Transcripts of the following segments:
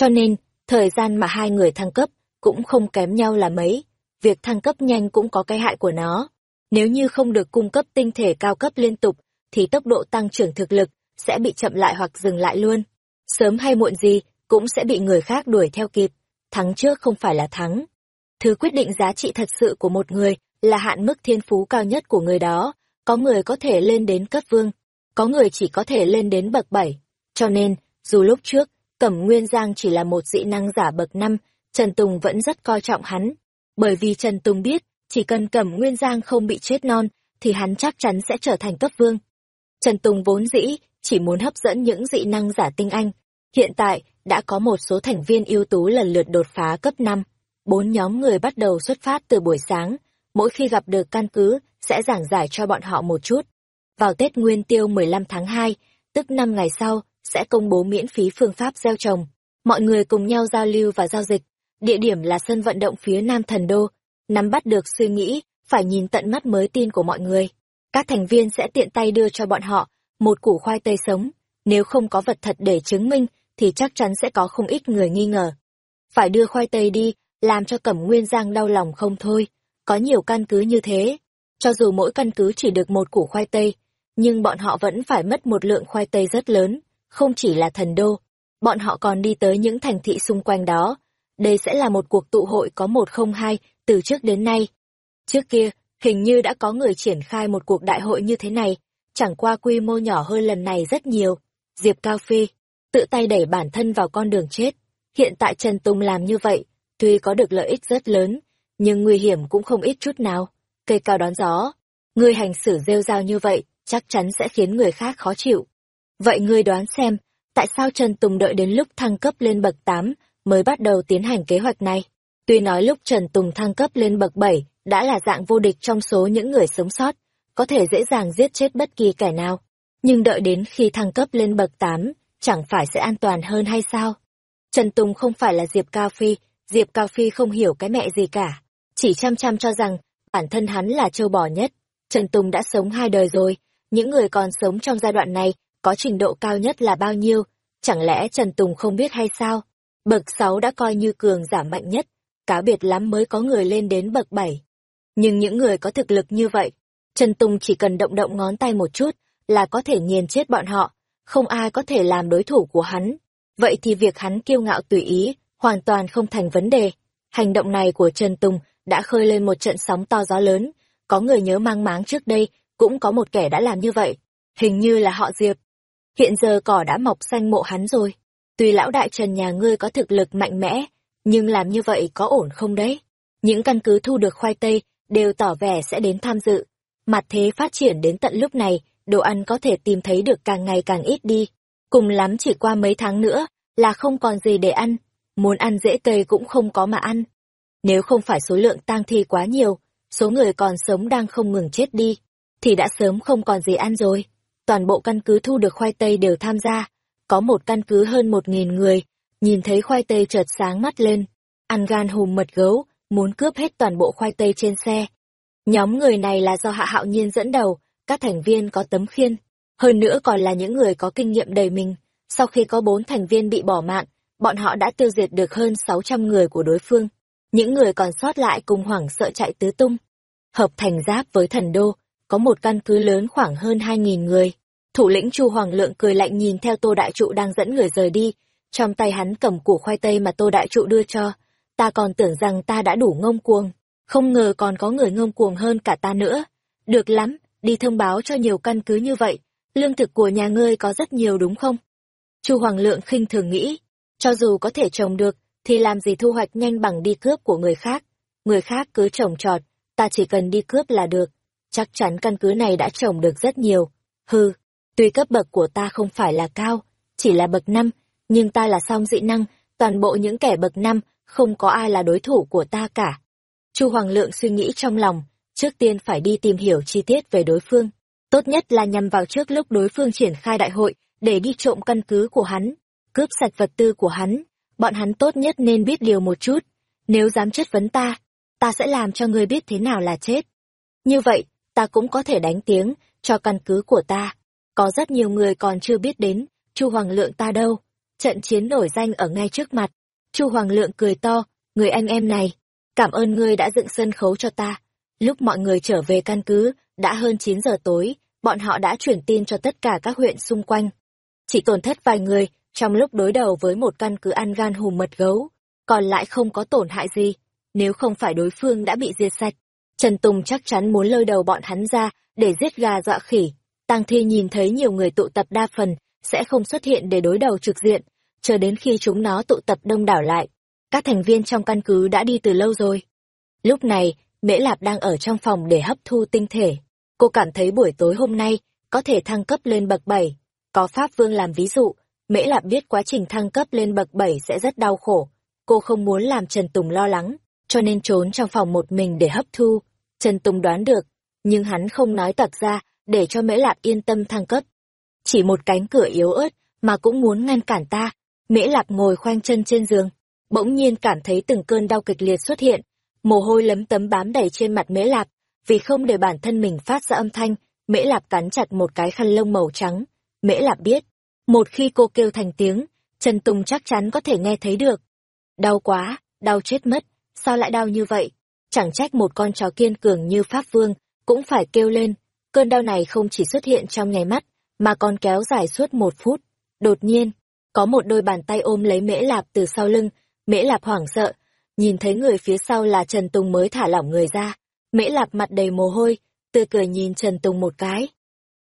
Cho nên, thời gian mà hai người thăng cấp cũng không kém nhau là mấy. Việc thăng cấp nhanh cũng có cái hại của nó. Nếu như không được cung cấp tinh thể cao cấp liên tục, thì tốc độ tăng trưởng thực lực sẽ bị chậm lại hoặc dừng lại luôn. Sớm hay muộn gì, cũng sẽ bị người khác đuổi theo kịp. Thắng trước không phải là thắng. Thứ quyết định giá trị thật sự của một người là hạn mức thiên phú cao nhất của người đó. Có người có thể lên đến cấp vương, có người chỉ có thể lên đến bậc bảy. Cho nên, dù lúc trước, Cẩm Nguyên Giang chỉ là một dị năng giả bậc năm, Trần Tùng vẫn rất coi trọng hắn. Bởi vì Trần Tùng biết, chỉ cần Cẩm Nguyên Giang không bị chết non, thì hắn chắc chắn sẽ trở thành cấp vương. Trần Tùng vốn dĩ, chỉ muốn hấp dẫn những dị năng giả tinh anh. Hiện tại, đã có một số thành viên ưu tú lần lượt đột phá cấp 5. Bốn nhóm người bắt đầu xuất phát từ buổi sáng, mỗi khi gặp được căn cứ, sẽ giảng giải cho bọn họ một chút. Vào Tết Nguyên Tiêu 15 tháng 2, tức 5 ngày sau, sẽ công bố miễn phí phương pháp gieo trồng. Mọi người cùng nhau giao lưu và giao dịch. Địa điểm là sân vận động phía Nam Thần Đô. Nắm bắt được suy nghĩ, phải nhìn tận mắt mới tin của mọi người. Các thành viên sẽ tiện tay đưa cho bọn họ một củ khoai tây sống. Nếu không có vật thật để chứng minh, thì chắc chắn sẽ có không ít người nghi ngờ. Phải đưa khoai tây đi, làm cho Cẩm Nguyên Giang đau lòng không thôi. Có nhiều căn cứ như thế. Cho dù mỗi căn cứ chỉ được một củ khoai tây, nhưng bọn họ vẫn phải mất một lượng khoai tây rất lớn, không chỉ là thần đô. Bọn họ còn đi tới những thành thị xung quanh đó. Đây sẽ là một cuộc tụ hội có một không hai từ trước đến nay. Trước kia, hình như đã có người triển khai một cuộc đại hội như thế này, chẳng qua quy mô nhỏ hơn lần này rất nhiều. Diệp Cao Phi, tự tay đẩy bản thân vào con đường chết. Hiện tại Trần Tùng làm như vậy, tuy có được lợi ích rất lớn, nhưng nguy hiểm cũng không ít chút nào. Cây cao đón gió, người hành xử rêu rao như vậy, chắc chắn sẽ khiến người khác khó chịu. Vậy ngươi đoán xem, tại sao Trần Tùng đợi đến lúc thăng cấp lên bậc 8 mới bắt đầu tiến hành kế hoạch này? Tuy nói lúc Trần Tùng thăng cấp lên bậc 7 đã là dạng vô địch trong số những người sống sót, có thể dễ dàng giết chết bất kỳ kẻ nào. Nhưng đợi đến khi thăng cấp lên bậc 8, chẳng phải sẽ an toàn hơn hay sao? Trần Tùng không phải là Diệp Cao Phi, Diệp Cao Phi không hiểu cái mẹ gì cả, chỉ chăm chăm cho rằng bản thân hắn là châu bò nhất. Trần Tùng đã sống hai đời rồi, những người còn sống trong giai đoạn này có trình độ cao nhất là bao nhiêu, chẳng lẽ Trần Tùng không biết hay sao? Bậc 6 đã coi như cường giảm mạnh nhất, cá biệt lắm mới có người lên đến bậc 7. Nhưng những người có thực lực như vậy, Trần Tùng chỉ cần động động ngón tay một chút là có thể nghiền chết bọn họ, không ai có thể làm đối thủ của hắn. Vậy thì việc hắn kiêu ngạo tùy ý, hoàn toàn không thành vấn đề. Hành động này của Trần Tùng đã khơi lên một trận sóng to gió lớn, có người nhớ mang máng trước đây, cũng có một kẻ đã làm như vậy. Hình như là họ Diệp, Hiện giờ cỏ đã mọc xanh mộ hắn rồi. Tuy lão đại trần nhà ngươi có thực lực mạnh mẽ, nhưng làm như vậy có ổn không đấy? Những căn cứ thu được khoai tây đều tỏ vẻ sẽ đến tham dự. Mặt thế phát triển đến tận lúc này, đồ ăn có thể tìm thấy được càng ngày càng ít đi. Cùng lắm chỉ qua mấy tháng nữa là không còn gì để ăn, muốn ăn dễ cây cũng không có mà ăn. Nếu không phải số lượng tang thi quá nhiều, số người còn sống đang không ngừng chết đi, thì đã sớm không còn gì ăn rồi toàn bộ căn cứ thu được khoai tây đều tham gia. Có một căn cứ hơn một nghìn người, nhìn thấy khoai tây chợt sáng mắt lên. Ăn gan hùm mật gấu, muốn cướp hết toàn bộ khoai tây trên xe. Nhóm người này là do Hạ Hạo Nhiên dẫn đầu, các thành viên có tấm khiên. Hơn nữa còn là những người có kinh nghiệm đầy mình. Sau khi có bốn thành viên bị bỏ mạng, bọn họ đã tiêu diệt được hơn 600 người của đối phương. Những người còn sót lại cùng hoảng sợ chạy tứ tung. Hợp thành giáp với thần đô, có một căn cứ lớn khoảng hơn 2.000 người. Thủ lĩnh Chu Hoàng Lượng cười lạnh nhìn theo Tô Đại Trụ đang dẫn người rời đi, trong tay hắn cầm củ khoai tây mà Tô Đại Trụ đưa cho. Ta còn tưởng rằng ta đã đủ ngông cuồng, không ngờ còn có người ngông cuồng hơn cả ta nữa. Được lắm, đi thông báo cho nhiều căn cứ như vậy, lương thực của nhà ngươi có rất nhiều đúng không? Chu Hoàng Lượng khinh thường nghĩ, cho dù có thể trồng được, thì làm gì thu hoạch nhanh bằng đi cướp của người khác. Người khác cứ trồng trọt, ta chỉ cần đi cướp là được. Chắc chắn căn cứ này đã trồng được rất nhiều. Hừ, Tuy cấp bậc của ta không phải là cao, chỉ là bậc năm, nhưng ta là song dị năng, toàn bộ những kẻ bậc năm, không có ai là đối thủ của ta cả. Chu Hoàng Lượng suy nghĩ trong lòng, trước tiên phải đi tìm hiểu chi tiết về đối phương. Tốt nhất là nhằm vào trước lúc đối phương triển khai đại hội, để đi trộm căn cứ của hắn, cướp sạch vật tư của hắn. Bọn hắn tốt nhất nên biết điều một chút. Nếu dám chất vấn ta, ta sẽ làm cho ngươi biết thế nào là chết. Như vậy, ta cũng có thể đánh tiếng cho căn cứ của ta có rất nhiều người còn chưa biết đến chu hoàng lượng ta đâu trận chiến nổi danh ở ngay trước mặt. Chu Hoàng Lượng cười to, người anh em này, cảm ơn ngươi đã dựng sân khấu cho ta. Lúc mọi người trở về căn cứ, đã hơn chín giờ tối, bọn họ đã chuyển tin cho tất cả các huyện xung quanh. Chỉ tổn thất vài người, trong lúc đối đầu với một căn cứ ăn gan hùm mật gấu, còn lại không có tổn hại gì. Nếu không phải đối phương đã bị diệt sạch, Trần Tùng chắc chắn muốn lôi đầu bọn hắn ra để giết gà dọa khỉ. Tang Thi nhìn thấy nhiều người tụ tập đa phần, sẽ không xuất hiện để đối đầu trực diện, chờ đến khi chúng nó tụ tập đông đảo lại. Các thành viên trong căn cứ đã đi từ lâu rồi. Lúc này, Mễ Lạp đang ở trong phòng để hấp thu tinh thể. Cô cảm thấy buổi tối hôm nay có thể thăng cấp lên bậc 7. Có Pháp Vương làm ví dụ, Mễ Lạp biết quá trình thăng cấp lên bậc 7 sẽ rất đau khổ. Cô không muốn làm Trần Tùng lo lắng, cho nên trốn trong phòng một mình để hấp thu. Trần Tùng đoán được, nhưng hắn không nói toạc ra để cho Mễ Lạp yên tâm thăng cấp. Chỉ một cánh cửa yếu ớt mà cũng muốn ngăn cản ta. Mễ Lạp ngồi khoanh chân trên giường, bỗng nhiên cảm thấy từng cơn đau kịch liệt xuất hiện, mồ hôi lấm tấm bám đầy trên mặt Mễ Lạp, vì không để bản thân mình phát ra âm thanh, Mễ Lạp cắn chặt một cái khăn lông màu trắng. Mễ Lạp biết, một khi cô kêu thành tiếng, Trần Tùng chắc chắn có thể nghe thấy được. Đau quá, đau chết mất, sao lại đau như vậy? Chẳng trách một con chó kiên cường như Pháp Vương, cũng phải kêu lên. Cơn đau này không chỉ xuất hiện trong nháy mắt, mà còn kéo dài suốt một phút. Đột nhiên, có một đôi bàn tay ôm lấy Mễ Lạp từ sau lưng, Mễ Lạp hoảng sợ, nhìn thấy người phía sau là Trần Tùng mới thả lỏng người ra. Mễ Lạp mặt đầy mồ hôi, tươi cười nhìn Trần Tùng một cái.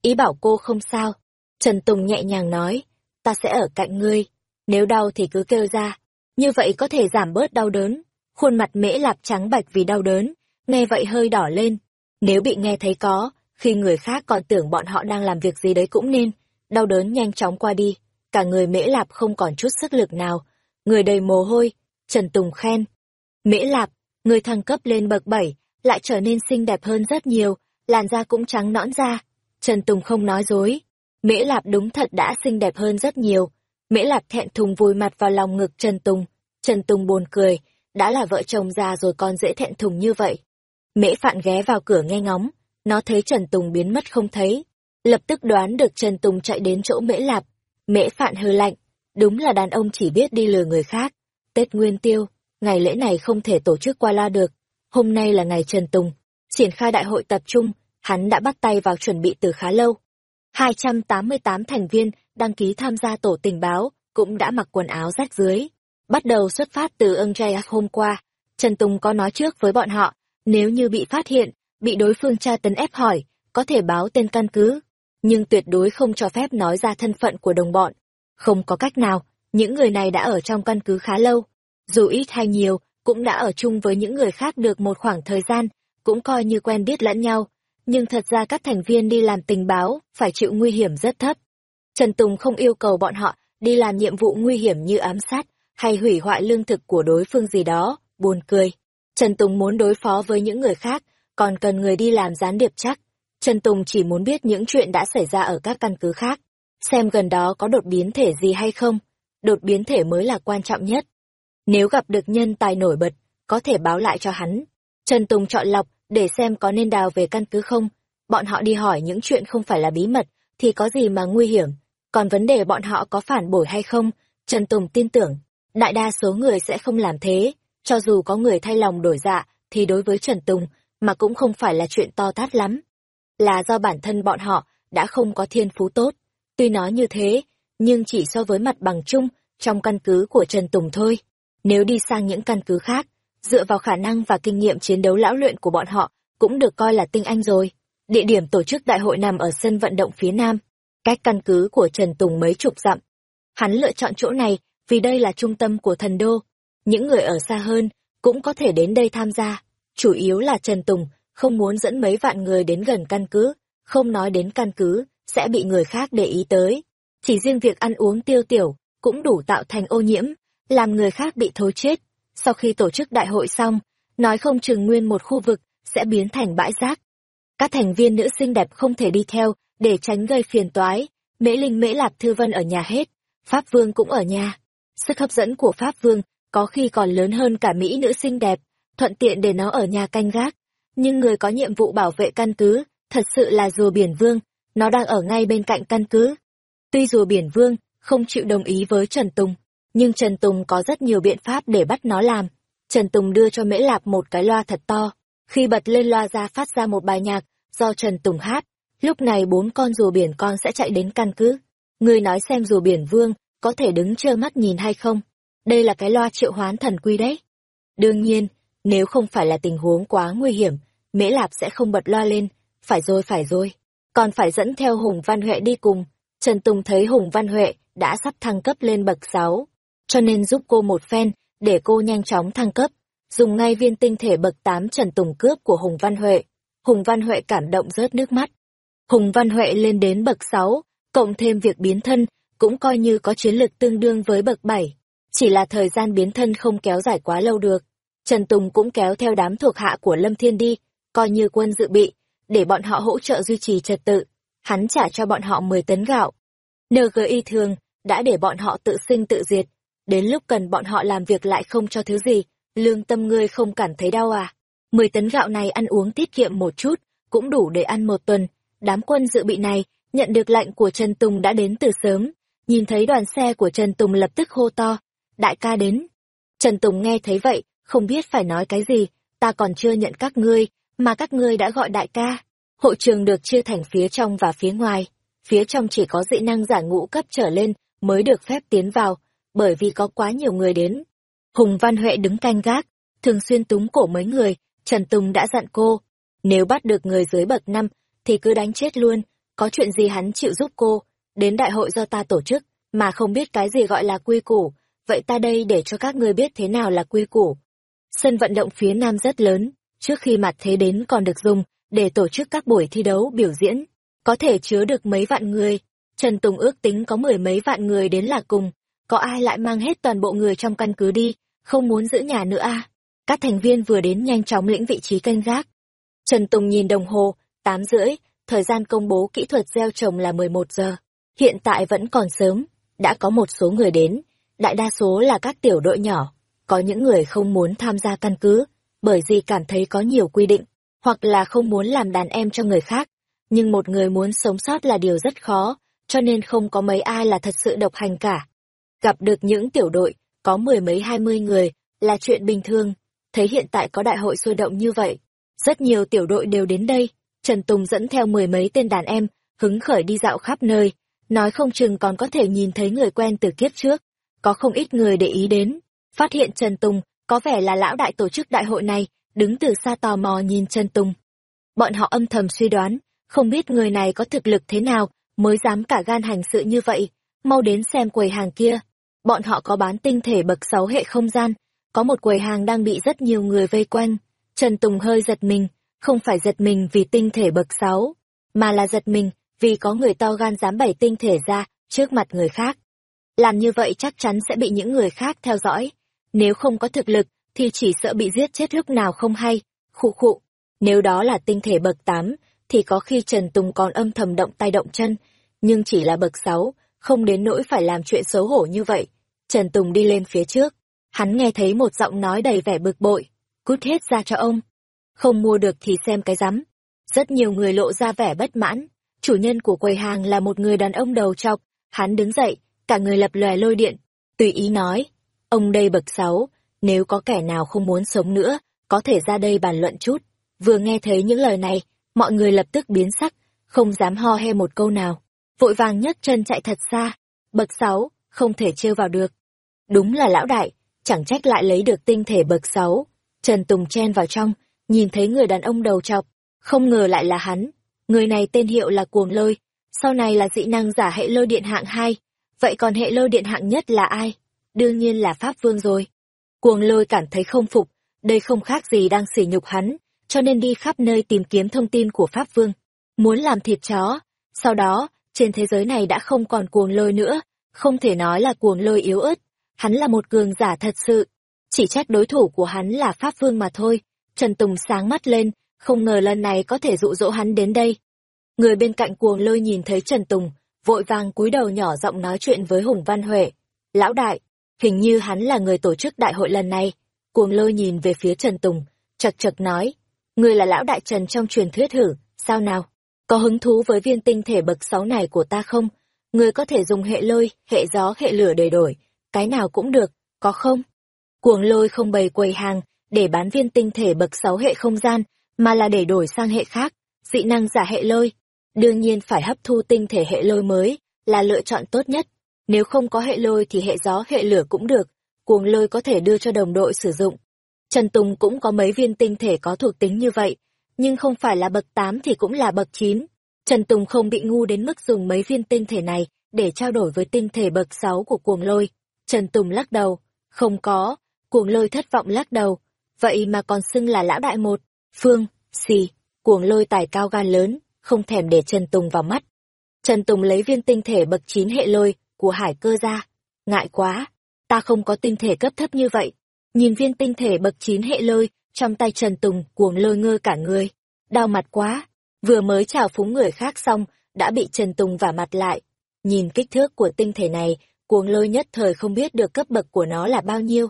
Ý bảo cô không sao. Trần Tùng nhẹ nhàng nói, ta sẽ ở cạnh ngươi, nếu đau thì cứ kêu ra, như vậy có thể giảm bớt đau đớn. Khuôn mặt Mễ Lạp trắng bạch vì đau đớn, nghe vậy hơi đỏ lên. Nếu bị nghe thấy có, khi người khác còn tưởng bọn họ đang làm việc gì đấy cũng nên, đau đớn nhanh chóng qua đi, cả người Mễ Lạp không còn chút sức lực nào, người đầy mồ hôi, Trần Tùng khen. Mễ Lạp, người thăng cấp lên bậc 7, lại trở nên xinh đẹp hơn rất nhiều, làn da cũng trắng nõn ra. Trần Tùng không nói dối. Mễ Lạp đúng thật đã xinh đẹp hơn rất nhiều. Mễ Lạp thẹn thùng vùi mặt vào lòng ngực Trần Tùng. Trần Tùng buồn cười, đã là vợ chồng già rồi còn dễ thẹn thùng như vậy. Mễ Phạn ghé vào cửa nghe ngóng, nó thấy Trần Tùng biến mất không thấy. Lập tức đoán được Trần Tùng chạy đến chỗ Mễ Lạp. Mễ Phạn hơi lạnh, đúng là đàn ông chỉ biết đi lừa người khác. Tết Nguyên Tiêu, ngày lễ này không thể tổ chức qua loa được. Hôm nay là ngày Trần Tùng, triển khai đại hội tập trung, hắn đã bắt tay vào chuẩn bị từ khá lâu. 288 thành viên đăng ký tham gia tổ tình báo, cũng đã mặc quần áo rách dưới. Bắt đầu xuất phát từ ưng Jaya hôm qua, Trần Tùng có nói trước với bọn họ, nếu như bị phát hiện, bị đối phương tra tấn ép hỏi, có thể báo tên căn cứ, nhưng tuyệt đối không cho phép nói ra thân phận của đồng bọn. Không có cách nào, những người này đã ở trong căn cứ khá lâu, dù ít hay nhiều, cũng đã ở chung với những người khác được một khoảng thời gian, cũng coi như quen biết lẫn nhau. Nhưng thật ra các thành viên đi làm tình báo phải chịu nguy hiểm rất thấp. Trần Tùng không yêu cầu bọn họ đi làm nhiệm vụ nguy hiểm như ám sát hay hủy hoại lương thực của đối phương gì đó, buồn cười. Trần Tùng muốn đối phó với những người khác, còn cần người đi làm gián điệp chắc. Trần Tùng chỉ muốn biết những chuyện đã xảy ra ở các căn cứ khác, xem gần đó có đột biến thể gì hay không. Đột biến thể mới là quan trọng nhất. Nếu gặp được nhân tài nổi bật, có thể báo lại cho hắn. Trần Tùng chọn lọc để xem có nên đào về căn cứ không. Bọn họ đi hỏi những chuyện không phải là bí mật, thì có gì mà nguy hiểm. Còn vấn đề bọn họ có phản bội hay không, Trần Tùng tin tưởng, đại đa số người sẽ không làm thế. Cho dù có người thay lòng đổi dạ, thì đối với Trần Tùng, mà cũng không phải là chuyện to tát lắm. Là do bản thân bọn họ đã không có thiên phú tốt. Tuy nói như thế, nhưng chỉ so với mặt bằng chung trong căn cứ của Trần Tùng thôi. Nếu đi sang những căn cứ khác, dựa vào khả năng và kinh nghiệm chiến đấu lão luyện của bọn họ, cũng được coi là tinh anh rồi. Địa điểm tổ chức đại hội nằm ở sân vận động phía nam, cách căn cứ của Trần Tùng mấy chục dặm. Hắn lựa chọn chỗ này vì đây là trung tâm của thần đô. Những người ở xa hơn cũng có thể đến đây tham gia. Chủ yếu là Trần Tùng không muốn dẫn mấy vạn người đến gần căn cứ, không nói đến căn cứ, sẽ bị người khác để ý tới. Chỉ riêng việc ăn uống tiêu tiểu cũng đủ tạo thành ô nhiễm, làm người khác bị thối chết. Sau khi tổ chức đại hội xong, nói không chừng nguyên một khu vực sẽ biến thành bãi rác. Các thành viên nữ xinh đẹp không thể đi theo để tránh gây phiền toái. Mễ Linh Mễ Lạc Thư Vân ở nhà hết, Pháp Vương cũng ở nhà. Sức hấp dẫn của Pháp Vương có khi còn lớn hơn cả Mỹ nữ xinh đẹp, thuận tiện để nó ở nhà canh gác. Nhưng người có nhiệm vụ bảo vệ căn cứ, thật sự là rùa biển vương, nó đang ở ngay bên cạnh căn cứ. Tuy rùa biển vương không chịu đồng ý với Trần Tùng. Nhưng Trần Tùng có rất nhiều biện pháp để bắt nó làm. Trần Tùng đưa cho Mễ Lạp một cái loa thật to. Khi bật lên loa ra phát ra một bài nhạc do Trần Tùng hát. Lúc này bốn con rùa biển con sẽ chạy đến căn cứ. Người nói xem rùa biển vương có thể đứng trơ mắt nhìn hay không. Đây là cái loa triệu hoán thần quy đấy. Đương nhiên, nếu không phải là tình huống quá nguy hiểm, Mễ Lạp sẽ không bật loa lên. Phải rồi phải rồi. Còn phải dẫn theo Hùng Văn Huệ đi cùng. Trần Tùng thấy Hùng Văn Huệ đã sắp thăng cấp lên bậc 6, cho nên giúp cô một phen, để cô nhanh chóng thăng cấp. Dùng ngay viên tinh thể bậc 8 Trần Tùng cướp của Hùng Văn Huệ. Hùng Văn Huệ cảm động rớt nước mắt. Hùng Văn Huệ lên đến bậc 6, cộng thêm việc biến thân, cũng coi như có chiến lực tương đương với bậc 7. Chỉ là thời gian biến thân không kéo dài quá lâu được. Trần Tùng cũng kéo theo đám thuộc hạ của Lâm Thiên đi, coi như quân dự bị, để bọn họ hỗ trợ duy trì trật tự. Hắn trả cho bọn họ 10 tấn gạo. NGI thường, đã để bọn họ tự sinh tự diệt. Đến lúc cần bọn họ làm việc lại không cho thứ gì, lương tâm ngươi không cảm thấy đau à. 10 tấn gạo này ăn uống tiết kiệm một chút, cũng đủ để ăn một tuần. Đám quân dự bị này, nhận được lệnh của Trần Tùng đã đến từ sớm. Nhìn thấy đoàn xe của Trần Tùng lập tức hô to. Đại ca đến. Trần Tùng nghe thấy vậy, không biết phải nói cái gì. Ta còn chưa nhận các ngươi, mà các ngươi đã gọi đại ca. Hội trường được chia thành phía trong và phía ngoài. Phía trong chỉ có dị năng giả ngũ cấp trở lên mới được phép tiến vào, bởi vì có quá nhiều người đến. Hùng Văn Huệ đứng canh gác, thường xuyên túng cổ mấy người, Trần Tùng đã dặn cô, nếu bắt được người dưới bậc năm thì cứ đánh chết luôn, có chuyện gì hắn chịu giúp cô, đến đại hội do ta tổ chức, mà không biết cái gì gọi là quy củ, vậy ta đây để cho các ngươi biết thế nào là quy củ. Sân vận động phía nam rất lớn, trước khi mặt thế đến còn được dùng để tổ chức các buổi thi đấu biểu diễn, có thể chứa được mấy vạn người. Trần Tùng ước tính có mười mấy vạn người đến là cùng, có ai lại mang hết toàn bộ người trong căn cứ đi, không muốn giữ nhà nữa à? Các thành viên vừa đến nhanh chóng lĩnh vị trí canh gác. Trần Tùng nhìn đồng hồ, tám rưỡi, thời gian công bố kỹ thuật gieo trồng là 11 giờ. Hiện tại vẫn còn sớm, đã có một số người đến, đại đa số là các tiểu đội nhỏ. Có những người không muốn tham gia căn cứ, bởi vì cảm thấy có nhiều quy định, hoặc là không muốn làm đàn em cho người khác. Nhưng một người muốn sống sót là điều rất khó, cho nên không có mấy ai là thật sự độc hành cả. Gặp được những tiểu đội, có mười mấy hai mươi người, là chuyện bình thường. Thấy hiện tại có đại hội sôi động như vậy, rất nhiều tiểu đội đều đến đây. Trần Tùng dẫn theo mười mấy tên đàn em, hứng khởi đi dạo khắp nơi, nói không chừng còn có thể nhìn thấy người quen từ kiếp trước. Có không ít người để ý đến, phát hiện Trần Tùng có vẻ là lão đại tổ chức đại hội này, đứng từ xa tò mò nhìn Trần Tùng. Bọn họ âm thầm suy đoán, không biết người này có thực lực thế nào mới dám cả gan hành sự như vậy, mau đến xem quầy hàng kia. Bọn họ có bán tinh thể bậc sáu hệ không gian, có một quầy hàng đang bị rất nhiều người vây quanh. Trần Tùng hơi giật mình, không phải giật mình vì tinh thể bậc sáu, mà là giật mình vì có người to gan dám bày tinh thể ra trước mặt người khác. Làm như vậy chắc chắn sẽ bị những người khác theo dõi. Nếu không có thực lực, thì chỉ sợ bị giết chết lúc nào không hay. Khụ khụ, nếu đó là tinh thể bậc tám, thì có khi Trần Tùng còn âm thầm động tay động chân, nhưng chỉ là bậc sáu, không đến nỗi phải làm chuyện xấu hổ như vậy. Trần Tùng đi lên phía trước, hắn nghe thấy một giọng nói đầy vẻ bực bội, cút hết ra cho ông. Không mua được thì xem cái rắm. Rất nhiều người lộ ra vẻ bất mãn, chủ nhân của quầy hàng là một người đàn ông đầu trọc, hắn đứng dậy, cả người lập lòe lôi điện, tùy ý nói, ông đây bậc sáu, nếu có kẻ nào không muốn sống nữa, có thể ra đây bàn luận chút. Vừa nghe thấy những lời này, mọi người lập tức biến sắc, không dám ho he một câu nào. Vội vàng nhấc chân chạy thật xa. Bậc sáu, không thể trêu vào được. Đúng là lão đại, chẳng trách lại lấy được tinh thể bậc sáu. Trần Tùng chen vào trong, nhìn thấy người đàn ông đầu chọc, không ngờ lại là hắn. Người này tên hiệu là Cuồng Lôi, sau này là dị năng giả hệ lôi điện hạng hai. Vậy còn hệ lôi điện hạng nhất là ai? Đương nhiên là Pháp Vương rồi. Cuồng Lôi cảm thấy không phục, đây không khác gì đang sỉ nhục hắn, cho nên đi khắp nơi tìm kiếm thông tin của Pháp Vương. Muốn làm thịt chó. Sau đó, trên thế giới này đã không còn cuồng lôi nữa, không thể nói là cuồng lôi yếu ớt. Hắn là một cường giả thật sự. Chỉ trách đối thủ của hắn là Pháp Vương mà thôi. Trần Tùng sáng mắt lên, không ngờ lần này có thể dụ dỗ hắn đến đây. Người bên cạnh cuồng lôi nhìn thấy Trần Tùng, vội vàng cúi đầu nhỏ giọng nói chuyện với Hùng Văn Huệ. Lão đại, hình như hắn là người tổ chức đại hội lần này. Cuồng lôi nhìn về phía Trần Tùng, chật chật nói, người là lão đại Trần trong truyền thuyết hử, sao nào? Có hứng thú với viên tinh thể bậc sáu này của ta không? ngươi có thể dùng hệ lôi, hệ gió, hệ lửa để đổi, cái nào cũng được, có không? Cuồng lôi không bày quầy hàng, để bán viên tinh thể bậc 6 hệ không gian, mà là để đổi sang hệ khác, dị năng giả hệ lôi. Đương nhiên phải hấp thu tinh thể hệ lôi mới, là lựa chọn tốt nhất. Nếu không có hệ lôi thì hệ gió hệ lửa cũng được, cuồng lôi có thể đưa cho đồng đội sử dụng. Trần Tùng cũng có mấy viên tinh thể có thuộc tính như vậy, nhưng không phải là bậc 8 thì cũng là bậc 9. Trần Tùng không bị ngu đến mức dùng mấy viên tinh thể này để trao đổi với tinh thể bậc 6 của cuồng lôi. Trần Tùng lắc đầu, không có, cuồng lôi thất vọng lắc đầu, vậy mà còn xưng là lão đại một, phương, xì, cuồng lôi tài cao gan lớn, không thèm để Trần Tùng vào mắt. Trần Tùng lấy viên tinh thể bậc 9 hệ lôi của hải cơ ra. Ngại quá, ta không có tinh thể cấp thấp như vậy. Nhìn viên tinh thể bậc chín hệ lôi, trong tay Trần Tùng cuồng lôi ngơ cả người. Đau mặt quá, vừa mới chào phúng người khác xong, đã bị Trần Tùng vả mặt lại. Nhìn kích thước của tinh thể này, cuồng lôi nhất thời không biết được cấp bậc của nó là bao nhiêu.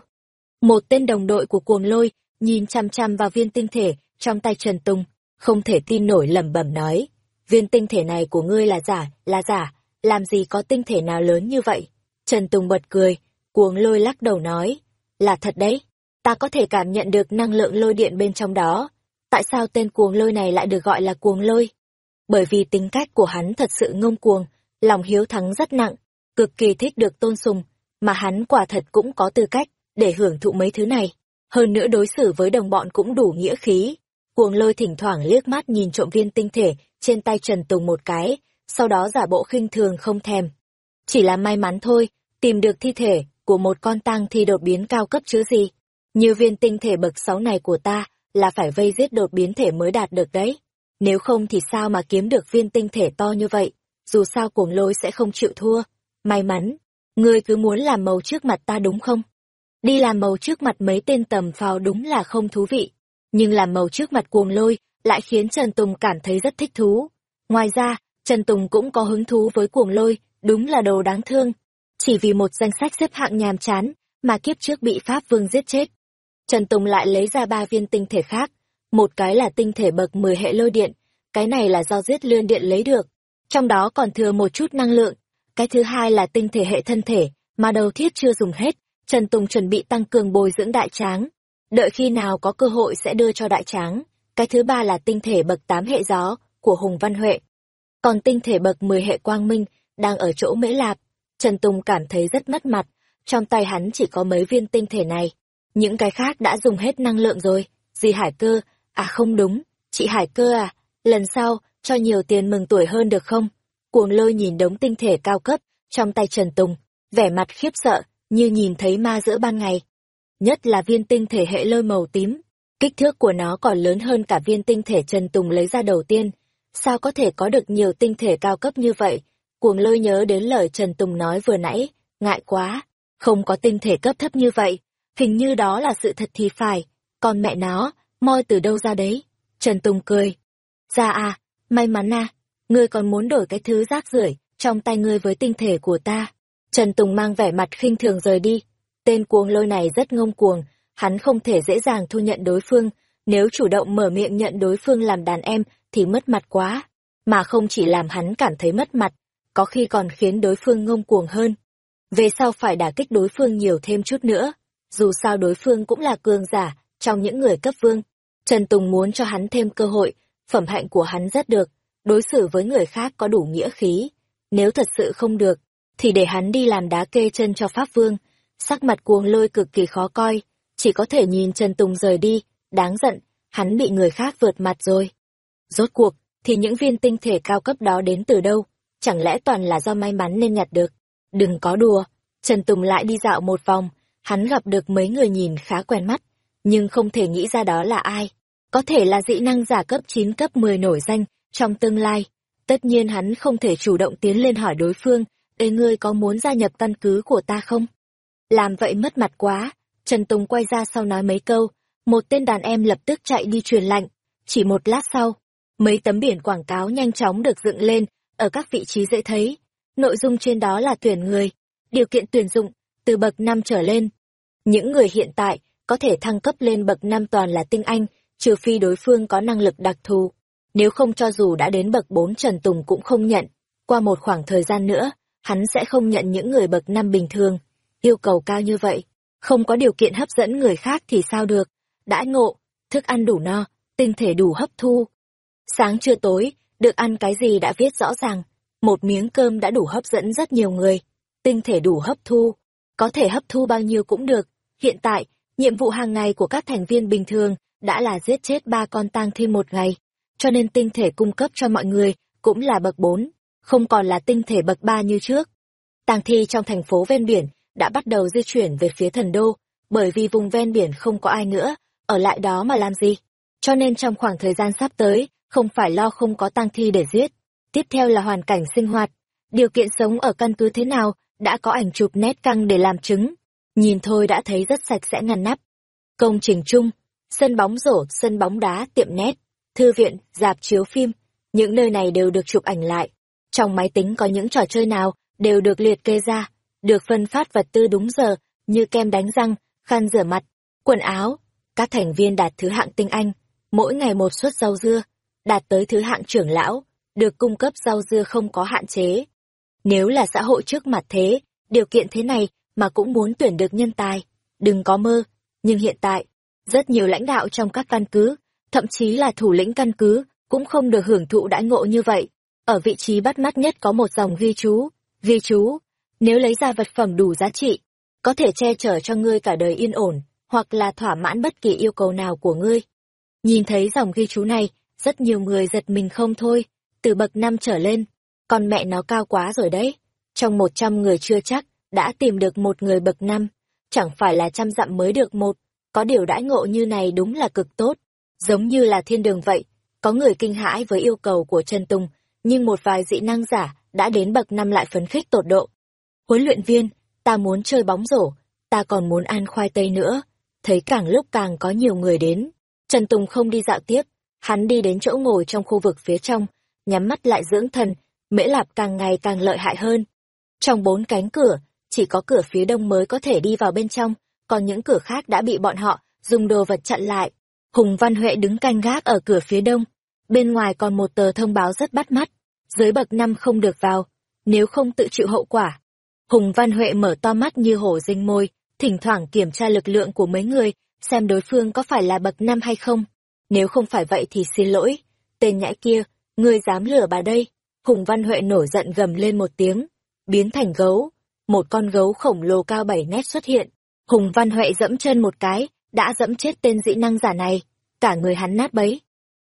Một tên đồng đội của cuồng lôi, nhìn chăm chăm vào viên tinh thể trong tay Trần Tùng, không thể tin nổi lẩm bẩm nói. Viên tinh thể này của ngươi là giả, là giả, làm gì có tinh thể nào lớn như vậy? Trần Tùng bật cười, cuồng lôi lắc đầu nói, là thật đấy, ta có thể cảm nhận được năng lượng lôi điện bên trong đó. Tại sao tên cuồng lôi này lại được gọi là cuồng lôi? Bởi vì tính cách của hắn thật sự ngông cuồng, lòng hiếu thắng rất nặng, cực kỳ thích được tôn sùng, mà hắn quả thật cũng có tư cách để hưởng thụ mấy thứ này. Hơn nữa đối xử với đồng bọn cũng đủ nghĩa khí. Cuồng lôi thỉnh thoảng liếc mắt nhìn trộm viên tinh thể trên tay Trần Tùng một cái, sau đó giả bộ khinh thường không thèm. Chỉ là may mắn thôi, tìm được thi thể của một con tang thi đột biến cao cấp chứ gì. Như viên tinh thể bậc 6 này của ta là phải vây giết đột biến thể mới đạt được đấy. Nếu không thì sao mà kiếm được viên tinh thể to như vậy, dù sao cuồng lôi sẽ không chịu thua. May mắn, ngươi cứ muốn làm màu trước mặt ta đúng không? Đi làm màu trước mặt mấy tên tầm phào đúng là không thú vị, nhưng làm màu trước mặt cuồng lôi lại khiến Trần Tùng cảm thấy rất thích thú. Ngoài ra, Trần Tùng cũng có hứng thú với cuồng lôi, đúng là đồ đáng thương. Chỉ vì một danh sách xếp hạng nhàm chán, mà kiếp trước bị Pháp Vương giết chết. Trần Tùng lại lấy ra ba viên tinh thể khác, một cái là tinh thể bậc 10 hệ lôi điện, cái này là do giết lươn điện lấy được, trong đó còn thừa một chút năng lượng. Cái thứ hai là tinh thể hệ thân thể, mà đầu thiết chưa dùng hết, Trần Tùng chuẩn bị tăng cường bồi dưỡng đại tráng. Đợi khi nào có cơ hội sẽ đưa cho đại tráng. Cái thứ ba là tinh thể bậc 8 hệ gió, của Hùng Văn Huệ. Còn tinh thể bậc 10 hệ quang minh, đang ở chỗ Mễ Lạp. Trần Tùng cảm thấy rất mất mặt, trong tay hắn chỉ có mấy viên tinh thể này. Những cái khác đã dùng hết năng lượng rồi. Dì Hải Cơ, à không đúng, chị Hải Cơ à, lần sau, cho nhiều tiền mừng tuổi hơn được không? Cuồng lôi nhìn đống tinh thể cao cấp, trong tay Trần Tùng, vẻ mặt khiếp sợ, như nhìn thấy ma giữa ban ngày. Nhất là viên tinh thể hệ lôi màu tím, kích thước của nó còn lớn hơn cả viên tinh thể Trần Tùng lấy ra đầu tiên. Sao có thể có được nhiều tinh thể cao cấp như vậy? Cuồng lôi nhớ đến lời Trần Tùng nói vừa nãy, ngại quá, không có tinh thể cấp thấp như vậy, hình như đó là sự thật thì phải, còn mẹ nó, moi từ đâu ra đấy? Trần Tùng cười. Ra à, may mắn à, ngươi còn muốn đổi cái thứ rác rưởi trong tay ngươi với tinh thể của ta. Trần Tùng mang vẻ mặt khinh thường rời đi. Tên cuồng lôi này rất ngông cuồng, hắn không thể dễ dàng thu nhận đối phương, nếu chủ động mở miệng nhận đối phương làm đàn em thì mất mặt quá, mà không chỉ làm hắn cảm thấy mất mặt, có khi còn khiến đối phương ngông cuồng hơn. Về sau phải đả kích đối phương nhiều thêm chút nữa, dù sao đối phương cũng là cường giả trong những người cấp vương. Trần Tùng muốn cho hắn thêm cơ hội, phẩm hạnh của hắn rất được, đối xử với người khác có đủ nghĩa khí. Nếu thật sự không được, thì để hắn đi làm đá kê chân cho Pháp Vương. Sắc mặt cuồng lôi cực kỳ khó coi, chỉ có thể nhìn Trần Tùng rời đi, đáng giận, hắn bị người khác vượt mặt rồi. Rốt cuộc, thì những viên tinh thể cao cấp đó đến từ đâu? Chẳng lẽ toàn là do may mắn nên nhặt được? Đừng có đùa, Trần Tùng lại đi dạo một vòng, hắn gặp được mấy người nhìn khá quen mắt, nhưng không thể nghĩ ra đó là ai. Có thể là dị năng giả cấp 9 cấp 10 nổi danh trong tương lai. Tất nhiên hắn không thể chủ động tiến lên hỏi đối phương, Ê ngươi có muốn gia nhập căn cứ của ta không? Làm vậy mất mặt quá, Trần Tùng quay ra sau nói mấy câu, một tên đàn em lập tức chạy đi truyền lạnh. Chỉ một lát sau, mấy tấm biển quảng cáo nhanh chóng được dựng lên, ở các vị trí dễ thấy. Nội dung trên đó là tuyển người, điều kiện tuyển dụng, từ bậc 5 trở lên. Những người hiện tại có thể thăng cấp lên bậc 5 toàn là tinh anh, trừ phi đối phương có năng lực đặc thù. Nếu không cho dù đã đến bậc 4 Trần Tùng cũng không nhận. Qua một khoảng thời gian nữa, hắn sẽ không nhận những người bậc năm bình thường. Yêu cầu cao như vậy, không có điều kiện hấp dẫn người khác thì sao được. Đãi ngộ, thức ăn đủ no, tinh thể đủ hấp thu. Sáng trưa tối, được ăn cái gì đã viết rõ ràng. Một miếng cơm đã đủ hấp dẫn rất nhiều người. Tinh thể đủ hấp thu. Có thể hấp thu bao nhiêu cũng được. Hiện tại, nhiệm vụ hàng ngày của các thành viên bình thường đã là giết chết ba con tang thi một ngày. Cho nên tinh thể cung cấp cho mọi người cũng là bậc 4, không còn là tinh thể bậc 3 như trước. Tang thi trong thành phố ven biển đã bắt đầu di chuyển về phía thần đô, bởi vì vùng ven biển không có ai nữa, ở lại đó mà làm gì. Cho nên trong khoảng thời gian sắp tới, không phải lo không có tang thi để giết. Tiếp theo là hoàn cảnh sinh hoạt, điều kiện sống ở căn cứ thế nào, đã có ảnh chụp nét căng để làm chứng. Nhìn thôi đã thấy rất sạch sẽ ngăn nắp. Công trình chung, sân bóng rổ, sân bóng đá, tiệm nét, thư viện, dạp chiếu phim, những nơi này đều được chụp ảnh lại. Trong máy tính có những trò chơi nào đều được liệt kê ra, được phân phát vật tư đúng giờ, như kem đánh răng, khăn rửa mặt, quần áo. Các thành viên đạt thứ hạng tinh anh, mỗi ngày một suất rau dưa, đạt tới thứ hạng trưởng lão, được cung cấp rau dưa không có hạn chế. Nếu là xã hội trước mặt thế, điều kiện thế này mà cũng muốn tuyển được nhân tài, đừng có mơ. Nhưng hiện tại, rất nhiều lãnh đạo trong các căn cứ, thậm chí là thủ lĩnh căn cứ, cũng không được hưởng thụ đãi ngộ như vậy. Ở vị trí bắt mắt nhất có một dòng ghi chú, ghi chú, nếu lấy ra vật phẩm đủ giá trị, có thể che chở cho ngươi cả đời yên ổn, hoặc là thỏa mãn bất kỳ yêu cầu nào của ngươi. Nhìn thấy dòng ghi chú này, rất nhiều người giật mình không thôi, từ bậc năm trở lên, con mẹ nó cao quá rồi đấy. Trong một trăm người chưa chắc, đã tìm được một người bậc năm, chẳng phải là trăm dặm mới được một, có điều đãi ngộ như này đúng là cực tốt, giống như là thiên đường vậy, có người kinh hãi với yêu cầu của Trần Tùng, nhưng một vài dị năng giả đã đến bậc năm lại phấn khích tột độ. Huấn luyện viên, ta muốn chơi bóng rổ, ta còn muốn ăn khoai tây nữa. Thấy càng lúc càng có nhiều người đến. Trần Tùng không đi dạo tiếp, hắn đi đến chỗ ngồi trong khu vực phía trong, nhắm mắt lại dưỡng thần, mễ lạp càng ngày càng lợi hại hơn. Trong bốn cánh cửa, chỉ có cửa phía đông mới có thể đi vào bên trong, còn những cửa khác đã bị bọn họ dùng đồ vật chặn lại. Hùng Văn Huệ đứng canh gác ở cửa phía đông, bên ngoài còn một tờ thông báo rất bắt mắt, dưới bậc năm không được vào, nếu không tự chịu hậu quả. Hùng Văn Huệ mở to mắt như hổ rinh môi, thỉnh thoảng kiểm tra lực lượng của mấy người, xem đối phương có phải là bậc năm hay không. Nếu không phải vậy thì xin lỗi, tên nhãi kia, ngươi dám lừa bà đây. Hùng Văn Huệ nổi giận gầm lên một tiếng, biến thành gấu. Một con gấu khổng lồ cao bảy mét xuất hiện. Hùng Văn Huệ dẫm chân một cái, đã dẫm chết tên dĩ năng giả này. Cả người hắn nát bấy.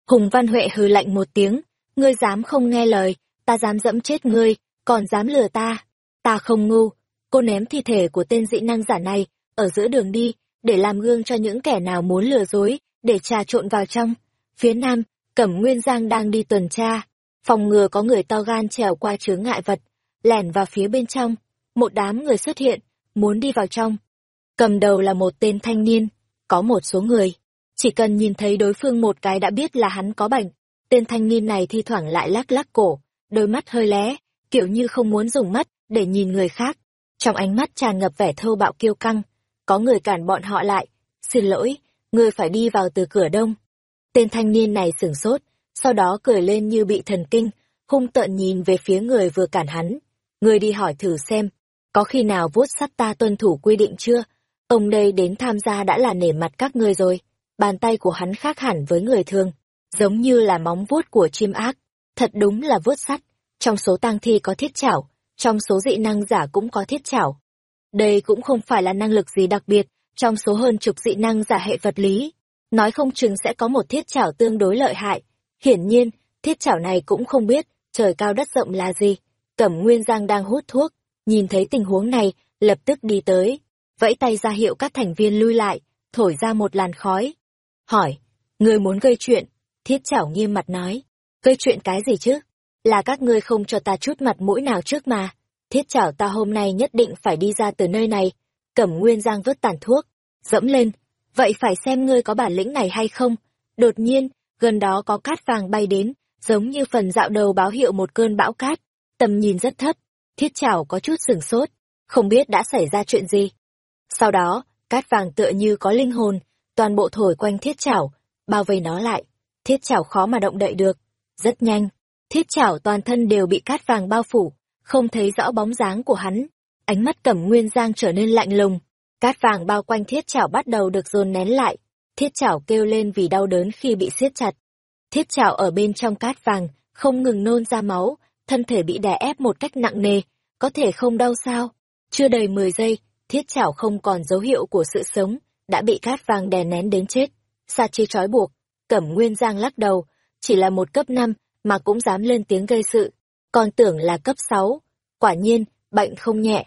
Hùng Văn Huệ hừ lạnh một tiếng, ngươi dám không nghe lời, ta dám dẫm chết ngươi, còn dám lừa ta. Ta không ngu, cô ném thi thể của tên dĩ năng giả này, ở giữa đường đi, để làm gương cho những kẻ nào muốn lừa dối, để trà trộn vào trong. Phía nam, Cẩm Nguyên Giang đang đi tuần tra, phòng ngừa có người to gan trèo qua chướng ngại vật, lẻn vào phía bên trong. Một đám người xuất hiện, muốn đi vào trong. Cầm đầu là một tên thanh niên, có một số người. Chỉ cần nhìn thấy đối phương một cái đã biết là hắn có bệnh. Tên thanh niên này thi thoảng lại lắc lắc cổ, đôi mắt hơi lé, kiểu như không muốn dùng mắt để nhìn người khác. Trong ánh mắt tràn ngập vẻ thô bạo kiêu căng, có người cản bọn họ lại. Xin lỗi, ngươi phải đi vào từ cửa đông. Tên thanh niên này sửng sốt, sau đó cười lên như bị thần kinh, hung tợn nhìn về phía người vừa cản hắn. Ngươi đi hỏi thử xem, có khi nào vuốt sắt ta tuân thủ quy định chưa? Ông đây đến tham gia đã là nể mặt các ngươi rồi. Bàn tay của hắn khác hẳn với người thường, giống như là móng vuốt của chim ác. Thật đúng là vuốt sắt. Trong số tang thi có thiết chảo, trong số dị năng giả cũng có thiết chảo. Đây cũng không phải là năng lực gì đặc biệt, trong số hơn chục dị năng giả hệ vật lý. Nói không chừng sẽ có một thiết chảo tương đối lợi hại. Hiển nhiên, thiết chảo này cũng không biết trời cao đất rộng là gì. Cẩm Nguyên Giang đang hút thuốc, nhìn thấy tình huống này, lập tức đi tới, vẫy tay ra hiệu các thành viên lui lại, thổi ra một làn khói. Hỏi, người muốn gây chuyện, thiết chảo nghiêm mặt nói, gây chuyện cái gì chứ? Là các ngươi không cho ta chút mặt mũi nào trước mà. Thiết chảo ta hôm nay nhất định phải đi ra từ nơi này. Cẩm Nguyên Giang vứt tàn thuốc, dẫm lên. Vậy phải xem ngươi có bản lĩnh này hay không. Đột nhiên, gần đó có cát vàng bay đến, giống như phần dạo đầu báo hiệu một cơn bão cát. Tầm nhìn rất thấp, thiết chảo có chút sừng sốt, không biết đã xảy ra chuyện gì. Sau đó, cát vàng tựa như có linh hồn, toàn bộ thổi quanh thiết chảo, bao vây nó lại. Thiết chảo khó mà động đậy được. Rất nhanh, thiết chảo toàn thân đều bị cát vàng bao phủ, không thấy rõ bóng dáng của hắn. Ánh mắt Cẩm Nguyên Giang trở nên lạnh lùng. Cát vàng bao quanh thiết chảo bắt đầu được dồn nén lại. Thiết chảo kêu lên vì đau đớn khi bị siết chặt. Thiết chảo ở bên trong cát vàng, không ngừng nôn ra máu, thân thể bị đè ép một cách nặng nề. Có thể không đau sao? Chưa đầy 10 giây, thiết chảo không còn dấu hiệu của sự sống, đã bị cát vàng đè nén đến chết. Sa chi trói buộc, Cẩm Nguyên Giang lắc đầu, chỉ là một cấp năm mà cũng dám lên tiếng gây sự, còn tưởng là cấp sáu. Quả nhiên, bệnh không nhẹ.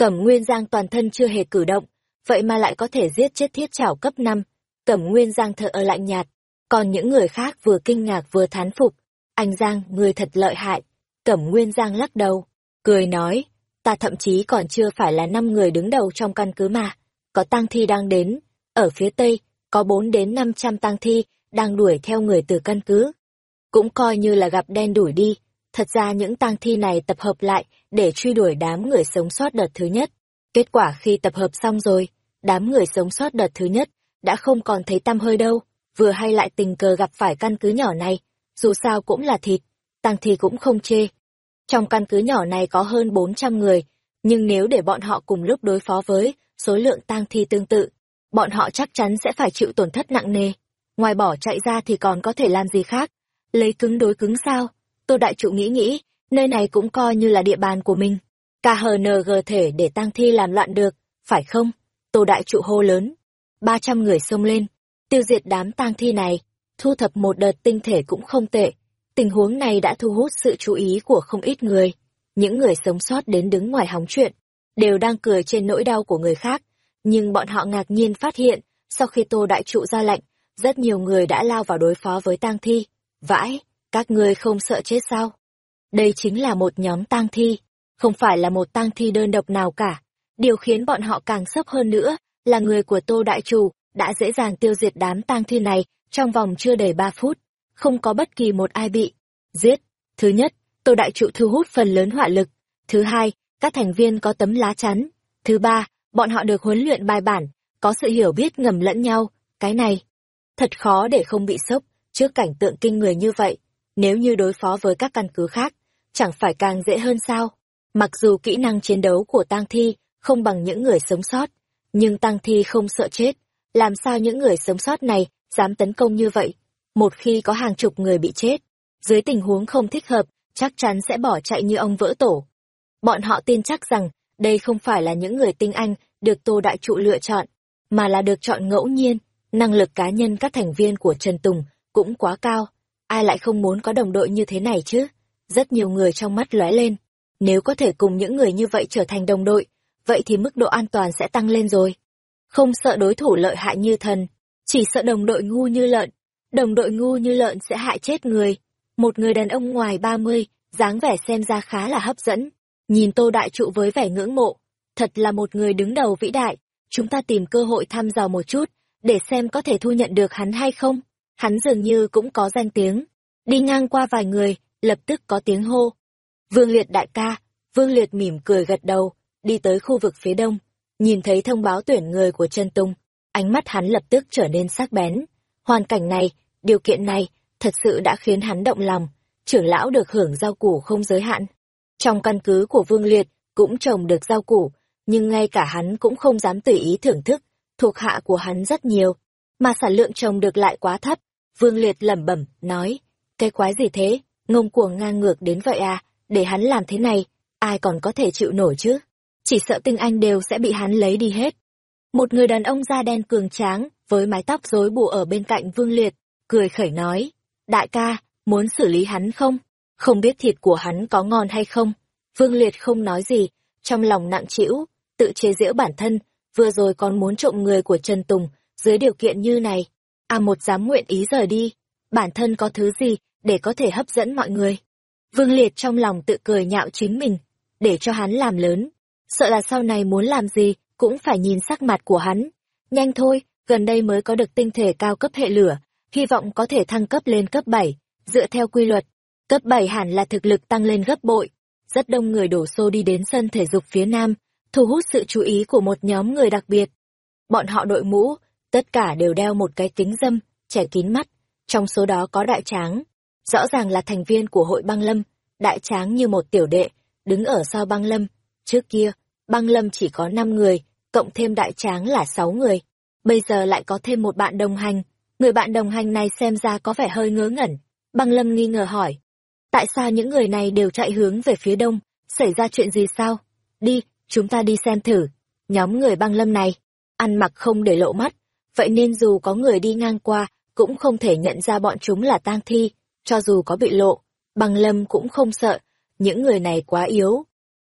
Cẩm Nguyên Giang toàn thân chưa hề cử động, vậy mà lại có thể giết chết thiết chảo cấp 5. Cẩm Nguyên Giang thở ở lạnh nhạt, còn những người khác vừa kinh ngạc vừa thán phục. Anh Giang, người thật lợi hại. Cẩm Nguyên Giang lắc đầu, cười nói, ta thậm chí còn chưa phải là năm người đứng đầu trong căn cứ mà. Có tang thi đang đến, ở phía tây, có 4 đến 500 tang thi đang đuổi theo người từ căn cứ. Cũng coi như là gặp đen đuổi đi, thật ra những tang thi này tập hợp lại để truy đuổi đám người sống sót đợt thứ nhất. Kết quả khi tập hợp xong rồi, đám người sống sót đợt thứ nhất đã không còn thấy tăm hơi đâu, vừa hay lại tình cờ gặp phải căn cứ nhỏ này, dù sao cũng là thịt, tang thi cũng không chê. Trong căn cứ nhỏ này có hơn 400 người, nhưng nếu để bọn họ cùng lúc đối phó với số lượng tang thi tương tự, bọn họ chắc chắn sẽ phải chịu tổn thất nặng nề. Ngoài bỏ chạy ra thì còn có thể làm gì khác? Lấy cứng đối cứng sao? Tô Đại Trụ nghĩ nghĩ, nơi này cũng coi như là địa bàn của mình. KHNG thể để tang thi làm loạn được, phải không? Tô Đại Trụ hô lớn. 300 người xông lên, tiêu diệt đám tang thi này, thu thập một đợt tinh thể cũng không tệ. Tình huống này đã thu hút sự chú ý của không ít người. Những người sống sót đến đứng ngoài hóng chuyện, đều đang cười trên nỗi đau của người khác. Nhưng bọn họ ngạc nhiên phát hiện, sau khi Tô Đại Trụ ra lệnh, rất nhiều người đã lao vào đối phó với tang thi. Vãi, các ngươi không sợ chết sao? Đây chính là một nhóm tang thi, không phải là một tang thi đơn độc nào cả. Điều khiến bọn họ càng sốc hơn nữa là người của Tô Đại Chủ đã dễ dàng tiêu diệt đám tang thi này trong vòng chưa đầy ba phút. Không có bất kỳ một ai bị giết. Thứ nhất, Tô Đại Trụ thu hút phần lớn hỏa lực. Thứ hai, các thành viên có tấm lá chắn. Thứ ba, bọn họ được huấn luyện bài bản, có sự hiểu biết ngầm lẫn nhau. Cái này, thật khó để không bị sốc trước cảnh tượng kinh người như vậy. Nếu như đối phó với các căn cứ khác, chẳng phải càng dễ hơn sao? Mặc dù kỹ năng chiến đấu của tang thi không bằng những người sống sót, nhưng tang thi không sợ chết. Làm sao những người sống sót này dám tấn công như vậy? Một khi có hàng chục người bị chết, dưới tình huống không thích hợp, chắc chắn sẽ bỏ chạy như ông vỡ tổ. Bọn họ tin chắc rằng đây không phải là những người tinh anh được Tô Đại Trụ lựa chọn, mà là được chọn ngẫu nhiên. Năng lực cá nhân các thành viên của Trần Tùng cũng quá cao. Ai lại không muốn có đồng đội như thế này chứ? Rất nhiều người trong mắt lóe lên. Nếu có thể cùng những người như vậy trở thành đồng đội, vậy thì mức độ an toàn sẽ tăng lên rồi. Không sợ đối thủ lợi hại như thần, chỉ sợ đồng đội ngu như lợn. Đồng đội ngu như lợn sẽ hại chết người. Một người đàn ông ngoài 30, dáng vẻ xem ra khá là hấp dẫn. Nhìn Tô Đại Trụ với vẻ ngưỡng mộ. Thật là một người đứng đầu vĩ đại. Chúng ta tìm cơ hội thăm dò một chút, để xem có thể thu nhận được hắn hay không. Hắn dường như cũng có danh tiếng. Đi ngang qua vài người, lập tức có tiếng hô. Vương Liệt đại ca, Vương Liệt mỉm cười gật đầu, đi tới khu vực phía đông, nhìn thấy thông báo tuyển người của chân Tung, ánh mắt hắn lập tức trở nên sắc bén. Hoàn cảnh này, điều kiện này, thật sự đã khiến hắn động lòng, trưởng lão được hưởng rau củ không giới hạn. Trong căn cứ của Vương Liệt cũng trồng được rau củ, nhưng ngay cả hắn cũng không dám tùy ý thưởng thức, thuộc hạ của hắn rất nhiều, mà sản lượng trồng được lại quá thấp. Vương Liệt lẩm bẩm, nói, cái quái gì thế, ngông cuồng ngang ngược đến vậy à, để hắn làm thế này, ai còn có thể chịu nổi chứ? Chỉ sợ tinh anh đều sẽ bị hắn lấy đi hết. Một người đàn ông da đen cường tráng, với mái tóc rối bù ở bên cạnh Vương Liệt, cười khẩy nói, đại ca, muốn xử lý hắn không? Không biết thịt của hắn có ngon hay không? Vương Liệt không nói gì, trong lòng nặng trĩu, tự chế giễu bản thân, vừa rồi còn muốn trộm người của Trần Tùng, dưới điều kiện như này. À một dám nguyện ý rời đi, bản thân có thứ gì để có thể hấp dẫn mọi người. Vương Liệt trong lòng tự cười nhạo chính mình, để cho hắn làm lớn. Sợ là sau này muốn làm gì, cũng phải nhìn sắc mặt của hắn. Nhanh thôi, gần đây mới có được tinh thể cao cấp hệ lửa, hy vọng có thể thăng cấp lên cấp bảy dựa theo quy luật. Cấp bảy hẳn là thực lực tăng lên gấp bội. Rất đông người đổ xô đi đến sân thể dục phía nam, thu hút sự chú ý của một nhóm người đặc biệt. Bọn họ đội mũ, tất cả đều đeo một cái kính dâm, trẻ kín mắt, trong số đó có đại tráng. Rõ ràng là thành viên của hội băng lâm, đại tráng như một tiểu đệ, đứng ở sau băng lâm. Trước kia, băng lâm chỉ có 5 người, cộng thêm đại tráng là 6 người. Bây giờ lại có thêm một bạn đồng hành. Người bạn đồng hành này xem ra có vẻ hơi ngớ ngẩn. Băng lâm nghi ngờ hỏi. Tại sao những người này đều chạy hướng về phía đông? Xảy ra chuyện gì sao? Đi, chúng ta đi xem thử. Nhóm người băng lâm này, ăn mặc không để lộ mắt. Vậy nên dù có người đi ngang qua, cũng không thể nhận ra bọn chúng là tang thi. Cho dù có bị lộ, băng lâm cũng không sợ. Những người này quá yếu.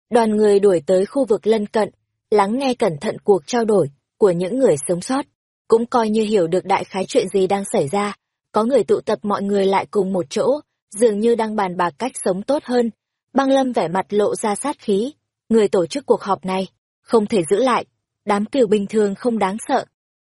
Đoàn người đuổi tới khu vực lân cận, lắng nghe cẩn thận cuộc trao đổi của những người sống sót, cũng coi như hiểu được đại khái chuyện gì đang xảy ra. Có người tụ tập mọi người lại cùng một chỗ, dường như đang bàn bạc cách sống tốt hơn. Băng Lâm vẻ mặt lộ ra sát khí, người tổ chức cuộc họp này, không thể giữ lại, đám kiều bình thường không đáng sợ.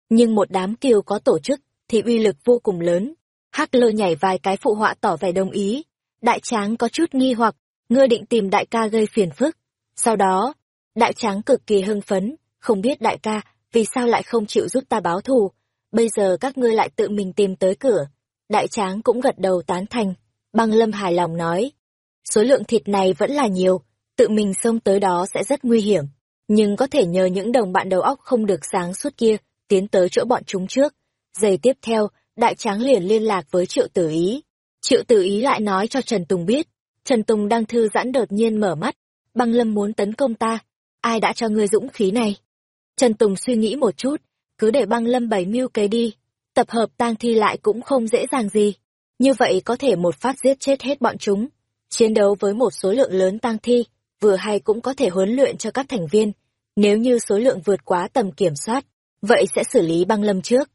Nhưng một đám kiều có tổ chức, thì uy lực vô cùng lớn. Hắc lơ nhảy vài cái phụ họa tỏ vẻ đồng ý. Đại tráng có chút nghi hoặc, ngươi định tìm đại ca gây phiền phức. Sau đó, đại tráng cực kỳ hưng phấn, không biết đại ca, vì sao lại không chịu giúp ta báo thù. Bây giờ các ngươi lại tự mình tìm tới cửa. Đại tráng cũng gật đầu tán thành. Băng lâm hài lòng nói. Số lượng thịt này vẫn là nhiều, tự mình xông tới đó sẽ rất nguy hiểm. Nhưng có thể nhờ những đồng bạn đầu óc không được sáng suốt kia, tiến tới chỗ bọn chúng trước. Giây tiếp theo, đại tráng liền liên lạc với triệu tử ý. Triệu tử ý lại nói cho Trần Tùng biết. Trần Tùng đang thư giãn đột nhiên mở mắt. Băng lâm muốn tấn công ta. Ai đã cho ngươi dũng khí này? Trần Tùng suy nghĩ một chút, cứ để băng lâm bày mưu kế đi. Tập hợp tang thi lại cũng không dễ dàng gì. Như vậy có thể một phát giết chết hết bọn chúng. Chiến đấu với một số lượng lớn tang thi, vừa hay cũng có thể huấn luyện cho các thành viên. Nếu như số lượng vượt quá tầm kiểm soát, vậy sẽ xử lý băng lâm trước.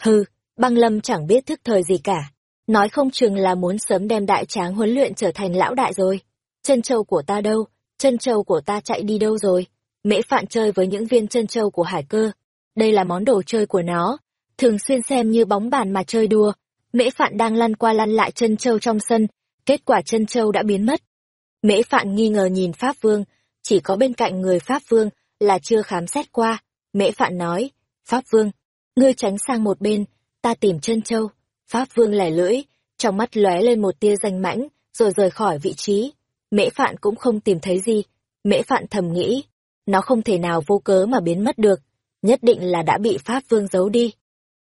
Hừ, băng lâm chẳng biết thức thời gì cả. Nói không chừng là muốn sớm đem đại tráng huấn luyện trở thành lão đại rồi. Chân châu của ta đâu? Chân châu của ta chạy đi đâu rồi? Mễ phạn chơi với những viên chân châu của hải cơ. Đây là món đồ chơi của nó. Thường xuyên xem như bóng bàn mà chơi đùa. Mễ phạn đang lăn qua lăn lại chân châu trong sân. Kết quả chân châu đã biến mất. Mễ phạn nghi ngờ nhìn Pháp Vương. Chỉ có bên cạnh người Pháp Vương là chưa khám xét qua. Mễ phạn nói, Pháp Vương, ngươi tránh sang một bên, ta tìm chân châu. Pháp Vương lẻ lưỡi, trong mắt lóe lên một tia danh mãnh, rồi rời khỏi vị trí. Mễ Phạn cũng không tìm thấy gì. Mễ Phạn thầm nghĩ, nó không thể nào vô cớ mà biến mất được, nhất định là đã bị Pháp Vương giấu đi.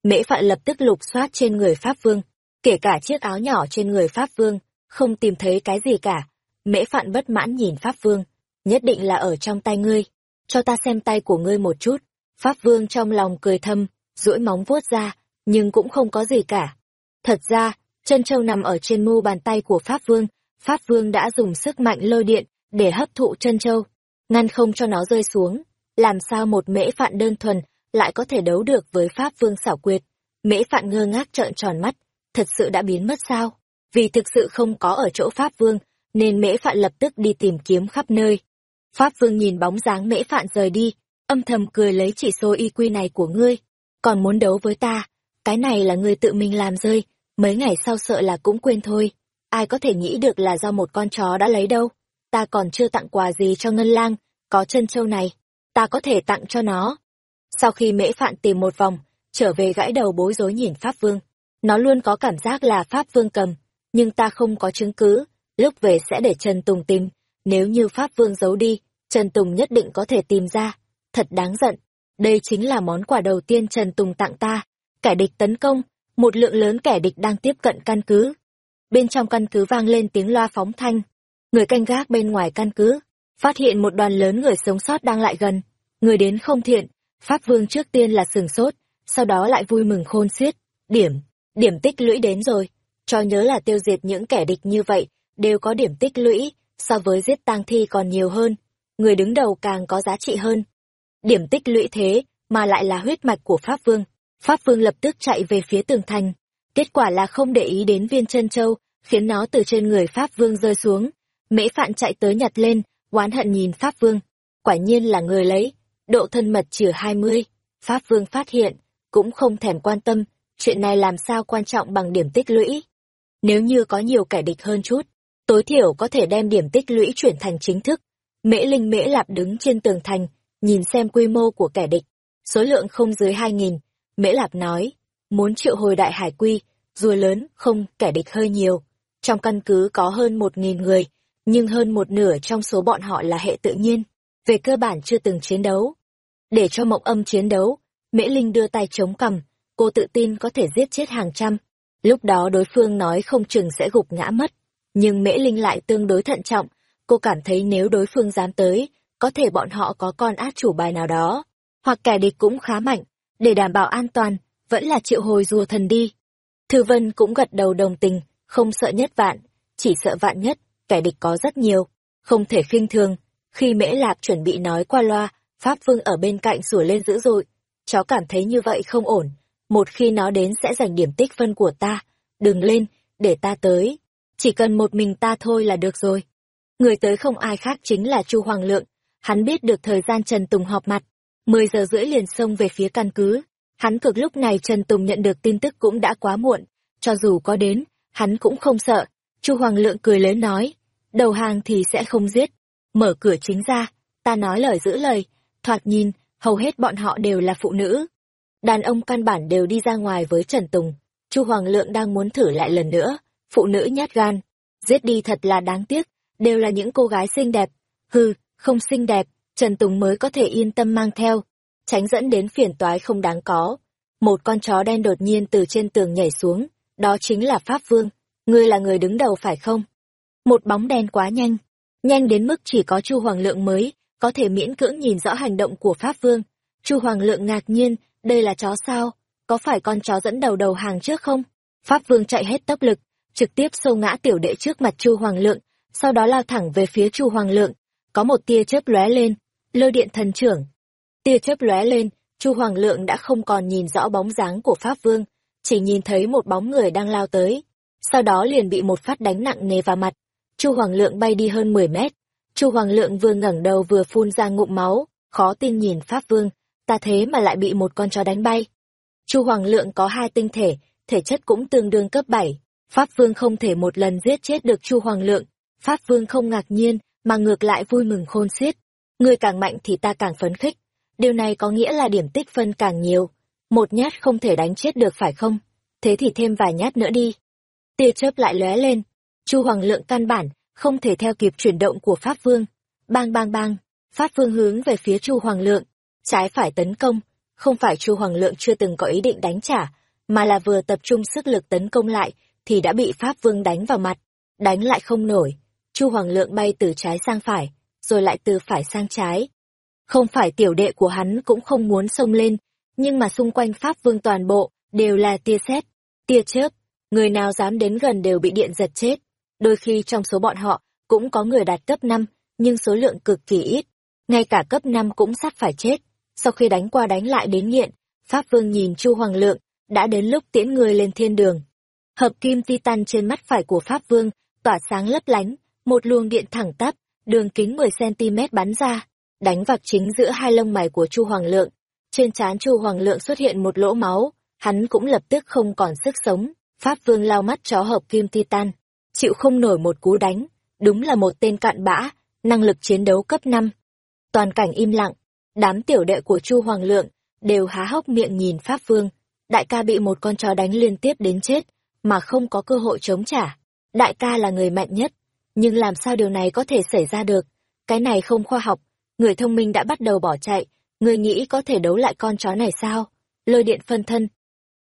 Mễ Phạn lập tức lục soát trên người Pháp Vương, kể cả chiếc áo nhỏ trên người Pháp Vương, không tìm thấy cái gì cả. Mễ Phạn bất mãn nhìn Pháp Vương, nhất định là ở trong tay ngươi, cho ta xem tay của ngươi một chút. Pháp Vương trong lòng cười thầm, duỗi móng vuốt ra, nhưng cũng không có gì cả. Thật ra, chân châu nằm ở trên mu bàn tay của Pháp Vương, Pháp Vương đã dùng sức mạnh lôi điện để hấp thụ chân châu, ngăn không cho nó rơi xuống. Làm sao một mễ phạn đơn thuần lại có thể đấu được với Pháp Vương xảo quyệt? Mễ phạn ngơ ngác trợn tròn mắt, thật sự đã biến mất sao? Vì thực sự không có ở chỗ Pháp Vương, nên mễ phạn lập tức đi tìm kiếm khắp nơi. Pháp Vương nhìn bóng dáng mễ phạn rời đi, âm thầm cười lấy chỉ số y quy này của ngươi. Còn muốn đấu với ta, cái này là ngươi tự mình làm rơi, mấy ngày sau sợ là cũng quên thôi ai có thể nghĩ được là do một con chó đã lấy đâu. Ta còn chưa tặng quà gì cho Ngân Lang, có chân châu này, ta có thể tặng cho nó. Sau khi mễ phạn tìm một vòng, trở về gãi đầu bối rối nhìn Pháp Vương. Nó luôn có cảm giác là Pháp Vương cầm, nhưng ta không có chứng cứ, lúc về sẽ để Trần Tùng tìm. Nếu như Pháp Vương giấu đi, Trần Tùng nhất định có thể tìm ra. Thật đáng giận. Đây chính là món quà đầu tiên Trần Tùng tặng ta. Kẻ địch tấn công, một lượng lớn kẻ địch đang tiếp cận căn cứ bên trong căn cứ vang lên tiếng loa phóng thanh. Người canh gác bên ngoài căn cứ, phát hiện một đoàn lớn người sống sót đang lại gần. Người đến không thiện, Pháp Vương trước tiên là sừng sốt, sau đó lại vui mừng khôn xiết. Điểm, điểm tích lũy đến rồi. Cho nhớ là tiêu diệt những kẻ địch như vậy, đều có điểm tích lũy, so với giết tang thi còn nhiều hơn. Người đứng đầu càng có giá trị hơn. Điểm tích lũy thế, mà lại là huyết mạch của Pháp Vương. Pháp Vương lập tức chạy về phía tường thành, Kết quả là không để ý đến viên chân châu, khiến nó từ trên người Pháp Vương rơi xuống. Mễ Phạn chạy tới nhặt lên, oán hận nhìn Pháp Vương. Quả nhiên là người lấy, độ thân mật trừ hai mươi Pháp Vương phát hiện, cũng không thèm quan tâm, chuyện này làm sao quan trọng bằng điểm tích lũy. Nếu như có nhiều kẻ địch hơn chút, tối thiểu có thể đem điểm tích lũy chuyển thành chính thức. Mễ Linh Mễ Lạp đứng trên tường thành, nhìn xem quy mô của kẻ địch. Số lượng không dưới hai nghìn Mễ Lạp nói, muốn triệu hồi đại hải quy, rùa lớn, không, kẻ địch hơi nhiều. Trong căn cứ có hơn một nghìn người, nhưng hơn một nửa trong số bọn họ là hệ tự nhiên, về cơ bản chưa từng chiến đấu. Để cho mộng âm chiến đấu, Mễ Linh đưa tay chống cằm, cô tự tin có thể giết chết hàng trăm. Lúc đó đối phương nói không chừng sẽ gục ngã mất, nhưng Mễ Linh lại tương đối thận trọng, cô cảm thấy nếu đối phương dám tới, có thể bọn họ có con át chủ bài nào đó, hoặc kẻ địch cũng khá mạnh, để đảm bảo an toàn, vẫn là triệu hồi rùa thần đi. Thư Vân cũng gật đầu đồng tình, không sợ nhất vạn, chỉ sợ vạn nhất, kẻ địch có rất nhiều, không thể khinh thường. Khi Mễ lạc chuẩn bị nói qua loa, Pháp Vương ở bên cạnh sủa lên dữ dội. Cháu cảm thấy như vậy không ổn, một khi nó đến sẽ giành điểm tích phân của ta. Đừng lên, để ta tới. Chỉ cần một mình ta thôi là được rồi. Người tới không ai khác chính là Chu Hoàng Lượng. Hắn biết được thời gian Trần Tùng họp mặt. mười giờ rưỡi liền xông về phía căn cứ. Hắn cực lúc này Trần Tùng nhận được tin tức cũng đã quá muộn. Cho dù có đến, hắn cũng không sợ. Chu Hoàng Lượng cười lớn nói, đầu hàng thì sẽ không giết. Mở cửa chính ra, ta nói lời giữ lời, thoạt nhìn, hầu hết bọn họ đều là phụ nữ. Đàn ông căn bản đều đi ra ngoài với Trần Tùng. Chu Hoàng Lượng đang muốn thử lại lần nữa, phụ nữ nhát gan. Giết đi thật là đáng tiếc, đều là những cô gái xinh đẹp. Hừ, không xinh đẹp, Trần Tùng mới có thể yên tâm mang theo, tránh dẫn đến phiền toái không đáng có. Một con chó đen đột nhiên từ trên tường nhảy xuống, đó chính là Pháp Vương. Ngươi là người đứng đầu phải không? Một bóng đen quá nhanh, nhanh đến mức chỉ có Chu Hoàng Lượng mới có thể miễn cưỡng nhìn rõ hành động của Pháp Vương. Chu Hoàng Lượng ngạc nhiên, đây là chó sao? Có phải con chó dẫn đầu đầu hàng trước không? Pháp Vương chạy hết tốc lực, trực tiếp xô ngã tiểu đệ trước mặt Chu Hoàng Lượng, sau đó lao thẳng về phía Chu Hoàng Lượng. Có một tia chớp lóe lên, lôi điện thần trưởng. Tia chớp lóe lên, Chu Hoàng Lượng đã không còn nhìn rõ bóng dáng của Pháp Vương, chỉ nhìn thấy một bóng người đang lao tới. Sau đó liền bị một phát đánh nặng nề vào mặt. Chu Hoàng Lượng bay đi hơn 10 mét. Chu Hoàng Lượng vừa ngẩng đầu vừa phun ra ngụm máu, khó tin nhìn Pháp Vương, ta thế mà lại bị một con chó đánh bay. Chu Hoàng Lượng có hai tinh thể, thể chất cũng tương đương cấp 7. Pháp Vương không thể một lần giết chết được Chu Hoàng Lượng. Pháp Vương không ngạc nhiên, mà ngược lại vui mừng khôn xiết. Người càng mạnh thì ta càng phấn khích. Điều này có nghĩa là điểm tích phân càng nhiều. Một nhát không thể đánh chết được phải không? Thế thì thêm vài nhát nữa đi. Tia chớp lại lóe lên. Chu Hoàng Lượng căn bản, không thể theo kịp chuyển động của Pháp Vương. Bang bang bang, Pháp Vương hướng về phía Chu Hoàng Lượng. Trái phải tấn công, không phải Chu Hoàng Lượng chưa từng có ý định đánh trả, mà là vừa tập trung sức lực tấn công lại, thì đã bị Pháp Vương đánh vào mặt. Đánh lại không nổi. Chu Hoàng Lượng bay từ trái sang phải, rồi lại từ phải sang trái. Không phải tiểu đệ của hắn cũng không muốn xông lên, nhưng mà xung quanh Pháp Vương toàn bộ, đều là tia sét, tia chớp, người nào dám đến gần đều bị điện giật chết. Đôi khi trong số bọn họ, cũng có người đạt cấp 5, nhưng số lượng cực kỳ ít. Ngay cả cấp 5 cũng sắp phải chết. Sau khi đánh qua đánh lại đến nghiện, Pháp Vương nhìn Chu Hoàng Lượng, đã đến lúc tiễn người lên thiên đường. Hợp kim titan trên mắt phải của Pháp Vương, tỏa sáng lấp lánh, một luồng điện thẳng tắp, đường kính 10cm bắn ra, đánh vạc chính giữa hai lông mày của Chu Hoàng Lượng. Trên trán Chu Hoàng Lượng xuất hiện một lỗ máu, hắn cũng lập tức không còn sức sống. Pháp Vương lao mắt chó hợp kim titan, chịu không nổi một cú đánh, đúng là một tên cạn bã, năng lực chiến đấu cấp 5. Toàn cảnh im lặng, đám tiểu đệ của Chu Hoàng Lượng đều há hốc miệng nhìn Pháp Vương. Đại ca bị một con chó đánh liên tiếp đến chết, mà không có cơ hội chống trả. Đại ca là người mạnh nhất, nhưng làm sao điều này có thể xảy ra được? Cái này không khoa học, người thông minh đã bắt đầu bỏ chạy, người nghĩ có thể đấu lại con chó này sao? Lôi điện phân thân.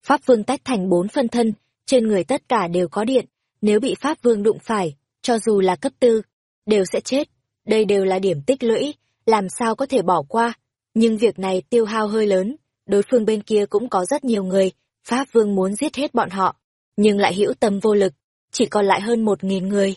Pháp Vương tách thành bốn phân thân, trên người tất cả đều có điện, nếu bị Pháp Vương đụng phải, cho dù là cấp tư, đều sẽ chết. Đây đều là điểm tích lũy, làm sao có thể bỏ qua. Nhưng việc này tiêu hao hơi lớn, đối phương bên kia cũng có rất nhiều người, Pháp Vương muốn giết hết bọn họ, nhưng lại hữu tâm vô lực, chỉ còn lại hơn một nghìn người.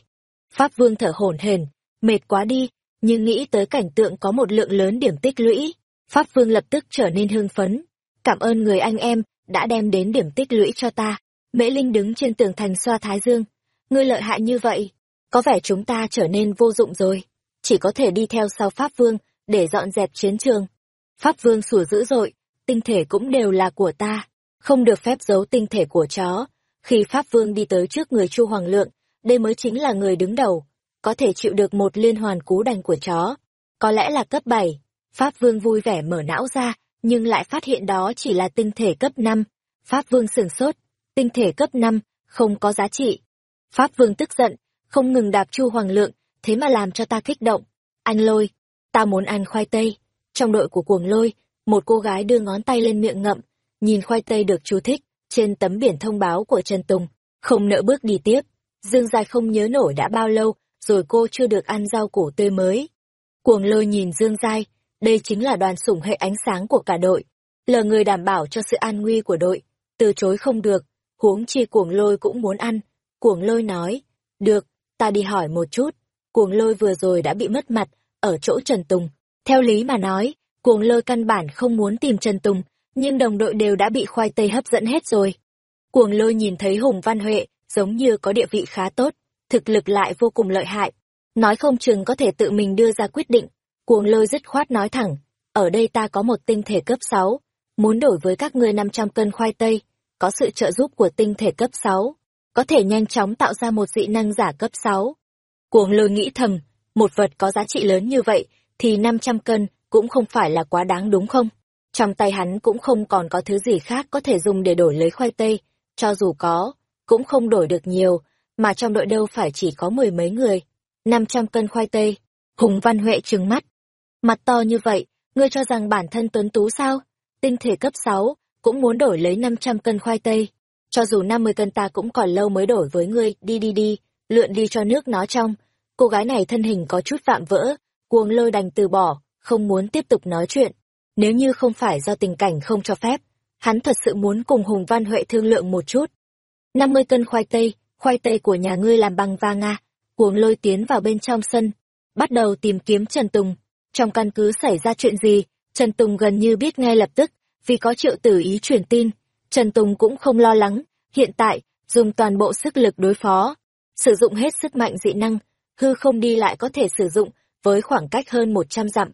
Pháp Vương thở hổn hển, mệt quá đi, nhưng nghĩ tới cảnh tượng có một lượng lớn điểm tích lũy, Pháp Vương lập tức trở nên hưng phấn. Cảm ơn người anh em đã đem đến điểm tích lũy cho ta. Mễ Linh đứng trên tường thành xoa thái dương. Ngươi lợi hại như vậy, có vẻ chúng ta trở nên vô dụng rồi. Chỉ có thể đi theo sau Pháp Vương để dọn dẹp chiến trường. Pháp Vương sủa dữ dội, tinh thể cũng đều là của ta, không được phép giấu tinh thể của chó. Khi Pháp Vương đi tới trước người Chu Hoàng Lượng, đây mới chính là người đứng đầu, có thể chịu được một liên hoàn cú đành của chó. Có lẽ là cấp 7. Pháp Vương vui vẻ mở não ra, nhưng lại phát hiện đó chỉ là tinh thể cấp 5. Pháp Vương sửng sốt, tinh thể cấp 5, không có giá trị. Pháp Vương tức giận, không ngừng đạp Chu Hoàng Lượng, thế mà làm cho ta kích động. Anh lôi, ta muốn ăn khoai tây. Trong đội của cuồng lôi, một cô gái đưa ngón tay lên miệng ngậm, nhìn khoai tây được chú thích, trên tấm biển thông báo của Trần Tùng, không nỡ bước đi tiếp. Dương Giai không nhớ nổi đã bao lâu, rồi cô chưa được ăn rau củ tươi mới. Cuồng lôi nhìn Dương Giai, đây chính là đoàn sủng hệ ánh sáng của cả đội, là người đảm bảo cho sự an nguy của đội, từ chối không được, huống chi cuồng lôi cũng muốn ăn. Cuồng lôi nói, được, ta đi hỏi một chút, cuồng lôi vừa rồi đã bị mất mặt, ở chỗ Trần Tùng. Theo lý mà nói, cuồng lôi căn bản không muốn tìm Trần Tùng, nhưng đồng đội đều đã bị khoai tây hấp dẫn hết rồi. Cuồng lôi nhìn thấy Hùng Văn Huệ, giống như có địa vị khá tốt, thực lực lại vô cùng lợi hại. Nói không chừng có thể tự mình đưa ra quyết định. Cuồng lôi dứt khoát nói thẳng, ở đây ta có một tinh thể cấp 6, muốn đổi với các ngươi 500 cân khoai tây, có sự trợ giúp của tinh thể cấp 6, có thể nhanh chóng tạo ra một dị năng giả cấp 6. Cuồng lôi nghĩ thầm, một vật có giá trị lớn như vậy, thì 500 cân cũng không phải là quá đáng đúng không? Trong tay hắn cũng không còn có thứ gì khác có thể dùng để đổi lấy khoai tây, cho dù có, cũng không đổi được nhiều, mà trong đội đâu phải chỉ có mười mấy người. 500 cân khoai tây, Hùng Văn Huệ trừng mắt. Mặt to như vậy, ngươi cho rằng bản thân tuấn tú sao? Tinh thể cấp 6, cũng muốn đổi lấy 500 cân khoai tây. Cho dù 50 cân ta cũng còn lâu mới đổi với ngươi, đi đi đi, lượn đi cho nước nó trong. Cô gái này thân hình có chút vạm vỡ, cuồng lôi đành từ bỏ, không muốn tiếp tục nói chuyện. Nếu như không phải do tình cảnh không cho phép, hắn thật sự muốn cùng Hùng Văn Huệ thương lượng một chút. 50 cân khoai tây, khoai tây của nhà ngươi làm bằng vàng à? Cuồng lôi tiến vào bên trong sân, bắt đầu tìm kiếm Trần Tùng. Trong căn cứ xảy ra chuyện gì, Trần Tùng gần như biết ngay lập tức, vì có triệu tử ý truyền tin. Trần Tùng cũng không lo lắng, hiện tại, dùng toàn bộ sức lực đối phó, sử dụng hết sức mạnh dị năng, hư không đi lại có thể sử dụng với khoảng cách hơn 100 dặm.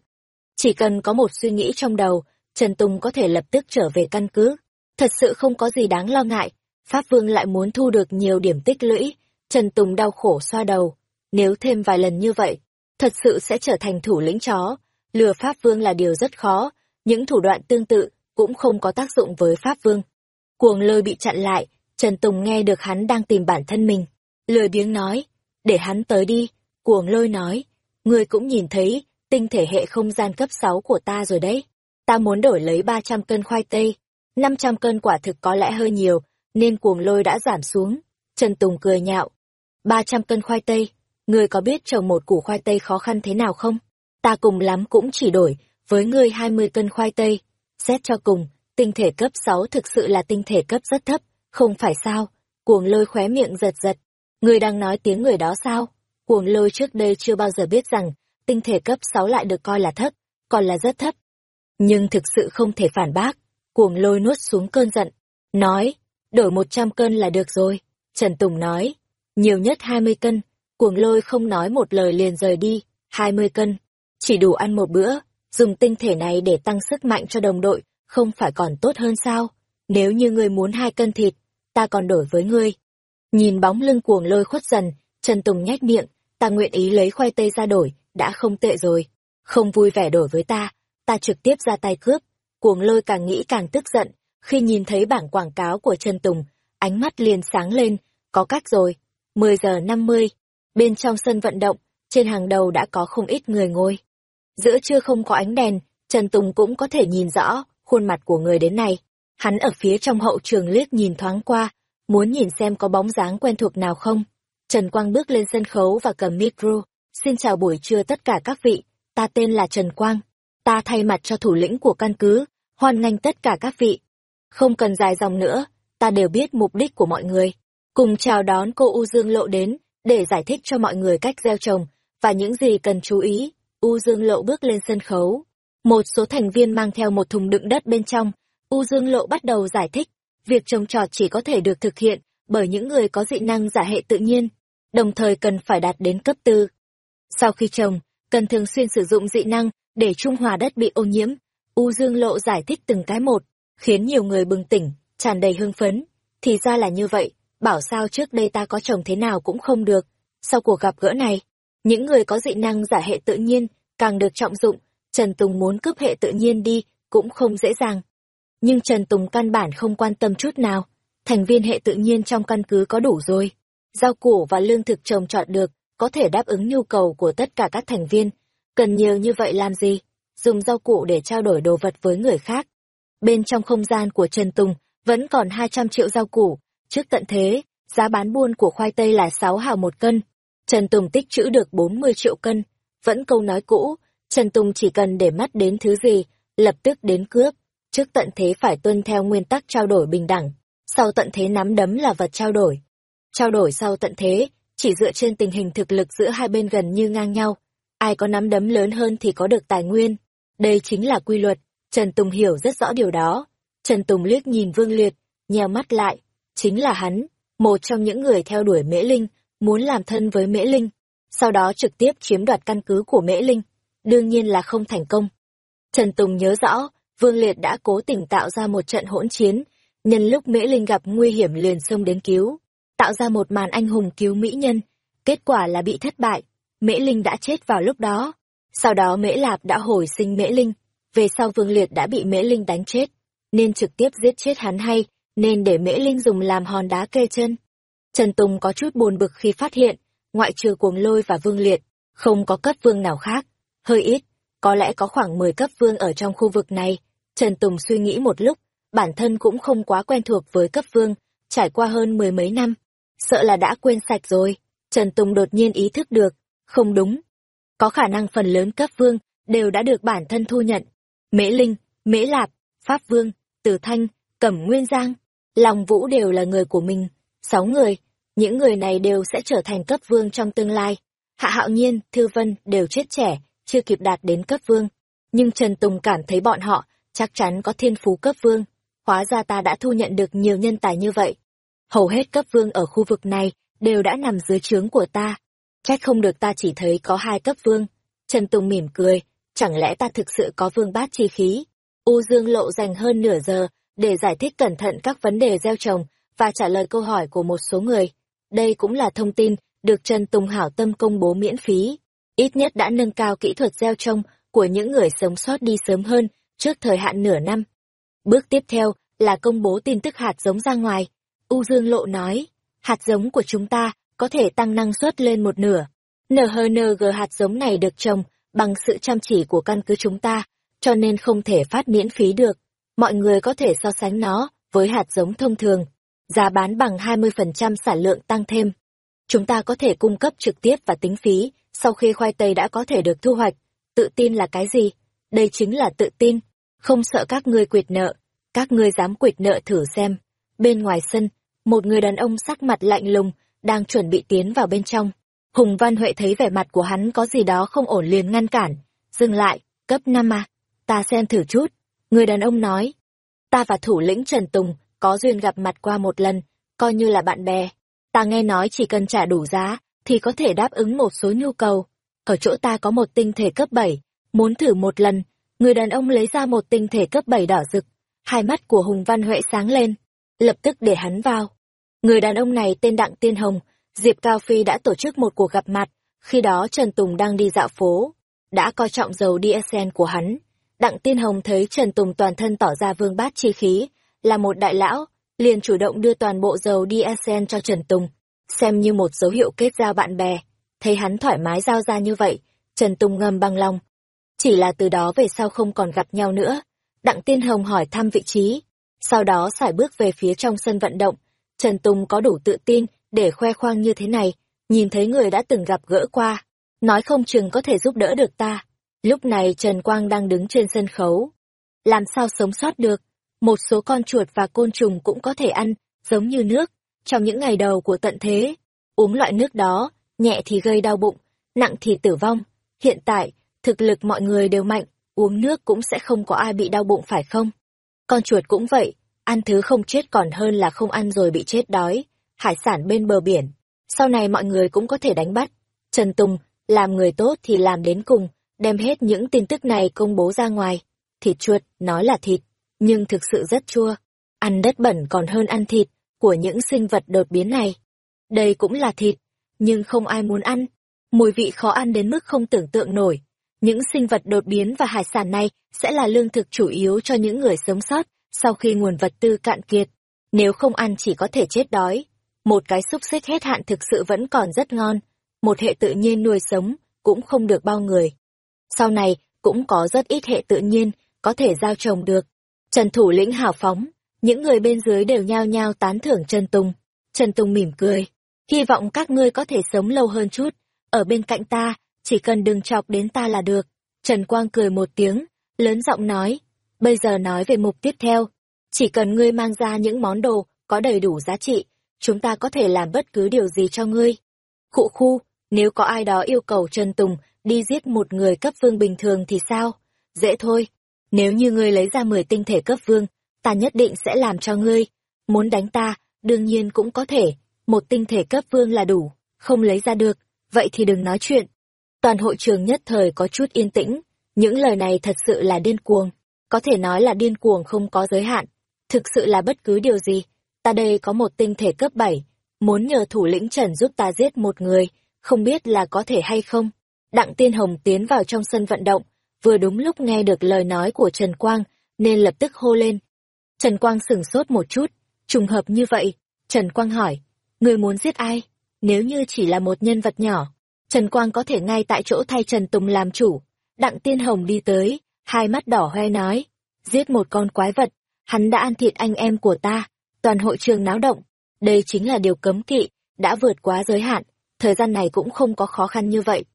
Chỉ cần có một suy nghĩ trong đầu, Trần Tùng có thể lập tức trở về căn cứ. Thật sự không có gì đáng lo ngại, Pháp Vương lại muốn thu được nhiều điểm tích lũy, Trần Tùng đau khổ xoa đầu. Nếu thêm vài lần như vậy, thật sự sẽ trở thành thủ lĩnh chó. Lừa Pháp Vương là điều rất khó, những thủ đoạn tương tự cũng không có tác dụng với Pháp Vương. Cuồng lôi bị chặn lại, Trần Tùng nghe được hắn đang tìm bản thân mình. Lười biếng nói, để hắn tới đi. Cuồng lôi nói, ngươi cũng nhìn thấy, tinh thể hệ không gian cấp 6 của ta rồi đấy. Ta muốn đổi lấy 300 cân khoai tây. 500 cân quả thực có lẽ hơi nhiều, nên cuồng lôi đã giảm xuống. Trần Tùng cười nhạo. 300 cân khoai tây, ngươi có biết trồng một củ khoai tây khó khăn thế nào không? Ta cùng lắm cũng chỉ đổi, với ngươi 20 cân khoai tây. Xét cho cùng, tinh thể cấp 6 thực sự là tinh thể cấp rất thấp, không phải sao? Cuồng lôi khóe miệng giật giật. Ngươi đang nói tiếng người đó sao? Cuồng lôi trước đây chưa bao giờ biết rằng, tinh thể cấp 6 lại được coi là thấp, còn là rất thấp. Nhưng thực sự không thể phản bác. Cuồng lôi nuốt xuống cơn giận. Nói, đổi 100 cân là được rồi. Trần Tùng nói, nhiều nhất 20 cân. Cuồng lôi không nói một lời liền rời đi, 20 cân. Chỉ đủ ăn một bữa, dùng tinh thể này để tăng sức mạnh cho đồng đội, không phải còn tốt hơn sao? Nếu như ngươi muốn hai cân thịt, ta còn đổi với ngươi. Nhìn bóng lưng cuồng lôi khuất dần, Trần Tùng nhếch miệng, ta nguyện ý lấy khoai tây ra đổi, đã không tệ rồi. Không vui vẻ đổi với ta, ta trực tiếp ra tay cướp. Cuồng lôi càng nghĩ càng tức giận, khi nhìn thấy bảng quảng cáo của Trần Tùng, ánh mắt liền sáng lên, có cách rồi. 10 giờ 50, bên trong sân vận động, trên hàng đầu đã có không ít người ngồi. Giữa trưa không có ánh đèn, Trần Tùng cũng có thể nhìn rõ khuôn mặt của người đến này. Hắn ở phía trong hậu trường liếc nhìn thoáng qua, muốn nhìn xem có bóng dáng quen thuộc nào không. Trần Quang bước lên sân khấu và cầm micro. Xin chào buổi trưa tất cả các vị, ta tên là Trần Quang. Ta thay mặt cho thủ lĩnh của căn cứ, hoan nghênh tất cả các vị. Không cần dài dòng nữa, ta đều biết mục đích của mọi người. Cùng chào đón cô U Dương Lộ đến, để giải thích cho mọi người cách gieo trồng, và những gì cần chú ý. U Dương Lộ bước lên sân khấu. Một số thành viên mang theo một thùng đựng đất bên trong. U Dương Lộ bắt đầu giải thích, việc trồng trọt chỉ có thể được thực hiện bởi những người có dị năng giả hệ tự nhiên, đồng thời cần phải đạt đến cấp tư. Sau khi trồng, cần thường xuyên sử dụng dị năng để trung hòa đất bị ô nhiễm. U Dương Lộ giải thích từng cái một, khiến nhiều người bừng tỉnh, tràn đầy hưng phấn. Thì ra là như vậy, bảo sao trước đây ta có chồng thế nào cũng không được. Sau cuộc gặp gỡ này, những người có dị năng giả hệ tự nhiên càng được trọng dụng, Trần Tùng muốn cướp hệ tự nhiên đi cũng không dễ dàng. Nhưng Trần Tùng căn bản không quan tâm chút nào, thành viên hệ tự nhiên trong căn cứ có đủ rồi. Rau củ và lương thực trồng trọt được, có thể đáp ứng nhu cầu của tất cả các thành viên. Cần nhiều như vậy làm gì? Dùng rau cụ để trao đổi đồ vật với người khác. Bên trong không gian của Trần Tùng vẫn còn 200 triệu rau củ. Trước tận thế, giá bán buôn của khoai tây là 6 hào một cân. Trần Tùng tích trữ được 40 triệu cân. Vẫn câu nói cũ, Trần Tùng chỉ cần để mắt đến thứ gì, lập tức đến cướp. Trước tận thế phải tuân theo nguyên tắc trao đổi bình đẳng. Sau tận thế nắm đấm là vật trao đổi. Trao đổi sau tận thế, chỉ dựa trên tình hình thực lực giữa hai bên gần như ngang nhau. Ai có nắm đấm lớn hơn thì có được tài nguyên. Đây chính là quy luật. Trần Tùng hiểu rất rõ điều đó. Trần Tùng liếc nhìn Vương Liệt, nheo mắt lại. Chính là hắn, một trong những người theo đuổi Mễ Linh, muốn làm thân với Mễ Linh. Sau đó trực tiếp chiếm đoạt căn cứ của Mễ Linh. Đương nhiên là không thành công. Trần Tùng nhớ rõ, Vương Liệt đã cố tình tạo ra một trận hỗn chiến, nhân lúc Mễ Linh gặp nguy hiểm liền xông đến cứu, tạo ra một màn anh hùng cứu mỹ nhân, kết quả là bị thất bại, Mễ Linh đã chết vào lúc đó. Sau đó Mễ Lạp đã hồi sinh Mễ Linh, về sau Vương Liệt đã bị Mễ Linh đánh chết, nên trực tiếp giết chết hắn hay, nên để Mễ Linh dùng làm hòn đá kê chân. Trần Tùng có chút buồn bực khi phát hiện, ngoại trừ cuồng lôi và Vương Liệt, không có cấp vương nào khác, hơi ít, có lẽ có khoảng 10 cấp vương ở trong khu vực này. Trần Tùng suy nghĩ một lúc, bản thân cũng không quá quen thuộc với cấp vương, trải qua hơn mười mấy năm. Sợ là đã quên sạch rồi. Trần Tùng đột nhiên ý thức được, không đúng. Có khả năng phần lớn cấp vương đều đã được bản thân thu nhận. Mễ Linh, Mễ Lạp, Pháp Vương, Tử Thanh, Cẩm Nguyên Giang, Lòng Vũ đều là người của mình. Sáu người, những người này đều sẽ trở thành cấp vương trong tương lai. Hạ Hạo Nhiên, Thư Vân đều chết trẻ, chưa kịp đạt đến cấp vương. Nhưng Trần Tùng cảm thấy bọn họ chắc chắn có thiên phú cấp vương. Hóa ra ta đã thu nhận được nhiều nhân tài như vậy. Hầu hết cấp vương ở khu vực này đều đã nằm dưới trướng của ta. Trách không được ta chỉ thấy có hai cấp vương. Trần Tùng mỉm cười, chẳng lẽ ta thực sự có vương bát chi khí? U Dương Lộ dành hơn nửa giờ để giải thích cẩn thận các vấn đề gieo trồng và trả lời câu hỏi của một số người. Đây cũng là thông tin được Trần Tùng hảo tâm công bố miễn phí ít nhất đã nâng cao kỹ thuật gieo trồng của những người sống sót đi sớm hơn trước thời hạn nửa năm. Bước tiếp theo là công bố tin tức hạt giống ra ngoài. U Dương Lộ nói, hạt giống của chúng ta có thể tăng năng suất lên một nửa. NHNG hạt giống này được trồng bằng sự chăm chỉ của căn cứ chúng ta, cho nên không thể phát miễn phí được. Mọi người có thể so sánh nó với hạt giống thông thường. Giá bán bằng 20% sản lượng tăng thêm. Chúng ta có thể cung cấp trực tiếp và tính phí sau khi khoai tây đã có thể được thu hoạch, tự tin là cái gì? Đây chính là tự tin, không sợ các ngươi quyệt nợ, các ngươi dám quyệt nợ thử xem. Bên ngoài sân, một người đàn ông sắc mặt lạnh lùng, đang chuẩn bị tiến vào bên trong. Hùng Văn Huệ thấy vẻ mặt của hắn có gì đó không ổn liền ngăn cản. Dừng lại, cấp năm à, ta xem thử chút. Người đàn ông nói, ta và thủ lĩnh Trần Tùng có duyên gặp mặt qua một lần, coi như là bạn bè. Ta nghe nói chỉ cần trả đủ giá, thì có thể đáp ứng một số nhu cầu. Ở chỗ ta có một tinh thể cấp 7, muốn thử một lần, người đàn ông lấy ra một tinh thể cấp 7 đỏ rực. Hai mắt của Hùng Văn Huệ sáng lên, lập tức để hắn vào. Người đàn ông này tên Đặng Tiên Hồng, Diệp Cao Phi đã tổ chức một cuộc gặp mặt, khi đó Trần Tùng đang đi dạo phố, đã coi trọng dầu diesel của hắn. Đặng Tiên Hồng thấy Trần Tùng toàn thân tỏ ra vương bát chi khí, là một đại lão, liền chủ động đưa toàn bộ dầu diesel cho Trần Tùng, xem như một dấu hiệu kết giao bạn bè. Thấy hắn thoải mái giao ra như vậy, Trần Tùng ngầm bằng lòng. Chỉ là từ đó về sau không còn gặp nhau nữa. Đặng Tiên Hồng hỏi thăm vị trí, sau đó sải bước về phía trong sân vận động. Trần Tùng có đủ tự tin để khoe khoang như thế này, nhìn thấy người đã từng gặp gỡ qua, nói không chừng có thể giúp đỡ được ta. Lúc này Trần Quang đang đứng trên sân khấu. Làm sao sống sót được? Một số con chuột và côn trùng cũng có thể ăn, giống như nước trong những ngày đầu của tận thế, uống loại nước đó, nhẹ thì gây đau bụng, nặng thì tử vong. Hiện tại, thực lực mọi người đều mạnh, uống nước cũng sẽ không có ai bị đau bụng phải không? Con chuột cũng vậy, ăn thứ không chết còn hơn là không ăn rồi bị chết đói. Hải sản bên bờ biển, sau này mọi người cũng có thể đánh bắt. Trần Tùng, làm người tốt thì làm đến cùng, đem hết những tin tức này công bố ra ngoài. Thịt chuột, nói là thịt, nhưng thực sự rất chua. Ăn đất bẩn còn hơn ăn thịt, của những sinh vật đột biến này. Đây cũng là thịt, nhưng không ai muốn ăn. Mùi vị khó ăn đến mức không tưởng tượng nổi. Những sinh vật đột biến và hải sản này sẽ là lương thực chủ yếu cho những người sống sót sau khi nguồn vật tư cạn kiệt. Nếu không ăn chỉ có thể chết đói. Một cái xúc xích hết hạn thực sự vẫn còn rất ngon. một hệ tự nhiên nuôi sống, cũng không được bao người. Sau này, cũng có rất ít hệ tự nhiên, có thể giao trồng được. Trần Thủ lĩnh hào phóng, những người bên dưới đều nhao nhao tán thưởng Trần Tùng. Trần Tùng mỉm cười, hy vọng các ngươi có thể sống lâu hơn chút, ở bên cạnh ta, chỉ cần đừng chọc đến ta là được. Trần Quang cười một tiếng, lớn giọng nói, bây giờ nói về mục tiếp theo, chỉ cần ngươi mang ra những món đồ có đầy đủ giá trị, chúng ta có thể làm bất cứ điều gì cho ngươi. Khụ khu, nếu có ai đó yêu cầu Trần Tùng đi giết một người cấp vương bình thường thì sao? Dễ thôi. Nếu như ngươi lấy ra 10 tinh thể cấp vương, ta nhất định sẽ làm cho ngươi. Muốn đánh ta, đương nhiên cũng có thể. Một tinh thể cấp vương là đủ, không lấy ra được, vậy thì đừng nói chuyện. Toàn hội trường nhất thời có chút yên tĩnh, những lời này thật sự là điên cuồng. Có thể nói là điên cuồng không có giới hạn. Thực sự là bất cứ điều gì. Ta đây có một tinh thể cấp 7, muốn nhờ thủ lĩnh Trần giúp ta giết một người, không biết là có thể hay không. Đặng Tiên Hồng tiến vào trong sân vận động, vừa đúng lúc nghe được lời nói của Trần Quang, nên lập tức hô lên. Trần Quang sửng sốt một chút, trùng hợp như vậy, Trần Quang hỏi, người muốn giết ai? Nếu như chỉ là một nhân vật nhỏ, Trần Quang có thể ngay tại chỗ thay Trần Tùng làm chủ. Đặng Tiên Hồng đi tới, hai mắt đỏ hoe nói, giết một con quái vật, hắn đã ăn thịt anh em của ta, toàn hội trường náo động. Đây chính là điều cấm kỵ, đã vượt quá giới hạn, thời gian này cũng không có khó khăn như vậy.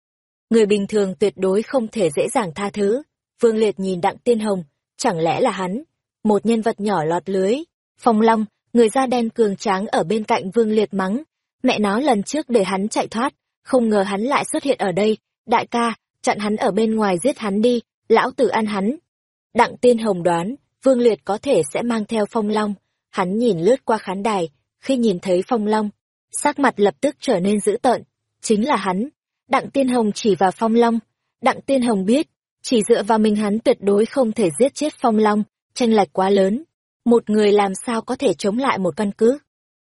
Người bình thường tuyệt đối không thể dễ dàng tha thứ. Vương Liệt nhìn Đặng Tiên Hồng, chẳng lẽ là hắn? Một nhân vật nhỏ lọt lưới. Phong Long, người da đen cường tráng ở bên cạnh Vương Liệt mắng. Mẹ nó lần trước để hắn chạy thoát, không ngờ hắn lại xuất hiện ở đây. Đại ca, chặn hắn ở bên ngoài giết hắn đi, lão tử ăn hắn. Đặng Tiên Hồng đoán, Vương Liệt có thể sẽ mang theo Phong Long. Hắn nhìn lướt qua khán đài, khi nhìn thấy Phong Long, sắc mặt lập tức trở nên dữ tợn. Chính là hắn. Đặng Tiên Hồng chỉ vào Phong Long. Đặng Tiên Hồng biết, chỉ dựa vào mình hắn tuyệt đối không thể giết chết Phong Long, tranh lệch quá lớn. Một người làm sao có thể chống lại một căn cứ.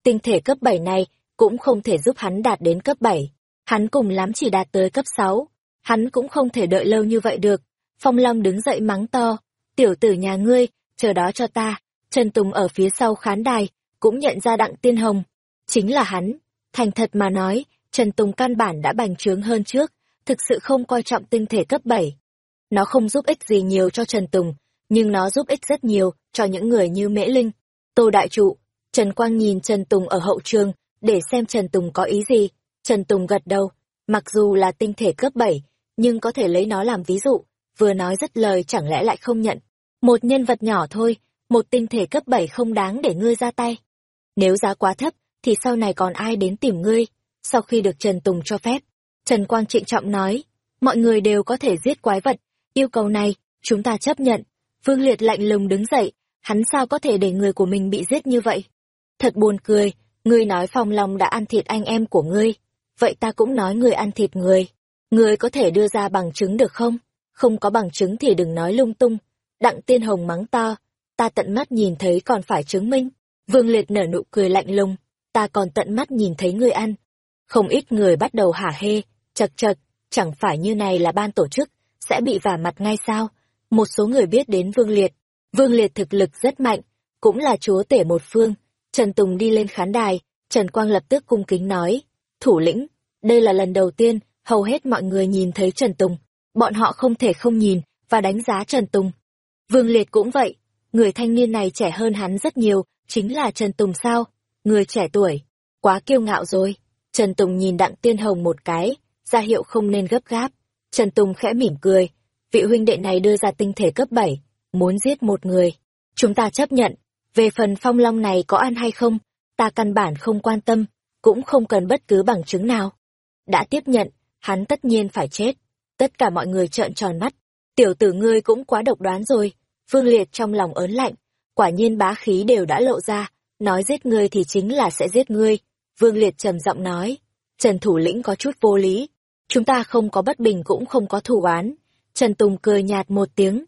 Tinh thể cấp 7 này cũng không thể giúp hắn đạt đến cấp 7. Hắn cùng lắm chỉ đạt tới cấp 6. Hắn cũng không thể đợi lâu như vậy được. Phong Long đứng dậy mắng to. Tiểu tử nhà ngươi, chờ đó cho ta. Trần Tùng ở phía sau khán đài, cũng nhận ra Đặng Tiên Hồng. Chính là hắn. Thành thật mà nói, Trần Tùng căn bản đã bành trướng hơn trước, thực sự không coi trọng tinh thể cấp 7. Nó không giúp ích gì nhiều cho Trần Tùng, nhưng nó giúp ích rất nhiều cho những người như Mễ Linh, Tô Đại Trụ. Trần Quang nhìn Trần Tùng ở hậu trường, để xem Trần Tùng có ý gì. Trần Tùng gật đầu, mặc dù là tinh thể cấp 7, nhưng có thể lấy nó làm ví dụ, vừa nói rất lời chẳng lẽ lại không nhận. Một nhân vật nhỏ thôi, một tinh thể cấp 7 không đáng để ngươi ra tay. Nếu giá quá thấp, thì sau này còn ai đến tìm ngươi? Sau khi được Trần Tùng cho phép, Trần Quang trịnh trọng nói, mọi người đều có thể giết quái vật, yêu cầu này, chúng ta chấp nhận. Vương Liệt lạnh lùng đứng dậy, hắn sao có thể để người của mình bị giết như vậy? Thật buồn cười, ngươi nói phòng lòng đã ăn thịt anh em của ngươi, vậy ta cũng nói người ăn thịt người. Ngươi có thể đưa ra bằng chứng được không? Không có bằng chứng thì đừng nói lung tung. Đặng Tiên Hồng mắng to, ta tận mắt nhìn thấy còn phải chứng minh. Vương Liệt nở nụ cười lạnh lùng, ta còn tận mắt nhìn thấy ngươi ăn, không ít người bắt đầu hả hê, chật chật, chẳng phải như này là ban tổ chức, sẽ bị vả mặt ngay sao? Một số người biết đến Vương Liệt. Vương Liệt thực lực rất mạnh, cũng là chúa tể một phương. Trần Tùng đi lên khán đài, Trần Quang lập tức cung kính nói, thủ lĩnh, đây là lần đầu tiên hầu hết mọi người nhìn thấy Trần Tùng. Bọn họ không thể không nhìn và đánh giá Trần Tùng. Vương Liệt cũng vậy, người thanh niên này trẻ hơn hắn rất nhiều, chính là Trần Tùng sao? Người trẻ tuổi, quá kiêu ngạo rồi. Trần Tùng nhìn Đặng Tiên Hồng một cái, ra hiệu không nên gấp gáp. Trần Tùng khẽ mỉm cười, vị huynh đệ này đưa ra tinh thể cấp 7, muốn giết một người. Chúng ta chấp nhận, về phần phong long này có ăn hay không, ta căn bản không quan tâm, cũng không cần bất cứ bằng chứng nào. Đã tiếp nhận, hắn tất nhiên phải chết. Tất cả mọi người trợn tròn mắt. Tiểu tử ngươi cũng quá độc đoán rồi. Vương Liệt trong lòng ớn lạnh, quả nhiên bá khí đều đã lộ ra, nói giết ngươi thì chính là sẽ giết ngươi. Vương Liệt trầm giọng nói, Trần Thủ lĩnh có chút vô lý, chúng ta không có bất bình cũng không có thù oán. Trần Tùng cười nhạt một tiếng.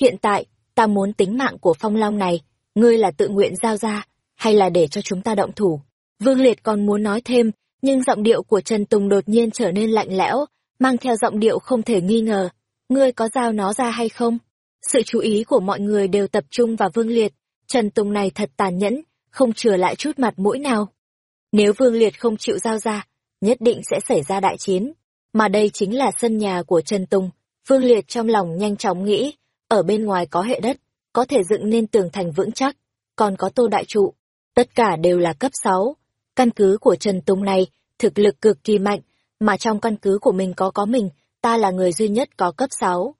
Hiện tại, ta muốn tính mạng của Phong Long này, ngươi là tự nguyện giao ra, hay là để cho chúng ta động thủ? Vương Liệt còn muốn nói thêm, nhưng giọng điệu của Trần Tùng đột nhiên trở nên lạnh lẽo, mang theo giọng điệu không thể nghi ngờ. Ngươi có giao nó ra hay không? Sự chú ý của mọi người đều tập trung vào Vương Liệt. Trần Tùng này thật tàn nhẫn, không chừa lại chút mặt mũi nào. Nếu Vương Liệt không chịu giao ra, nhất định sẽ xảy ra đại chiến. Mà đây chính là sân nhà của Trần Tùng. Vương Liệt trong lòng nhanh chóng nghĩ, ở bên ngoài có hệ đất, có thể dựng nên tường thành vững chắc, còn có tô đại trụ. Tất cả đều là cấp 6. Căn cứ của Trần Tùng này, thực lực cực kỳ mạnh, mà trong căn cứ của mình có có mình, ta là người duy nhất có cấp 6.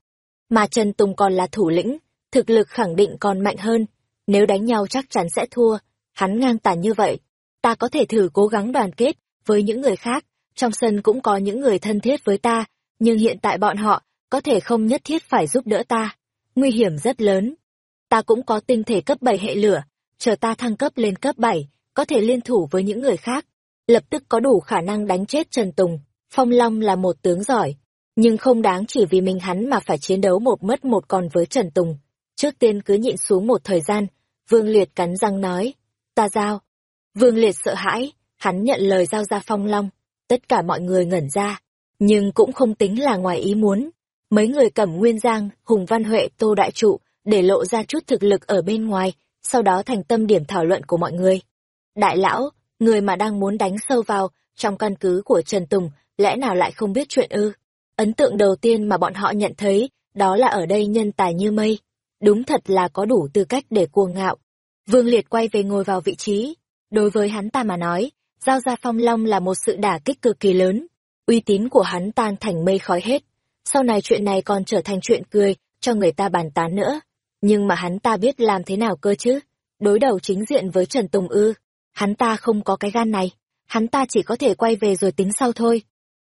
Mà Trần Tùng còn là thủ lĩnh, thực lực khẳng định còn mạnh hơn, nếu đánh nhau chắc chắn sẽ thua, hắn ngang tàn như vậy. Ta có thể thử cố gắng đoàn kết với những người khác, trong sân cũng có những người thân thiết với ta, nhưng hiện tại bọn họ có thể không nhất thiết phải giúp đỡ ta. Nguy hiểm rất lớn. Ta cũng có tinh thể cấp 7 hệ lửa, chờ ta thăng cấp lên cấp 7, có thể liên thủ với những người khác, lập tức có đủ khả năng đánh chết Trần Tùng. Phong Long là một tướng giỏi, nhưng không đáng chỉ vì mình hắn mà phải chiến đấu một mất một còn với Trần Tùng. Trước tiên cứ nhịn xuống một thời gian, Vương Liệt cắn răng nói, ta giao. Vương Liệt sợ hãi, hắn nhận lời giao ra Phong Long, tất cả mọi người ngẩn ra, nhưng cũng không tính là ngoài ý muốn. Mấy người cẩm Nguyên Giang, Hùng Văn Huệ, Tô Đại Trụ, để lộ ra chút thực lực ở bên ngoài, sau đó thành tâm điểm thảo luận của mọi người. Đại lão, người mà đang muốn đánh sâu vào, trong căn cứ của Trần Tùng, lẽ nào lại không biết chuyện ư? Ấn tượng đầu tiên mà bọn họ nhận thấy, đó là ở đây nhân tài như mây. Đúng thật là có đủ tư cách để cuồng ngạo. Vương Liệt quay về ngồi vào vị trí. Đối với hắn ta mà nói, giao ra phong long là một sự đả kích cực kỳ lớn. Uy tín của hắn tan thành mây khói hết. Sau này chuyện này còn trở thành chuyện cười, cho người ta bàn tán nữa. Nhưng mà hắn ta biết làm thế nào cơ chứ? Đối đầu chính diện với Trần Tùng ư. Hắn ta không có cái gan này. Hắn ta chỉ có thể quay về rồi tính sau thôi.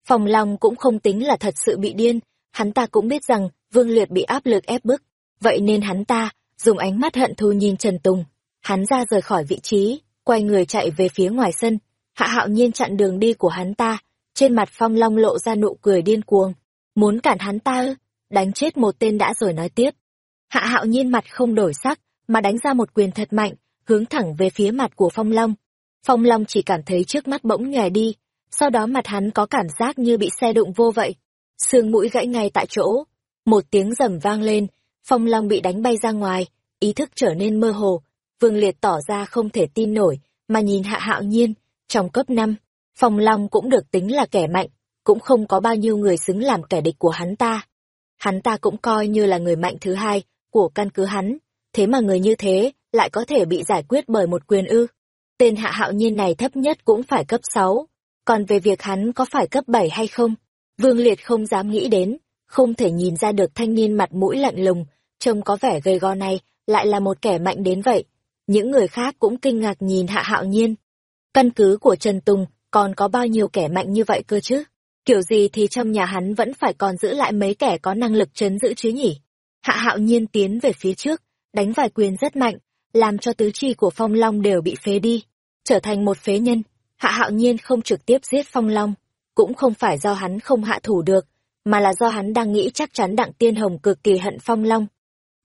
Phòng Long cũng không tính là thật sự bị điên. Hắn ta cũng biết rằng Vương Liệt bị áp lực ép bức. Vậy nên hắn ta, dùng ánh mắt hận thù nhìn Trần Tùng. Hắn ra rời khỏi vị trí, quay người chạy về phía ngoài sân. Hạ hạo nhiên chặn đường đi của hắn ta. Trên mặt Phong Long lộ ra nụ cười điên cuồng. Muốn cản hắn ta ư? Đánh chết một tên đã rồi nói tiếp. Hạ hạo nhiên mặt không đổi sắc, mà đánh ra một quyền thật mạnh, hướng thẳng về phía mặt của Phong Long. Phong Long chỉ cảm thấy trước mắt bỗng nhòe đi, sau đó mặt hắn có cảm giác như bị xe đụng vô vậy. Xương mũi gãy ngay tại chỗ, một tiếng rầm vang lên, Phong Long bị đánh bay ra ngoài, ý thức trở nên mơ hồ. Vương Liệt tỏ ra không thể tin nổi, mà nhìn Hạ Hạo Nhiên, trong cấp 5, Phong Long cũng được tính là kẻ mạnh, cũng không có bao nhiêu người xứng làm kẻ địch của hắn ta. Hắn ta cũng coi như là người mạnh thứ hai của căn cứ hắn, thế mà người như thế lại có thể bị giải quyết bởi một quyền ư. Tên Hạ Hạo Nhiên này thấp nhất cũng phải cấp 6, còn về việc hắn có phải cấp 7 hay không, Vương Liệt không dám nghĩ đến, không thể nhìn ra được thanh niên mặt mũi lạnh lùng, trông có vẻ gầy go này, lại là một kẻ mạnh đến vậy. Những người khác cũng kinh ngạc nhìn Hạ Hạo Nhiên. Căn cứ của Trần Tùng còn có bao nhiêu kẻ mạnh như vậy cơ chứ? Kiểu gì thì trong nhà hắn vẫn phải còn giữ lại mấy kẻ có năng lực chấn giữ chứ nhỉ? Hạ Hạo Nhiên tiến về phía trước, đánh vài quyền rất mạnh, làm cho tứ chi của Phong Long đều bị phế đi, trở thành một phế nhân. Hạ Hạo Nhiên không trực tiếp giết Phong Long, cũng không phải do hắn không hạ thủ được, mà là do hắn đang nghĩ chắc chắn Đặng Tiên Hồng cực kỳ hận Phong Long.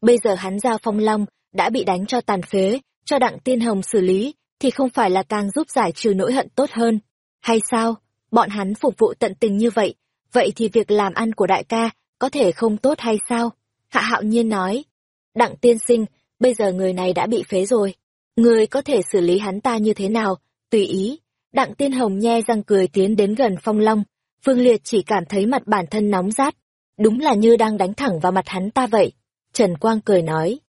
Bây giờ hắn giao Phong Long đã bị đánh cho tàn phế, cho Đặng Tiên Hồng xử lý, thì không phải là càng giúp giải trừ nỗi hận tốt hơn, hay sao? Bọn hắn phục vụ tận tình như vậy, vậy thì việc làm ăn của đại ca có thể không tốt hay sao? Hạ Hạo Nhiên nói, Đặng Tiên Sinh, bây giờ người này đã bị phế rồi, người có thể xử lý hắn ta như thế nào, tùy ý. Đặng Tiên Hồng nhe răng cười tiến đến gần Phong Long, Phương Liệt chỉ cảm thấy mặt bản thân nóng rát, đúng là như đang đánh thẳng vào mặt hắn ta vậy. Trần Quang cười nói,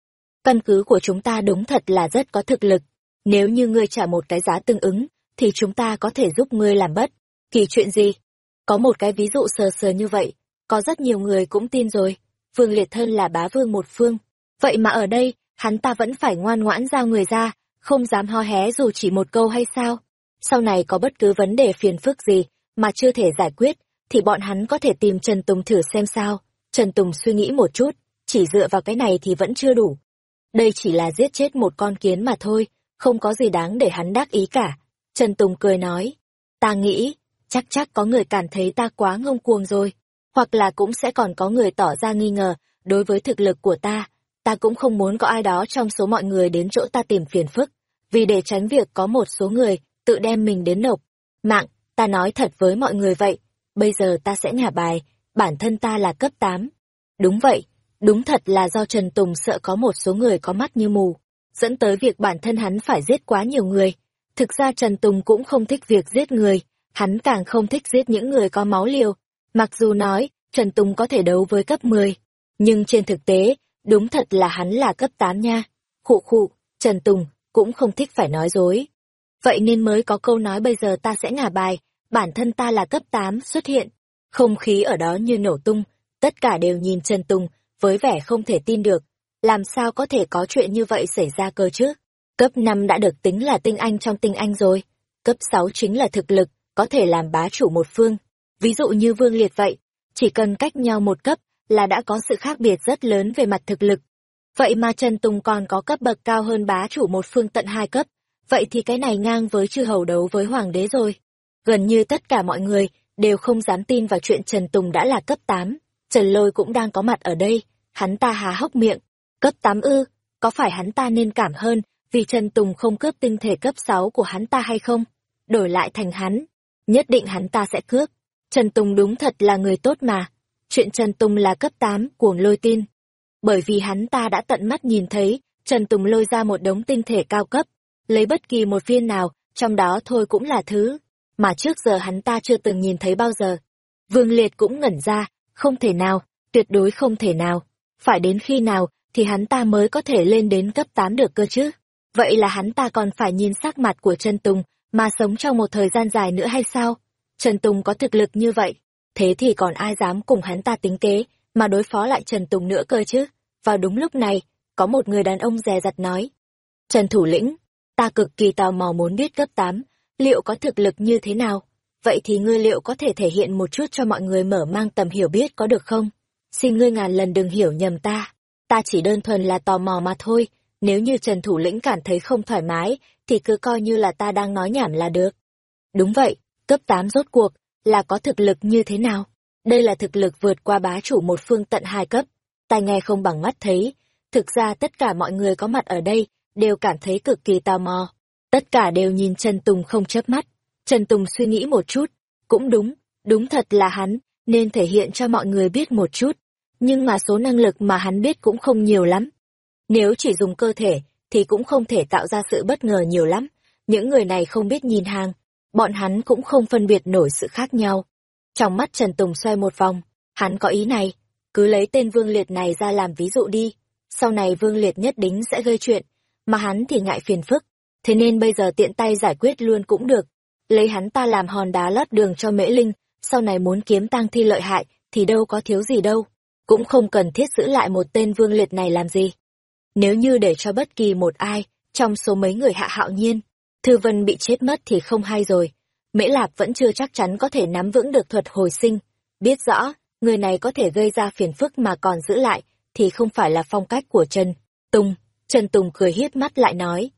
căn cứ của chúng ta đúng thật là rất có thực lực, nếu như ngươi trả một cái giá tương ứng, thì chúng ta có thể giúp ngươi làm bất. Kỳ chuyện gì? Có một cái ví dụ sờ sờ như vậy, có rất nhiều người cũng tin rồi. Phương Liệt Thân là bá vương một phương. Vậy mà ở đây, hắn ta vẫn phải ngoan ngoãn giao người ra, không dám ho hé dù chỉ một câu hay sao. Sau này có bất cứ vấn đề phiền phức gì, mà chưa thể giải quyết, thì bọn hắn có thể tìm Trần Tùng thử xem sao. Trần Tùng suy nghĩ một chút, chỉ dựa vào cái này thì vẫn chưa đủ. Đây chỉ là giết chết một con kiến mà thôi, không có gì đáng để hắn đắc ý cả. Trần Tùng cười nói, ta nghĩ, chắc chắc có người cảm thấy ta quá ngông cuồng rồi, hoặc là cũng sẽ còn có người tỏ ra nghi ngờ đối với thực lực của ta. Ta cũng không muốn có ai đó trong số mọi người đến chỗ ta tìm phiền phức, vì để tránh việc có một số người tự đem mình đến nộp. Mạng, ta nói thật với mọi người vậy, bây giờ ta sẽ nhả bài, bản thân ta là cấp 8. Đúng vậy, đúng thật là do Trần Tùng sợ có một số người có mắt như mù, dẫn tới việc bản thân hắn phải giết quá nhiều người. Thực ra Trần Tùng cũng không thích việc giết người, hắn càng không thích giết những người có máu liều. Mặc dù nói, Trần Tùng có thể đấu với cấp 10, nhưng trên thực tế, đúng thật là hắn là cấp 8 nha. Khụ khụ, Trần Tùng cũng không thích phải nói dối. Vậy nên mới có câu nói bây giờ ta sẽ ngả bài, bản thân ta là cấp 8 xuất hiện. Không khí ở đó như nổ tung, tất cả đều nhìn Trần Tùng với vẻ không thể tin được. Làm sao có thể có chuyện như vậy xảy ra cơ chứ? Cấp 5 đã được tính là tinh anh trong tinh anh rồi. Cấp 6 chính là thực lực, có thể làm bá chủ một phương. Ví dụ như Vương Liệt vậy, chỉ cần cách nhau một cấp là đã có sự khác biệt rất lớn về mặt thực lực. Vậy mà Trần Tùng còn có cấp bậc cao hơn bá chủ một phương tận hai cấp, vậy thì cái này ngang với chư hầu đấu với hoàng đế rồi. Gần như tất cả mọi người đều không dám tin vào chuyện Trần Tùng đã là cấp 8. Trần Lôi cũng đang có mặt ở đây, hắn ta há hốc miệng. Cấp 8 ư, có phải hắn ta nên cảm hơn vì Trần Tùng không cướp tinh thể cấp 6 của hắn ta hay không? Đổi lại thành hắn, nhất định hắn ta sẽ cướp. Trần Tùng đúng thật là người tốt mà. Chuyện Trần Tùng là cấp 8, cuồng lôi tin. Bởi vì hắn ta đã tận mắt nhìn thấy, Trần Tùng lôi ra một đống tinh thể cao cấp, lấy bất kỳ một viên nào, trong đó thôi cũng là thứ, mà trước giờ hắn ta chưa từng nhìn thấy bao giờ. Vương Liệt cũng ngẩn ra, không thể nào, tuyệt đối không thể nào. Phải đến khi nào thì hắn ta mới có thể lên đến cấp 8 được cơ chứ? Vậy là hắn ta còn phải nhìn sắc mặt của Trần Tùng mà sống trong một thời gian dài nữa hay sao? Trần Tùng có thực lực như vậy, thế thì còn ai dám cùng hắn ta tính kế mà đối phó lại Trần Tùng nữa cơ chứ? Vào đúng lúc này, có một người đàn ông dè dặt nói. Trần Thủ lĩnh, ta cực kỳ tò mò muốn biết cấp 8, liệu có thực lực như thế nào? Vậy thì ngươi liệu có thể thể hiện một chút cho mọi người mở mang tầm hiểu biết có được không? Xin ngươi ngàn lần đừng hiểu nhầm ta. Ta chỉ đơn thuần là tò mò mà thôi. Nếu như Trần Thủ lĩnh cảm thấy không thoải mái, thì cứ coi như là ta đang nói nhảm là được. Đúng vậy, cấp 8 rốt cuộc, là có thực lực như thế nào? Đây là thực lực vượt qua bá chủ một phương tận hai cấp. Tai nghe không bằng mắt thấy. Thực ra tất cả mọi người có mặt ở đây đều cảm thấy cực kỳ tò mò. Tất cả đều nhìn Trần Tùng không chớp mắt. Trần Tùng suy nghĩ một chút. Cũng đúng, đúng thật là hắn, nên thể hiện cho mọi người biết một chút. Nhưng mà số năng lực mà hắn biết cũng không nhiều lắm. Nếu chỉ dùng cơ thể, thì cũng không thể tạo ra sự bất ngờ nhiều lắm. Những người này không biết nhìn hàng, bọn hắn cũng không phân biệt nổi sự khác nhau. Trong mắt Trần Tùng xoay một vòng, hắn có ý này, cứ lấy tên Vương Liệt này ra làm ví dụ đi, sau này Vương Liệt nhất định sẽ gây chuyện, mà hắn thì ngại phiền phức, thế nên bây giờ tiện tay giải quyết luôn cũng được. Lấy hắn ta làm hòn đá lót đường cho Mễ Linh, sau này muốn kiếm tang thi lợi hại thì đâu có thiếu gì đâu, cũng không cần thiết giữ lại một tên Vương Liệt này làm gì. Nếu như để cho bất kỳ một ai, trong số mấy người hạ hạo nhiên, Thư Vân bị chết mất thì không hay rồi. Mễ Lạp vẫn chưa chắc chắn có thể nắm vững được thuật hồi sinh. Biết rõ, người này có thể gây ra phiền phức mà còn giữ lại, thì không phải là phong cách của Trần Tùng. Trần Tùng cười hiếp mắt lại nói.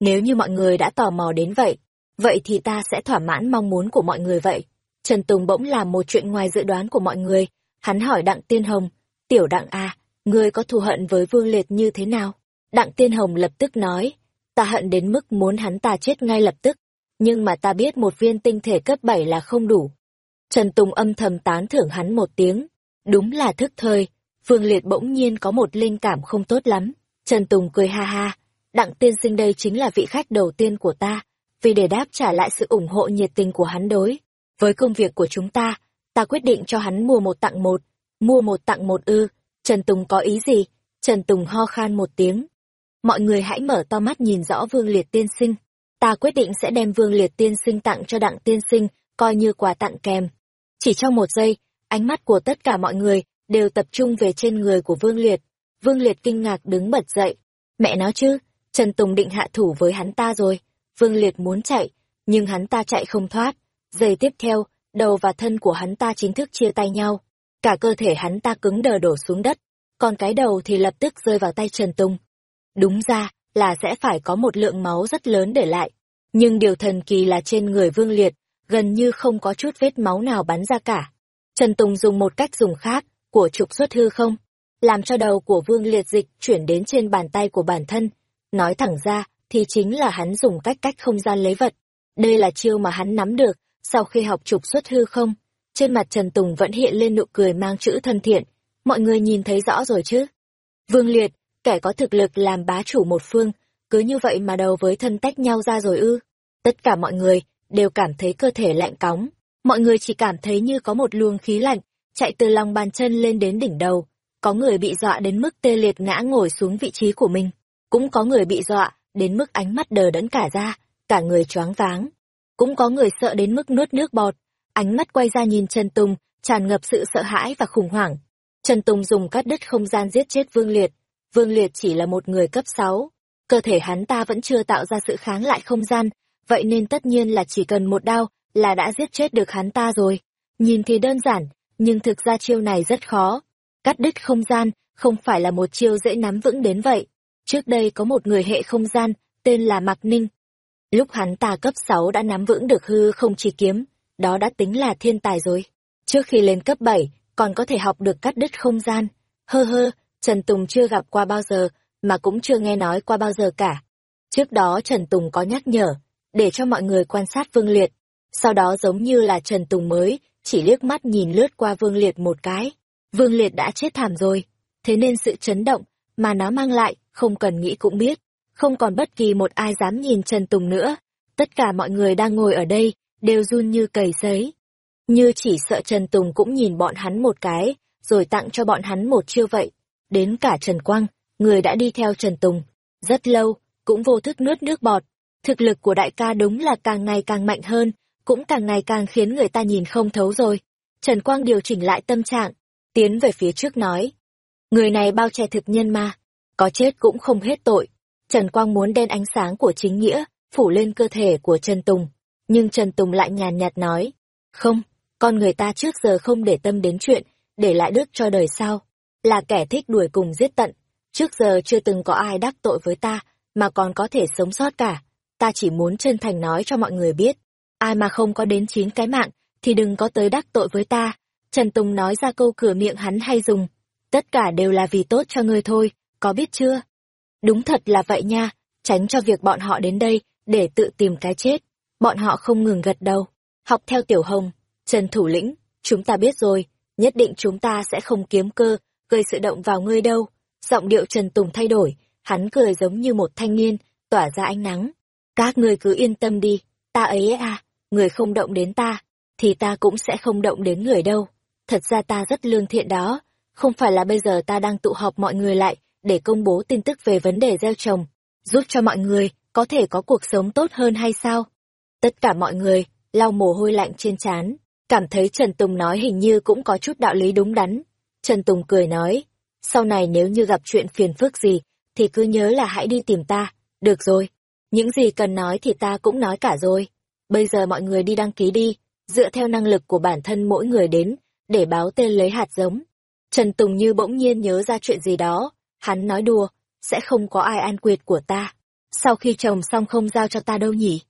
Nếu như mọi người đã tò mò đến vậy, vậy thì ta sẽ thỏa mãn mong muốn của mọi người vậy. Trần Tùng bỗng làm một chuyện ngoài dự đoán của mọi người. Hắn hỏi Đặng Tiên Hồng, tiểu Đặng A, ngươi có thù hận với Vương Liệt như thế nào? Đặng Tiên Hồng lập tức nói, ta hận đến mức muốn hắn ta chết ngay lập tức, nhưng mà ta biết một viên tinh thể cấp 7 là không đủ. Trần Tùng âm thầm tán thưởng hắn một tiếng, đúng là thức thời, Vương Liệt bỗng nhiên có một linh cảm không tốt lắm. Trần Tùng cười ha ha, đặng tiên sinh đây chính là vị khách đầu tiên của ta, vì để đáp trả lại sự ủng hộ nhiệt tình của hắn đối. Với công việc của chúng ta, ta quyết định cho hắn mua một tặng một, mua một tặng một ư, Trần Tùng có ý gì? Trần Tùng ho khan một tiếng. Mọi người hãy mở to mắt nhìn rõ Vương Liệt tiên sinh. Ta quyết định sẽ đem Vương Liệt tiên sinh tặng cho đặng tiên sinh, coi như quà tặng kèm. Chỉ trong một giây, ánh mắt của tất cả mọi người đều tập trung về trên người của Vương Liệt. Vương Liệt kinh ngạc đứng bật dậy. Mẹ nó chứ, Trần Tùng định hạ thủ với hắn ta rồi. Vương Liệt muốn chạy, nhưng hắn ta chạy không thoát. Giây tiếp theo, đầu và thân của hắn ta chính thức chia tay nhau. Cả cơ thể hắn ta cứng đờ đổ xuống đất, còn cái đầu thì lập tức rơi vào tay Trần Tùng. Đúng ra, là sẽ phải có một lượng máu rất lớn để lại. Nhưng điều thần kỳ là trên người Vương Liệt, gần như không có chút vết máu nào bắn ra cả. Trần Tùng dùng một cách dùng khác, của trục xuất hư không, làm cho đầu của Vương Liệt dịch chuyển đến trên bàn tay của bản thân. Nói thẳng ra, thì chính là hắn dùng cách cách không gian lấy vật. Đây là chiêu mà hắn nắm được, sau khi học trục xuất hư không. Trên mặt Trần Tùng vẫn hiện lên nụ cười mang chữ thân thiện. Mọi người nhìn thấy rõ rồi chứ? Vương Liệt, kẻ có thực lực làm bá chủ một phương, cứ như vậy mà đầu với thân tách nhau ra rồi ư. Tất cả mọi người đều cảm thấy cơ thể lạnh cóng. Mọi người chỉ cảm thấy như có một luồng khí lạnh, chạy từ lòng bàn chân lên đến đỉnh đầu. Có người bị dọa đến mức tê liệt ngã ngồi xuống vị trí của mình. Cũng có người bị dọa, đến mức ánh mắt đờ đẫn cả ra, cả người choáng váng. Cũng có người sợ đến mức nuốt nước bọt, ánh mắt quay ra nhìn Trần Tùng, tràn ngập sự sợ hãi và khủng hoảng. Trần Tùng dùng cắt đứt không gian giết chết Vương Liệt. Vương Liệt chỉ là một người cấp 6. Cơ thể hắn ta vẫn chưa tạo ra sự kháng lại không gian, vậy nên tất nhiên là chỉ cần một đao là đã giết chết được hắn ta rồi. Nhìn thì đơn giản, nhưng thực ra chiêu này rất khó. Cắt đứt không gian không phải là một chiêu dễ nắm vững đến vậy. Trước đây có một người hệ không gian, tên là Mạc Ninh. Lúc hắn ta cấp sáu đã nắm vững được hư không chỉ kiếm, đó đã tính là thiên tài rồi. Trước khi lên cấp bảy còn có thể học được cắt đứt không gian. Hơ hơ, Trần Tùng chưa gặp qua bao giờ, mà cũng chưa nghe nói qua bao giờ cả. Trước đó Trần Tùng có nhắc nhở, để cho mọi người quan sát Vương Liệt. Sau đó giống như là Trần Tùng mới, chỉ liếc mắt nhìn lướt qua Vương Liệt một cái. Vương Liệt đã chết thảm rồi, thế nên sự chấn động mà nó mang lại, không cần nghĩ cũng biết. Không còn bất kỳ một ai dám nhìn Trần Tùng nữa. Tất cả mọi người đang ngồi ở đây, đều run như cầy giấy, Như chỉ sợ Trần Tùng cũng nhìn bọn hắn một cái, rồi tặng cho bọn hắn một chiêu vậy. Đến cả Trần Quang, người đã đi theo Trần Tùng. Rất lâu, cũng vô thức nuốt nước bọt. Thực lực của đại ca đúng là càng ngày càng mạnh hơn, cũng càng ngày càng khiến người ta nhìn không thấu rồi. Trần Quang điều chỉnh lại tâm trạng, tiến về phía trước nói. Người này bao che thực nhân mà, có chết cũng không hết tội. Trần Quang muốn đen ánh sáng của chính nghĩa, phủ lên cơ thể của Trần Tùng. Nhưng Trần Tùng lại nhàn nhạt nói, không, con người ta trước giờ không để tâm đến chuyện, để lại đức cho đời sau. Là kẻ thích đuổi cùng giết tận. Trước giờ chưa từng có ai đắc tội với ta, mà còn có thể sống sót cả. Ta chỉ muốn chân thành nói cho mọi người biết. Ai mà không có đến chín cái mạng, thì đừng có tới đắc tội với ta. Trần Tùng nói ra câu cửa miệng hắn hay dùng. Tất cả đều là vì tốt cho ngươi thôi, có biết chưa? Đúng thật là vậy nha, tránh cho việc bọn họ đến đây, để tự tìm cái chết. Bọn họ không ngừng gật đầu. Học theo Tiểu Hồng, Trần Thủ lĩnh, chúng ta biết rồi, nhất định chúng ta sẽ không kiếm cơ, gây sự động vào ngươi đâu. Giọng điệu Trần Tùng thay đổi, hắn cười giống như một thanh niên, tỏa ra ánh nắng. Các ngươi cứ yên tâm đi, ta ấy à, người không động đến ta, thì ta cũng sẽ không động đến người đâu. Thật ra ta rất lương thiện đó, không phải là bây giờ ta đang tụ họp mọi người lại để công bố tin tức về vấn đề gieo trồng, giúp cho mọi người có thể có cuộc sống tốt hơn hay sao? Tất cả mọi người lau mồ hôi lạnh trên trán, cảm thấy Trần Tùng nói hình như cũng có chút đạo lý đúng đắn. Trần Tùng cười nói, sau này nếu như gặp chuyện phiền phức gì, thì cứ nhớ là hãy đi tìm ta, được rồi. Những gì cần nói thì ta cũng nói cả rồi. Bây giờ mọi người đi đăng ký đi, dựa theo năng lực của bản thân mỗi người đến, để báo tên lấy hạt giống. Trần Tùng như bỗng nhiên nhớ ra chuyện gì đó, hắn nói đùa, sẽ không có ai an quyệt của ta. Sau khi trồng xong không giao cho ta đâu nhỉ?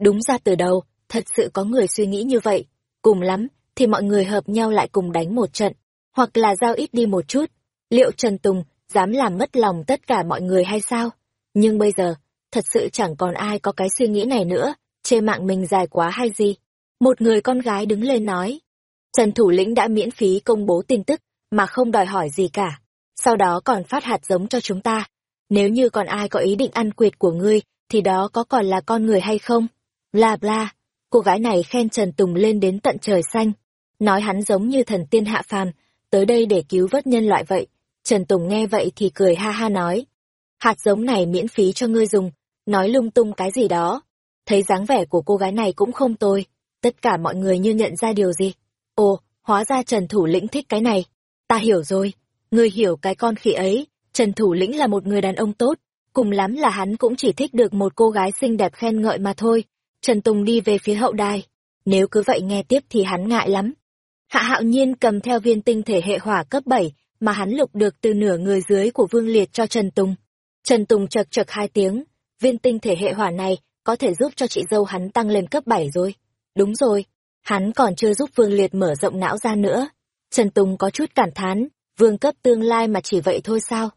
Đúng ra từ đầu, thật sự có người suy nghĩ như vậy. Cùng lắm, thì mọi người hợp nhau lại cùng đánh một trận, hoặc là giao ít đi một chút. Liệu Trần Tùng dám làm mất lòng tất cả mọi người hay sao? Nhưng bây giờ, thật sự chẳng còn ai có cái suy nghĩ này nữa, chê mạng mình dài quá hay gì. Một người con gái đứng lên nói. Trần Thủ lĩnh đã miễn phí công bố tin tức, mà không đòi hỏi gì cả. Sau đó còn phát hạt giống cho chúng ta. Nếu như còn ai có ý định ăn quyệt của ngươi, thì đó có còn là con người hay không? Bla bla, cô gái này khen Trần Tùng lên đến tận trời xanh. Nói hắn giống như thần tiên hạ phàm, tới đây để cứu vớt nhân loại vậy. Trần Tùng nghe vậy thì cười ha ha nói. Hạt giống này miễn phí cho ngươi dùng, nói lung tung cái gì đó. Thấy dáng vẻ của cô gái này cũng không tồi, tất cả mọi người như nhận ra điều gì. Ồ, hóa ra Trần Thủ lĩnh thích cái này. Ta hiểu rồi, ngươi hiểu cái con khỉ ấy, Trần Thủ lĩnh là một người đàn ông tốt, cùng lắm là hắn cũng chỉ thích được một cô gái xinh đẹp khen ngợi mà thôi. Trần Tùng đi về phía hậu đài. Nếu cứ vậy nghe tiếp thì hắn ngại lắm. Hạ hạo nhiên cầm theo viên tinh thể hệ hỏa cấp 7 mà hắn lục được từ nửa người dưới của Vương Liệt cho Trần Tùng. Trần Tùng chật chật hai tiếng, viên tinh thể hệ hỏa này có thể giúp cho chị dâu hắn tăng lên cấp 7 rồi. Đúng rồi, hắn còn chưa giúp Vương Liệt mở rộng não ra nữa. Trần Tùng có chút cảm thán, vương cấp tương lai mà chỉ vậy thôi sao?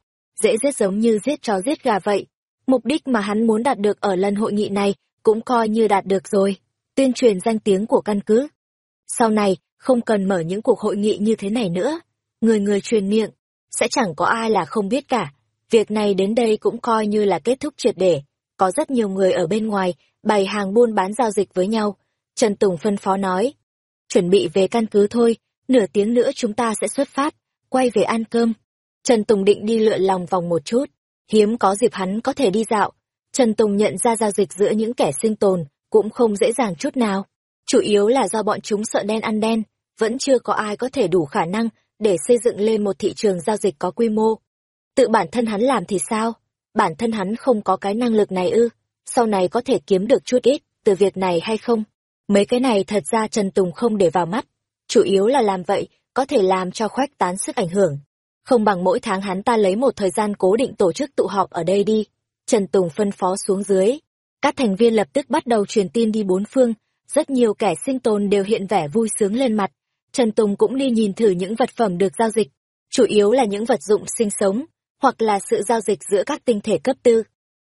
Dễ giết giống như giết chó giết gà vậy. Mục đích mà hắn muốn đạt được ở lần hội nghị này cũng coi như đạt được rồi. Tuyên truyền danh tiếng của căn cứ. Sau này, không cần mở những cuộc hội nghị như thế này nữa. Người người truyền miệng, sẽ chẳng có ai là không biết cả. Việc này đến đây cũng coi như là kết thúc triệt để. Có rất nhiều người ở bên ngoài bày hàng buôn bán giao dịch với nhau, Trần Tùng phân phó nói. Chuẩn bị về căn cứ thôi, nửa tiếng nữa chúng ta sẽ xuất phát, quay về ăn cơm. Trần Tùng định đi lượn lòng vòng một chút, hiếm có dịp hắn có thể đi dạo. Trần Tùng nhận ra giao dịch giữa những kẻ sinh tồn, cũng không dễ dàng chút nào. Chủ yếu là do bọn chúng sợ đen ăn đen, vẫn chưa có ai có thể đủ khả năng để xây dựng lên một thị trường giao dịch có quy mô. Tự bản thân hắn làm thì sao? Bản thân hắn không có cái năng lực này ư? Sau này có thể kiếm được chút ít từ việc này hay không? Mấy cái này thật ra Trần Tùng không để vào mắt. Chủ yếu là làm vậy, có thể làm cho khoách tán sức ảnh hưởng. Không bằng mỗi tháng hắn ta lấy một thời gian cố định tổ chức tụ họp ở đây đi. Trần Tùng phân phó xuống dưới. Các thành viên lập tức bắt đầu truyền tin đi bốn phương. Rất nhiều kẻ sinh tồn đều hiện vẻ vui sướng lên mặt. Trần Tùng cũng đi nhìn thử những vật phẩm được giao dịch. Chủ yếu là những vật dụng sinh sống, hoặc là sự giao dịch giữa các tinh thể cấp tư.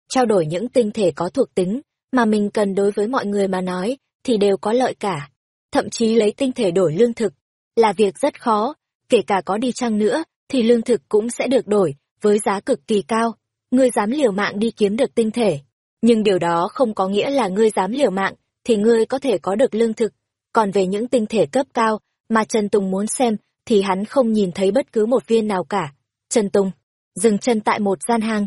Trao đổi những tinh thể có thuộc tính, mà mình cần đối với mọi người mà nói, thì đều có lợi cả. Thậm chí lấy tinh thể đổi lương thực, là việc rất khó, kể cả có đi chăng nữa, thì lương thực cũng sẽ được đổi, với giá cực kỳ cao. Ngươi dám liều mạng đi kiếm được tinh thể. Nhưng điều đó không có nghĩa là ngươi dám liều mạng, thì ngươi có thể có được lương thực. Còn về những tinh thể cấp cao, mà Trần Tùng muốn xem, thì hắn không nhìn thấy bất cứ một viên nào cả. Trần Tùng, dừng chân tại một gian hàng.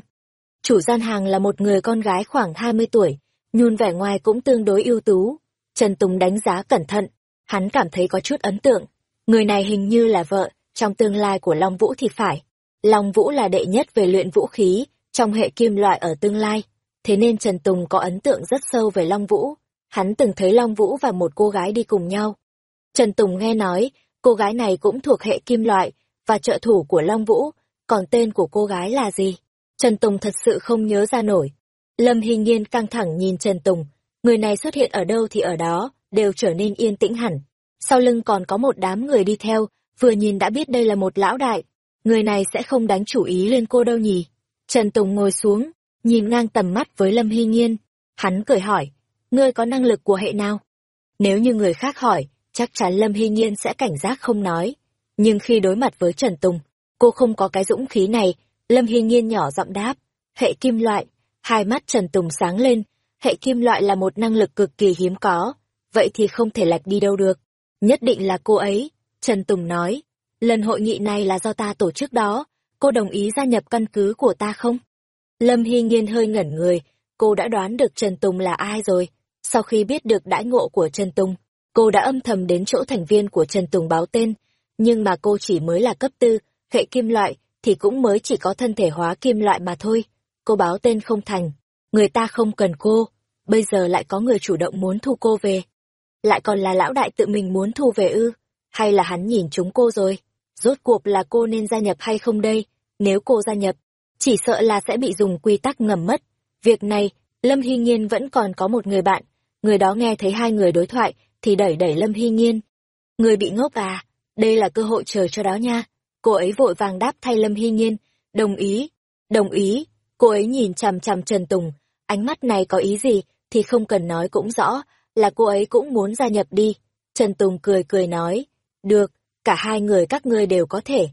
Chủ gian hàng là một người con gái khoảng 20 tuổi, nhun vẻ ngoài cũng tương đối ưu tú. Trần Tùng đánh giá cẩn thận, hắn cảm thấy có chút ấn tượng. Người này hình như là vợ, trong tương lai của Long Vũ thì phải. Long Vũ là đệ nhất về luyện vũ khí, trong hệ kim loại ở tương lai. Thế nên Trần Tùng có ấn tượng rất sâu về Long Vũ. Hắn từng thấy Long Vũ và một cô gái đi cùng nhau. Trần Tùng nghe nói, cô gái này cũng thuộc hệ kim loại, và trợ thủ của Long Vũ, còn tên của cô gái là gì? Trần Tùng thật sự không nhớ ra nổi. Lâm Hy Nhiên căng thẳng nhìn Trần Tùng, người này xuất hiện ở đâu thì ở đó, đều trở nên yên tĩnh hẳn. Sau lưng còn có một đám người đi theo, vừa nhìn đã biết đây là một lão đại. Người này sẽ không đánh chủ ý lên cô đâu nhỉ? Trần Tùng ngồi xuống, nhìn ngang tầm mắt với Lâm Hy Nhiên. Hắn cười hỏi, ngươi có năng lực của hệ nào? Nếu như người khác hỏi, chắc chắn Lâm Hy Nhiên sẽ cảnh giác không nói. Nhưng khi đối mặt với Trần Tùng, cô không có cái dũng khí này, Lâm Hy Nhiên nhỏ giọng đáp, hệ kim loại, hai mắt Trần Tùng sáng lên, hệ kim loại là một năng lực cực kỳ hiếm có, vậy thì không thể lạch đi đâu được. Nhất định là cô ấy, Trần Tùng nói, lần hội nghị này là do ta tổ chức đó, cô đồng ý gia nhập căn cứ của ta không? Lâm Hy Nhiên hơi ngẩn người, cô đã đoán được Trần Tùng là ai rồi. Sau khi biết được đãi ngộ của Trần Tùng, cô đã âm thầm đến chỗ thành viên của Trần Tùng báo tên, nhưng mà cô chỉ mới là cấp tư, hệ kim loại, thì cũng mới chỉ có thân thể hóa kim loại mà thôi. Cô báo tên không thành, người ta không cần cô, bây giờ lại có người chủ động muốn thu cô về. Lại còn là lão đại tự mình muốn thu về ư, hay là hắn nhìn chúng cô rồi? Rốt cuộc là cô nên gia nhập hay không đây? Nếu cô gia nhập, chỉ sợ là sẽ bị dùng quy tắc ngầm mất. Việc này, Lâm Hy Nhiên vẫn còn có một người bạn, người đó nghe thấy hai người đối thoại, thì đẩy đẩy Lâm Hy Nhiên. Người bị ngốc à, đây là cơ hội chờ cho đó nha. Cô ấy vội vàng đáp thay Lâm Hy Nhiên, đồng ý, đồng ý. Cô ấy nhìn chằm chằm Trần Tùng, ánh mắt này có ý gì thì không cần nói cũng rõ, là cô ấy cũng muốn gia nhập đi. Trần Tùng cười cười nói, được, cả hai người các ngươi đều có thể.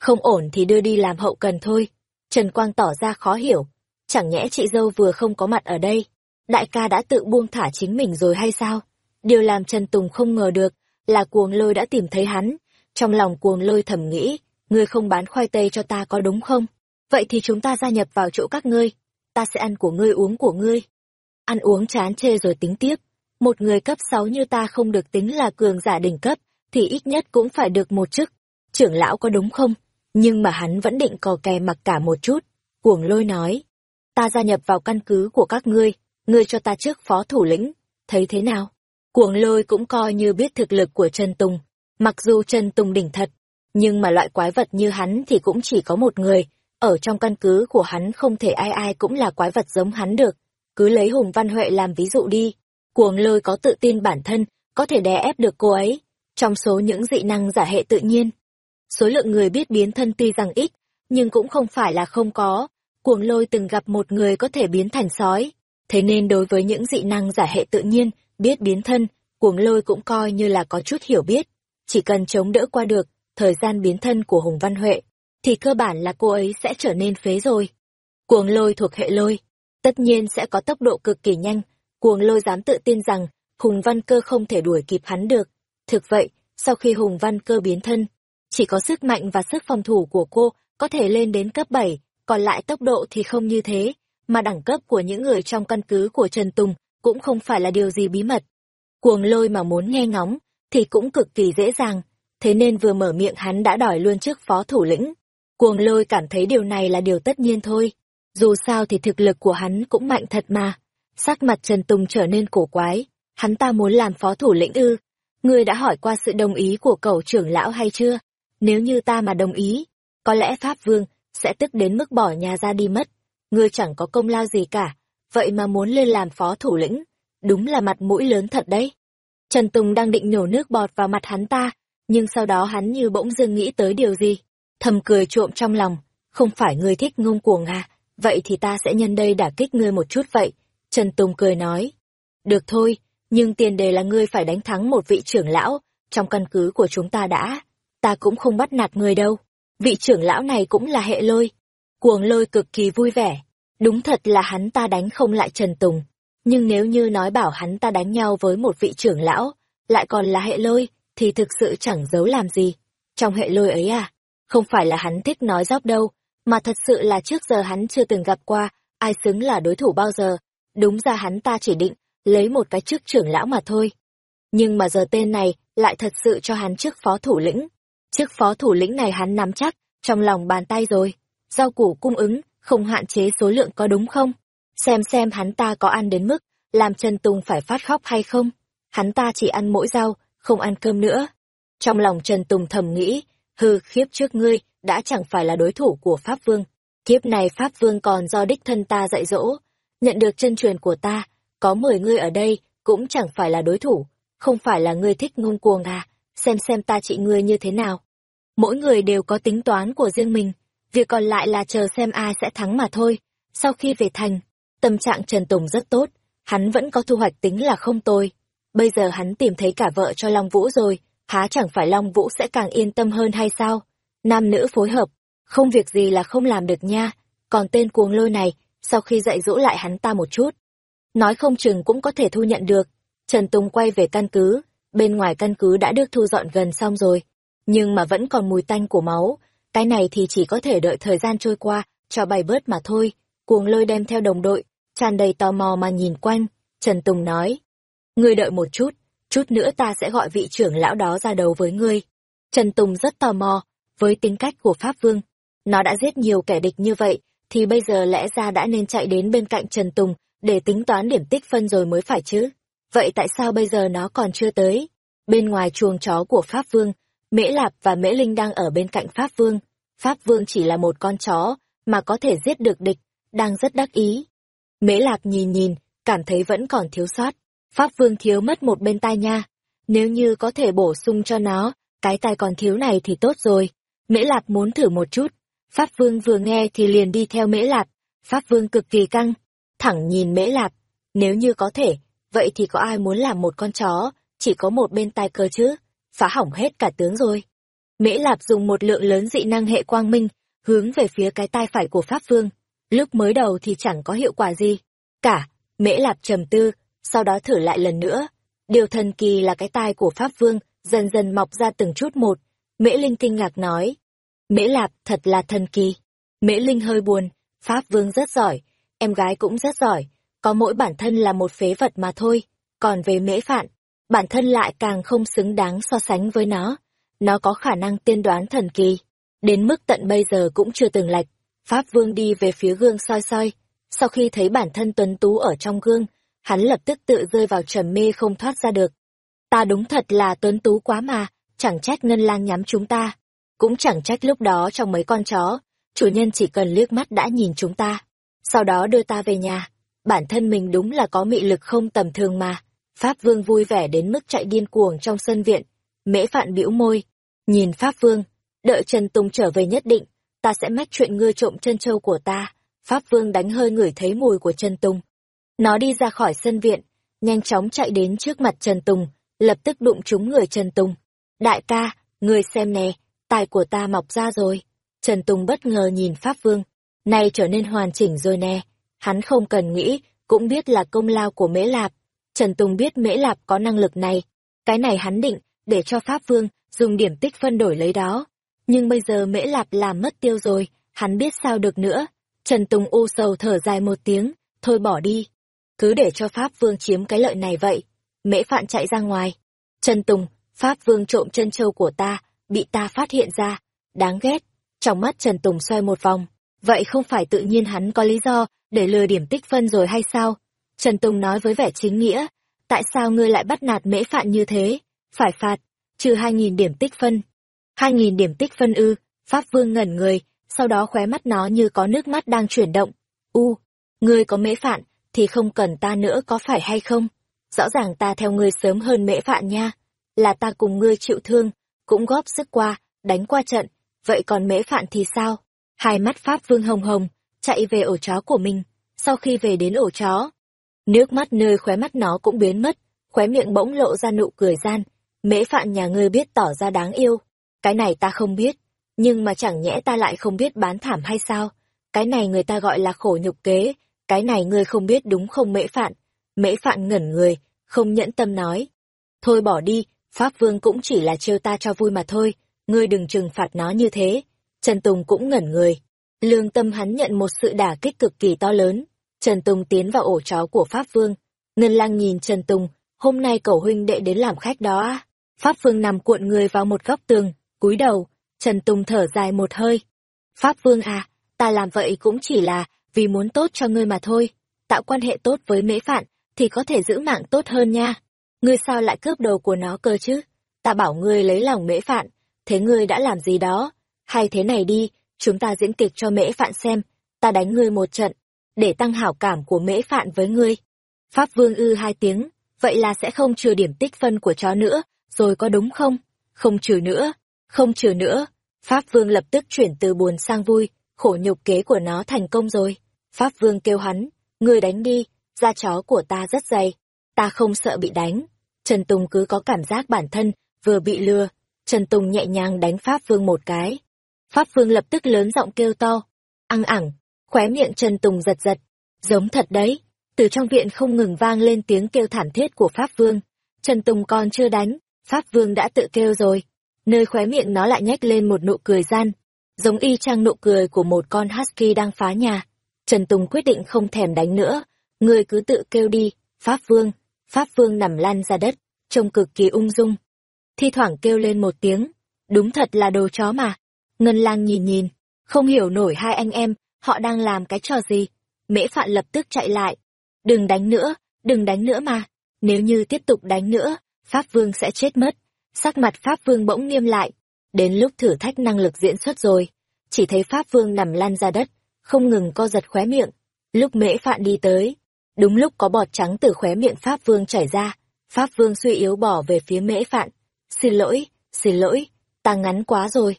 Không ổn thì đưa đi làm hậu cần thôi. Trần Quang tỏ ra khó hiểu, chẳng nhẽ chị dâu vừa không có mặt ở đây. Đại ca đã tự buông thả chính mình rồi hay sao? Điều làm Trần Tùng không ngờ được là cuồng lôi đã tìm thấy hắn. Trong lòng cuồng lôi thầm nghĩ, ngươi không bán khoai tây cho ta có đúng không? Vậy thì chúng ta gia nhập vào chỗ các ngươi. Ta sẽ ăn của ngươi uống của ngươi. Ăn uống chán chê rồi tính tiếp. Một người cấp sáu như ta không được tính là cường giả đỉnh cấp, thì ít nhất cũng phải được một chức. Trưởng lão có đúng không? Nhưng mà hắn vẫn định cò kè mặc cả một chút. Cuồng lôi nói. Ta gia nhập vào căn cứ của các ngươi, ngươi cho ta trước phó thủ lĩnh. Thấy thế nào? Cuồng lôi cũng coi như biết thực lực của Trần Tùng. Mặc dù Trần Tùng đỉnh thật, nhưng mà loại quái vật như hắn thì cũng chỉ có một người. Ở trong căn cứ của hắn không thể ai ai cũng là quái vật giống hắn được. Cứ lấy Hùng Văn Huệ làm ví dụ đi. Cuồng lôi có tự tin bản thân, có thể đè ép được cô ấy. Trong số những dị năng giả hệ tự nhiên, số lượng người biết biến thân tuy rằng ít, nhưng cũng không phải là không có. Cuồng lôi từng gặp một người có thể biến thành sói. Thế nên đối với những dị năng giả hệ tự nhiên, biết biến thân, cuồng lôi cũng coi như là có chút hiểu biết. Chỉ cần chống đỡ qua được, thời gian biến thân của Hùng Văn Huệ, thì cơ bản là cô ấy sẽ trở nên phế rồi. Cuồng lôi thuộc hệ lôi, tất nhiên sẽ có tốc độ cực kỳ nhanh, cuồng lôi dám tự tin rằng Hùng Văn Cơ không thể đuổi kịp hắn được. Thực vậy, sau khi Hùng Văn Cơ biến thân, chỉ có sức mạnh và sức phòng thủ của cô có thể lên đến cấp 7, còn lại tốc độ thì không như thế, mà đẳng cấp của những người trong căn cứ của Trần Tùng cũng không phải là điều gì bí mật. Cuồng lôi mà muốn nghe ngóng, thì cũng cực kỳ dễ dàng, thế nên vừa mở miệng hắn đã đòi luôn trước phó thủ lĩnh. Cuồng lôi cảm thấy điều này là điều tất nhiên thôi, dù sao thì thực lực của hắn cũng mạnh thật mà. Sắc mặt Trần Tùng trở nên cổ quái, hắn ta muốn làm phó thủ lĩnh ư. Ngươi đã hỏi qua sự đồng ý của cậu trưởng lão hay chưa? Nếu như ta mà đồng ý, có lẽ Pháp Vương sẽ tức đến mức bỏ nhà ra đi mất. Ngươi chẳng có công lao gì cả, vậy mà muốn lên làm phó thủ lĩnh, đúng là mặt mũi lớn thật đấy. Trần Tùng đang định nhổ nước bọt vào mặt hắn ta, nhưng sau đó hắn như bỗng dưng nghĩ tới điều gì. Thầm cười trộm trong lòng, không phải ngươi thích ngông cuồng à, vậy thì ta sẽ nhân đây đả kích ngươi một chút vậy. Trần Tùng cười nói, được thôi, nhưng tiền đề là ngươi phải đánh thắng một vị trưởng lão, trong căn cứ của chúng ta đã. Ta cũng không bắt nạt ngươi đâu. Vị trưởng lão này cũng là hệ lôi. Cuồng lôi cực kỳ vui vẻ. Đúng thật là hắn ta đánh không lại Trần Tùng. Nhưng nếu như nói bảo hắn ta đánh nhau với một vị trưởng lão, lại còn là hệ lôi, thì thực sự chẳng giấu làm gì. Trong hệ lôi ấy à, không phải là hắn thích nói dóc đâu, mà thật sự là trước giờ hắn chưa từng gặp qua, ai xứng là đối thủ bao giờ. Đúng ra hắn ta chỉ định, lấy một cái chức trưởng lão mà thôi. Nhưng mà giờ tên này lại thật sự cho hắn chức phó thủ lĩnh. Chức phó thủ lĩnh này hắn nắm chắc, trong lòng bàn tay rồi. Rau củ cung ứng, không hạn chế số lượng có đúng không? Xem xem hắn ta có ăn đến mức, làm Trần Tùng phải phát khóc hay không? Hắn ta chỉ ăn mỗi rau, không ăn cơm nữa. Trong lòng Trần Tùng thầm nghĩ, hư khiếp trước ngươi, đã chẳng phải là đối thủ của Pháp Vương. Kiếp này Pháp Vương còn do đích thân ta dạy dỗ. Nhận được chân truyền của ta, có mười ngươi ở đây, cũng chẳng phải là đối thủ. Không phải là ngươi thích ngông cuồng à, xem xem ta trị ngươi như thế nào. Mỗi người đều có tính toán của riêng mình, việc còn lại là chờ xem ai sẽ thắng mà thôi. Sau khi về thành, tâm trạng Trần Tùng rất tốt, hắn vẫn có thu hoạch tính là không tồi. Bây giờ hắn tìm thấy cả vợ cho Long Vũ rồi, há chẳng phải Long Vũ sẽ càng yên tâm hơn hay sao? Nam nữ phối hợp, không việc gì là không làm được nha. Còn tên cuồng lôi này, sau khi dạy dỗ lại hắn ta một chút, nói không chừng cũng có thể thu nhận được. Trần Tùng quay về căn cứ, bên ngoài căn cứ đã được thu dọn gần xong rồi, nhưng mà vẫn còn mùi tanh của máu, cái này thì chỉ có thể đợi thời gian trôi qua, cho bay bớt mà thôi. Cuồng lôi đem theo đồng đội, tràn đầy tò mò mà nhìn quanh, Trần Tùng nói. Ngươi đợi một chút, chút nữa ta sẽ gọi vị trưởng lão đó ra đầu với ngươi. Trần Tùng rất tò mò, với tính cách của Pháp Vương. Nó đã giết nhiều kẻ địch như vậy, thì bây giờ lẽ ra đã nên chạy đến bên cạnh Trần Tùng, để tính toán điểm tích phân rồi mới phải chứ. Vậy tại sao bây giờ nó còn chưa tới? Bên ngoài chuồng chó của Pháp Vương, Mễ Lạp và Mễ Linh đang ở bên cạnh Pháp Vương. Pháp Vương chỉ là một con chó, mà có thể giết được địch, đang rất đắc ý. Mễ Lạp nhìn nhìn, cảm thấy vẫn còn thiếu sót. Pháp Vương thiếu mất một bên tai nha. Nếu như có thể bổ sung cho nó, cái tai còn thiếu này thì tốt rồi. Mễ Lạp muốn thử một chút. Pháp Vương vừa nghe thì liền đi theo Mễ Lạp. Pháp Vương cực kỳ căng, thẳng nhìn Mễ Lạp. Nếu như có thể, vậy thì có ai muốn làm một con chó, chỉ có một bên tai cơ chứ? Phá hỏng hết cả tướng rồi. Mễ Lạp dùng một lượng lớn dị năng hệ quang minh, hướng về phía cái tai phải của Pháp Vương. Lúc mới đầu thì chẳng có hiệu quả gì. Cả, Mễ Lạp trầm tư, sau đó thử lại lần nữa. Điều thần kỳ là cái tai của Pháp Vương dần dần mọc ra từng chút một. Mễ Linh kinh ngạc nói. Mễ Lạp thật là thần kỳ. Mễ Linh hơi buồn, Pháp Vương rất giỏi, em gái cũng rất giỏi, có mỗi bản thân là một phế vật mà thôi. Còn về Mễ Phạn, bản thân lại càng không xứng đáng so sánh với nó. Nó có khả năng tiên đoán thần kỳ, đến mức tận bây giờ cũng chưa từng lệch. Pháp Vương đi về phía gương soi soi, sau khi thấy bản thân tuấn tú ở trong gương, hắn lập tức tự rơi vào trầm mê không thoát ra được. Ta đúng thật là tuấn tú quá mà, chẳng trách ngân lang nhắm chúng ta. Cũng chẳng trách lúc đó trong mấy con chó, chủ nhân chỉ cần liếc mắt đã nhìn chúng ta. Sau đó đưa ta về nhà. Bản thân mình đúng là có mị lực không tầm thường mà. Pháp Vương vui vẻ đến mức chạy điên cuồng trong sân viện. Mễ Phạn bĩu môi. Nhìn Pháp Vương, đợi Trần Tùng trở về nhất định, ta sẽ mách chuyện ngươi trộm chân châu của ta. Pháp Vương đánh hơi ngửi thấy mùi của Trần Tùng. Nó đi ra khỏi sân viện, nhanh chóng chạy đến trước mặt Trần Tùng, lập tức đụng trúng người Trần Tùng. Đại ca, người xem nè, tài của ta mọc ra rồi. Trần Tùng bất ngờ nhìn Pháp Vương, nay trở nên hoàn chỉnh rồi nè. Hắn không cần nghĩ, cũng biết là công lao của Mễ Lạp. Trần Tùng biết Mễ Lạp có năng lực này. Cái này hắn định, để cho Pháp Vương dùng điểm tích phân đổi lấy đó. Nhưng bây giờ Mễ Lạp làm mất tiêu rồi, hắn biết sao được nữa. Trần Tùng u sầu thở dài một tiếng, thôi bỏ đi. Cứ để cho Pháp Vương chiếm cái lợi này vậy. Mễ Phạn chạy ra ngoài. Trần Tùng, Pháp Vương trộm chân châu của ta, bị ta phát hiện ra. Đáng ghét. Trong mắt Trần Tùng xoay một vòng. Vậy không phải tự nhiên hắn có lý do để lừa điểm tích phân rồi hay sao? Trần Tùng nói với vẻ chính nghĩa. Tại sao ngươi lại bắt nạt mễ phạn như thế? Phải phạt, trừ hai nghìn điểm tích phân. hai nghìn điểm tích phân ư, Pháp Vương ngẩn người, sau đó khóe mắt nó như có nước mắt đang chuyển động. U, ngươi có mễ phạn, thì không cần ta nữa có phải hay không? Rõ ràng ta theo ngươi sớm hơn mễ phạn nha. Là ta cùng ngươi chịu thương, cũng góp sức qua, đánh qua trận. Vậy còn mễ phạn thì sao? Hai mắt Pháp Vương hồng hồng, chạy về ổ chó của mình. Sau khi về đến ổ chó, nước mắt nơi khóe mắt nó cũng biến mất, khóe miệng bỗng lộ ra nụ cười gian. Mễ phạn nhà ngươi biết tỏ ra đáng yêu. Cái này ta không biết, nhưng mà chẳng nhẽ ta lại không biết bán thảm hay sao? Cái này người ta gọi là khổ nhục kế, cái này ngươi không biết đúng không mễ phạn? Mễ phạn ngẩn người, không nhẫn tâm nói. Thôi bỏ đi, Pháp Vương cũng chỉ là trêu ta cho vui mà thôi, ngươi đừng trừng phạt nó như thế. Trần Tùng cũng ngẩn người. Lương tâm hắn nhận một sự đả kích cực kỳ to lớn. Trần Tùng tiến vào ổ chó của Pháp Vương. Ngân lang nhìn Trần Tùng, hôm nay cậu huynh đệ đến làm khách đó á Pháp Vương nằm cuộn người vào một góc tường, cúi đầu, Trần Tùng thở dài một hơi. Pháp Vương à, ta làm vậy cũng chỉ là vì muốn tốt cho ngươi mà thôi. Tạo quan hệ tốt với mễ phạn, thì có thể giữ mạng tốt hơn nha. Ngươi sao lại cướp đầu của nó cơ chứ? Ta bảo ngươi lấy lòng mễ phạn, thế ngươi đã làm gì đó? Hay thế này đi, chúng ta diễn kịch cho mễ phạn xem, ta đánh ngươi một trận, để tăng hảo cảm của mễ phạn với ngươi. Pháp Vương ư hai tiếng, vậy là sẽ không trừ điểm tích phân của chó nữa, rồi có đúng không? Không trừ nữa, không trừ nữa. Pháp Vương lập tức chuyển từ buồn sang vui, khổ nhục kế của nó thành công rồi. Pháp Vương kêu hắn, ngươi đánh đi, da chó của ta rất dày, ta không sợ bị đánh. Trần Tùng cứ có cảm giác bản thân vừa bị lừa, Trần Tùng nhẹ nhàng đánh Pháp Vương một cái. Pháp Vương lập tức lớn giọng kêu to, ăn ẳng, khóe miệng Trần Tùng giật giật, giống thật đấy. Từ trong viện không ngừng vang lên tiếng kêu thảm thiết của Pháp Vương. Trần Tùng còn chưa đánh, Pháp Vương đã tự kêu rồi. Nơi khóe miệng nó lại nhếch lên một nụ cười gian, giống y chang nụ cười của một con husky đang phá nhà. Trần Tùng quyết định không thèm đánh nữa, người cứ tự kêu đi, Pháp Vương. Pháp Vương nằm lăn ra đất, trông cực kỳ ung dung. Thi thoảng kêu lên một tiếng, đúng thật là đồ chó mà. Ngân lang nhìn nhìn, không hiểu nổi hai anh em, họ đang làm cái trò gì. Mễ Phạn lập tức chạy lại. Đừng đánh nữa, đừng đánh nữa mà. Nếu như tiếp tục đánh nữa, Pháp Vương sẽ chết mất. Sắc mặt Pháp Vương bỗng nghiêm lại. Đến lúc thử thách năng lực diễn xuất rồi. Chỉ thấy Pháp Vương nằm lan ra đất, không ngừng co giật khóe miệng. Lúc Mễ Phạn đi tới, đúng lúc có bọt trắng từ khóe miệng Pháp Vương chảy ra. Pháp Vương suy yếu bỏ về phía Mễ Phạn. Xin lỗi, xin lỗi, ta ngắn quá rồi.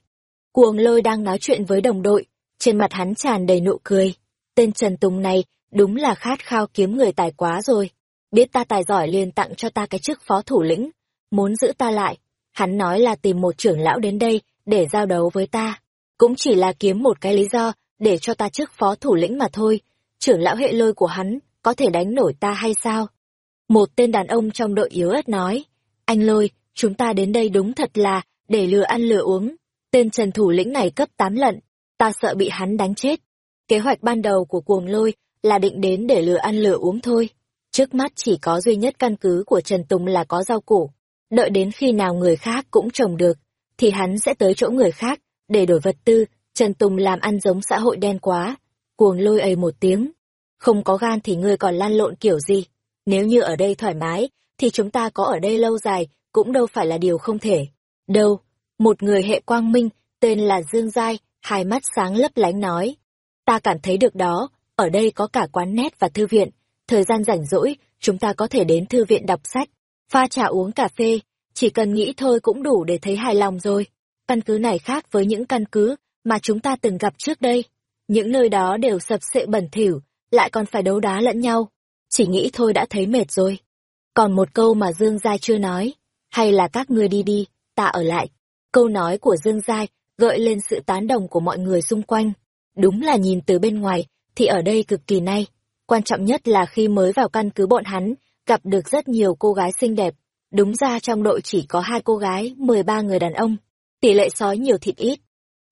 Cuồng lôi đang nói chuyện với đồng đội, trên mặt hắn tràn đầy nụ cười. Tên Trần Tùng này đúng là khát khao kiếm người tài quá rồi. Biết ta tài giỏi liền tặng cho ta cái chức phó thủ lĩnh, muốn giữ ta lại. Hắn nói là tìm một trưởng lão đến đây để giao đấu với ta. Cũng chỉ là kiếm một cái lý do để cho ta chức phó thủ lĩnh mà thôi. Trưởng lão hệ lôi của hắn có thể đánh nổi ta hay sao? Một tên đàn ông trong đội yếu ớt nói. Anh lôi, chúng ta đến đây đúng thật là để lừa ăn lừa uống. Tên trần thủ lĩnh này cấp tám lận, ta sợ bị hắn đánh chết. Kế hoạch ban đầu của cuồng lôi là định đến để lừa ăn lừa uống thôi. Trước mắt chỉ có duy nhất căn cứ của Trần Tùng là có rau củ. Đợi đến khi nào người khác cũng trồng được, thì hắn sẽ tới chỗ người khác, để đổi vật tư. Trần Tùng làm ăn giống xã hội đen quá. Cuồng lôi ầy một tiếng. Không có gan thì ngươi còn lan lộn kiểu gì. Nếu như ở đây thoải mái, thì chúng ta có ở đây lâu dài, cũng đâu phải là điều không thể. Đâu, một người hệ quang minh, tên là Dương Giai, hai mắt sáng lấp lánh nói. Ta cảm thấy được đó, ở đây có cả quán nét và thư viện. Thời gian rảnh rỗi, chúng ta có thể đến thư viện đọc sách, pha trà uống cà phê, chỉ cần nghĩ thôi cũng đủ để thấy hài lòng rồi. Căn cứ này khác với những căn cứ mà chúng ta từng gặp trước đây. Những nơi đó đều sập sệ bẩn thỉu, lại còn phải đấu đá lẫn nhau. Chỉ nghĩ thôi đã thấy mệt rồi. Còn một câu mà Dương Giai chưa nói, hay là các ngươi đi đi, ta ở lại. Câu nói của Dương Giai gợi lên sự tán đồng của mọi người xung quanh. Đúng là nhìn từ bên ngoài, thì ở đây cực kỳ nay. Quan trọng nhất là khi mới vào căn cứ bọn hắn, gặp được rất nhiều cô gái xinh đẹp. Đúng ra trong đội chỉ có hai cô gái, 13 người đàn ông. Tỷ lệ sói nhiều thịt ít.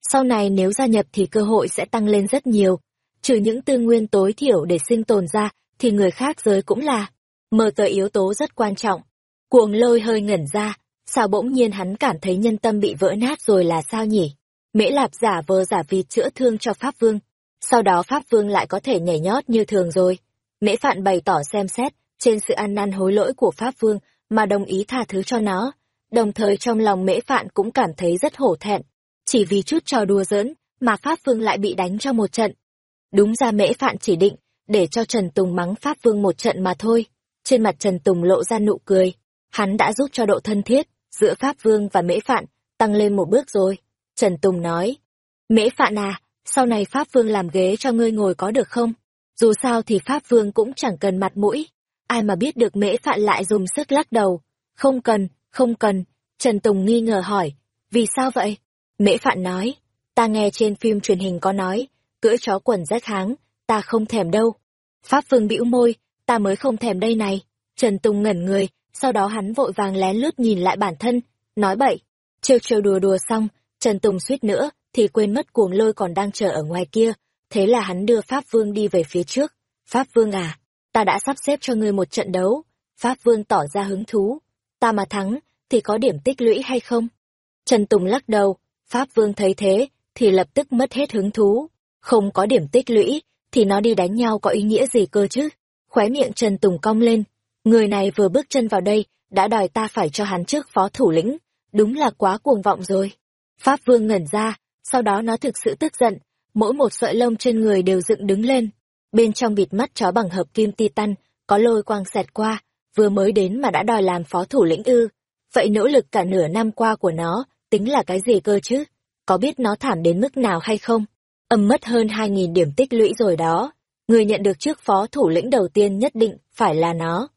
Sau này nếu gia nhập thì cơ hội sẽ tăng lên rất nhiều. Trừ những tư nguyên tối thiểu để sinh tồn ra, thì người khác giới cũng là. Mờ tờ yếu tố rất quan trọng. Cuồng lôi hơi ngẩn ra, sao bỗng nhiên hắn cảm thấy nhân tâm bị vỡ nát rồi là sao nhỉ? Mễ Lạp giả vờ giả vì chữa thương cho Pháp Vương. Sau đó Pháp Vương lại có thể nhảy nhót như thường rồi. Mễ Phạn bày tỏ xem xét trên sự ăn năn hối lỗi của Pháp Vương mà đồng ý tha thứ cho nó. Đồng thời trong lòng Mễ Phạn cũng cảm thấy rất hổ thẹn. Chỉ vì chút trò đùa giỡn mà Pháp Vương lại bị đánh cho một trận. Đúng ra Mễ Phạn chỉ định để cho Trần Tùng mắng Pháp Vương một trận mà thôi. Trên mặt Trần Tùng lộ ra nụ cười. Hắn đã giúp cho độ thân thiết giữa Pháp Vương và Mễ Phạn tăng lên một bước rồi. Trần Tùng nói, Mễ Phạn à, sau này Pháp Vương làm ghế cho ngươi ngồi có được không? Dù sao thì Pháp Vương cũng chẳng cần mặt mũi. Ai mà biết được Mễ Phạn lại dùng sức lắc đầu. Không cần, không cần. Trần Tùng nghi ngờ hỏi, vì sao vậy? Mễ Phạn nói, ta nghe trên phim truyền hình có nói, cưỡi chó quần rách háng, ta không thèm đâu. Pháp Vương bĩu môi, ta mới không thèm đây này. Trần Tùng ngẩn người, sau đó hắn vội vàng lén lướt nhìn lại bản thân, nói bậy. Trêu trêu đùa đùa xong, Trần Tùng suýt nữa, thì quên mất cuồng lôi còn đang chờ ở ngoài kia, thế là hắn đưa Pháp Vương đi về phía trước. Pháp Vương à, ta đã sắp xếp cho ngươi một trận đấu. Pháp Vương tỏ ra hứng thú. Ta mà thắng, thì có điểm tích lũy hay không? Trần Tùng lắc đầu, Pháp Vương thấy thế, thì lập tức mất hết hứng thú. Không có điểm tích lũy, thì nó đi đánh nhau có ý nghĩa gì cơ chứ? Khóe miệng Trần Tùng cong lên. Người này vừa bước chân vào đây, đã đòi ta phải cho hắn trước phó thủ lĩnh. Đúng là quá cuồng vọng rồi. Pháp Vương ngẩn ra, sau đó nó thực sự tức giận, mỗi một sợi lông trên người đều dựng đứng lên. Bên trong bịt mắt chó bằng hợp kim titan, có lôi quang xẹt qua, vừa mới đến mà đã đòi làm phó thủ lĩnh ư. Vậy nỗ lực cả nửa năm qua của nó, tính là cái gì cơ chứ? Có biết nó thảm đến mức nào hay không? Âm mất hơn 2.000 điểm tích lũy rồi đó. Người nhận được trước phó thủ lĩnh đầu tiên nhất định phải là nó.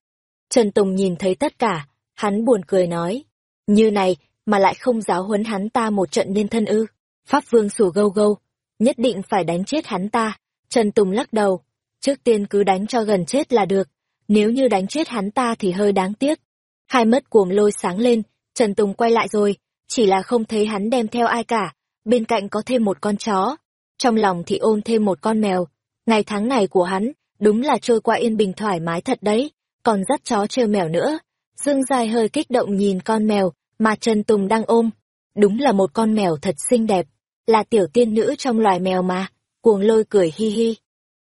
Trần Tùng nhìn thấy tất cả, hắn buồn cười nói. Như này, mà lại không giáo huấn hắn ta một trận nên thân ư. Pháp Vương sù gâu gâu, nhất định phải đánh chết hắn ta. Trần Tùng lắc đầu, trước tiên cứ đánh cho gần chết là được, nếu như đánh chết hắn ta thì hơi đáng tiếc. Hai mắt cuồng lôi sáng lên, Trần Tùng quay lại rồi, chỉ là không thấy hắn đem theo ai cả, bên cạnh có thêm một con chó, trong lòng thì ôm thêm một con mèo. Ngày tháng này của hắn, đúng là trôi qua yên bình thoải mái thật đấy, còn dắt chó trêu mèo nữa. Dương dài hơi kích động nhìn con mèo, mà Trần Tùng đang ôm. Đúng là một con mèo thật xinh đẹp, là tiểu tiên nữ trong loài mèo mà, cuồng lôi cười hi hi.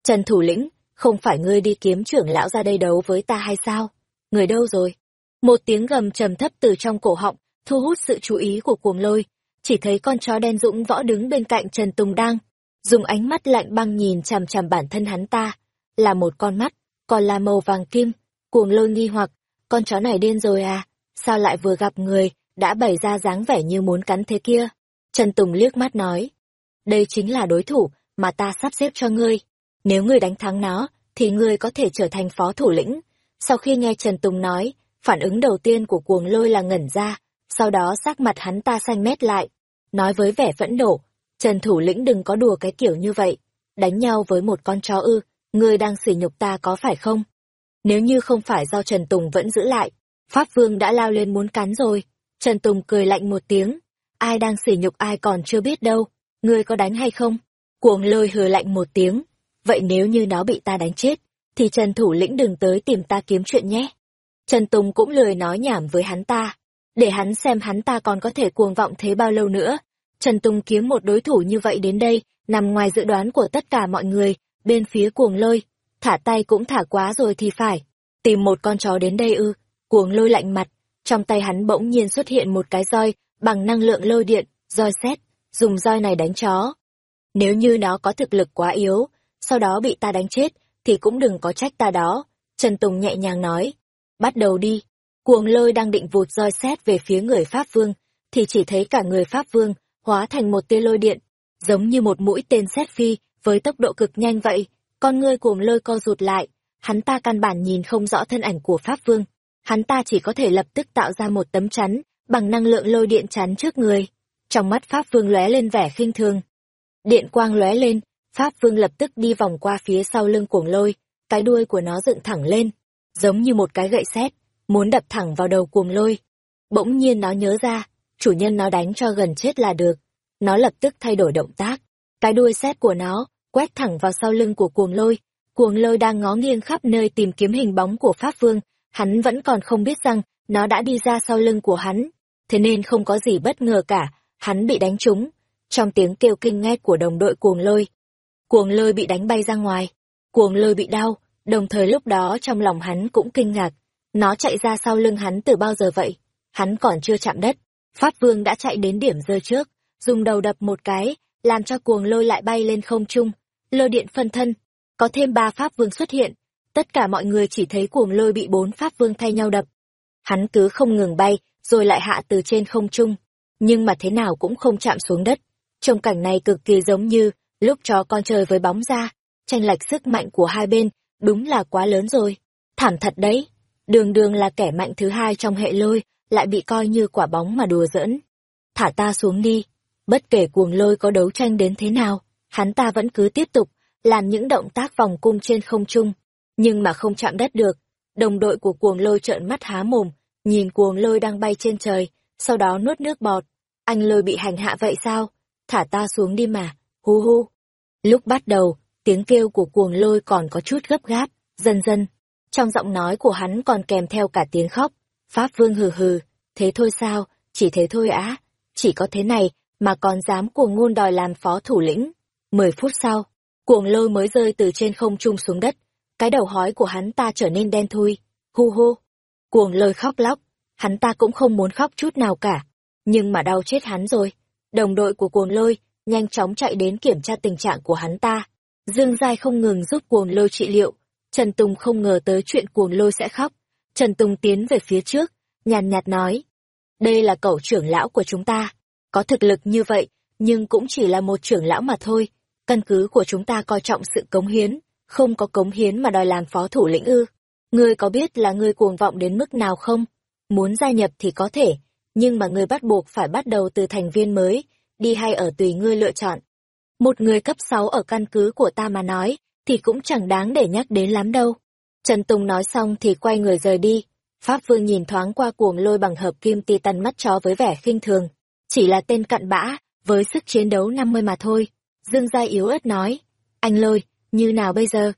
Trần Thủ lĩnh, không phải ngươi đi kiếm trưởng lão ra đây đấu với ta hay sao? Người đâu rồi? Một tiếng gầm trầm thấp từ trong cổ họng, thu hút sự chú ý của cuồng lôi. Chỉ thấy con chó đen dũng võ đứng bên cạnh Trần Tùng đang, dùng ánh mắt lạnh băng nhìn chằm chằm bản thân hắn ta. Là một con mắt, còn là màu vàng kim. Cuồng lôi nghi hoặc, con chó này điên rồi à? Sao lại vừa gặp người, đã bày ra dáng vẻ như muốn cắn thế kia. Trần Tùng liếc mắt nói, đây chính là đối thủ mà ta sắp xếp cho ngươi. Nếu ngươi đánh thắng nó, thì ngươi có thể trở thành phó thủ lĩnh. Sau khi nghe Trần Tùng nói, phản ứng đầu tiên của cuồng lôi là ngẩn ra, sau đó sắc mặt hắn ta xanh mét lại. Nói với vẻ phẫn nộ, Trần thủ lĩnh đừng có đùa cái kiểu như vậy. Đánh nhau với một con chó ư, ngươi đang sỉ nhục ta có phải không? Nếu như không phải do Trần Tùng vẫn giữ lại, Pháp Vương đã lao lên muốn cắn rồi. Trần Tùng cười lạnh một tiếng. Ai đang sỉ nhục ai còn chưa biết đâu. Ngươi có đánh hay không? Cuồng lôi hừ lạnh một tiếng. Vậy nếu như nó bị ta đánh chết, thì Trần Thủ lĩnh đừng tới tìm ta kiếm chuyện nhé. Trần Tùng cũng lười nói nhảm với hắn ta. Để hắn xem hắn ta còn có thể cuồng vọng thế bao lâu nữa. Trần Tùng kiếm một đối thủ như vậy đến đây, nằm ngoài dự đoán của tất cả mọi người, bên phía cuồng lôi. Thả tay cũng thả quá rồi thì phải. Tìm một con chó đến đây ư, cuồng lôi lạnh mặt, trong tay hắn bỗng nhiên xuất hiện một cái roi bằng năng lượng lôi điện, roi xét, dùng roi này đánh chó. Nếu như nó có thực lực quá yếu, sau đó bị ta đánh chết, thì cũng đừng có trách ta đó. Trần Tùng nhẹ nhàng nói, bắt đầu đi. Cuồng lôi đang định vụt roi xét về phía người Pháp Vương, thì chỉ thấy cả người Pháp Vương hóa thành một tia lôi điện, giống như một mũi tên xét phi, với tốc độ cực nhanh vậy. Con ngươi cuồng lôi co rụt lại, hắn ta căn bản nhìn không rõ thân ảnh của Pháp Vương, hắn ta chỉ có thể lập tức tạo ra một tấm chắn, bằng năng lượng lôi điện chắn trước người. Trong mắt Pháp Vương lóe lên vẻ khinh thường. Điện quang lóe lên, Pháp Vương lập tức đi vòng qua phía sau lưng cuồng lôi, cái đuôi của nó dựng thẳng lên. giống như một cái gậy sét, muốn đập thẳng vào đầu cuồng lôi. Bỗng nhiên nó nhớ ra, chủ nhân nó đánh cho gần chết là được. Nó lập tức thay đổi động tác. Cái đuôi sét của nó quét thẳng vào sau lưng của cuồng lôi. Cuồng lôi đang ngó nghiêng khắp nơi tìm kiếm hình bóng của Pháp Vương, hắn vẫn còn không biết rằng nó đã đi ra sau lưng của hắn. Thế nên không có gì bất ngờ cả, hắn bị đánh trúng. Trong tiếng kêu kinh nghe của đồng đội cuồng lôi. Cuồng lôi bị đánh bay ra ngoài. Cuồng lôi bị đau, đồng thời lúc đó trong lòng hắn cũng kinh ngạc. Nó chạy ra sau lưng hắn từ bao giờ vậy? Hắn còn chưa chạm đất. Pháp Vương đã chạy đến điểm rơi trước, dùng đầu đập một cái, làm cho cuồng lôi lại bay lên không trung. Lôi điện phân thân. Có thêm ba Pháp Vương xuất hiện. Tất cả mọi người chỉ thấy cuồng lôi bị bốn Pháp Vương thay nhau đập. Hắn cứ không ngừng bay, rồi lại hạ từ trên không trung. Nhưng mà thế nào cũng không chạm xuống đất. Trông cảnh này cực kỳ giống như lúc chó con chơi với bóng ra. Tranh lệch sức mạnh của hai bên, đúng là quá lớn rồi. Thảm thật đấy. Đường đường là kẻ mạnh thứ hai trong hệ lôi, lại bị coi như quả bóng mà đùa giỡn. Thả ta xuống đi. Bất kể cuồng lôi có đấu tranh đến thế nào, hắn ta vẫn cứ tiếp tục, làm những động tác vòng cung trên không trung. Nhưng mà không chạm đất được. Đồng đội của cuồng lôi trợn mắt há mồm, nhìn cuồng lôi đang bay trên trời, sau đó nuốt nước bọt. Anh lôi bị hành hạ vậy sao? Thả ta xuống đi mà, hu hu. Lúc bắt đầu, tiếng kêu của cuồng lôi còn có chút gấp gáp, dần dần. Trong giọng nói của hắn còn kèm theo cả tiếng khóc. Pháp vương hừ hừ, thế thôi sao, chỉ thế thôi á, chỉ có thế này mà còn dám cuồng ngôn đòi làm phó thủ lĩnh. Mười phút sau, cuồng lôi mới rơi từ trên không trung xuống đất, cái đầu hói của hắn ta trở nên đen thui, hu hô. Cuồng lôi khóc lóc, hắn ta cũng không muốn khóc chút nào cả, nhưng mà đau chết hắn rồi. Đồng đội của cuồng lôi nhanh chóng chạy đến kiểm tra tình trạng của hắn ta. Dương Giai không ngừng giúp cuồng lôi trị liệu, Trần Tùng không ngờ tới chuyện cuồng lôi sẽ khóc. Trần Tùng tiến về phía trước, nhàn nhạt nói. Đây là cậu trưởng lão của chúng ta, có thực lực như vậy, nhưng cũng chỉ là một trưởng lão mà thôi. Căn cứ của chúng ta coi trọng sự cống hiến, không có cống hiến mà đòi làm phó thủ lĩnh ư. Ngươi có biết là ngươi cuồng vọng đến mức nào không? Muốn gia nhập thì có thể, nhưng mà ngươi bắt buộc phải bắt đầu từ thành viên mới, đi hay ở tùy ngươi lựa chọn. Một người cấp 6 ở căn cứ của ta mà nói, thì cũng chẳng đáng để nhắc đến lắm đâu. Trần Tùng nói xong thì quay người rời đi. Pháp Vương nhìn thoáng qua cuồng lôi bằng hợp kim titan mắt chó với vẻ khinh thường. Chỉ là tên cặn bã, với sức chiến đấu 50 mà thôi. Dương Gia yếu ớt nói. Anh lôi, như nào bây giờ?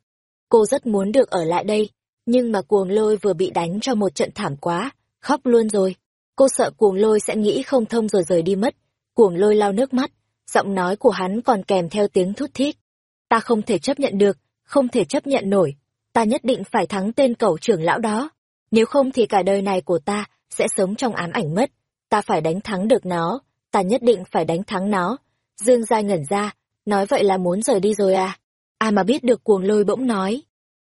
Cô rất muốn được ở lại đây, nhưng mà cuồng lôi vừa bị đánh cho một trận thảm quá, khóc luôn rồi. Cô sợ cuồng lôi sẽ nghĩ không thông rồi rời đi mất. Cuồng lôi lau nước mắt, giọng nói của hắn còn kèm theo tiếng thút thít. Ta không thể chấp nhận được, không thể chấp nhận nổi. Ta nhất định phải thắng tên cẩu trưởng lão đó. Nếu không thì cả đời này của ta sẽ sống trong ám ảnh mất. Ta phải đánh thắng được nó, ta nhất định phải đánh thắng nó. Dương Gia ngẩn ra, nói vậy là muốn rời đi rồi à? Ai mà biết được cuồng lôi bỗng nói.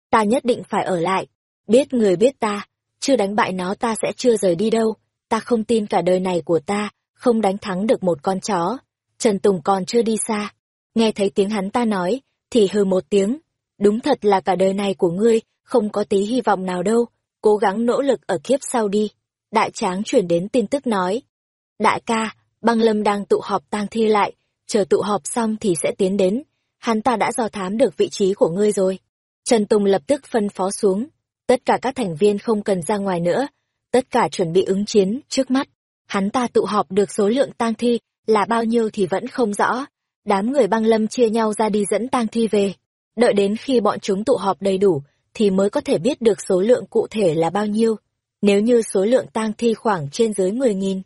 Ta nhất định phải ở lại. Biết người biết ta, chưa đánh bại nó ta sẽ chưa rời đi đâu. Ta không tin cả đời này của ta, không đánh thắng được một con chó. Trần Tùng còn chưa đi xa. Nghe thấy tiếng hắn ta nói, thì hừ một tiếng. Đúng thật là cả đời này của ngươi, không có tí hy vọng nào đâu. Cố gắng nỗ lực ở kiếp sau đi. Đại tráng chuyển đến tin tức nói. Đại ca, băng lâm đang tụ họp tang thi lại, chờ tụ họp xong thì sẽ tiến đến. Hắn ta đã dò thám được vị trí của ngươi rồi. Trần Tùng lập tức phân phó xuống. Tất cả các thành viên không cần ra ngoài nữa. Tất cả chuẩn bị ứng chiến, trước mắt. Hắn ta tụ họp được số lượng tang thi là bao nhiêu thì vẫn không rõ. Đám người băng lâm chia nhau ra đi dẫn tang thi về. Đợi đến khi bọn chúng tụ họp đầy đủ, thì mới có thể biết được số lượng cụ thể là bao nhiêu. Nếu như số lượng tang thi khoảng trên dưới 10.000,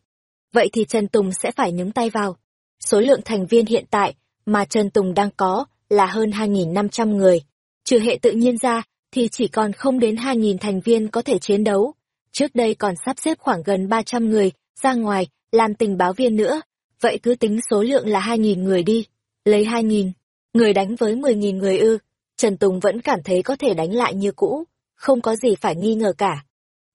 vậy thì Trần Tùng sẽ phải nhúng tay vào. Số lượng thành viên hiện tại mà Trần Tùng đang có là hơn 2.500 người. Trừ hệ tự nhiên ra, thì chỉ còn không đến 2.000 thành viên có thể chiến đấu. Trước đây còn sắp xếp khoảng gần 300 người ra ngoài làm tình báo viên nữa. Vậy cứ tính số lượng là 2.000 người đi. Lấy 2.000, người đánh với 10.000 người ư. Trần Tùng vẫn cảm thấy có thể đánh lại như cũ, không có gì phải nghi ngờ cả.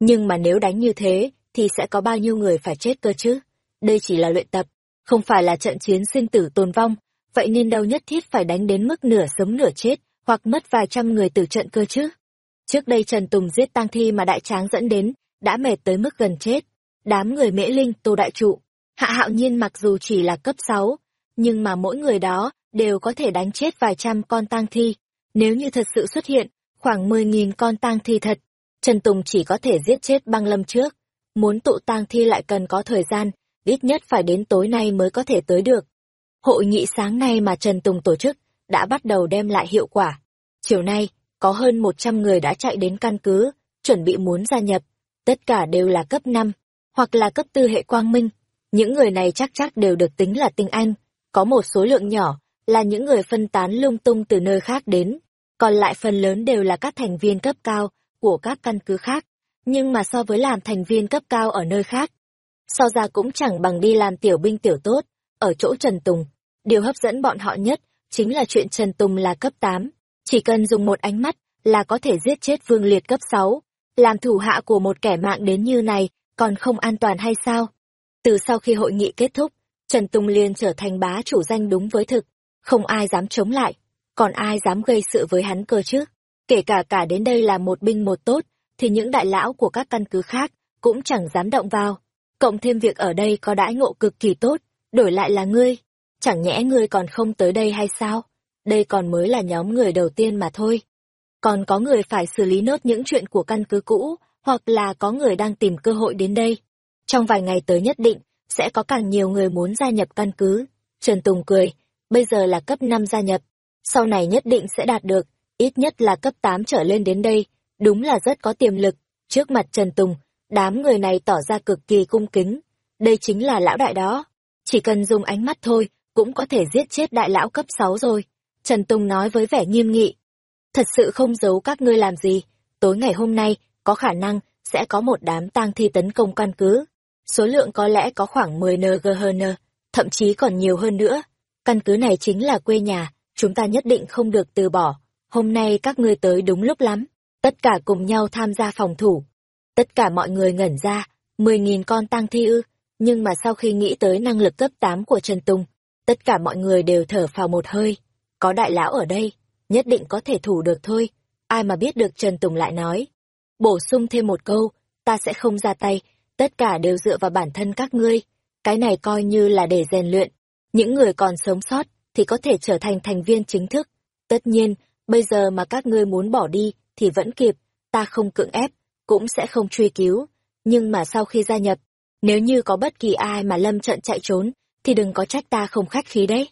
Nhưng mà nếu đánh như thế, thì sẽ có bao nhiêu người phải chết cơ chứ? Đây chỉ là luyện tập, không phải là trận chiến sinh tử tồn vong, vậy nên đâu nhất thiết phải đánh đến mức nửa sống nửa chết, hoặc mất vài trăm người từ trận cơ chứ. Trước đây Trần Tùng giết tang thi mà đại tráng dẫn đến, đã mệt tới mức gần chết. Đám người mễ linh, tô đại trụ, hạ hạo nhiên mặc dù chỉ là cấp 6, nhưng mà mỗi người đó đều có thể đánh chết vài trăm con tang thi. Nếu như thật sự xuất hiện, khoảng 10.000 con tang thi thật, Trần Tùng chỉ có thể giết chết băng lâm trước. Muốn tụ tang thi lại cần có thời gian, ít nhất phải đến tối nay mới có thể tới được. Hội nghị sáng nay mà Trần Tùng tổ chức đã bắt đầu đem lại hiệu quả. Chiều nay, có hơn 100 người đã chạy đến căn cứ, chuẩn bị muốn gia nhập. Tất cả đều là cấp 5, hoặc là cấp tư hệ quang minh. Những người này chắc chắc đều được tính là tinh anh. Có một số lượng nhỏ là những người phân tán lung tung từ nơi khác đến. Còn lại phần lớn đều là các thành viên cấp cao của các căn cứ khác. Nhưng mà so với làm thành viên cấp cao ở nơi khác, so ra cũng chẳng bằng đi làm tiểu binh tiểu tốt, ở chỗ Trần Tùng. Điều hấp dẫn bọn họ nhất chính là chuyện Trần Tùng là cấp 8. Chỉ cần dùng một ánh mắt là có thể giết chết vương liệt cấp 6. Làm thủ hạ của một kẻ mạng đến như này còn không an toàn hay sao? Từ sau khi hội nghị kết thúc, Trần Tùng liền trở thành bá chủ danh đúng với thực. Không ai dám chống lại, còn ai dám gây sự với hắn cơ chứ? Kể cả cả đến đây là một binh một tốt, thì những đại lão của các căn cứ khác cũng chẳng dám động vào. Cộng thêm việc ở đây có đãi ngộ cực kỳ tốt, đổi lại là ngươi. Chẳng nhẽ ngươi còn không tới đây hay sao? Đây còn mới là nhóm người đầu tiên mà thôi. Còn có người phải xử lý nốt những chuyện của căn cứ cũ, hoặc là có người đang tìm cơ hội đến đây. Trong vài ngày tới nhất định, sẽ có càng nhiều người muốn gia nhập căn cứ. Trần Tùng cười, bây giờ là cấp 5 gia nhập, sau này nhất định sẽ đạt được, ít nhất là cấp 8 trở lên đến đây, đúng là rất có tiềm lực. Trước mặt Trần Tùng, đám người này tỏ ra cực kỳ cung kính. Đây chính là lão đại đó. Chỉ cần dùng ánh mắt thôi, cũng có thể giết chết đại lão cấp 6 rồi. Trần Tùng nói với vẻ nghiêm nghị. Thật sự không giấu các ngươi làm gì. Tối ngày hôm nay, có khả năng sẽ có một đám tang thi tấn công căn cứ. Số lượng có lẽ có khoảng 10 NGHN, thậm chí còn nhiều hơn nữa. Căn cứ này chính là quê nhà, chúng ta nhất định không được từ bỏ. Hôm nay các ngươi tới đúng lúc lắm, tất cả cùng nhau tham gia phòng thủ. Tất cả mọi người ngẩn ra, 10.000 con tang thi ư, nhưng mà sau khi nghĩ tới năng lực cấp 8 của Trần Tùng, tất cả mọi người đều thở phào một hơi. Có đại lão ở đây, nhất định có thể thủ được thôi. Ai mà biết được Trần Tùng lại nói. Bổ sung thêm một câu, ta sẽ không ra tay, tất cả đều dựa vào bản thân các ngươi. Cái này coi như là để rèn luyện. Những người còn sống sót thì có thể trở thành thành viên chính thức. Tất nhiên, bây giờ mà các ngươi muốn bỏ đi thì vẫn kịp, ta không cưỡng ép, cũng sẽ không truy cứu. Nhưng mà sau khi gia nhập, nếu như có bất kỳ ai mà lâm trận chạy trốn, thì đừng có trách ta không khách khí đấy.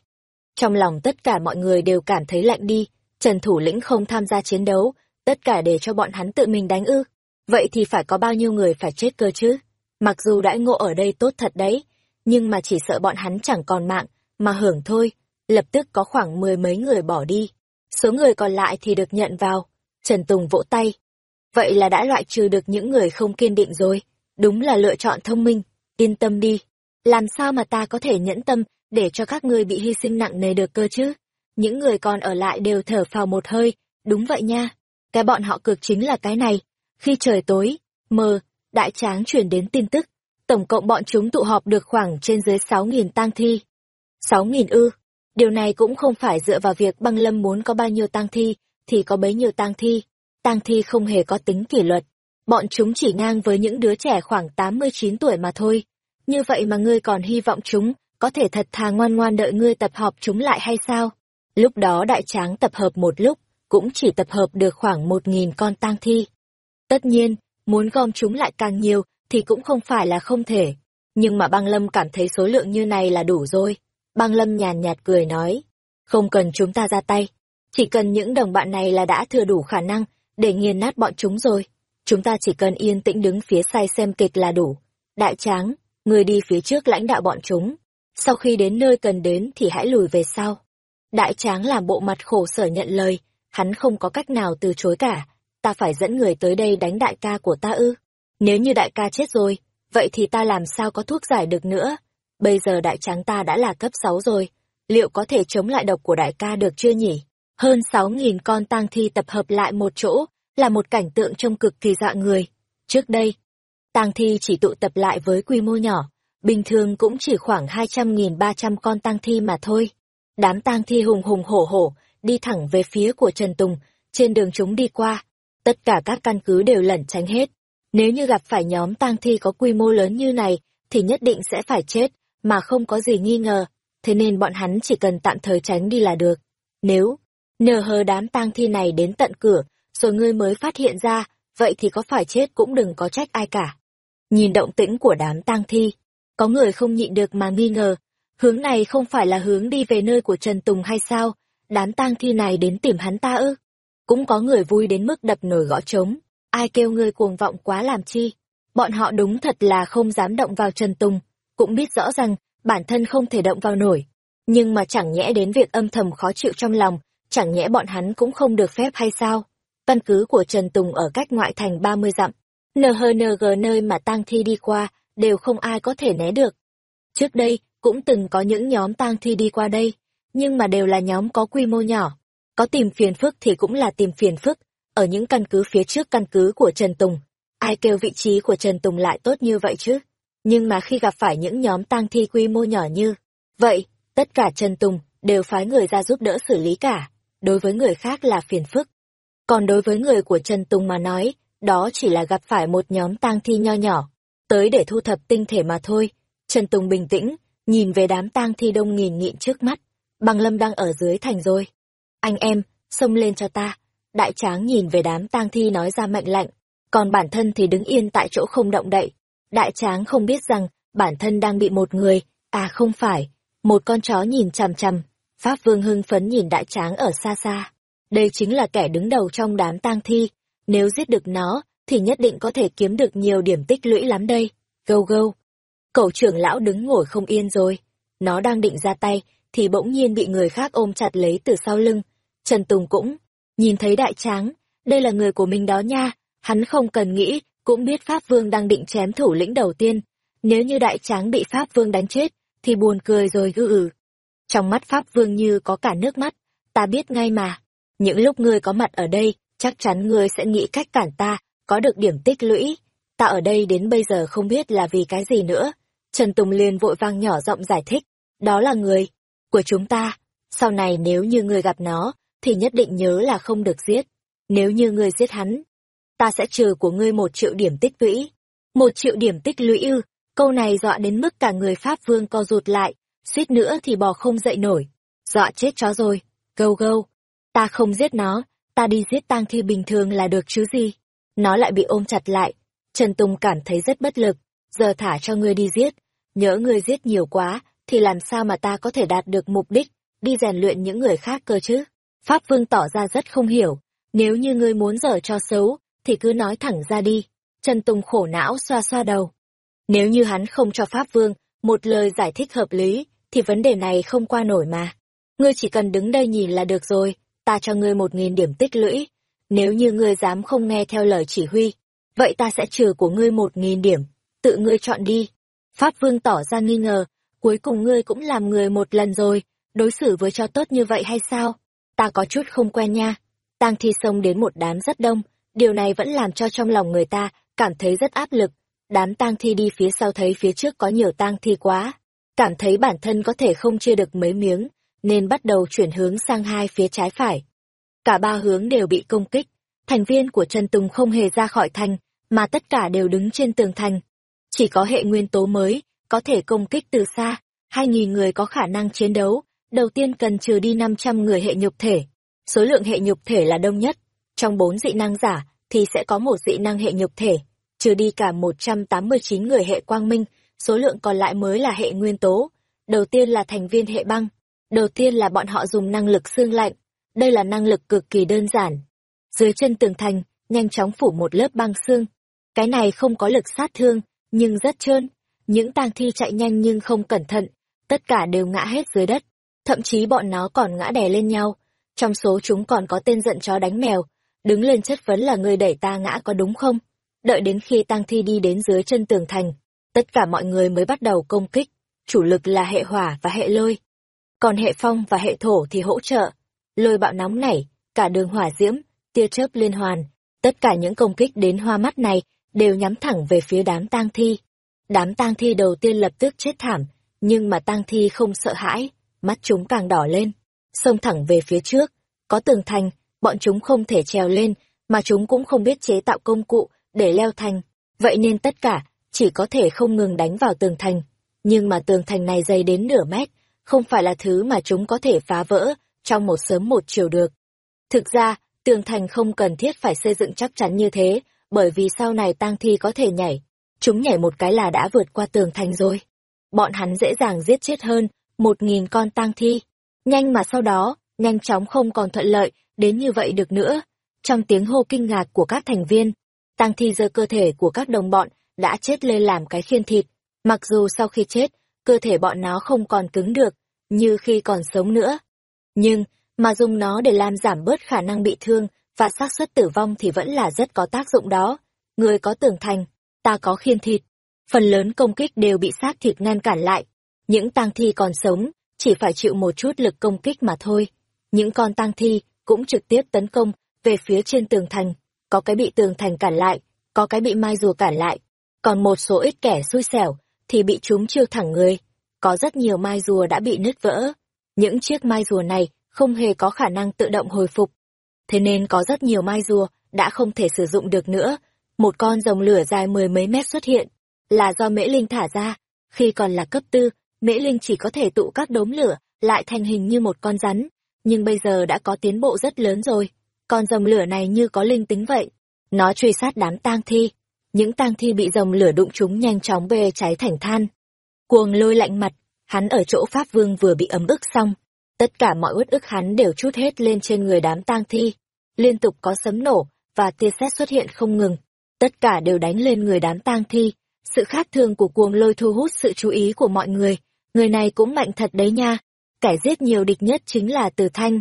Trong lòng tất cả mọi người đều cảm thấy lạnh đi, Trần Thủ lĩnh không tham gia chiến đấu, tất cả để cho bọn hắn tự mình đánh ư. Vậy thì phải có bao nhiêu người phải chết cơ chứ? Mặc dù đãi ngộ ở đây tốt thật đấy, nhưng mà chỉ sợ bọn hắn chẳng còn mạng, mà hưởng thôi. Lập tức có khoảng mười mấy người bỏ đi. Số người còn lại thì được nhận vào. Trần Tùng vỗ tay. Vậy là đã loại trừ được những người không kiên định rồi. Đúng là lựa chọn thông minh. Yên tâm đi. Làm sao mà ta có thể nhẫn tâm để cho các ngươi bị hy sinh nặng nề được cơ chứ? Những người còn ở lại đều thở phào một hơi. Đúng vậy nha. Cái bọn họ cực chính là cái này. Khi trời tối, mờ, đại tráng chuyển đến tin tức. Tổng cộng bọn chúng tụ họp được khoảng trên dưới 6.000 tang thi. 6.000 ư. Điều này cũng không phải dựa vào việc băng lâm muốn có bao nhiêu tang thi, thì có bấy nhiêu tang thi. Tang thi không hề có tính kỷ luật. Bọn chúng chỉ ngang với những đứa trẻ khoảng 89 tuổi mà thôi. Như vậy mà ngươi còn hy vọng chúng có thể thật thà ngoan ngoan đợi ngươi tập họp chúng lại hay sao? Lúc đó đại tráng tập hợp một lúc, cũng chỉ tập hợp được khoảng một nghìn con tang thi. Tất nhiên, muốn gom chúng lại càng nhiều thì cũng không phải là không thể. Nhưng mà băng lâm cảm thấy số lượng như này là đủ rồi. Băng lâm nhàn nhạt cười nói, không cần chúng ta ra tay. Chỉ cần những đồng bạn này là đã thừa đủ khả năng để nghiền nát bọn chúng rồi. Chúng ta chỉ cần yên tĩnh đứng phía sai xem kịch là đủ. Đại tráng, người đi phía trước lãnh đạo bọn chúng. Sau khi đến nơi cần đến thì hãy lùi về sau. Đại tráng làm bộ mặt khổ sở nhận lời, hắn không có cách nào từ chối cả. Ta phải dẫn người tới đây đánh đại ca của ta ư. Nếu như đại ca chết rồi, vậy thì ta làm sao có thuốc giải được nữa. Bây giờ đại tráng ta đã là cấp 6 rồi, liệu có thể chống lại độc của đại ca được chưa nhỉ? Hơn 6.000 con tang thi tập hợp lại một chỗ, là một cảnh tượng trông cực kỳ dọa người. Trước đây, tang thi chỉ tụ tập lại với quy mô nhỏ, bình thường cũng chỉ khoảng 200.300 con tang thi mà thôi. Đám tang thi hùng hùng hổ hổ, đi thẳng về phía của Trần Tùng, trên đường chúng đi qua. Tất cả các căn cứ đều lẩn tránh hết. Nếu như gặp phải nhóm tang thi có quy mô lớn như này, thì nhất định sẽ phải chết, mà không có gì nghi ngờ. Thế nên bọn hắn chỉ cần tạm thời tránh đi là được. Nếu, nờ hờ đám tang thi này đến tận cửa, rồi ngươi mới phát hiện ra, vậy thì có phải chết cũng đừng có trách ai cả. Nhìn động tĩnh của đám tang thi, có người không nhịn được mà nghi ngờ, hướng này không phải là hướng đi về nơi của Trần Tùng hay sao, đám tang thi này đến tìm hắn ta ư. Cũng có người vui đến mức đập nổi gõ trống, ai kêu ngươi cuồng vọng quá làm chi. Bọn họ đúng thật là không dám động vào Trần Tùng, cũng biết rõ rằng bản thân không thể động vào nổi. Nhưng mà chẳng nhẽ đến việc âm thầm khó chịu trong lòng, chẳng nhẽ bọn hắn cũng không được phép hay sao? Căn cứ của Trần Tùng ở cách ngoại thành 30 dặm, NHNG nơi mà tang thi đi qua, đều không ai có thể né được. Trước đây, cũng từng có những nhóm tang thi đi qua đây, nhưng mà đều là nhóm có quy mô nhỏ. Có tìm phiền phức thì cũng là tìm phiền phức, ở những căn cứ phía trước căn cứ của Trần Tùng. Ai kêu vị trí của Trần Tùng lại tốt như vậy chứ? Nhưng mà khi gặp phải những nhóm tang thi quy mô nhỏ như vậy, tất cả Trần Tùng đều phái người ra giúp đỡ xử lý cả. Đối với người khác là phiền phức. Còn đối với người của Trần Tùng mà nói, đó chỉ là gặp phải một nhóm tang thi nho nhỏ, tới để thu thập tinh thể mà thôi. Trần Tùng bình tĩnh, nhìn về đám tang thi đông nghìn nghịn trước mắt. Bằng lâm đang ở dưới thành rồi. Anh em, xông lên cho ta. Đại tráng nhìn về đám tang thi nói ra mạnh lạnh, còn bản thân thì đứng yên tại chỗ không động đậy. Đại tráng không biết rằng, bản thân đang bị một người, à không phải, một con chó nhìn chằm chằm. Pháp Vương hưng phấn nhìn đại tráng ở xa xa. Đây chính là kẻ đứng đầu trong đám tang thi. Nếu giết được nó, thì nhất định có thể kiếm được nhiều điểm tích lũy lắm đây. Gâu gâu. Cậu trưởng lão đứng ngồi không yên rồi. Nó đang định ra tay, thì bỗng nhiên bị người khác ôm chặt lấy từ sau lưng. Trần Tùng cũng, nhìn thấy đại tráng, đây là người của mình đó nha. Hắn không cần nghĩ, cũng biết Pháp Vương đang định chém thủ lĩnh đầu tiên. Nếu như đại tráng bị Pháp Vương đánh chết, thì buồn cười rồi gư ừ. Trong mắt Pháp Vương như có cả nước mắt, ta biết ngay mà. Những lúc ngươi có mặt ở đây, chắc chắn ngươi sẽ nghĩ cách cản ta, có được điểm tích lũy. Ta ở đây đến bây giờ không biết là vì cái gì nữa. Trần Tùng liền vội vang nhỏ giọng giải thích. Đó là người của chúng ta. Sau này nếu như người gặp nó, thì nhất định nhớ là không được giết. Nếu như ngươi giết hắn, ta sẽ trừ của ngươi một triệu điểm tích lũy. Một triệu điểm tích lũy ư, câu này dọa đến mức cả người Pháp Vương co rụt lại, suýt nữa thì bò không dậy nổi. Dọa chết chó rồi, gâu gâu. Ta không giết nó, ta đi giết tang thi bình thường là được chứ gì. Nó lại bị ôm chặt lại. Trần Tùng cảm thấy rất bất lực, giờ thả cho ngươi đi giết. Nhớ ngươi giết nhiều quá, thì làm sao mà ta có thể đạt được mục đích, đi rèn luyện những người khác cơ chứ? Pháp Vương tỏ ra rất không hiểu, nếu như ngươi muốn dở cho xấu, thì cứ nói thẳng ra đi. Trần Tùng khổ não xoa xoa đầu. Nếu như hắn không cho Pháp Vương một lời giải thích hợp lý, thì vấn đề này không qua nổi mà. Ngươi chỉ cần đứng đây nhìn là được rồi, ta cho ngươi một nghìn điểm tích lũy. Nếu như ngươi dám không nghe theo lời chỉ huy, vậy ta sẽ trừ của ngươi một nghìn điểm, tự ngươi chọn đi. Pháp Vương tỏ ra nghi ngờ, cuối cùng ngươi cũng làm người một lần rồi, đối xử với cho tốt như vậy hay sao? Ta có chút không quen nha. Tang thi xông đến một đám rất đông, điều này vẫn làm cho trong lòng người ta cảm thấy rất áp lực. Đám tang thi đi phía sau thấy phía trước có nhiều tang thi quá, cảm thấy bản thân có thể không chia được mấy miếng, nên bắt đầu chuyển hướng sang hai phía trái phải. Cả ba hướng đều bị công kích, thành viên của Trần Tùng không hề ra khỏi thành, mà tất cả đều đứng trên tường thành. Chỉ có hệ nguyên tố mới, có thể công kích từ xa, 2.000 người có khả năng chiến đấu, đầu tiên cần trừ đi 500 người hệ nhục thể. Số lượng hệ nhục thể là đông nhất, trong bốn dị năng giả thì sẽ có một dị năng hệ nhục thể, trừ đi cả 189 người hệ quang minh, số lượng còn lại mới là hệ nguyên tố. Đầu tiên là thành viên hệ băng, đầu tiên là bọn họ dùng năng lực xương lạnh, đây là năng lực cực kỳ đơn giản. Dưới chân tường thành, nhanh chóng phủ một lớp băng xương. Cái này không có lực sát thương, nhưng rất trơn. Những tang thi chạy nhanh nhưng không cẩn thận, tất cả đều ngã hết dưới đất. Thậm chí bọn nó còn ngã đè lên nhau. Trong số chúng còn có tên giận chó đánh mèo, đứng lên chất vấn là người đẩy ta ngã có đúng không? Đợi đến khi tang thi đi đến dưới chân tường thành, tất cả mọi người mới bắt đầu công kích. Chủ lực là hệ hỏa và hệ lôi. Còn hệ phong và hệ thổ thì hỗ trợ. Lôi bạo nóng nảy, cả đường hỏa diễm, tia chớp liên hoàn. Tất cả những công kích đến hoa mắt này đều nhắm thẳng về phía đám tang thi. Đám tang thi đầu tiên lập tức chết thảm, nhưng mà tang thi không sợ hãi, mắt chúng càng đỏ lên, xông thẳng về phía trước. Có tường thành, bọn chúng không thể trèo lên, mà chúng cũng không biết chế tạo công cụ để leo thành. Vậy nên tất cả chỉ có thể không ngừng đánh vào tường thành. Nhưng mà tường thành này dày đến nửa mét, không phải là thứ mà chúng có thể phá vỡ trong một sớm một chiều được. Thực ra, tường thành không cần thiết phải xây dựng chắc chắn như thế, bởi vì sau này tang thi có thể nhảy. Chúng nhảy một cái là đã vượt qua tường thành rồi. Bọn hắn dễ dàng giết chết hơn một nghìn con tang thi. Nhanh mà sau đó, nhanh chóng không còn thuận lợi, đến như vậy được nữa. Trong tiếng hô kinh ngạc của các thành viên, tang thi giơ cơ thể của các đồng bọn đã chết lên làm cái khiên thịt. Mặc dù sau khi chết, cơ thể bọn nó không còn cứng được, như khi còn sống nữa. Nhưng, mà dùng nó để làm giảm bớt khả năng bị thương và xác suất tử vong thì vẫn là rất có tác dụng đó. Người có tường thành, ta có khiên thịt. Phần lớn công kích đều bị xác thịt ngăn cản lại. Những tang thi còn sống, chỉ phải chịu một chút lực công kích mà thôi. Những con tang thi cũng trực tiếp tấn công về phía trên tường thành. Có cái bị tường thành cản lại, có cái bị mai rùa cản lại. Còn một số ít kẻ xui xẻo thì bị chúng chiêu thẳng người. Có rất nhiều mai rùa đã bị nứt vỡ. Những chiếc mai rùa này không hề có khả năng tự động hồi phục. Thế nên có rất nhiều mai rùa đã không thể sử dụng được nữa. Một con rồng lửa dài mười mấy mét xuất hiện, là do Mễ Linh thả ra. Khi còn là cấp tư, Mễ Linh chỉ có thể tụ các đốm lửa, lại thành hình như một con rắn. Nhưng bây giờ đã có tiến bộ rất lớn rồi. Con rồng lửa này như có linh tính vậy. Nó truy sát đám tang thi. Những tang thi bị rồng lửa đụng chúng nhanh chóng bê cháy thành than. Cuồng lôi lạnh mặt, hắn ở chỗ Pháp Vương vừa bị ấm ức xong, Tất cả mọi uất ức hắn đều chút hết lên trên người đám tang thi. Liên tục có sấm nổ, và tia sét xuất hiện không ngừng. Tất cả đều đánh lên người đám tang thi. Sự khác thường của cuồng lôi thu hút sự chú ý của mọi người. Người này cũng mạnh thật đấy nha. Kẻ giết nhiều địch nhất chính là Từ Thanh.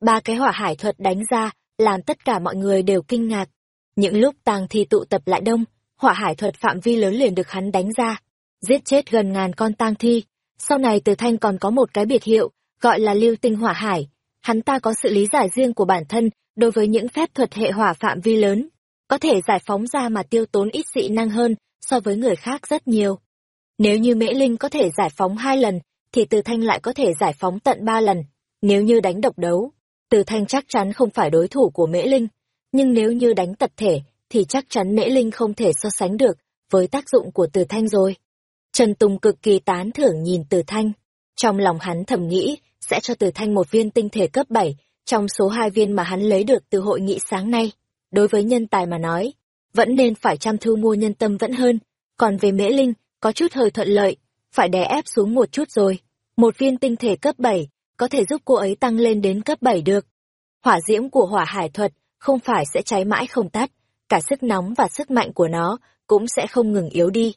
Ba cái hỏa hải thuật đánh ra, làm tất cả mọi người đều kinh ngạc. Những lúc tang thi tụ tập lại đông, hỏa hải thuật phạm vi lớn liền được hắn đánh ra. Giết chết gần ngàn con tang thi. Sau này Từ Thanh còn có một cái biệt hiệu, gọi là lưu tinh hỏa hải. Hắn ta có sự lý giải riêng của bản thân đối với những phép thuật hệ hỏa phạm vi lớn, có thể giải phóng ra mà tiêu tốn ít dị năng hơn so với người khác rất nhiều. Nếu như Mễ Linh có thể giải phóng hai lần, thì Từ Thanh lại có thể giải phóng tận ba lần. Nếu như đánh độc đấu, Từ Thanh chắc chắn không phải đối thủ của Mễ Linh. Nhưng nếu như đánh tập thể, thì chắc chắn Mễ Linh không thể so sánh được với tác dụng của Từ Thanh rồi. Trần Tùng cực kỳ tán thưởng nhìn Từ Thanh. Trong lòng hắn thầm nghĩ, sẽ cho Từ Thanh một viên tinh thể cấp 7, trong số hai viên mà hắn lấy được từ hội nghị sáng nay. Đối với nhân tài mà nói, vẫn nên phải chăm thu mua nhân tâm vẫn hơn. Còn về Mễ Linh, có chút hơi thuận lợi, phải đè ép xuống một chút rồi. Một viên tinh thể cấp 7, có thể giúp cô ấy tăng lên đến cấp 7 được. Hỏa diễm của hỏa hải thuật không phải sẽ cháy mãi không tắt, cả sức nóng và sức mạnh của nó cũng sẽ không ngừng yếu đi.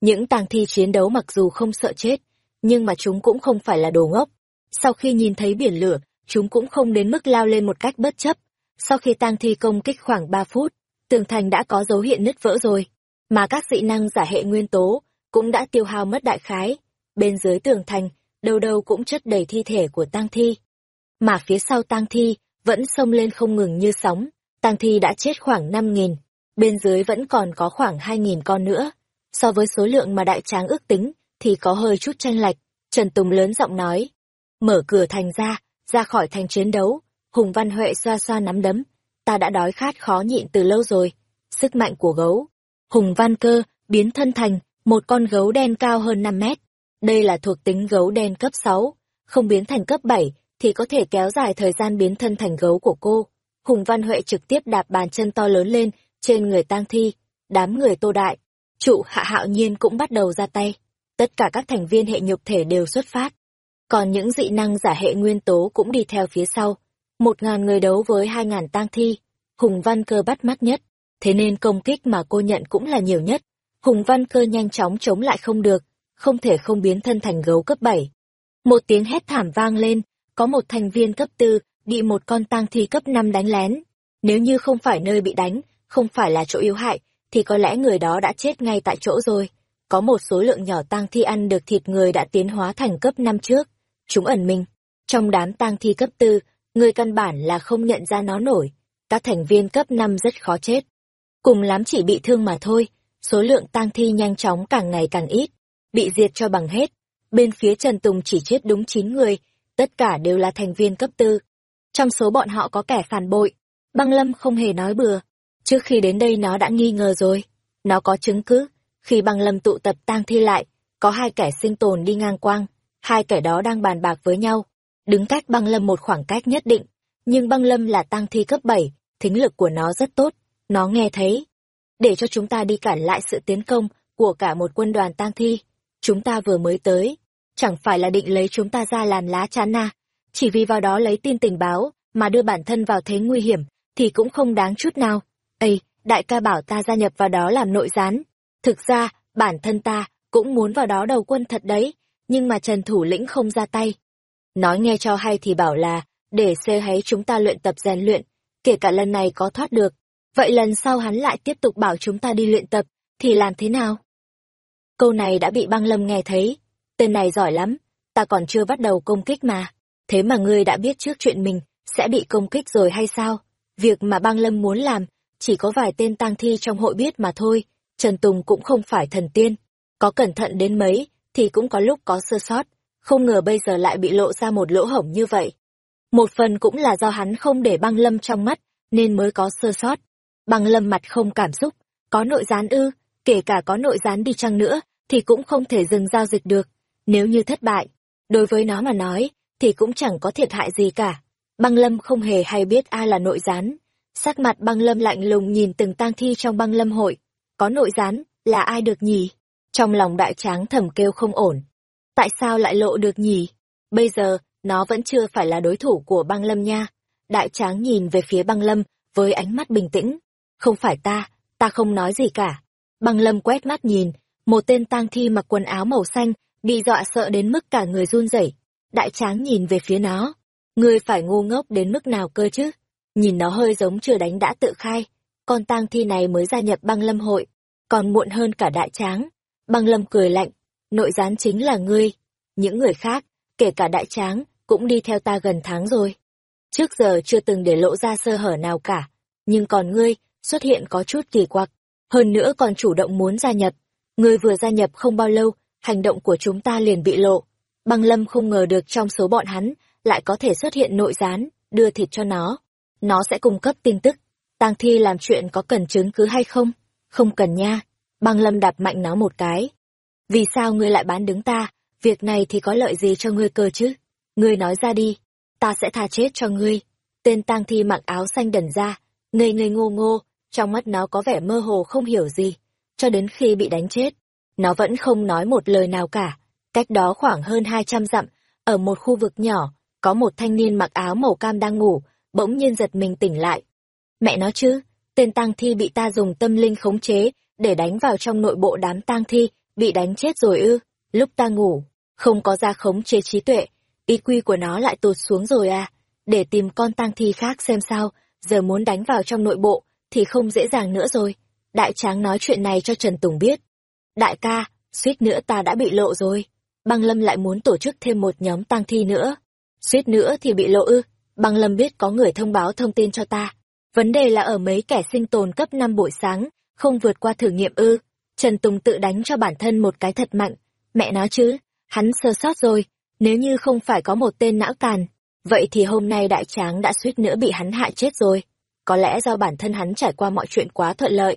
Những tàng thi chiến đấu mặc dù không sợ chết, nhưng mà chúng cũng không phải là đồ ngốc. Sau khi nhìn thấy biển lửa, chúng cũng không đến mức lao lên một cách bất chấp. Sau khi tang thi công kích khoảng 3 phút, tường thành đã có dấu hiện nứt vỡ rồi. Mà các dị năng giả hệ nguyên tố cũng đã tiêu hao mất đại khái. Bên dưới tường thành, đâu đâu cũng chất đầy thi thể của tang thi. Mà phía sau tang thi vẫn sông lên không ngừng như sóng. Tang thi đã chết khoảng 5.000, bên dưới vẫn còn có khoảng 2.000 con nữa. So với số lượng mà đại tráng ước tính, thì có hơi chút tranh lệch. Trần Tùng lớn giọng nói, Mở cửa thành ra, ra khỏi thành chiến đấu, Hùng Văn Huệ xoa xoa nắm đấm. Ta đã đói khát khó nhịn từ lâu rồi. Sức mạnh của gấu. Hùng Văn Cơ, biến thân thành, một con gấu đen cao hơn 5 mét. Đây là thuộc tính gấu đen cấp 6. Không biến thành cấp 7, thì có thể kéo dài thời gian biến thân thành gấu của cô. Hùng Văn Huệ trực tiếp đạp bàn chân to lớn lên, trên người tang thi. Đám người tô đại. Trụ hạ hạo nhiên cũng bắt đầu ra tay. Tất cả các thành viên hệ nhục thể đều xuất phát còn những dị năng giả hệ nguyên tố cũng đi theo phía sau. Một ngàn người đấu với hai ngàn tang thi, Hùng Văn Cơ bắt mắt nhất, thế nên công kích mà cô nhận cũng là nhiều nhất. Hùng Văn Cơ nhanh chóng chống lại không được, không thể không biến thân thành gấu cấp 7. Một tiếng hét thảm vang lên, có một thành viên cấp 4 bị một con tang thi cấp 5 đánh lén. Nếu như không phải nơi bị đánh, không phải là chỗ yếu hại, thì có lẽ người đó đã chết ngay tại chỗ rồi. Có một số lượng nhỏ tang thi ăn được thịt người đã tiến hóa thành cấp 5 trước chúng ẩn mình. Trong đám tang thi cấp tư, người căn bản là không nhận ra nó nổi. Các thành viên cấp 5 rất khó chết. Cùng lắm chỉ bị thương mà thôi, số lượng tang thi nhanh chóng càng ngày càng ít, bị diệt cho bằng hết. Bên phía Trần Tùng chỉ chết đúng 9 người, tất cả đều là thành viên cấp tư. Trong số bọn họ có kẻ phản bội, băng lâm không hề nói bừa. Trước khi đến đây nó đã nghi ngờ rồi. Nó có chứng cứ, khi băng lâm tụ tập tang thi lại, có hai kẻ sinh tồn đi ngang quang, hai kẻ đó đang bàn bạc với nhau, đứng cách băng lâm một khoảng cách nhất định. Nhưng băng lâm là tăng thi cấp 7, thính lực của nó rất tốt, nó nghe thấy. để cho chúng ta đi cản lại sự tiến công của cả một quân đoàn tăng thi. Chúng ta vừa mới tới, chẳng phải là định lấy chúng ta ra làm lá chán na, à? chỉ vì vào đó lấy tin tình báo, mà đưa bản thân vào thế nguy hiểm, thì cũng không đáng chút nào. Ây, đại ca bảo ta gia nhập vào đó làm nội gián. Thực ra, bản thân ta cũng muốn vào đó đầu quân thật đấy, nhưng mà Trần Thủ lĩnh không ra tay. Nói nghe cho hay thì bảo là, để xê hấy chúng ta luyện tập rèn luyện, kể cả lần này có thoát được. Vậy lần sau hắn lại tiếp tục bảo chúng ta đi luyện tập, thì làm thế nào? Câu này đã bị băng lâm nghe thấy. Tên này giỏi lắm, ta còn chưa bắt đầu công kích mà. Thế mà ngươi đã biết trước chuyện mình sẽ bị công kích rồi hay sao? Việc mà băng lâm muốn làm, chỉ có vài tên tang thi trong hội biết mà thôi. Trần Tùng cũng không phải thần tiên. Có cẩn thận đến mấy, thì cũng có lúc có sơ sót. Không ngờ bây giờ lại bị lộ ra một lỗ hổng như vậy. Một phần cũng là do hắn không để băng lâm trong mắt, nên mới có sơ sót. Băng lâm mặt không cảm xúc, có nội gián ư, kể cả có nội gián đi chăng nữa, thì cũng không thể dừng giao dịch được. Nếu như thất bại, đối với nó mà nói, thì cũng chẳng có thiệt hại gì cả. Băng lâm không hề hay biết ai là nội gián. Sắc mặt băng lâm lạnh lùng nhìn từng tang thi trong băng lâm hội. Có nội gián, là ai được nhỉ? Trong lòng đại tráng thầm kêu không ổn. Tại sao lại lộ được nhỉ? Bây giờ, nó vẫn chưa phải là đối thủ của băng lâm nha. Đại tráng nhìn về phía băng lâm, với ánh mắt bình tĩnh. Không phải ta, ta không nói gì cả. Băng lâm quét mắt nhìn, một tên tang thi mặc quần áo màu xanh, bị dọa sợ đến mức cả người run rẩy. Đại tráng nhìn về phía nó. Ngươi phải ngu ngốc đến mức nào cơ chứ? Nhìn nó hơi giống chưa đánh đã tự khai. Con tang thi này mới gia nhập băng lâm hội, còn muộn hơn cả đại tráng. Băng lâm cười lạnh, nội gián chính là ngươi. Những người khác, kể cả đại tráng, cũng đi theo ta gần tháng rồi. Trước giờ chưa từng để lộ ra sơ hở nào cả, nhưng còn ngươi, xuất hiện có chút kỳ quặc. Hơn nữa còn chủ động muốn gia nhập. Ngươi vừa gia nhập không bao lâu, hành động của chúng ta liền bị lộ. Băng lâm không ngờ được trong số bọn hắn, lại có thể xuất hiện nội gián, đưa thịt cho nó. Nó sẽ cung cấp tin tức. Tang thi làm chuyện có cần chứng cứ hay không? Không cần nha. Băng lâm đạp mạnh nó một cái. Vì sao ngươi lại bán đứng ta? Việc này thì có lợi gì cho ngươi cơ chứ? Ngươi nói ra đi. Ta sẽ tha chết cho ngươi. Tên tang thi mặc áo xanh đần ra, ngây ngây ngô ngô, trong mắt nó có vẻ mơ hồ không hiểu gì. Cho đến khi bị đánh chết, nó vẫn không nói một lời nào cả. Cách đó khoảng hơn hai trăm dặm, ở một khu vực nhỏ, có một thanh niên mặc áo màu cam đang ngủ, bỗng nhiên giật mình tỉnh lại. Mẹ nó chứ, tên tang thi bị ta dùng tâm linh khống chế, để đánh vào trong nội bộ đám tang thi, bị đánh chết rồi ư, lúc ta ngủ, không có ra khống chế trí tuệ, y quy của nó lại tụt xuống rồi à, để tìm con tang thi khác xem sao, giờ muốn đánh vào trong nội bộ, thì không dễ dàng nữa rồi. Đại tráng nói chuyện này cho Trần Tùng biết. Đại ca, suýt nữa ta đã bị lộ rồi. Băng Lâm lại muốn tổ chức thêm một nhóm tang thi nữa. Suýt nữa thì bị lộ ư. Băng Lâm biết có người thông báo thông tin cho ta. Vấn đề là ở mấy kẻ sinh tồn cấp 5 buổi sáng, không vượt qua thử nghiệm ư. Trần Tùng tự đánh cho bản thân một cái thật mạnh. Mẹ nói chứ, hắn sơ sót rồi. Nếu như không phải có một tên não tàn, vậy thì hôm nay đại tráng đã suýt nữa bị hắn hại chết rồi. Có lẽ do bản thân hắn trải qua mọi chuyện quá thuận lợi.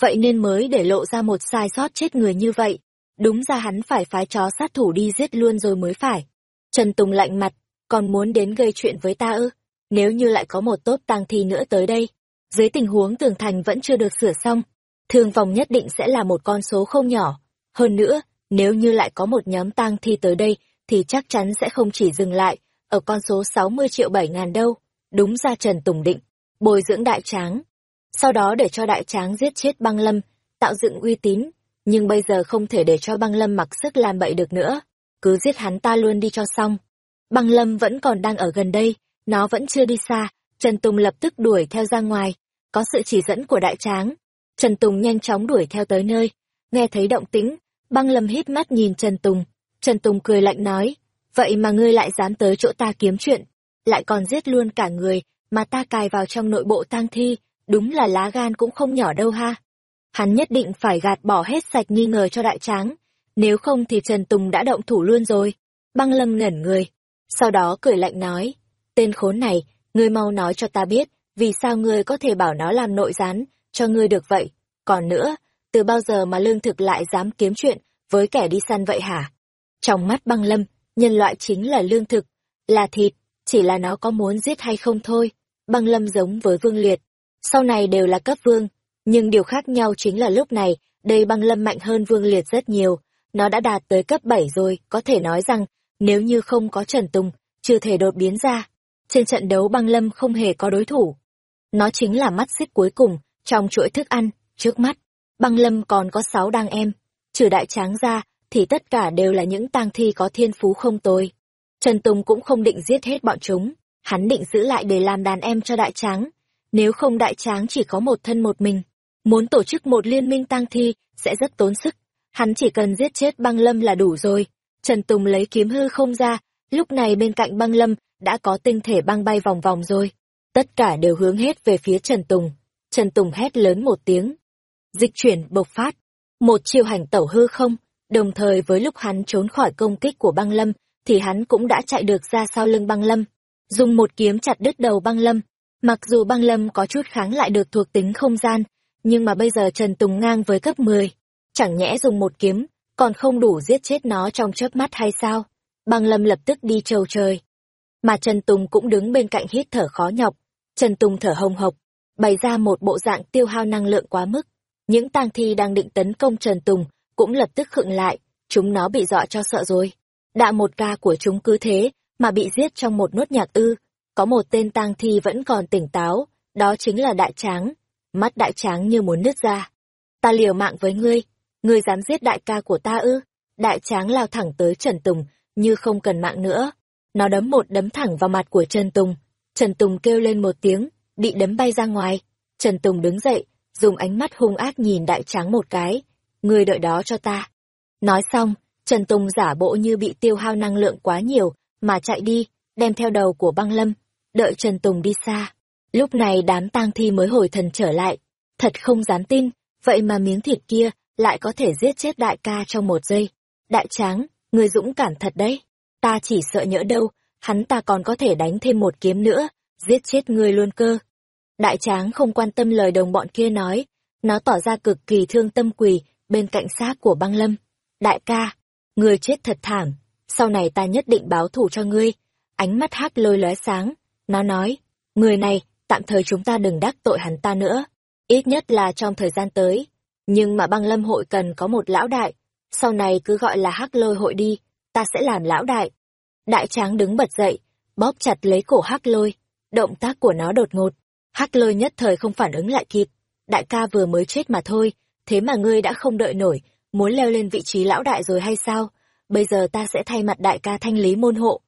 Vậy nên mới để lộ ra một sai sót chết người như vậy. Đúng ra hắn phải phái chó sát thủ đi giết luôn rồi mới phải. Trần Tùng lạnh mặt, còn muốn đến gây chuyện với ta ư? Nếu như lại có một tốt tang thi nữa tới đây, dưới tình huống tường thành vẫn chưa được sửa xong, thương vong nhất định sẽ là một con số không nhỏ. Hơn nữa, nếu như lại có một nhóm tang thi tới đây, thì chắc chắn sẽ không chỉ dừng lại ở con số 60 triệu 7 ngàn đâu. Đúng ra Trần Tùng định, bồi dưỡng đại tráng. Sau đó để cho đại tráng giết chết băng lâm, tạo dựng uy tín. Nhưng bây giờ không thể để cho băng lâm mặc sức làm bậy được nữa. Cứ giết hắn ta luôn đi cho xong. Băng lâm vẫn còn đang ở gần đây, nó vẫn chưa đi xa. Trần Tùng lập tức đuổi theo ra ngoài. Có sự chỉ dẫn của đại tráng. Trần Tùng nhanh chóng đuổi theo tới nơi. Nghe thấy động tĩnh, băng lâm hít mắt nhìn Trần Tùng. Trần Tùng cười lạnh nói, vậy mà ngươi lại dám tới chỗ ta kiếm chuyện, lại còn giết luôn cả người, mà ta cài vào trong nội bộ tang thi, đúng là lá gan cũng không nhỏ đâu ha. Hắn nhất định phải gạt bỏ hết sạch nghi ngờ cho đại tráng, nếu không thì Trần Tùng đã động thủ luôn rồi. Băng lâm ngẩn người, sau đó cười lạnh nói, tên khốn này, ngươi mau nói cho ta biết, vì sao ngươi có thể bảo nó làm nội gián, cho ngươi được vậy. Còn nữa, từ bao giờ mà lương thực lại dám kiếm chuyện với kẻ đi săn vậy hả? Trong mắt băng lâm, nhân loại chính là lương thực, là thịt, chỉ là nó có muốn giết hay không thôi. Băng lâm giống với vương liệt, sau này đều là cấp vương, Nhưng điều khác nhau chính là lúc này, đây băng lâm mạnh hơn Vương Liệt rất nhiều. Nó đã đạt tới cấp 7 rồi, có thể nói rằng, nếu như không có Trần Tùng, chưa thể đột biến ra. Trên trận đấu băng lâm không hề có đối thủ. Nó chính là mắt xích cuối cùng, trong chuỗi thức ăn, trước mắt. Băng lâm còn có sáu đang em. Trừ đại tráng ra, thì tất cả đều là những tang thi có thiên phú không tồi. Trần Tùng cũng không định giết hết bọn chúng, hắn định giữ lại để làm đàn em cho đại tráng. Nếu không đại tráng chỉ có một thân một mình, muốn tổ chức một liên minh tang thi sẽ rất tốn sức. Hắn chỉ cần giết chết băng lâm là đủ rồi. Trần Tùng lấy kiếm hư không ra, lúc này bên cạnh băng lâm đã có tinh thể băng bay vòng vòng rồi. Tất cả đều hướng hết về phía Trần Tùng. Trần Tùng hét lớn một tiếng. Dịch chuyển bộc phát. Một chiêu hành tẩu hư không, đồng thời với lúc hắn trốn khỏi công kích của băng lâm, thì hắn cũng đã chạy được ra sau lưng băng lâm. Dùng một kiếm chặt đứt đầu băng lâm. Mặc dù băng lâm có chút kháng lại được thuộc tính không gian, nhưng mà bây giờ Trần Tùng ngang với cấp 10. Chẳng nhẽ dùng một kiếm, còn không đủ giết chết nó trong chớp mắt hay sao? Băng lâm lập tức đi trầu trời. Mà Trần Tùng cũng đứng bên cạnh hít thở khó nhọc. Trần Tùng thở hồng hộc, bày ra một bộ dạng tiêu hao năng lượng quá mức. Những tang thi đang định tấn công Trần Tùng cũng lập tức khựng lại, chúng nó bị dọa cho sợ rồi. Đạ một ca của chúng cứ thế, mà bị giết trong một nốt nhạc ư. Có một tên tang thi vẫn còn tỉnh táo, đó chính là đại tráng. Mắt đại tráng như muốn nứt ra. Ta liều mạng với ngươi, ngươi dám giết đại ca của ta ư? Đại tráng lao thẳng tới Trần Tùng, như không cần mạng nữa. Nó đấm một đấm thẳng vào mặt của Trần Tùng. Trần Tùng kêu lên một tiếng, bị đấm bay ra ngoài. Trần Tùng đứng dậy, dùng ánh mắt hung ác nhìn đại tráng một cái. Người đợi đó cho ta. Nói xong, Trần Tùng giả bộ như bị tiêu hao năng lượng quá nhiều, mà chạy đi, đem theo đầu của băng lâm, đợi Trần Tùng đi xa. Lúc này đám tang thi mới hồi thần trở lại. Thật không dám tin, vậy mà miếng thịt kia lại có thể giết chết đại ca trong một giây. Đại tráng, người dũng cảm thật đấy. Ta chỉ sợ nhỡ đâu, hắn ta còn có thể đánh thêm một kiếm nữa, giết chết ngươi luôn cơ. Đại tráng không quan tâm lời đồng bọn kia nói, nó tỏ ra cực kỳ thương tâm quỳ bên cạnh xác của băng lâm. Đại ca, người chết thật thảm, sau này ta nhất định báo thù cho ngươi. Ánh mắt hắc lôi lóe sáng, nó nói, người này, tạm thời chúng ta đừng đắc tội hắn ta nữa, ít nhất là trong thời gian tới. Nhưng mà băng lâm hội cần có một lão đại, sau này cứ gọi là hắc lôi hội đi, ta sẽ làm lão đại. Đại tráng đứng bật dậy, bóp chặt lấy cổ hắc lôi, động tác của nó đột ngột. Hắc lôi nhất thời không phản ứng lại kịp, đại ca vừa mới chết mà thôi, thế mà ngươi đã không đợi nổi, muốn leo lên vị trí lão đại rồi hay sao? Bây giờ ta sẽ thay mặt đại ca thanh lý môn hộ.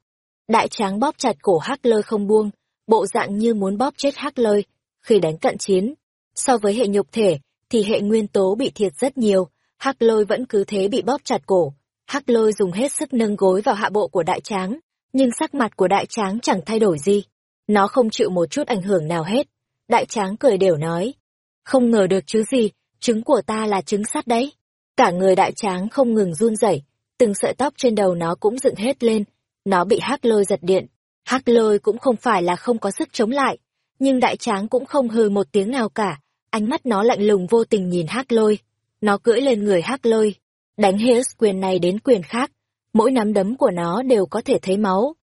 Đại tráng bóp chặt cổ hắc lôi không buông, bộ dạng như muốn bóp chết hắc lôi, khi đánh cận chiến. So với hệ nhục thể, thì hệ nguyên tố bị thiệt rất nhiều, hắc lôi vẫn cứ thế bị bóp chặt cổ. Hắc lôi dùng hết sức nâng gối vào hạ bộ của đại tráng, nhưng sắc mặt của đại tráng chẳng thay đổi gì. Nó không chịu một chút ảnh hưởng nào hết. Đại tráng cười đều nói. Không ngờ được chứ gì, trứng của ta là trứng sắt đấy. Cả người đại tráng không ngừng run rẩy, từng sợi tóc trên đầu nó cũng dựng hết lên. Nó bị hắc lôi giật điện. Hắc lôi cũng không phải là không có sức chống lại, nhưng đại tráng cũng không hừ một tiếng nào cả. Ánh mắt nó lạnh lùng vô tình nhìn hắc lôi. Nó cưỡi lên người hắc lôi, đánh hết quyền này đến quyền khác. Mỗi nắm đấm của nó đều có thể thấy máu.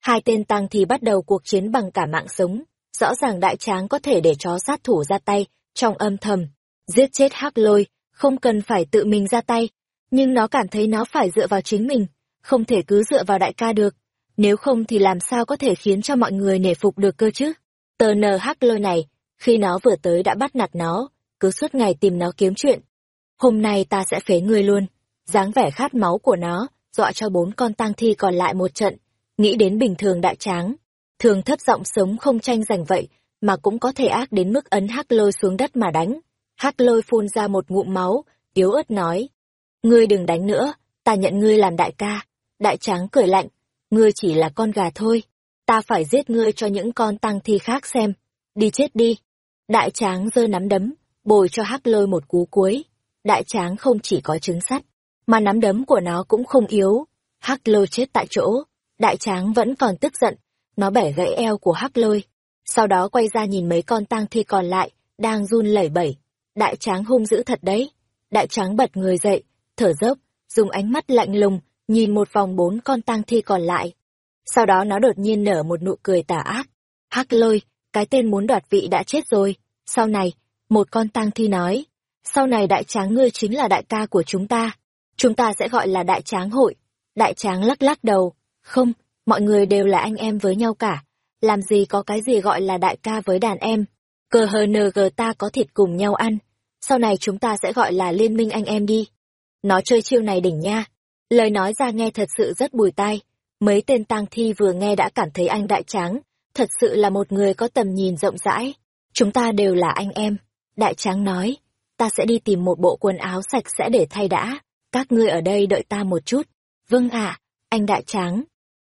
Hai tên tăng thì bắt đầu cuộc chiến bằng cả mạng sống. Rõ ràng đại tráng có thể để chó sát thủ ra tay, trong âm thầm, giết chết hắc lôi, không cần phải tự mình ra tay, nhưng nó cảm thấy nó phải dựa vào chính mình, không thể cứ dựa vào đại ca được, nếu không thì làm sao có thể khiến cho mọi người nể phục được cơ chứ. Tờ nờ hắc lôi này, khi nó vừa tới đã bắt nạt nó, cứ suốt ngày tìm nó kiếm chuyện. Hôm nay ta sẽ phế ngươi luôn, dáng vẻ khát máu của nó, dọa cho bốn con tang thi còn lại một trận, nghĩ đến bình thường đại tráng. Thường thấp giọng sống không tranh giành vậy, mà cũng có thể ác đến mức ấn hắc lôi xuống đất mà đánh. Hắc lôi phun ra một ngụm máu, yếu ớt nói. Ngươi đừng đánh nữa, ta nhận ngươi làm đại ca. Đại tráng cười lạnh, ngươi chỉ là con gà thôi. Ta phải giết ngươi cho những con tăng thi khác xem. Đi chết đi. Đại tráng giơ nắm đấm, bồi cho hắc lôi một cú cuối. Đại tráng không chỉ có trứng sắt, mà nắm đấm của nó cũng không yếu. Hắc lôi chết tại chỗ. Đại tráng vẫn còn tức giận, nó bẻ gãy eo của hắc lôi. Sau đó quay ra nhìn mấy con tang thi còn lại, đang run lẩy bẩy. Đại tráng hung dữ thật đấy. Đại tráng bật người dậy, thở dốc, dùng ánh mắt lạnh lùng, nhìn một vòng bốn con tang thi còn lại. Sau đó nó đột nhiên nở một nụ cười tà ác. Hắc lôi, cái tên muốn đoạt vị đã chết rồi. Sau này, một con tang thi nói. Sau này đại tráng ngươi chính là đại ca của chúng ta. Chúng ta sẽ gọi là đại tráng hội. Đại tráng lắc lắc đầu. Không, mọi người đều là anh em với nhau cả. Làm gì có cái gì gọi là đại ca với đàn em. Cờ hờ nờ gờ ta có thịt cùng nhau ăn. Sau này chúng ta sẽ gọi là liên minh anh em đi. Nó chơi chiêu này đỉnh nha. Lời nói ra nghe thật sự rất bùi tai. Mấy tên tang thi vừa nghe đã cảm thấy anh đại tráng, thật sự là một người có tầm nhìn rộng rãi. Chúng ta đều là anh em. Đại tráng nói, ta sẽ đi tìm một bộ quần áo sạch sẽ để thay đã. Các ngươi ở đây đợi ta một chút. Vâng ạ, anh đại tráng.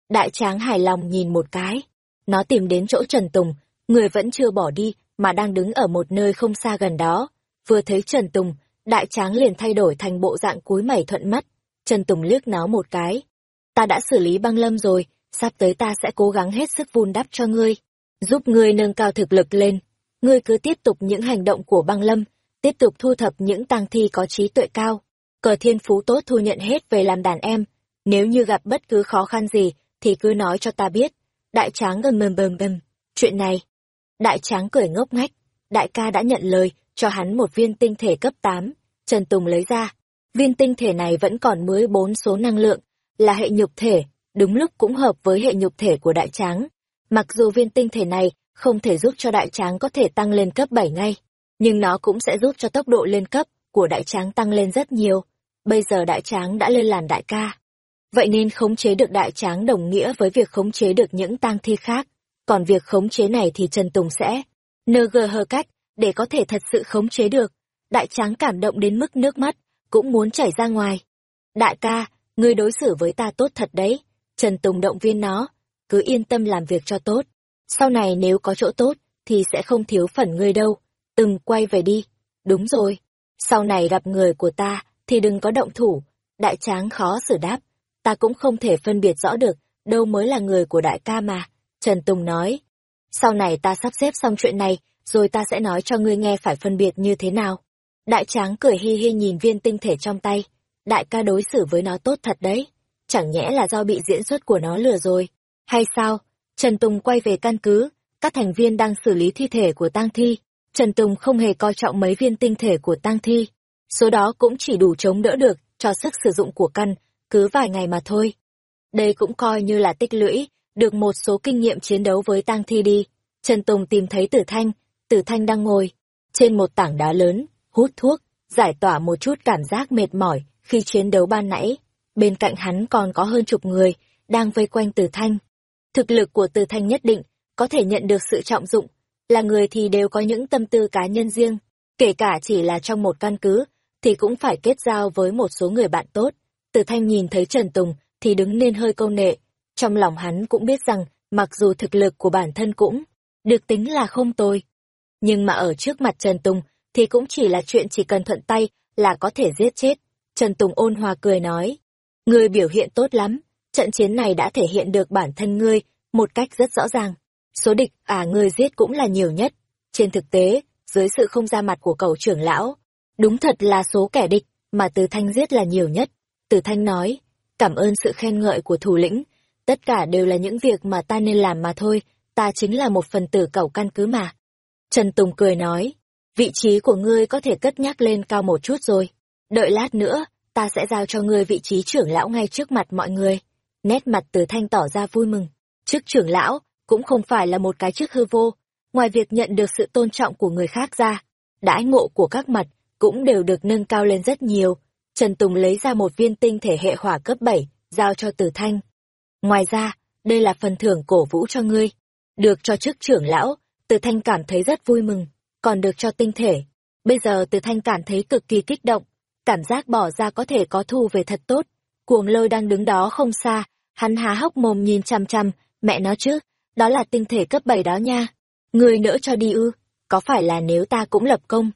Đại tráng hài lòng nhìn một cái. Nó tìm đến chỗ Trần Tùng, người vẫn chưa bỏ đi, mà đang đứng ở một nơi không xa gần đó. Vừa thấy Trần Tùng, đại tráng liền thay đổi thành bộ dạng cúi mày thuận mắt. Trần Tùng liếc nó một cái. Ta đã xử lý băng lâm rồi, sắp tới ta sẽ cố gắng hết sức vun đắp cho ngươi, giúp ngươi nâng cao thực lực lên. Ngươi cứ tiếp tục những hành động của băng lâm, tiếp tục thu thập những tang thi có trí tuệ cao. Cờ thiên phú tốt thu nhận hết về làm đàn em. Nếu như gặp bất cứ khó khăn gì, thì cứ nói cho ta biết. Đại tráng gần bầm bầm bầm. Chuyện này. Đại tráng cười ngốc ngách. Đại ca đã nhận lời, cho hắn một viên tinh thể cấp 8. Trần Tùng lấy ra. Viên tinh thể này vẫn còn mới bốn số năng lượng, là hệ nhục thể, đúng lúc cũng hợp với hệ nhục thể của đại tráng. Mặc dù viên tinh thể này không thể giúp cho đại tráng có thể tăng lên cấp 7 ngay, nhưng nó cũng sẽ giúp cho tốc độ lên cấp của đại tráng tăng lên rất nhiều. Bây giờ đại tráng đã lên làn đại ca. Vậy nên khống chế được đại tráng đồng nghĩa với việc khống chế được những tang thi khác. Còn việc khống chế này thì Trần Tùng sẽ NG hờ cách để có thể thật sự khống chế được. Đại tráng cảm động đến mức nước mắt, cũng muốn chảy ra ngoài. Đại ca, ngươi đối xử với ta tốt thật đấy. Trần Tùng động viên nó, cứ yên tâm làm việc cho tốt. Sau này nếu có chỗ tốt, thì sẽ không thiếu phần ngươi đâu. Từng quay về đi. Đúng rồi. Sau này gặp người của ta, thì đừng có động thủ. Đại tráng khó xử đáp. Ta cũng không thể phân biệt rõ được, đâu mới là người của đại ca mà. Trần Tùng nói. Sau này ta sắp xếp xong chuyện này, rồi ta sẽ nói cho ngươi nghe phải phân biệt như thế nào. Đại tráng cười hi hi nhìn viên tinh thể trong tay. Đại ca đối xử với nó tốt thật đấy. Chẳng nhẽ là do bị diễn xuất của nó lừa rồi. Hay sao? Trần Tùng quay về căn cứ. Các thành viên đang xử lý thi thể của tang thi. Trần Tùng không hề coi trọng mấy viên tinh thể của tang thi. Số đó cũng chỉ đủ chống đỡ được cho sức sử dụng của căn, cứ vài ngày mà thôi. Đây cũng coi như là tích lũy, được một số kinh nghiệm chiến đấu với tang thi đi. Trần Tùng tìm thấy Tử Thanh, Tử Thanh đang ngồi trên một tảng đá lớn, hút thuốc, giải tỏa một chút cảm giác mệt mỏi khi chiến đấu ban nãy. Bên cạnh hắn còn có hơn chục người, đang vây quanh Tử Thanh. Thực lực của Tử Thanh nhất định, có thể nhận được sự trọng dụng, là người thì đều có những tâm tư cá nhân riêng, kể cả chỉ là trong một căn cứ, thì cũng phải kết giao với một số người bạn tốt. Từ Thanh nhìn thấy Trần Tùng, thì đứng nên hơi câu nệ. Trong lòng hắn cũng biết rằng, mặc dù thực lực của bản thân cũng được tính là không tồi. Nhưng mà ở trước mặt Trần Tùng, thì cũng chỉ là chuyện chỉ cần thuận tay là có thể giết chết. Trần Tùng ôn hòa cười nói, người biểu hiện tốt lắm, trận chiến này đã thể hiện được bản thân ngươi một cách rất rõ ràng. Số địch à ngươi giết cũng là nhiều nhất. Trên thực tế, dưới sự không ra mặt của cầu trưởng lão, đúng thật là số kẻ địch mà Từ Thanh giết là nhiều nhất. Từ Thanh nói, cảm ơn sự khen ngợi của thủ lĩnh, tất cả đều là những việc mà ta nên làm mà thôi, ta chính là một phần tử cầu căn cứ mà. Trần Tùng cười nói, vị trí của ngươi có thể cất nhắc lên cao một chút rồi. Đợi lát nữa, ta sẽ giao cho ngươi vị trí trưởng lão ngay trước mặt mọi người. Nét mặt từ thanh tỏ ra vui mừng. trước trưởng lão, cũng không phải là một cái chức hư vô. Ngoài việc nhận được sự tôn trọng của người khác ra, đãi ngộ của các mặt cũng đều được nâng cao lên rất nhiều. Trần Tùng lấy ra một viên tinh thể hệ hỏa cấp 7, giao cho Từ Thanh. Ngoài ra, đây là phần thưởng cổ vũ cho ngươi. Được cho chức trưởng lão, Từ Thanh cảm thấy rất vui mừng còn được cho tinh thể. Bây giờ từ thanh cảm thấy cực kỳ kích động, cảm giác bỏ ra có thể có thu về thật tốt. Cuồng lôi đang đứng đó không xa, hắn há hốc mồm nhìn chăm chăm, mẹ nó chứ, đó là tinh thể cấp 7 đó nha. Ngươi nỡ cho đi ư, có phải là nếu ta cũng lập công,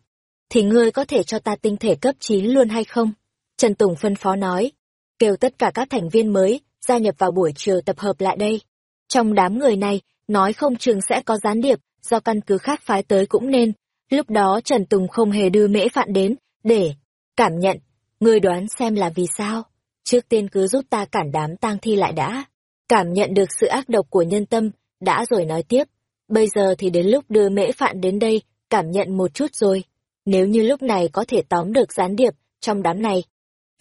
thì ngươi có thể cho ta tinh thể cấp 9 luôn hay không? Trần Tùng phân phó nói, kêu tất cả các thành viên mới, gia nhập vào buổi chiều tập hợp lại đây. Trong đám người này, nói không chừng sẽ có gián điệp, do căn cứ khác phái tới cũng nên. Lúc đó Trần Tùng không hề đưa mễ phạn đến, để cảm nhận. Ngươi đoán xem là vì sao? Trước tiên cứ giúp ta cản đám tang thi lại đã. Cảm nhận được sự ác độc của nhân tâm, đã rồi nói tiếp. Bây giờ thì đến lúc đưa mễ phạn đến đây, cảm nhận một chút rồi. nếu như lúc này có thể tóm được gián điệp trong đám này.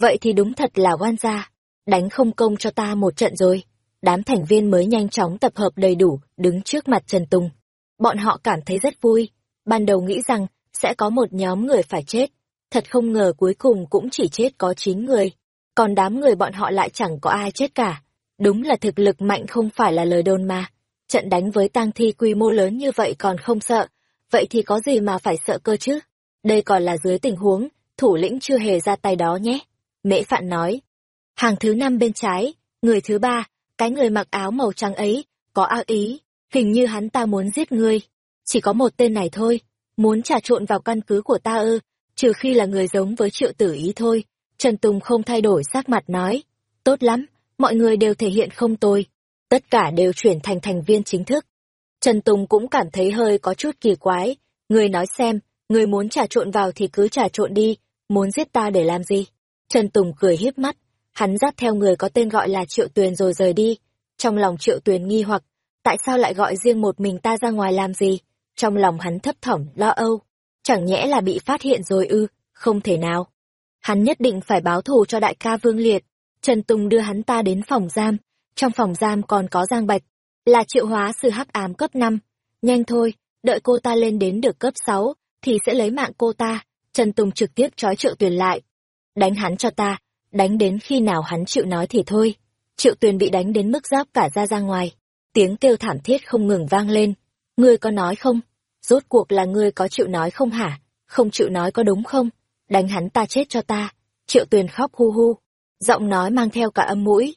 Vậy thì đúng thật là oan gia, đánh không công cho ta một trận rồi. Đám thành viên mới nhanh chóng tập hợp đầy đủ, đứng trước mặt Trần Tùng. Bọn họ cảm thấy rất vui, ban đầu nghĩ rằng sẽ có một nhóm người phải chết. Thật không ngờ cuối cùng cũng chỉ chết có 9 người, còn đám người bọn họ lại chẳng có ai chết cả. Đúng là thực lực mạnh không phải là lời đồn mà. Trận đánh với tang thi quy mô lớn như vậy còn không sợ, vậy thì có gì mà phải sợ cơ chứ? Đây còn là dưới tình huống, thủ lĩnh chưa hề ra tay đó nhé. Mễ Phạn nói. Hàng thứ năm bên trái, người thứ ba, cái người mặc áo màu trắng ấy, có ác ý, hình như hắn ta muốn giết ngươi. Chỉ có một tên này thôi, muốn trà trộn vào căn cứ của ta ư, trừ khi là người giống với triệu tử ý thôi. Trần Tùng không thay đổi sắc mặt nói. Tốt lắm, mọi người đều thể hiện không tồi. Tất cả đều chuyển thành thành viên chính thức. Trần Tùng cũng cảm thấy hơi có chút kỳ quái. Người nói xem, người muốn trà trộn vào thì cứ trà trộn đi, muốn giết ta để làm gì? Trần Tùng cười hiếp mắt, hắn dắt theo người có tên gọi là Triệu Tuyền rồi rời đi. Trong lòng Triệu Tuyền nghi hoặc, tại sao lại gọi riêng một mình ta ra ngoài làm gì? Trong lòng hắn thấp thỏm, lo âu. Chẳng nhẽ là bị phát hiện rồi ư, không thể nào. Hắn nhất định phải báo thù cho đại ca Vương Liệt. Trần Tùng đưa hắn ta đến phòng giam. Trong phòng giam còn có Giang Bạch, là triệu hóa sư hắc ám cấp 5. Nhanh thôi, đợi cô ta lên đến được cấp 6, thì sẽ lấy mạng cô ta. Trần Tùng trực tiếp trói triệu tuyền lại. Đánh hắn cho ta, đánh đến khi nào hắn chịu nói thì thôi. Triệu tuyền bị đánh đến mức giáp cả ra ra ngoài. Tiếng kêu thảm thiết không ngừng vang lên. Ngươi có nói không? Rốt cuộc là ngươi có chịu nói không hả? Không chịu nói có đúng không? Đánh hắn ta chết cho ta. Triệu tuyền khóc hu hu. Giọng nói mang theo cả âm mũi.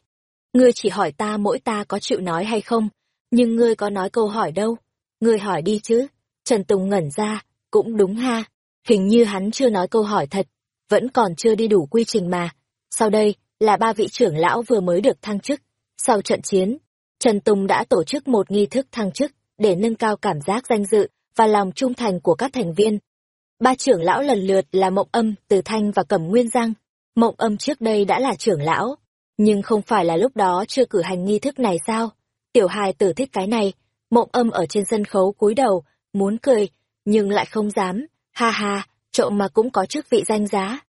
Ngươi chỉ hỏi ta mỗi ta có chịu nói hay không, nhưng ngươi có nói câu hỏi đâu. Ngươi hỏi đi chứ. Trần Tùng ngẩn ra, cũng đúng ha. Hình như hắn chưa nói câu hỏi thật, vẫn còn chưa đi đủ quy trình mà. Sau đây, là ba vị trưởng lão vừa mới được thăng chức. Sau trận chiến, Trần Tùng đã tổ chức một nghi thức thăng chức để nâng cao cảm giác danh dự và lòng trung thành của các thành viên. Ba trưởng lão lần lượt là Mộng Âm, Từ Thanh và Cẩm Nguyên Giang. Mộng Âm trước đây đã là trưởng lão, nhưng không phải là lúc đó chưa cử hành nghi thức này sao? Tiểu hài tử thích cái này, Mộng Âm ở trên sân khấu cúi đầu, muốn cười, nhưng lại không dám, ha ha, trộm mà cũng có chức vị danh giá.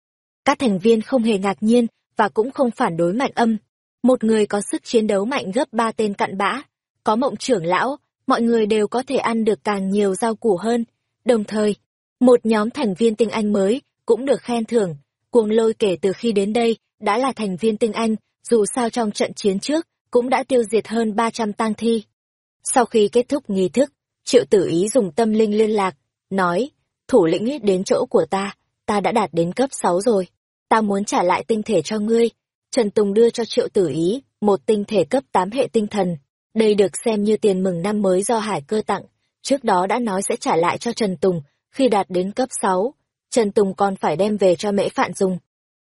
Các thành viên không hề ngạc nhiên và cũng không phản đối mạnh âm. Một người có sức chiến đấu mạnh gấp ba tên cặn bã, có mộng trưởng lão, mọi người đều có thể ăn được càng nhiều rau củ hơn. Đồng thời, một nhóm thành viên tinh anh mới cũng được khen thưởng. Cuồng lôi kể từ khi đến đây đã là thành viên tinh anh, dù sao trong trận chiến trước cũng đã tiêu diệt hơn 300 tang thi. Sau khi kết thúc nghi thức, triệu tử ý dùng tâm linh liên lạc, nói, thủ lĩnh đến chỗ của ta, ta đã đạt đến cấp 6 rồi, ta muốn trả lại tinh thể cho ngươi. Trần Tùng đưa cho triệu tử ý, một tinh thể cấp 8 hệ tinh thần. Đây được xem như tiền mừng năm mới do hải cơ tặng, trước đó đã nói sẽ trả lại cho Trần Tùng khi đạt đến cấp 6. Trần Tùng còn phải đem về cho mễ phạn dùng.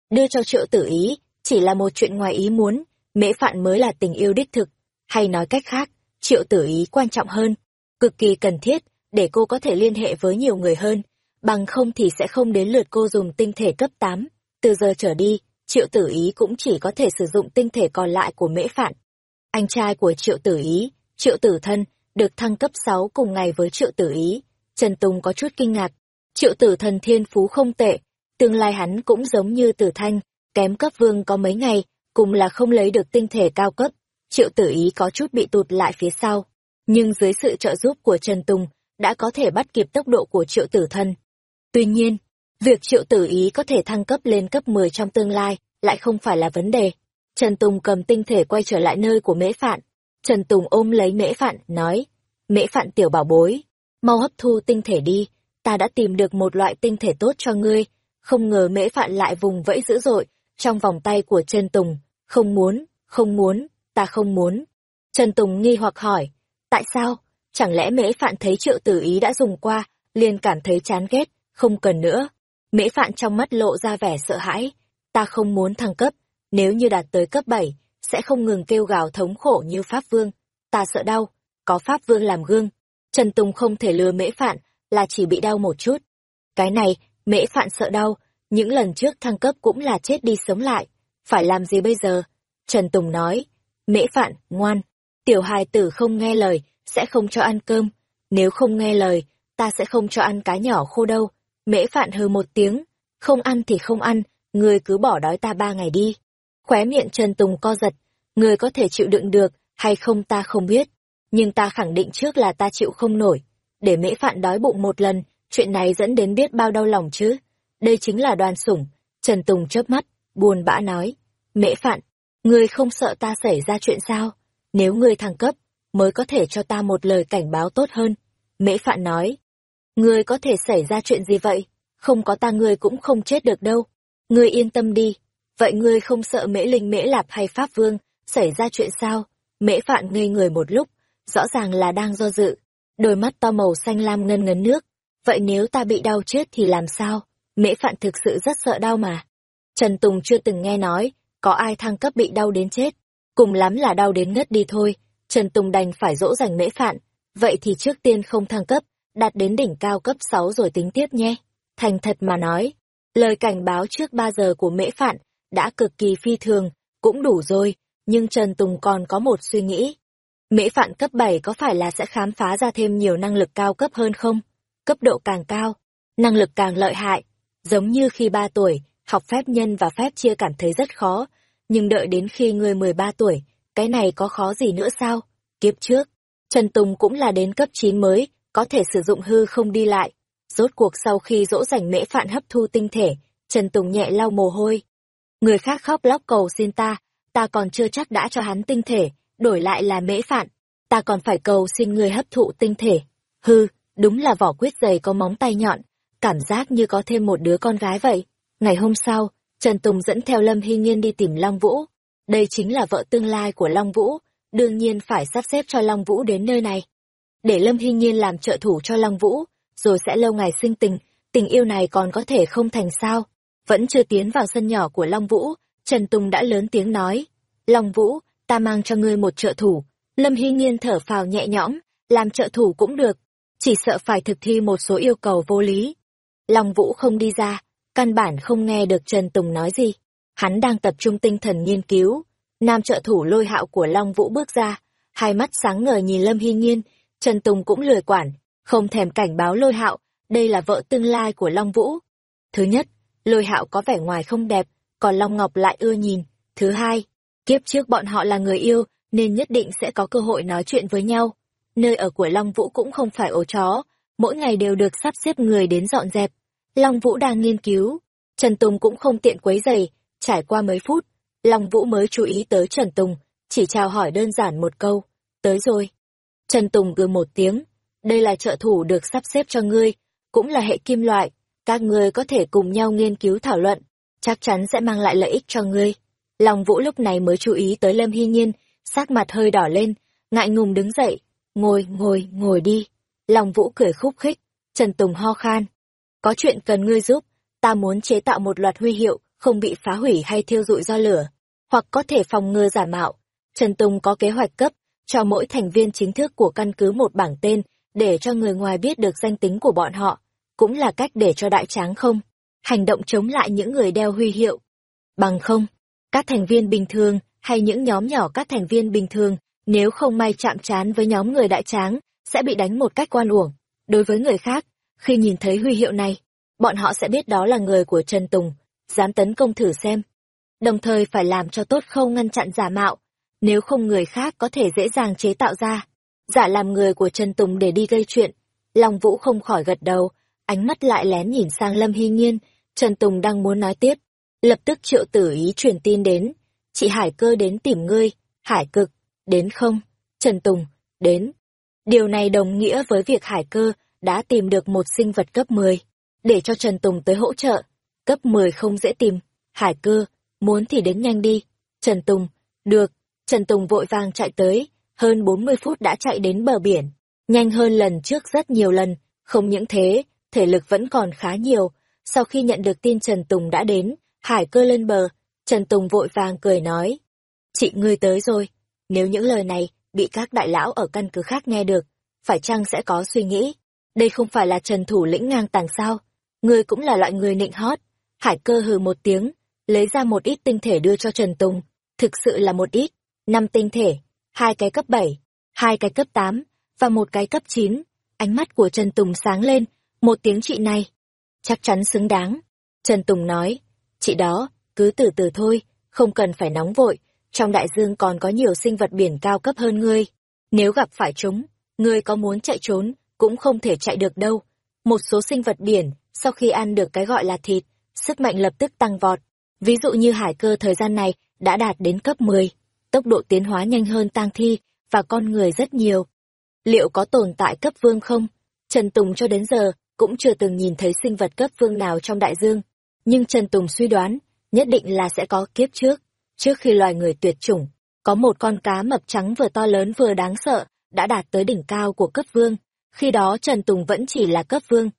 Đưa cho triệu tử ý, chỉ là một chuyện ngoài ý muốn, mễ phạn mới là tình yêu đích thực. Hay nói cách khác, triệu tử ý quan trọng hơn, cực kỳ cần thiết, để cô có thể liên hệ với nhiều người hơn, bằng không thì sẽ không đến lượt cô dùng tinh thể cấp 8. Từ giờ trở đi, Triệu Tử Ý cũng chỉ có thể sử dụng tinh thể còn lại của Mễ Phạn. Anh trai của Triệu Tử Ý, Triệu Tử Thân, được thăng cấp 6 cùng ngày với Triệu Tử Ý. Trần Tùng có chút kinh ngạc. Triệu Tử Thần thiên phú không tệ, tương lai hắn cũng giống như Tử Thanh, kém cấp vương có mấy ngày, cùng là không lấy được tinh thể cao cấp. Triệu Tử Ý có chút bị tụt lại phía sau, nhưng dưới sự trợ giúp của Trần Tùng, đã có thể bắt kịp tốc độ của triệu tử thân. Tuy nhiên, việc triệu tử ý có thể thăng cấp lên cấp 10 trong tương lai lại không phải là vấn đề. Trần Tùng cầm tinh thể quay trở lại nơi của mễ phạn. Trần Tùng ôm lấy mễ phạn, nói, mễ phạn tiểu bảo bối, mau hấp thu tinh thể đi, ta đã tìm được một loại tinh thể tốt cho ngươi. Không ngờ mễ phạn lại vùng vẫy dữ dội, trong vòng tay của Trần Tùng, không muốn, không muốn, ta không muốn. Trần Tùng nghi hoặc hỏi, tại sao? Chẳng lẽ mễ phạn thấy triệu tử ý đã dùng qua, liền cảm thấy chán ghét, không cần nữa. Mễ phạn trong mắt lộ ra vẻ sợ hãi. Ta không muốn thăng cấp, nếu như đạt tới cấp 7, sẽ không ngừng kêu gào thống khổ như Pháp Vương. Ta sợ đau, có Pháp Vương làm gương. Trần Tùng không thể lừa mễ phạn, là chỉ bị đau một chút. Cái này, mễ phạn sợ đau, những lần trước thăng cấp cũng là chết đi sống lại. Phải làm gì bây giờ? Trần Tùng nói, mễ phạn, ngoan, tiểu hài tử không nghe lời, sẽ không cho ăn cơm. Nếu không nghe lời, ta sẽ không cho ăn cá nhỏ khô đâu. Mễ Phạn hừ một tiếng, không ăn thì không ăn, ngươi cứ bỏ đói ta ba ngày đi. Khóe miệng Trần Tùng co giật, ngươi có thể chịu đựng được, hay không ta không biết. Nhưng ta khẳng định trước là ta chịu không nổi. Để Mễ Phạn đói bụng một lần, chuyện này dẫn đến biết bao đau lòng chứ. Đây chính là đoàn sủng. Trần Tùng chớp mắt, buồn bã nói. Mễ Phạn, ngươi không sợ ta xảy ra chuyện sao? Nếu ngươi thăng cấp, mới có thể cho ta một lời cảnh báo tốt hơn. Mễ Phạn nói. Ngươi có thể xảy ra chuyện gì vậy? Không có ta ngươi cũng không chết được đâu. Ngươi yên tâm đi. Vậy ngươi không sợ Mễ Linh Mễ Lạp hay Pháp Vương xảy ra chuyện sao? Mễ Phạn ngây người một lúc, rõ ràng là đang do dự. Đôi mắt to màu xanh lam ngân ngấn nước. Vậy nếu ta bị đau chết thì làm sao? Mễ Phạn thực sự rất sợ đau mà. Trần Tùng chưa từng nghe nói, có ai thăng cấp bị đau đến chết. Cùng lắm là đau đến ngất đi thôi. Trần Tùng đành phải dỗ dành Mễ Phạn. Vậy thì trước tiên không thăng cấp, đạt đến đỉnh cao cấp 6 rồi tính tiếp nhé. Thành thật mà nói, lời cảnh báo trước 3 giờ của Mễ Phạn đã cực kỳ phi thường, cũng đủ rồi, nhưng Trần Tùng còn có một suy nghĩ. Mễ Phạn cấp 7 có phải là sẽ khám phá ra thêm nhiều năng lực cao cấp hơn không? Cấp độ càng cao, năng lực càng lợi hại, giống như khi ba tuổi, học phép nhân và phép chia cảm thấy rất khó, nhưng đợi đến khi người 13 tuổi, cái này có khó gì nữa sao? Kiếp trước, Trần Tùng cũng là đến cấp 9 mới, có thể sử dụng hư không đi lại. Rốt cuộc sau khi dỗ dành mễ phạn hấp thu tinh thể, Trần Tùng nhẹ lau mồ hôi. Người khác khóc lóc cầu xin ta, ta còn chưa chắc đã cho hắn tinh thể, đổi lại là mễ phạn. Ta còn phải cầu xin người hấp thụ tinh thể. Hư, đúng là vỏ quyết dày có móng tay nhọn, cảm giác như có thêm một đứa con gái vậy. Ngày hôm sau, Trần Tùng dẫn theo Lâm Hy Nhiên đi tìm Long Vũ. Đây chính là vợ tương lai của Long Vũ, đương nhiên phải sắp xếp cho Long Vũ đến nơi này. Để Lâm Hy Nhiên làm trợ thủ cho Long Vũ, rồi sẽ lâu ngày sinh tình, tình yêu này còn có thể không thành sao. Vẫn chưa tiến vào sân nhỏ của Long Vũ, Trần Tùng đã lớn tiếng nói. Long Vũ, ta mang cho ngươi một trợ thủ. Lâm Hy Nhiên thở phào nhẹ nhõm, làm trợ thủ cũng được, chỉ sợ phải thực thi một số yêu cầu vô lý. Long Vũ không đi ra, căn bản không nghe được Trần Tùng nói gì. Hắn đang tập trung tinh thần nghiên cứu. Nam trợ thủ lôi hạo của Long Vũ bước ra, hai mắt sáng ngời nhìn Lâm Hy Nhiên, Trần Tùng cũng lười quản, không thèm cảnh báo lôi hạo, đây là vợ tương lai của Long Vũ. Thứ nhất, lôi hạo có vẻ ngoài không đẹp, còn Long Ngọc lại ưa nhìn. Thứ hai, kiếp trước bọn họ là người yêu, nên nhất định sẽ có cơ hội nói chuyện với nhau. Nơi ở của Long Vũ cũng không phải ổ chó, mỗi ngày đều được sắp xếp người đến dọn dẹp. Long Vũ đang nghiên cứu, Trần Tùng cũng không tiện quấy giày, trải qua mấy phút, Long Vũ mới chú ý tới Trần Tùng, chỉ chào hỏi đơn giản một câu, tới rồi. Trần Tùng gừ một tiếng, đây là trợ thủ được sắp xếp cho ngươi, cũng là hệ kim loại, các ngươi có thể cùng nhau nghiên cứu thảo luận, chắc chắn sẽ mang lại lợi ích cho ngươi. Long Vũ lúc này mới chú ý tới Lâm Hy Nhiên, sắc mặt hơi đỏ lên, ngại ngùng đứng dậy, ngồi, ngồi, ngồi đi. Long Vũ cười khúc khích, Trần Tùng ho khan. Có chuyện cần ngươi giúp, ta muốn chế tạo một loạt huy hiệu, không bị phá hủy hay thiêu dụi do lửa, hoặc có thể phòng ngừa giả mạo. Trần Tùng có kế hoạch cấp cho mỗi thành viên chính thức của căn cứ một bảng tên, để cho người ngoài biết được danh tính của bọn họ, cũng là cách để cho đại tráng không hành động chống lại những người đeo huy hiệu. Bằng không, các thành viên bình thường hay những nhóm nhỏ các thành viên bình thường, nếu không may chạm trán với nhóm người đại tráng, sẽ bị đánh một cách quan uổng. Đối với người khác, khi nhìn thấy huy hiệu này, bọn họ sẽ biết đó là người của Trần Tùng, dám tấn công thử xem. Đồng thời phải làm cho tốt khâu ngăn chặn giả mạo, nếu không người khác có thể dễ dàng chế tạo ra. Giả làm người của Trần Tùng để đi gây chuyện. Long Vũ không khỏi gật đầu, ánh mắt lại lén nhìn sang Lâm Hy Nhiên, Trần Tùng đang muốn nói tiếp. Lập tức triệu tử ý truyền tin đến. Chị Hải cơ đến tìm ngươi, Hải cực, đến không? Trần Tùng, đến. Điều này đồng nghĩa với việc Hải cơ đã tìm được một sinh vật cấp 10, để cho Trần Tùng tới hỗ trợ. Cấp 10 không dễ tìm. Hải cơ, muốn thì đến nhanh đi. Trần Tùng, được. Trần Tùng vội vàng chạy tới, hơn 40 phút đã chạy đến bờ biển. Nhanh hơn lần trước rất nhiều lần, không những thế, thể lực vẫn còn khá nhiều. Sau khi nhận được tin Trần Tùng đã đến, Hải cơ lên bờ, Trần Tùng vội vàng cười nói. Chị ngươi tới rồi, nếu những lời này bị các đại lão ở căn cứ khác nghe được, phải chăng sẽ có suy nghĩ. Đây không phải là Trần Thủ lĩnh ngang tàng sao, ngươi cũng là loại người nịnh hót. Hải cơ hừ một tiếng, lấy ra một ít tinh thể đưa cho Trần Tùng, thực sự là một ít, năm tinh thể, hai cái cấp bảy, hai cái cấp tám và một cái cấp chín. Ánh mắt của Trần Tùng sáng lên, một tiếng chị này. chắc chắn xứng đáng. Trần Tùng nói, chị đó, cứ từ từ thôi, không cần phải nóng vội, trong đại dương còn có nhiều sinh vật biển cao cấp hơn ngươi. Nếu gặp phải chúng, ngươi có muốn chạy trốn, cũng không thể chạy được đâu. Một số sinh vật biển, sau khi ăn được cái gọi là thịt, sức mạnh lập tức tăng vọt. Ví dụ như hải cơ thời gian này đã đạt đến cấp 10, tốc độ tiến hóa nhanh hơn tang thi và con người rất nhiều. Liệu có tồn tại cấp vương không? Trần Tùng cho đến giờ cũng chưa từng nhìn thấy sinh vật cấp vương nào trong đại dương. Nhưng Trần Tùng suy đoán, nhất định là sẽ có kiếp trước. Trước khi loài người tuyệt chủng, có một con cá mập trắng vừa to lớn vừa đáng sợ, đã đạt tới đỉnh cao của cấp vương. Khi đó Trần Tùng vẫn chỉ là cấp vương.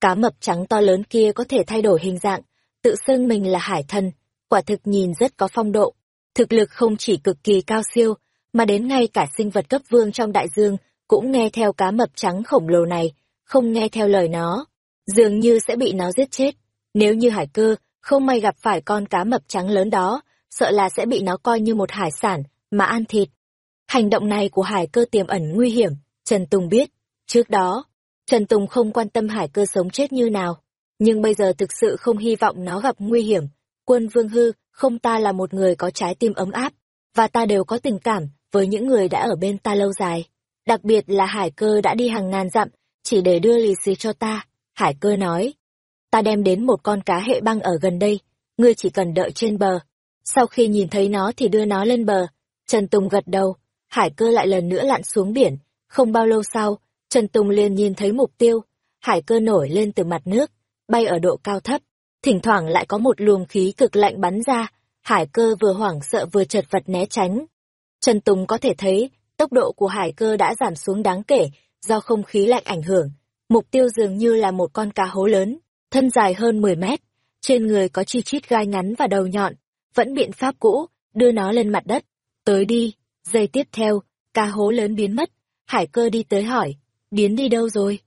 Cá mập trắng to lớn kia có thể thay đổi hình dạng, tự xưng mình là hải thần, quả thực nhìn rất có phong độ. Thực lực không chỉ cực kỳ cao siêu, mà đến ngay cả sinh vật cấp vương trong đại dương cũng nghe theo cá mập trắng khổng lồ này, không nghe theo lời nó, dường như sẽ bị nó giết chết. Nếu như hải cơ, không may gặp phải con cá mập trắng lớn đó, sợ là sẽ bị nó coi như một hải sản, mà ăn thịt. Hành động này của hải cơ tiềm ẩn nguy hiểm, Trần Tùng biết. Trước đó, Trần Tùng không quan tâm hải cơ sống chết như nào, nhưng bây giờ thực sự không hy vọng nó gặp nguy hiểm. Quân Vương Hư, không ta là một người có trái tim ấm áp, và ta đều có tình cảm với những người đã ở bên ta lâu dài. Đặc biệt là hải cơ đã đi hàng ngàn dặm, chỉ để đưa lì xì cho ta. Hải cơ nói, ta đem đến một con cá hệ băng ở gần đây, ngươi chỉ cần đợi trên bờ. Sau khi nhìn thấy nó thì đưa nó lên bờ. Trần Tùng gật đầu, hải cơ lại lần nữa lặn xuống biển. Không bao lâu sau, Trần Tùng liền nhìn thấy mục tiêu. Hải cơ nổi lên từ mặt nước, bay ở độ cao thấp. Thỉnh thoảng lại có một luồng khí cực lạnh bắn ra. Hải cơ vừa hoảng sợ vừa chật vật né tránh. Trần Tùng có thể thấy, tốc độ của hải cơ đã giảm xuống đáng kể do không khí lạnh ảnh hưởng. Mục tiêu dường như là một con cá hố lớn, thân dài hơn 10 mét, trên người có chi chít gai ngắn và đầu nhọn, vẫn biện pháp cũ, đưa nó lên mặt đất. Tới đi, giây tiếp theo, cá hố lớn biến mất, hải cơ đi tới hỏi, biến đi đâu rồi?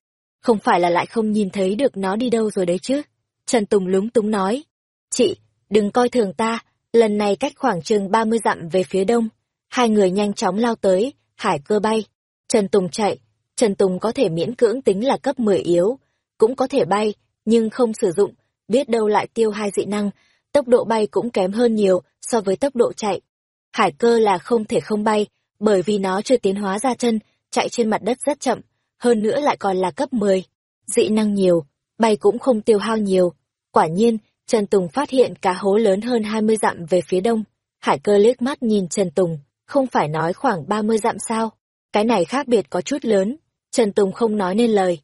Không phải là lại không nhìn thấy được nó đi đâu rồi đấy chứ? Trần Tùng lúng túng nói, chị, đừng coi thường ta, lần này cách khoảng chừng 30 dặm về phía đông. Hai người nhanh chóng lao tới, hải cơ bay. Trần Tùng chạy, Trần Tùng có thể miễn cưỡng tính là cấp 10 yếu, cũng có thể bay, nhưng không sử dụng, biết đâu lại tiêu hai dị năng, tốc độ bay cũng kém hơn nhiều so với tốc độ chạy. Hải cơ là không thể không bay, bởi vì nó chưa tiến hóa ra chân, chạy trên mặt đất rất chậm, hơn nữa lại còn là cấp 10. Dị năng nhiều, bay cũng không tiêu hao nhiều. Quả nhiên, Trần Tùng phát hiện cá hố lớn hơn 20 dặm về phía đông. Hải cơ liếc mắt nhìn Trần Tùng, không phải nói khoảng 30 dặm sao? Cái này khác biệt có chút lớn. Trần Tùng không nói nên lời.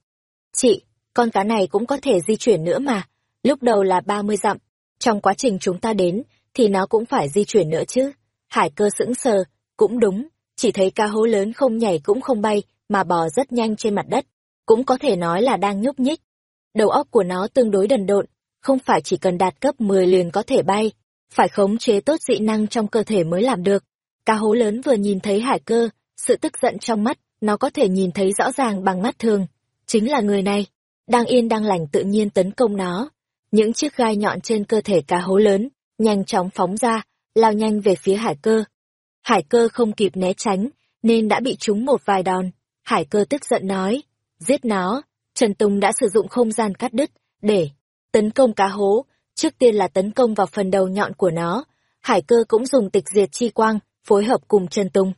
Chị, con cá này cũng có thể di chuyển nữa mà. Lúc đầu là 30 dặm. Trong quá trình chúng ta đến, thì nó cũng phải di chuyển nữa chứ. Hải cơ sững sờ, cũng đúng. Chỉ thấy cá hố lớn không nhảy cũng không bay, mà bò rất nhanh trên mặt đất. Cũng có thể nói là đang nhúc nhích. Đầu óc của nó tương đối đần độn, không phải chỉ cần đạt cấp 10 liền có thể bay, phải khống chế tốt dị năng trong cơ thể mới làm được. Cá hố lớn vừa nhìn thấy hải cơ, sự tức giận trong mắt, nó có thể nhìn thấy rõ ràng bằng mắt thường. Chính là người này, đang yên đang lành tự nhiên tấn công nó. Những chiếc gai nhọn trên cơ thể cá hố lớn, nhanh chóng phóng ra, lao nhanh về phía hải cơ. Hải cơ không kịp né tránh, nên đã bị trúng một vài đòn. Hải cơ tức giận nói, giết nó. Trần Tùng đã sử dụng không gian cắt đứt, để tấn công cá hố, trước tiên là tấn công vào phần đầu nhọn của nó. Hải cơ cũng dùng tịch diệt chi quang, phối hợp cùng Trần Tùng.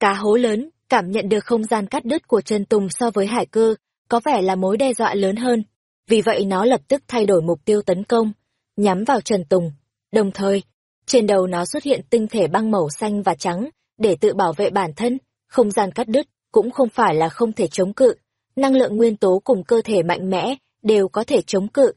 Cá hố lớn, cảm nhận được không gian cắt đứt của Trần Tùng so với hải cơ, có vẻ là mối đe dọa lớn hơn. Vì vậy nó lập tức thay đổi mục tiêu tấn công, nhắm vào Trần Tùng. Đồng thời, trên đầu nó xuất hiện tinh thể băng màu xanh và trắng, để tự bảo vệ bản thân, không gian cắt đứt cũng không phải là không thể chống cự. Năng lượng nguyên tố cùng cơ thể mạnh mẽ đều có thể chống cự.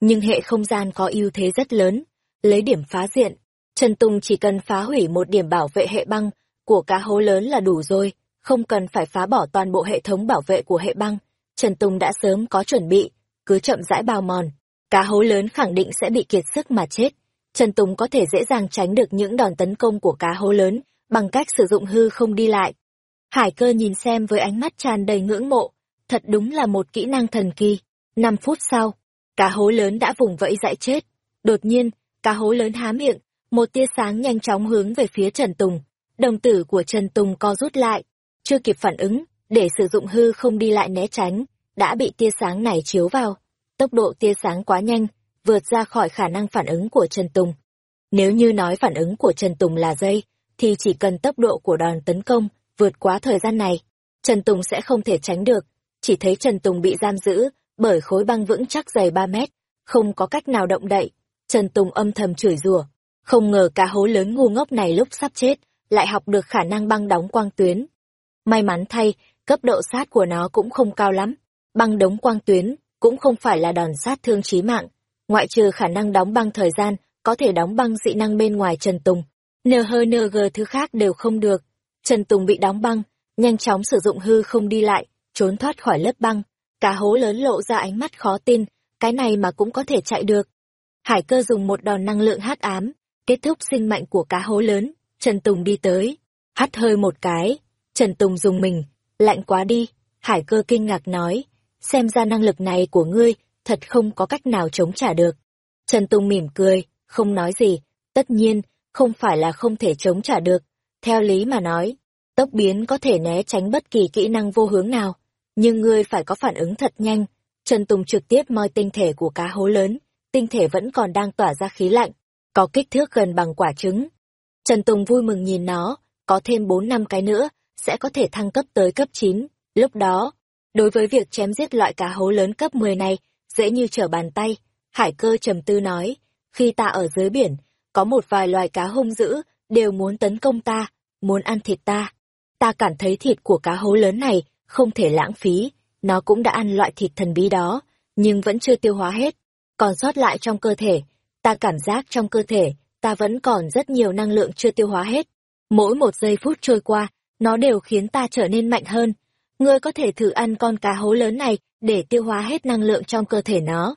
Nhưng hệ không gian có ưu thế rất lớn, lấy điểm phá diện. Trần Tùng chỉ cần phá hủy một điểm bảo vệ hệ băng của cá hố lớn là đủ rồi, không cần phải phá bỏ toàn bộ hệ thống bảo vệ của hệ băng. Trần Tùng đã sớm có chuẩn bị, cứ chậm rãi bào mòn. Cá hố lớn khẳng định sẽ bị kiệt sức mà chết. Trần Tùng có thể dễ dàng tránh được những đòn tấn công của cá hố lớn bằng cách sử dụng hư không đi lại. Hải cơ nhìn xem với ánh mắt tràn đầy ngưỡng mộ, thật đúng là một kỹ năng thần kỳ. Năm phút sau, cá hố lớn đã vùng vẫy dại chết. Đột nhiên, cá hố lớn há miệng, một tia sáng nhanh chóng hướng về phía Trần Tùng. Đồng tử của Trần Tùng co rút lại, chưa kịp phản ứng, để sử dụng hư không đi lại né tránh, đã bị tia sáng này chiếu vào. tốc độ tia sáng quá nhanh, vượt ra khỏi khả năng phản ứng của Trần Tùng. Nếu như nói phản ứng của Trần Tùng là dây, thì chỉ cần tốc độ của đòn tấn công vượt quá thời gian này, Trần Tùng sẽ không thể tránh được. Chỉ thấy Trần Tùng bị giam giữ bởi khối băng vững chắc dày 3 mét, không có cách nào động đậy. Trần Tùng âm thầm chửi rủa, không ngờ cá hố lớn ngu ngốc này lúc sắp chết, lại học được khả năng băng đóng quang tuyến. May mắn thay, cấp độ sát của nó cũng không cao lắm. Băng đóng quang tuyến cũng không phải là đòn sát thương chí mạng, ngoại trừ khả năng đóng băng thời gian, có thể đóng băng dị năng bên ngoài Trần Tùng. nờ hơi nờ gờ thứ khác đều không được. Trần Tùng bị đóng băng, nhanh chóng sử dụng hư không đi lại, trốn thoát khỏi lớp băng. Cá hố lớn lộ ra ánh mắt khó tin, cái này mà cũng có thể chạy được. Hải cơ dùng một đòn năng lượng hát ám, kết thúc sinh mệnh của cá hố lớn. Trần Tùng đi tới, hắt hơi một cái. Trần Tùng dùng mình, lạnh quá đi. Hải cơ kinh ngạc nói, xem ra năng lực này của ngươi thật không có cách nào chống trả được. Trần Tùng mỉm cười, không nói gì, tất nhiên, không phải là không thể chống trả được. Theo lý mà nói, tốc biến có thể né tránh bất kỳ kỹ năng vô hướng nào, nhưng ngươi phải có phản ứng thật nhanh. Trần Tùng trực tiếp moi tinh thể của cá hố lớn, tinh thể vẫn còn đang tỏa ra khí lạnh, có kích thước gần bằng quả trứng. Trần Tùng vui mừng nhìn nó, có thêm 4 năm cái nữa, sẽ có thể thăng cấp tới cấp 9. Lúc đó, đối với việc chém giết loại cá hố lớn cấp 10 này, dễ như trở bàn tay. Hải cơ trầm tư nói, khi ta ở dưới biển, có một vài loài cá hung dữ, đều muốn tấn công ta, muốn ăn thịt ta. Ta cảm thấy thịt của cá hố lớn này không thể lãng phí, nó cũng đã ăn loại thịt thần bí đó, nhưng vẫn chưa tiêu hóa hết. Còn sót lại trong cơ thể, ta cảm giác trong cơ thể, ta vẫn còn rất nhiều năng lượng chưa tiêu hóa hết. Mỗi một giây phút trôi qua, nó đều khiến ta trở nên mạnh hơn. Ngươi có thể thử ăn con cá hố lớn này để tiêu hóa hết năng lượng trong cơ thể nó.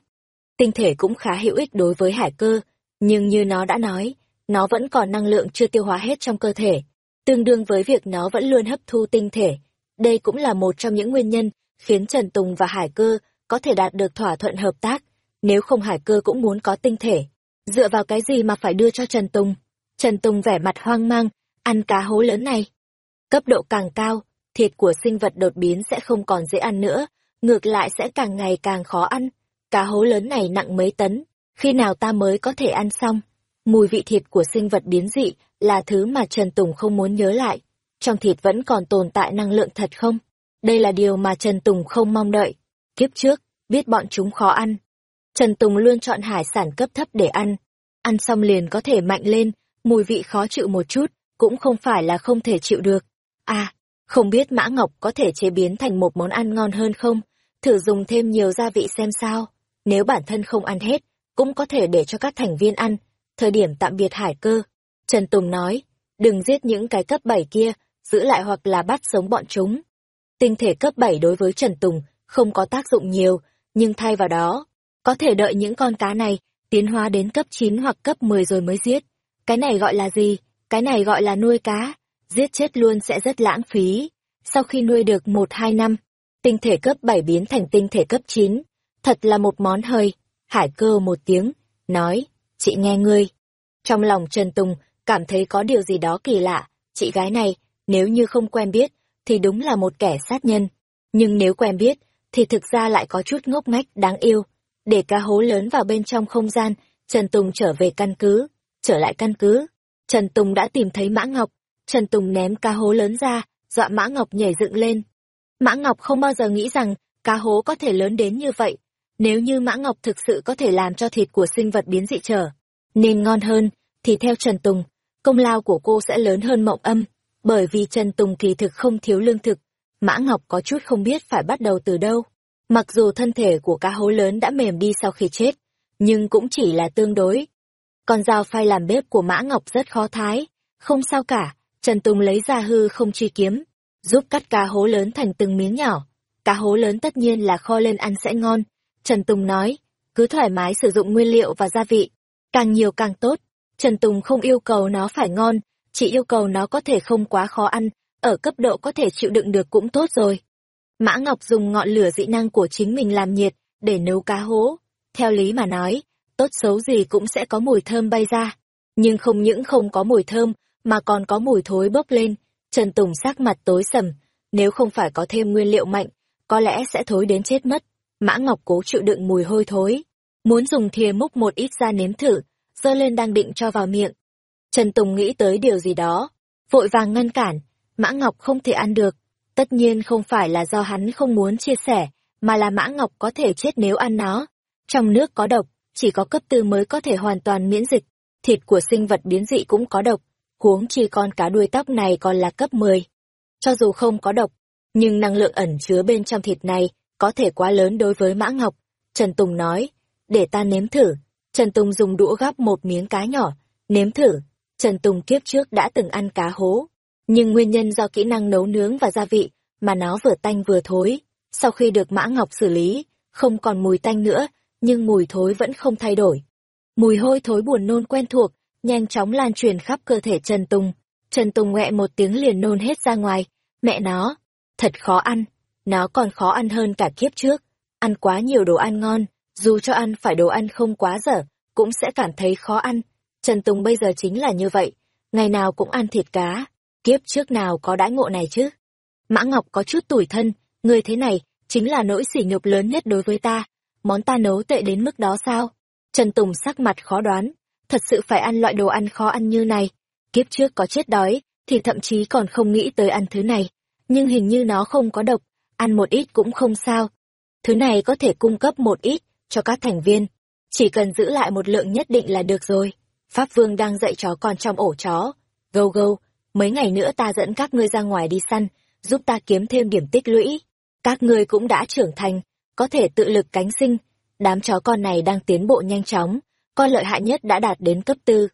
Tinh thể cũng khá hữu ích đối với hải cơ, nhưng như nó đã nói, nó vẫn còn năng lượng chưa tiêu hóa hết trong cơ thể, tương đương với việc nó vẫn luôn hấp thu tinh thể. Đây cũng là một trong những nguyên nhân khiến Trần Tùng và Hải Cơ có thể đạt được thỏa thuận hợp tác, nếu không Hải Cơ cũng muốn có tinh thể. Dựa vào cái gì mà phải đưa cho Trần Tùng? Trần Tùng vẻ mặt hoang mang, ăn cá hố lớn này. Cấp độ càng cao, thịt của sinh vật đột biến sẽ không còn dễ ăn nữa, ngược lại sẽ càng ngày càng khó ăn. Cá hố lớn này nặng mấy tấn, khi nào ta mới có thể ăn xong? Mùi vị thịt của sinh vật biến dị là thứ mà Trần Tùng không muốn nhớ lại. Trong thịt vẫn còn tồn tại năng lượng thật không? Đây là điều mà Trần Tùng không mong đợi. Kiếp trước, biết bọn chúng khó ăn. Trần Tùng luôn chọn hải sản cấp thấp để ăn. Ăn xong liền có thể mạnh lên, mùi vị khó chịu một chút, cũng không phải là không thể chịu được. À, không biết Mã Ngọc có thể chế biến thành một món ăn ngon hơn không? Thử dùng thêm nhiều gia vị xem sao. Nếu bản thân không ăn hết, cũng có thể để cho các thành viên ăn. Thời điểm tạm biệt hải cơ, Trần Tùng nói, đừng giết những cái cấp 7 kia, giữ lại hoặc là bắt sống bọn chúng. Tinh thể cấp 7 đối với Trần Tùng không có tác dụng nhiều, nhưng thay vào đó, có thể đợi những con cá này tiến hóa đến cấp 9 hoặc cấp 10 rồi mới giết. Cái này gọi là gì? Cái này gọi là nuôi cá. Giết chết luôn sẽ rất lãng phí. Sau khi nuôi được 1-2 năm, tinh thể cấp 7 biến thành tinh thể cấp 9. Thật là một món hơi. Hải cơ một tiếng, nói, chị nghe ngươi. Trong lòng Trần Tùng cảm thấy có điều gì đó kỳ lạ, chị gái này, nếu như không quen biết, thì đúng là một kẻ sát nhân. Nhưng nếu quen biết, thì thực ra lại có chút ngốc nghếch đáng yêu. Để cá hố lớn vào bên trong không gian, Trần Tùng trở về căn cứ. Trở lại căn cứ, Trần Tùng đã tìm thấy Mã Ngọc. Trần Tùng ném cá hố lớn ra, dọa Mã Ngọc nhảy dựng lên. Mã Ngọc không bao giờ nghĩ rằng cá hố có thể lớn đến như vậy. Nếu như Mã Ngọc thực sự có thể làm cho thịt của sinh vật biến dị trở, nên ngon hơn, thì theo Trần Tùng, công lao của cô sẽ lớn hơn mộng âm, bởi vì Trần Tùng kỳ thực không thiếu lương thực. Mã Ngọc có chút không biết phải bắt đầu từ đâu. Mặc dù thân thể của cá hố lớn đã mềm đi sau khi chết, nhưng cũng chỉ là tương đối. Con dao phai làm bếp của Mã Ngọc rất khó thái, không sao cả, Trần Tùng lấy ra hư không truy kiếm, giúp cắt cá hố lớn thành từng miếng nhỏ. Cá hố lớn tất nhiên là kho lên ăn sẽ ngon, Trần Tùng nói, cứ thoải mái sử dụng nguyên liệu và gia vị, càng nhiều càng tốt. Trần Tùng không yêu cầu nó phải ngon, chỉ yêu cầu nó có thể không quá khó ăn, ở cấp độ có thể chịu đựng được cũng tốt rồi. Mã Ngọc dùng ngọn lửa dị năng của chính mình làm nhiệt, để nấu cá hố. Theo lý mà nói, tốt xấu gì cũng sẽ có mùi thơm bay ra. Nhưng không những không có mùi thơm, mà còn có mùi thối bốc lên. Trần Tùng sắc mặt tối sầm, nếu không phải có thêm nguyên liệu mạnh, có lẽ sẽ thối đến chết mất. Mã Ngọc cố chịu đựng mùi hôi thối, muốn dùng thìa múc một ít ra nếm thử, giơ lên đang định cho vào miệng. Trần Tùng nghĩ tới điều gì đó, vội vàng ngăn cản, Mã Ngọc không thể ăn được. Tất nhiên không phải là do hắn không muốn chia sẻ, mà là Mã Ngọc có thể chết nếu ăn nó. Trong nước có độc, chỉ có cấp tư mới có thể hoàn toàn miễn dịch. Thịt của sinh vật biến dị cũng có độc, huống chi con cá đuôi tóc này còn là cấp 10. Cho dù không có độc, nhưng năng lượng ẩn chứa bên trong thịt này có thể quá lớn đối với Mã Ngọc. Trần Tùng nói, để ta nếm thử. Trần Tùng dùng đũa gắp một miếng cá nhỏ, nếm thử. Trần Tùng kiếp trước đã từng ăn cá hố, nhưng nguyên nhân do kỹ năng nấu nướng và gia vị mà nó vừa tanh vừa thối. Sau khi được Mã Ngọc xử lý, không còn mùi tanh nữa, nhưng mùi thối vẫn không thay đổi. Mùi hôi thối buồn nôn quen thuộc, nhanh chóng lan truyền khắp cơ thể Trần Tùng. Trần Tùng nghẹ một tiếng liền nôn hết ra ngoài. Mẹ nó, thật khó ăn. Nó còn khó ăn hơn cả kiếp trước. Ăn quá nhiều đồ ăn ngon, dù cho ăn phải đồ ăn không quá dở, cũng sẽ cảm thấy khó ăn. Trần Tùng bây giờ chính là như vậy, ngày nào cũng ăn thịt cá. Kiếp trước nào có đãi ngộ này chứ? Mã Ngọc có chút tủi thân, người thế này, chính là nỗi sỉ nhục lớn nhất đối với ta. Món ta nấu tệ đến mức đó sao? Trần Tùng sắc mặt khó đoán, thật sự phải ăn loại đồ ăn khó ăn như này. Kiếp trước có chết đói, thì thậm chí còn không nghĩ tới ăn thứ này. Nhưng hình như nó không có độc, ăn một ít cũng không sao. Thứ này có thể cung cấp một ít cho các thành viên. Chỉ cần giữ lại một lượng nhất định là được rồi. Pháp Vương đang dạy chó con trong ổ chó. Gâu gâu, mấy ngày nữa ta dẫn các ngươi ra ngoài đi săn, giúp ta kiếm thêm điểm tích lũy. Các ngươi cũng đã trưởng thành, có thể tự lực cánh sinh. Đám chó con này đang tiến bộ nhanh chóng, con lợi hại nhất đã đạt đến cấp tư.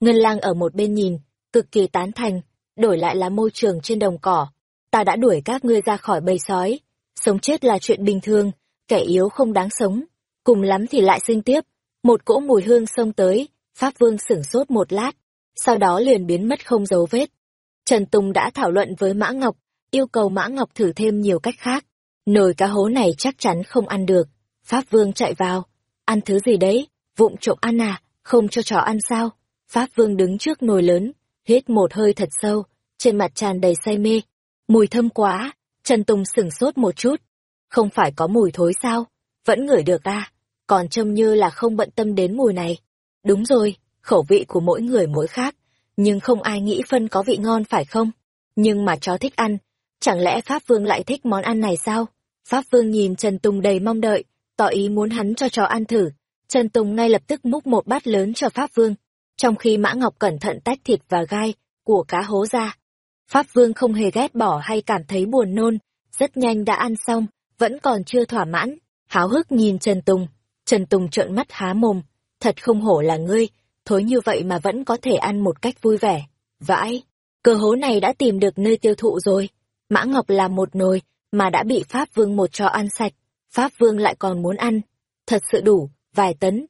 Ngân lang ở một bên nhìn, cực kỳ tán thành, đổi lại là môi trường trên đồng cỏ. Ta đã đuổi các ngươi ra khỏi bầy sói. Sống chết là chuyện bình thường, kẻ yếu không đáng sống. Cùng lắm thì lại sinh tiếp. Một cỗ mùi hương xông tới, Pháp Vương sửng sốt một lát, sau đó liền biến mất không dấu vết. Trần Tùng đã thảo luận với Mã Ngọc, yêu cầu Mã Ngọc thử thêm nhiều cách khác. Nồi cá hố này chắc chắn không ăn được. Pháp Vương chạy vào. Ăn thứ gì đấy? Vụng trộm ăn à? Không cho chó ăn sao? Pháp Vương đứng trước nồi lớn, hít một hơi thật sâu, trên mặt tràn đầy say mê. Mùi thơm quá, Trần Tùng sửng sốt một chút. Không phải có mùi thối sao? Vẫn ngửi được à? Còn trông như là không bận tâm đến mùi này. Đúng rồi, khẩu vị của mỗi người mỗi khác, nhưng không ai nghĩ phân có vị ngon phải không? Nhưng mà chó thích ăn, chẳng lẽ Pháp Vương lại thích món ăn này sao? Pháp Vương nhìn Trần Tùng đầy mong đợi, tỏ ý muốn hắn cho chó ăn thử. Trần Tùng ngay lập tức múc một bát lớn cho Pháp Vương, trong khi Mã Ngọc cẩn thận tách thịt và gai của cá hố ra. Pháp Vương không hề ghét bỏ hay cảm thấy buồn nôn, rất nhanh đã ăn xong, vẫn còn chưa thỏa mãn, háo hức nhìn Trần Tùng. Trần Tùng trợn mắt há mồm, thật không hổ là ngươi, thối như vậy mà vẫn có thể ăn một cách vui vẻ. Vãi, cơ hố này đã tìm được nơi tiêu thụ rồi. Mã Ngọc làm một nồi, mà đã bị Pháp Vương một cho ăn sạch. Pháp Vương lại còn muốn ăn. Thật sự đủ, vài tấn.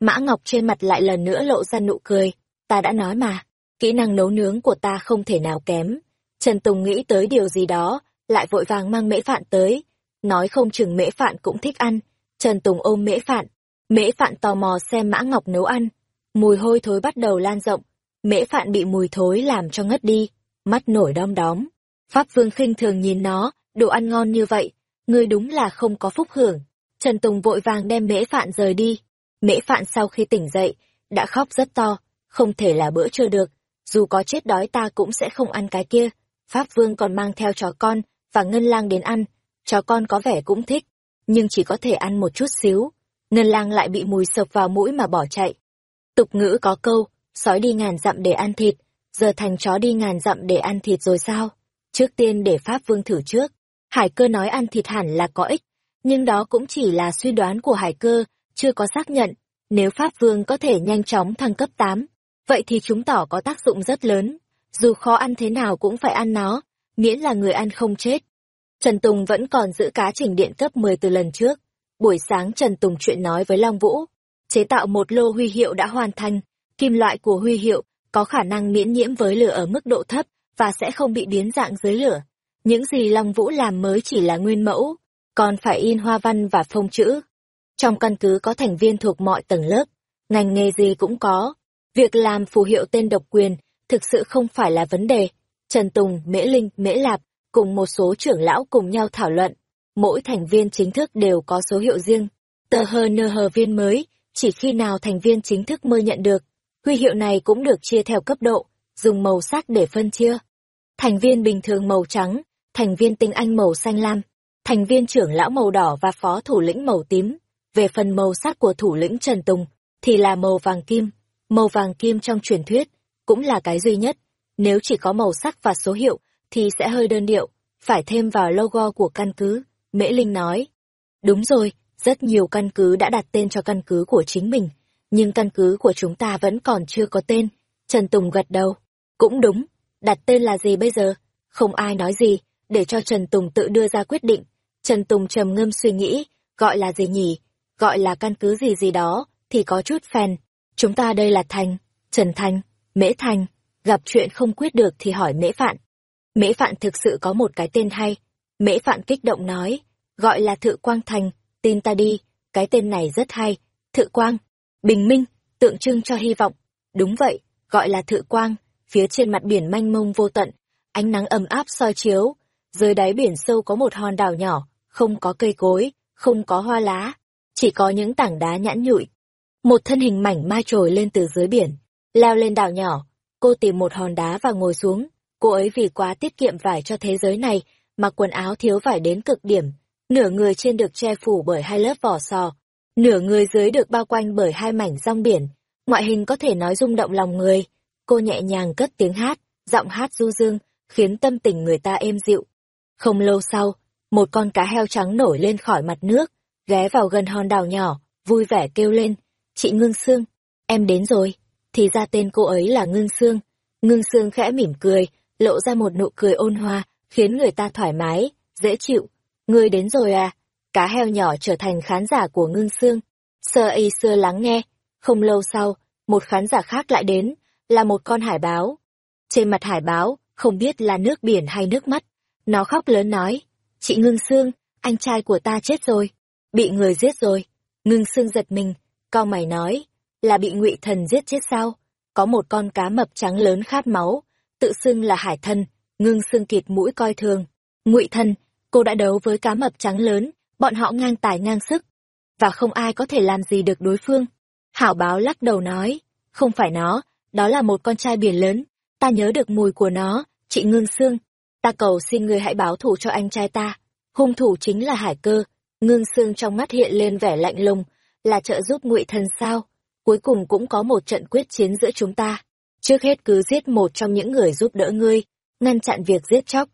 Mã Ngọc trên mặt lại lần nữa lộ ra nụ cười. Ta đã nói mà, kỹ năng nấu nướng của ta không thể nào kém. Trần Tùng nghĩ tới điều gì đó, lại vội vàng mang mễ phạn tới. Nói không chừng mễ phạn cũng thích ăn. Trần Tùng ôm mễ phạn. Mễ phạn tò mò xem Mã Ngọc nấu ăn. Mùi hôi thối bắt đầu lan rộng. Mễ phạn bị mùi thối làm cho ngất đi. Mắt nổi đom đóm. Pháp Vương khinh thường nhìn nó, đồ ăn ngon như vậy, ngươi đúng là không có phúc hưởng. Trần Tùng vội vàng đem mễ phạn rời đi. Mễ phạn sau khi tỉnh dậy, đã khóc rất to, không thể là bữa chưa được, dù có chết đói ta cũng sẽ không ăn cái kia. Pháp Vương còn mang theo chó con và Ngân Lang đến ăn, chó con có vẻ cũng thích, nhưng chỉ có thể ăn một chút xíu. Ngân Lang lại bị mùi sộc vào mũi mà bỏ chạy. Tục ngữ có câu, sói đi ngàn dặm để ăn thịt, giờ thành chó đi ngàn dặm để ăn thịt rồi sao? Trước tiên để Pháp Vương thử trước. Hải cơ nói ăn thịt hẳn là có ích, nhưng đó cũng chỉ là suy đoán của hải cơ, chưa có xác nhận. Nếu Pháp Vương có thể nhanh chóng thăng cấp 8, vậy thì chúng tỏ có tác dụng rất lớn. Dù khó ăn thế nào cũng phải ăn nó, miễn là người ăn không chết. Trần Tùng vẫn còn giữ cá trình điện cấp 10 từ lần trước. Buổi sáng Trần Tùng chuyện nói với Long Vũ, chế tạo một lô huy hiệu đã hoàn thành. Kim loại của huy hiệu có khả năng miễn nhiễm với lửa ở mức độ thấp và sẽ không bị biến dạng dưới lửa. Những gì Long Vũ làm mới chỉ là nguyên mẫu, còn phải in hoa văn và phông chữ. Trong căn cứ có thành viên thuộc mọi tầng lớp, ngành nghề gì cũng có. Việc làm phù hiệu tên độc quyền thực sự không phải là vấn đề. Trần Tùng, Mễ Linh, Mễ Lạp cùng một số trưởng lão cùng nhau thảo luận. mỗi thành viên chính thức đều có số hiệu riêng. Tờ hờ nờ hờ viên mới, chỉ khi nào thành viên chính thức mới nhận được. Huy hiệu này cũng được chia theo cấp độ, dùng màu sắc để phân chia. Thành viên bình thường màu trắng, thành viên tinh anh màu xanh lam, thành viên trưởng lão màu đỏ và phó thủ lĩnh màu tím. Về phần màu sắc của thủ lĩnh Trần Tùng, thì là màu vàng kim. Màu vàng kim trong truyền thuyết, cũng là cái duy nhất. Nếu chỉ có màu sắc và số hiệu, thì sẽ hơi đơn điệu, phải thêm vào logo của căn cứ. Mễ Linh nói. Đúng rồi, rất nhiều căn cứ đã đặt tên cho căn cứ của chính mình, nhưng căn cứ của chúng ta vẫn còn chưa có tên. Trần Tùng gật đầu. Cũng đúng, đặt tên là gì bây giờ? Không ai nói gì, để cho Trần Tùng tự đưa ra quyết định. Trần Tùng trầm ngâm suy nghĩ, gọi là gì nhỉ? Gọi là căn cứ gì gì đó, thì có chút phèn. Chúng ta đây là Thành, Trần Thành, Mễ Thành, gặp chuyện không quyết được thì hỏi Mễ Phạn. Mễ Phạn thực sự có một cái tên hay. Mễ Phạn kích động nói, gọi là Thự Quang Thành, tin ta đi, cái tên này rất hay. Thự Quang, bình minh, tượng trưng cho hy vọng. Đúng vậy, gọi là Thự Quang, phía trên mặt biển manh mông vô tận, ánh nắng ấm áp soi chiếu, dưới đáy biển sâu có một hòn đảo nhỏ, không có cây cối, không có hoa lá, chỉ có những tảng đá nhẵn nhụi. Một thân hình mảnh mai trồi lên từ dưới biển, leo lên đảo nhỏ, cô tìm một hòn đá và ngồi xuống. Cô ấy vì quá tiết kiệm vải cho thế giới này, mặc quần áo thiếu vải đến cực điểm, nửa người trên được che phủ bởi hai lớp vỏ sò, nửa người dưới được bao quanh bởi hai mảnh rong biển, ngoại hình có thể nói rung động lòng người. Cô nhẹ nhàng cất tiếng hát, giọng hát du dương, khiến tâm tình người ta êm dịu. Không lâu sau, một con cá heo trắng nổi lên khỏi mặt nước, ghé vào gần hòn đảo nhỏ, vui vẻ kêu lên, chị Ngưng Sương, em đến rồi, thì ra tên cô ấy là Ngưng Sương. Ngưng Sương khẽ mỉm cười, lộ ra một nụ cười ôn hòa, khiến người ta thoải mái, dễ chịu. Ngươi đến rồi à? Cá heo nhỏ trở thành khán giả của Ngưng Sương. Sơ y xưa lắng nghe, không lâu sau, một khán giả khác lại đến, là một con hải báo. Trên mặt hải báo, không biết là nước biển hay nước mắt. Nó khóc lớn nói, chị Ngưng Sương, anh trai của ta chết rồi, bị người giết rồi. Ngưng Sương giật mình, cao mày nói, là bị ngụy thần giết chết sao? Có một con cá mập trắng lớn khát máu, tự xưng là hải thần, ngưng xương kịt mũi coi thường. Ngụy thần, cô đã đấu với cá mập trắng lớn, bọn họ ngang tài ngang sức, và không ai có thể làm gì được đối phương. Hảo báo lắc đầu nói, không phải nó, đó là một con trai biển lớn, ta nhớ được mùi của nó, chị Ngưng Sương, ta cầu xin người hãy báo thù cho anh trai ta. Hung thủ chính là Hải Cơ, Ngưng Sương trong mắt hiện lên vẻ lạnh lùng, là trợ giúp ngụy thần sao? Cuối cùng cũng có một trận quyết chiến giữa chúng ta. Trước hết cứ giết một trong những người giúp đỡ ngươi, ngăn chặn việc giết chóc.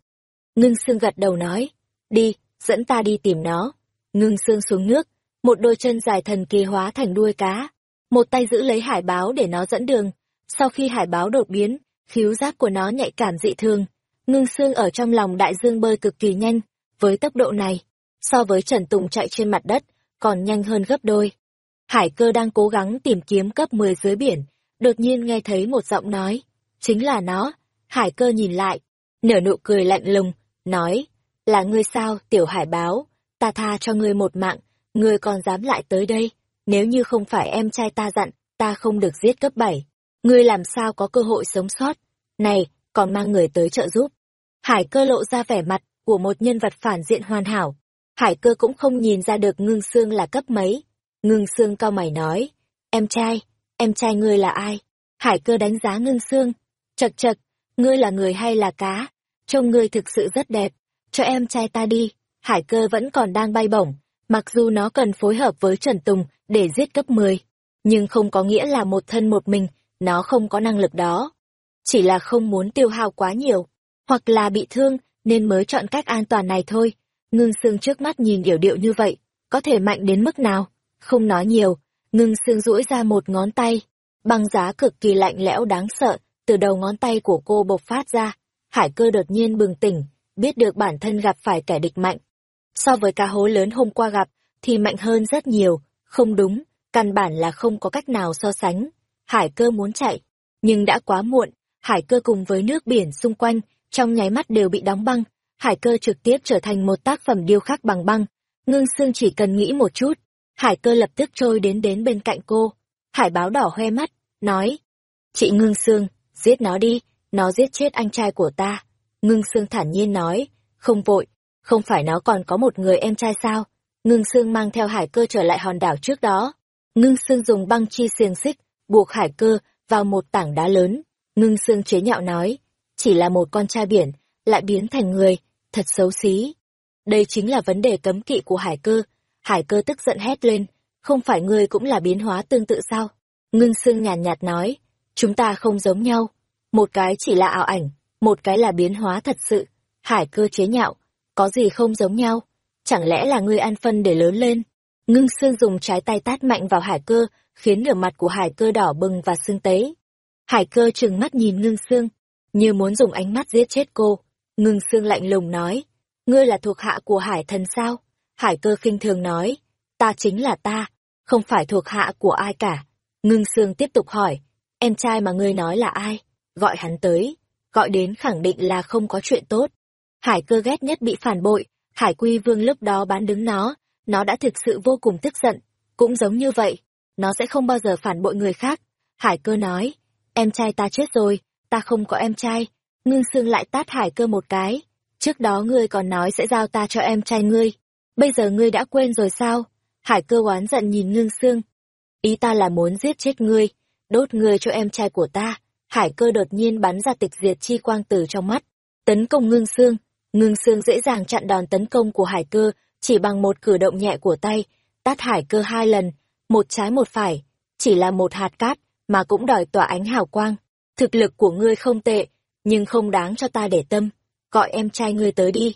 Ngưng xương gật đầu nói, đi, dẫn ta đi tìm nó. Ngưng xương xuống nước, một đôi chân dài thần kỳ hóa thành đuôi cá, một tay giữ lấy hải báo để nó dẫn đường. Sau khi hải báo đột biến, khiếu giác của nó nhạy cảm dị thường. Ngưng xương ở trong lòng đại dương bơi cực kỳ nhanh, với tốc độ này, so với Trần Tùng chạy trên mặt đất, còn nhanh hơn gấp đôi. Hải cơ đang cố gắng tìm kiếm cấp 10 dưới biển, đột nhiên nghe thấy một giọng nói, chính là nó. Hải cơ nhìn lại, nở nụ cười lạnh lùng, nói, là ngươi sao, tiểu hải báo, ta tha cho ngươi một mạng, ngươi còn dám lại tới đây, nếu như không phải em trai ta dặn, ta không được giết cấp 7 ngươi làm sao có cơ hội sống sót, này, còn mang người tới trợ giúp. Hải cơ lộ ra vẻ mặt của một nhân vật phản diện hoàn hảo. Hải cơ cũng không nhìn ra được ngưng xương là cấp mấy. Ngưng xương cao mày nói, em trai, em trai ngươi là ai? Hải cơ đánh giá ngưng xương, chật chật, ngươi là người hay là cá? Trông ngươi thực sự rất đẹp, cho em trai ta đi. Hải cơ vẫn còn đang bay bổng, mặc dù nó cần phối hợp với Trần Tùng để giết cấp 10, nhưng không có nghĩa là một thân một mình nó không có năng lực đó. Chỉ là không muốn tiêu hao quá nhiều, hoặc là bị thương, nên mới chọn cách an toàn này thôi. Ngưng xương trước mắt nhìn điệu điệu như vậy, có thể mạnh đến mức nào? Không nói nhiều, ngưng xương duỗi ra một ngón tay. Băng giá cực kỳ lạnh lẽo đáng sợ, từ đầu ngón tay của cô bộc phát ra. Hải cơ đột nhiên bừng tỉnh, biết được bản thân gặp phải kẻ địch mạnh. So với cá hố lớn hôm qua gặp, thì mạnh hơn rất nhiều, không đúng, căn bản là không có cách nào so sánh. Hải cơ muốn chạy, nhưng đã quá muộn, hải cơ cùng với nước biển xung quanh, trong nháy mắt đều bị đóng băng, hải cơ trực tiếp trở thành một tác phẩm điêu khắc bằng băng. Ngưng xương chỉ cần nghĩ một chút, hải cơ lập tức trôi đến đến bên cạnh cô. Hải báo đỏ hoe mắt, nói, chị Ngưng Sương, giết nó đi, nó giết chết anh trai của ta. Ngưng Sương thản nhiên nói, không vội, không phải nó còn có một người em trai sao? Ngưng Sương mang theo hải cơ trở lại hòn đảo trước đó. Ngưng Sương dùng băng chi xiềng xích, buộc hải cơ vào một tảng đá lớn. Ngưng Sương chế nhạo nói, chỉ là một con trai biển, lại biến thành người, thật xấu xí. Đây chính là vấn đề cấm kỵ của hải cơ. Hải cơ tức giận hét lên, không phải ngươi cũng là biến hóa tương tự sao? Ngưng Sương nhàn nhạt nói, chúng ta không giống nhau. Một cái chỉ là ảo ảnh, một cái là biến hóa thật sự. Hải cơ chế nhạo, có gì không giống nhau? Chẳng lẽ là ngươi ăn phân để lớn lên? Ngưng Sương dùng trái tay tát mạnh vào hải cơ, khiến nửa mặt của hải cơ đỏ bừng và sưng tấy. Hải cơ trừng mắt nhìn Ngưng Sương, như muốn dùng ánh mắt giết chết cô. Ngưng Sương lạnh lùng nói, ngươi là thuộc hạ của hải thần sao? Hải cơ khinh thường nói, ta chính là ta, không phải thuộc hạ của ai cả. Ngưng Sương tiếp tục hỏi, em trai mà ngươi nói là ai? Gọi hắn tới, gọi đến khẳng định là không có chuyện tốt. Hải cơ ghét nhất bị phản bội, Hải Quy Vương lúc đó bán đứng nó, nó đã thực sự vô cùng tức giận, cũng giống như vậy, nó sẽ không bao giờ phản bội người khác. Hải cơ nói, em trai ta chết rồi, ta không có em trai. Ngưng Sương lại tát Hải cơ một cái, trước đó ngươi còn nói sẽ giao ta cho em trai ngươi, bây giờ ngươi đã quên rồi sao? Hải cơ oán giận nhìn Ngưng Sương. Ý ta là muốn giết chết ngươi, đốt ngươi cho em trai của ta. Hải cơ đột nhiên bắn ra tịch diệt chi quang tử trong mắt, tấn công Ngưng Sương. Ngưng Sương dễ dàng chặn đòn tấn công của Hải cơ, chỉ bằng một cử động nhẹ của tay, tát Hải cơ hai lần, một trái một phải, chỉ là một hạt cát, mà cũng đòi tỏa ánh hào quang. Thực lực của ngươi không tệ, nhưng không đáng cho ta để tâm, gọi em trai ngươi tới đi.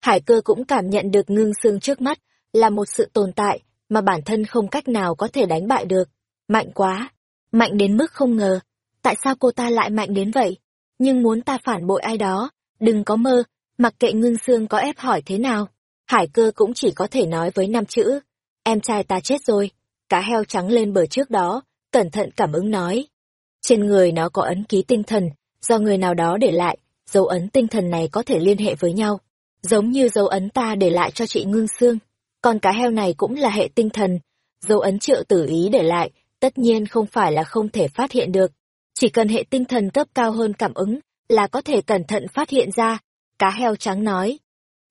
Hải cơ cũng cảm nhận được ngưng xương trước mắt, là một sự tồn tại, mà bản thân không cách nào có thể đánh bại được. Mạnh quá, mạnh đến mức không ngờ, tại sao cô ta lại mạnh đến vậy? Nhưng muốn ta phản bội ai đó, đừng có mơ, mặc kệ ngưng xương có ép hỏi thế nào. Hải cơ cũng chỉ có thể nói với năm chữ, em trai ta chết rồi, cá heo trắng lên bờ trước đó, cẩn thận cảm ứng nói. Trên người nó có ấn ký tinh thần, do người nào đó để lại, dấu ấn tinh thần này có thể liên hệ với nhau, giống như dấu ấn ta để lại cho chị Ngưng Sương. Còn cá heo này cũng là hệ tinh thần, dấu ấn triệu tử ý để lại, tất nhiên không phải là không thể phát hiện được. Chỉ cần hệ tinh thần cấp cao hơn cảm ứng, là có thể cẩn thận phát hiện ra. Cá heo trắng nói,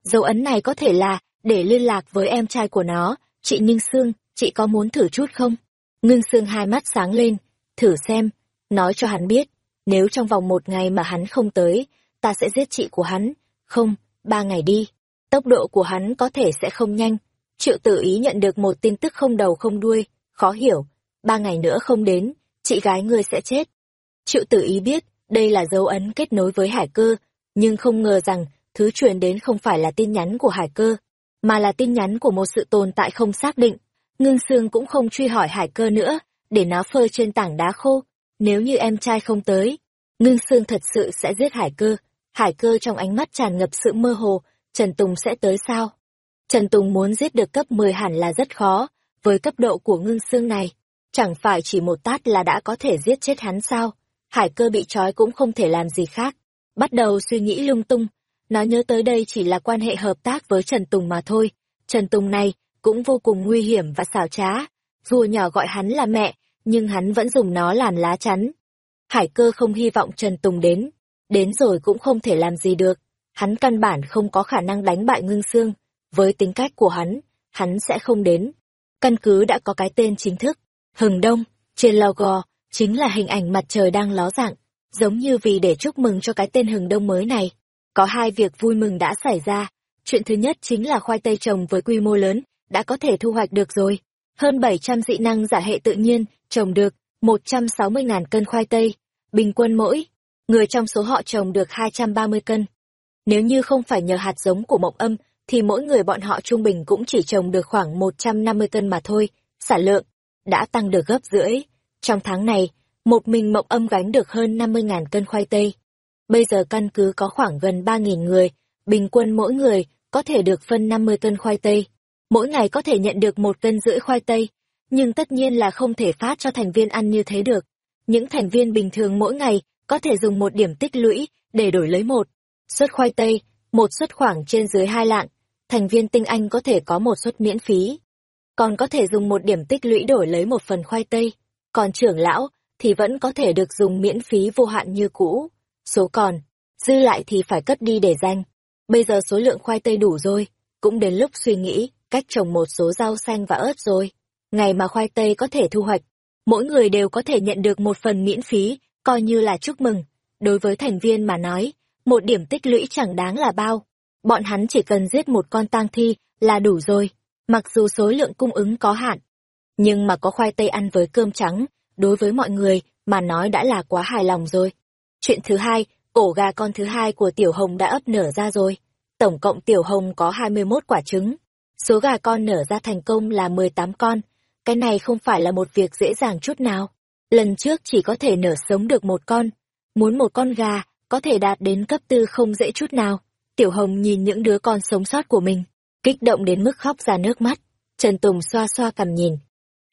dấu ấn này có thể là để liên lạc với em trai của nó, chị Ninh Sương, chị có muốn thử chút không? Ngưng Sương hai mắt sáng lên, thử xem, nói cho hắn biết, nếu trong vòng một ngày mà hắn không tới, ta sẽ giết chị của hắn, không, ba ngày đi. Tốc độ của hắn có thể sẽ không nhanh. Triệu Tử ý nhận được một tin tức không đầu không đuôi, khó hiểu, ba ngày nữa không đến, chị gái ngươi sẽ chết. Triệu Tử ý biết, đây là dấu ấn kết nối với hải cơ, nhưng không ngờ rằng thứ truyền đến không phải là tin nhắn của hải cơ, mà là tin nhắn của một sự tồn tại không xác định. Ngưng Sương cũng không truy hỏi hải cơ nữa, để nó phơi trên tảng đá khô. Nếu như em trai không tới, Ngưng Sương thật sự sẽ giết hải cơ. Hải cơ trong ánh mắt tràn ngập sự mơ hồ, Trần Tùng sẽ tới sao? Trần Tùng muốn giết được cấp 10 hẳn là rất khó, với cấp độ của Ngưng Sương này. Chẳng phải chỉ một tát là đã có thể giết chết hắn sao? Hải cơ bị trói cũng không thể làm gì khác. Bắt đầu suy nghĩ lung tung, nó nhớ tới đây chỉ là quan hệ hợp tác với Trần Tùng mà thôi. Trần Tùng này cũng vô cùng nguy hiểm và xảo trá. Dù nhỏ gọi hắn là mẹ, nhưng hắn vẫn dùng nó làm lá chắn. Hải cơ không hy vọng Trần Tùng đến. Đến rồi cũng không thể làm gì được. Hắn căn bản không có khả năng đánh bại ngưng xương. Với tính cách của hắn, hắn sẽ không đến. Căn cứ đã có cái tên chính thức. Hừng Đông, trên logo, chính là hình ảnh mặt trời đang ló dạng. Giống như vì để chúc mừng cho cái tên Hừng Đông mới này. Có hai việc vui mừng đã xảy ra. Chuyện thứ nhất chính là khoai tây trồng với quy mô lớn, đã có thể thu hoạch được rồi. Hơn 700 dị năng giả hệ tự nhiên, trồng được 160.000 cân khoai tây, bình quân mỗi, người trong số họ trồng được 230 cân. Nếu như không phải nhờ hạt giống của mộng âm, thì mỗi người bọn họ trung bình cũng chỉ trồng được khoảng 150 cân mà thôi, sản lượng đã tăng được gấp rưỡi. Trong tháng này, một mình mộng âm gánh được hơn 50.000 cân khoai tây. Bây giờ căn cứ có khoảng gần 3.000 người, bình quân mỗi người có thể được phân 50 cân khoai tây. Mỗi ngày có thể nhận được một cân rưỡi khoai tây, nhưng tất nhiên là không thể phát cho thành viên ăn như thế được. Những thành viên bình thường mỗi ngày có thể dùng một điểm tích lũy để đổi lấy một suất khoai tây, một suất khoảng trên dưới hai lạng. Thành viên tinh anh có thể có một suất miễn phí. Còn có thể dùng một điểm tích lũy đổi lấy một phần khoai tây. Còn trưởng lão thì vẫn có thể được dùng miễn phí vô hạn như cũ số còn, dư lại thì phải cất đi để danh. Bây giờ số lượng khoai tây đủ rồi, cũng đến lúc suy nghĩ cách trồng một số rau xanh và ớt rồi. Ngày mà khoai tây có thể thu hoạch, mỗi người đều có thể nhận được một phần miễn phí, coi như là chúc mừng. Đối với thành viên mà nói, một điểm tích lũy chẳng đáng là bao. Bọn hắn chỉ cần giết một con tang thi là đủ rồi, mặc dù số lượng cung ứng có hạn. Nhưng mà có khoai tây ăn với cơm trắng, đối với mọi người mà nói đã là quá hài lòng rồi. Chuyện thứ hai, ổ gà con thứ hai của Tiểu Hồng đã ấp nở ra rồi. Tổng cộng Tiểu Hồng có 21 quả trứng. Số gà con nở ra thành công là 18 con. Cái này không phải là một việc dễ dàng chút nào. Lần trước chỉ có thể nở sống được một con. Muốn một con gà, có thể đạt đến cấp tư không dễ chút nào. Tiểu Hồng nhìn những đứa con sống sót của mình, kích động đến mức khóc ra nước mắt. Trần Tùng xoa xoa cầm nhìn.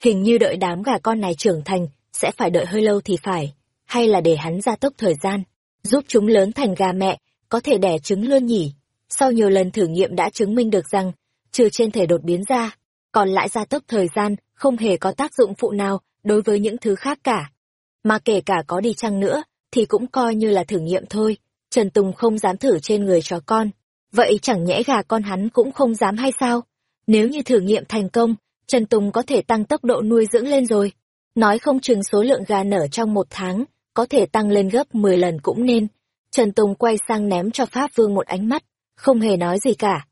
Hình như đợi đám gà con này trưởng thành, sẽ phải đợi hơi lâu thì phải. Hay là để hắn gia tốc thời gian, giúp chúng lớn thành gà mẹ, có thể đẻ trứng luôn nhỉ. Sau nhiều lần thử nghiệm đã chứng minh được rằng, trừ trên thể đột biến ra, còn lại gia tốc thời gian không hề có tác dụng phụ nào đối với những thứ khác cả. Mà kể cả có đi chăng nữa, thì cũng coi như là thử nghiệm thôi. Trần Tùng không dám thử trên người chó con. Vậy chẳng nhẽ gà con hắn cũng không dám hay sao? Nếu như thử nghiệm thành công, Trần Tùng có thể tăng tốc độ nuôi dưỡng lên rồi. Nói không chừng số lượng gà nở trong một tháng, có thể tăng lên gấp 10 lần cũng nên. Trần Tùng quay sang ném cho Pháp Vương một ánh mắt, không hề nói gì cả.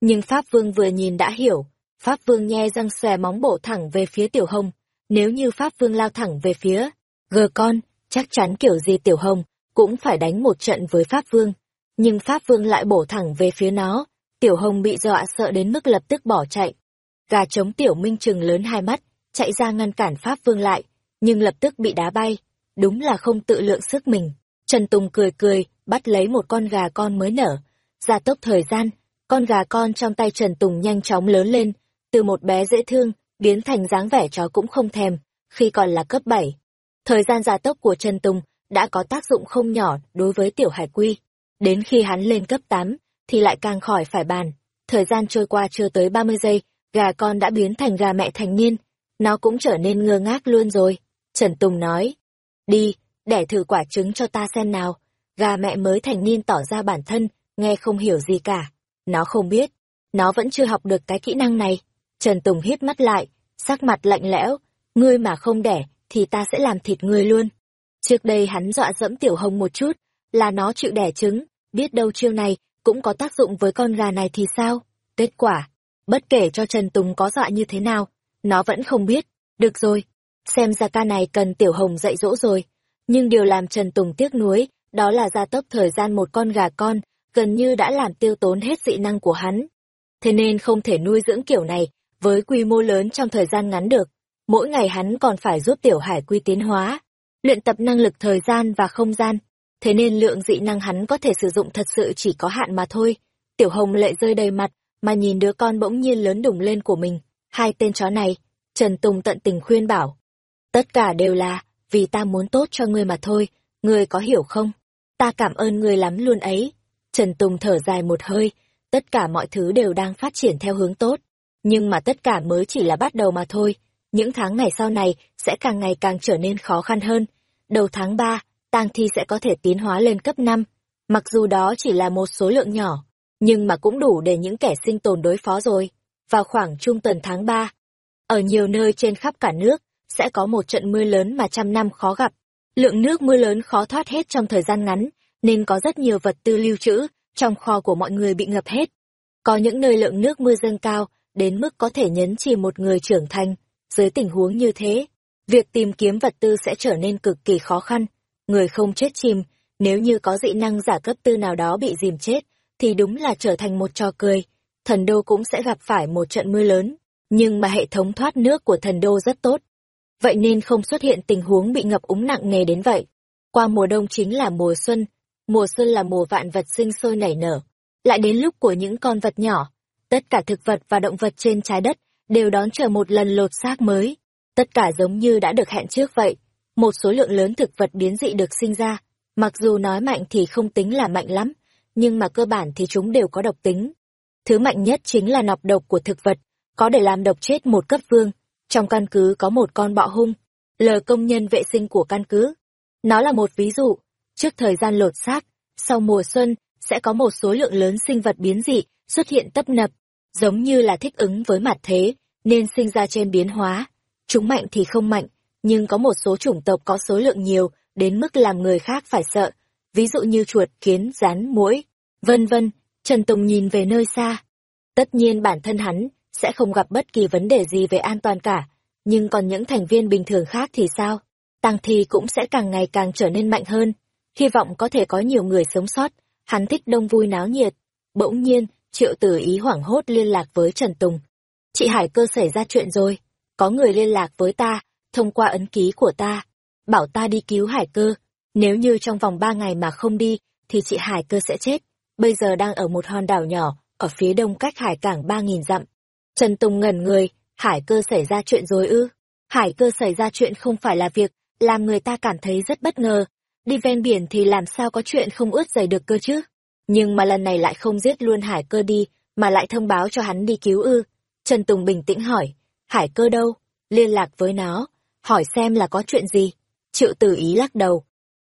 Nhưng Pháp Vương vừa nhìn đã hiểu, Pháp Vương nhe răng xòe móng bổ thẳng về phía Tiểu Hồng. Nếu như Pháp Vương lao thẳng về phía gờ con, chắc chắn kiểu gì Tiểu Hồng cũng phải đánh một trận với Pháp Vương. Nhưng Pháp Vương lại bổ thẳng về phía nó, Tiểu Hồng bị dọa sợ đến mức lập tức bỏ chạy. Gà trống Tiểu Minh trừng lớn hai mắt, chạy ra ngăn cản Pháp Vương lại, nhưng lập tức bị đá bay. Đúng là không tự lượng sức mình. Trần Tùng cười cười, bắt lấy một con gà con mới nở. Gia tốc thời gian, con gà con trong tay Trần Tùng nhanh chóng lớn lên, từ một bé dễ thương, biến thành dáng vẻ chó cũng không thèm, khi còn là cấp 7. Thời gian gia tốc của Trần Tùng đã có tác dụng không nhỏ đối với tiểu hải quy. Đến khi hắn lên cấp 8, thì lại càng khỏi phải bàn. Thời gian trôi qua chưa tới 30 giây, gà con đã biến thành gà mẹ thành niên. Nó cũng trở nên ngơ ngác luôn rồi. Trần Tùng nói, đi, để thử quả trứng cho ta xem nào. Gà mẹ mới thành niên tỏ ra bản thân, nghe không hiểu gì cả. Nó không biết, nó vẫn chưa học được cái kỹ năng này. Trần Tùng hít mắt lại, sắc mặt lạnh lẽo, ngươi mà không đẻ, thì ta sẽ làm thịt ngươi luôn. Trước đây hắn dọa dẫm Tiểu Hồng một chút, là nó chịu đẻ trứng, biết đâu chiêu này cũng có tác dụng với con gà này thì sao? Kết quả, bất kể cho Trần Tùng có dọa như thế nào, nó vẫn không biết. Được rồi, xem ra ca này cần Tiểu Hồng dạy dỗ rồi. Nhưng điều làm Trần Tùng tiếc nuối, đó là gia tốc thời gian một con gà con, gần như đã làm tiêu tốn hết dị năng của hắn. Thế nên không thể nuôi dưỡng kiểu này, với quy mô lớn trong thời gian ngắn được. Mỗi ngày hắn còn phải giúp Tiểu Hải quy tiến hóa, luyện tập năng lực thời gian và không gian. Thế nên lượng dị năng hắn có thể sử dụng thật sự chỉ có hạn mà thôi. Tiểu Hồng lệ rơi đầy mặt, mà nhìn đứa con bỗng nhiên lớn đùng lên của mình. Hai tên chó này, Trần Tùng tận tình khuyên bảo. Tất cả đều là, vì ta muốn tốt cho ngươi mà thôi, ngươi có hiểu không? Ta cảm ơn ngươi lắm luôn ấy. Trần Tùng thở dài một hơi, tất cả mọi thứ đều đang phát triển theo hướng tốt. Nhưng mà tất cả mới chỉ là bắt đầu mà thôi. Những tháng ngày sau này sẽ càng ngày càng trở nên khó khăn hơn. Đầu tháng 3, tang thi sẽ có thể tiến hóa lên cấp 5. Mặc dù đó chỉ là một số lượng nhỏ, nhưng mà cũng đủ để những kẻ sinh tồn đối phó rồi. Vào khoảng trung tuần tháng 3, ở nhiều nơi trên khắp cả nước, sẽ có một trận mưa lớn mà trăm năm khó gặp. Lượng nước mưa lớn khó thoát hết trong thời gian ngắn, nên có rất nhiều vật tư lưu trữ trong kho của mọi người bị ngập hết. Có những nơi lượng nước mưa dâng cao, đến mức có thể nhấn chìm một người trưởng thành. Dưới tình huống như thế, việc tìm kiếm vật tư sẽ trở nên cực kỳ khó khăn. Người không chết chìm, nếu như có dị năng giả cấp tư nào đó bị dìm chết, thì đúng là trở thành một trò cười. Thần đô cũng sẽ gặp phải một trận mưa lớn, nhưng mà hệ thống thoát nước của thần đô rất tốt. Vậy nên không xuất hiện tình huống bị ngập úng nặng nề đến vậy. Qua mùa đông chính là mùa xuân, mùa xuân là mùa vạn vật sinh sôi nảy nở. Lại đến lúc của những con vật nhỏ, tất cả thực vật và động vật trên trái đất đều đón chờ một lần lột xác mới. Tất cả giống như đã được hẹn trước vậy. Một số lượng lớn thực vật biến dị được sinh ra. Mặc dù nói mạnh thì không tính là mạnh lắm, nhưng mà cơ bản thì chúng đều có độc tính. Thứ mạnh nhất chính là nọc độc của thực vật, có để làm độc chết một cấp vương. Trong căn cứ có một con bọ hung, lờ công nhân vệ sinh của căn cứ. Nó là một ví dụ. Trước thời gian lột xác, sau mùa xuân, sẽ có một số lượng lớn sinh vật biến dị xuất hiện tấp nập, giống như là thích ứng với mặt thế, nên sinh ra trên biến hóa. Chúng mạnh thì không mạnh, nhưng có một số chủng tộc có số lượng nhiều đến mức làm người khác phải sợ, ví dụ như chuột, kiến, rán, muỗi, vân vân. Trần Tùng nhìn về nơi xa. Tất nhiên bản thân hắn sẽ không gặp bất kỳ vấn đề gì về an toàn cả, nhưng còn những thành viên bình thường khác thì sao? Tăng thì cũng sẽ càng ngày càng trở nên mạnh hơn, hy vọng có thể có nhiều người sống sót, hắn thích đông vui náo nhiệt. Bỗng nhiên, Triệu Tử Ý hoảng hốt liên lạc với Trần Tùng. Chị Hải cơ xảy ra chuyện rồi, có người liên lạc với ta, thông qua ấn ký của ta, bảo ta đi cứu Hải cơ, nếu như trong vòng ba ngày mà không đi, thì chị Hải cơ sẽ chết. Bây giờ đang ở một hòn đảo nhỏ, ở phía đông cách hải cảng ba nghìn dặm. Trần Tùng ngẩn người, Hải cơ xảy ra chuyện rồi ư? Hải cơ xảy ra chuyện không phải là việc, làm người ta cảm thấy rất bất ngờ. Đi ven biển thì làm sao có chuyện không ướt giày được cơ chứ? Nhưng mà lần này lại không giết luôn Hải cơ đi, mà lại thông báo cho hắn đi cứu ư. Trần Tùng bình tĩnh hỏi, Hải cơ đâu? Liên lạc với nó, hỏi xem là có chuyện gì. Triệu tử ý lắc đầu.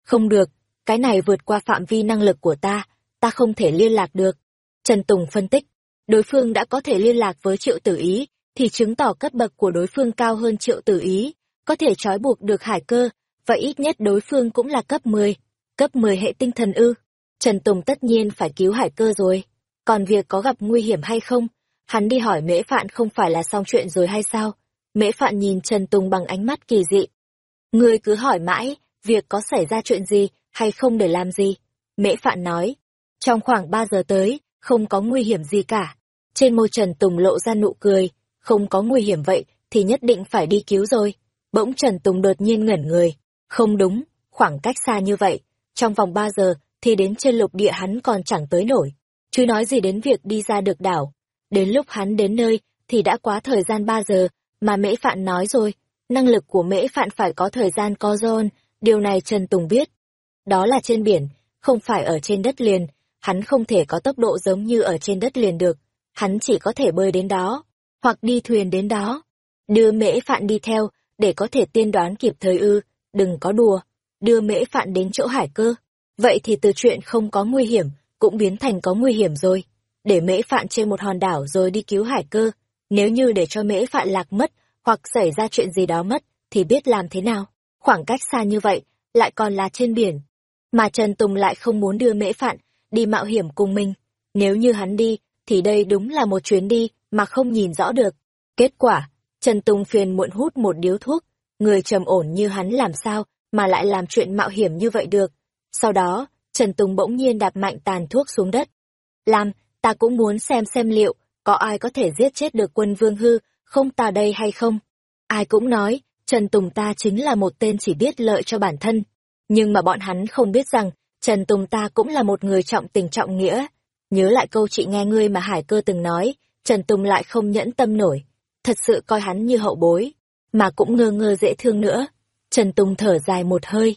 Không được, cái này vượt qua phạm vi năng lực của ta, ta không thể liên lạc được. Trần Tùng phân tích, đối phương đã có thể liên lạc với triệu tử ý, thì chứng tỏ cấp bậc của đối phương cao hơn triệu tử ý, có thể trói buộc được hải cơ, và ít nhất đối phương cũng là cấp 10. Cấp 10 hệ tinh thần ư. Trần Tùng tất nhiên phải cứu hải cơ rồi. Còn việc có gặp nguy hiểm hay không, hắn đi hỏi mễ phạn không phải là xong chuyện rồi hay sao? Mễ phạn nhìn Trần Tùng bằng ánh mắt kỳ dị. Ngươi cứ hỏi mãi, việc có xảy ra chuyện gì, hay không để làm gì? Mễ phạn nói. Trong khoảng 3 giờ tới, không có nguy hiểm gì cả. Trên môi Trần Tùng lộ ra nụ cười, không có nguy hiểm vậy thì nhất định phải đi cứu rồi. Bỗng Trần Tùng đột nhiên ngẩn người. Không đúng, khoảng cách xa như vậy, trong vòng 3 giờ thì đến trên lục địa hắn còn chẳng tới nổi. Chứ nói gì đến việc đi ra được đảo. Đến lúc hắn đến nơi thì đã quá thời gian 3 giờ, mà Mễ Phạn nói rồi, năng lực của Mễ Phạn phải có thời gian co zone, điều này Trần Tùng biết. Đó là trên biển, không phải ở trên đất liền, hắn không thể có tốc độ giống như ở trên đất liền được, hắn chỉ có thể bơi đến đó, hoặc đi thuyền đến đó. Đưa Mễ Phạn đi theo, để có thể tiên đoán kịp thời ư, đừng có đùa, đưa Mễ Phạn đến chỗ hải cơ. Vậy thì từ chuyện không có nguy hiểm, cũng biến thành có nguy hiểm rồi. Để Mễ Phạn trên một hòn đảo rồi đi cứu hải cơ, nếu như để cho mễ phạn lạc mất, hoặc xảy ra chuyện gì đó mất, thì biết làm thế nào? Khoảng cách xa như vậy, lại còn là trên biển. Mà Trần Tùng lại không muốn đưa mễ phạn, đi mạo hiểm cùng mình. Nếu như hắn đi, thì đây đúng là một chuyến đi mà không nhìn rõ được. Kết quả, Trần Tùng phiền muộn hút một điếu thuốc, người trầm ổn như hắn làm sao mà lại làm chuyện mạo hiểm như vậy được. Sau đó, Trần Tùng bỗng nhiên đạp mạnh tàn thuốc xuống đất. Làm, ta cũng muốn xem xem liệu có ai có thể giết chết được quân vương hư, không ta đây hay không? Ai cũng nói, Trần Tùng ta chính là một tên chỉ biết lợi cho bản thân. Nhưng mà bọn hắn không biết rằng, Trần Tùng ta cũng là một người trọng tình trọng nghĩa. Nhớ lại câu chị nghe ngươi mà Hải cơ từng nói, Trần Tùng lại không nhẫn tâm nổi. Thật sự coi hắn như hậu bối, mà cũng ngơ ngơ dễ thương nữa. Trần Tùng thở dài một hơi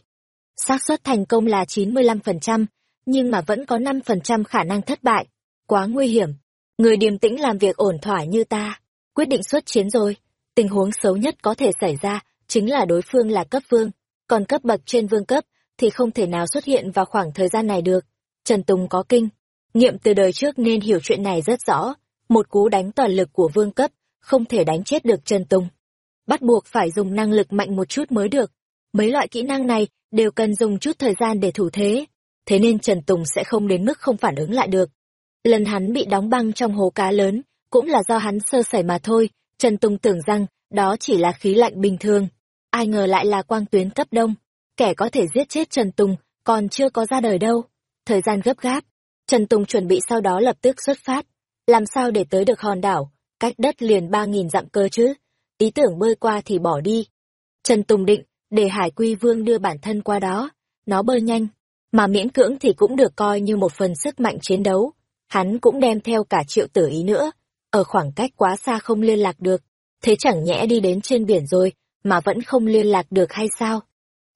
xác suất thành công là 95%, nhưng mà vẫn có 5% khả năng thất bại. Quá nguy hiểm. Người điềm tĩnh làm việc ổn thỏa như ta, quyết định xuất chiến rồi. Tình huống xấu nhất có thể xảy ra chính là đối phương là cấp vương, còn cấp bậc trên vương cấp thì không thể nào xuất hiện vào khoảng thời gian này được. Trần Tùng có kinh, nghiệm từ đời trước nên hiểu chuyện này rất rõ. Một cú đánh toàn lực của vương cấp không thể đánh chết được Trần Tùng. Bắt buộc phải dùng năng lực mạnh một chút mới được. Mấy loại kỹ năng này đều cần dùng chút thời gian để thủ thế. Thế nên Trần Tùng sẽ không đến mức không phản ứng lại được. Lần hắn bị đóng băng trong hố cá lớn, cũng là do hắn sơ sẩy mà thôi, Trần Tùng tưởng rằng đó chỉ là khí lạnh bình thường. Ai ngờ lại là quang tuyến cấp đông. Kẻ có thể giết chết Trần Tùng còn chưa có ra đời đâu. Thời gian gấp gáp. Trần Tùng chuẩn bị sau đó lập tức xuất phát. Làm sao để tới được hòn đảo, cách đất liền ba nghìn dặm cơ chứ? Ý tưởng bơi qua thì bỏ đi. Trần Tùng định, để Hải Quy Vương đưa bản thân qua đó. Nó bơi nhanh, mà miễn cưỡng thì cũng được coi như một phần sức mạnh chiến đấu hắn cũng đem theo cả triệu tử ý nữa, ở khoảng cách quá xa không liên lạc được, thế chẳng nhẽ đi đến trên biển rồi, mà vẫn không liên lạc được hay sao?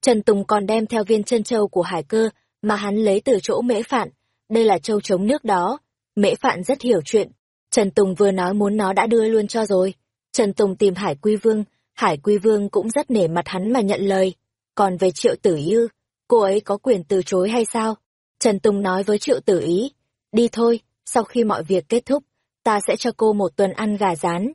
Trần Tùng còn đem theo viên chân châu của hải cơ, mà hắn lấy từ chỗ mễ phạn, đây là châu chống nước đó, mễ phạn rất hiểu chuyện, Trần Tùng vừa nói muốn nó đã đưa luôn cho rồi. Trần Tùng tìm Hải Quy Vương, Hải Quy Vương cũng rất nể mặt hắn mà nhận lời. Còn về triệu tử ư, cô ấy có quyền từ chối hay sao? Trần Tùng nói với Triệu Tử Ý, đi thôi, sau khi mọi việc kết thúc, ta sẽ cho cô một tuần ăn gà rán.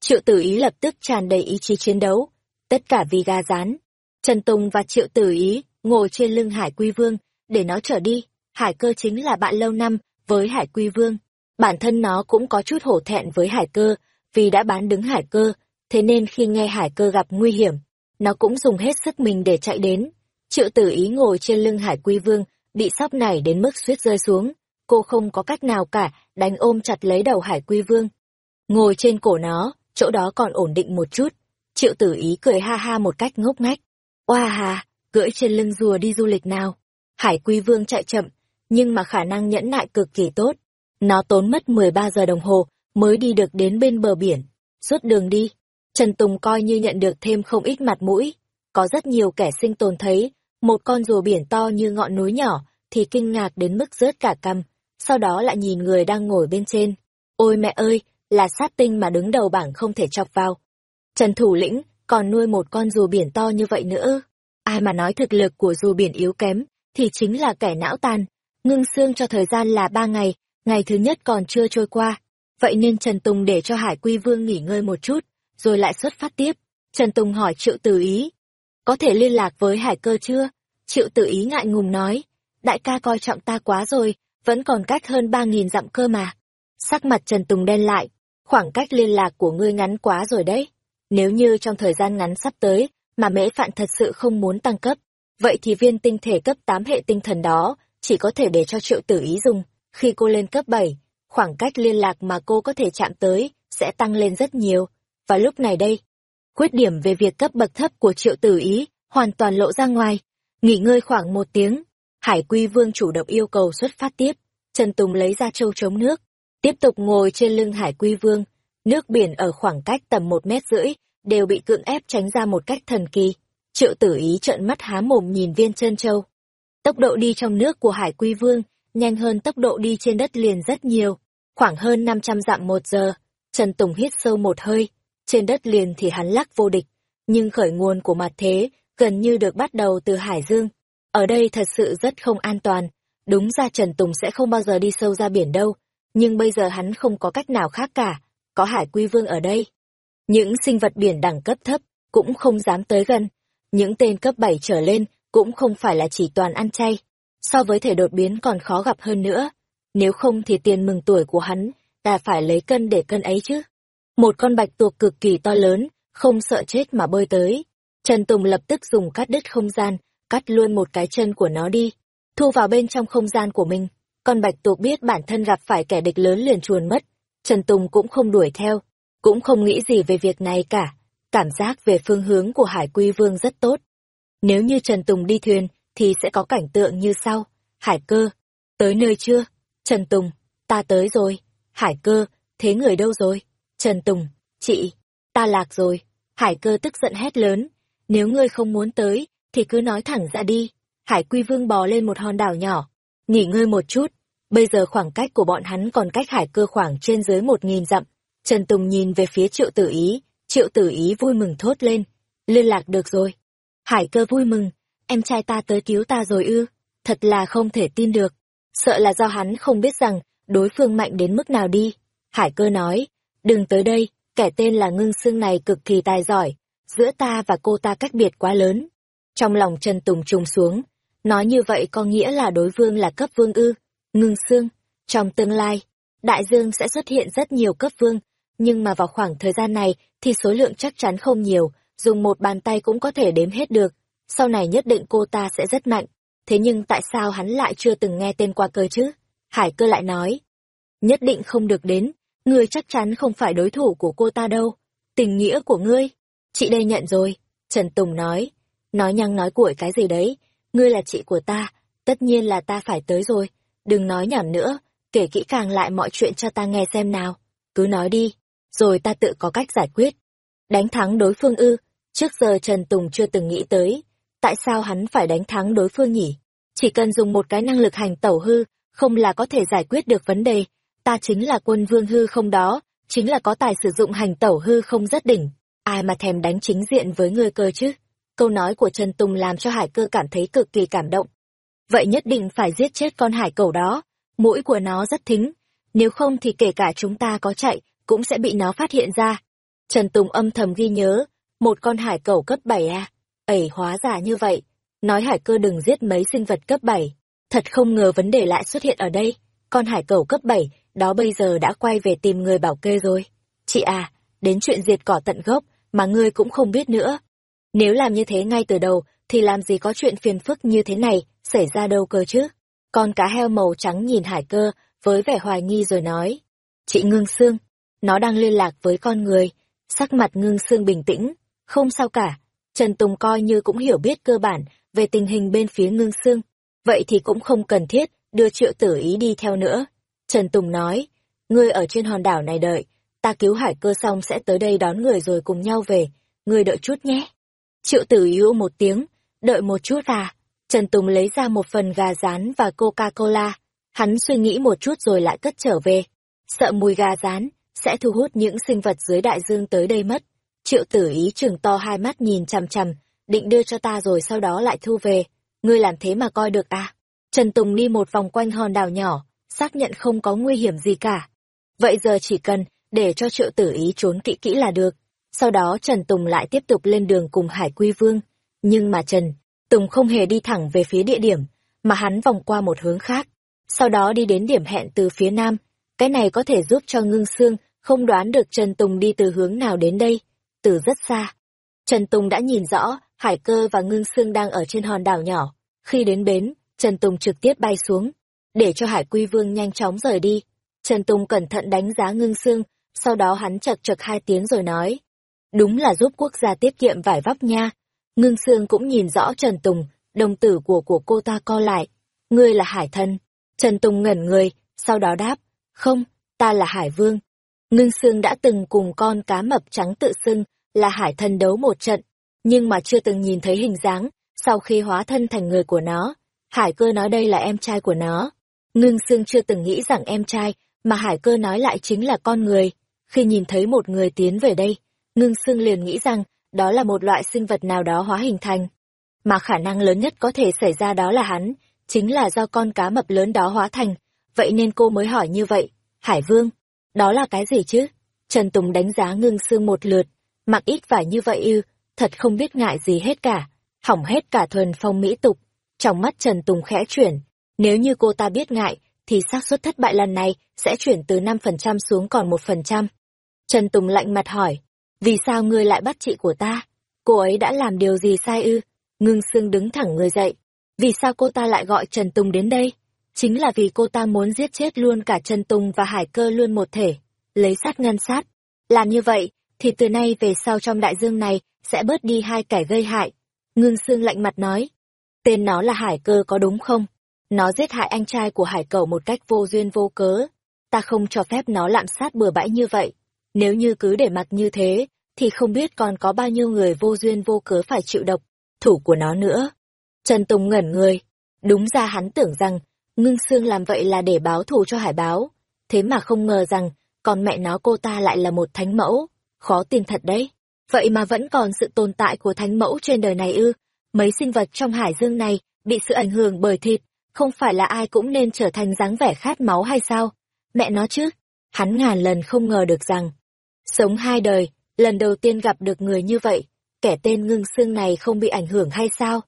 Triệu Tử Ý lập tức tràn đầy ý chí chiến đấu, tất cả vì gà rán. Trần Tùng và Triệu Tử Ý ngồi trên lưng Hải Quy Vương, để nó trở đi. Hải cơ chính là bạn lâu năm với Hải Quy Vương. Bản thân nó cũng có chút hổ thẹn với Hải cơ, vì đã bán đứng Hải cơ, thế nên khi nghe Hải cơ gặp nguy hiểm, nó cũng dùng hết sức mình để chạy đến. Triệu tử ý ngồi trên lưng Hải Quy Vương, bị sóc nảy đến mức suýt rơi xuống. Cô không có cách nào cả, đánh ôm chặt lấy đầu Hải Quy Vương. Ngồi trên cổ nó, chỗ đó còn ổn định một chút. Triệu tử ý cười ha ha một cách ngốc ngách. Oa hà, cưỡi trên lưng rùa đi du lịch nào. Hải Quy Vương chạy chậm, nhưng mà khả năng nhẫn nại cực kỳ tốt. Nó tốn mất 13 giờ đồng hồ mới đi được đến bên bờ biển. Suốt đường đi, Trần Tùng coi như nhận được thêm không ít mặt mũi. Có rất nhiều kẻ sinh tồn thấy, một con rùa biển to như ngọn núi nhỏ, thì kinh ngạc đến mức rớt cả cằm, sau đó lại nhìn người đang ngồi bên trên. Ôi mẹ ơi, là sát tinh mà đứng đầu bảng không thể chọc vào. Trần Thủ Lĩnh còn nuôi một con rùa biển to như vậy nữa. Ai mà nói thực lực của rùa biển yếu kém, thì chính là kẻ não tàn. Ngưng xương cho thời gian là ba ngày, ngày thứ nhất còn chưa trôi qua. Vậy nên Trần Tùng để cho Hải Quy Vương nghỉ ngơi một chút, rồi lại xuất phát tiếp. Trần Tùng hỏi Triệu Tử Ý, có thể liên lạc với Hải Cơ chưa? Triệu Tử Ý ngại ngùng nói, đại ca coi trọng ta quá rồi, vẫn còn cách hơn ba nghìn dặm cơ mà. Sắc mặt Trần Tùng đen lại, khoảng cách liên lạc của ngươi ngắn quá rồi đấy. Nếu như trong thời gian ngắn sắp tới, mà mễ phạn thật sự không muốn tăng cấp, vậy thì viên tinh thể cấp 8 hệ tinh thần đó chỉ có thể để cho triệu tử ý dùng. Khi cô lên cấp 7, khoảng cách liên lạc mà cô có thể chạm tới sẽ tăng lên rất nhiều. Và lúc này đây, khuyết điểm về việc cấp bậc thấp của triệu tử ý hoàn toàn lộ ra ngoài. Nghỉ ngơi khoảng một tiếng, Hải Quy Vương chủ động yêu cầu xuất phát tiếp. Trần Tùng lấy ra châu chống nước, tiếp tục ngồi trên lưng Hải Quy Vương. Nước biển ở khoảng cách tầm một mét rưỡi đều bị cưỡng ép tránh ra một cách thần kỳ. Triệu tử ý trợn mắt há mồm nhìn viên chân châu. Tốc độ đi trong nước của Hải Quy Vương nhanh hơn tốc độ đi trên đất liền rất nhiều, khoảng hơn 500 dặm một giờ. Trần Tùng hít sâu một hơi, trên đất liền thì hắn lắc vô địch, nhưng khởi nguồn của mặt thế gần như được bắt đầu từ Hải Dương. Ở đây thật sự rất không an toàn, đúng ra Trần Tùng sẽ không bao giờ đi sâu ra biển đâu, nhưng bây giờ hắn không có cách nào khác cả, có Hải Quy Vương ở đây. Những sinh vật biển đẳng cấp thấp cũng không dám tới gần, những tên cấp 7 trở lên cũng không phải là chỉ toàn ăn chay, so với thể đột biến còn khó gặp hơn nữa. Nếu không thì tiền mừng tuổi của hắn, ta phải lấy cân để cân ấy chứ. Một con bạch tuộc cực kỳ to lớn, không sợ chết mà bơi tới. Trần Tùng lập tức dùng cắt đứt không gian, cắt luôn một cái chân của nó đi, thu vào bên trong không gian của mình. Con bạch tuộc biết bản thân gặp phải kẻ địch lớn liền chuồn mất. Trần Tùng cũng không đuổi theo, cũng không nghĩ gì về việc này cả. Cảm giác về phương hướng của Hải Quy Vương rất tốt. Nếu như Trần Tùng đi thuyền, thì sẽ có cảnh tượng như sau. Hải cơ, tới nơi chưa? Trần Tùng, ta tới rồi. Hải cơ, thế người đâu rồi? Trần Tùng, chị, ta lạc rồi. Hải cơ tức giận hét lớn. Nếu ngươi không muốn tới, thì cứ nói thẳng ra đi. Hải Quy Vương bò lên một hòn đảo nhỏ, nghỉ ngơi một chút. Bây giờ khoảng cách của bọn hắn còn cách hải cơ khoảng trên dưới một nghìn dặm. Trần Tùng nhìn về phía triệu tử ý, triệu tử ý vui mừng thốt lên. Liên lạc được rồi. Hải cơ vui mừng, em trai ta tới cứu ta rồi ư, thật là không thể tin được. Sợ là do hắn không biết rằng đối phương mạnh đến mức nào đi. Hải cơ nói, đừng tới đây, kẻ tên là ngưng xương này cực kỳ tài giỏi, giữa ta và cô ta cách biệt quá lớn. Trong lòng Trần Tùng trùng xuống, nói như vậy có nghĩa là đối vương là cấp vương ư, ngưng xương. Trong tương lai, đại dương sẽ xuất hiện rất nhiều cấp vương, nhưng mà vào khoảng thời gian này thì số lượng chắc chắn không nhiều, dùng một bàn tay cũng có thể đếm hết được. Sau này nhất định cô ta sẽ rất mạnh. Thế nhưng tại sao hắn lại chưa từng nghe tên qua cơ chứ? Hải cơ lại nói. Nhất định không được đến, ngươi chắc chắn không phải đối thủ của cô ta đâu. Tình nghĩa của ngươi. Chị đây nhận rồi. Trần Tùng nói. Nói nhăng nói cuội cái gì đấy. Ngươi là chị của ta, tất nhiên là ta phải tới rồi. Đừng nói nhảm nữa, kể kỹ càng lại mọi chuyện cho ta nghe xem nào. Cứ nói đi, rồi ta tự có cách giải quyết. Đánh thắng đối phương ư, trước giờ Trần Tùng chưa từng nghĩ tới, tại sao hắn phải đánh thắng đối phương nhỉ? Chỉ cần dùng một cái năng lực hành tẩu hư, không là có thể giải quyết được vấn đề. Ta chính là quân vương hư không đó, chính là có tài sử dụng hành tẩu hư không rất đỉnh. Ai mà thèm đánh chính diện với ngươi cơ chứ? Câu nói của Trần Tùng làm cho Hải cơ cảm thấy cực kỳ cảm động. vậy nhất định phải giết chết con hải cẩu đó. Mũi của nó rất thính, nếu không thì kể cả chúng ta có chạy, cũng sẽ bị nó phát hiện ra. Trần Tùng âm thầm ghi nhớ, một con hải cẩu cấp 7 à? Ẩy hóa giả như vậy, nói hải cơ đừng giết mấy sinh vật cấp 7. Thật không ngờ vấn đề lại xuất hiện ở đây, con hải cẩu cấp 7, đó bây giờ đã quay về tìm người bảo kê rồi. Chị à, đến chuyện diệt cỏ tận gốc, mà ngươi cũng không biết nữa. Nếu làm như thế ngay từ đầu, thì làm gì có chuyện phiền phức như thế này, xảy ra đâu cơ chứ? Con cá heo màu trắng nhìn hải cơ, với vẻ hoài nghi rồi nói. Chị Ngưng Sương, nó đang liên lạc với con người. Sắc mặt Ngưng Sương bình tĩnh, không sao cả. Trần Tùng coi như cũng hiểu biết cơ bản về tình hình bên phía Ngưng Sương. Vậy thì cũng không cần thiết đưa triệu tử ý đi theo nữa. Trần Tùng nói, ngươi ở trên hòn đảo này đợi, ta cứu hải cơ xong sẽ tới đây đón người rồi cùng nhau về, ngươi đợi chút nhé. Triệu tử ý một tiếng, đợi một chút à. Trần Tùng lấy ra một phần gà rán và Coca-Cola. Hắn suy nghĩ một chút rồi lại cất trở về. Sợ mùi gà rán sẽ thu hút những sinh vật dưới đại dương tới đây mất. Triệu tử ý chừng to hai mắt nhìn chằm chằm, định đưa cho ta rồi sau đó lại thu về. Ngươi làm thế mà coi được à? Trần Tùng đi một vòng quanh hòn đảo nhỏ, xác nhận không có nguy hiểm gì cả. Vậy giờ chỉ cần để cho triệu tử ý trốn kỹ kỹ là được. Sau đó Trần Tùng lại tiếp tục lên đường cùng Hải Quy Vương. Nhưng mà Trần, Tùng không hề đi thẳng về phía địa điểm, mà hắn vòng qua một hướng khác. Sau đó đi đến điểm hẹn từ phía nam. Cái này có thể giúp cho ngưng xương không đoán được Trần Tùng đi từ hướng nào đến đây, từ rất xa. Trần Tùng đã nhìn rõ, Hải Cơ và Ngưng Sương đang ở trên hòn đảo nhỏ. Khi đến bến, Trần Tùng trực tiếp bay xuống, để cho Hải Quy Vương nhanh chóng rời đi. Trần Tùng cẩn thận đánh giá Ngưng Sương, sau đó hắn chật chật hai tiếng rồi nói. Đúng là giúp quốc gia tiết kiệm vải vóc nha. Ngưng Sương cũng nhìn rõ Trần Tùng, đồng tử của của cô ta co lại. Ngươi là Hải Thân. Trần Tùng ngẩn người, sau đó đáp. Không, ta là Hải Vương. Ngưng Sương đã từng cùng con cá mập trắng tự xưng là Hải Thân đấu một trận, nhưng mà chưa từng nhìn thấy hình dáng, sau khi hóa thân thành người của nó. Hải cơ nói đây là em trai của nó. Ngưng Sương chưa từng nghĩ rằng em trai, mà Hải cơ nói lại chính là con người. Khi nhìn thấy một người tiến về đây, Ngưng Sương liền nghĩ rằng đó là một loại sinh vật nào đó hóa hình thành. Mà khả năng lớn nhất có thể xảy ra đó là hắn, chính là do con cá mập lớn đó hóa thành. Vậy nên cô mới hỏi như vậy. Hải Vương, đó là cái gì chứ? Trần Tùng đánh giá Ngưng Sương một lượt, mặc ít vải như vậy ư, thật không biết ngại gì hết cả, hỏng hết cả thuần phong mỹ tục. Trong mắt Trần Tùng khẽ chuyển, nếu như cô ta biết ngại, thì xác suất thất bại lần này sẽ chuyển từ 5% xuống còn 1%. Trần Tùng lạnh mặt hỏi, vì sao ngươi lại bắt chị của ta? Cô ấy đã làm điều gì sai ư? Ngưng xương đứng thẳng người dậy. Vì sao cô ta lại gọi Trần Tùng đến đây? Chính là vì cô ta muốn giết chết luôn cả Trần Tùng và Hải Cơ luôn một thể. Lấy sát ngăn sát. Làm như vậy, thì từ nay về sau trong đại dương này sẽ bớt đi hai kẻ gây hại. Ngưng xương lạnh mặt nói. Tên nó là Hải Cơ có đúng không? Nó giết hại anh trai của Hải Cẩu một cách vô duyên vô cớ. Ta không cho phép nó lạm sát bừa bãi như vậy. Nếu như cứ để mặc như thế, thì không biết còn có bao nhiêu người vô duyên vô cớ phải chịu độc, thủ của nó nữa. Trần Tùng ngẩn người. Đúng ra hắn tưởng rằng, ngưng xương làm vậy là để báo thù cho hải báo. Thế mà không ngờ rằng, còn mẹ nó cô ta lại là một thánh mẫu. Khó tin thật đấy. Vậy mà vẫn còn sự tồn tại của thánh mẫu trên đời này ư. Mấy sinh vật trong hải dương này bị sự ảnh hưởng bởi thịt, không phải là ai cũng nên trở thành dáng vẻ khát máu hay sao? Mẹ nó chứ, hắn ngàn lần không ngờ được rằng, sống hai đời, lần đầu tiên gặp được người như vậy, kẻ tên ngưng xương này không bị ảnh hưởng hay sao?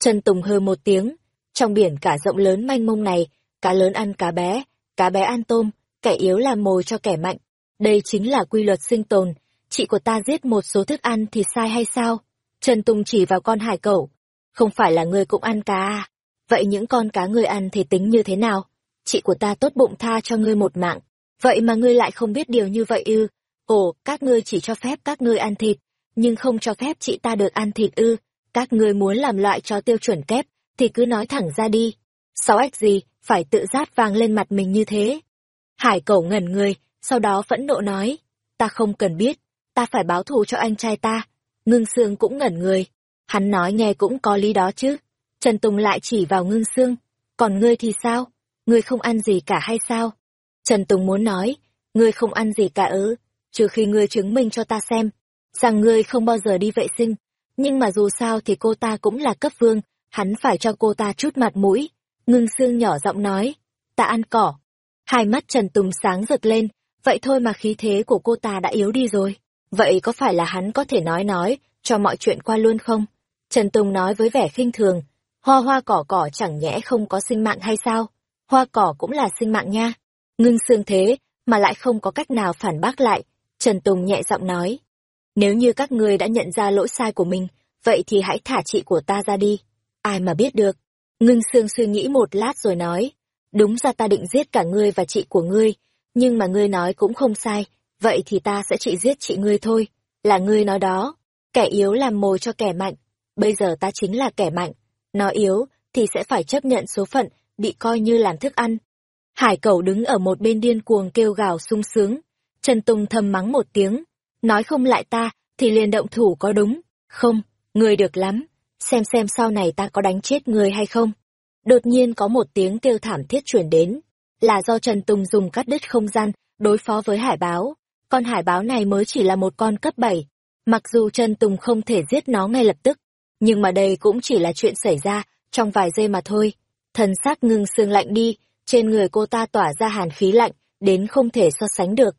Trần Tùng hơ một tiếng, trong biển cả rộng lớn manh mông này, cá lớn ăn cá bé, cá bé ăn tôm, kẻ yếu làm mồi cho kẻ mạnh. Đây chính là quy luật sinh tồn, chị của ta giết một số thức ăn thì sai hay sao? Trần Tùng chỉ vào con hải cẩu. Không phải là người cũng ăn cá à? Vậy những con cá ngươi ăn thì tính như thế nào? Chị của ta tốt bụng tha cho ngươi một mạng. Vậy mà ngươi lại không biết điều như vậy ư? Ồ, các ngươi chỉ cho phép các ngươi ăn thịt, nhưng không cho phép chị ta được ăn thịt ư. Các ngươi muốn làm loại cho tiêu chuẩn kép, thì cứ nói thẳng ra đi. Sáu ếch gì, phải tự rát vàng lên mặt mình như thế. Hải cẩu ngẩn người, sau đó phẫn nộ nói. Ta không cần biết, ta phải báo thù cho anh trai ta. Ngưng Sương cũng ngẩn người. Hắn nói nghe cũng có lý đó chứ. Trần Tùng lại chỉ vào Ngưng Sương. Còn ngươi thì sao? Ngươi không ăn gì cả hay sao? Trần Tùng muốn nói, ngươi không ăn gì cả ư, trừ khi ngươi chứng minh cho ta xem, rằng ngươi không bao giờ đi vệ sinh. Nhưng mà dù sao thì cô ta cũng là cấp vương, hắn phải cho cô ta chút mặt mũi. Ngưng xương nhỏ giọng nói, ta ăn cỏ. Hai mắt Trần Tùng sáng rực lên, vậy thôi mà khí thế của cô ta đã yếu đi rồi. Vậy có phải là hắn có thể nói nói, cho mọi chuyện qua luôn không? Trần Tùng nói với vẻ khinh thường, hoa hoa cỏ cỏ chẳng nhẽ không có sinh mạng hay sao? Hoa cỏ cũng là sinh mạng nha. Ngưng xương thế, mà lại không có cách nào phản bác lại. Trần Tùng nhẹ giọng nói, nếu như các ngươi đã nhận ra lỗi sai của mình, vậy thì hãy thả chị của ta ra đi. Ai mà biết được. Ngưng xương suy nghĩ một lát rồi nói, đúng ra ta định giết cả ngươi và chị của ngươi, nhưng mà ngươi nói cũng không sai, vậy thì ta sẽ chỉ giết chị ngươi thôi. Là ngươi nói đó, kẻ yếu làm mồi cho kẻ mạnh, bây giờ ta chính là kẻ mạnh, nó yếu thì sẽ phải chấp nhận số phận, bị coi như làm thức ăn. Hải cẩu đứng ở một bên điên cuồng kêu gào sung sướng, Trần Tùng thầm mắng một tiếng, nói không lại ta, thì liền động thủ có đúng, không, người được lắm, xem xem sau này ta có đánh chết người hay không. Đột nhiên có một tiếng kêu thảm thiết chuyển đến, là do Trần Tùng dùng cắt đứt không gian, đối phó với hải báo. Con hải báo này mới chỉ là một con cấp 7, mặc dù Trần Tùng không thể giết nó ngay lập tức, nhưng mà đây cũng chỉ là chuyện xảy ra trong vài giây mà thôi. Thần xác ngưng xương lạnh đi, trên người cô ta tỏa ra hàn khí lạnh, đến không thể so sánh được.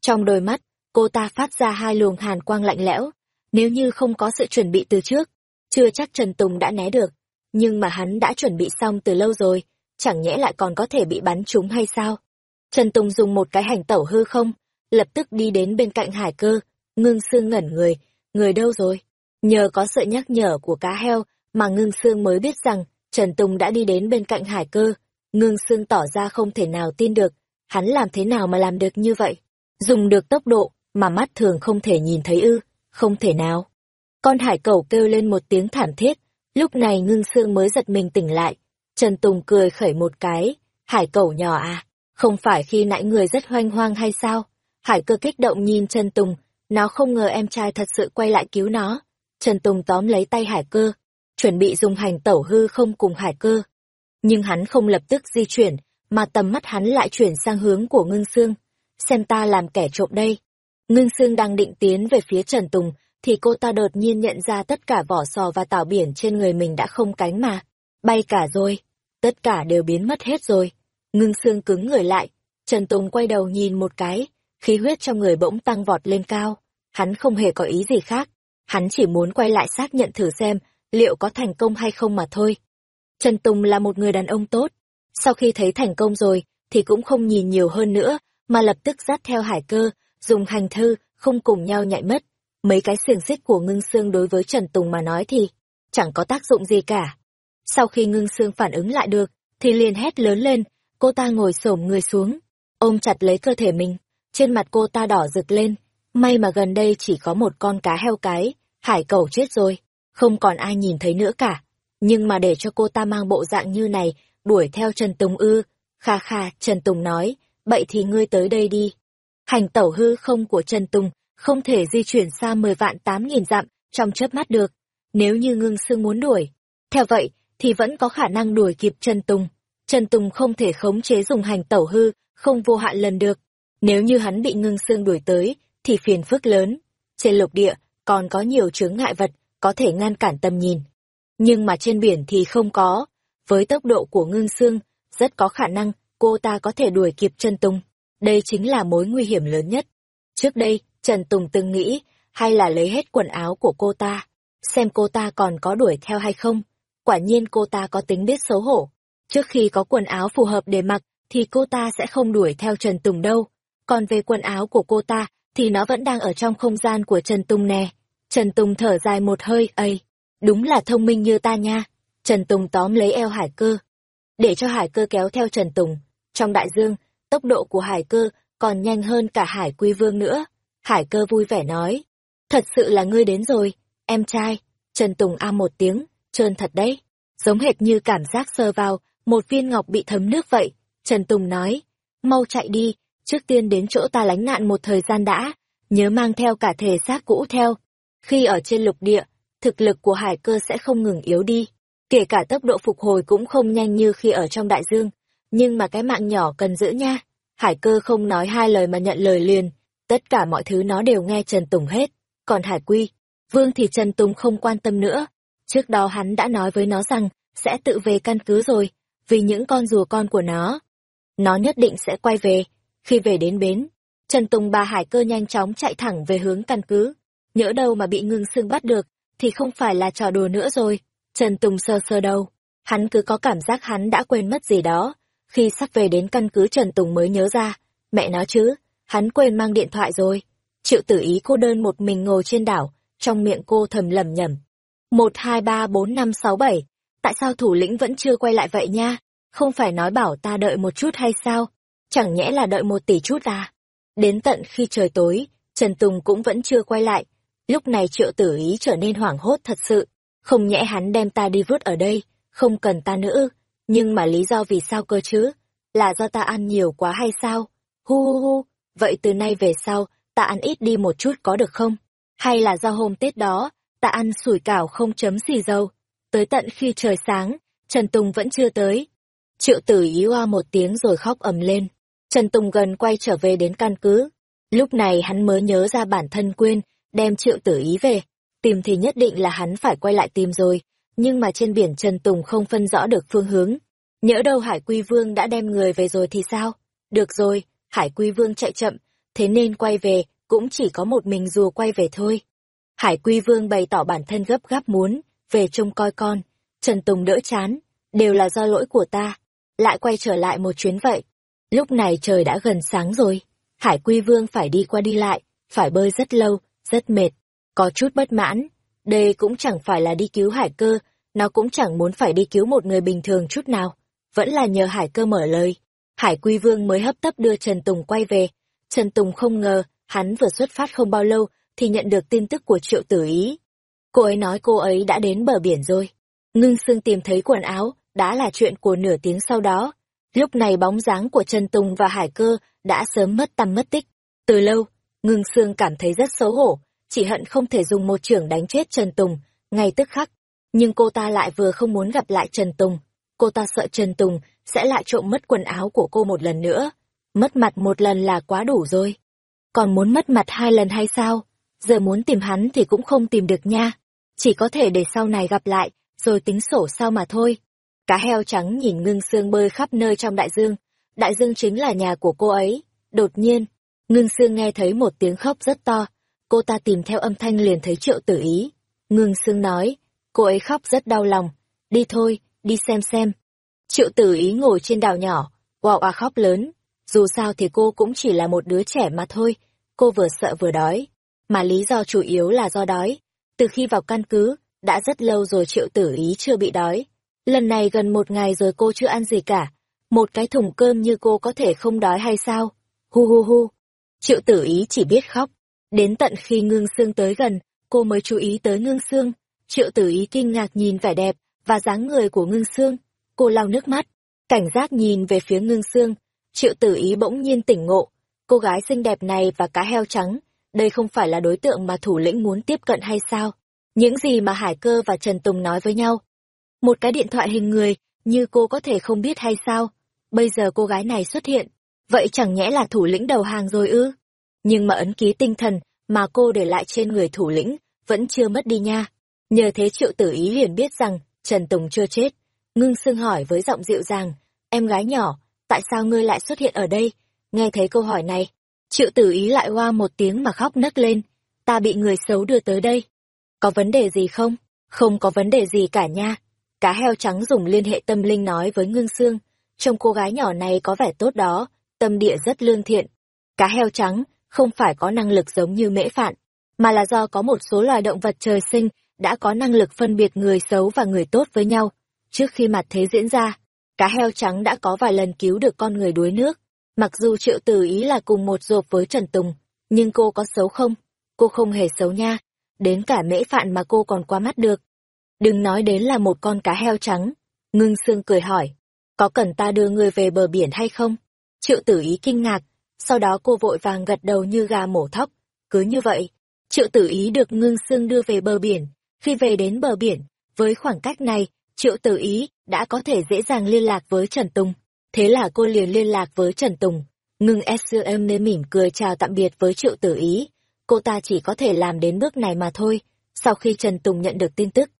Trong đôi mắt, cô ta phát ra hai luồng hàn quang lạnh lẽo. Nếu như không có sự chuẩn bị từ trước, chưa chắc Trần Tùng đã né được. Nhưng mà hắn đã chuẩn bị xong từ lâu rồi, chẳng nhẽ lại còn có thể bị bắn trúng hay sao? Trần Tùng dùng một cái hành tẩu hư không, lập tức đi đến bên cạnh hải cơ, ngưng xương ngẩn người, người đâu rồi? Nhờ có sự nhắc nhở của cá heo mà ngưng xương mới biết rằng Trần Tùng đã đi đến bên cạnh hải cơ. Ngưng xương tỏ ra không thể nào tin được, hắn làm thế nào mà làm được như vậy? Dùng được tốc độ mà mắt thường không thể nhìn thấy ư, không thể nào. Con hải cẩu kêu lên một tiếng thảm thiết, lúc này ngưng xương mới giật mình tỉnh lại. Trần Tùng cười khẩy một cái, hải cẩu nhỏ à, không phải khi nãy người rất hoanh hoang hay sao? Hải cơ kích động nhìn Trần Tùng, nó không ngờ em trai thật sự quay lại cứu nó. Trần Tùng tóm lấy tay hải cơ, chuẩn bị dùng hành tẩu hư không cùng hải cơ. Nhưng hắn không lập tức di chuyển, mà tầm mắt hắn lại chuyển sang hướng của ngưng xương. Xem ta làm kẻ trộm đây. Ngưng xương đang định tiến về phía Trần Tùng, thì cô ta đột nhiên nhận ra tất cả vỏ sò và tảo biển trên người mình đã không cánh mà. Bay cả rồi. Tất cả đều biến mất hết rồi. Ngưng xương cứng người lại. Trần Tùng quay đầu nhìn một cái, khí huyết trong người bỗng tăng vọt lên cao. Hắn không hề có ý gì khác. Hắn chỉ muốn quay lại xác nhận thử xem liệu có thành công hay không mà thôi. Trần Tùng là một người đàn ông tốt. Sau khi thấy thành công rồi, thì cũng không nhìn nhiều hơn nữa, mà lập tức dắt theo hải cơ, dùng hành thư, không cùng nhau nhạy mất. Mấy cái xiềng xích của ngưng xương đối với Trần Tùng mà nói thì chẳng có tác dụng gì cả. Sau khi ngưng xương phản ứng lại được, thì liền hét lớn lên, cô ta ngồi xổm người xuống, ôm chặt lấy cơ thể mình, trên mặt cô ta đỏ rực lên, may mà gần đây chỉ có một con cá heo cái, hải cầu chết rồi, không còn ai nhìn thấy nữa cả. Nhưng mà để cho cô ta mang bộ dạng như này, đuổi theo Trần Tùng ư, kha kha, Trần Tùng nói, vậy thì ngươi tới đây đi. Hành tẩu hư không của Trần Tùng không thể di chuyển xa mười vạn tám nghìn dặm trong chớp mắt được, nếu như ngưng xương muốn đuổi. Theo vậy, thì vẫn có khả năng đuổi kịp Trần Tùng. Trần Tùng không thể khống chế dùng hành tẩu hư, không vô hạn lần được. Nếu như hắn bị ngưng xương đuổi tới, thì phiền phức lớn. Trên lục địa, còn có nhiều chướng ngại vật, có thể ngăn cản tầm nhìn. Nhưng mà trên biển thì không có. Với tốc độ của ngưng xương, rất có khả năng cô ta có thể đuổi kịp Trần Tùng. Đây chính là mối nguy hiểm lớn nhất. Trước đây, Trần Tùng từng nghĩ, hay là lấy hết quần áo của cô ta, xem cô ta còn có đuổi theo hay không. Quả nhiên cô ta có tính biết xấu hổ. Trước khi có quần áo phù hợp để mặc, thì cô ta sẽ không đuổi theo Trần Tùng đâu. Còn về quần áo của cô ta, thì nó vẫn đang ở trong không gian của Trần Tùng nè. Trần Tùng thở dài một hơi, ây, đúng là thông minh như ta nha. Trần Tùng tóm lấy eo hải cơ, để cho hải cơ kéo theo Trần Tùng. Trong đại dương, tốc độ của hải cơ còn nhanh hơn cả hải quy vương nữa. Hải cơ vui vẻ nói, thật sự là ngươi đến rồi, em trai. Trần Tùng a một tiếng, trơn thật đấy, giống hệt như cảm giác sơ vào, một viên ngọc bị thấm nước vậy. Trần Tùng nói, mau chạy đi, trước tiên đến chỗ ta lánh nạn một thời gian đã, nhớ mang theo cả thể xác cũ theo. Khi ở trên lục địa, thực lực của hải cơ sẽ không ngừng yếu đi, kể cả tốc độ phục hồi cũng không nhanh như khi ở trong đại dương, nhưng mà cái mạng nhỏ cần giữ nha. Hải cơ không nói hai lời mà nhận lời liền, tất cả mọi thứ nó đều nghe Trần Tùng hết, còn Hải Quy, Vương thì Trần Tùng không quan tâm nữa. Trước đó hắn đã nói với nó rằng sẽ tự về căn cứ rồi, vì những con rùa con của nó. Nó nhất định sẽ quay về. Khi về đến bến, Trần Tùng bà hải cơ nhanh chóng chạy thẳng về hướng căn cứ. Nhỡ đâu mà bị ngưng xương bắt được, thì không phải là trò đùa nữa rồi. Trần Tùng sơ sơ đâu. Hắn cứ có cảm giác hắn đã quên mất gì đó. Khi sắp về đến căn cứ Trần Tùng mới nhớ ra. Mẹ nó chứ, hắn quên mang điện thoại rồi. Triệu tử ý cô đơn một mình ngồi trên đảo, trong miệng cô thầm lầm nhầm. Một hai ba bốn năm sáu bảy, tại sao thủ lĩnh vẫn chưa quay lại vậy nha? Không phải nói bảo ta đợi một chút hay sao? Chẳng nhẽ là đợi một tỷ chút à? Đến tận khi trời tối, Trần Tùng cũng vẫn chưa quay lại. Lúc này triệu tử ý trở nên hoảng hốt thật sự. Không nhẽ hắn đem ta đi vứt ở đây, không cần ta nữa. Nhưng mà lý do vì sao cơ chứ? Là do ta ăn nhiều quá hay sao? Hu hu hu, vậy từ nay về sau, ta ăn ít đi một chút có được không? Hay là do hôm Tết đó, ta ăn sủi cảo không chấm xì dầu? Tới tận khi trời sáng, Trần Tùng vẫn chưa tới. Triệu tử ý hoa một tiếng rồi khóc ầm lên. Trần Tùng gần quay trở về đến căn cứ. Lúc này hắn mới nhớ ra bản thân quên, đem triệu tử ý về. Tìm thì nhất định là hắn phải quay lại tìm rồi, nhưng mà trên biển Trần Tùng không phân rõ được phương hướng. Nhỡ đâu Hải Quy Vương đã đem người về rồi thì sao? Được rồi, Hải Quy Vương chạy chậm, thế nên quay về, cũng chỉ có một mình rùa quay về thôi. Hải Quy Vương bày tỏ bản thân gấp gáp muốn, về trông coi con. Trần Tùng đỡ chán, đều là do lỗi của ta. Lại quay trở lại một chuyến vậy. Lúc này trời đã gần sáng rồi. Hải Quy Vương phải đi qua đi lại, phải bơi rất lâu, rất mệt. Có chút bất mãn. Đây cũng chẳng phải là đi cứu hải cơ, nó cũng chẳng muốn phải đi cứu một người bình thường chút nào. Vẫn là nhờ hải cơ mở lời. Hải Quy Vương mới hấp tấp đưa Trần Tùng quay về. Trần Tùng không ngờ, hắn vừa xuất phát không bao lâu, thì nhận được tin tức của triệu tử ý. Cô ấy nói cô ấy đã đến bờ biển rồi. Ngưng xương tìm thấy quần áo, đã là chuyện của nửa tiếng sau đó. Lúc này bóng dáng của Trần Tùng và Hải Cơ đã sớm mất tăm mất tích. Từ lâu, ngưng Sương cảm thấy rất xấu hổ, chỉ hận không thể dùng một trưởng đánh chết Trần Tùng, ngay tức khắc. Nhưng cô ta lại vừa không muốn gặp lại Trần Tùng. Cô ta sợ Trần Tùng sẽ lại trộm mất quần áo của cô một lần nữa. Mất mặt một lần là quá đủ rồi. Còn muốn mất mặt hai lần hay sao? Giờ muốn tìm hắn thì cũng không tìm được nha. Chỉ có thể để sau này gặp lại, rồi tính sổ sau mà thôi. Cá heo trắng nhìn ngưng xương bơi khắp nơi trong đại dương. Đại dương chính là nhà của cô ấy. Đột nhiên, ngưng xương nghe thấy một tiếng khóc rất to. Cô ta tìm theo âm thanh liền thấy triệu tử ý. Ngưng xương nói, cô ấy khóc rất đau lòng. Đi thôi, đi xem xem. Triệu tử ý ngồi trên đảo nhỏ, wow à khóc lớn. Dù sao thì cô cũng chỉ là một đứa trẻ mà thôi. Cô vừa sợ vừa đói. Mà lý do chủ yếu là do đói. Từ khi vào căn cứ, đã rất lâu rồi triệu tử ý chưa bị đói. Lần này gần một ngày rồi cô chưa ăn gì cả. Một cái thùng cơm như cô có thể không đói hay sao? Hu hu hu. Triệu tử ý chỉ biết khóc. Đến tận khi ngưng xương tới gần, cô mới chú ý tới ngưng xương. Triệu tử ý kinh ngạc nhìn vẻ đẹp và dáng người của ngưng xương. Cô lau nước mắt, cảnh giác nhìn về phía ngưng xương. Triệu tử ý bỗng nhiên tỉnh ngộ. Cô gái xinh đẹp này và cá heo trắng, đây không phải là đối tượng mà thủ lĩnh muốn tiếp cận hay sao? Những gì mà Hải Cơ và Trần Tùng nói với nhau. Một cái điện thoại hình người, như cô có thể không biết hay sao? Bây giờ cô gái này xuất hiện, vậy chẳng nhẽ là thủ lĩnh đầu hàng rồi ư? Nhưng mà ấn ký tinh thần mà cô để lại trên người thủ lĩnh vẫn chưa mất đi nha. Nhờ thế triệu tử ý liền biết rằng Trần Tùng chưa chết. Ngưng xương hỏi với giọng dịu dàng, em gái nhỏ, tại sao ngươi lại xuất hiện ở đây? Nghe thấy câu hỏi này, triệu tử ý lại hoa một tiếng mà khóc nấc lên. Ta bị người xấu đưa tới đây. Có vấn đề gì không? Không có vấn đề gì cả nha. Cá heo trắng dùng liên hệ tâm linh nói với Ngưng Sương. Trông cô gái nhỏ này có vẻ tốt đó, tâm địa rất lương thiện. Cá heo trắng không phải có năng lực giống như mễ phạn, mà là do có một số loài động vật trời sinh đã có năng lực phân biệt người xấu và người tốt với nhau. Trước khi mặt thế diễn ra, cá heo trắng đã có vài lần cứu được con người đuối nước. Mặc dù triệu tử ý là cùng một rộp với Trần Tùng, nhưng cô có xấu không? Cô không hề xấu nha. Đến cả mễ phạn mà cô còn qua mắt được. Đừng nói đến là một con cá heo trắng. Ngưng xương cười hỏi. Có cần ta đưa ngươi về bờ biển hay không? Triệu tử ý kinh ngạc. Sau đó cô vội vàng gật đầu như gà mổ thóc. Cứ như vậy, triệu tử ý được ngưng xương đưa về bờ biển. Khi về đến bờ biển, với khoảng cách này, triệu tử ý đã có thể dễ dàng liên lạc với Trần Tùng. Thế là cô liền liên lạc với Trần Tùng. Ngưng SCM nên mỉm cười chào tạm biệt với triệu tử ý. Cô ta chỉ có thể làm đến bước này mà thôi. Sau khi Trần Tùng nhận được tin tức,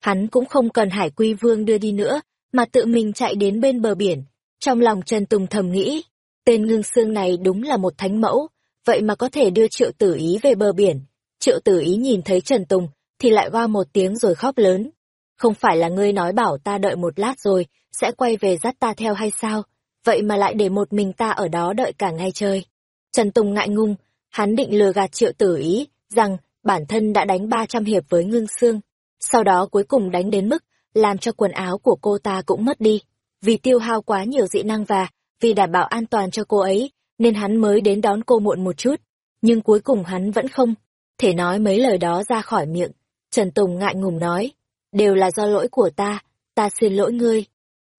hắn cũng không cần Hải Quy Vương đưa đi nữa, mà tự mình chạy đến bên bờ biển. Trong lòng Trần Tùng thầm nghĩ, tên ngưng xương này đúng là một thánh mẫu, vậy mà có thể đưa triệu tử ý về bờ biển. Triệu tử ý nhìn thấy Trần Tùng, thì lại qua một tiếng rồi khóc lớn. Không phải là ngươi nói bảo ta đợi một lát rồi, sẽ quay về dắt ta theo hay sao? Vậy mà lại để một mình ta ở đó đợi cả ngày chơi. Trần Tùng ngại ngung, hắn định lừa gạt triệu tử ý, rằng bản thân đã đánh 300 hiệp với ngưng xương. Sau đó cuối cùng đánh đến mức, làm cho quần áo của cô ta cũng mất đi. Vì tiêu hao quá nhiều dị năng và, vì đảm bảo an toàn cho cô ấy, nên hắn mới đến đón cô muộn một chút. Nhưng cuối cùng hắn vẫn không thể nói mấy lời đó ra khỏi miệng. Trần Tùng ngại ngùng nói, đều là do lỗi của ta, ta xin lỗi ngươi.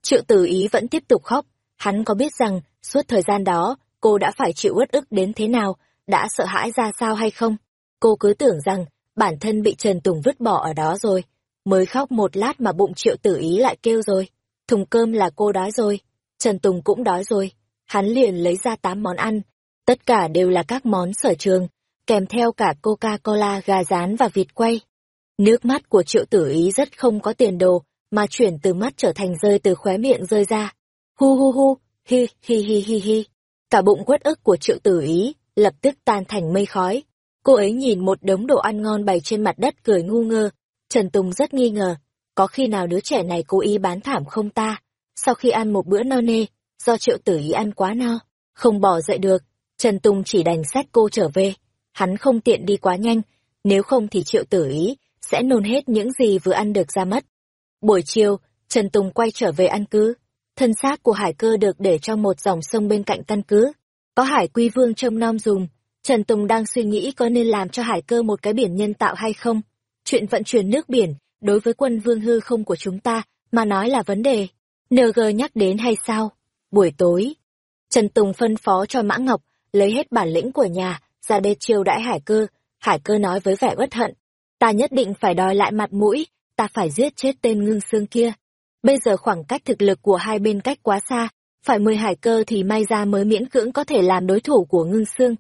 Triệu tử ý vẫn tiếp tục khóc, hắn có biết rằng, suốt thời gian đó, cô đã phải chịu uất ức đến thế nào, đã sợ hãi ra sao hay không? Cô cứ tưởng rằng, bản thân bị Trần Tùng vứt bỏ ở đó rồi, mới khóc một lát mà bụng triệu tử ý lại kêu rồi. Thùng cơm là cô đói rồi, Trần Tùng cũng đói rồi. Hắn liền lấy ra tám món ăn, tất cả đều là các món sở trường, kèm theo cả Coca-Cola, gà rán và vịt quay. Nước mắt của triệu tử ý rất không có tiền đồ, mà chuyển từ mắt trở thành rơi từ khóe miệng rơi ra. Hu hu hu, hi hi hi hi hi. Cả bụng quất ức của triệu tử ý, lập tức tan thành mây khói. Cô ấy nhìn một đống đồ ăn ngon bày trên mặt đất cười ngu ngơ. Trần Tùng rất nghi ngờ, có khi nào đứa trẻ này cố ý bán thảm không ta? Sau khi ăn một bữa no nê, do triệu tử ý ăn quá no, không bỏ dậy được, Trần Tùng chỉ đành xét cô trở về. Hắn không tiện đi quá nhanh, nếu không thì triệu tử ý sẽ nôn hết những gì vừa ăn được ra mất. Buổi chiều, Trần Tùng quay trở về ăn cứ. Thân xác của hải cơ được để trong một dòng sông bên cạnh căn cứ. Có hải quy vương trông nom dùng. Trần Tùng đang suy nghĩ có nên làm cho hải cơ một cái biển nhân tạo hay không. Chuyện vận chuyển nước biển, đối với quân vương hư không của chúng ta, mà nói là vấn đề. NG nhắc đến hay sao? Buổi tối, Trần Tùng phân phó cho Mã Ngọc, lấy hết bản lĩnh của nhà, ra đê chiêu đãi hải cơ. Hải cơ nói với vẻ bất hận. Ta nhất định phải đòi lại mặt mũi, ta phải giết chết tên ngưng xương kia. Bây giờ khoảng cách thực lực của hai bên cách quá xa, phải mười hải cơ thì may ra mới miễn cưỡng có thể làm đối thủ của ngưng xương.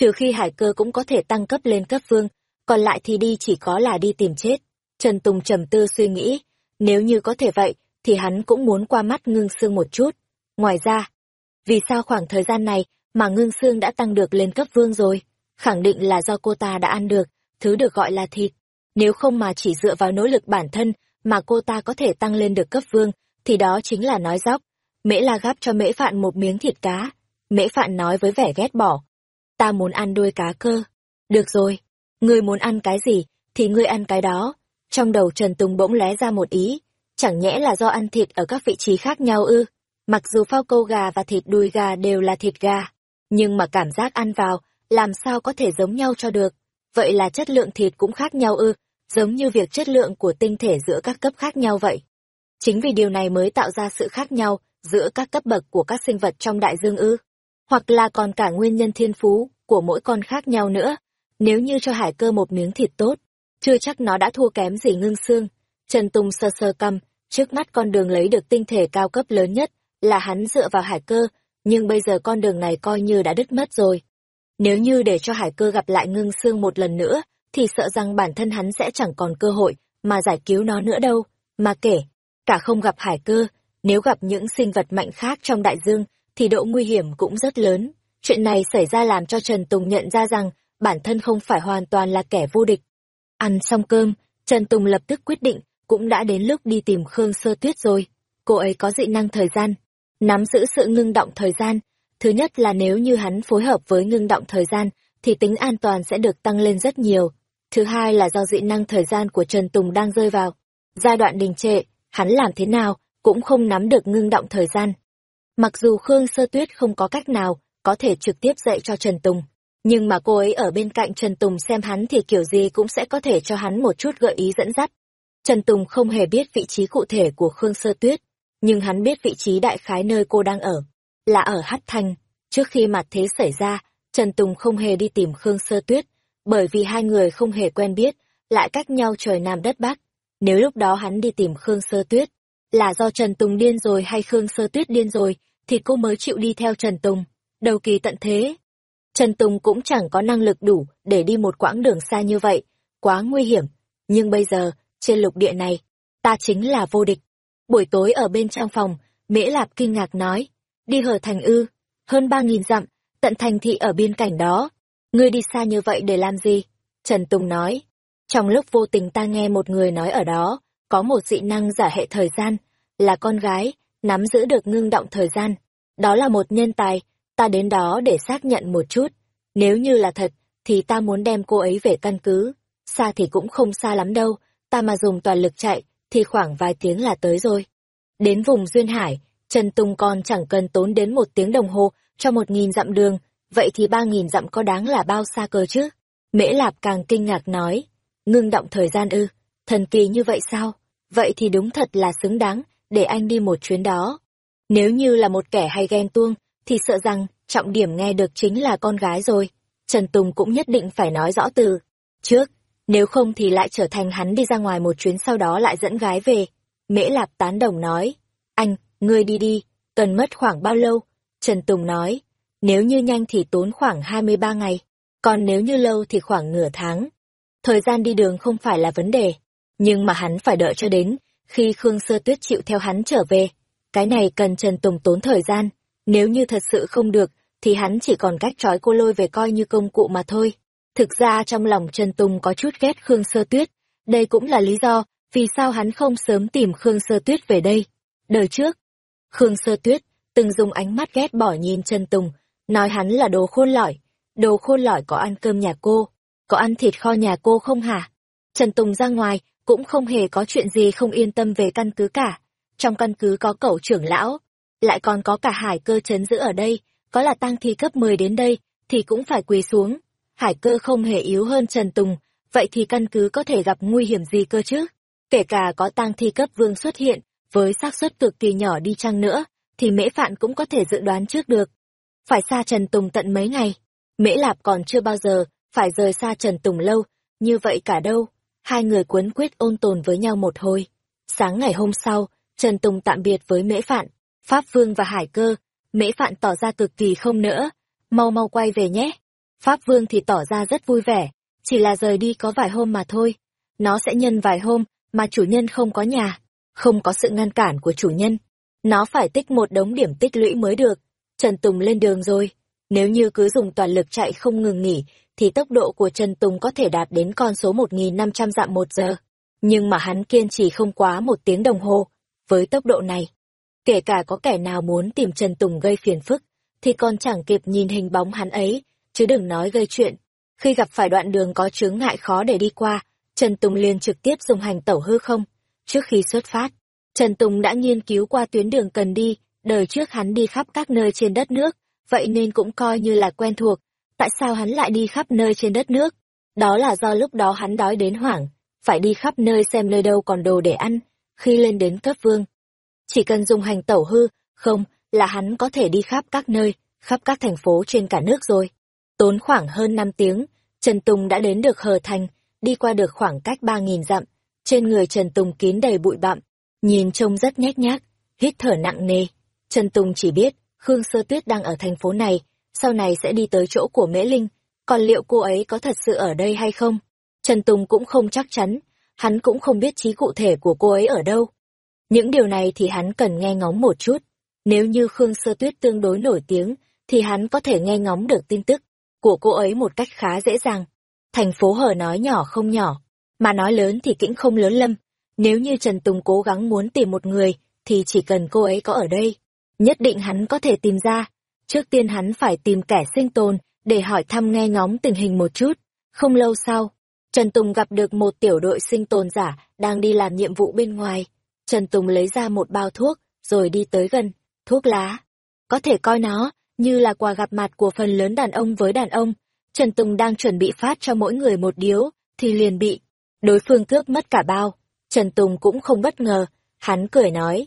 Trừ khi hải cơ cũng có thể tăng cấp lên cấp vương, còn lại thì đi chỉ có là đi tìm chết. Trần Tùng trầm tư suy nghĩ, nếu như có thể vậy, thì hắn cũng muốn qua mắt ngưng xương một chút. Ngoài ra, vì sao khoảng thời gian này mà ngưng xương đã tăng được lên cấp vương rồi? Khẳng định là do cô ta đã ăn được, thứ được gọi là thịt. Nếu không mà chỉ dựa vào nỗ lực bản thân mà cô ta có thể tăng lên được cấp vương, thì đó chính là nói dóc. Mễ la gắp cho mễ phạn một miếng thịt cá. Mễ phạn nói với vẻ ghét bỏ. Ta muốn ăn đuôi cá cơ. Được rồi, ngươi muốn ăn cái gì, thì ngươi ăn cái đó. Trong đầu Trần Tùng bỗng lóe ra một ý, chẳng nhẽ là do ăn thịt ở các vị trí khác nhau ư. Mặc dù phao câu gà và thịt đùi gà đều là thịt gà, nhưng mà cảm giác ăn vào, làm sao có thể giống nhau cho được. Vậy là chất lượng thịt cũng khác nhau ư, giống như việc chất lượng của tinh thể giữa các cấp khác nhau vậy. Chính vì điều này mới tạo ra sự khác nhau giữa các cấp bậc của các sinh vật trong đại dương ư. Hoặc là còn cả nguyên nhân thiên phú của mỗi con khác nhau nữa. Nếu như cho hải cơ một miếng thịt tốt, chưa chắc nó đã thua kém gì ngưng xương. Trần Tùng sơ sơ cầm, trước mắt con đường lấy được tinh thể cao cấp lớn nhất là hắn dựa vào hải cơ, nhưng bây giờ con đường này coi như đã đứt mất rồi. Nếu như để cho hải cơ gặp lại ngưng xương một lần nữa, thì sợ rằng bản thân hắn sẽ chẳng còn cơ hội mà giải cứu nó nữa đâu. Mà kể, cả không gặp hải cơ, nếu gặp những sinh vật mạnh khác trong đại dương, thì độ nguy hiểm cũng rất lớn. Chuyện này xảy ra làm cho Trần Tùng nhận ra rằng bản thân không phải hoàn toàn là kẻ vô địch. Ăn xong cơm, Trần Tùng lập tức quyết định cũng đã đến lúc đi tìm Khương Sơ Tuyết rồi. Cô ấy có dị năng thời gian, nắm giữ sự ngưng động thời gian. Thứ nhất là nếu như hắn phối hợp với ngưng động thời gian, thì tính an toàn sẽ được tăng lên rất nhiều. Thứ hai là do dị năng thời gian của Trần Tùng đang rơi vào. Giai đoạn đình trệ, hắn làm thế nào, cũng không nắm được ngưng động thời gian. Mặc dù Khương Sơ Tuyết không có cách nào có thể trực tiếp dạy cho Trần Tùng, nhưng mà cô ấy ở bên cạnh Trần Tùng xem hắn thì kiểu gì cũng sẽ có thể cho hắn một chút gợi ý dẫn dắt. Trần Tùng không hề biết vị trí cụ thể của Khương Sơ Tuyết, nhưng hắn biết vị trí đại khái nơi cô đang ở, là ở Hát Thành. Trước khi mặt thế xảy ra, Trần Tùng không hề đi tìm Khương Sơ Tuyết, bởi vì hai người không hề quen biết, lại cách nhau trời Nam đất Bắc. Nếu lúc đó hắn đi tìm Khương Sơ Tuyết, là do Trần Tùng điên rồi hay Khương Sơ Tuyết điên rồi, thì cô mới chịu đi theo Trần Tùng. Đầu kỳ tận thế, Trần Tùng cũng chẳng có năng lực đủ để đi một quãng đường xa như vậy, quá nguy hiểm. Nhưng bây giờ, trên lục địa này, ta chính là vô địch. Buổi tối ở bên trong phòng, Mễ Lạp kinh ngạc nói, đi hở thành ư, hơn ba nghìn dặm, tận thành thị ở biên cảnh đó. Ngươi đi xa như vậy để làm gì? Trần Tùng nói. Trong lúc vô tình ta nghe một người nói ở đó, có một dị năng giả hệ thời gian, là con gái, nắm giữ được ngưng động thời gian. Đó là một nhân tài, ta đến đó để xác nhận một chút. Nếu như là thật, thì ta muốn đem cô ấy về căn cứ. Xa thì cũng không xa lắm đâu, ta mà dùng toàn lực chạy, thì khoảng vài tiếng là tới rồi. Đến vùng Duyên Hải, Trần Tùng còn chẳng cần tốn đến một tiếng đồng hồ cho một nghìn dặm đường, vậy thì ba nghìn dặm có đáng là bao xa cơ chứ? Mễ Lạp càng kinh ngạc nói, ngưng động thời gian ư, thần kỳ như vậy sao? Vậy thì đúng thật là xứng đáng, để anh đi một chuyến đó. Nếu như là một kẻ hay ghen tuông, thì sợ rằng trọng điểm nghe được chính là con gái rồi. Trần Tùng cũng nhất định phải nói rõ từ trước, nếu không thì lại trở thành hắn đi ra ngoài một chuyến sau đó lại dẫn gái về. Mễ Lạp tán đồng nói, anh, ngươi đi đi, cần mất khoảng bao lâu? Trần Tùng nói, nếu như nhanh thì tốn khoảng 23 ngày, còn nếu như lâu thì khoảng nửa tháng. Thời gian đi đường không phải là vấn đề, nhưng mà hắn phải đợi cho đến khi Khương Sơ Tuyết chịu theo hắn trở về. Cái này cần Trần Tùng tốn thời gian, nếu như thật sự không được, thì hắn chỉ còn cách trói cô lôi về coi như công cụ mà thôi. Thực ra trong lòng Trần Tùng có chút ghét Khương Sơ Tuyết, đây cũng là lý do vì sao hắn không sớm tìm Khương Sơ Tuyết về đây. Đời trước, Khương Sơ Tuyết từng dùng ánh mắt ghét bỏ nhìn Trần Tùng, nói hắn là đồ khôn lỏi. Đồ khôn lỏi có ăn cơm nhà cô, có ăn thịt kho nhà cô không hả? Trần Tùng ra ngoài, cũng không hề có chuyện gì không yên tâm về căn cứ cả. Trong căn cứ có cậu trưởng lão, lại còn có cả hải cơ chấn giữ ở đây, có là tăng thi cấp 10 đến đây, thì cũng phải quỳ xuống. Hải cơ không hề yếu hơn Trần Tùng, vậy thì căn cứ có thể gặp nguy hiểm gì cơ chứ? Kể cả có tăng thi cấp vương xuất hiện, với xác suất cực kỳ nhỏ đi chăng nữa, thì mễ phạn cũng có thể dự đoán trước được. Phải xa Trần Tùng tận mấy ngày, mễ lạp còn chưa bao giờ phải rời xa Trần Tùng lâu, như vậy cả đâu. Hai người quấn quyết ôn tồn với nhau một hồi. Sáng ngày hôm sau, Trần Tùng tạm biệt với mễ phạn, Pháp Vương và Hải Cơ. Mễ phạn tỏ ra cực kỳ không nỡ, mau mau quay về nhé. Pháp Vương thì tỏ ra rất vui vẻ, chỉ là rời đi có vài hôm mà thôi. Nó sẽ nhân vài hôm mà chủ nhân không có nhà, không có sự ngăn cản của chủ nhân. Nó phải tích một đống điểm tích lũy mới được. Trần Tùng lên đường rồi. Nếu như cứ dùng toàn lực chạy không ngừng nghỉ, thì tốc độ của Trần Tùng có thể đạt đến con số 1.500 dặm một giờ. Nhưng mà hắn kiên trì không quá một tiếng đồng hồ. Với tốc độ này, kể cả có kẻ nào muốn tìm Trần Tùng gây phiền phức, thì còn chẳng kịp nhìn hình bóng hắn ấy, chứ đừng nói gây chuyện. Khi gặp phải đoạn đường có chướng ngại khó để đi qua, Trần Tùng liền trực tiếp dùng hành tẩu hư không. Trước khi xuất phát, Trần Tùng đã nghiên cứu qua tuyến đường cần đi, đời trước hắn đi khắp các nơi trên đất nước, vậy nên cũng coi như là quen thuộc. Tại sao hắn lại đi khắp nơi trên đất nước? Đó là do lúc đó hắn đói đến hoảng, phải đi khắp nơi xem nơi đâu còn đồ để ăn, khi lên đến cấp vương. Chỉ cần dùng hành tẩu hư, không, là hắn có thể đi khắp các nơi, khắp các thành phố trên cả nước rồi. Tốn khoảng hơn 5 tiếng, Trần Tùng đã đến được Hờ Thành, đi qua được khoảng cách 3.000 dặm. Trên người Trần Tùng kín đầy bụi bặm, nhìn trông rất nhét nhác, hít thở nặng nề. Trần Tùng chỉ biết, Khương Sơ Tuyết đang ở thành phố này, sau này sẽ đi tới chỗ của Mễ Linh, còn liệu cô ấy có thật sự ở đây hay không? Trần Tùng cũng không chắc chắn, hắn cũng không biết trí cụ thể của cô ấy ở đâu. Những điều này thì hắn cần nghe ngóng một chút. Nếu như Khương Sơ Tuyết tương đối nổi tiếng, thì hắn có thể nghe ngóng được tin tức của cô ấy một cách khá dễ dàng. Thành phố hở nói nhỏ không nhỏ, mà nói lớn thì kĩnh không lớn lâm. Nếu như Trần Tùng cố gắng muốn tìm một người, thì chỉ cần cô ấy có ở đây, nhất định hắn có thể tìm ra. Trước tiên hắn phải tìm kẻ sinh tồn, để hỏi thăm nghe ngóng tình hình một chút. Không lâu sau, Trần Tùng gặp được một tiểu đội sinh tồn giả đang đi làm nhiệm vụ bên ngoài. Trần Tùng lấy ra một bao thuốc, rồi đi tới gần, thuốc lá. Có thể coi nó như là quà gặp mặt của phần lớn đàn ông với đàn ông. Trần Tùng đang chuẩn bị phát cho mỗi người một điếu, thì liền bị đối phương cướp mất cả bao. Trần Tùng cũng không bất ngờ, hắn cười nói.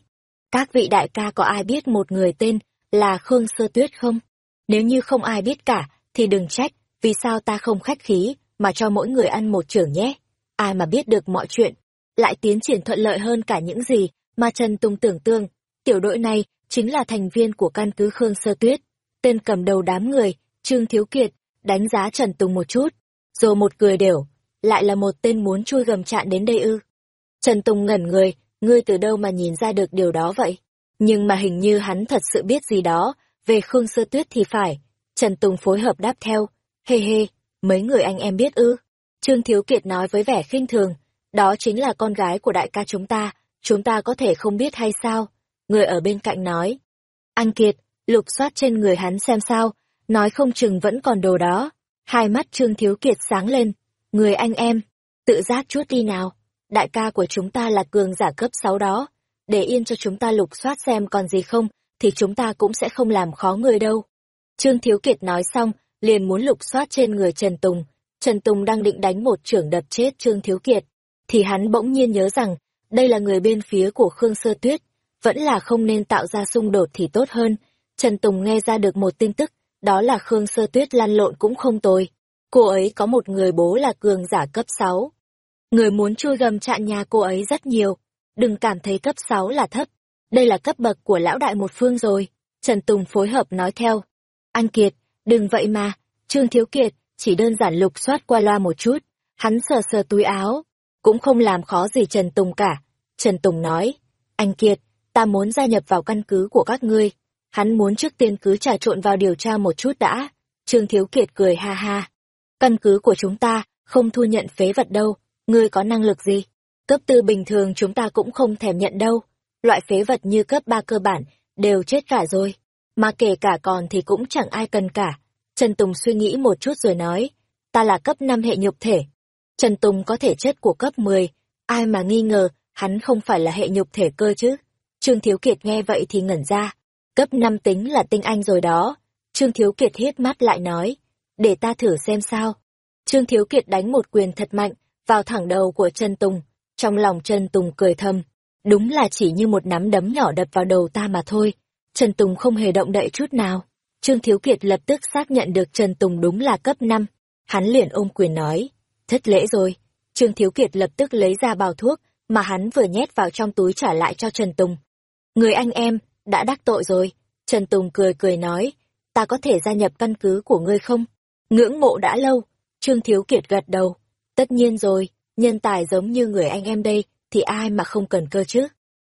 Các vị đại ca có ai biết một người tên là Khương Sơ Tuyết không? Nếu như không ai biết cả, thì đừng trách, vì sao ta không khách khí, mà cho mỗi người ăn một trưởng nhé. Ai mà biết được mọi chuyện, lại tiến triển thuận lợi hơn cả những gì mà Trần Tùng tưởng tượng. Tiểu đội này chính là thành viên của căn cứ Khương Sơ Tuyết. Tên cầm đầu đám người, Trương Thiếu Kiệt, đánh giá Trần Tùng một chút, rồi một cười đều, lại là một tên muốn chui gầm chạn đến đây ư. Trần Tùng ngẩn người, ngươi từ đâu mà nhìn ra được điều đó vậy? Nhưng mà hình như hắn thật sự biết gì đó, về Khương Sơ Tuyết thì phải. Trần Tùng phối hợp đáp theo, hê hê, mấy người anh em biết ư. Trương Thiếu Kiệt nói với vẻ khinh thường, đó chính là con gái của đại ca chúng ta, chúng ta có thể không biết hay sao? Người ở bên cạnh nói, anh Kiệt, lục soát trên người hắn xem sao, nói không chừng vẫn còn đồ đó. Hai mắt Trương Thiếu Kiệt sáng lên, người anh em, tự giác chút đi nào, đại ca của chúng ta là cường giả cấp 6 đó, để yên cho chúng ta lục soát xem còn gì không, thì chúng ta cũng sẽ không làm khó người đâu. Trương Thiếu Kiệt nói xong, liền muốn lục soát trên người Trần Tùng. Trần Tùng đang định đánh một trưởng đập chết Trương Thiếu Kiệt, thì hắn bỗng nhiên nhớ rằng, đây là người bên phía của Khương Sơ Tuyết, vẫn là không nên tạo ra xung đột thì tốt hơn. Trần Tùng nghe ra được một tin tức, đó là Khương Sơ Tuyết lăn lộn cũng không tồi. Cô ấy có một người bố là cường giả cấp 6. Người muốn chui gầm chặn nhà cô ấy rất nhiều. Đừng cảm thấy cấp 6 là thấp. Đây là cấp bậc của lão đại một phương rồi. Trần Tùng phối hợp nói theo. Anh Kiệt, đừng vậy mà. Trương Thiếu Kiệt, chỉ đơn giản lục soát qua loa một chút. Hắn sờ sờ túi áo. Cũng không làm khó gì Trần Tùng cả. Trần Tùng nói. Anh Kiệt, ta muốn gia nhập vào căn cứ của các ngươi. Hắn muốn trước tiên cứ trà trộn vào điều tra một chút đã. Trương Thiếu Kiệt cười ha ha. Căn cứ của chúng ta không thu nhận phế vật đâu, ngươi có năng lực gì? Cấp tư bình thường chúng ta cũng không thèm nhận đâu. Loại phế vật như cấp ba cơ bản đều chết cả rồi. Mà kể cả còn thì cũng chẳng ai cần cả. Trần Tùng suy nghĩ một chút rồi nói, ta là cấp 5 hệ nhục thể. Trần Tùng có thể chất của cấp 10, ai mà nghi ngờ hắn không phải là hệ nhục thể cơ chứ. Trương Thiếu Kiệt nghe vậy thì ngẩn ra, cấp 5 tính là tinh anh rồi đó. Trương Thiếu Kiệt hiếp mắt lại nói, để ta thử xem sao. Trương Thiếu Kiệt đánh một quyền thật mạnh, vào thẳng đầu của Trần Tùng. Trong lòng Trần Tùng cười thầm, đúng là chỉ như một nắm đấm nhỏ đập vào đầu ta mà thôi. Trần Tùng không hề động đậy chút nào. Trương Thiếu Kiệt lập tức xác nhận được Trần Tùng đúng là cấp 5. Hắn liền ôm quyền nói, thất lễ rồi. Trương Thiếu Kiệt lập tức lấy ra bào thuốc mà hắn vừa nhét vào trong túi trả lại cho Trần Tùng. Người anh em, đã đắc tội rồi. Trần Tùng cười cười nói, ta có thể gia nhập căn cứ của ngươi không? Ngưỡng mộ đã lâu. Trương Thiếu Kiệt gật đầu. Tất nhiên rồi, nhân tài giống như người anh em đây, thì ai mà không cần cơ chứ?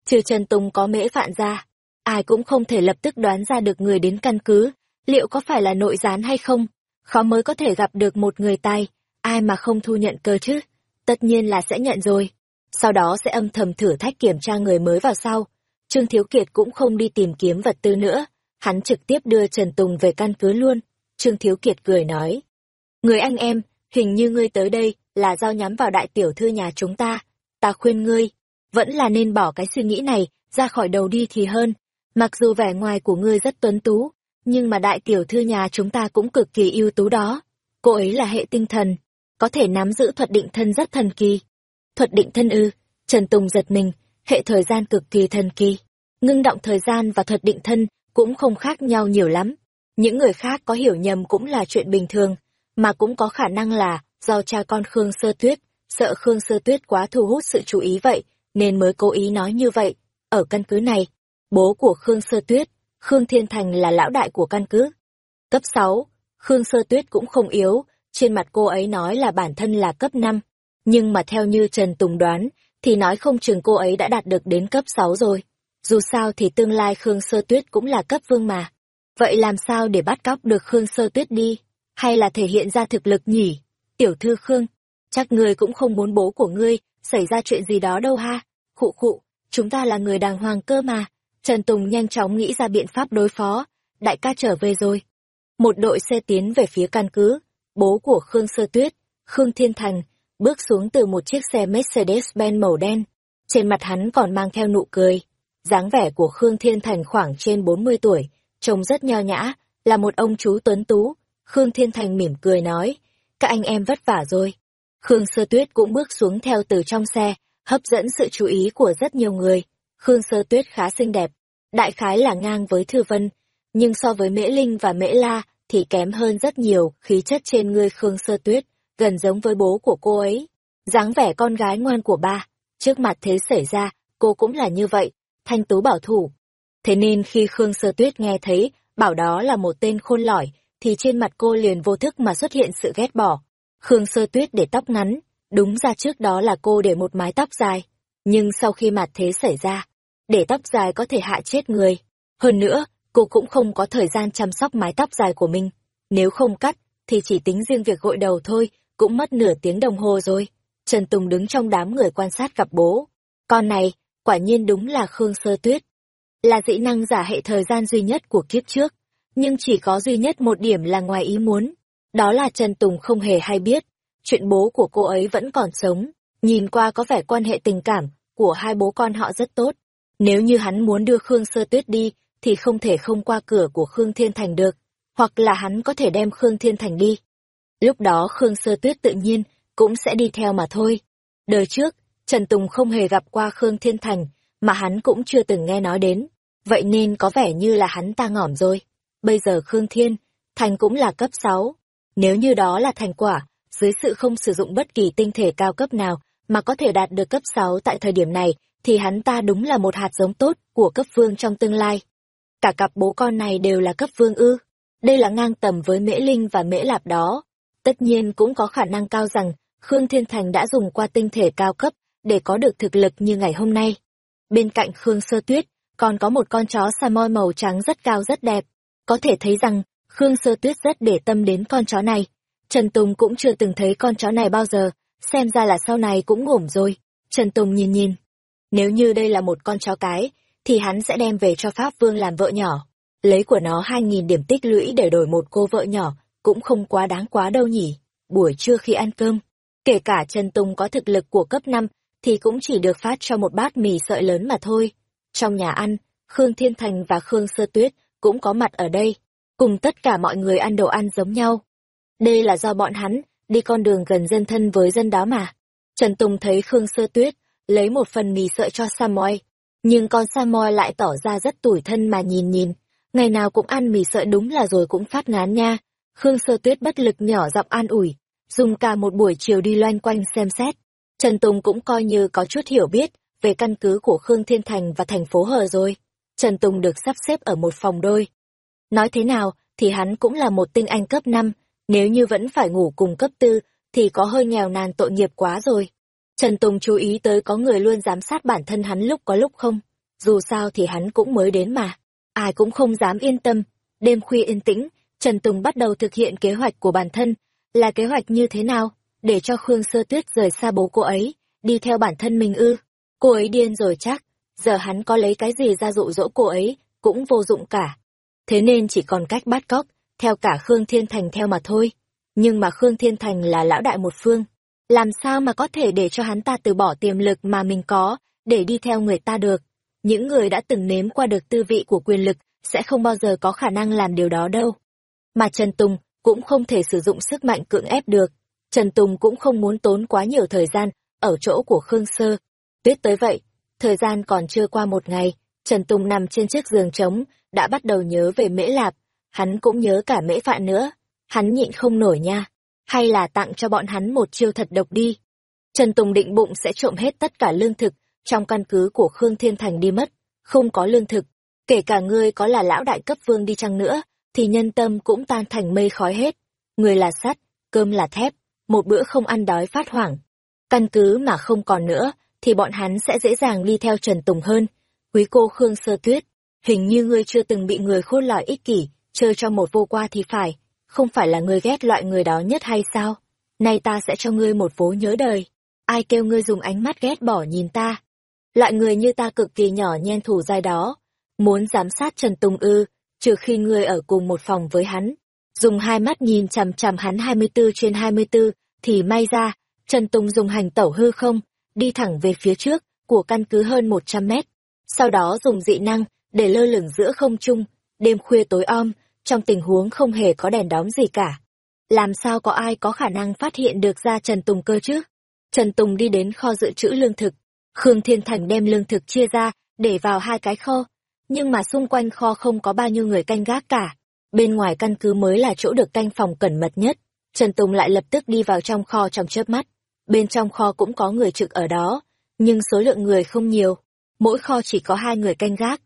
Trừ Trần Tùng có mễ phạn ra, ai cũng không thể lập tức đoán ra được người đến căn cứ, liệu có phải là nội gián hay không? Khó mới có thể gặp được một người tài, ai mà không thu nhận cơ chứ? Tất nhiên là sẽ nhận rồi. Sau đó sẽ âm thầm thử thách kiểm tra người mới vào sau. Trương Thiếu Kiệt cũng không đi tìm kiếm vật tư nữa, hắn trực tiếp đưa Trần Tùng về căn cứ luôn. Trương Thiếu Kiệt cười nói. Người anh em, hình như ngươi tới đây là do nhắm vào đại tiểu thư nhà chúng ta. Ta khuyên ngươi, vẫn là nên bỏ cái suy nghĩ này ra khỏi đầu đi thì hơn. Mặc dù vẻ ngoài của ngươi rất tuấn tú, nhưng mà đại tiểu thư nhà chúng ta cũng cực kỳ ưu tú đó. Cô ấy là hệ tinh thần, có thể nắm giữ thuật định thân rất thần kỳ. Thuật định thân ư, Trần Tùng giật mình, hệ thời gian cực kỳ thần kỳ. Ngưng động thời gian và thuật định thân cũng không khác nhau nhiều lắm. Những người khác có hiểu nhầm cũng là chuyện bình thường, mà cũng có khả năng là do cha con Khương Sơ Tuyết, sợ Khương Sơ Tuyết quá thu hút sự chú ý vậy, nên mới cố ý nói như vậy. Ở căn cứ này, bố của Khương Sơ Tuyết, Khương Thiên Thành là lão đại của căn cứ. Cấp 6, Khương Sơ Tuyết cũng không yếu, trên mặt cô ấy nói là bản thân là cấp 5. Nhưng mà theo như Trần Tùng đoán, thì nói không chừng cô ấy đã đạt được đến cấp 6 rồi. Dù sao thì tương lai Khương Sơ Tuyết cũng là cấp vương mà. Vậy làm sao để bắt cóc được Khương Sơ Tuyết đi? Hay là thể hiện ra thực lực nhỉ? Tiểu thư Khương, chắc ngươi cũng không muốn bố của ngươi xảy ra chuyện gì đó đâu ha. Khụ khụ, chúng ta là người đàng hoàng cơ mà. Trần Tùng nhanh chóng nghĩ ra biện pháp đối phó. Đại ca trở về rồi. Một đội xe tiến về phía căn cứ. Bố của Khương Sơ Tuyết, Khương Thiên Thành, bước xuống từ một chiếc xe Mercedes-Benz màu đen. Trên mặt hắn còn mang theo nụ cười. dáng vẻ của Khương Thiên Thành khoảng trên 40 tuổi, trông rất nho nhã, là một ông chú tuấn tú. Khương Thiên Thành mỉm cười nói, các anh em vất vả rồi. Khương Sơ Tuyết cũng bước xuống theo từ trong xe, hấp dẫn sự chú ý của rất nhiều người. Khương Sơ Tuyết khá xinh đẹp, đại khái là ngang với Thư Vân, nhưng so với Mễ Linh và Mễ La thì kém hơn rất nhiều, khí chất trên người Khương Sơ Tuyết, gần giống với bố của cô ấy. dáng vẻ con gái ngoan của ba, trước mặt thế xảy ra, cô cũng là như vậy, thanh tú bảo thủ. Thế nên khi Khương Sơ Tuyết nghe thấy, bảo đó là một tên khôn lỏi, thì trên mặt cô liền vô thức mà xuất hiện sự ghét bỏ. Khương Sơ Tuyết để tóc ngắn, đúng ra trước đó là cô để một mái tóc dài. Nhưng sau khi mặt thế xảy ra, để tóc dài có thể hạ chết người. Hơn nữa, cô cũng không có thời gian chăm sóc mái tóc dài của mình. Nếu không cắt, thì chỉ tính riêng việc gội đầu thôi, cũng mất nửa tiếng đồng hồ rồi. Trần Tùng đứng trong đám người quan sát gặp bố. Con này, quả nhiên đúng là Khương Sơ Tuyết. Là dĩ năng giả hệ thời gian duy nhất của kiếp trước. Nhưng chỉ có duy nhất một điểm là ngoài ý muốn. Đó là Trần Tùng không hề hay biết. Chuyện bố của cô ấy vẫn còn sống. Nhìn qua có vẻ quan hệ tình cảm của hai bố con họ rất tốt. Nếu như hắn muốn đưa Khương Sơ Tuyết đi, thì không thể không qua cửa của Khương Thiên Thành được. Hoặc là hắn có thể đem Khương Thiên Thành đi. Lúc đó Khương Sơ Tuyết tự nhiên cũng sẽ đi theo mà thôi. Đời trước, Trần Tùng không hề gặp qua Khương Thiên Thành, mà hắn cũng chưa từng nghe nói đến. Vậy nên có vẻ như là hắn ta ngỏm rồi. Bây giờ Khương Thiên, Thành cũng là cấp 6. Nếu như đó là thành quả, dưới sự không sử dụng bất kỳ tinh thể cao cấp nào mà có thể đạt được cấp 6 tại thời điểm này, thì hắn ta đúng là một hạt giống tốt của cấp vương trong tương lai. Cả cặp bố con này đều là cấp vương ư. Đây là ngang tầm với Mễ Linh và Mễ Lạp đó. Tất nhiên cũng có khả năng cao rằng Khương Thiên Thành đã dùng qua tinh thể cao cấp để có được thực lực như ngày hôm nay. Bên cạnh Khương Sơ Tuyết, còn có một con chó Samoy màu trắng rất cao rất đẹp. Có thể thấy rằng, Khương Sơ Tuyết rất để tâm đến con chó này. Trần Tùng cũng chưa từng thấy con chó này bao giờ, xem ra là sau này cũng ngổm rồi. Trần Tùng nhìn nhìn. Nếu như đây là một con chó cái, thì hắn sẽ đem về cho Pháp Vương làm vợ nhỏ. Lấy của nó 2.000 điểm tích lũy để đổi một cô vợ nhỏ, cũng không quá đáng quá đâu nhỉ. Buổi trưa khi ăn cơm, kể cả Trần Tùng có thực lực của cấp năm thì cũng chỉ được phát cho một bát mì sợi lớn mà thôi. Trong nhà ăn, Khương Thiên Thành và Khương Sơ Tuyết cũng có mặt ở đây, cùng tất cả mọi người ăn đồ ăn giống nhau. Đây là do bọn hắn đi con đường gần dân thân với dân đó mà. Trần Tùng thấy Khương Sơ Tuyết lấy một phần mì sợi cho Samoy, nhưng con Samoy lại tỏ ra rất tủi thân mà nhìn nhìn, ngày nào cũng ăn mì sợi đúng là rồi cũng phát ngán nha. Khương Sơ Tuyết bất lực nhỏ giọng an ủi, dùng cả một buổi chiều đi loanh quanh xem xét. Trần Tùng cũng coi như có chút hiểu biết về căn cứ của Khương Thiên Thành và thành phố Hờ rồi. Trần Tùng được sắp xếp ở một phòng đôi. Nói thế nào thì hắn cũng là một tinh anh cấp 5, nếu như vẫn phải ngủ cùng cấp tư, thì có hơi nghèo nàn tội nghiệp quá rồi. Trần Tùng chú ý tới có người luôn giám sát bản thân hắn lúc có lúc không. Dù sao thì hắn cũng mới đến mà. Ai cũng không dám yên tâm. Đêm khuya yên tĩnh, Trần Tùng bắt đầu thực hiện kế hoạch của bản thân. Là kế hoạch như thế nào? Để cho Khương Sơ Tuyết rời xa bố cô ấy, đi theo bản thân mình ư. Cô ấy điên rồi chắc. Giờ hắn có lấy cái gì ra dụ dỗ cô ấy, cũng vô dụng cả. Thế nên chỉ còn cách bắt cóc, theo cả Khương Thiên Thành theo mà thôi. Nhưng mà Khương Thiên Thành là lão đại một phương. Làm sao mà có thể để cho hắn ta từ bỏ tiềm lực mà mình có, để đi theo người ta được. Những người đã từng nếm qua được tư vị của quyền lực sẽ không bao giờ có khả năng làm điều đó đâu. Mà Trần Tùng cũng không thể sử dụng sức mạnh cưỡng ép được. Trần Tùng cũng không muốn tốn quá nhiều thời gian ở chỗ của Khương Sơ. Tuyết tới vậy, thời gian còn chưa qua một ngày, Trần Tùng nằm trên chiếc giường trống, đã bắt đầu nhớ về Mễ Lạp, hắn cũng nhớ cả mễ phạn nữa. Hắn nhịn không nổi nha. Hay là tặng cho bọn hắn một chiêu thật độc đi. Trần Tùng định bụng sẽ trộm hết tất cả lương thực trong căn cứ của Khương Thiên Thành đi mất. Không có lương thực. Kể cả ngươi có là lão đại cấp vương đi chăng nữa, thì nhân tâm cũng tan thành mây khói hết. Người là sắt, cơm là thép, một bữa không ăn đói phát hoảng. Căn cứ mà không còn nữa, thì bọn hắn sẽ dễ dàng đi theo Trần Tùng hơn. Quý cô Khương Sơ Tuyết, hình như ngươi chưa từng bị người khôn lỏi ích kỷ, chơi cho một vô qua thì phải, không phải là ngươi ghét loại người đó nhất hay sao? Nay ta sẽ cho ngươi một vố nhớ đời. Ai kêu ngươi dùng ánh mắt ghét bỏ nhìn ta? Loại người như ta cực kỳ nhỏ nhen thủ dai đó. Muốn giám sát Trần Tùng ư, trừ khi ngươi ở cùng một phòng với hắn. Dùng hai mắt nhìn chằm chằm hắn 24 trên 24, thì may ra, Trần Tùng dùng hành tẩu hư không, đi thẳng về phía trước, của căn cứ hơn 100 mét. Sau đó dùng dị năng, để lơ lửng giữa không trung, đêm khuya tối om, trong tình huống không hề có đèn đóm gì cả. Làm sao có ai có khả năng phát hiện được ra Trần Tùng cơ chứ? Trần Tùng đi đến kho dự trữ lương thực. Khương Thiên Thành đem lương thực chia ra, để vào hai cái kho. Nhưng mà xung quanh kho không có bao nhiêu người canh gác cả. Bên ngoài căn cứ mới là chỗ được canh phòng cẩn mật nhất. Trần Tùng lại lập tức đi vào trong kho trong chớp mắt. Bên trong kho cũng có người trực ở đó, nhưng số lượng người không nhiều. Mỗi kho chỉ có hai người canh gác.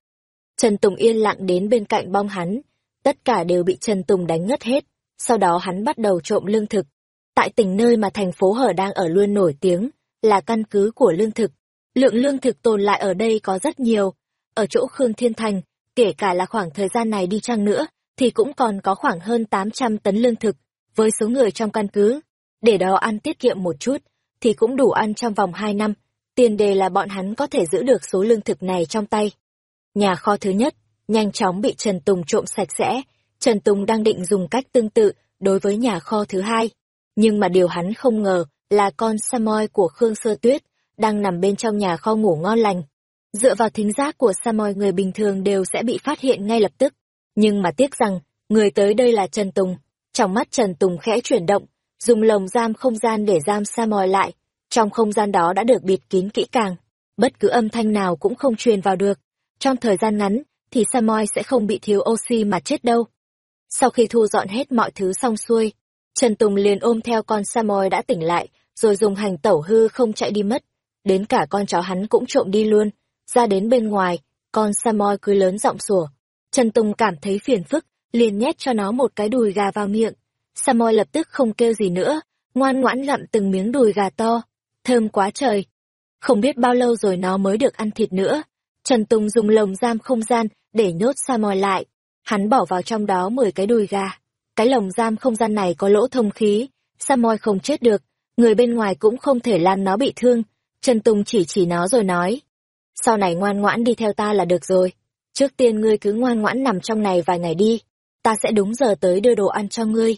Trần Tùng yên lặng đến bên cạnh bong hắn, tất cả đều bị Trần Tùng đánh ngất hết, sau đó hắn bắt đầu trộm lương thực. Tại tỉnh nơi mà thành phố Hở đang ở luôn nổi tiếng, là căn cứ của lương thực. Lượng lương thực tồn lại ở đây có rất nhiều. Ở chỗ Khương Thiên Thành, kể cả là khoảng thời gian này đi chăng nữa, thì cũng còn có khoảng hơn 800 tấn lương thực, với số người trong căn cứ. Để đó ăn tiết kiệm một chút, thì cũng đủ ăn trong vòng hai năm. Tiền đề là bọn hắn có thể giữ được số lương thực này trong tay. Nhà kho thứ nhất, nhanh chóng bị Trần Tùng trộm sạch sẽ. Trần Tùng đang định dùng cách tương tự đối với nhà kho thứ hai. Nhưng mà điều hắn không ngờ là con Samoy của Khương Sơ Tuyết đang nằm bên trong nhà kho ngủ ngon lành. Dựa vào thính giác của Samoy người bình thường đều sẽ bị phát hiện ngay lập tức. Nhưng mà tiếc rằng, người tới đây là Trần Tùng. Trong mắt Trần Tùng khẽ chuyển động, dùng lồng giam không gian để giam Samoy lại. Trong không gian đó đã được bịt kín kỹ càng. Bất cứ âm thanh nào cũng không truyền vào được. Trong thời gian ngắn, thì Samoy sẽ không bị thiếu oxy mà chết đâu. Sau khi thu dọn hết mọi thứ xong xuôi, Trần Tùng liền ôm theo con Samoy đã tỉnh lại, rồi dùng hành tẩu hư không chạy đi mất. Đến cả con chó hắn cũng trộm đi luôn. Ra đến bên ngoài, con Samoy cứ lớn giọng sủa. Trần Tùng cảm thấy phiền phức, liền nhét cho nó một cái đùi gà vào miệng. Samoy lập tức không kêu gì nữa, ngoan ngoãn lặm từng miếng đùi gà to. Thơm quá trời. Không biết bao lâu rồi nó mới được ăn thịt nữa. Trần Tùng dùng lồng giam không gian để nhốt Samoy lại. Hắn bỏ vào trong đó 10 cái đùi gà. Cái lồng giam không gian này có lỗ thông khí, Samoy không chết được, người bên ngoài cũng không thể làm nó bị thương. Trần Tùng chỉ chỉ nó rồi nói. Sau này ngoan ngoãn đi theo ta là được rồi. Trước tiên ngươi cứ ngoan ngoãn nằm trong này vài ngày đi. Ta sẽ đúng giờ tới đưa đồ ăn cho ngươi.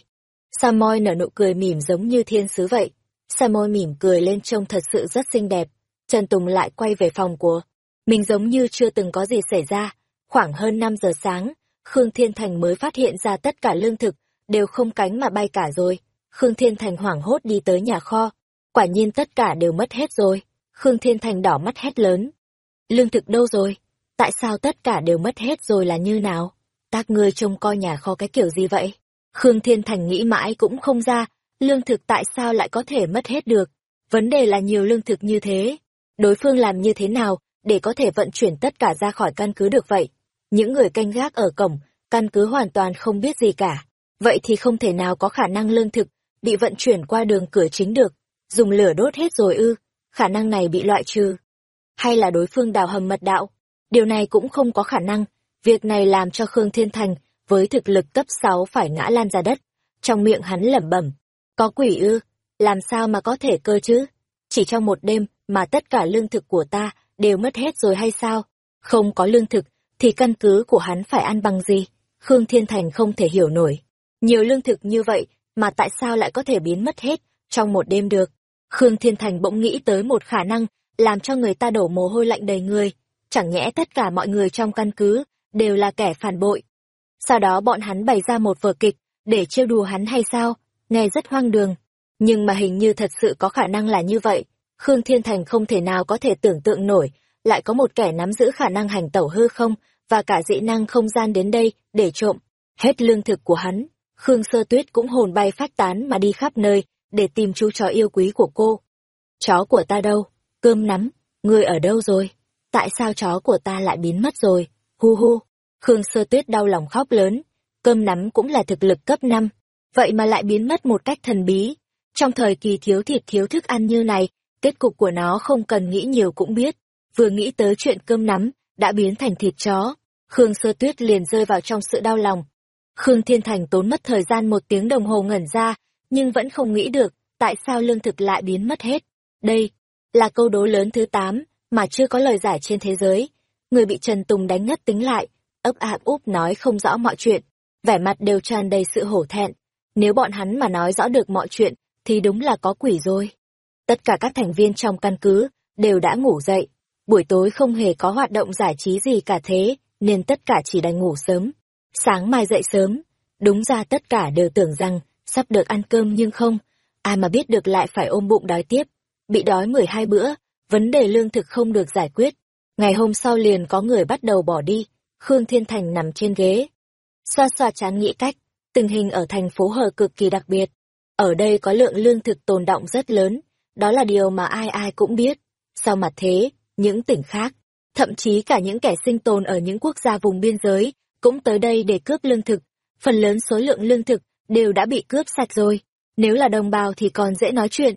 Samoy nở nụ cười mỉm giống như thiên sứ vậy. Samoy mỉm cười lên trông thật sự rất xinh đẹp. Trần Tùng lại quay về phòng của. Mình giống như chưa từng có gì xảy ra. Khoảng hơn 5 giờ sáng, Khương Thiên Thành mới phát hiện ra tất cả lương thực, đều không cánh mà bay cả rồi. Khương Thiên Thành hoảng hốt đi tới nhà kho. Quả nhiên tất cả đều mất hết rồi. Khương Thiên Thành đỏ mắt hét lớn. Lương thực đâu rồi? Tại sao tất cả đều mất hết rồi là như nào? Các ngươi trông coi nhà kho cái kiểu gì vậy? Khương Thiên Thành nghĩ mãi cũng không ra, lương thực tại sao lại có thể mất hết được? Vấn đề là nhiều lương thực như thế. Đối phương làm như thế nào để có thể vận chuyển tất cả ra khỏi căn cứ được vậy? Những người canh gác ở cổng, căn cứ hoàn toàn không biết gì cả. Vậy thì không thể nào có khả năng lương thực bị vận chuyển qua đường cửa chính được. Dùng lửa đốt hết rồi ư, khả năng này bị loại trừ. Hay là đối phương đào hầm mật đạo? Điều này cũng không có khả năng. Việc này làm cho Khương Thiên Thành với thực lực cấp 6 phải ngã lan ra đất. Trong miệng hắn lẩm bẩm. Có quỷ ư? Làm sao mà có thể cơ chứ? Chỉ trong một đêm mà tất cả lương thực của ta đều mất hết rồi hay sao? Không có lương thực thì căn cứ của hắn phải ăn bằng gì? Khương Thiên Thành không thể hiểu nổi. Nhiều lương thực như vậy mà tại sao lại có thể biến mất hết trong một đêm được? Khương Thiên Thành bỗng nghĩ tới một khả năng làm cho người ta đổ mồ hôi lạnh đầy người. Chẳng nhẽ tất cả mọi người trong căn cứ đều là kẻ phản bội. Sau đó bọn hắn bày ra một vở kịch, để trêu đùa hắn hay sao? Nghe rất hoang đường. Nhưng mà hình như thật sự có khả năng là như vậy. Khương Thiên Thành không thể nào có thể tưởng tượng nổi, lại có một kẻ nắm giữ khả năng hành tẩu hư không, và cả dị năng không gian đến đây, để trộm hết lương thực của hắn, khương sơ tuyết cũng hồn bay phát tán mà đi khắp nơi, để tìm chú chó yêu quý của cô chó của ta đâu cơm nắm, ngươi ở đâu rồi tại sao chó của ta lại biến mất rồi hu hu khương sơ tuyết đau lòng khóc lớn cơm nắm cũng là thực lực cấp năm vậy mà lại biến mất một cách thần bí trong thời kỳ thiếu thịt thiếu thức ăn như này kết cục của nó không cần nghĩ nhiều cũng biết vừa nghĩ tới chuyện cơm nắm, đã biến thành thịt chó. Khương Sơ Tuyết liền rơi vào trong sự đau lòng. Khương Thiên Thành tốn mất thời gian một tiếng đồng hồ ngẩn ra, nhưng vẫn không nghĩ được tại sao lương thực lại biến mất hết. Đây là câu đố lớn thứ 8 mà chưa có lời giải trên thế giới. Người bị Trần Tùng đánh ngất tính lại, ấp ạp úp nói không rõ mọi chuyện, vẻ mặt đều tràn đầy sự hổ thẹn. Nếu bọn hắn mà nói rõ được mọi chuyện, thì đúng là có quỷ rồi. Tất cả các thành viên trong căn cứ đều đã ngủ dậy, buổi tối không hề có hoạt động giải trí gì cả thế, nên tất cả chỉ đành ngủ sớm. Sáng mai dậy sớm, đúng ra tất cả đều tưởng rằng sắp được ăn cơm nhưng không, ai mà biết được lại phải ôm bụng đói tiếp, bị đói 12 bữa, vấn đề lương thực không được giải quyết. Ngày hôm sau liền có người bắt đầu bỏ đi, Khương Thiên Thành nằm trên ghế. Xoa xoa chán nghĩ cách, tình hình ở thành phố Hờ cực kỳ đặc biệt. Ở đây có lượng lương thực tồn động rất lớn, đó là điều mà ai ai cũng biết. sau mặt thế, những tỉnh khác, thậm chí cả những kẻ sinh tồn ở những quốc gia vùng biên giới, cũng tới đây để cướp lương thực. Phần lớn số lượng lương thực đều đã bị cướp sạch rồi. Nếu là đồng bào thì còn dễ nói chuyện.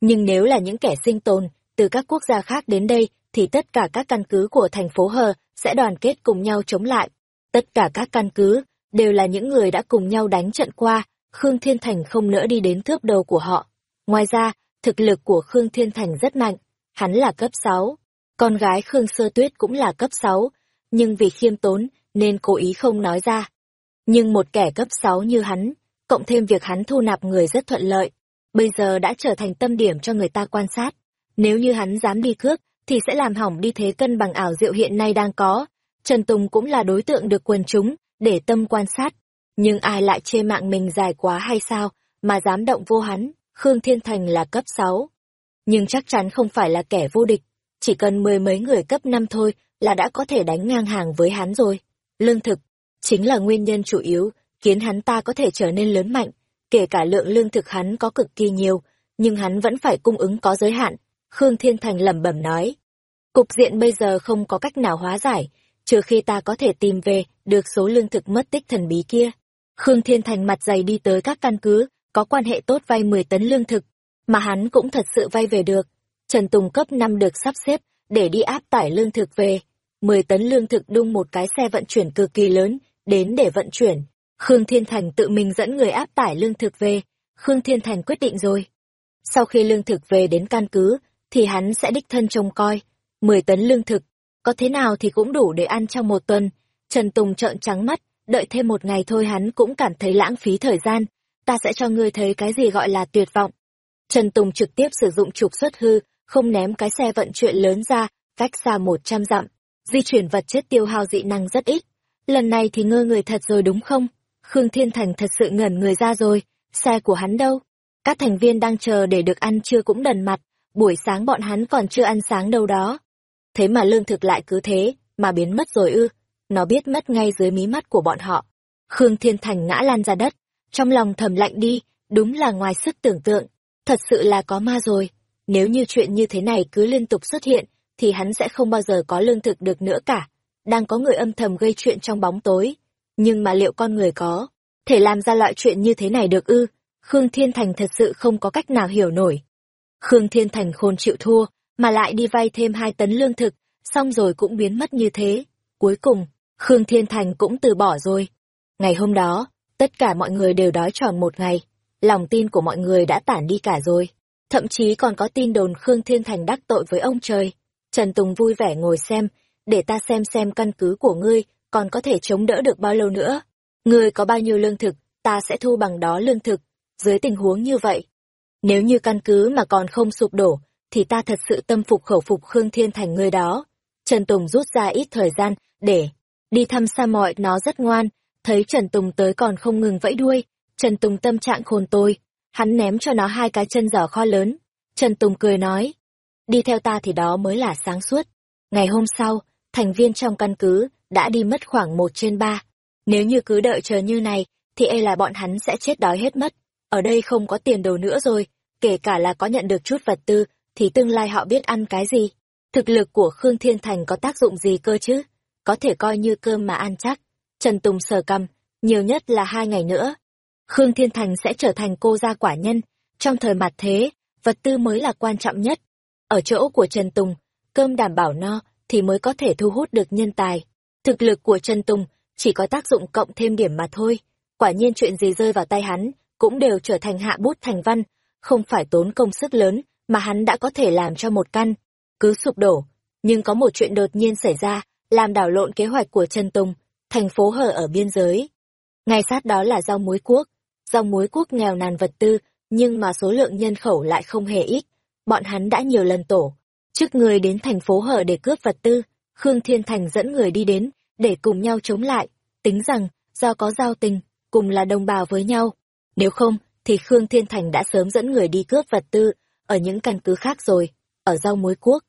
Nhưng nếu là những kẻ sinh tồn từ các quốc gia khác đến đây, thì tất cả các căn cứ của thành phố Hờ sẽ đoàn kết cùng nhau chống lại. Tất cả các căn cứ đều là những người đã cùng nhau đánh trận qua, Khương Thiên Thành không nỡ đi đến thước đầu của họ. Ngoài ra, thực lực của Khương Thiên Thành rất mạnh, hắn là cấp 6. Con gái Khương Sơ Tuyết cũng là cấp 6, nhưng vì khiêm tốn nên cố ý không nói ra. Nhưng một kẻ cấp 6 như hắn, cộng thêm việc hắn thu nạp người rất thuận lợi, bây giờ đã trở thành tâm điểm cho người ta quan sát. Nếu như hắn dám đi cướp, thì sẽ làm hỏng đi thế cân bằng ảo diệu hiện nay đang có. Trần Tùng cũng là đối tượng được quần chúng, để tâm quan sát. Nhưng ai lại chê mạng mình dài quá hay sao, mà dám động vô hắn, Khương Thiên Thành là cấp 6. Nhưng chắc chắn không phải là kẻ vô địch, chỉ cần mười mấy người cấp 5 thôi là đã có thể đánh ngang hàng với hắn rồi. Lương thực, chính là nguyên nhân chủ yếu, khiến hắn ta có thể trở nên lớn mạnh, kể cả lượng lương thực hắn có cực kỳ nhiều, nhưng hắn vẫn phải cung ứng có giới hạn, Khương Thiên Thành lẩm bẩm nói. Cục diện bây giờ không có cách nào hóa giải, trừ khi ta có thể tìm về được số lương thực mất tích thần bí kia. Khương Thiên Thành mặt dày đi tới các căn cứ, có quan hệ tốt vay 10 tấn lương thực, mà hắn cũng thật sự vay về được. Trần Tùng cấp 5 được sắp xếp để đi áp tải lương thực về. 10 tấn lương thực đung một cái xe vận chuyển cực kỳ lớn, đến để vận chuyển. Khương Thiên Thành tự mình dẫn người áp tải lương thực về. Khương Thiên Thành quyết định rồi. Sau khi lương thực về đến căn cứ, thì hắn sẽ đích thân trông coi. 10 tấn lương thực, có thế nào thì cũng đủ để ăn trong một tuần. Trần Tùng trợn trắng mắt, đợi thêm một ngày thôi hắn cũng cảm thấy lãng phí thời gian. Ta sẽ cho ngươi thấy cái gì gọi là tuyệt vọng. Trần Tùng trực tiếp sử dụng trục xuất hư, không ném cái xe vận chuyển lớn ra, cách xa 100 dặm. Di chuyển vật chất tiêu hao dị năng rất ít. Lần này thì ngơ người thật rồi đúng không? Khương Thiên Thành thật sự ngẩn người ra rồi. Xe của hắn đâu? Các thành viên đang chờ để được ăn trưa cũng đần mặt, buổi sáng bọn hắn còn chưa ăn sáng đâu đó. Thế mà lương thực lại cứ thế, mà biến mất rồi ư, nó biết mất ngay dưới mí mắt của bọn họ. Khương Thiên Thành ngã lan ra đất, trong lòng thầm lạnh đi, đúng là ngoài sức tưởng tượng, thật sự là có ma rồi. Nếu như chuyện như thế này cứ liên tục xuất hiện, thì hắn sẽ không bao giờ có lương thực được nữa cả. Đang có người âm thầm gây chuyện trong bóng tối. Nhưng mà liệu con người có, thể làm ra loại chuyện như thế này được ư? Khương Thiên Thành thật sự không có cách nào hiểu nổi. Khương Thiên Thành khôn chịu thua, mà lại đi vay thêm hai tấn lương thực, xong rồi cũng biến mất như thế. Cuối cùng, Khương Thiên Thành cũng từ bỏ rồi. Ngày hôm đó, tất cả mọi người đều đói tròn một ngày. Lòng tin của mọi người đã tản đi cả rồi. Thậm chí còn có tin đồn Khương Thiên Thành đắc tội với ông trời. Trần Tùng vui vẻ ngồi xem, để ta xem xem căn cứ của ngươi còn có thể chống đỡ được bao lâu nữa. Ngươi có bao nhiêu lương thực, ta sẽ thu bằng đó lương thực. Dưới tình huống như vậy, nếu như căn cứ mà còn không sụp đổ, thì ta thật sự tâm phục khẩu phục Khương Thiên Thành người đó. Trần Tùng rút ra ít thời gian để đi thăm xa mọi nó rất ngoan, thấy Trần Tùng tới còn không ngừng vẫy đuôi. Trần Tùng tâm trạng khôn tôi, hắn ném cho nó hai cái chân giỏ kho lớn. Trần Tùng cười nói, đi theo ta thì đó mới là sáng suốt. Ngày hôm sau, thành viên trong căn cứ đã đi mất khoảng một trên ba. Nếu như cứ đợi chờ như này, thì e là bọn hắn sẽ chết đói hết mất. Ở đây không có tiền đồ nữa rồi, kể cả là có nhận được chút vật tư, thì tương lai họ biết ăn cái gì. Thực lực của Khương Thiên Thành có tác dụng gì cơ chứ? Có thể coi như cơm mà ăn chắc. Trần Tùng sờ cầm nhiều nhất là hai ngày nữa. Khương Thiên Thành sẽ trở thành cô gia quả nhân. Trong thời mặt thế, vật tư mới là quan trọng nhất. Ở chỗ của Trần Tùng, cơm đảm bảo no thì mới có thể thu hút được nhân tài. Thực lực của Trần Tùng chỉ có tác dụng cộng thêm điểm mà thôi. Quả nhiên chuyện gì rơi vào tay hắn, cũng đều trở thành hạ bút thành văn, không phải tốn công sức lớn, mà hắn đã có thể làm cho một căn, cứ sụp đổ. Nhưng có một chuyện đột nhiên xảy ra, làm đảo lộn kế hoạch của Trần Tùng, thành phố hở ở biên giới. Ngay sát đó là rau muối quốc. Rau muối quốc nghèo nàn vật tư, nhưng mà số lượng nhân khẩu lại không hề ít. Bọn hắn đã nhiều lần tổ, trước người đến thành phố hở để cướp vật tư, Khương Thiên Thành dẫn người đi đến, để cùng nhau chống lại, tính rằng, do có giao tình, cùng là đồng bào với nhau. Nếu không, thì Khương Thiên Thành đã sớm dẫn người đi cướp vật tư, ở những căn cứ khác rồi, ở rau muối quốc.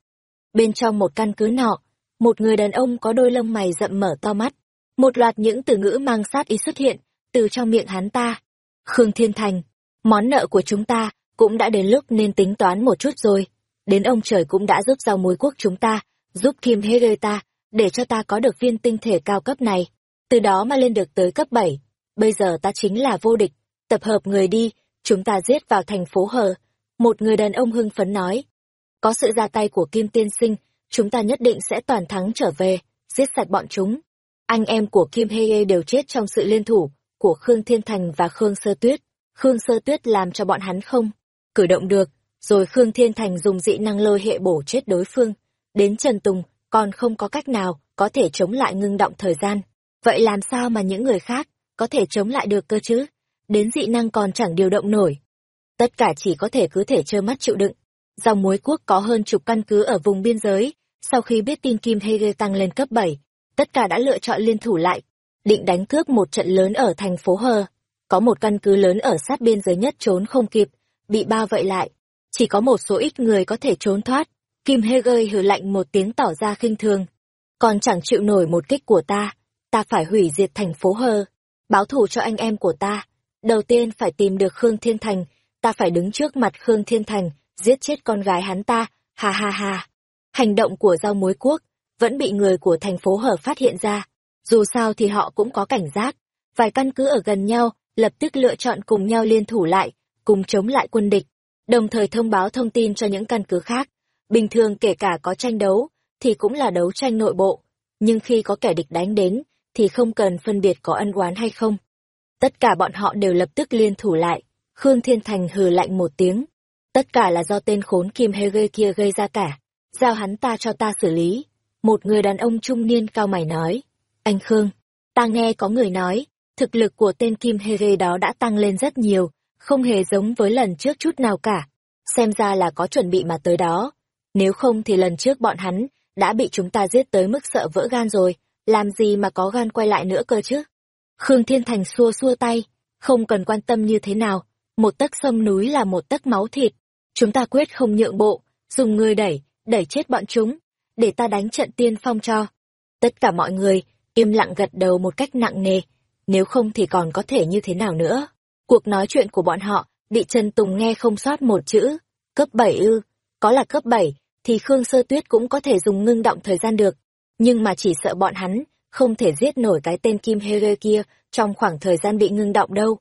Bên trong một căn cứ nọ, một người đàn ông có đôi lông mày rậm mở to mắt. Một loạt những từ ngữ mang sát ý xuất hiện, từ trong miệng hắn ta. Khương Thiên Thành, món nợ của chúng ta cũng đã đến lúc nên tính toán một chút rồi. Đến ông trời cũng đã giúp rau muối quốc chúng ta, giúp Kim Hê ta, để cho ta có được viên tinh thể cao cấp này. Từ đó mà lên được tới cấp 7. Bây giờ ta chính là vô địch. Tập hợp người đi, chúng ta giết vào thành phố Hờ. Một người đàn ông hưng phấn nói. Có sự ra tay của Kim Tiên Sinh, chúng ta nhất định sẽ toàn thắng trở về, giết sạch bọn chúng. Anh em của Kim Hê đều chết trong sự liên thủ của Khương Thiên Thành và Khương Sơ Tuyết. Khương Sơ Tuyết làm cho bọn hắn không cử động được, rồi Khương Thiên Thành dùng dị năng lôi hệ bổ chết đối phương. Đến Trần Tùng, còn không có cách nào có thể chống lại ngưng động thời gian. Vậy làm sao mà những người khác có thể chống lại được cơ chứ? Đến dị năng còn chẳng điều động nổi. Tất cả chỉ có thể cứ thể trơ mắt chịu đựng. Dòng muối quốc có hơn chục căn cứ ở vùng biên giới, sau khi biết tin Kim Hege tăng lên cấp 7, tất cả đã lựa chọn liên thủ lại, định đánh cướp một trận lớn ở thành phố Hờ. Có một căn cứ lớn ở sát biên giới nhất trốn không kịp, bị bao vây lại. Chỉ có một số ít người có thể trốn thoát. Kim Hege hừ lạnh một tiếng tỏ ra khinh thường. Còn chẳng chịu nổi một kích của ta, ta phải hủy diệt thành phố Hờ. Báo thù cho anh em của ta. Đầu tiên phải tìm được Khương Thiên Thành, ta phải đứng trước mặt Khương Thiên Thành, giết chết con gái hắn ta, ha ha ha. Hành động của giao muối quốc vẫn bị người của thành phố Hở phát hiện ra. Dù sao thì họ cũng có cảnh giác. Vài căn cứ ở gần nhau, lập tức lựa chọn cùng nhau liên thủ lại, cùng chống lại quân địch, đồng thời thông báo thông tin cho những căn cứ khác. Bình thường kể cả có tranh đấu, thì cũng là đấu tranh nội bộ. Nhưng khi có kẻ địch đánh đến, thì không cần phân biệt có ân oán hay không. Tất cả bọn họ đều lập tức liên thủ lại. Khương Thiên Thành hừ lạnh một tiếng. Tất cả là do tên khốn Kim Hege kia gây ra cả. Giao hắn ta cho ta xử lý. Một người đàn ông trung niên cao mày nói. Anh Khương, ta nghe có người nói, thực lực của tên Kim Hege đó đã tăng lên rất nhiều, không hề giống với lần trước chút nào cả. Xem ra là có chuẩn bị mà tới đó. Nếu không thì lần trước bọn hắn đã bị chúng ta giết tới mức sợ vỡ gan rồi, làm gì mà có gan quay lại nữa cơ chứ? Khương Thiên Thành xua xua tay, không cần quan tâm như thế nào, một tấc sông núi là một tấc máu thịt. Chúng ta quyết không nhượng bộ, dùng người đẩy, đẩy chết bọn chúng, để ta đánh trận tiên phong cho. Tất cả mọi người im lặng gật đầu một cách nặng nề, nếu không thì còn có thể như thế nào nữa. Cuộc nói chuyện của bọn họ bị Trần Tùng nghe không sót một chữ. Cấp 7 ư, có là cấp 7 thì Khương Sơ Tuyết cũng có thể dùng ngưng động thời gian được, nhưng mà chỉ sợ bọn hắn không thể giết nổi cái tên Kim Hê kia trong khoảng thời gian bị ngưng động đâu.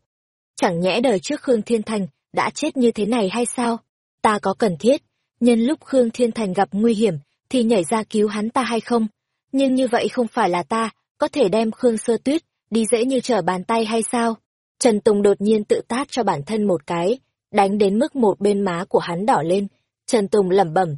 Chẳng nhẽ đời trước Khương Thiên Thành đã chết như thế này hay sao? Ta có cần thiết, nhân lúc Khương Thiên Thành gặp nguy hiểm, thì nhảy ra cứu hắn ta hay không? Nhưng như vậy không phải là ta, có thể đem Khương Sơ Tuyết, đi dễ như trở bàn tay hay sao? Trần Tùng đột nhiên tự tát cho bản thân một cái, đánh đến mức một bên má của hắn đỏ lên. Trần Tùng lẩm bẩm.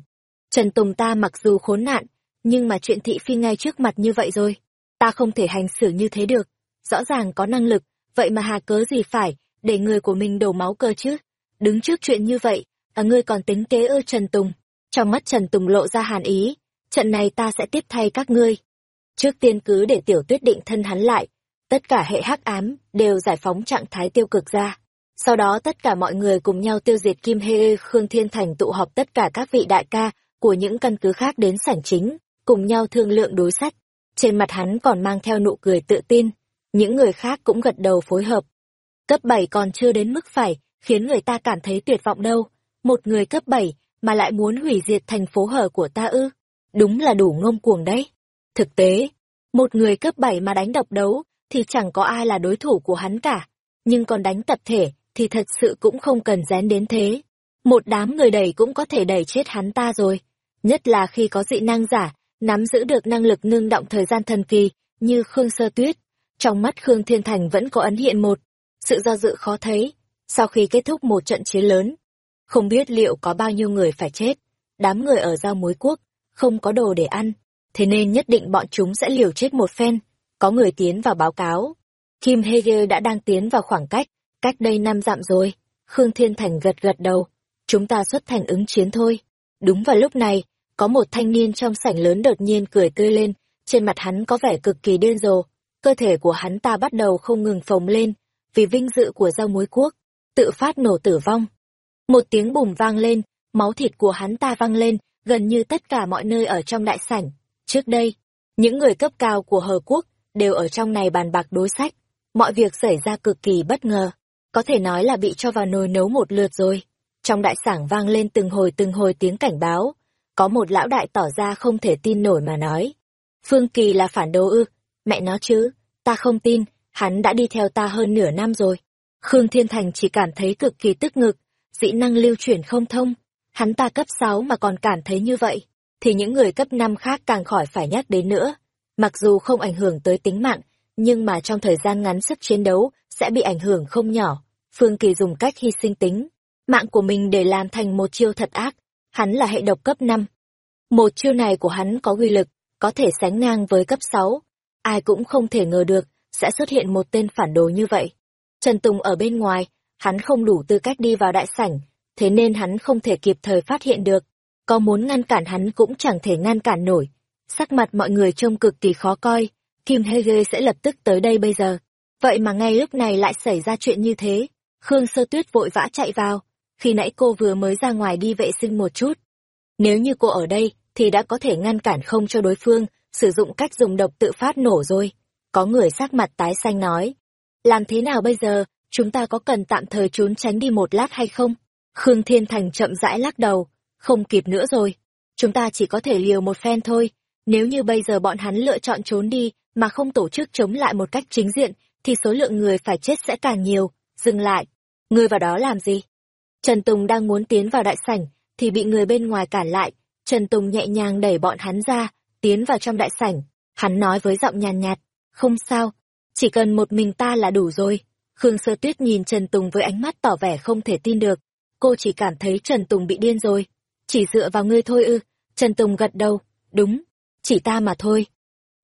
Trần Tùng ta mặc dù khốn nạn, nhưng mà chuyện thị phi ngay trước mặt như vậy rồi. Ta không thể hành xử như thế được. Rõ ràng có năng lực, vậy mà hà cớ gì phải, để người của mình đổ máu cơ chứ? Đứng trước chuyện như vậy, à ngươi còn tính kế ư Trần Tùng. Trong mắt Trần Tùng lộ ra hàn ý, trận này ta sẽ tiếp thay các ngươi. Trước tiên cứ để tiểu tuyết định thân hắn lại, tất cả hệ hắc ám đều giải phóng trạng thái tiêu cực ra. Sau đó tất cả mọi người cùng nhau tiêu diệt Kim Hê Khương Thiên Thành tụ họp tất cả các vị đại ca của những căn cứ khác đến sảnh chính, cùng nhau thương lượng đối sách. Trên mặt hắn còn mang theo nụ cười tự tin, những người khác cũng gật đầu phối hợp. Cấp 7 còn chưa đến mức phải, khiến người ta cảm thấy tuyệt vọng đâu. Một người cấp 7 mà lại muốn hủy diệt thành phố hở của ta ư. Đúng là đủ ngông cuồng đấy. Thực tế, một người cấp 7 mà đánh độc đấu thì chẳng có ai là đối thủ của hắn cả. Nhưng còn đánh tập thể thì thật sự cũng không cần rén đến thế. Một đám người đẩy cũng có thể đẩy chết hắn ta rồi. Nhất là khi có dị năng giả, nắm giữ được năng lực ngưng động thời gian thần kỳ, như Khương Sơ Tuyết. Trong mắt Khương Thiên Thành vẫn có ấn hiện một, sự do dự khó thấy. Sau khi kết thúc một trận chiến lớn, không biết liệu có bao nhiêu người phải chết. Đám người ở giao muối quốc, không có đồ để ăn, thế nên nhất định bọn chúng sẽ liều chết một phen. Có người tiến vào báo cáo. Kim Hege đã đang tiến vào khoảng cách, cách đây năm dặm rồi. Khương Thiên Thành gật gật đầu. Chúng ta xuất thành ứng chiến thôi. Đúng vào lúc này, có một thanh niên trong sảnh lớn đột nhiên cười tươi lên, trên mặt hắn có vẻ cực kỳ điên rồ. Cơ thể của hắn ta bắt đầu không ngừng phồng lên, vì vinh dự của giao muối quốc, tự phát nổ tử vong. Một tiếng bùm vang lên, máu thịt của hắn ta văng lên, gần như tất cả mọi nơi ở trong đại sảnh. Trước đây, những người cấp cao của Hờ Quốc đều ở trong này bàn bạc đối sách. Mọi việc xảy ra cực kỳ bất ngờ, có thể nói là bị cho vào nồi nấu một lượt rồi. Trong đại sảnh vang lên từng hồi từng hồi tiếng cảnh báo, có một lão đại tỏ ra không thể tin nổi mà nói. Phương Kỳ là phản đồ ư, mẹ nó chứ, ta không tin, hắn đã đi theo ta hơn nửa năm rồi. Khương Thiên Thành chỉ cảm thấy cực kỳ tức ngực, dĩ năng lưu chuyển không thông. hắn ta cấp 6 mà còn cảm thấy như vậy, thì những người cấp 5 khác càng khỏi phải nhắc đến nữa. Mặc dù không ảnh hưởng tới tính mạng, nhưng mà trong thời gian ngắn sức chiến đấu sẽ bị ảnh hưởng không nhỏ. Phương Kỳ dùng cách hy sinh tính, mạng của mình để làm thành một chiêu thật ác. Hắn là hệ độc cấp 5. Một chiêu này của hắn có uy lực, có thể sánh ngang với cấp 6. Ai cũng không thể ngờ được, sẽ xuất hiện một tên phản đồ như vậy. Trần Tùng ở bên ngoài, hắn không đủ tư cách đi vào đại sảnh, thế nên hắn không thể kịp thời phát hiện được. Có muốn ngăn cản hắn cũng chẳng thể ngăn cản nổi. Sắc mặt mọi người trông cực kỳ khó coi, Kim Hege sẽ lập tức tới đây bây giờ. Vậy mà ngay lúc này lại xảy ra chuyện như thế. Khương Sơ Tuyết vội vã chạy vào, khi nãy cô vừa mới ra ngoài đi vệ sinh một chút. Nếu như cô ở đây, thì đã có thể ngăn cản không cho đối phương sử dụng cách dùng độc tự phát nổ rồi. Có người sắc mặt tái xanh nói. Làm thế nào bây giờ, chúng ta có cần tạm thời trốn tránh đi một lát hay không? Khương Thiên Thành chậm rãi lắc đầu. Không kịp nữa rồi. Chúng ta chỉ có thể liều một phen thôi. Nếu như bây giờ bọn hắn lựa chọn trốn đi, mà không tổ chức chống lại một cách chính diện, thì số lượng người phải chết sẽ càng nhiều. Dừng lại. Ngươi vào đó làm gì? Trần Tùng đang muốn tiến vào đại sảnh, thì bị người bên ngoài cản lại. Trần Tùng nhẹ nhàng đẩy bọn hắn ra, tiến vào trong đại sảnh. Hắn nói với giọng nhàn nhạt, không sao, chỉ cần một mình ta là đủ rồi. Khương Sơ Tuyết nhìn Trần Tùng với ánh mắt tỏ vẻ không thể tin được. Cô chỉ cảm thấy Trần Tùng bị điên rồi. Chỉ dựa vào ngươi thôi ư. Trần Tùng gật đầu. Đúng, chỉ ta mà thôi.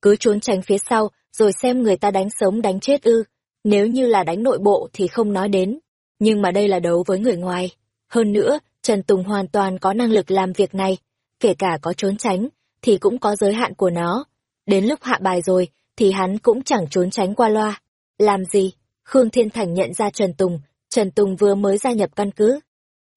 Cứ trốn tránh phía sau, rồi xem người ta đánh sống đánh chết ư. Nếu như là đánh nội bộ thì không nói đến. Nhưng mà đây là đấu với người ngoài. Hơn nữa, Trần Tùng hoàn toàn có năng lực làm việc này. Kể cả có trốn tránh, thì cũng có giới hạn của nó. Đến lúc hạ bài rồi, thì hắn cũng chẳng trốn tránh qua loa. Làm gì? Khương Thiên Thành nhận ra Trần Tùng, Trần Tùng vừa mới gia nhập căn cứ.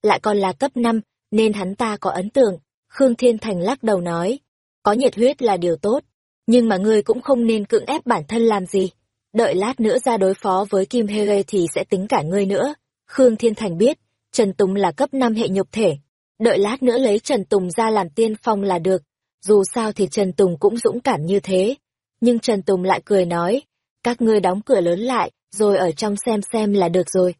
Lại còn là cấp 5, nên hắn ta có ấn tượng. Khương Thiên Thành lắc đầu nói, có nhiệt huyết là điều tốt, nhưng mà ngươi cũng không nên cưỡng ép bản thân làm gì. Đợi lát nữa ra đối phó với Kim Hê thì sẽ tính cả ngươi nữa. Khương Thiên Thành biết, Trần Tùng là cấp 5 hệ nhục thể. Đợi lát nữa lấy Trần Tùng ra làm tiên phong là được. Dù sao thì Trần Tùng cũng dũng cảm như thế. Nhưng Trần Tùng lại cười nói, các ngươi đóng cửa lớn lại, rồi ở trong xem xem là được rồi.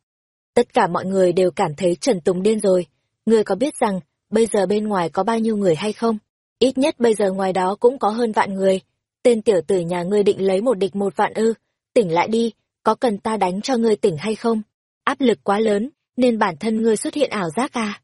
Tất cả mọi người đều cảm thấy Trần Tùng điên rồi. Ngươi có biết rằng, bây giờ bên ngoài có bao nhiêu người hay không? Ít nhất bây giờ ngoài đó cũng có hơn vạn người. Tên tiểu tử nhà ngươi định lấy một địch một vạn ư. Tỉnh lại đi, có cần ta đánh cho ngươi tỉnh hay không? Áp lực quá lớn, nên bản thân ngươi xuất hiện ảo giác à?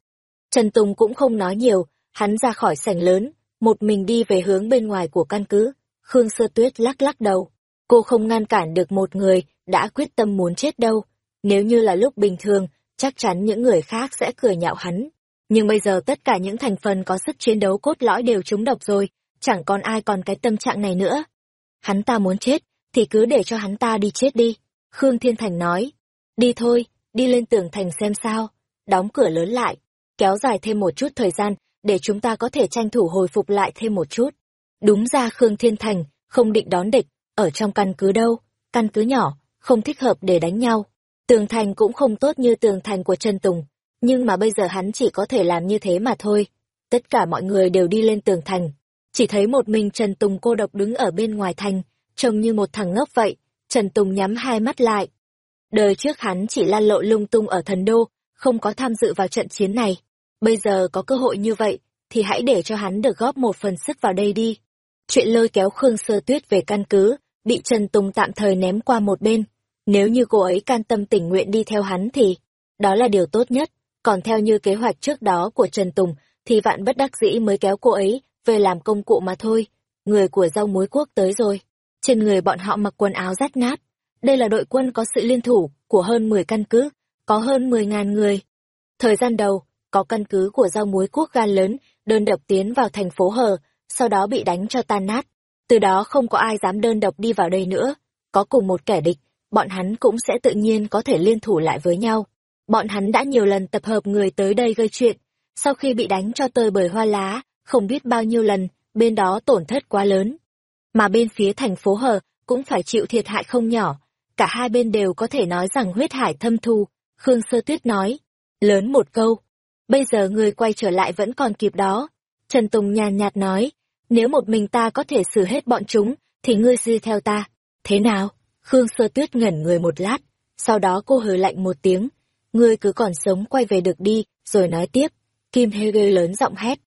Trần Tùng cũng không nói nhiều, hắn ra khỏi sảnh lớn, một mình đi về hướng bên ngoài của căn cứ. Khương Sơ Tuyết lắc lắc đầu. Cô không ngăn cản được một người đã quyết tâm muốn chết đâu. Nếu như là lúc bình thường, chắc chắn những người khác sẽ cười nhạo hắn. Nhưng bây giờ tất cả những thành phần có sức chiến đấu cốt lõi đều trúng độc rồi, chẳng còn ai còn cái tâm trạng này nữa. Hắn ta muốn chết, thì cứ để cho hắn ta đi chết đi. Khương Thiên Thành nói. Đi thôi, đi lên tường thành xem sao. Đóng cửa lớn lại, kéo dài thêm một chút thời gian, để chúng ta có thể tranh thủ hồi phục lại thêm một chút. Đúng ra Khương Thiên Thành không định đón địch, ở trong căn cứ đâu, căn cứ nhỏ, không thích hợp để đánh nhau. Tường thành cũng không tốt như tường thành của Trần Tùng, nhưng mà bây giờ hắn chỉ có thể làm như thế mà thôi. Tất cả mọi người đều đi lên tường thành, chỉ thấy một mình Trần Tùng cô độc đứng ở bên ngoài thành, trông như một thằng ngốc vậy. Trần Tùng nhắm hai mắt lại. Đời trước hắn chỉ lan lộ lung tung ở thần đô, không có tham dự vào trận chiến này. Bây giờ có cơ hội như vậy, thì hãy để cho hắn được góp một phần sức vào đây đi. Chuyện lôi kéo Khương Sơ Tuyết về căn cứ, bị Trần Tùng tạm thời ném qua một bên. Nếu như cô ấy can tâm tình nguyện đi theo hắn thì, đó là điều tốt nhất. Còn theo như kế hoạch trước đó của Trần Tùng, thì vạn bất đắc dĩ mới kéo cô ấy về làm công cụ mà thôi. Người của rau muối quốc tới rồi. Trên người bọn họ mặc quần áo rách nát. Đây là đội quân có sự liên thủ của hơn 10 căn cứ, có hơn 10.000 người. Thời gian đầu, có căn cứ của rau muối quốc gan lớn, đơn độc tiến vào thành phố Hờ, sau đó bị đánh cho tan nát. Từ đó không có ai dám đơn độc đi vào đây nữa. Có cùng một kẻ địch, bọn hắn cũng sẽ tự nhiên có thể liên thủ lại với nhau. Bọn hắn đã nhiều lần tập hợp người tới đây gây chuyện. Sau khi bị đánh cho tơi bởi hoa lá, không biết bao nhiêu lần, bên đó tổn thất quá lớn. Mà bên phía thành phố Hờ cũng phải chịu thiệt hại không nhỏ. Cả hai bên đều có thể nói rằng huyết hải thâm thu. Khương Sơ Tuyết nói. Lớn một câu. Bây giờ người quay trở lại vẫn còn kịp đó. Trần Tùng nhàn nhạt nói. Nếu một mình ta có thể xử hết bọn chúng, thì ngươi di theo ta. Thế nào? Khương Sơ Tuyết ngẩn người một lát. Sau đó cô hừ lạnh một tiếng. Ngươi cứ còn sống quay về được đi, rồi nói tiếp. Kim Hê lớn giọng hét.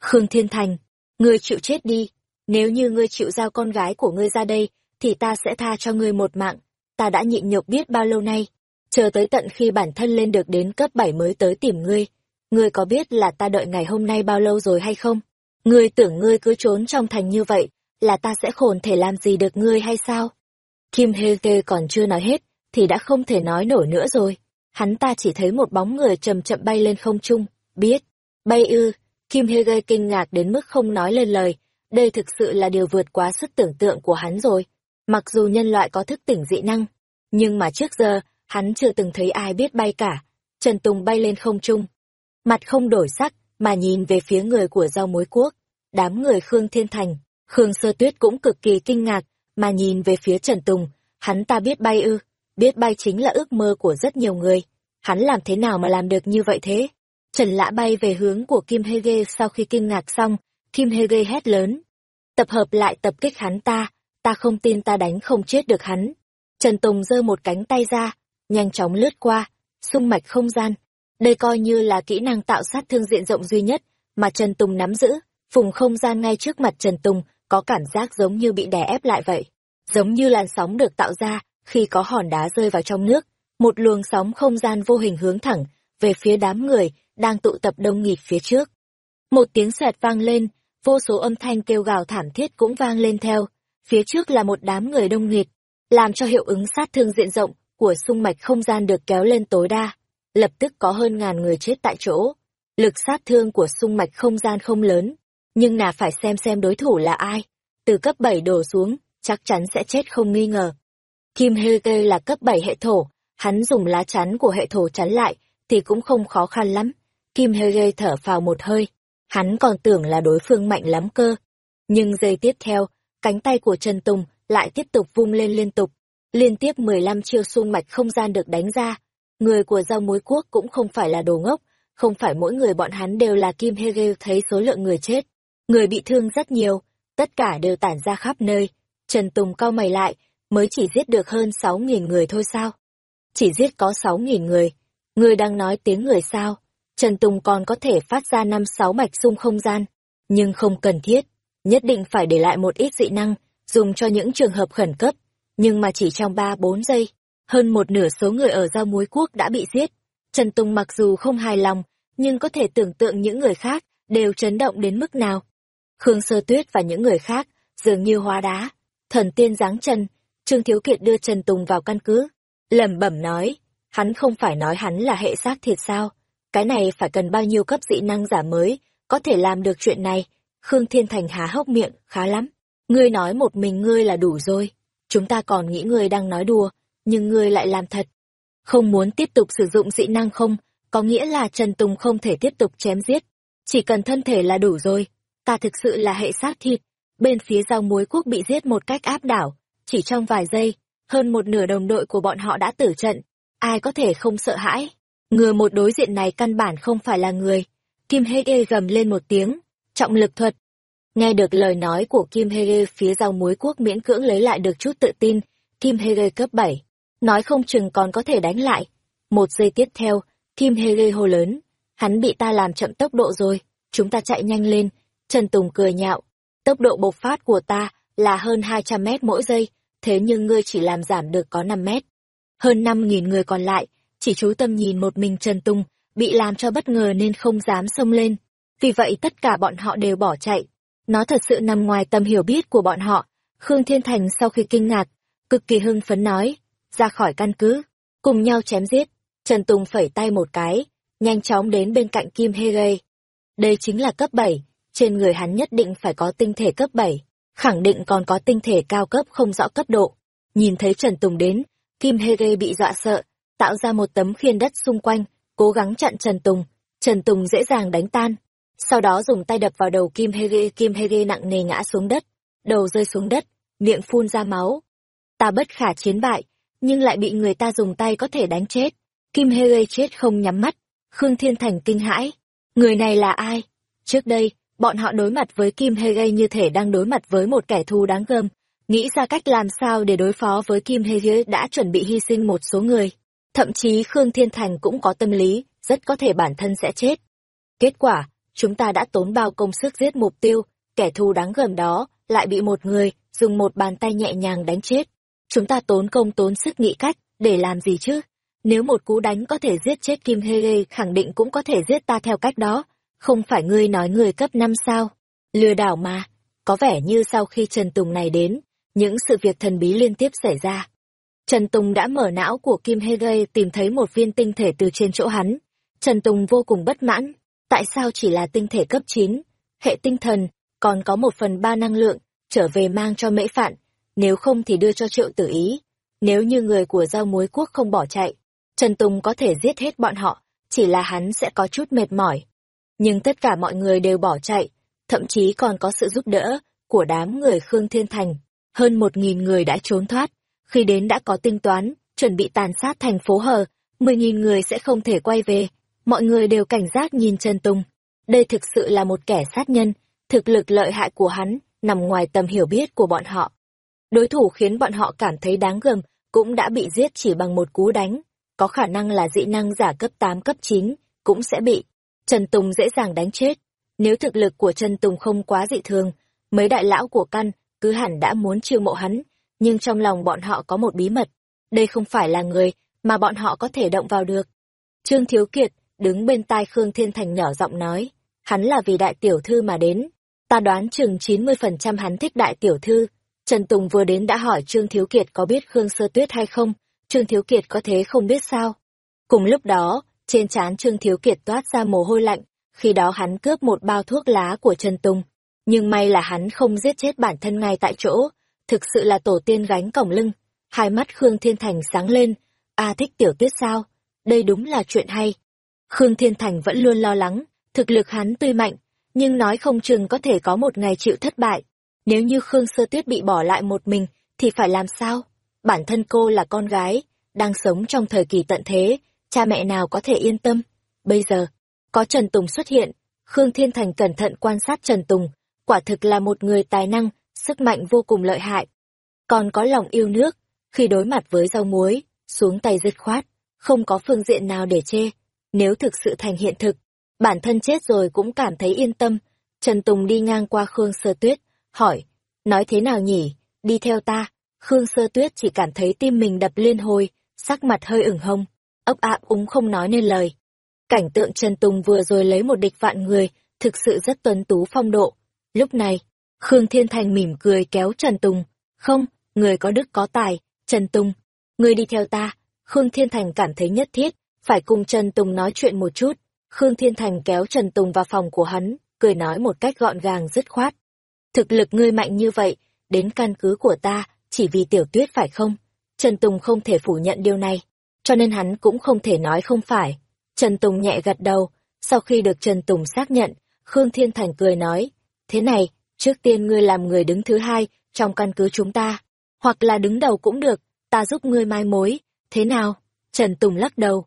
Khương Thiên Thành, ngươi chịu chết đi. Nếu như ngươi chịu giao con gái của ngươi ra đây, thì ta sẽ tha cho ngươi một mạng. Ta đã nhịn nhục biết bao lâu nay. Chờ tới tận khi bản thân lên được đến cấp 7 mới tới tìm ngươi. Ngươi có biết là ta đợi ngày hôm nay bao lâu rồi hay không? Ngươi tưởng ngươi cứ trốn trong thành như vậy, là ta sẽ khổn thể làm gì được ngươi hay sao? Kim Hê Ghê còn chưa nói hết, thì đã không thể nói nổi nữa rồi. Hắn ta chỉ thấy một bóng người chậm chậm bay lên không trung, biết. Bay ư, Kim Hê Gê kinh ngạc đến mức không nói lên lời. Đây thực sự là điều vượt quá sức tưởng tượng của hắn rồi. Mặc dù nhân loại có thức tỉnh dị năng, nhưng mà trước giờ, hắn chưa từng thấy ai biết bay cả. Trần Tùng bay lên không trung. Mặt không đổi sắc, mà nhìn về phía người của rau muối quốc. Đám người Khương Thiên Thành, Khương Sơ Tuyết cũng cực kỳ kinh ngạc, mà nhìn về phía Trần Tùng, hắn ta biết bay ư, biết bay chính là ước mơ của rất nhiều người. Hắn làm thế nào mà làm được như vậy thế? Trần Lã bay về hướng của Kim Hê sau khi kinh ngạc xong, Kim Hê hét lớn. Tập hợp lại tập kích hắn ta, ta không tin ta đánh không chết được hắn. Trần Tùng giơ một cánh tay ra, nhanh chóng lướt qua, xung mạch không gian. Đây coi như là kỹ năng tạo sát thương diện rộng duy nhất mà Trần Tùng nắm giữ. Phùng không gian ngay trước mặt Trần Tùng có cảm giác giống như bị đè ép lại vậy. Giống như làn sóng được tạo ra khi có hòn đá rơi vào trong nước. Một luồng sóng không gian vô hình hướng thẳng về phía đám người đang tụ tập đông nghịt phía trước. Một tiếng xoẹt vang lên, vô số âm thanh kêu gào thảm thiết cũng vang lên theo. Phía trước là một đám người đông nghịt, làm cho hiệu ứng sát thương diện rộng của sung mạch không gian được kéo lên tối đa. Lập tức có hơn ngàn người chết tại chỗ. Lực sát thương của sung mạch không gian không lớn, nhưng là phải xem xem đối thủ là ai. Từ cấp 7 đổ xuống, chắc chắn sẽ chết không nghi ngờ. Kim Hege là cấp 7 hệ thổ, hắn dùng lá chắn của hệ thổ chắn lại, thì cũng không khó khăn lắm. Kim Hege thở phào một hơi, hắn còn tưởng là đối phương mạnh lắm cơ. Nhưng giây tiếp theo, cánh tay của Trần Tùng lại tiếp tục vung lên liên tục. Liên tiếp 15 chiêu xung mạch không gian được đánh ra. Người của giao muối quốc cũng không phải là đồ ngốc, không phải mỗi người bọn hắn đều là Kim Hege thấy số lượng người chết. Người bị thương rất nhiều, tất cả đều tản ra khắp nơi. Trần Tùng cao mày lại, mới chỉ giết được hơn 6.000 người thôi sao? Chỉ giết có 6.000 người. Người đang nói tiếng người sao? Trần Tùng còn có thể phát ra năm sáu mạch xung không gian, nhưng không cần thiết. Nhất định phải để lại một ít dị năng, dùng cho những trường hợp khẩn cấp. Nhưng mà chỉ trong 3-4 giây, hơn một nửa số người ở giao muối quốc đã bị giết. Trần Tùng mặc dù không hài lòng, nhưng có thể tưởng tượng những người khác đều chấn động đến mức nào. Khương Sơ Tuyết và những người khác dường như hóa đá. Thần tiên giáng chân, Trương Thiếu Kiệt đưa Trần Tùng vào căn cứ. lẩm bẩm nói, hắn không phải nói hắn là hệ xác thiệt sao? Cái này phải cần bao nhiêu cấp dị năng giả mới, có thể làm được chuyện này. Khương Thiên Thành há hốc miệng, khá lắm. Ngươi nói một mình ngươi là đủ rồi. Chúng ta còn nghĩ ngươi đang nói đùa, nhưng ngươi lại làm thật. Không muốn tiếp tục sử dụng dị năng không, có nghĩa là Trần Tùng không thể tiếp tục chém giết. Chỉ cần thân thể là đủ rồi. Ta thực sự là hệ sát thịt. Bên phía giao muối quốc bị giết một cách áp đảo. Chỉ trong vài giây, hơn một nửa đồng đội của bọn họ đã tử trận. Ai có thể không sợ hãi? Ngừa một đối diện này căn bản không phải là người. Kim Hê Đê gầm lên một tiếng, trọng lực thuật. Nghe được lời nói của Kim hege phía rau muối quốc miễn cưỡng lấy lại được chút tự tin, Kim hege cấp 7. Nói không chừng còn có thể đánh lại. Một giây tiếp theo, Kim hege hô lớn. Hắn bị ta làm chậm tốc độ rồi, chúng ta chạy nhanh lên. Trần Tùng cười nhạo. Tốc độ bộc phát của ta là hơn 200 mét mỗi giây, thế nhưng ngươi chỉ làm giảm được có 5 mét. Hơn 5.000 người còn lại, chỉ chú tâm nhìn một mình Trần Tùng, bị làm cho bất ngờ nên không dám xông lên. Vì vậy tất cả bọn họ đều bỏ chạy. Nó thật sự nằm ngoài tầm hiểu biết của bọn họ. Khương Thiên Thành sau khi kinh ngạc, cực kỳ hưng phấn nói, ra khỏi căn cứ, cùng nhau chém giết. Trần Tùng phẩy tay một cái, nhanh chóng đến bên cạnh Kim Hê Gây. Đây chính là cấp 7, trên người hắn nhất định phải có tinh thể cấp 7, khẳng định còn có tinh thể cao cấp không rõ cấp độ. Nhìn thấy Trần Tùng đến, Kim Hê Gây bị dọa sợ, tạo ra một tấm khiên đất xung quanh, cố gắng chặn Trần Tùng. Trần Tùng dễ dàng đánh tan. Sau đó dùng tay đập vào đầu Kim Hege, Kim Hege nặng nề ngã xuống đất, đầu rơi xuống đất, miệng phun ra máu. Ta bất khả chiến bại, nhưng lại bị người ta dùng tay có thể đánh chết. Kim Hege chết không nhắm mắt. Khương Thiên Thành kinh hãi. Người này là ai? Trước đây, bọn họ đối mặt với Kim Hege như thể đang đối mặt với một kẻ thù đáng gờm. Nghĩ ra cách làm sao để đối phó với Kim Hege đã chuẩn bị hy sinh một số người. Thậm chí Khương Thiên Thành cũng có tâm lý, rất có thể bản thân sẽ chết. Kết quả, chúng ta đã tốn bao công sức giết mục tiêu, kẻ thù đáng gờm đó, lại bị một người, dùng một bàn tay nhẹ nhàng đánh chết. Chúng ta tốn công tốn sức nghĩ cách, để làm gì chứ? Nếu một cú đánh có thể giết chết Kim Hê Hê, khẳng định cũng có thể giết ta theo cách đó. Không phải ngươi nói người cấp 5 sao? Lừa đảo mà. Có vẻ như sau khi Trần Tùng này đến, những sự việc thần bí liên tiếp xảy ra. Trần Tùng đã mở não của Kim Hê Hê tìm thấy một viên tinh thể từ trên chỗ hắn. Trần Tùng vô cùng bất mãn. Tại sao chỉ là tinh thể cấp 9? Hệ tinh thần, còn có một phần ba năng lượng, trở về mang cho mễ phạn, nếu không thì đưa cho triệu tử ý. Nếu như người của giao muối quốc không bỏ chạy, Trần Tùng có thể giết hết bọn họ, chỉ là hắn sẽ có chút mệt mỏi. Nhưng tất cả mọi người đều bỏ chạy, thậm chí còn có sự giúp đỡ của đám người Khương Thiên Thành. Hơn một nghìn người đã trốn thoát, khi đến đã có tính toán, chuẩn bị tàn sát thành phố hờ, mười nghìn người sẽ không thể quay về. Mọi người đều cảnh giác nhìn Trần Tùng. Đây thực sự là một kẻ sát nhân, thực lực lợi hại của hắn nằm ngoài tầm hiểu biết của bọn họ. Đối thủ khiến bọn họ cảm thấy đáng gờm, cũng đã bị giết chỉ bằng một cú đánh. Có khả năng là dị năng giả cấp 8 cấp 9, cũng sẽ bị. Trần Tùng dễ dàng đánh chết. Nếu thực lực của Trần Tùng không quá dị thường, mấy đại lão của căn cứ hẳn đã muốn chiêu mộ hắn, nhưng trong lòng bọn họ có một bí mật. Đây không phải là người mà bọn họ có thể động vào được. Trương Thiếu Kiệt đứng bên tai Khương Thiên Thành nhỏ giọng nói, hắn là vì đại tiểu thư mà đến. Ta đoán chừng 90% hắn thích đại tiểu thư. Trần Tùng vừa đến đã hỏi Trương Thiếu Kiệt có biết Khương Sơ Tuyết hay không, Trương Thiếu Kiệt có thế không biết sao. Cùng lúc đó, trên trán Trương Thiếu Kiệt toát ra mồ hôi lạnh, khi đó hắn cướp một bao thuốc lá của Trần Tùng. Nhưng may là hắn không giết chết bản thân ngay tại chỗ, thực sự là tổ tiên gánh cổng lưng. Hai mắt Khương Thiên Thành sáng lên, a thích tiểu tuyết sao? Đây đúng là chuyện hay. Khương Thiên Thành vẫn luôn lo lắng, thực lực hắn tuy mạnh, nhưng nói không chừng có thể có một ngày chịu thất bại. Nếu như Khương Sơ Tuyết bị bỏ lại một mình, thì phải làm sao? Bản thân cô là con gái, đang sống trong thời kỳ tận thế, cha mẹ nào có thể yên tâm. Bây giờ, có Trần Tùng xuất hiện, Khương Thiên Thành cẩn thận quan sát Trần Tùng, quả thực là một người tài năng, sức mạnh vô cùng lợi hại. Còn có lòng yêu nước, khi đối mặt với rau muối, xuống tay dứt khoát, không có phương diện nào để chê. Nếu thực sự thành hiện thực, bản thân chết rồi cũng cảm thấy yên tâm. Trần Tùng đi ngang qua Khương Sơ Tuyết, hỏi, nói thế nào nhỉ, đi theo ta. Khương Sơ Tuyết chỉ cảm thấy tim mình đập liên hồi, sắc mặt hơi ửng hông, ốc áp úng không nói nên lời. Cảnh tượng Trần Tùng vừa rồi lấy một địch vạn người, thực sự rất tuấn tú phong độ. Lúc này, Khương Thiên Thành mỉm cười kéo Trần Tùng. Không, người có đức có tài, Trần Tùng. Người đi theo ta. Khương Thiên Thành cảm thấy nhất thiết, phải cùng Trần Tùng nói chuyện một chút. Khương Thiên Thành kéo Trần Tùng vào phòng của hắn, cười nói một cách gọn gàng dứt khoát. Thực lực ngươi mạnh như vậy, đến căn cứ của ta, chỉ vì tiểu tuyết phải không? Trần Tùng không thể phủ nhận điều này, cho nên hắn cũng không thể nói không phải. Trần Tùng nhẹ gật đầu, sau khi được Trần Tùng xác nhận, Khương Thiên Thành cười nói, thế này, trước tiên ngươi làm người đứng thứ hai trong căn cứ chúng ta, hoặc là đứng đầu cũng được, ta giúp ngươi mai mối, thế nào? Trần Tùng lắc đầu.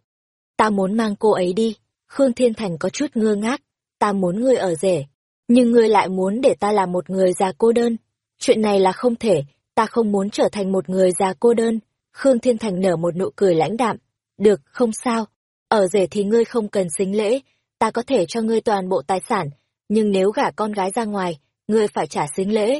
Ta muốn mang cô ấy đi, Khương Thiên Thành có chút ngơ ngác, ta muốn ngươi ở rể, nhưng ngươi lại muốn để ta làm một người già cô đơn. Chuyện này là không thể, ta không muốn trở thành một người già cô đơn. Khương Thiên Thành nở một nụ cười lãnh đạm. Được, không sao. Ở rể thì ngươi không cần xính lễ, ta có thể cho ngươi toàn bộ tài sản, nhưng nếu gả con gái ra ngoài, ngươi phải trả xính lễ.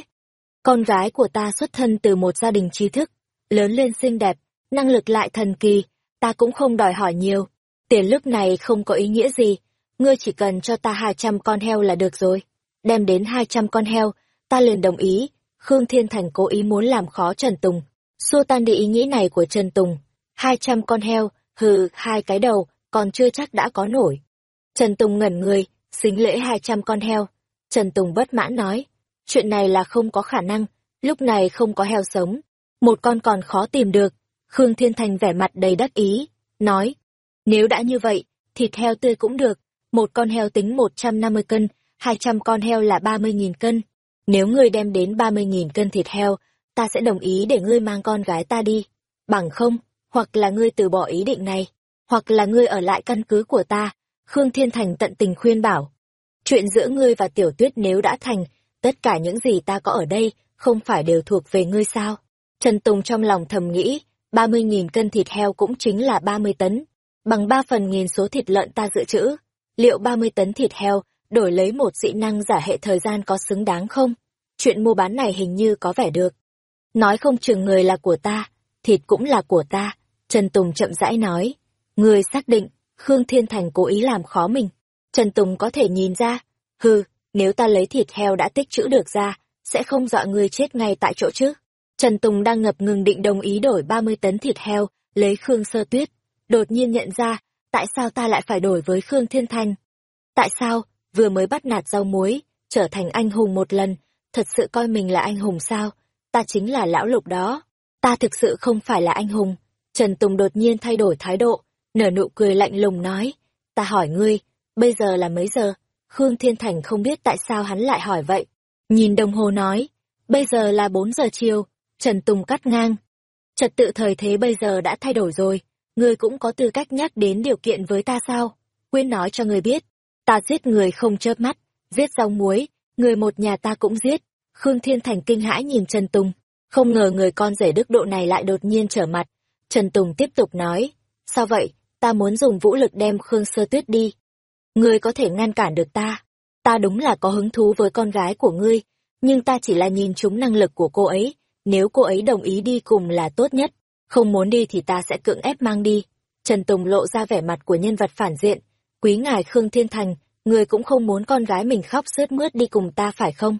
Con gái của ta xuất thân từ một gia đình trí thức, lớn lên xinh đẹp, năng lực lại thần kỳ, ta cũng không đòi hỏi nhiều. Tiền lúc này không có ý nghĩa gì, ngươi chỉ cần cho ta hai trăm con heo là được rồi. Đem đến hai trăm con heo, ta liền đồng ý. Khương Thiên Thành cố ý muốn làm khó Trần Tùng, xua tan đi ý nghĩ này của Trần Tùng. Hai trăm con heo, hừ, hai cái đầu, còn chưa chắc đã có nổi. Trần Tùng ngẩn người, xính lễ hai trăm con heo. Trần Tùng bất mãn nói, chuyện này là không có khả năng, lúc này không có heo sống. Một con còn khó tìm được. Khương Thiên Thành vẻ mặt đầy đắc ý, nói, nếu đã như vậy, thịt heo tươi cũng được, một con heo tính 150 cân, 200 con heo là 30.000 cân. Nếu ngươi đem đến 30.000 cân thịt heo, ta sẽ đồng ý để ngươi mang con gái ta đi. Bằng không, hoặc là ngươi từ bỏ ý định này, hoặc là ngươi ở lại căn cứ của ta. Khương Thiên Thành tận tình khuyên bảo. Chuyện giữa ngươi và Tiểu Tuyết nếu đã thành, tất cả những gì ta có ở đây, không phải đều thuộc về ngươi sao? Trần Tùng trong lòng thầm nghĩ, 30.000 cân thịt heo cũng chính là 30 tấn, bằng ba phần nghìn số thịt lợn ta dự trữ. liệu 30 tấn thịt heo đổi lấy một dị năng giả hệ thời gian có xứng đáng không? Chuyện mua bán này hình như có vẻ được. Nói không chừng người là của ta, thịt cũng là của ta. Trần Tùng chậm rãi nói. Người xác định, Khương Thiên Thành cố ý làm khó mình. Trần Tùng có thể nhìn ra. Hừ, nếu ta lấy thịt heo đã tích trữ được ra, sẽ không dọa người chết ngay tại chỗ chứ. Trần Tùng đang ngập ngừng định đồng ý đổi 30 tấn thịt heo, lấy Khương Sơ Tuyết. Đột nhiên nhận ra, tại sao ta lại phải đổi với Khương Thiên Thành? Tại sao, vừa mới bắt nạt rau muối, trở thành anh hùng một lần, thật sự coi mình là anh hùng sao? Ta chính là lão lục đó. Ta thực sự không phải là anh hùng. Trần Tùng đột nhiên thay đổi thái độ, nở nụ cười lạnh lùng nói. Ta hỏi ngươi, bây giờ là mấy giờ? Khương Thiên Thành không biết tại sao hắn lại hỏi vậy. Nhìn đồng hồ nói, bây giờ là 4 giờ chiều, Trần Tùng cắt ngang. Trật tự thời thế bây giờ đã thay đổi rồi, ngươi cũng có tư cách nhắc đến điều kiện với ta sao? Quyên nói cho ngươi biết, ta giết người không chớp mắt, giết rong muối, người một nhà ta cũng giết. Khương Thiên Thành kinh hãi nhìn Trần Tùng, không ngờ người con rể đức độ này lại đột nhiên trở mặt. Trần Tùng tiếp tục nói, sao vậy, ta muốn dùng vũ lực đem Khương Sơ Tuyết đi. Ngươi có thể ngăn cản được ta. Ta đúng là có hứng thú với con gái của ngươi, nhưng ta chỉ là nhìn chúng năng lực của cô ấy, nếu cô ấy đồng ý đi cùng là tốt nhất, không muốn đi thì ta sẽ cưỡng ép mang đi. Trần Tùng lộ ra vẻ mặt của nhân vật phản diện, quý ngài Khương Thiên Thành, người cũng không muốn con gái mình khóc sướt mướt đi cùng ta phải không?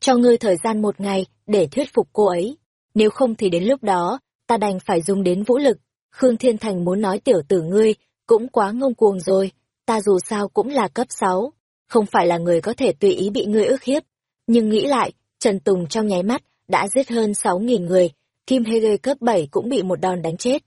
Cho ngươi thời gian một ngày để thuyết phục cô ấy, nếu không thì đến lúc đó, ta đành phải dùng đến vũ lực. Khương Thiên Thành muốn nói tiểu tử ngươi, cũng quá ngông cuồng rồi, ta dù sao cũng là cấp 6, không phải là người có thể tùy ý bị ngươi ức hiếp. Nhưng nghĩ lại, Trần Tùng trong nháy mắt đã giết hơn 6.000 người, Kim Hege cấp 7 cũng bị một đòn đánh chết.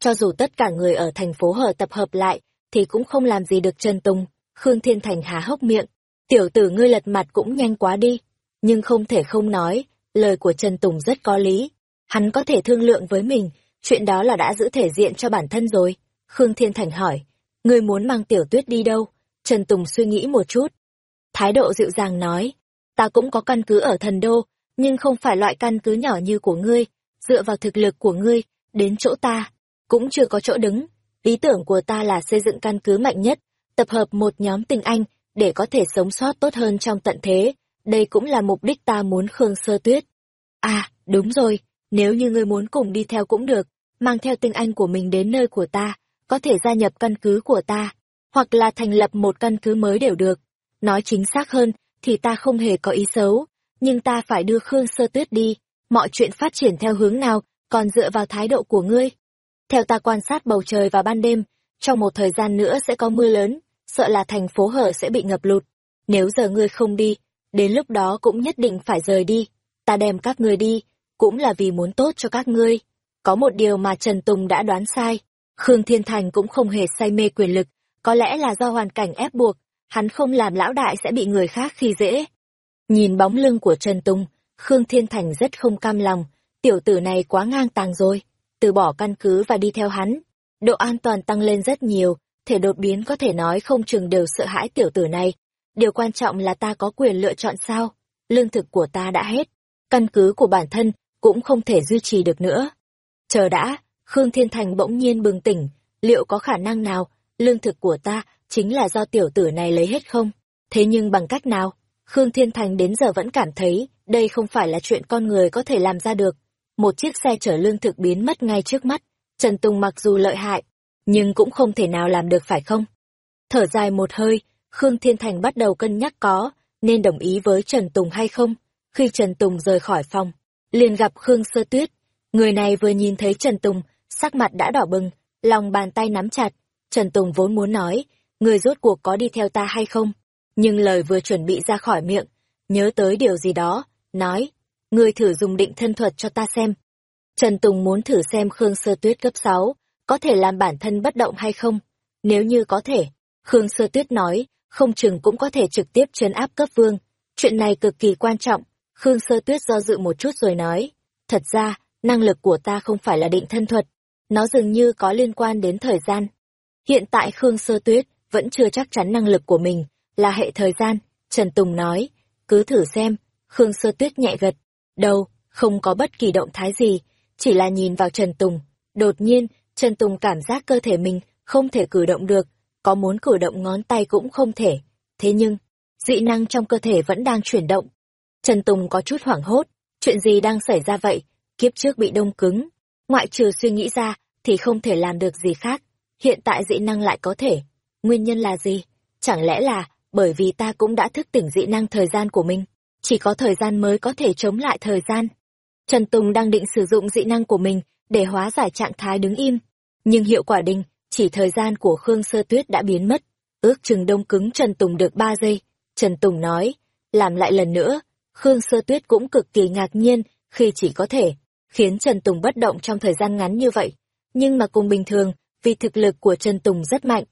Cho dù tất cả người ở thành phố hở tập hợp lại, thì cũng không làm gì được Trần Tùng. Khương Thiên Thành há hốc miệng, tiểu tử ngươi lật mặt cũng nhanh quá đi. Nhưng không thể không nói, lời của Trần Tùng rất có lý. Hắn có thể thương lượng với mình, chuyện đó là đã giữ thể diện cho bản thân rồi. Khương Thiên Thành hỏi, ngươi muốn mang tiểu tuyết đi đâu? Trần Tùng suy nghĩ một chút. Thái độ dịu dàng nói, ta cũng có căn cứ ở thần đô, nhưng không phải loại căn cứ nhỏ như của ngươi, dựa vào thực lực của ngươi, đến chỗ ta, cũng chưa có chỗ đứng. Ý tưởng của ta là xây dựng căn cứ mạnh nhất, tập hợp một nhóm tình anh, để có thể sống sót tốt hơn trong tận thế. Đây cũng là mục đích ta muốn Khương Sơ Tuyết. À, đúng rồi, nếu như ngươi muốn cùng đi theo cũng được, mang theo tinh anh của mình đến nơi của ta, có thể gia nhập căn cứ của ta, hoặc là thành lập một căn cứ mới đều được. Nói chính xác hơn, thì ta không hề có ý xấu, nhưng ta phải đưa Khương Sơ Tuyết đi, mọi chuyện phát triển theo hướng nào, còn dựa vào thái độ của ngươi. Theo ta quan sát bầu trời vào ban đêm, trong một thời gian nữa sẽ có mưa lớn, sợ là thành phố hở sẽ bị ngập lụt. Nếu giờ ngươi không đi, đến lúc đó cũng nhất định phải rời đi. Ta đem các ngươi đi, cũng là vì muốn tốt cho các ngươi. Có một điều mà Trần Tùng đã đoán sai. Khương Thiên Thành cũng không hề say mê quyền lực, có lẽ là do hoàn cảnh ép buộc, hắn không làm lão đại sẽ bị người khác khi dễ. Nhìn bóng lưng của Trần Tùng, Khương Thiên Thành rất không cam lòng, tiểu tử này quá ngang tàng rồi, từ bỏ căn cứ và đi theo hắn. Độ an toàn tăng lên rất nhiều, thể đột biến có thể nói không chừng đều sợ hãi tiểu tử này. Điều quan trọng là ta có quyền lựa chọn sao, lương thực của ta đã hết, căn cứ của bản thân cũng không thể duy trì được nữa. Chờ đã, Khương Thiên Thành bỗng nhiên bừng tỉnh, liệu có khả năng nào, lương thực của ta chính là do tiểu tử này lấy hết không? Thế nhưng bằng cách nào? Khương Thiên Thành đến giờ vẫn cảm thấy đây không phải là chuyện con người có thể làm ra được. Một chiếc xe chở lương thực biến mất ngay trước mắt. Trần Tùng mặc dù lợi hại, nhưng cũng không thể nào làm được phải không? Thở dài một hơi, Khương Thiên Thành bắt đầu cân nhắc có, nên đồng ý với Trần Tùng hay không? Khi Trần Tùng rời khỏi phòng, liền gặp Khương Sơ Tuyết. Người này vừa nhìn thấy Trần Tùng, sắc mặt đã đỏ bừng, lòng bàn tay nắm chặt. Trần Tùng vốn muốn nói, người rốt cuộc có đi theo ta hay không? Nhưng lời vừa chuẩn bị ra khỏi miệng, nhớ tới điều gì đó, nói, ngươi thử dùng định thân thuật cho ta xem. Trần Tùng muốn thử xem Khương Sơ Tuyết cấp 6, có thể làm bản thân bất động hay không. Nếu như có thể, Khương Sơ Tuyết nói, không chừng cũng có thể trực tiếp trấn áp cấp vương. Chuyện này cực kỳ quan trọng. Khương Sơ Tuyết do dự một chút rồi nói, thật ra, năng lực của ta không phải là định thân thuật, nó dường như có liên quan đến thời gian. Hiện tại Khương Sơ Tuyết vẫn chưa chắc chắn năng lực của mình, là hệ thời gian, Trần Tùng nói, cứ thử xem, Khương Sơ Tuyết nhẹ gật, đâu, không có bất kỳ động thái gì, chỉ là nhìn vào Trần Tùng. Đột nhiên, Trần Tùng cảm giác cơ thể mình không thể cử động được, có muốn cử động ngón tay cũng không thể. Thế nhưng, dị năng trong cơ thể vẫn đang chuyển động. Trần Tùng có chút hoảng hốt, chuyện gì đang xảy ra vậy? Kiếp trước bị đông cứng, ngoại trừ suy nghĩ ra thì không thể làm được gì khác. Hiện tại dị năng lại có thể. Nguyên nhân là gì? Chẳng lẽ là bởi vì ta cũng đã thức tỉnh dị năng thời gian của mình? Chỉ có thời gian mới có thể chống lại thời gian. Trần Tùng đang định sử dụng dị năng của mình để hóa giải trạng thái đứng im. Nhưng hiệu quả đình, chỉ thời gian của Khương Sơ Tuyết đã biến mất. Ước chừng đông cứng Trần Tùng được 3 giây. Trần Tùng nói, làm lại lần nữa. Khương Sơ Tuyết cũng cực kỳ ngạc nhiên khi chỉ có thể khiến Trần Tùng bất động trong thời gian ngắn như vậy. Nhưng mà cùng bình thường, vì thực lực của Trần Tùng rất mạnh.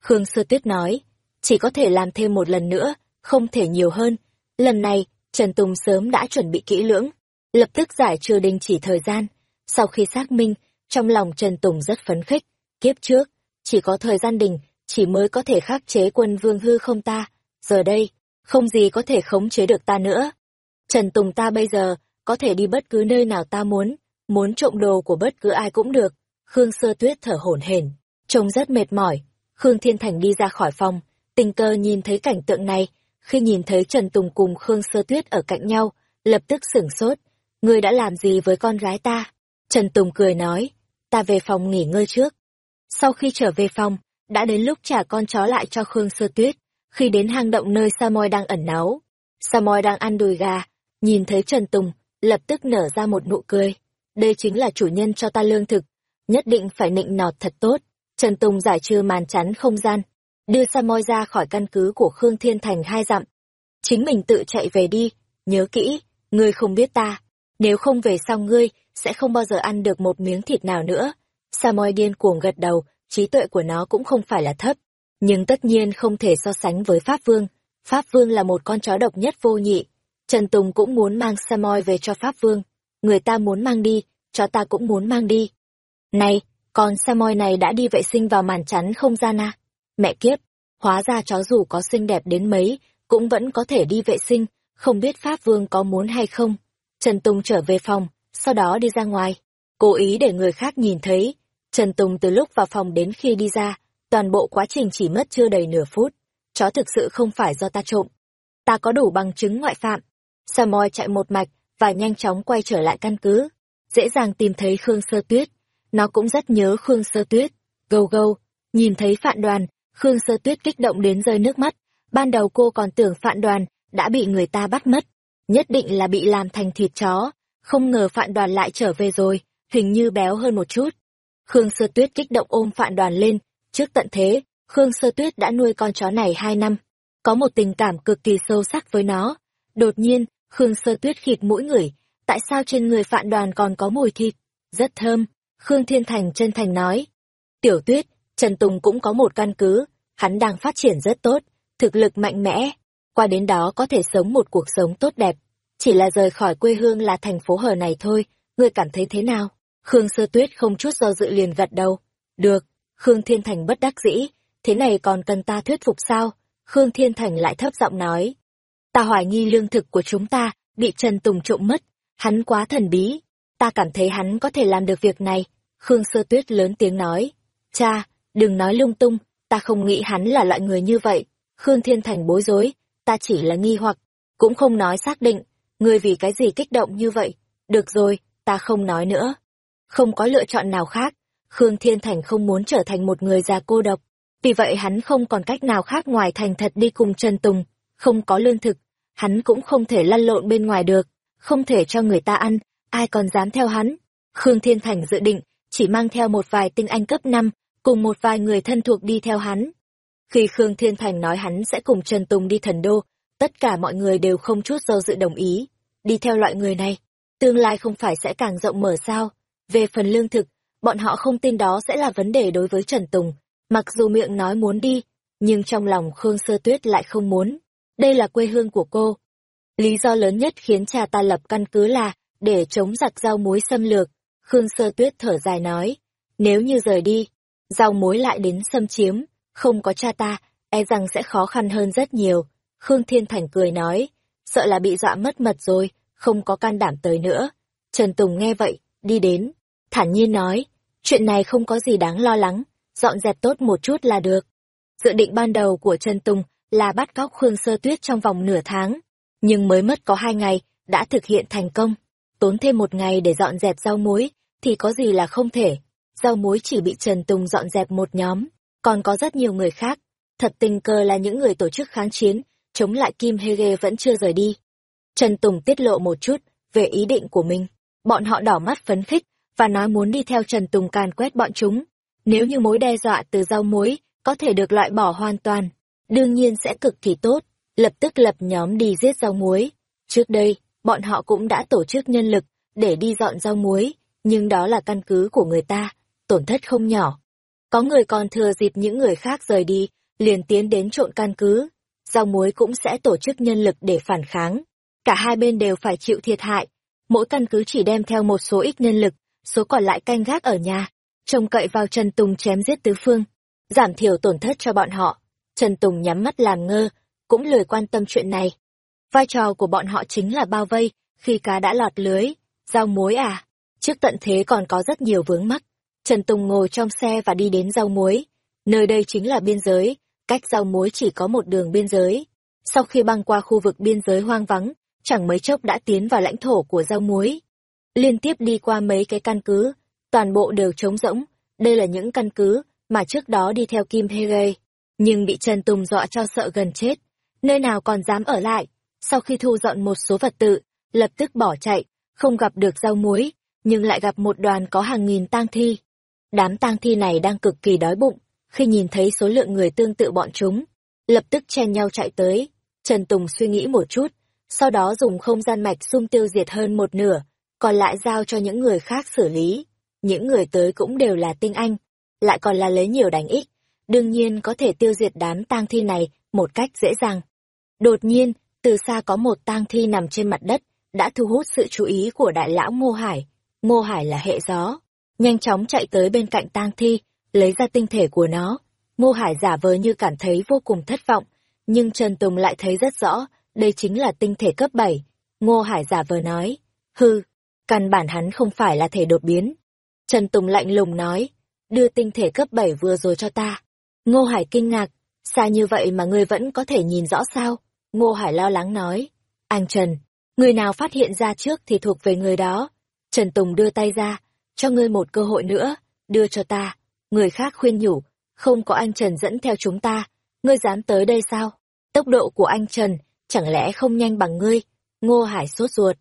Khương Sơ Tuyết nói, chỉ có thể làm thêm một lần nữa, không thể nhiều hơn. Lần này, Trần Tùng sớm đã chuẩn bị kỹ lưỡng, lập tức giải trừ đình chỉ thời gian. Sau khi xác minh, trong lòng Trần Tùng rất phấn khích. Kiếp trước, chỉ có thời gian đình, chỉ mới có thể khắc chế quân vương hư không ta. Giờ đây, không gì có thể khống chế được ta nữa. Trần Tùng ta bây giờ, có thể đi bất cứ nơi nào ta muốn, muốn trộm đồ của bất cứ ai cũng được. Khương Sơ Tuyết thở hổn hển, trông rất mệt mỏi. Khương Thiên Thành đi ra khỏi phòng, tình cờ nhìn thấy cảnh tượng này, khi nhìn thấy Trần Tùng cùng Khương Sơ Tuyết ở cạnh nhau, lập tức sửng sốt. Ngươi đã làm gì với con gái ta? Trần Tùng cười nói, ta về phòng nghỉ ngơi trước. Sau khi trở về phòng, đã đến lúc trả con chó lại cho Khương Sơ Tuyết, khi đến hang động nơi Samoy đang ẩn náu. Samoy đang ăn đùi gà, nhìn thấy Trần Tùng, lập tức nở ra một nụ cười. Đây chính là chủ nhân cho ta lương thực, nhất định phải nịnh nọt thật tốt. Trần Tùng giải trừ màn chắn không gian, đưa Samoy ra khỏi căn cứ của Khương Thiên Thành hai dặm. Chính mình tự chạy về đi, nhớ kỹ, ngươi không biết ta. Nếu không về sau ngươi, sẽ không bao giờ ăn được một miếng thịt nào nữa. Samoy điên cuồng gật đầu, trí tuệ của nó cũng không phải là thấp. Nhưng tất nhiên không thể so sánh với Pháp Vương. Pháp Vương là một con chó độc nhất vô nhị. Trần Tùng cũng muốn mang Samoy về cho Pháp Vương. Người ta muốn mang đi, chó ta cũng muốn mang đi. Này, con Samoy này đã đi vệ sinh vào màn chắn không gian à? Mẹ kiếp, hóa ra chó dù có xinh đẹp đến mấy, cũng vẫn có thể đi vệ sinh, không biết Pháp Vương có muốn hay không. Trần Tùng trở về phòng, sau đó đi ra ngoài, cố ý để người khác nhìn thấy. Trần Tùng từ lúc vào phòng đến khi đi ra, toàn bộ quá trình chỉ mất chưa đầy nửa phút. Chó thực sự không phải do ta trộm. Ta có đủ bằng chứng ngoại phạm. Samoy chạy một mạch và nhanh chóng quay trở lại căn cứ. Dễ dàng tìm thấy Khương Sơ Tuyết. Nó cũng rất nhớ Khương Sơ Tuyết. Gâu gâu, nhìn thấy phạn đoàn, Khương Sơ Tuyết kích động đến rơi nước mắt. Ban đầu cô còn tưởng phạn đoàn đã bị người ta bắt mất. Nhất định là bị làm thành thịt chó. Không ngờ phạn đoàn lại trở về rồi, hình như béo hơn một chút. Khương Sơ Tuyết kích động ôm phạn đoàn lên. Trước tận thế, Khương Sơ Tuyết đã nuôi con chó này hai năm. Có một tình cảm cực kỳ sâu sắc với nó. Đột nhiên, Khương Sơ Tuyết khịt mũi ngửi. Tại sao trên người phạn đoàn còn có mùi thịt? Rất thơm. Khương Thiên Thành chân thành nói. Tiểu Tuyết, Trần Tùng cũng có một căn cứ, hắn đang phát triển rất tốt, thực lực mạnh mẽ, qua đến đó có thể sống một cuộc sống tốt đẹp. Chỉ là rời khỏi quê hương là thành phố hờ này thôi, ngươi cảm thấy thế nào? Khương Sơ Tuyết không chút do dự liền gật đầu. Được, Khương Thiên Thành bất đắc dĩ, thế này còn cần ta thuyết phục sao? Khương Thiên Thành lại thấp giọng nói. Ta hoài nghi lương thực của chúng ta bị Trần Tùng trộm mất, hắn quá thần bí. Ta cảm thấy hắn có thể làm được việc này. Khương Sơ Tuyết lớn tiếng nói. Cha, Đừng nói lung tung, ta không nghĩ hắn là loại người như vậy. Khương Thiên Thành bối rối, ta chỉ là nghi hoặc, cũng không nói xác định, ngươi vì cái gì kích động như vậy. Được rồi, ta không nói nữa. Không có lựa chọn nào khác, Khương Thiên Thành không muốn trở thành một người già cô độc. Vì vậy hắn không còn cách nào khác ngoài thành thật đi cùng Trần Tùng, không có lương thực, hắn cũng không thể lăn lộn bên ngoài được, không thể cho người ta ăn, ai còn dám theo hắn. Khương Thiên Thành dự định, chỉ mang theo một vài tinh anh cấp 5, cùng một vài người thân thuộc đi theo hắn. Khi Khương Thiên Thành nói hắn sẽ cùng Trần Tùng đi thần đô, tất cả mọi người đều không chút do dự đồng ý. Đi theo loại người này, tương lai không phải sẽ càng rộng mở sao. Về phần lương thực, bọn họ không tin đó sẽ là vấn đề đối với Trần Tùng. Mặc dù miệng nói muốn đi, nhưng trong lòng Khương Sơ Tuyết lại không muốn. Đây là quê hương của cô. Lý do lớn nhất khiến cha ta lập căn cứ là để chống giặc rau muối xâm lược. Khương Sơ Tuyết thở dài nói, nếu như rời đi, rau muối lại đến xâm chiếm, không có cha ta, e rằng sẽ khó khăn hơn rất nhiều. Khương Thiên Thành cười nói, sợ là bị dọa mất mật rồi, không có can đảm tới nữa. Trần Tùng nghe vậy, đi đến, thản nhiên nói, chuyện này không có gì đáng lo lắng, dọn dẹp tốt một chút là được. Dự định ban đầu của Trần Tùng là bắt cóc Khương Sơ Tuyết trong vòng nửa tháng, nhưng mới mất có hai ngày, đã thực hiện thành công. Tốn thêm một ngày để dọn dẹp rau muối, thì có gì là không thể. Rau muối chỉ bị Trần Tùng dọn dẹp một nhóm, còn có rất nhiều người khác. Thật tình cờ là những người tổ chức kháng chiến, chống lại Kim Hege vẫn chưa rời đi. Trần Tùng tiết lộ một chút về ý định của mình. Bọn họ đỏ mắt phấn khích và nói muốn đi theo Trần Tùng càn quét bọn chúng. Nếu như mối đe dọa từ rau muối có thể được loại bỏ hoàn toàn, đương nhiên sẽ cực kỳ tốt, lập tức lập nhóm đi giết rau muối. Trước đây, bọn họ cũng đã tổ chức nhân lực để đi dọn rau muối, nhưng đó là căn cứ của người ta, tổn thất không nhỏ. Có người còn thừa dịp những người khác rời đi, liền tiến đến trộn căn cứ. Rau muối cũng sẽ tổ chức nhân lực để phản kháng. Cả hai bên đều phải chịu thiệt hại. Mỗi căn cứ chỉ đem theo một số ít nhân lực, số còn lại canh gác ở nhà, trông cậy vào Trần Tùng chém giết tứ phương, giảm thiểu tổn thất cho bọn họ. Trần Tùng nhắm mắt làm ngơ, cũng lười quan tâm chuyện này. Vai trò của bọn họ chính là bao vây, khi cá đã lọt lưới, rau muối à. Trước tận thế còn có rất nhiều vướng mắc. Trần Tùng ngồi trong xe và đi đến rau muối. Nơi đây chính là biên giới, cách rau muối chỉ có một đường biên giới. Sau khi băng qua khu vực biên giới hoang vắng, chẳng mấy chốc đã tiến vào lãnh thổ của rau muối. Liên tiếp đi qua mấy cái căn cứ, toàn bộ đều trống rỗng. Đây là những căn cứ mà trước đó đi theo Kim Hege, nhưng bị Trần Tùng dọa cho sợ gần chết. Nơi nào còn dám ở lại, sau khi thu dọn một số vật tự, lập tức bỏ chạy, không gặp được rau muối, nhưng lại gặp một đoàn có hàng nghìn tang thi. Đám tang thi này đang cực kỳ đói bụng, khi nhìn thấy số lượng người tương tự bọn chúng, lập tức chen nhau chạy tới. Trần Tùng suy nghĩ một chút, sau đó dùng không gian mạch xung tiêu diệt hơn một nửa, còn lại giao cho những người khác xử lý. Những người tới cũng đều là tinh anh, lại còn là lấy nhiều đánh ít, đương nhiên có thể tiêu diệt đám tang thi này một cách dễ dàng. Đột nhiên, từ xa có một tang thi nằm trên mặt đất, đã thu hút sự chú ý của đại lão Ngô Hải. Ngô Hải là hệ gió, nhanh chóng chạy tới bên cạnh tang thi, lấy ra tinh thể của nó. Ngô Hải giả vờ như cảm thấy vô cùng thất vọng, nhưng Trần Tùng lại thấy rất rõ, đây chính là tinh thể cấp 7. Ngô Hải giả vờ nói, hư, căn bản hắn không phải là thể đột biến. Trần Tùng lạnh lùng nói, đưa tinh thể cấp 7 vừa rồi cho ta. Ngô Hải kinh ngạc, xa như vậy mà ngươi vẫn có thể nhìn rõ sao? Ngô Hải lo lắng nói, anh Trần, người nào phát hiện ra trước thì thuộc về người đó. Trần Tùng đưa tay ra, cho ngươi một cơ hội nữa, đưa cho ta. Người khác khuyên nhủ, không có anh Trần dẫn theo chúng ta, ngươi dám tới đây sao? Tốc độ của anh Trần, chẳng lẽ không nhanh bằng ngươi? Ngô Hải sốt ruột.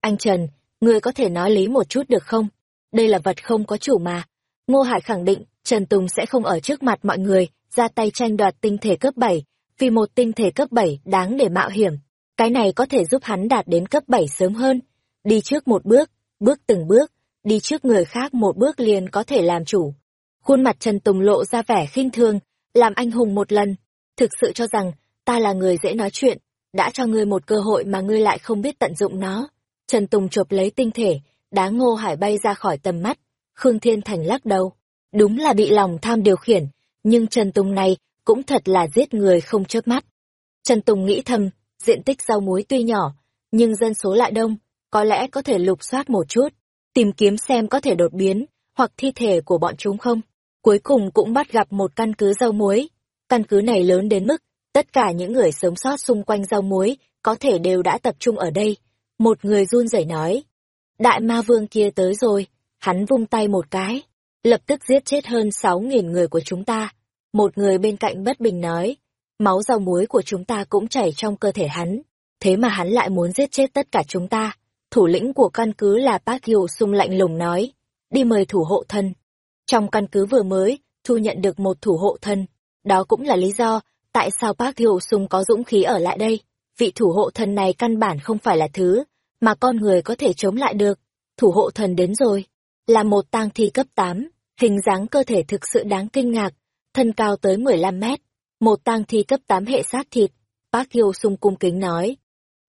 Anh Trần, ngươi có thể nói lý một chút được không? Đây là vật không có chủ mà. Ngô Hải khẳng định, Trần Tùng sẽ không ở trước mặt mọi người, ra tay tranh đoạt tinh thể cấp 7, vì một tinh thể cấp 7 đáng để mạo hiểm. Cái này có thể giúp hắn đạt đến cấp 7 sớm hơn. Đi trước một bước, bước từng bước, đi trước người khác một bước liền có thể làm chủ. Khuôn mặt Trần Tùng lộ ra vẻ khinh thương, làm anh hùng một lần. Thực sự cho rằng, ta là người dễ nói chuyện, đã cho ngươi một cơ hội mà ngươi lại không biết tận dụng nó. Trần Tùng chộp lấy tinh thể, đá ngô hải bay ra khỏi tầm mắt. Khương Thiên Thành lắc đầu. Đúng là bị lòng tham điều khiển, nhưng Trần Tùng này cũng thật là giết người không chớp mắt. Trần Tùng nghĩ thầm, diện tích rau muối tuy nhỏ, nhưng dân số lại đông, có lẽ có thể lục soát một chút, tìm kiếm xem có thể đột biến, hoặc thi thể của bọn chúng không. Cuối cùng cũng bắt gặp một căn cứ rau muối. Căn cứ này lớn đến mức, tất cả những người sống sót xung quanh rau muối có thể đều đã tập trung ở đây. Một người run rẩy nói, đại ma vương kia tới rồi, hắn vung tay một cái, lập tức giết chết hơn sáu nghìn người của chúng ta. Một người bên cạnh bất bình nói, máu rau muối của chúng ta cũng chảy trong cơ thể hắn, thế mà hắn lại muốn giết chết tất cả chúng ta. Thủ lĩnh của căn cứ là Park Hyo Sung lạnh lùng nói, đi mời thủ hộ thân. Trong căn cứ vừa mới, thu nhận được một thủ hộ thân. Đó cũng là lý do tại sao Park Hyo Sung có dũng khí ở lại đây. Vị thủ hộ thần này căn bản không phải là thứ mà con người có thể chống lại được. Thủ hộ thần đến rồi, là một tang thi cấp 8, hình dáng cơ thể thực sự đáng kinh ngạc, thân cao tới 15 mét, một tang thi cấp 8 hệ sát thịt. Park Hyo Sung cung kính nói,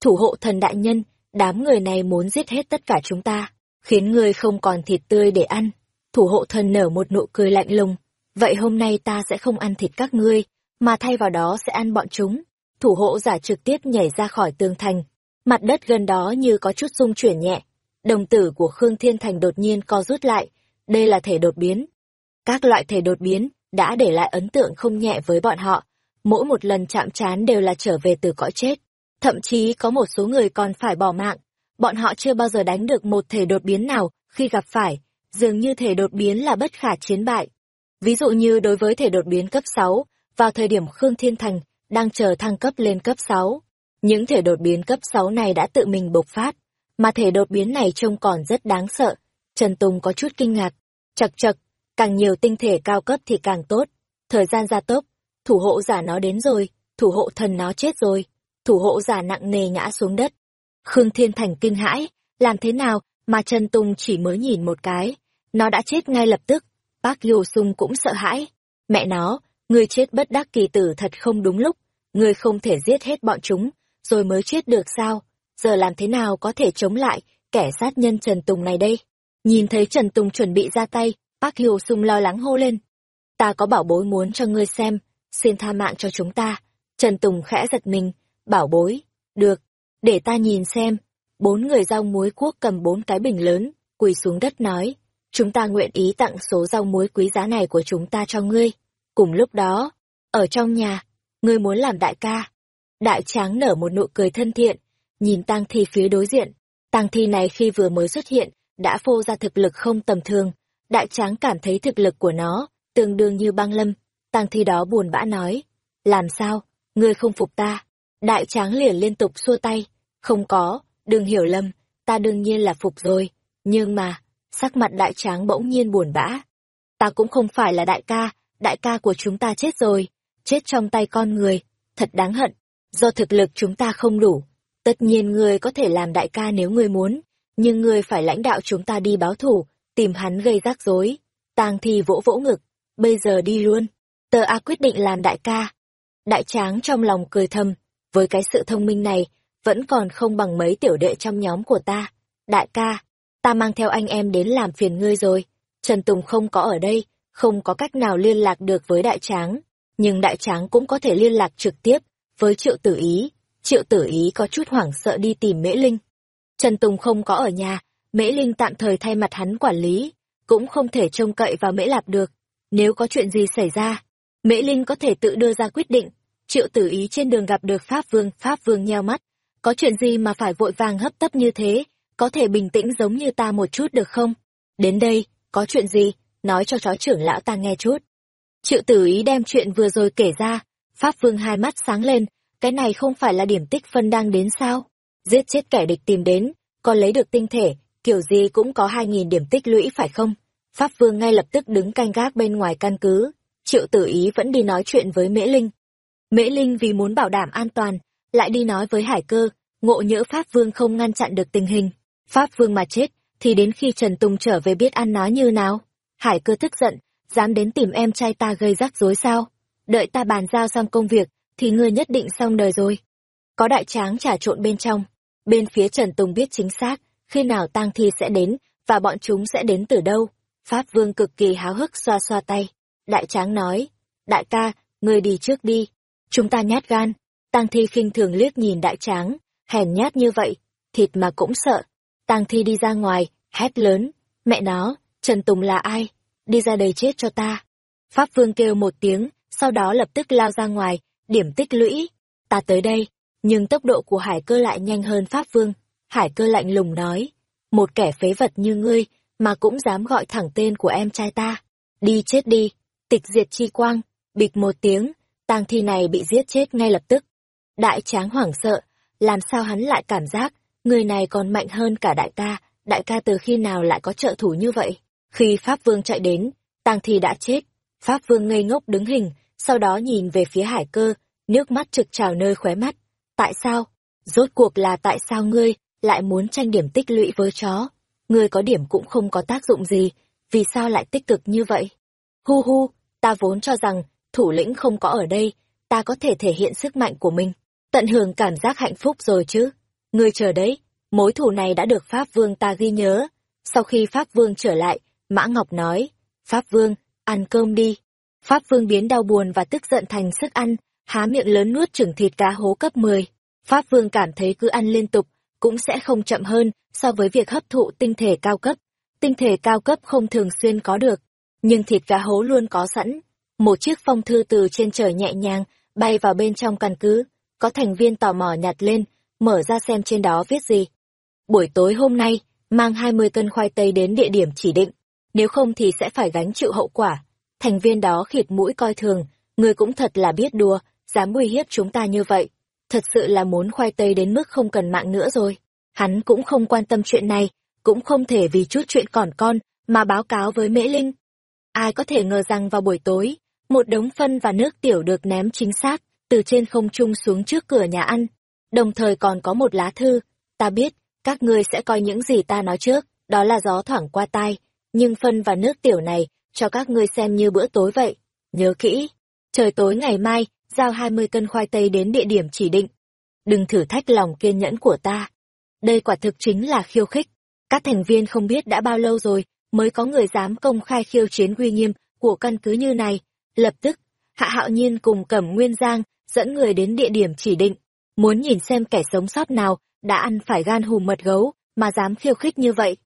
thủ hộ thần đại nhân, đám người này muốn giết hết tất cả chúng ta, khiến người không còn thịt tươi để ăn. Thủ hộ thần nở một nụ cười lạnh lùng, vậy hôm nay ta sẽ không ăn thịt các ngươi, mà thay vào đó sẽ ăn bọn chúng. Thủ hộ giả trực tiếp nhảy ra khỏi tường thành, mặt đất gần đó như có chút rung chuyển nhẹ. Đồng tử của Khương Thiên Thành đột nhiên co rút lại, đây là thể đột biến. Các loại thể đột biến đã để lại ấn tượng không nhẹ với bọn họ. Mỗi một lần chạm trán đều là trở về từ cõi chết. Thậm chí có một số người còn phải bỏ mạng. Bọn họ chưa bao giờ đánh được một thể đột biến nào khi gặp phải. Dường như thể đột biến là bất khả chiến bại. Ví dụ như đối với thể đột biến cấp 6, vào thời điểm Khương Thiên Thành đang chờ thăng cấp lên cấp 6. Những thể đột biến cấp 6 này đã tự mình bộc phát, mà thể đột biến này trông còn rất đáng sợ. Trần Tùng có chút kinh ngạc. Chật chật, càng nhiều tinh thể cao cấp thì càng tốt. Thời gian gia tốc, thủ hộ giả nó đến rồi, thủ hộ thần nó chết rồi, thủ hộ giả nặng nề ngã xuống đất. Khương Thiên Thành kinh hãi, làm thế nào mà Trần Tùng chỉ mới nhìn một cái, nó đã chết ngay lập tức. Bác Yêu Sung cũng sợ hãi. Mẹ nó, người chết bất đắc kỳ tử thật không đúng lúc, người không thể giết hết bọn chúng, rồi mới chết được sao? Giờ làm thế nào có thể chống lại kẻ sát nhân Trần Tùng này đây? Nhìn thấy Trần Tùng chuẩn bị ra tay, Bác Hiểu Sung lo lắng hô lên. Ta có bảo bối muốn cho ngươi xem, xin tha mạng cho chúng ta. Trần Tùng khẽ giật mình, bảo bối, được, để ta nhìn xem. Bốn người rau muối quốc cầm bốn cái bình lớn, quỳ xuống đất nói, chúng ta nguyện ý tặng số rau muối quý giá này của chúng ta cho ngươi. Cùng lúc đó, ở trong nhà, ngươi muốn làm đại ca. Đại tráng nở một nụ cười thân thiện, nhìn tang thi phía đối diện. Tang thi này khi vừa mới xuất hiện, đã phô ra thực lực không tầm thường. Đại tráng cảm thấy thực lực của nó, tương đương như băng lâm. Tang thi đó buồn bã nói, làm sao, ngươi không phục ta. Đại tráng liền liên tục xua tay, không có, đừng hiểu lầm, ta đương nhiên là phục rồi. Nhưng mà, sắc mặt đại tráng bỗng nhiên buồn bã. Ta cũng không phải là đại ca, đại ca của chúng ta chết rồi, chết trong tay con người, thật đáng hận, do thực lực chúng ta không đủ. Tất nhiên ngươi có thể làm đại ca nếu ngươi muốn, nhưng ngươi phải lãnh đạo chúng ta đi báo thủ, tìm hắn gây rắc rối. Tang thi vỗ vỗ ngực, bây giờ đi luôn. Tờ A quyết định làm đại ca. Đại tráng trong lòng cười thầm, với cái sự thông minh này, vẫn còn không bằng mấy tiểu đệ trong nhóm của ta. Đại ca, ta mang theo anh em đến làm phiền ngươi rồi. Trần Tùng không có ở đây, không có cách nào liên lạc được với đại tráng, nhưng đại tráng cũng có thể liên lạc trực tiếp với triệu tử ý. Triệu tử ý có chút hoảng sợ đi tìm Mễ Linh. Trần Tùng không có ở nhà, Mễ Linh tạm thời thay mặt hắn quản lý, cũng không thể trông cậy vào Mễ Lạp được. Nếu có chuyện gì xảy ra, Mễ Linh có thể tự đưa ra quyết định. Triệu tử ý trên đường gặp được Pháp Vương, Pháp Vương nheo mắt. Có chuyện gì mà phải vội vàng hấp tấp như thế, có thể bình tĩnh giống như ta một chút được không? Đến đây, có chuyện gì? nói cho chó trưởng lão ta nghe chút. Triệu tử ý đem chuyện vừa rồi kể ra, Pháp Vương hai mắt sáng lên, cái này không phải là điểm tích phân đang đến sao? Giết chết kẻ địch tìm đến, còn lấy được tinh thể, kiểu gì cũng có hai nghìn điểm tích lũy phải không? Pháp Vương ngay lập tức đứng canh gác bên ngoài căn cứ, triệu tử ý vẫn đi nói chuyện với Mễ Linh. Mễ Linh vì muốn bảo đảm an toàn, lại đi nói với Hải Cơ, ngộ nhỡ Pháp Vương không ngăn chặn được tình hình. Pháp Vương mà chết, thì đến khi Trần Tùng trở về biết ăn nói như nào? Hải cơ tức giận, dám đến tìm em trai ta gây rắc rối sao? Đợi ta bàn giao xong công việc, thì ngươi nhất định xong đời rồi. Có đại tráng trà trộn bên trong. Bên phía Trần Tùng biết chính xác, khi nào tang thi sẽ đến, và bọn chúng sẽ đến từ đâu. Pháp Vương cực kỳ háo hức xoa xoa tay. Đại tráng nói, đại ca, ngươi đi trước đi. Chúng ta nhát gan. Tang thi khinh thường liếc nhìn đại tráng, hèn nhát như vậy, thịt mà cũng sợ. Tang thi đi ra ngoài, hét lớn, mẹ nó, Trần Tùng là ai? Đi ra đây chết cho ta. Pháp Vương kêu một tiếng, sau đó lập tức lao ra ngoài, điểm tích lũy. Ta tới đây, nhưng tốc độ của hải cơ lại nhanh hơn Pháp Vương. Hải cơ lạnh lùng nói, một kẻ phế vật như ngươi, mà cũng dám gọi thẳng tên của em trai ta. Đi chết đi, tịch diệt chi quang, bịch một tiếng, tang thi này bị giết chết ngay lập tức. Đại tráng hoảng sợ, làm sao hắn lại cảm giác, người này còn mạnh hơn cả đại ca, đại ca từ khi nào lại có trợ thủ như vậy? Khi Pháp Vương chạy đến, Tang Thi đã chết. Pháp Vương ngây ngốc đứng hình, sau đó nhìn về phía hải cơ, nước mắt trực trào nơi khóe mắt. Tại sao? Rốt cuộc là tại sao ngươi lại muốn tranh điểm tích lũy với chó? Ngươi có điểm cũng không có tác dụng gì, vì sao lại tích cực như vậy? Hu hu, ta vốn cho rằng thủ lĩnh không có ở đây, ta có thể thể hiện sức mạnh của mình, tận hưởng cảm giác hạnh phúc rồi chứ. Ngươi chờ đấy, mối thù này đã được Pháp Vương ta ghi nhớ. Sau khi Pháp Vương trở lại, Mã Ngọc nói, Pháp Vương, ăn cơm đi. Pháp Vương biến đau buồn và tức giận thành sức ăn, há miệng lớn nuốt chửng thịt cá hố cấp 10. Pháp Vương cảm thấy cứ ăn liên tục, cũng sẽ không chậm hơn so với việc hấp thụ tinh thể cao cấp. Tinh thể cao cấp không thường xuyên có được, nhưng thịt cá hố luôn có sẵn một chiếc phong thư từ trên trời nhẹ nhàng bay vào bên trong căn cứ, có thành viên tò mò nhặt lên, mở ra xem trên đó viết gì. Buổi tối hôm nay, mang 20 cân khoai tây đến địa điểm chỉ định, nếu không thì sẽ phải gánh chịu hậu quả. Thành viên đó khịt mũi coi thường, người cũng thật là biết đùa, dám uy hiếp chúng ta như vậy. Thật sự là muốn khoai tây đến mức không cần mạng nữa rồi. Hắn cũng không quan tâm chuyện này, cũng không thể vì chút chuyện còn con mà báo cáo với Mễ Linh. Ai có thể ngờ rằng vào buổi tối, một đống phân và nước tiểu được ném chính xác từ trên không trung xuống trước cửa nhà ăn. Đồng thời còn có một lá thư. Ta biết, các ngươi sẽ coi những gì ta nói trước, đó là gió thoảng qua tai. Nhưng phân và nước tiểu này, cho các ngươi xem như bữa tối vậy. Nhớ kỹ, trời tối ngày mai, giao 20 cân khoai tây đến địa điểm chỉ định. Đừng thử thách lòng kiên nhẫn của ta. Đây quả thực chính là khiêu khích. Các thành viên không biết đã bao lâu rồi mới có người dám công khai khiêu chiến uy nghiêm của căn cứ như này. Lập tức, Hạ Hạo Nhiên cùng Cẩm Nguyên Giang dẫn người đến địa điểm chỉ định, muốn nhìn xem kẻ sống sót nào đã ăn phải gan hùm mật gấu mà dám khiêu khích như vậy.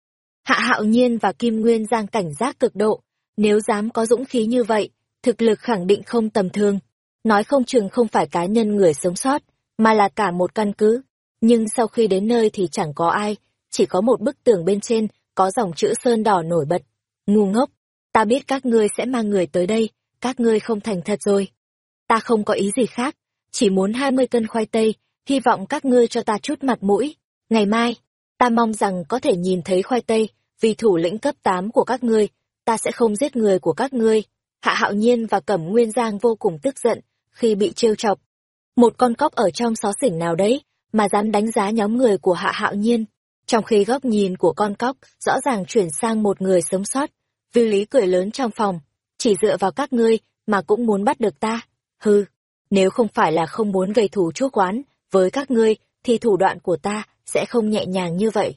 Hạ Hạo Nhiên và Kim Nguyên Giang cảnh giác cực độ, nếu dám có dũng khí như vậy, thực lực khẳng định không tầm thường. Nói không chừng không phải cá nhân người sống sót, mà là cả một căn cứ. Nhưng sau khi đến nơi thì chẳng có ai, chỉ có một bức tường bên trên có dòng chữ sơn đỏ nổi bật. Ngu ngốc, ta biết các ngươi sẽ mang người tới đây, các ngươi không thành thật rồi. Ta không có ý gì khác, chỉ muốn 20 cân khoai tây, hy vọng các ngươi cho ta chút mặt mũi. Ngày mai, ta mong rằng có thể nhìn thấy khoai tây, vì thủ lĩnh cấp 8 của các ngươi, ta sẽ không giết người của các ngươi. Hạ Hạo Nhiên và Cẩm Nguyên Giang vô cùng tức giận khi bị trêu chọc. Một con cóc ở trong xó xỉnh nào đấy mà dám đánh giá nhóm người của Hạ Hạo Nhiên. Trong khi góc nhìn của con cóc rõ ràng chuyển sang một người sống sót, vi Lý cười lớn trong phòng, chỉ dựa vào các ngươi mà cũng muốn bắt được ta. Hừ, nếu không phải là không muốn gây thù chuốc oán với các ngươi thì thủ đoạn của ta sẽ không nhẹ nhàng như vậy.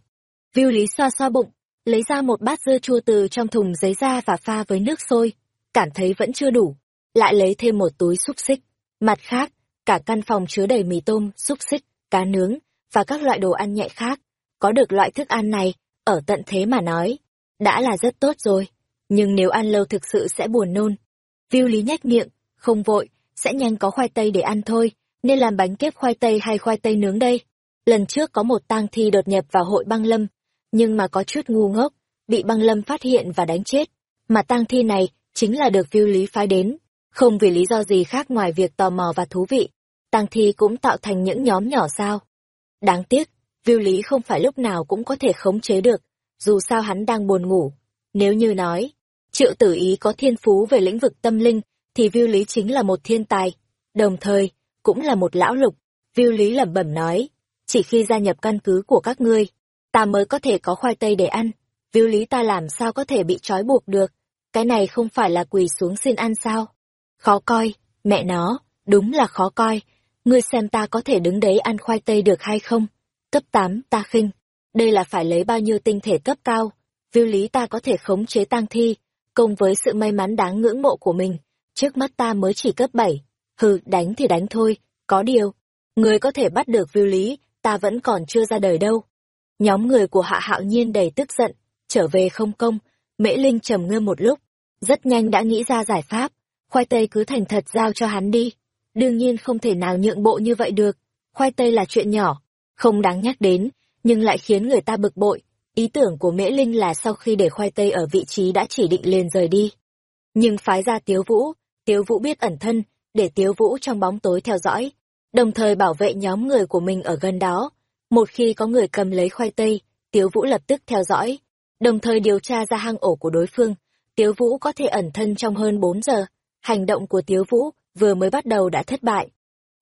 Viu Lý xoa xoa bụng, lấy ra một bát dưa chua từ trong thùng giấy ra và pha với nước sôi, cảm thấy vẫn chưa đủ, lại lấy thêm một túi xúc xích. Mặt khác, cả căn phòng chứa đầy mì tôm, xúc xích, cá nướng và các loại đồ ăn nhẹ khác. Có được loại thức ăn này, ở tận thế mà nói, đã là rất tốt rồi. Nhưng nếu ăn lâu thực sự sẽ buồn nôn. Viu Lý nhếch miệng, không vội, sẽ nhanh có khoai tây để ăn thôi, nên làm bánh kép khoai tây hay khoai tây nướng đây. Lần trước có một tang thi đột nhập vào hội băng lâm, nhưng mà có chút ngu ngốc, bị băng lâm phát hiện và đánh chết. Mà tang thi này chính là được Viu Lý phái đến, không vì lý do gì khác ngoài việc tò mò và thú vị. Tang thi cũng tạo thành những nhóm nhỏ sao. Đáng tiếc, Viu Lý không phải lúc nào cũng có thể khống chế được, dù sao hắn đang buồn ngủ. Nếu như nói, triệu tử ý có thiên phú về lĩnh vực tâm linh, thì Viu Lý chính là một thiên tài, đồng thời, cũng là một lão lục. Viu Lý lẩm bẩm nói, chỉ khi gia nhập căn cứ của các ngươi, ta mới có thể có khoai tây để ăn. Viu Lý ta làm sao có thể bị trói buộc được, cái này không phải là quỳ xuống xin ăn sao? Khó coi, mẹ nó, đúng là khó coi, ngươi xem ta có thể đứng đấy ăn khoai tây được hay không? Cấp 8 ta khinh, đây là phải lấy bao nhiêu tinh thể cấp cao, viu lý ta có thể khống chế tang thi, cùng với sự may mắn đáng ngưỡng mộ của mình, trước mắt ta mới chỉ cấp 7. Hừ, đánh thì đánh thôi, có điều, người có thể bắt được viu lý, ta vẫn còn chưa ra đời đâu. Nhóm người của hạ hạo nhiên đầy tức giận, trở về không công, mễ linh trầm ngơ một lúc, rất nhanh đã nghĩ ra giải pháp, khoai tây cứ thành thật giao cho hắn đi. Đương nhiên không thể nào nhượng bộ như vậy được, khoai tây là chuyện nhỏ, không đáng nhắc đến, nhưng lại khiến người ta bực bội. Ý tưởng của Mễ Linh là sau khi để khoai tây ở vị trí đã chỉ định liền rời đi. Nhưng phái ra Tiếu Vũ, Tiếu Vũ biết ẩn thân, để Tiếu Vũ trong bóng tối theo dõi, đồng thời bảo vệ nhóm người của mình ở gần đó. Một khi có người cầm lấy khoai tây, Tiếu Vũ lập tức theo dõi, đồng thời điều tra ra hang ổ của đối phương. Tiếu Vũ có thể ẩn thân trong hơn 4 giờ. Hành động của Tiếu Vũ vừa mới bắt đầu đã thất bại.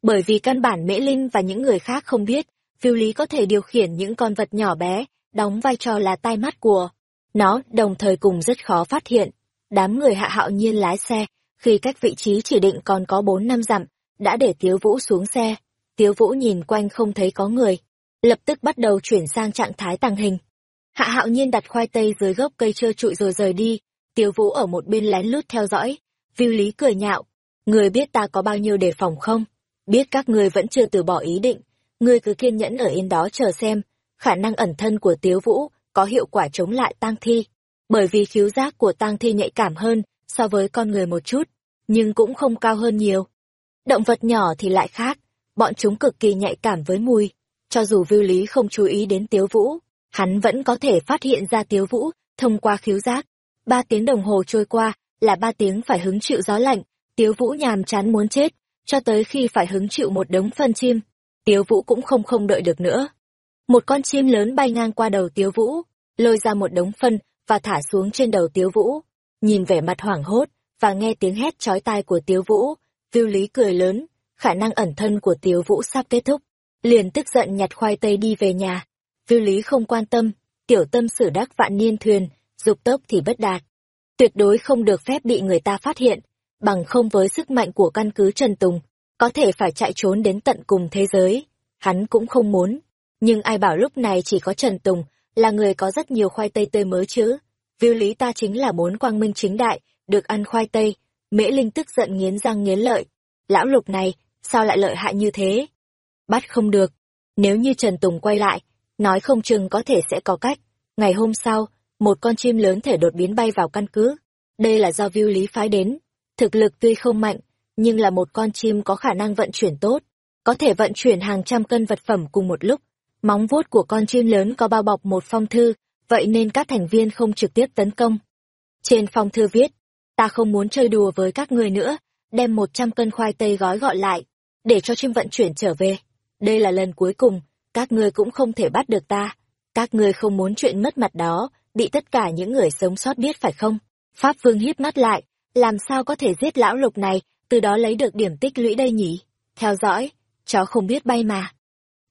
Bởi vì căn bản Mễ Linh và những người khác không biết, phiêu lý có thể điều khiển những con vật nhỏ bé, đóng vai trò là tai mắt của nó, đồng thời cùng rất khó phát hiện. Đám người hạ hạo nhiên lái xe, khi cách vị trí chỉ định còn có bốn năm dặm, đã để Tiếu Vũ xuống xe. Tiếu Vũ nhìn quanh không thấy có người, lập tức bắt đầu chuyển sang trạng thái tàng hình. Hạ hạo nhiên đặt khoai tây dưới gốc cây trơ trụi rồi rời đi, Tiếu Vũ ở một bên lén lút theo dõi, Viu Lý cười nhạo, người biết ta có bao nhiêu đề phòng không? Biết các ngươi vẫn chưa từ bỏ ý định, ngươi cứ kiên nhẫn ở yên đó chờ xem, khả năng ẩn thân của Tiếu Vũ có hiệu quả chống lại tang thi, bởi vì khiếu giác của tang thi nhạy cảm hơn so với con người một chút. nhưng cũng không cao hơn nhiều. Động vật nhỏ thì lại khác, bọn chúng cực kỳ nhạy cảm với mùi. Cho dù Vưu Lý không chú ý đến Tiếu Vũ, hắn vẫn có thể phát hiện ra Tiếu Vũ thông qua khiếu giác. Ba tiếng đồng hồ trôi qua, là ba tiếng phải hứng chịu gió lạnh, Tiếu Vũ nhàm chán muốn chết, cho tới khi phải hứng chịu một đống phân chim. Tiếu Vũ cũng không không đợi được nữa. Một con chim lớn bay ngang qua đầu Tiếu Vũ, lôi ra một đống phân và thả xuống trên đầu Tiếu Vũ. Nhìn vẻ mặt hoảng hốt và nghe tiếng hét chói tai của Tiếu Vũ, Viu Lý cười lớn, khả năng ẩn thân của Tiếu Vũ sắp kết thúc. Liền tức giận nhặt khoai tây đi về nhà. Viu Lý không quan tâm, tiểu tâm sử đắc vạn niên thuyền, dục tốc thì bất đạt. Tuyệt đối không được phép bị người ta phát hiện, bằng không với sức mạnh của căn cứ Trần Tùng, có thể phải chạy trốn đến tận cùng thế giới. Hắn cũng không muốn. Nhưng ai bảo lúc này chỉ có Trần Tùng, là người có rất nhiều khoai tây tươi mới chứ. Viu lý ta chính là muốn quang minh chính đại, được ăn khoai tây. Mễ Linh tức giận nghiến răng nghiến lợi. Lão lục này, sao lại lợi hại như thế? Bắt không được. Nếu như Trần Tùng quay lại, nói không chừng có thể sẽ có cách. Ngày hôm sau, một con chim lớn thể đột biến bay vào căn cứ. Đây là do Viu Lý phái đến. Thực lực tuy không mạnh, nhưng là một con chim có khả năng vận chuyển tốt, có thể vận chuyển hàng trăm cân vật phẩm cùng một lúc. Móng vuốt của con chim lớn có bao bọc một phong thư, vậy nên các thành viên không trực tiếp tấn công. Trên phong thư viết, ta không muốn chơi đùa với các người nữa, đem một trăm cân khoai tây gói gọn lại, để cho chim vận chuyển trở về. Đây là lần cuối cùng, các ngươi cũng không thể bắt được ta. Các ngươi không muốn chuyện mất mặt đó, bị tất cả những người sống sót biết phải không? Pháp Vương hít mắt lại, làm sao có thể giết lão lục này, từ đó lấy được điểm tích lũy đây nhỉ? Theo dõi, chó không biết bay mà.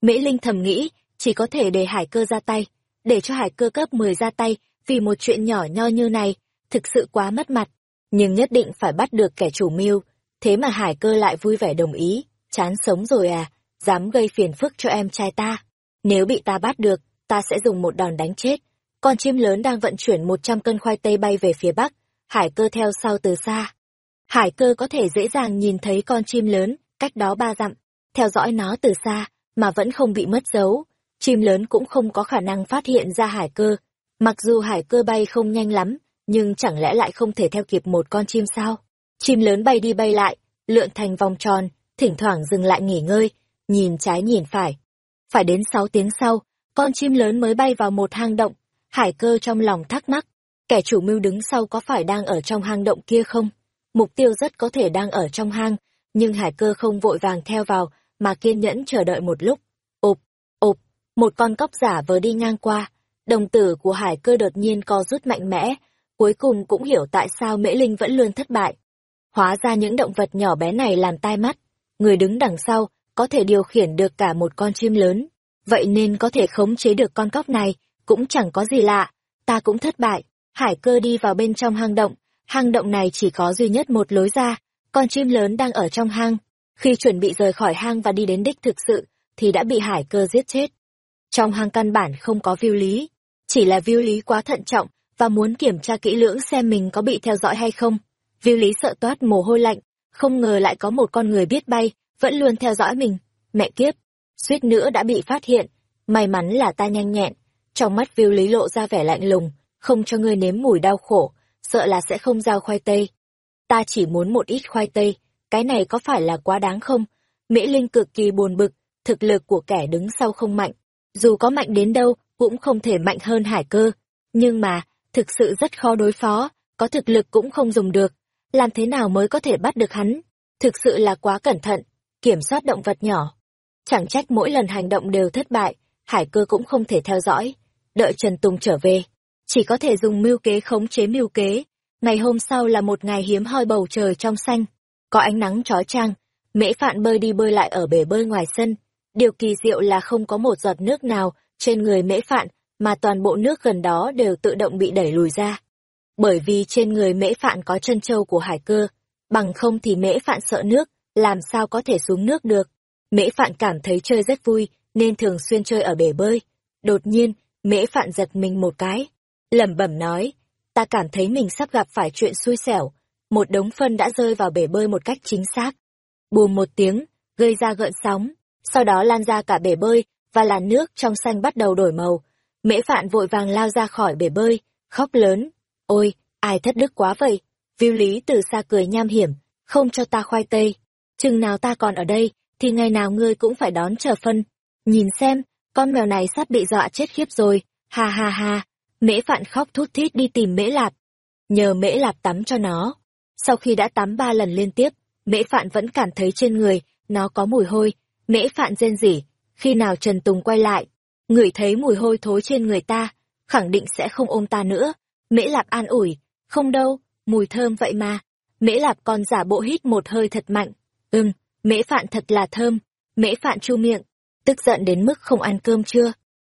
Mễ Linh thầm nghĩ, chỉ có thể để hải cơ ra tay, để cho hải cơ cấp 10 ra tay, vì một chuyện nhỏ nho như này, thực sự quá mất mặt. Nhưng nhất định phải bắt được kẻ chủ mưu, thế mà hải cơ lại vui vẻ đồng ý, chán sống rồi à, dám gây phiền phức cho em trai ta. Nếu bị ta bắt được, ta sẽ dùng một đòn đánh chết. Con chim lớn đang vận chuyển 100 cân khoai tây bay về phía bắc, hải cơ theo sau từ xa. Hải cơ có thể dễ dàng nhìn thấy con chim lớn, cách đó ba dặm, theo dõi nó từ xa, mà vẫn không bị mất dấu. Chim lớn cũng không có khả năng phát hiện ra hải cơ. Mặc dù hải cơ bay không nhanh lắm, nhưng chẳng lẽ lại không thể theo kịp một con chim sao? Chim lớn bay đi bay lại, lượn thành vòng tròn, thỉnh thoảng dừng lại nghỉ ngơi, nhìn trái nhìn phải. Phải đến sáu tiếng sau, con chim lớn mới bay vào một hang động, hải cơ trong lòng thắc mắc, kẻ chủ mưu đứng sau có phải đang ở trong hang động kia không? Mục tiêu rất có thể đang ở trong hang, nhưng hải cơ không vội vàng theo vào, mà kiên nhẫn chờ đợi một lúc. Ụp ộp, một con cóc giả vừa đi ngang qua, đồng tử của hải cơ đột nhiên co rút mạnh mẽ, cuối cùng cũng hiểu tại sao Mễ Linh vẫn luôn thất bại. Hóa ra những động vật nhỏ bé này làm tai mắt, người đứng đằng sau có thể điều khiển được cả một con chim lớn, vậy nên có thể khống chế được con cóc này, cũng chẳng có gì lạ, ta cũng thất bại. Hải cơ đi vào bên trong hang động, hang động này chỉ có duy nhất một lối ra, con chim lớn đang ở trong hang. Khi chuẩn bị rời khỏi hang và đi đến đích thực sự, thì đã bị hải cơ giết chết. Trong hang căn bản không có Viu lý, chỉ là Viu lý quá thận trọng và muốn kiểm tra kỹ lưỡng xem mình có bị theo dõi hay không. Viu lý sợ toát mồ hôi lạnh, không ngờ lại có một con người biết bay, vẫn luôn theo dõi mình. Mẹ kiếp, suýt nữa đã bị phát hiện, may mắn là ta nhanh nhẹn. Trong mắt Viu lý lộ ra vẻ lạnh lùng, không cho ngươi nếm mùi đau khổ, sợ là sẽ không giao khoai tây. Ta chỉ muốn một ít khoai tây, cái này có phải là quá đáng không? Mỹ Linh cực kỳ buồn bực, thực lực của kẻ đứng sau không mạnh. Dù có mạnh đến đâu, cũng không thể mạnh hơn hải cơ. Nhưng mà, thực sự rất khó đối phó, có thực lực cũng không dùng được. Làm thế nào mới có thể bắt được hắn? Thực sự là quá cẩn thận, kiểm soát động vật nhỏ. Chẳng trách mỗi lần hành động đều thất bại, hải cơ cũng không thể theo dõi. Đợi Trần Tùng trở về, chỉ có thể dùng mưu kế khống chế mưu kế. Ngày hôm sau là một ngày hiếm hoi bầu trời trong xanh, có ánh nắng trói trang, mễ phạn bơi đi bơi lại ở bể bơi ngoài sân. Điều kỳ diệu là không có một giọt nước nào trên người mễ phạn, mà toàn bộ nước gần đó đều tự động bị đẩy lùi ra. Bởi vì trên người mễ phạn có chân châu của hải cơ, bằng không thì mễ phạn sợ nước, làm sao có thể xuống nước được. Mễ phạn cảm thấy chơi rất vui, nên thường xuyên chơi ở bể bơi. Đột nhiên, mễ phạn giật mình một cái, lẩm bẩm nói, ta cảm thấy mình sắp gặp phải chuyện xui xẻo, một đống phân đã rơi vào bể bơi một cách chính xác. Bùm một tiếng, gây ra gợn sóng, sau đó lan ra cả bể bơi, và làn nước trong xanh bắt đầu đổi màu. Mễ Phạn vội vàng lao ra khỏi bể bơi, khóc lớn. Ôi, ai thất đức quá vậy? Viu Lý từ xa cười nham hiểm, không cho ta khoai tây. Chừng nào ta còn ở đây, thì ngày nào ngươi cũng phải đón chờ phân. Nhìn xem, con mèo này sắp bị dọa chết khiếp rồi, ha ha ha. Mễ Phạn khóc thút thít đi tìm Mễ Lạp. Nhờ Mễ Lạp tắm cho nó. Sau khi đã tắm ba lần liên tiếp, Mễ Phạn vẫn cảm thấy trên người, nó có mùi hôi. Mễ Phạn rên rỉ, khi nào Trần Tùng quay lại, ngửi thấy mùi hôi thối trên người ta, khẳng định sẽ không ôm ta nữa. Mễ Lạp an ủi, không đâu, mùi thơm vậy mà. Mễ Lạp còn giả bộ hít một hơi thật mạnh. Ừm, Mễ Phạn thật là thơm. Mễ Phạn chu miệng, tức giận đến mức không ăn cơm chưa.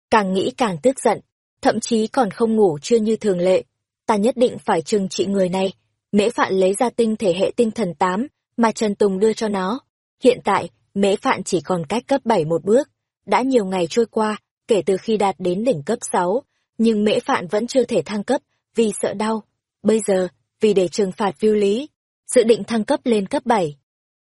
Càng nghĩ càng tức giận, thậm chí còn không ngủ chưa như thường lệ. Ta nhất định phải trừng trị người này. Mễ Phạn lấy ra tinh thể hệ tinh thần tám mà Trần Tùng đưa cho nó. Hiện tại, Mễ Phạn chỉ còn cách cấp 7 một bước. Đã nhiều ngày trôi qua, kể từ khi đạt đến đỉnh cấp 6, nhưng Mễ Phạn vẫn chưa thể thăng cấp, vì sợ đau. Bây giờ, vì để trừng phạt viu lý, dự định thăng cấp lên cấp 7.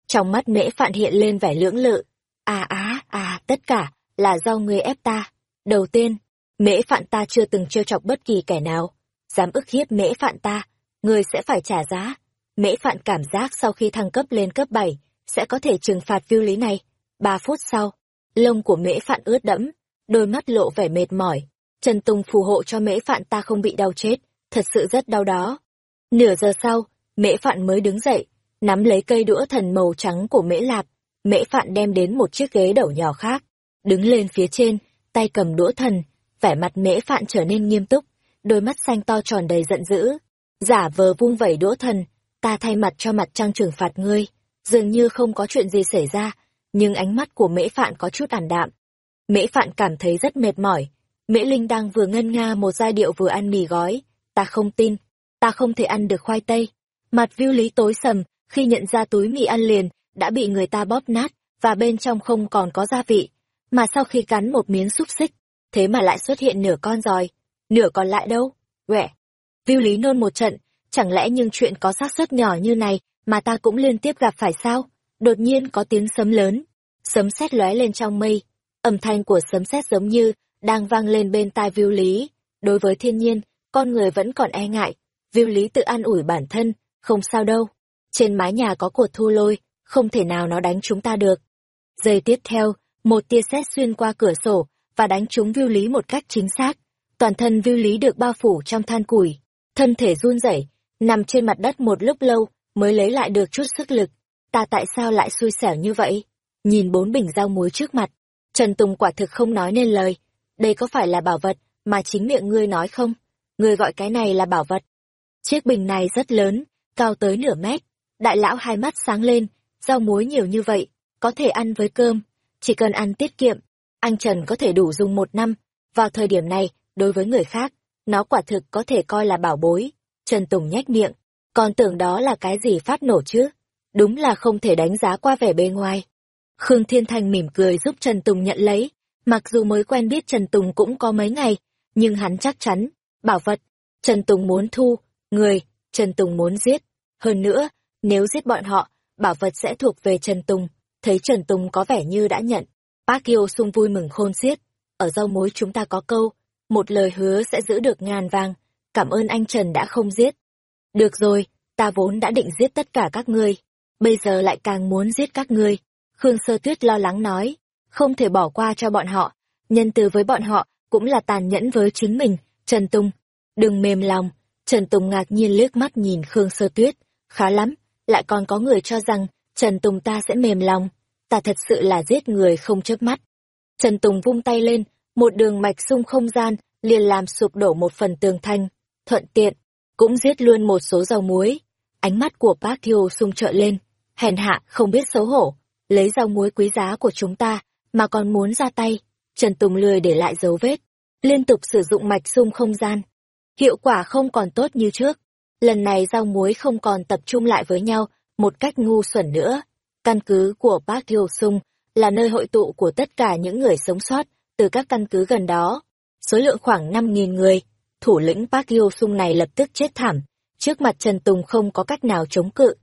Trong mắt Mễ Phạn hiện lên vẻ lưỡng lự. À á, à, tất cả, là do người ép ta. Đầu tiên, Mễ Phạn ta chưa từng trêu chọc bất kỳ kẻ nào. Dám ức hiếp Mễ Phạn ta, người sẽ phải trả giá. Mễ Phạn cảm giác sau khi thăng cấp lên cấp 7, sẽ có thể trừng phạt viu lý này. Ba phút sau, lông của mễ phạn ướt đẫm, đôi mắt lộ vẻ mệt mỏi. Trần Tùng phù hộ cho mễ phạn ta không bị đau chết, thật sự rất đau đó. Nửa giờ sau, mễ phạn mới đứng dậy, nắm lấy cây đũa thần màu trắng của mễ lạp. Mễ phạn đem đến một chiếc ghế đầu nhỏ khác, đứng lên phía trên, tay cầm đũa thần, vẻ mặt mễ phạn trở nên nghiêm túc, đôi mắt xanh to tròn đầy giận dữ. Giả vờ vung vẩy đũa thần, ta thay mặt cho mặt trăng trừng phạt ngươi dường như không có chuyện gì xảy ra, nhưng ánh mắt của Mễ Phạn có chút ảm đạm. Mễ Phạn cảm thấy rất mệt mỏi. Mễ Linh đang vừa ngân nga một giai điệu vừa ăn mì gói. Ta không tin, ta không thể ăn được khoai tây. Mặt viu lý tối sầm, khi nhận ra túi mì ăn liền, đã bị người ta bóp nát, và bên trong không còn có gia vị. Mà sau khi cắn một miếng xúc xích, thế mà lại xuất hiện nửa con giòi. Nửa còn lại đâu? Quẹ. Viu lý nôn một trận, chẳng lẽ nhưng chuyện có xác suất nhỏ như này mà ta cũng liên tiếp gặp phải sao? Đột nhiên có tiếng sấm lớn, sấm sét lóe lên trong mây, âm thanh của sấm sét giống như đang vang lên bên tai Viu Lý. Đối với thiên nhiên, con người vẫn còn e ngại, Viu Lý tự an ủi bản thân, không sao đâu. Trên mái nhà có cột thu lôi, không thể nào nó đánh chúng ta được. Giây tiếp theo, một tia sét xuyên qua cửa sổ và đánh trúng Viu Lý một cách chính xác. Toàn thân Viu Lý được bao phủ trong than củi, thân thể run rẩy, nằm trên mặt đất một lúc lâu, mới lấy lại được chút sức lực. Ta tại sao lại xui xẻo như vậy? Nhìn bốn bình rau muối trước mặt, Trần Tùng quả thực không nói nên lời. Đây có phải là bảo vật mà chính miệng ngươi nói không? Ngươi gọi cái này là bảo vật. Chiếc bình này rất lớn, cao tới nửa mét. Đại lão hai mắt sáng lên, rau muối nhiều như vậy, có thể ăn với cơm. Chỉ cần ăn tiết kiệm, anh Trần có thể đủ dùng một năm. Vào thời điểm này, đối với người khác, nó quả thực có thể coi là bảo bối. Trần Tùng nhếch miệng, còn tưởng đó là cái gì phát nổ chứ? Đúng là không thể đánh giá qua vẻ bề ngoài. Khương Thiên Thành mỉm cười giúp Trần Tùng nhận lấy. Mặc dù mới quen biết Trần Tùng cũng có mấy ngày, nhưng hắn chắc chắn, bảo vật, Trần Tùng muốn thu, người, Trần Tùng muốn giết. Hơn nữa, nếu giết bọn họ, bảo vật sẽ thuộc về Trần Tùng. Thấy Trần Tùng có vẻ như đã nhận, Park Hyo sung vui mừng khôn xiết. Ở rau mối chúng ta có câu, một lời hứa sẽ giữ được ngàn vàng. Cảm ơn anh Trần đã không giết. Được rồi, ta vốn đã định giết tất cả các ngươi, bây giờ lại càng muốn giết các ngươi. Khương Sơ Tuyết lo lắng nói, không thể bỏ qua cho bọn họ, nhân từ với bọn họ cũng là tàn nhẫn với chính mình, Trần Tùng. Đừng mềm lòng, Trần Tùng ngạc nhiên liếc mắt nhìn Khương Sơ Tuyết, khá lắm, lại còn có người cho rằng Trần Tùng ta sẽ mềm lòng, ta thật sự là giết người không chớp mắt. Trần Tùng vung tay lên, một đường mạch xung không gian, liền làm sụp đổ một phần tường thanh, thuận tiện, cũng giết luôn một số rau muối. Ánh mắt của Park Hyo sung trợ lên, hèn hạ không biết xấu hổ, lấy rau muối quý giá của chúng ta mà còn muốn ra tay. Trần Tùng lười để lại dấu vết, liên tục sử dụng mạch xung không gian. Hiệu quả không còn tốt như trước. Lần này rau muối không còn tập trung lại với nhau một cách ngu xuẩn nữa. Căn cứ của Park Hyo Sung là nơi hội tụ của tất cả những người sống sót từ các căn cứ gần đó. Số lượng khoảng 5.000 người, thủ lĩnh Park Yo Sung này lập tức chết thảm, trước mặt Trần Tùng không có cách nào chống cự.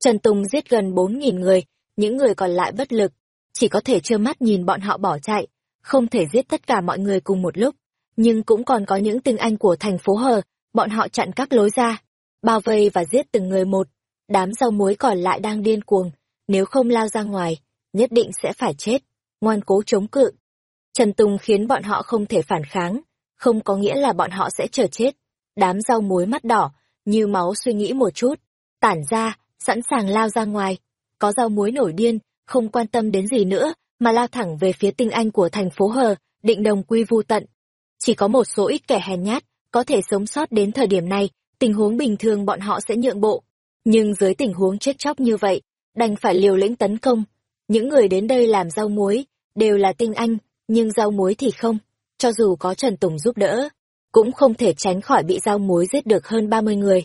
Trần Tùng giết gần 4.000 người, những người còn lại bất lực, chỉ có thể trơ mắt nhìn bọn họ bỏ chạy, không thể giết tất cả mọi người cùng một lúc. Nhưng cũng còn có những tinh anh của thành phố Hờ, bọn họ chặn các lối ra, bao vây và giết từng người một. đám rau muối còn lại đang điên cuồng, nếu không lao ra ngoài, nhất định sẽ phải chết, ngoan cố chống cự. Trần Tùng khiến bọn họ không thể phản kháng, không có nghĩa là bọn họ sẽ chờ chết. Đám rau muối mắt đỏ, như máu suy nghĩ một chút, tản ra, sẵn sàng lao ra ngoài. Có rau muối nổi điên, không quan tâm đến gì nữa, mà lao thẳng về phía tinh anh của thành phố Hờ, định đồng quy vu tận. Chỉ có một số ít kẻ hèn nhát, có thể sống sót đến thời điểm này, tình huống bình thường bọn họ sẽ nhượng bộ. Nhưng dưới tình huống chết chóc như vậy, đành phải liều lĩnh tấn công. Những người đến đây làm rau muối, đều là tinh anh, nhưng rau muối thì không. Cho dù có Trần Tùng giúp đỡ, cũng không thể tránh khỏi bị rau muối giết được hơn 30 người.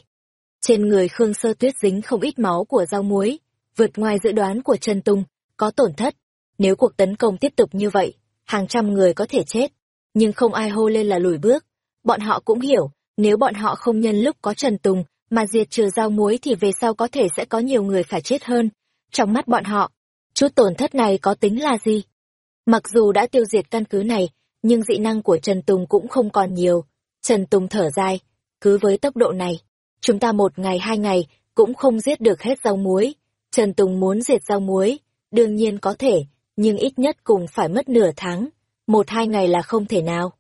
Trên người Khương Sơ Tuyết dính không ít máu của rau muối, vượt ngoài dự đoán của Trần Tùng, có tổn thất. Nếu cuộc tấn công tiếp tục như vậy, hàng trăm người có thể chết, nhưng không ai hô lên là lùi bước. Bọn họ cũng hiểu, nếu bọn họ không nhân lúc có Trần Tùng mà diệt trừ rau muối thì về sau có thể sẽ có nhiều người phải chết hơn. Trong mắt bọn họ, chút tổn thất này có tính là gì? Mặc dù đã tiêu diệt căn cứ này, nhưng dị năng của Trần Tùng cũng không còn nhiều. Trần Tùng thở dài, cứ với tốc độ này, chúng ta một ngày hai ngày cũng không giết được hết rau muối. Trần Tùng muốn diệt rau muối, đương nhiên có thể, nhưng ít nhất cũng phải mất nửa tháng, một hai ngày là không thể nào.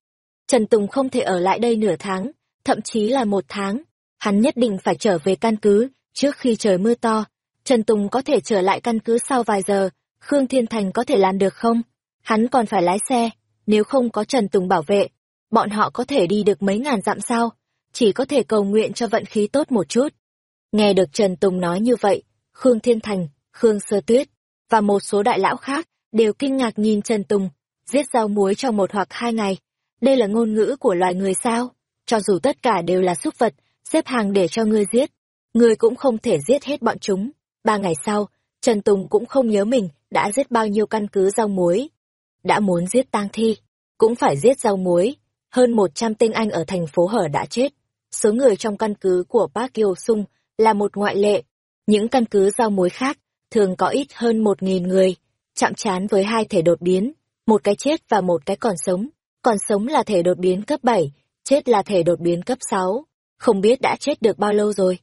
Trần Tùng không thể ở lại đây nửa tháng, thậm chí là một tháng. Hắn nhất định phải trở về căn cứ, trước khi trời mưa to. Trần Tùng có thể trở lại căn cứ sau vài giờ, Khương Thiên Thành có thể làm được không? Hắn còn phải lái xe, nếu không có Trần Tùng bảo vệ, bọn họ có thể đi được mấy ngàn dặm sao? Chỉ có thể cầu nguyện cho vận khí tốt một chút. Nghe được Trần Tùng nói như vậy, Khương Thiên Thành, Khương Sơ Tuyết, và một số đại lão khác, đều kinh ngạc nhìn Trần Tùng, giết rau muối trong một hoặc hai ngày. Đây là ngôn ngữ của loài người sao? Cho dù tất cả đều là súc vật, xếp hàng để cho ngươi giết, ngươi cũng không thể giết hết bọn chúng. Ba ngày sau, Trần Tùng cũng không nhớ mình đã giết bao nhiêu căn cứ rau muối. Đã muốn giết tang thi, cũng phải giết rau muối. Hơn một trăm tinh anh ở thành phố Hở đã chết. Số người trong căn cứ của Park Kiều Sung là một ngoại lệ. Những căn cứ rau muối khác thường có ít hơn một nghìn người, chạm trán với hai thể đột biến, một cái chết và một cái còn sống. Còn sống là thể đột biến cấp bảy chết là thể đột biến cấp sáu Không biết đã chết được bao lâu rồi.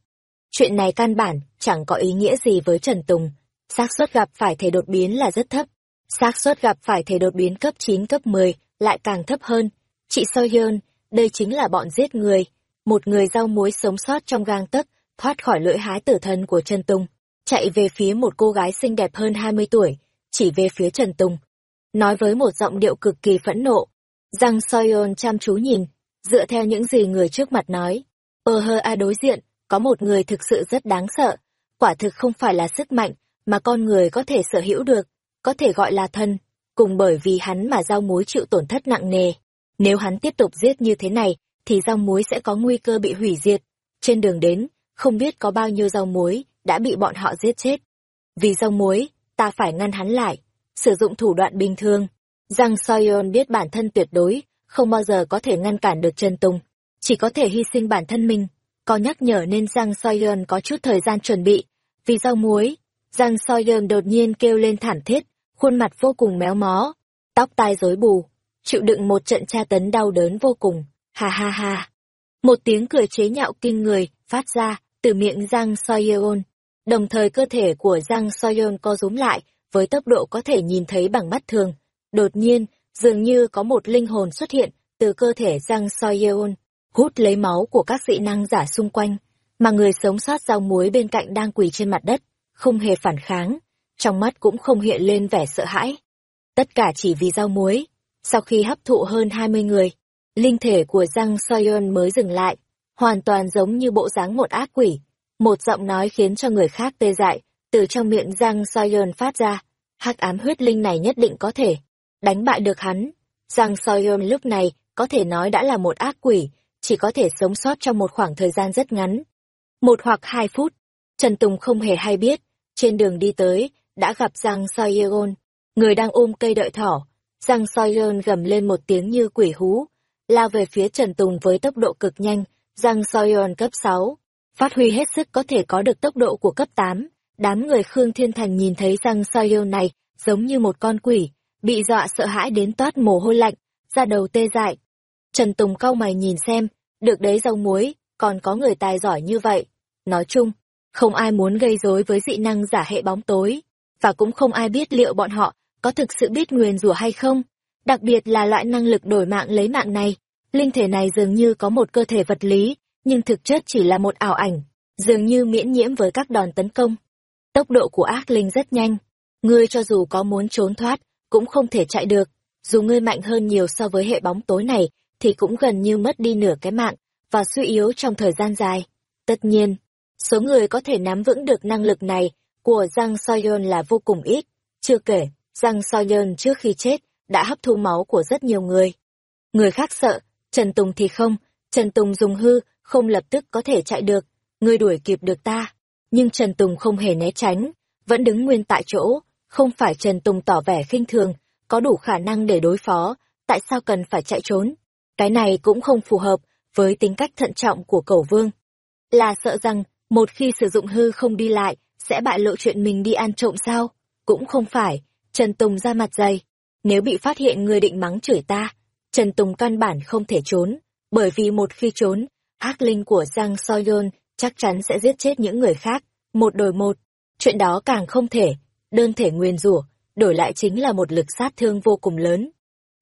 Chuyện này căn bản chẳng có ý nghĩa gì với Trần Tùng. xác suất gặp phải thể đột biến là rất thấp xác suất gặp phải thể đột biến cấp 9 cấp 10 lại càng thấp hơn. Chị Soyeon, đây chính là bọn giết người. Một người rau muối sống sót trong gang tấc, thoát khỏi lưỡi hái tử thân của Trần Tùng chạy về phía một cô gái xinh đẹp hơn 20 tuổi, chỉ về phía Trần Tùng. Nói với một giọng điệu cực kỳ phẫn nộ. Giang Soyeon chăm chú nhìn, dựa theo những gì người trước mặt nói. Ờ hơ a đối diện, có một người thực sự rất đáng sợ. Quả thực không phải là sức mạnh, mà con người có thể sở hữu được, có thể gọi là thân, cùng bởi vì hắn mà rau muối chịu tổn thất nặng nề. Nếu hắn tiếp tục giết như thế này, thì rau muối sẽ có nguy cơ bị hủy diệt. Trên đường đến, không biết có bao nhiêu rau muối đã bị bọn họ giết chết. Vì rau muối, ta phải ngăn hắn lại, sử dụng thủ đoạn bình thường. Giang Soyon biết bản thân tuyệt đối, không bao giờ có thể ngăn cản được Trần Tùng, chỉ có thể hy sinh bản thân mình. Có nhắc nhở nên Giang Soyon có chút thời gian chuẩn bị. Vì rau muối, Giang Soyon đột nhiên kêu lên thảm thiết, khuôn mặt vô cùng méo mó, tóc tai rối bù, chịu đựng một trận tra tấn đau đớn vô cùng. Ha ha ha. Một tiếng cười chế nhạo kinh người phát ra từ miệng Giang Soyeon. Đồng thời cơ thể của Giang Soyeon co rúm lại, với tốc độ có thể nhìn thấy bằng mắt thường. Đột nhiên, dường như có một linh hồn xuất hiện từ cơ thể Giang Soyeon, hút lấy máu của các dị năng giả xung quanh, mà người sống sót rau muối bên cạnh đang quỳ trên mặt đất, không hề phản kháng, trong mắt cũng không hiện lên vẻ sợ hãi. Tất cả chỉ vì rau muối. Sau khi hấp thụ hơn 20 người, linh thể của Giang Soyeon mới dừng lại, hoàn toàn giống như bộ dáng một ác quỷ. Một giọng nói khiến cho người khác tê dại, từ trong miệng Giang Soyeon phát ra. hắc ám huyết linh này nhất định có thể đánh bại được hắn. Giang Soyeon lúc này có thể nói đã là một ác quỷ, chỉ có thể sống sót trong một khoảng thời gian rất ngắn. Một hoặc hai phút, Trần Tùng không hề hay biết, trên đường đi tới, đã gặp Giang Soyeon, người đang ôm cây đợi thỏ. Giang Soyeon gầm lên một tiếng như quỷ hú, lao về phía Trần Tùng với tốc độ cực nhanh, Giang Soyeon cấp 6, phát huy hết sức có thể có được tốc độ của cấp 8. Đám người Khương Thiên Thành nhìn thấy Giang Soyeon này giống như một con quỷ, bị dọa sợ hãi đến toát mồ hôi lạnh, ra đầu tê dại. Trần Tùng cau mày nhìn xem, được đấy rau muối, còn có người tài giỏi như vậy. Nói chung, Không ai muốn gây rối với dị năng giả hệ bóng tối, và cũng không ai biết liệu bọn họ có thực sự biết nguyền rủa hay không. Đặc biệt là loại năng lực đổi mạng lấy mạng này, linh thể này dường như có một cơ thể vật lý, nhưng thực chất chỉ là một ảo ảnh, dường như miễn nhiễm với các đòn tấn công. Tốc độ của ác linh rất nhanh, ngươi cho dù có muốn trốn thoát, cũng không thể chạy được, dù ngươi mạnh hơn nhiều so với hệ bóng tối này, thì cũng gần như mất đi nửa cái mạng, và suy yếu trong thời gian dài. Tất nhiên, số người có thể nắm vững được năng lực này của Giang Soyeon là vô cùng ít, chưa kể, Giang Soyeon trước khi chết đã hấp thu máu của rất nhiều người. Người khác sợ, Trần Tùng thì không, Trần Tùng dùng hư, không lập tức có thể chạy được, người đuổi kịp được ta. Nhưng Trần Tùng không hề né tránh, vẫn đứng nguyên tại chỗ, không phải Trần Tùng tỏ vẻ khinh thường, có đủ khả năng để đối phó, tại sao cần phải chạy trốn? Cái này cũng không phù hợp với tính cách thận trọng của cẩu vương. Là sợ rằng, một khi sử dụng hư không đi lại, sẽ bại lộ chuyện mình đi ăn trộm sao? Cũng không phải, Trần Tùng ra mặt dày. Nếu bị phát hiện người định mắng chửi ta, Trần Tùng căn bản không thể trốn, bởi vì một khi trốn, ác linh của Giang Soyon chắc chắn sẽ giết chết những người khác, một đổi một. Chuyện đó càng không thể, đơn thể nguyên rủa đổi lại chính là một lực sát thương vô cùng lớn.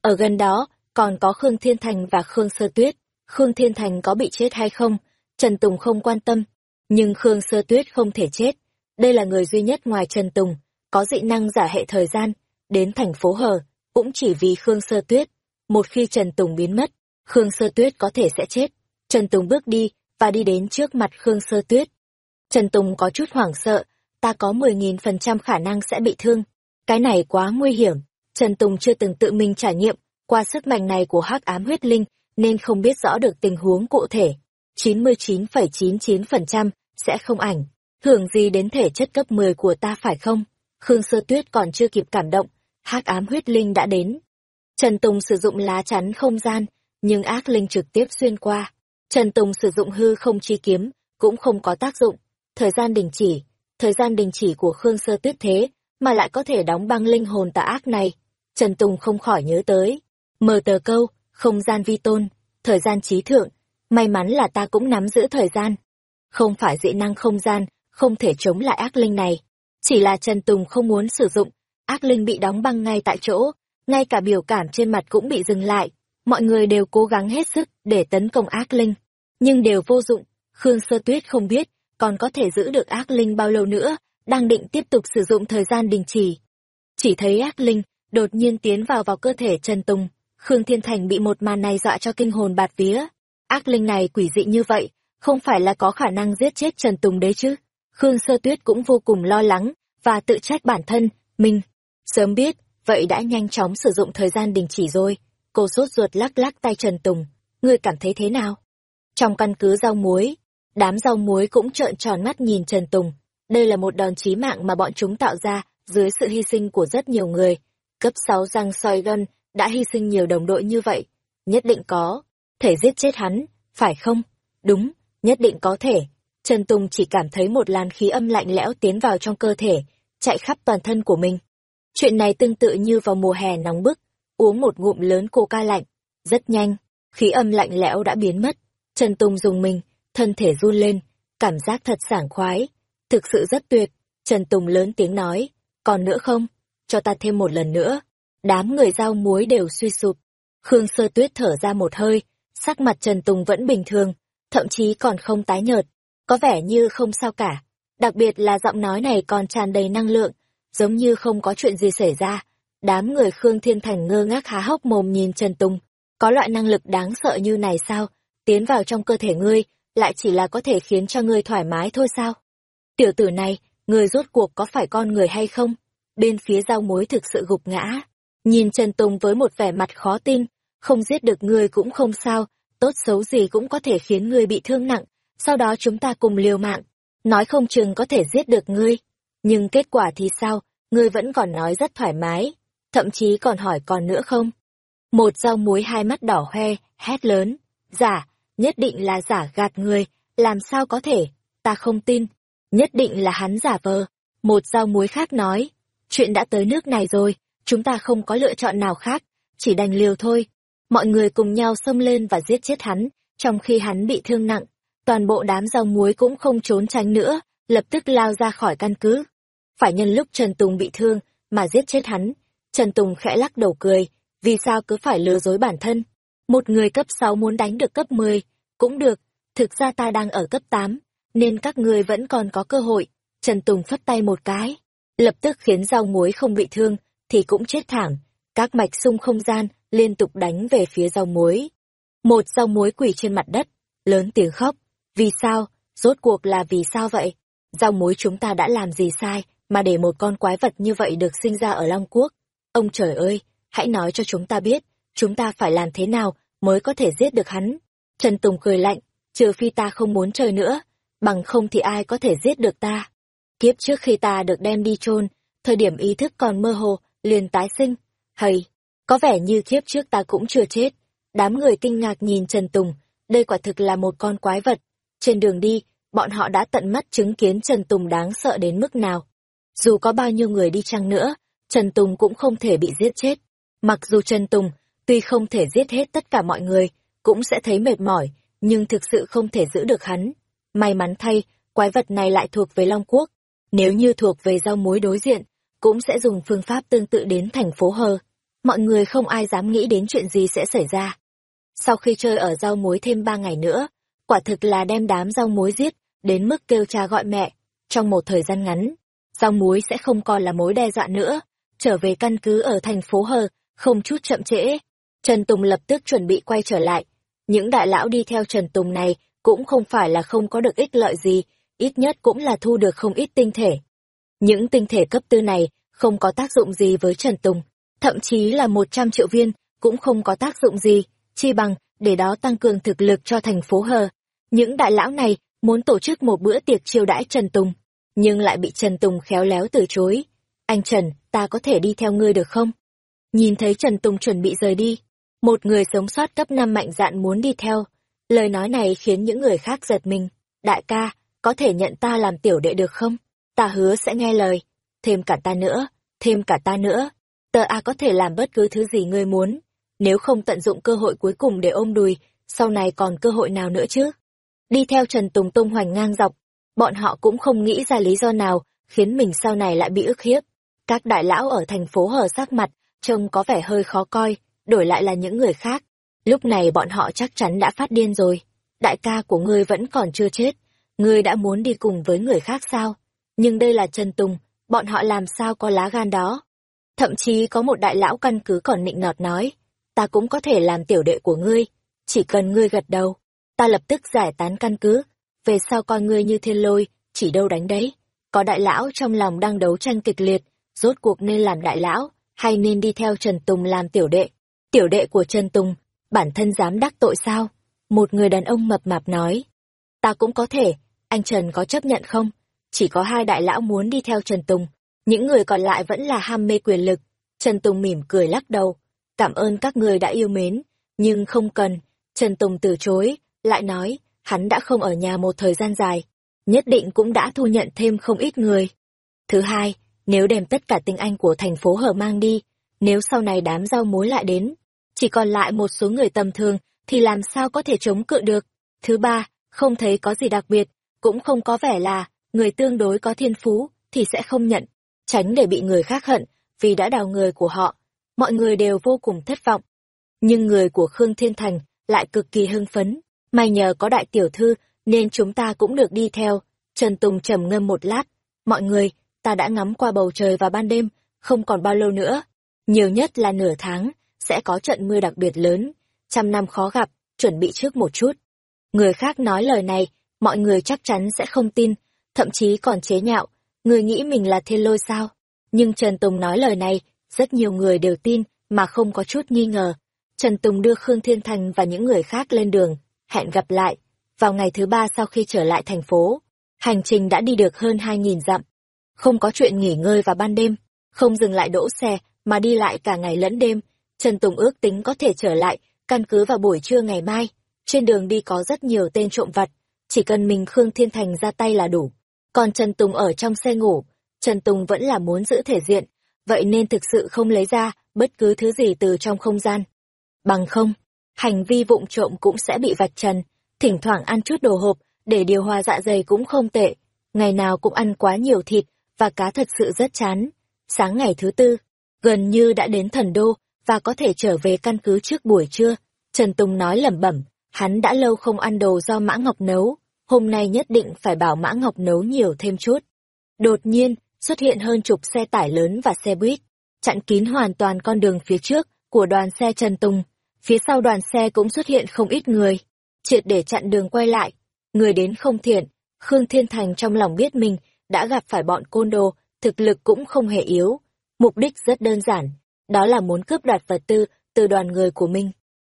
Ở gần đó, còn có Khương Thiên Thành và Khương Sơ Tuyết. Khương Thiên Thành có bị chết hay không, Trần Tùng không quan tâm. Nhưng Khương Sơ Tuyết không thể chết. Đây là người duy nhất ngoài Trần Tùng, có dị năng giả hệ thời gian, đến thành phố Hờ, cũng chỉ vì Khương Sơ Tuyết. Một khi Trần Tùng biến mất, Khương Sơ Tuyết có thể sẽ chết. Trần Tùng bước đi, và đi đến trước mặt Khương Sơ Tuyết. Trần Tùng có chút hoảng sợ, ta có 10.000% khả năng sẽ bị thương. Cái này quá nguy hiểm. Trần Tùng chưa từng tự mình trải nghiệm qua sức mạnh này của hắc ám huyết linh, nên không biết rõ được tình huống cụ thể. 99,99% sẽ không ảnh thưởng gì đến thể chất cấp 10 của ta phải không? Khương Sơ Tuyết còn chưa kịp cảm động, hắc ám huyết linh đã đến. Trần Tùng sử dụng lá chắn không gian, nhưng ác linh trực tiếp xuyên qua. Trần Tùng sử dụng hư không chi kiếm, cũng không có tác dụng. Thời gian đình chỉ, thời gian đình chỉ của Khương Sơ Tuyết thế, mà lại có thể đóng băng linh hồn tà ác này. Trần Tùng không khỏi nhớ tới. mờ tờ câu, không gian vi tôn, thời gian trí thượng, may mắn là ta cũng nắm giữ thời gian. Không phải dị năng không gian, không thể chống lại ác linh này. Chỉ là Trần Tùng không muốn sử dụng, ác linh bị đóng băng ngay tại chỗ, ngay cả biểu cảm trên mặt cũng bị dừng lại. Mọi người đều cố gắng hết sức để tấn công ác linh, nhưng đều vô dụng. Khương Sơ Tuyết không biết, còn có thể giữ được ác linh bao lâu nữa, đang định tiếp tục sử dụng thời gian đình chỉ. Chỉ thấy ác linh, đột nhiên tiến vào vào cơ thể Trần Tùng. Khương Thiên Thành bị một màn này dọa cho kinh hồn bạt vía. Ác linh này quỷ dị như vậy, không phải là có khả năng giết chết Trần Tùng đấy chứ. Khương Sơ Tuyết cũng vô cùng lo lắng, và tự trách bản thân, mình. Sớm biết, vậy đã nhanh chóng sử dụng thời gian đình chỉ rồi. Cô sốt ruột lắc lắc tay Trần Tùng. Ngươi cảm thấy thế nào? Trong căn cứ rau muối, đám rau muối cũng trợn tròn mắt nhìn Trần Tùng. Đây là một đòn chí mạng mà bọn chúng tạo ra dưới sự hy sinh của rất nhiều người. Cấp 6 răng soi gân đã hy sinh nhiều đồng đội như vậy. Nhất định có. Thể giết chết hắn, phải không? Đúng, nhất định có thể. Trần Tùng chỉ cảm thấy một làn khí âm lạnh lẽo tiến vào trong cơ thể, chạy khắp toàn thân của mình. Chuyện này tương tự như vào mùa hè nóng bức, uống một ngụm lớn coca lạnh. Rất nhanh, khí âm lạnh lẽo đã biến mất. Trần Tùng dùng mình, thân thể run lên, cảm giác thật sảng khoái. Thực sự rất tuyệt. Trần Tùng lớn tiếng nói, còn nữa không? Cho ta thêm một lần nữa. Đám người giao muối đều suy sụp. Khương Sơ Tuyết thở ra một hơi, sắc mặt Trần Tùng vẫn bình thường, thậm chí còn không tái nhợt, có vẻ như không sao cả. Đặc biệt là giọng nói này còn tràn đầy năng lượng, giống như không có chuyện gì xảy ra. Đám người Khương Thiên Thành ngơ ngác há hốc mồm nhìn Trần Tùng. Có loại năng lực đáng sợ như này sao? Tiến vào trong cơ thể ngươi, lại chỉ là có thể khiến cho ngươi thoải mái thôi sao? Tiểu tử này, người rốt cuộc có phải con người hay không? Bên phía giao mối thực sự gục ngã. Nhìn Trần Tùng với một vẻ mặt khó tin, không giết được ngươi cũng không sao, tốt xấu gì cũng có thể khiến ngươi bị thương nặng, sau đó chúng ta cùng liều mạng. Nói không chừng có thể giết được ngươi. Nhưng kết quả thì sao, ngươi vẫn còn nói rất thoải mái, thậm chí còn hỏi còn nữa không? Một dao muối hai mắt đỏ hoe, hét lớn. Giả, nhất định là giả gạt người, làm sao có thể, ta không tin, nhất định là hắn giả vờ. Một dao muối khác nói, chuyện đã tới nước này rồi, chúng ta không có lựa chọn nào khác, chỉ đành liều thôi. Mọi người cùng nhau xông lên và giết chết hắn, trong khi hắn bị thương nặng. Toàn bộ đám rau muối cũng không trốn tránh nữa, lập tức lao ra khỏi căn cứ. Phải nhân lúc Trần Tùng bị thương mà giết chết hắn. Trần Tùng khẽ lắc đầu cười, vì sao cứ phải lừa dối bản thân. Một người cấp 6 muốn đánh được cấp 10, cũng được, thực ra ta đang ở cấp 8, nên các ngươi vẫn còn có cơ hội. Trần Tùng phất tay một cái, lập tức khiến rau muối không bị thương, thì cũng chết thẳng. Các mạch sung không gian liên tục đánh về phía rau muối. Một rau muối quỳ trên mặt đất, lớn tiếng khóc. Vì sao? Rốt cuộc là vì sao vậy? Rau mối chúng ta đã làm gì sai, mà để một con quái vật như vậy được sinh ra ở Long Quốc? Ông trời ơi, hãy nói cho chúng ta biết, chúng ta phải làm thế nào mới có thể giết được hắn? Trần Tùng cười lạnh, trừ phi ta không muốn chơi nữa, bằng không thì ai có thể giết được ta. Kiếp trước khi ta được đem đi chôn, thời điểm ý thức còn mơ hồ, liền tái sinh. Hầy, có vẻ như kiếp trước ta cũng chưa chết. Đám người kinh ngạc nhìn Trần Tùng, đây quả thực là một con quái vật. Trên đường đi, bọn họ đã tận mắt chứng kiến Trần Tùng đáng sợ đến mức nào. Dù có bao nhiêu người đi chăng nữa, Trần Tùng cũng không thể bị giết chết. Mặc dù Trần Tùng, tuy không thể giết hết tất cả mọi người, cũng sẽ thấy mệt mỏi, nhưng thực sự không thể giữ được hắn. May mắn thay, quái vật này lại thuộc về Long Quốc. Nếu như thuộc về rau muối đối diện, cũng sẽ dùng phương pháp tương tự đến thành phố Hờ. Mọi người không ai dám nghĩ đến chuyện gì sẽ xảy ra. Sau khi chơi ở rau muối thêm ba ngày nữa, quả thực là đem đám rau muối giết, đến mức kêu cha gọi mẹ. Trong một thời gian ngắn, rau muối sẽ không còn là mối đe dọa nữa. Trở về căn cứ ở thành phố Hờ, không chút chậm trễ. Trần Tùng lập tức chuẩn bị quay trở lại. Những đại lão đi theo Trần Tùng này cũng không phải là không có được ích lợi gì, ít nhất cũng là thu được không ít tinh thể. Những tinh thể cấp tư này không có tác dụng gì với Trần Tùng, thậm chí là 100 triệu viên cũng không có tác dụng gì, chi bằng để đó tăng cường thực lực cho thành phố Hờ. Những đại lão này muốn tổ chức một bữa tiệc chiêu đãi Trần Tùng, nhưng lại bị Trần Tùng khéo léo từ chối. Anh Trần, ta có thể đi theo ngươi được không? Nhìn thấy Trần Tùng chuẩn bị rời đi, một người sống sót cấp 5 mạnh dạn muốn đi theo. Lời nói này khiến những người khác giật mình. Đại ca, có thể nhận ta làm tiểu đệ được không? Ta hứa sẽ nghe lời. Thêm cả ta nữa, thêm cả ta nữa. Tờ A có thể làm bất cứ thứ gì ngươi muốn. Nếu không tận dụng cơ hội cuối cùng để ôm đùi, sau này còn cơ hội nào nữa chứ? Đi theo Trần Tùng tung hoành ngang dọc, bọn họ cũng không nghĩ ra lý do nào khiến mình sau này lại bị ức hiếp. Các đại lão ở thành phố hở sắc mặt, trông có vẻ hơi khó coi, đổi lại là những người khác. Lúc này bọn họ chắc chắn đã phát điên rồi. Đại ca của ngươi vẫn còn chưa chết. Ngươi đã muốn đi cùng với người khác sao? Nhưng đây là Trần Tùng, bọn họ làm sao có lá gan đó? Thậm chí có một đại lão căn cứ còn nịnh nọt nói, ta cũng có thể làm tiểu đệ của ngươi, chỉ cần ngươi gật đầu. Ta lập tức giải tán căn cứ, về sau coi ngươi như thiên lôi, chỉ đâu đánh đấy. Có đại lão trong lòng đang đấu tranh kịch liệt, rốt cuộc nên làm đại lão, hay nên đi theo Trần Tùng làm tiểu đệ. Tiểu đệ của Trần Tùng, bản thân dám đắc tội sao? Một người đàn ông mập mạp nói. Ta cũng có thể, anh Trần có chấp nhận không? Chỉ có hai đại lão muốn đi theo Trần Tùng, những người còn lại vẫn là ham mê quyền lực. Trần Tùng mỉm cười lắc đầu. Cảm ơn các người đã yêu mến, nhưng không cần. Trần Tùng từ chối, lại nói, hắn đã không ở nhà một thời gian dài, nhất định cũng đã thu nhận thêm không ít người. Thứ hai, nếu đem tất cả tinh anh của thành phố Hở mang đi, nếu sau này đám rau muối lại đến, chỉ còn lại một số người tầm thường, thì làm sao có thể chống cự được. Thứ ba, không thấy có gì đặc biệt, cũng không có vẻ là người tương đối có thiên phú, thì sẽ không nhận, tránh để bị người khác hận, vì đã đào người của họ. Mọi người đều vô cùng thất vọng. Nhưng người của Khương Thiên Thành lại cực kỳ hưng phấn. May nhờ có đại tiểu thư, nên chúng ta cũng được đi theo. Trần Tùng trầm ngâm một lát. Mọi người, ta đã ngắm qua bầu trời vào ban đêm, không còn bao lâu nữa. Nhiều nhất là nửa tháng, sẽ có trận mưa đặc biệt lớn. Trăm năm khó gặp, chuẩn bị trước một chút. Người khác nói lời này, mọi người chắc chắn sẽ không tin, thậm chí còn chế nhạo. Người nghĩ mình là thiên lôi sao? Nhưng Trần Tùng nói lời này, rất nhiều người đều tin, mà không có chút nghi ngờ. Trần Tùng đưa Khương Thiên Thành và những người khác lên đường, hẹn gặp lại. Vào ngày thứ ba sau khi trở lại thành phố, hành trình đã đi được hơn 2.000 dặm. Không có chuyện nghỉ ngơi vào ban đêm, không dừng lại đỗ xe, mà đi lại cả ngày lẫn đêm. Trần Tùng ước tính có thể trở lại, căn cứ vào buổi trưa ngày mai. Trên đường đi có rất nhiều tên trộm vặt, chỉ cần mình Khương Thiên Thành ra tay là đủ. Còn Trần Tùng ở trong xe ngủ, Trần Tùng vẫn là muốn giữ thể diện, vậy nên thực sự không lấy ra bất cứ thứ gì từ trong không gian. Bằng không, hành vi vụng trộm cũng sẽ bị vạch trần, thỉnh thoảng ăn chút đồ hộp để điều hòa dạ dày cũng không tệ. ngày nào cũng ăn quá nhiều thịt và cá thật sự rất chán. Sáng ngày thứ tư, gần như đã đến thần đô và có thể trở về căn cứ trước buổi trưa. Trần Tùng nói lẩm bẩm, hắn đã lâu không ăn đồ do Mã Ngọc nấu, hôm nay nhất định phải bảo Mã Ngọc nấu nhiều thêm chút. Đột nhiên, xuất hiện hơn chục xe tải lớn và xe buýt, chặn kín hoàn toàn con đường phía trước của đoàn xe Trần Tùng. Phía sau đoàn xe cũng xuất hiện không ít người, triệt để chặn đường quay lại. Người đến không thiện, Khương Thiên Thành trong lòng biết mình đã gặp phải bọn côn đồ, thực lực cũng không hề yếu. Mục đích rất đơn giản, đó là muốn cướp đoạt vật tư từ đoàn người của mình.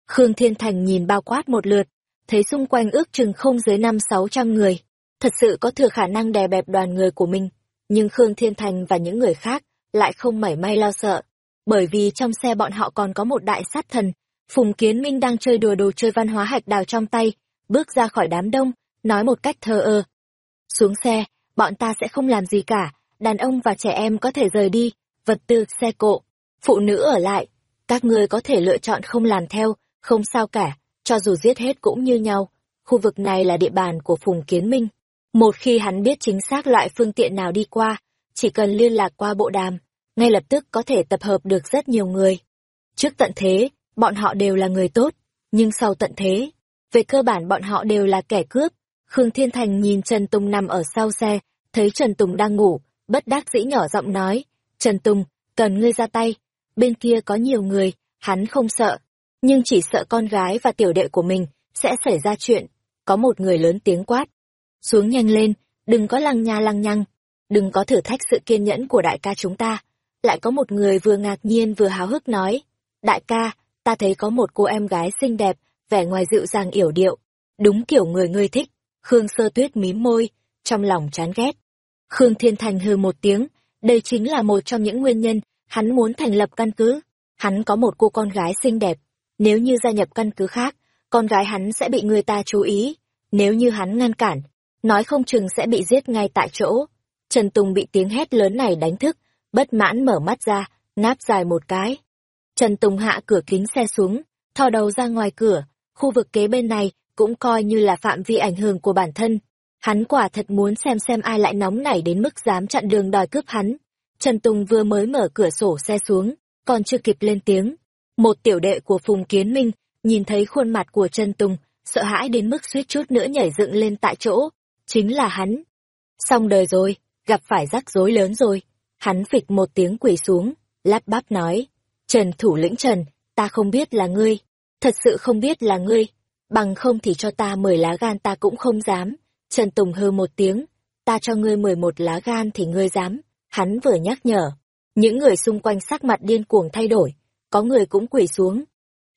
Khương Thiên Thành nhìn bao quát một lượt, thấy xung quanh ước chừng không dưới năm sáu trăm người. Thật sự có thừa khả năng đè bẹp đoàn người của mình, nhưng Khương Thiên Thành và những người khác lại không mảy may lo sợ, bởi vì trong xe bọn họ còn có một đại sát thần. Phùng Kiến Minh đang chơi đùa đồ chơi văn hóa hạch đào trong tay, bước ra khỏi đám đông, nói một cách thờ ơ. Xuống xe, bọn ta sẽ không làm gì cả, đàn ông và trẻ em có thể rời đi, vật tư, xe cộ, phụ nữ ở lại. Các ngươi có thể lựa chọn không làm theo, không sao cả, cho dù giết hết cũng như nhau. Khu vực này là địa bàn của Phùng Kiến Minh. Một khi hắn biết chính xác loại phương tiện nào đi qua, chỉ cần liên lạc qua bộ đàm, ngay lập tức có thể tập hợp được rất nhiều người. Trước tận thế, bọn họ đều là người tốt, nhưng sau tận thế, về cơ bản bọn họ đều là kẻ cướp. Khương Thiên Thành nhìn Trần Tùng nằm ở sau xe, thấy Trần Tùng đang ngủ, bất đắc dĩ nhỏ giọng nói, Trần Tùng, cần ngươi ra tay, bên kia có nhiều người, hắn không sợ, nhưng chỉ sợ con gái và tiểu đệ của mình sẽ xảy ra chuyện. Có một người lớn tiếng quát, xuống nhanh lên, đừng có lăng nha lăng nhăng, đừng có thử thách sự kiên nhẫn của đại ca chúng ta. Lại có một người vừa ngạc nhiên vừa háo hức nói, đại ca, ta thấy có một cô em gái xinh đẹp, vẻ ngoài dịu dàng yểu điệu, đúng kiểu người ngươi thích. Khương Sơ Tuyết mím môi, trong lòng chán ghét. Khương Thiên Thành hừ một tiếng, đây chính là một trong những nguyên nhân hắn muốn thành lập căn cứ. Hắn có một cô con gái xinh đẹp, nếu như gia nhập căn cứ khác, con gái hắn sẽ bị người ta chú ý. Nếu như hắn ngăn cản, nói không chừng sẽ bị giết ngay tại chỗ. Trần Tùng bị tiếng hét lớn này đánh thức, bất mãn mở mắt ra, ngáp dài một cái. Trần Tùng hạ cửa kính xe xuống, thò đầu ra ngoài cửa, khu vực kế bên này cũng coi như là phạm vi ảnh hưởng của bản thân. Hắn quả thật muốn xem xem ai lại nóng nảy đến mức dám chặn đường đòi cướp hắn. Trần Tùng vừa mới mở cửa sổ xe xuống, còn chưa kịp lên tiếng. Một tiểu đệ của Phùng Kiến Minh nhìn thấy khuôn mặt của Trần Tùng, sợ hãi đến mức suýt chút nữa nhảy dựng lên tại chỗ. Chính là hắn. Xong đời rồi, gặp phải rắc rối lớn rồi. Hắn phịch một tiếng quỳ xuống, lắp bắp nói. Trần thủ lĩnh Trần, ta không biết là ngươi. Thật sự không biết là ngươi. Bằng không thì cho ta mười lá gan ta cũng không dám. Trần Tùng hư một tiếng. Ta cho ngươi mười một lá gan thì ngươi dám. Hắn vừa nhắc nhở. Những người xung quanh sắc mặt điên cuồng thay đổi. Có người cũng quỳ xuống.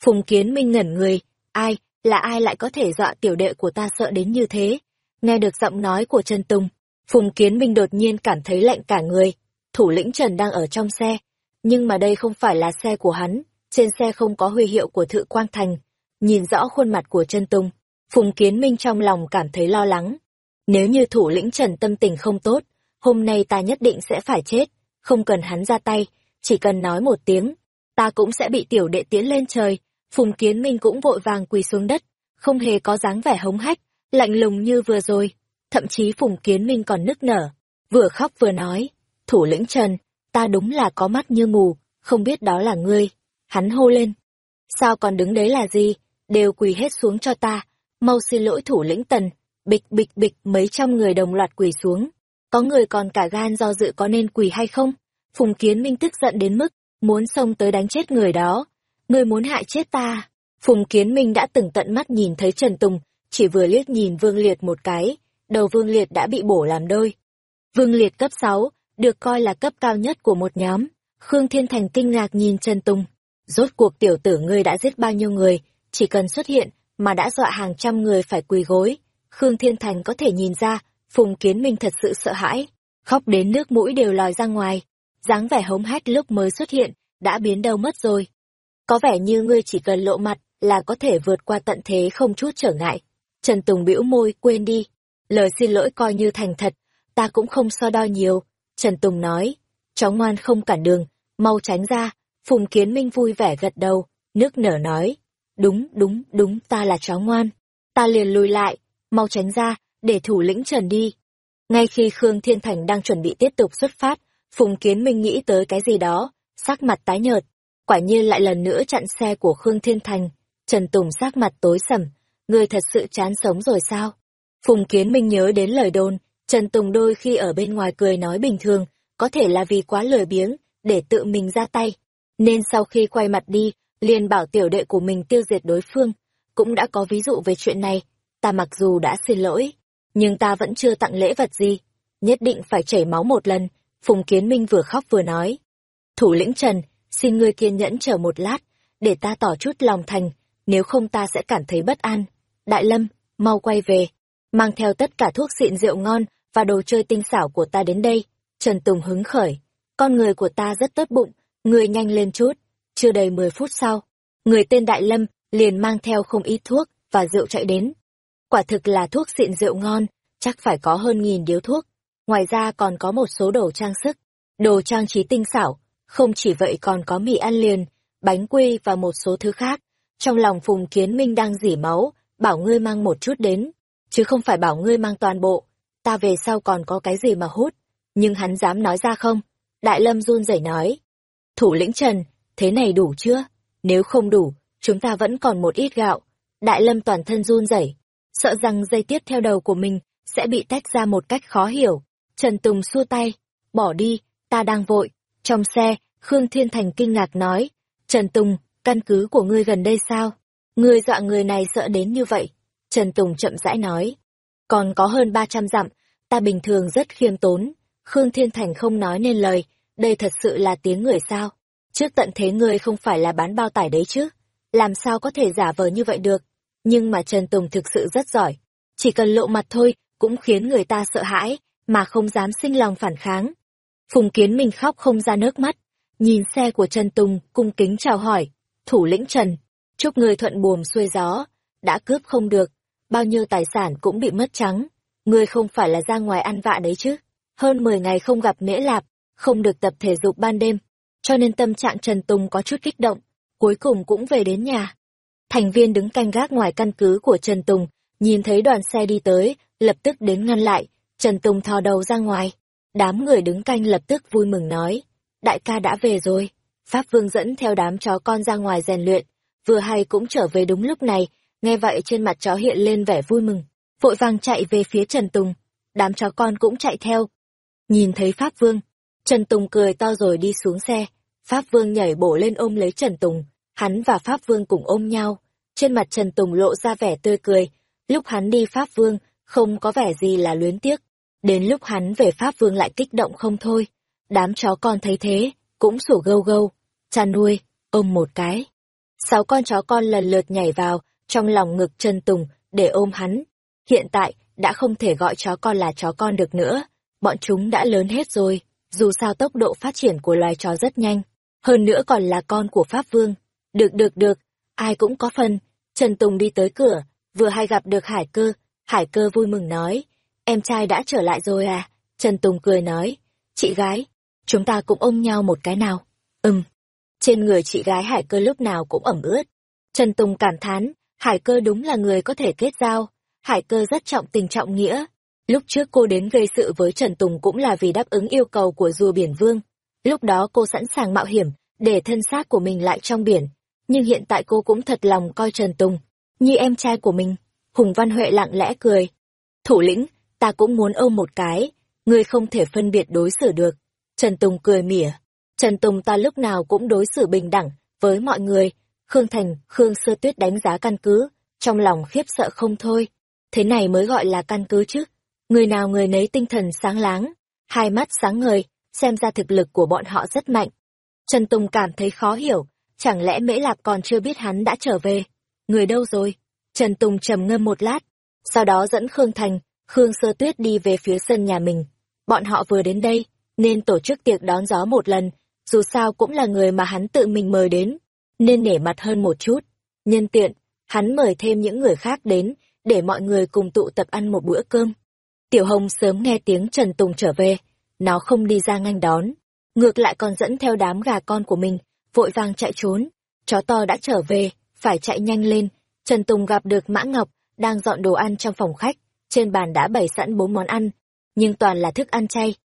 Phùng Kiến Minh ngẩn người. Ai, là ai lại có thể dọa tiểu đệ của ta sợ đến như thế? Nghe được giọng nói của Trần Tùng, Phùng Kiến Minh đột nhiên cảm thấy lạnh cả người. Thủ lĩnh Trần đang ở trong xe, nhưng mà đây không phải là xe của hắn, trên xe không có huy hiệu của Thự Quang Thành. Nhìn rõ khuôn mặt của Trần Tùng, Phùng Kiến Minh trong lòng cảm thấy lo lắng. Nếu như thủ lĩnh Trần tâm tình không tốt, hôm nay ta nhất định sẽ phải chết, không cần hắn ra tay, chỉ cần nói một tiếng, ta cũng sẽ bị tiểu đệ tiến lên trời. Phùng Kiến Minh cũng vội vàng quỳ xuống đất, không hề có dáng vẻ hống hách, lạnh lùng như vừa rồi. Thậm chí Phùng Kiến Minh còn nức nở, vừa khóc vừa nói, thủ lĩnh Trần, ta đúng là có mắt như mù, không biết đó là ngươi. Hắn hô lên. Sao còn đứng đấy là gì? Đều quỳ hết xuống cho ta. Mau xin lỗi thủ lĩnh Tần. Bịch bịch bịch mấy trăm người đồng loạt quỳ xuống. Có người còn cả gan do dự có nên quỳ hay không? Phùng Kiến Minh tức giận đến mức, muốn xông tới đánh chết người đó. Ngươi muốn hại chết ta. Phùng Kiến Minh đã từng tận mắt nhìn thấy Trần Tùng, chỉ vừa liếc nhìn Vương Liệt một cái, đầu Vương Liệt đã bị bổ làm đôi. Vương Liệt cấp 6, được coi là cấp cao nhất của một nhóm. Khương Thiên Thành kinh ngạc nhìn Trần Tùng. Rốt cuộc tiểu tử ngươi đã giết bao nhiêu người, chỉ cần xuất hiện, mà đã dọa hàng trăm người phải quỳ gối. Khương Thiên Thành có thể nhìn ra, Phùng Kiến Minh thật sự sợ hãi, khóc đến nước mũi đều lòi ra ngoài. dáng vẻ hống hách lúc mới xuất hiện, đã biến đâu mất rồi. Có vẻ như ngươi chỉ cần lộ mặt là có thể vượt qua tận thế không chút trở ngại. Trần Tùng bĩu môi, quên đi. Lời xin lỗi coi như thành thật, ta cũng không so đo nhiều. Trần Tùng nói, cháu ngoan không cản đường, mau tránh ra. Phùng Kiến Minh vui vẻ gật đầu, nước nở nói, đúng, đúng, đúng, ta là cháu ngoan. Ta liền lùi lại, mau tránh ra, để thủ lĩnh Trần đi. Ngay khi Khương Thiên Thành đang chuẩn bị tiếp tục xuất phát, Phùng Kiến Minh nghĩ tới cái gì đó, sắc mặt tái nhợt. Quả nhiên lại lần nữa chặn xe của Khương Thiên Thành. Trần Tùng sắc mặt tối sầm, người thật sự chán sống rồi sao? Phùng Kiến Minh nhớ đến lời đồn, Trần Tùng đôi khi ở bên ngoài cười nói bình thường, có thể là vì quá lười biếng, để tự mình ra tay. Nên sau khi quay mặt đi, liền bảo tiểu đệ của mình tiêu diệt đối phương. Cũng đã có ví dụ về chuyện này, ta mặc dù đã xin lỗi, nhưng ta vẫn chưa tặng lễ vật gì. Nhất định phải chảy máu một lần, Phùng Kiến Minh vừa khóc vừa nói. Thủ lĩnh Trần, xin ngươi kiên nhẫn chờ một lát, để ta tỏ chút lòng thành, nếu không ta sẽ cảm thấy bất an. Đại Lâm, mau quay về, mang theo tất cả thuốc xịn rượu ngon và đồ chơi tinh xảo của ta đến đây. Trần Tùng hứng khởi, con người của ta rất tốt bụng, người nhanh lên chút. Chưa đầy 10 phút sau, người tên Đại Lâm liền mang theo không ít thuốc và rượu chạy đến. Quả thực là thuốc xịn rượu ngon, chắc phải có hơn nghìn điếu thuốc. Ngoài ra còn có một số đồ trang sức, đồ trang trí tinh xảo, không chỉ vậy còn có mì ăn liền, bánh quy và một số thứ khác. Trong lòng Phùng Kiến Minh đang dỉ máu, bảo ngươi mang một chút đến, chứ không phải bảo ngươi mang toàn bộ. Ta về sau còn có cái gì mà hút, nhưng hắn dám nói ra không? Đại Lâm run rẩy nói. Thủ lĩnh Trần, thế này đủ chưa? Nếu không đủ, chúng ta vẫn còn một ít gạo. Đại Lâm toàn thân run rẩy, sợ rằng dây tiếp theo đầu của mình sẽ bị tách ra một cách khó hiểu. Trần Tùng xua tay, bỏ đi, ta đang vội. Trong xe, Khương Thiên Thành kinh ngạc nói, Trần Tùng, căn cứ của ngươi gần đây sao? Người dọa người này sợ đến như vậy. Trần Tùng chậm rãi nói, còn có hơn 300 dặm, ta bình thường rất khiêm tốn. Khương Thiên Thành không nói nên lời, đây thật sự là tiếng người sao? Trước tận thế người không phải là bán bao tải đấy chứ? Làm sao có thể giả vờ như vậy được? Nhưng mà Trần Tùng thực sự rất giỏi. Chỉ cần lộ mặt thôi, cũng khiến người ta sợ hãi, mà không dám sinh lòng phản kháng. Phùng Kiến mình khóc không ra nước mắt, nhìn xe của Trần Tùng, cung kính chào hỏi. Thủ lĩnh Trần, chúc người thuận buồm xuôi gió, đã cướp không được, bao nhiêu tài sản cũng bị mất trắng. Ngươi không phải là ra ngoài ăn vạ đấy chứ. Hơn 10 ngày không gặp Mễ Lạp, không được tập thể dục ban đêm, cho nên tâm trạng Trần Tùng có chút kích động, cuối cùng cũng về đến nhà. Thành viên đứng canh gác ngoài căn cứ của Trần Tùng, nhìn thấy đoàn xe đi tới, lập tức đến ngăn lại, Trần Tùng thò đầu ra ngoài. Đám người đứng canh lập tức vui mừng nói, đại ca đã về rồi. Pháp Vương dẫn theo đám chó con ra ngoài rèn luyện, vừa hay cũng trở về đúng lúc này, nghe vậy trên mặt chó hiện lên vẻ vui mừng, vội vàng chạy về phía Trần Tùng. Đám chó con cũng chạy theo. Nhìn thấy Pháp Vương, Trần Tùng cười to rồi đi xuống xe. Pháp Vương nhảy bổ lên ôm lấy Trần Tùng, hắn và Pháp Vương cùng ôm nhau. Trên mặt Trần Tùng lộ ra vẻ tươi cười, lúc hắn đi Pháp Vương, không có vẻ gì là luyến tiếc. Đến lúc hắn về Pháp Vương lại kích động không thôi. Đám chó con thấy thế, cũng sủa gâu gâu, chăn nuôi, ôm một cái. Sáu con chó con lần lượt nhảy vào, trong lòng ngực Trần Tùng, để ôm hắn. Hiện tại, đã không thể gọi chó con là chó con được nữa, bọn chúng đã lớn hết rồi, dù sao tốc độ phát triển của loài chó rất nhanh, hơn nữa còn là con của Pháp Vương. Được được được, ai cũng có phần. Trần Tùng đi tới cửa, vừa hay gặp được Hải Cơ, Hải Cơ vui mừng nói, em trai đã trở lại rồi à? Trần Tùng cười nói, chị gái, chúng ta cũng ôm nhau một cái nào. Ừm. Trên người chị gái Hải Cơ lúc nào cũng ẩm ướt. Trần Tùng cảm thán, Hải Cơ đúng là người có thể kết giao. Hải Cơ rất trọng tình trọng nghĩa. Lúc trước cô đến gây sự với Trần Tùng cũng là vì đáp ứng yêu cầu của rùa biển vương. Lúc đó cô sẵn sàng mạo hiểm, để thân xác của mình lại trong biển. Nhưng hiện tại cô cũng thật lòng coi Trần Tùng, như em trai của mình. Hùng Văn Huệ lặng lẽ cười. Thủ lĩnh, ta cũng muốn ôm một cái, ngươi không thể phân biệt đối xử được. Trần Tùng cười mỉa. Trần Tùng ta lúc nào cũng đối xử bình đẳng với mọi người. Khương Thành, Khương Sơ Tuyết đánh giá căn cứ, trong lòng khiếp sợ không thôi. Thế này mới gọi là căn cứ chứ. Người nào người nấy tinh thần sáng láng, hai mắt sáng ngời, xem ra thực lực của bọn họ rất mạnh. Trần Tùng cảm thấy khó hiểu, chẳng lẽ Mễ Lạp còn chưa biết hắn đã trở về? Người đâu rồi? Trần Tùng trầm ngâm một lát, sau đó dẫn Khương Thành, Khương Sơ Tuyết đi về phía sân nhà mình. Bọn họ vừa đến đây, nên tổ chức tiệc đón gió một lần, dù sao cũng là người mà hắn tự mình mời đến, nên nể mặt hơn một chút. Nhân tiện, hắn mời thêm những người khác đến, để mọi người cùng tụ tập ăn một bữa cơm. Tiểu Hồng sớm nghe tiếng Trần Tùng trở về, nó không đi ra nganh đón, ngược lại còn dẫn theo đám gà con của mình, vội vàng chạy trốn. Chó to đã trở về, phải chạy nhanh lên. Trần Tùng gặp được Mã Ngọc, đang dọn đồ ăn trong phòng khách, trên bàn đã bày sẵn bốn món ăn. nhưng toàn là thức ăn chay.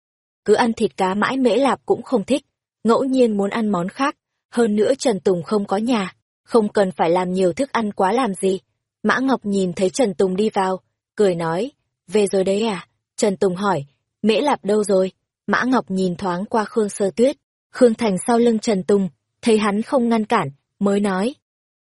Cứ ăn thịt cá mãi mễ lạp cũng không thích, ngẫu nhiên muốn ăn món khác. Hơn nữa Trần Tùng không có nhà, không cần phải làm nhiều thức ăn quá làm gì. Mã Ngọc nhìn thấy Trần Tùng đi vào, cười nói, về rồi đấy à? Trần Tùng hỏi, mễ lạp đâu rồi? Mã Ngọc nhìn thoáng qua Khương Sơ Tuyết, Khương Thành sau lưng Trần Tùng, thấy hắn không ngăn cản, mới nói.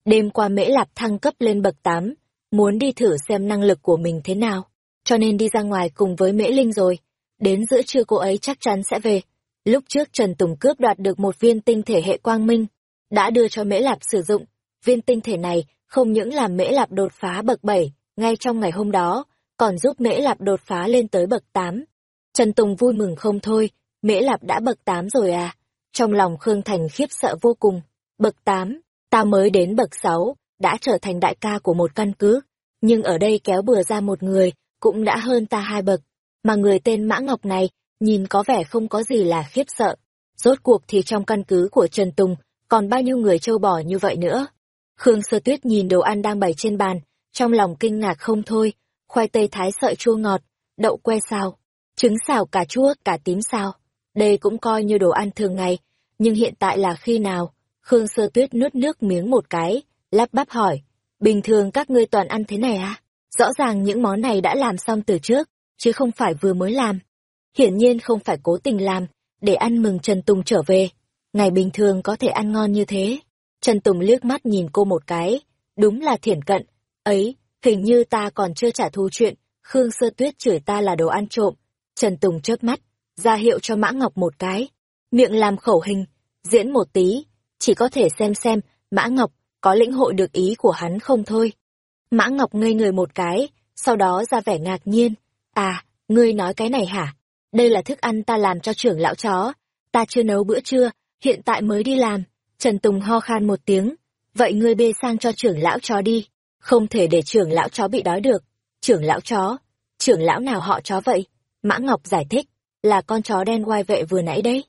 Đêm qua mễ lạp thăng cấp lên bậc 8, muốn đi thử xem năng lực của mình thế nào, cho nên đi ra ngoài cùng với mễ linh rồi. Đến giữa trưa cô ấy chắc chắn sẽ về. Lúc trước Trần Tùng cướp đoạt được một viên tinh thể hệ quang minh, đã đưa cho mễ lạp sử dụng. Viên tinh thể này không những làm mễ lạp đột phá bậc 7, ngay trong ngày hôm đó, còn giúp mễ lạp đột phá lên tới bậc 8. Trần Tùng vui mừng không thôi, mễ lạp đã bậc 8 rồi à. Trong lòng Khương Thành khiếp sợ vô cùng. Bậc 8, ta mới đến bậc 6, đã trở thành đại ca của một căn cứ. Nhưng ở đây kéo bừa ra một người, cũng đã hơn ta hai bậc. Mà người tên Mã Ngọc này, nhìn có vẻ không có gì là khiếp sợ. Rốt cuộc thì trong căn cứ của Trần Tùng, còn bao nhiêu người trâu bò như vậy nữa. Khương Sơ Tuyết nhìn đồ ăn đang bày trên bàn, trong lòng kinh ngạc không thôi, khoai tây thái sợi chua ngọt, đậu que xào, trứng xào cà chua, cả tím xào. Đây cũng coi như đồ ăn thường ngày, nhưng hiện tại là khi nào? Khương Sơ Tuyết nuốt nước miếng một cái, lắp bắp hỏi, bình thường các ngươi toàn ăn thế này à? Rõ ràng những món này đã làm xong từ trước, chứ không phải vừa mới làm. Hiển nhiên không phải cố tình làm, để ăn mừng Trần Tùng trở về. Ngày bình thường có thể ăn ngon như thế. Trần Tùng liếc mắt nhìn cô một cái, đúng là thiển cận. Ấy, hình như ta còn chưa trả thù chuyện, Khương Sơ Tuyết chửi ta là đồ ăn trộm. Trần Tùng chớp mắt, ra hiệu cho Mã Ngọc một cái. Miệng làm khẩu hình, diễn một tí, chỉ có thể xem xem, Mã Ngọc có lĩnh hội được ý của hắn không thôi. Mã Ngọc ngây người một cái, sau đó ra vẻ ngạc nhiên. À, ngươi nói cái này hả? Đây là thức ăn ta làm cho trưởng lão chó. Ta chưa nấu bữa trưa, hiện tại mới đi làm. Trần Tùng ho khan một tiếng. Vậy ngươi bê sang cho trưởng lão chó đi. Không thể để trưởng lão chó bị đói được. Trưởng lão chó? Trưởng lão nào họ chó vậy? Mã Ngọc giải thích. Là con chó đen oai vệ vừa nãy đấy.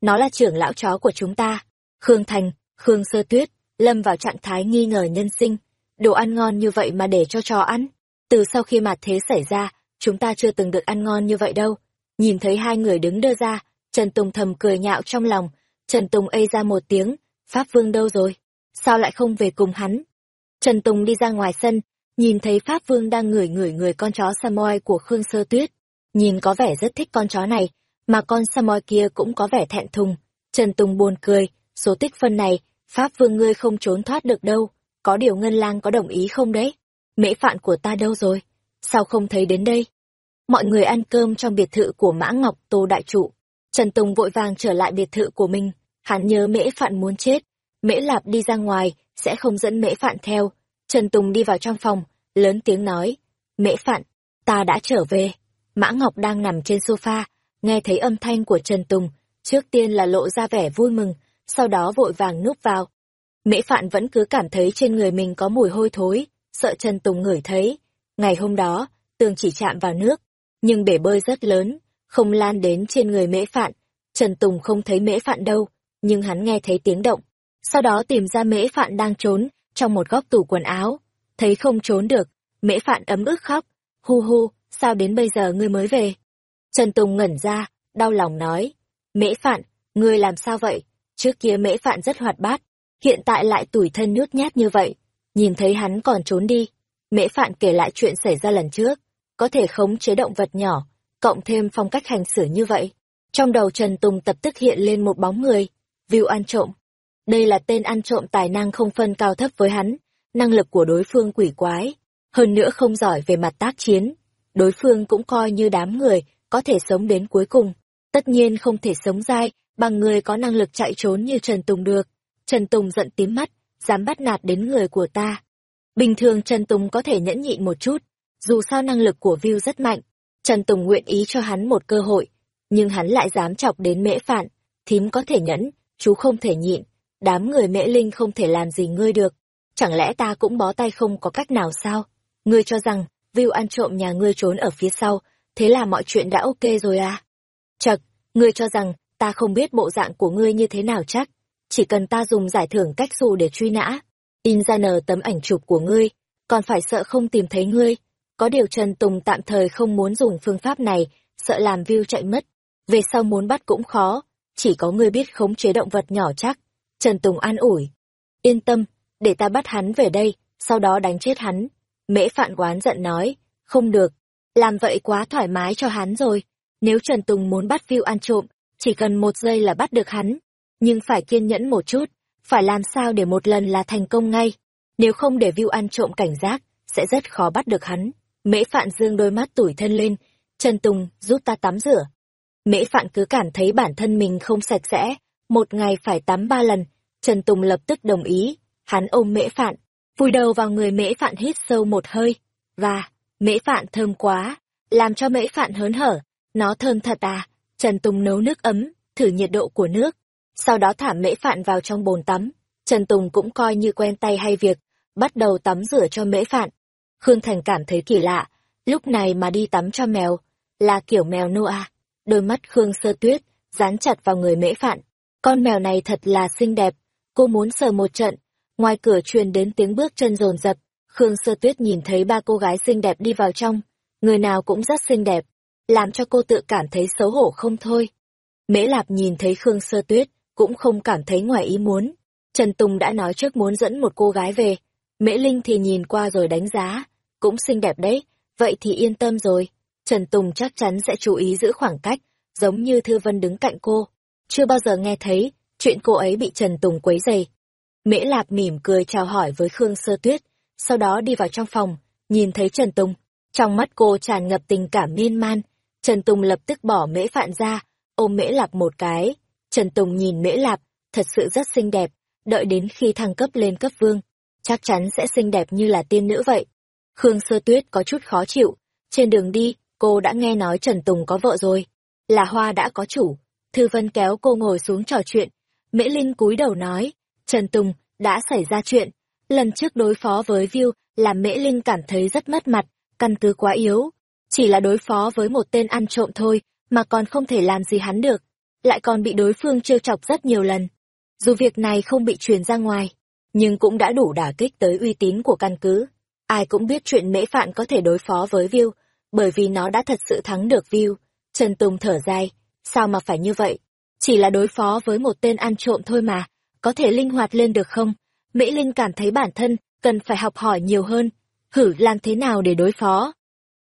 Nó là trưởng lão chó của chúng ta. Khương Thành, Khương Sơ Tuyết, lâm vào trạng thái nghi ngờ nhân sinh. Đồ ăn ngon như vậy mà để cho chó ăn. Từ sau khi mà thế xảy ra, chúng ta chưa từng được ăn ngon như vậy đâu. Nhìn thấy hai người đứng đưa ra, Trần Tùng thầm cười nhạo trong lòng. Trần Tùng ây ra một tiếng, Pháp Vương đâu rồi? Sao lại không về cùng hắn? Trần Tùng đi ra ngoài sân, nhìn thấy Pháp Vương đang ngửi ngửi người con chó Samoy của Khương Sơ Tuyết. Nhìn có vẻ rất thích con chó này, mà con Samoy kia cũng có vẻ thẹn thùng. Trần Tùng buồn cười, số tích phân này, Pháp Vương ngươi không trốn thoát được đâu, có điều Ngân Lang có đồng ý không đấy? Mễ phạn của ta đâu rồi? Sao không thấy đến đây? Mọi người ăn cơm trong biệt thự của Mã Ngọc Tô Đại Trụ. Trần Tùng vội vàng trở lại biệt thự của mình, hắn nhớ mễ phạn muốn chết. Mễ Lạp đi ra ngoài, sẽ không dẫn mễ phạn theo. Trần Tùng đi vào trong phòng, lớn tiếng nói, mễ phạn, ta đã trở về. Mã Ngọc đang nằm trên sofa, nghe thấy âm thanh của Trần Tùng, trước tiên là lộ ra vẻ vui mừng, sau đó vội vàng núp vào. Mễ Phạn vẫn cứ cảm thấy trên người mình có mùi hôi thối, sợ Trần Tùng ngửi thấy. Ngày hôm đó, tường chỉ chạm vào nước, nhưng bể bơi rất lớn, không lan đến trên người Mễ Phạn. Trần Tùng không thấy Mễ Phạn đâu, nhưng hắn nghe thấy tiếng động. Sau đó tìm ra Mễ Phạn đang trốn, trong một góc tủ quần áo. Thấy không trốn được, Mễ Phạn ấm ức khóc. Hu hu, sao đến bây giờ ngươi mới về? Trần Tùng ngẩn ra, đau lòng nói. Mễ Phạn, ngươi làm sao vậy? Trước kia Mễ Phạn rất hoạt bát, hiện tại lại tủi thân nhút nhát như vậy. Nhìn thấy hắn còn trốn đi, Mễ Phạn kể lại chuyện xảy ra lần trước, có thể khống chế động vật nhỏ, cộng thêm phong cách hành xử như vậy. Trong đầu Trần Tùng tập tức hiện lên một bóng người, View ăn trộm. Đây là tên ăn trộm tài năng không phân cao thấp với hắn, năng lực của đối phương quỷ quái, hơn nữa không giỏi về mặt tác chiến. Đối phương cũng coi như đám người, có thể sống đến cuối cùng. Tất nhiên không thể sống dai, bằng người có năng lực chạy trốn như Trần Tùng được. Trần Tùng giận tím mắt, dám bắt nạt đến người của ta. Bình thường Trần Tùng có thể nhẫn nhịn một chút, dù sao năng lực của View rất mạnh. Trần Tùng nguyện ý cho hắn một cơ hội, nhưng hắn lại dám chọc đến mễ phạn, thím có thể nhẫn, chú không thể nhịn, đám người mễ linh không thể làm gì ngươi được. Chẳng lẽ ta cũng bó tay không có cách nào sao? Ngươi cho rằng, View ăn trộm nhà ngươi trốn ở phía sau, thế là mọi chuyện đã ok rồi à? Chật, ngươi cho rằng, ta không biết bộ dạng của ngươi như thế nào chắc, chỉ cần ta dùng giải thưởng cách xù để truy nã, in ra nờ tấm ảnh chụp của ngươi, còn phải sợ không tìm thấy ngươi. Có điều Trần Tùng tạm thời không muốn dùng phương pháp này sợ làm view chạy mất. Về sau muốn bắt cũng khó, chỉ có người biết khống chế động vật nhỏ chắc. Trần Tùng an ủi. Yên tâm, để ta bắt hắn về đây, sau đó đánh chết hắn. Mễ Phạn quán giận nói, không được, làm vậy quá thoải mái cho hắn rồi. Nếu Trần Tùng muốn bắt view ăn trộm, chỉ cần một giây là bắt được hắn. Nhưng phải kiên nhẫn một chút, phải làm sao để một lần là thành công ngay. Nếu không để view ăn trộm cảnh giác, sẽ rất khó bắt được hắn. Mễ Phạn dương đôi mắt tủi thân lên, Trần Tùng giúp ta tắm rửa. Mễ Phạn cứ cảm thấy bản thân mình không sạch sẽ, một ngày phải tắm ba lần. Trần Tùng lập tức đồng ý, hắn ôm Mễ Phạn, vùi đầu vào người Mễ Phạn hít sâu một hơi. Và, Mễ Phạn thơm quá, làm cho Mễ Phạn hớn hở, nó thơm thật à. Trần Tùng nấu nước ấm, thử nhiệt độ của nước, sau đó thả Mễ Phạn vào trong bồn tắm. Trần Tùng cũng coi như quen tay hay việc, bắt đầu tắm rửa cho Mễ Phạn. Khương Thành cảm thấy kỳ lạ, lúc này mà đi tắm cho mèo, là kiểu mèo Noah. Đôi mắt Khương Sơ Tuyết dán chặt vào người Mễ Phạn. Con mèo này thật là xinh đẹp, cô muốn sờ một trận. Ngoài cửa truyền đến tiếng bước chân rồn rập, Khương Sơ Tuyết nhìn thấy ba cô gái xinh đẹp đi vào trong, người nào cũng rất xinh đẹp, làm cho cô tự cảm thấy xấu hổ không thôi. Mễ Lạp nhìn thấy Khương Sơ Tuyết, cũng không cảm thấy ngoài ý muốn. Trần Tùng đã nói trước muốn dẫn một cô gái về, Mễ Linh thì nhìn qua rồi đánh giá, cũng xinh đẹp đấy, vậy thì yên tâm rồi. Trần Tùng chắc chắn sẽ chú ý giữ khoảng cách, giống như Thư Vân đứng cạnh cô. Chưa bao giờ nghe thấy, chuyện cô ấy bị Trần Tùng quấy dày. Mễ Lạp mỉm cười chào hỏi với Khương Sơ Tuyết, sau đó đi vào trong phòng, nhìn thấy Trần Tùng. Trong mắt cô tràn ngập tình cảm miên man, Trần Tùng lập tức bỏ Mễ Phạn ra, ôm Mễ Lạp một cái. Trần Tùng nhìn Mễ Lạp, thật sự rất xinh đẹp, đợi đến khi thăng cấp lên cấp vương, chắc chắn sẽ xinh đẹp như là tiên nữ vậy. Khương Sơ Tuyết có chút khó chịu, trên đường đi, cô đã nghe nói Trần Tùng có vợ rồi, là Hoa đã có chủ. Thư Vân kéo cô ngồi xuống trò chuyện, Mễ Linh cúi đầu nói, Trần Tùng, đã xảy ra chuyện, lần trước đối phó với Viu làm Mễ Linh cảm thấy rất mất mặt, căn cứ quá yếu, chỉ là đối phó với một tên ăn trộm thôi, mà còn không thể làm gì hắn được, lại còn bị đối phương trêu chọc rất nhiều lần. Dù việc này không bị truyền ra ngoài, nhưng cũng đã đủ đả kích tới uy tín của căn cứ. Ai cũng biết chuyện mễ phạn có thể đối phó với Viu, bởi vì nó đã thật sự thắng được Viu. Trần Tùng thở dài, sao mà phải như vậy? Chỉ là đối phó với một tên ăn trộm thôi mà, có thể linh hoạt lên được không? Mễ Linh cảm thấy bản thân cần phải học hỏi nhiều hơn, hử làm thế nào để đối phó.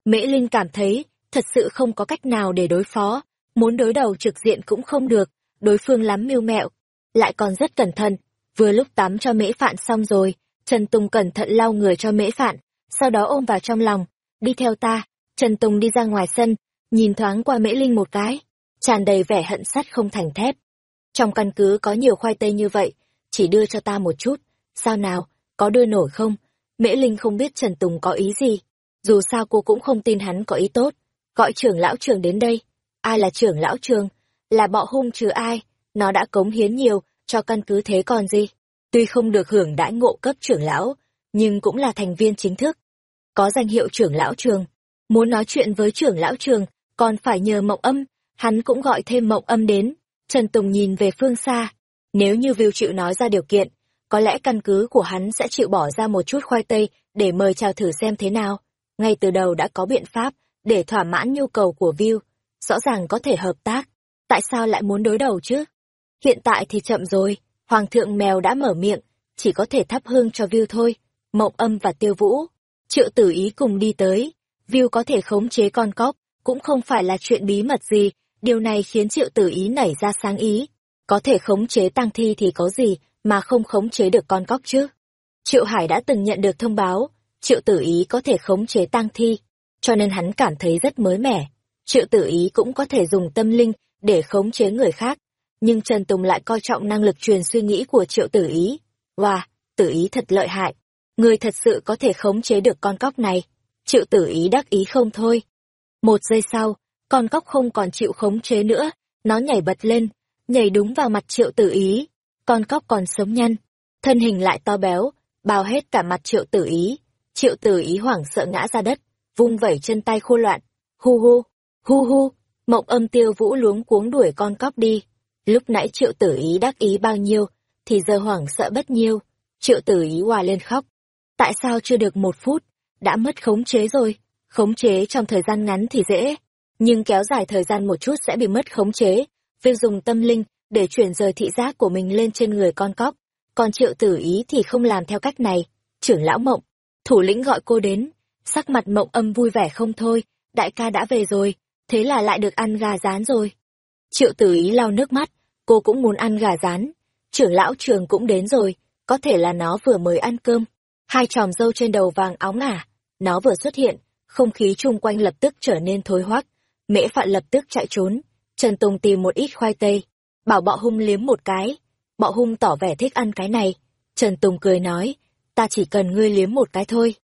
Mễ Linh cảm thấy thật sự không có cách nào để đối phó, muốn đối đầu trực diện cũng không được, đối phương lắm mưu mẹo, lại còn rất cẩn thận. Vừa lúc tắm cho mễ phạn xong rồi, Trần Tùng cẩn thận lau người cho mễ phạn, sau đó ôm vào trong lòng, đi theo ta. Trần Tùng đi ra ngoài sân, nhìn thoáng qua mễ linh một cái, tràn đầy vẻ hận sắt không thành thép. Trong căn cứ có nhiều khoai tây như vậy, chỉ đưa cho ta một chút, sao nào, có đưa nổi không? Mễ Linh không biết Trần Tùng có ý gì, dù sao cô cũng không tin hắn có ý tốt, gọi trưởng lão trường đến đây. Ai là trưởng lão trường? Là bọ hung chứ ai? Nó đã cống hiến nhiều, cho căn cứ thế còn gì? Tuy không được hưởng đãi ngộ cấp trưởng lão, nhưng cũng là thành viên chính thức. Có danh hiệu trưởng lão trường. Muốn nói chuyện với trưởng lão trường, còn phải nhờ mộng âm, hắn cũng gọi thêm mộng âm đến. Trần Tùng nhìn về phương xa. Nếu như Viu chịu nói ra điều kiện, có lẽ căn cứ của hắn sẽ chịu bỏ ra một chút khoai tây để mời chào thử xem thế nào. Ngay từ đầu đã có biện pháp để thỏa mãn nhu cầu của Viu, rõ ràng có thể hợp tác. Tại sao lại muốn đối đầu chứ? Hiện tại thì chậm rồi, Hoàng thượng mèo đã mở miệng, chỉ có thể thắp hương cho Viu thôi. Mộng âm và tiêu vũ, triệu tử ý cùng đi tới. Viu có thể khống chế con cóc, cũng không phải là chuyện bí mật gì, điều này khiến triệu tử ý nảy ra sáng ý. Có thể khống chế tăng thi thì có gì, mà không khống chế được con cóc chứ? Triệu Hải đã từng nhận được thông báo, triệu tử ý có thể khống chế tăng thi, cho nên hắn cảm thấy rất mới mẻ. Triệu tử ý cũng có thể dùng tâm linh để khống chế người khác, nhưng Trần Tùng lại coi trọng năng lực truyền suy nghĩ của triệu tử ý. Wow, tử ý thật lợi hại, người thật sự có thể khống chế được con cóc này. Triệu tử ý đắc ý không thôi. Một giây sau, con cóc không còn chịu khống chế nữa, nó nhảy bật lên, nhảy đúng vào mặt triệu tử ý. Con cóc còn sống nhăn, thân hình lại to béo, bao hết cả mặt triệu tử ý. Triệu tử ý hoảng sợ ngã ra đất, vung vẩy chân tay khô loạn. Hu hu, hu hu, mộng âm tiêu vũ luống cuống đuổi con cóc đi. Lúc nãy triệu tử ý đắc ý bao nhiêu, thì giờ hoảng sợ bất nhiêu. Triệu tử ý hòa lên khóc. Tại sao chưa được một phút, đã mất khống chế rồi? Khống chế trong thời gian ngắn thì dễ, nhưng kéo dài thời gian một chút sẽ bị mất khống chế. Việc dùng tâm linh để chuyển rời thị giác của mình lên trên người con cóc. Còn triệu tử ý thì không làm theo cách này. Trưởng lão mộng, thủ lĩnh gọi cô đến. Sắc mặt mộng âm vui vẻ không thôi, đại ca đã về rồi, thế là lại được ăn gà rán rồi. Triệu tử ý lau nước mắt, cô cũng muốn ăn gà rán. Trưởng lão trường cũng đến rồi, có thể là nó vừa mới ăn cơm. Hai tròm dâu trên đầu vàng óng ả, nó vừa xuất hiện, không khí chung quanh lập tức trở nên thối hoắc. Mễ Phạn lập tức chạy trốn, Trần Tùng tìm một ít khoai tây, bảo bọ hung liếm một cái. Bọ hung tỏ vẻ thích ăn cái này. Trần Tùng cười nói, ta chỉ cần ngươi liếm một cái thôi.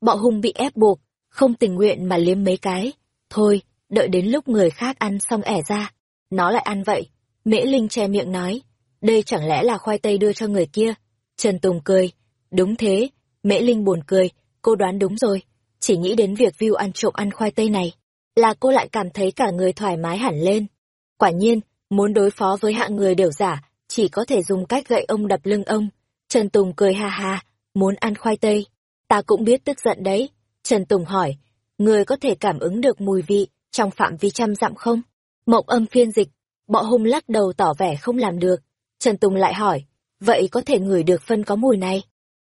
Bọ hung bị ép buộc, không tình nguyện mà liếm mấy cái. Thôi, đợi đến lúc người khác ăn xong ẻ ra. Nó lại ăn vậy. Mễ Linh che miệng nói, đây chẳng lẽ là khoai tây đưa cho người kia. Trần Tùng cười, đúng thế, Mễ Linh buồn cười, cô đoán đúng rồi. Chỉ nghĩ đến việc view ăn trộm ăn khoai tây này, là cô lại cảm thấy cả người thoải mái hẳn lên. Quả nhiên, muốn đối phó với hạng người đều giả, chỉ có thể dùng cách gậy ông đập lưng ông. Trần Tùng cười ha ha, muốn ăn khoai tây. Ta cũng biết tức giận đấy. Trần Tùng hỏi, người có thể cảm ứng được mùi vị trong phạm vi trăm dặm không? Mộng âm phiên dịch, bọ hung lắc đầu tỏ vẻ không làm được. Trần Tùng lại hỏi, vậy có thể ngửi được phân có mùi này?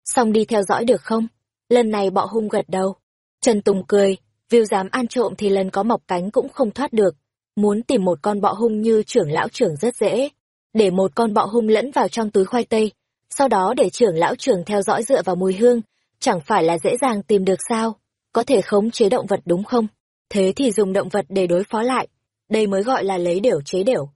Xong đi theo dõi được không? Lần này bọ hung gật đầu. Trần Tùng cười, Viu dám ăn trộm thì lần có mọc cánh cũng không thoát được. Muốn tìm một con bọ hung như trưởng lão trưởng rất dễ. Để một con bọ hung lẫn vào trong túi khoai tây, sau đó để trưởng lão trưởng theo dõi dựa vào mùi hương, chẳng phải là dễ dàng tìm được sao? Có thể khống chế động vật đúng không? Thế thì dùng động vật để đối phó lại. Đây mới gọi là lấy đểu chế đểu.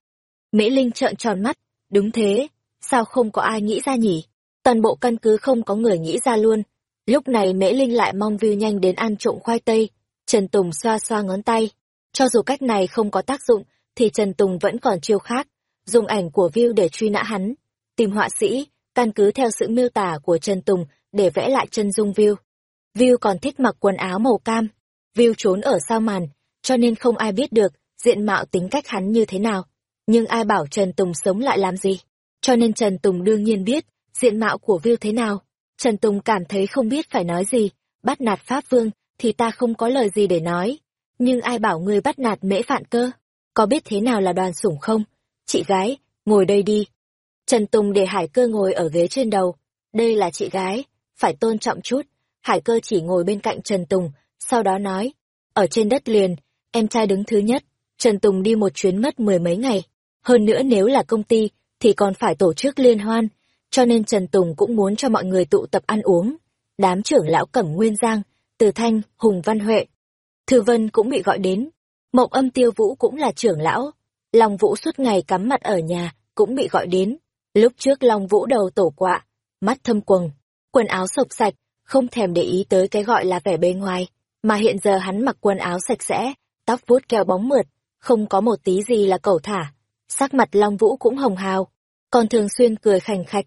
Mỹ Linh trợn tròn mắt, đúng thế, sao không có ai nghĩ ra nhỉ? Toàn bộ căn cứ không có người nghĩ ra luôn. Lúc này Mễ Linh lại mong View nhanh đến ăn trộm khoai tây. Trần Tùng xoa xoa ngón tay. Cho dù cách này không có tác dụng, thì Trần Tùng vẫn còn chiêu khác. Dùng ảnh của View để truy nã hắn. Tìm họa sĩ, căn cứ theo sự miêu tả của Trần Tùng để vẽ lại chân dung View. View còn thích mặc quần áo màu cam. View trốn ở sau màn, cho nên không ai biết được diện mạo tính cách hắn như thế nào. Nhưng ai bảo Trần Tùng sống lại làm gì? Cho nên Trần Tùng đương nhiên biết diện mạo của Viu thế nào. Trần Tùng cảm thấy không biết phải nói gì, bắt nạt Pháp Vương, thì ta không có lời gì để nói. Nhưng ai bảo người bắt nạt mễ phạn cơ? Có biết thế nào là đoàn sủng không? Chị gái, ngồi đây đi. Trần Tùng để Hải cơ ngồi ở ghế trên đầu. Đây là chị gái, phải tôn trọng chút. Hải cơ chỉ ngồi bên cạnh Trần Tùng, sau đó nói. Ở trên đất liền, em trai đứng thứ nhất. Trần Tùng đi một chuyến mất mười mấy ngày. Hơn nữa nếu là công ty, thì còn phải tổ chức liên hoan, cho nên Trần Tùng cũng muốn cho mọi người tụ tập ăn uống. Đám trưởng lão Cẩm Nguyên Giang, Từ Thanh, Hùng Văn Huệ. Thư Vân cũng bị gọi đến. Mộng âm tiêu vũ cũng là trưởng lão. Long Vũ suốt ngày cắm mặt ở nhà, cũng bị gọi đến. Lúc trước Long Vũ đầu tổ quạ, mắt thâm quầng, quần áo sộc sạch, không thèm để ý tới cái gọi là vẻ bề ngoài. Mà hiện giờ hắn mặc quần áo sạch sẽ, tóc vuốt keo bóng mượt, không có một tí gì là cẩu thả. Sắc mặt Long Vũ cũng hồng hào, còn thường xuyên cười khành khạch,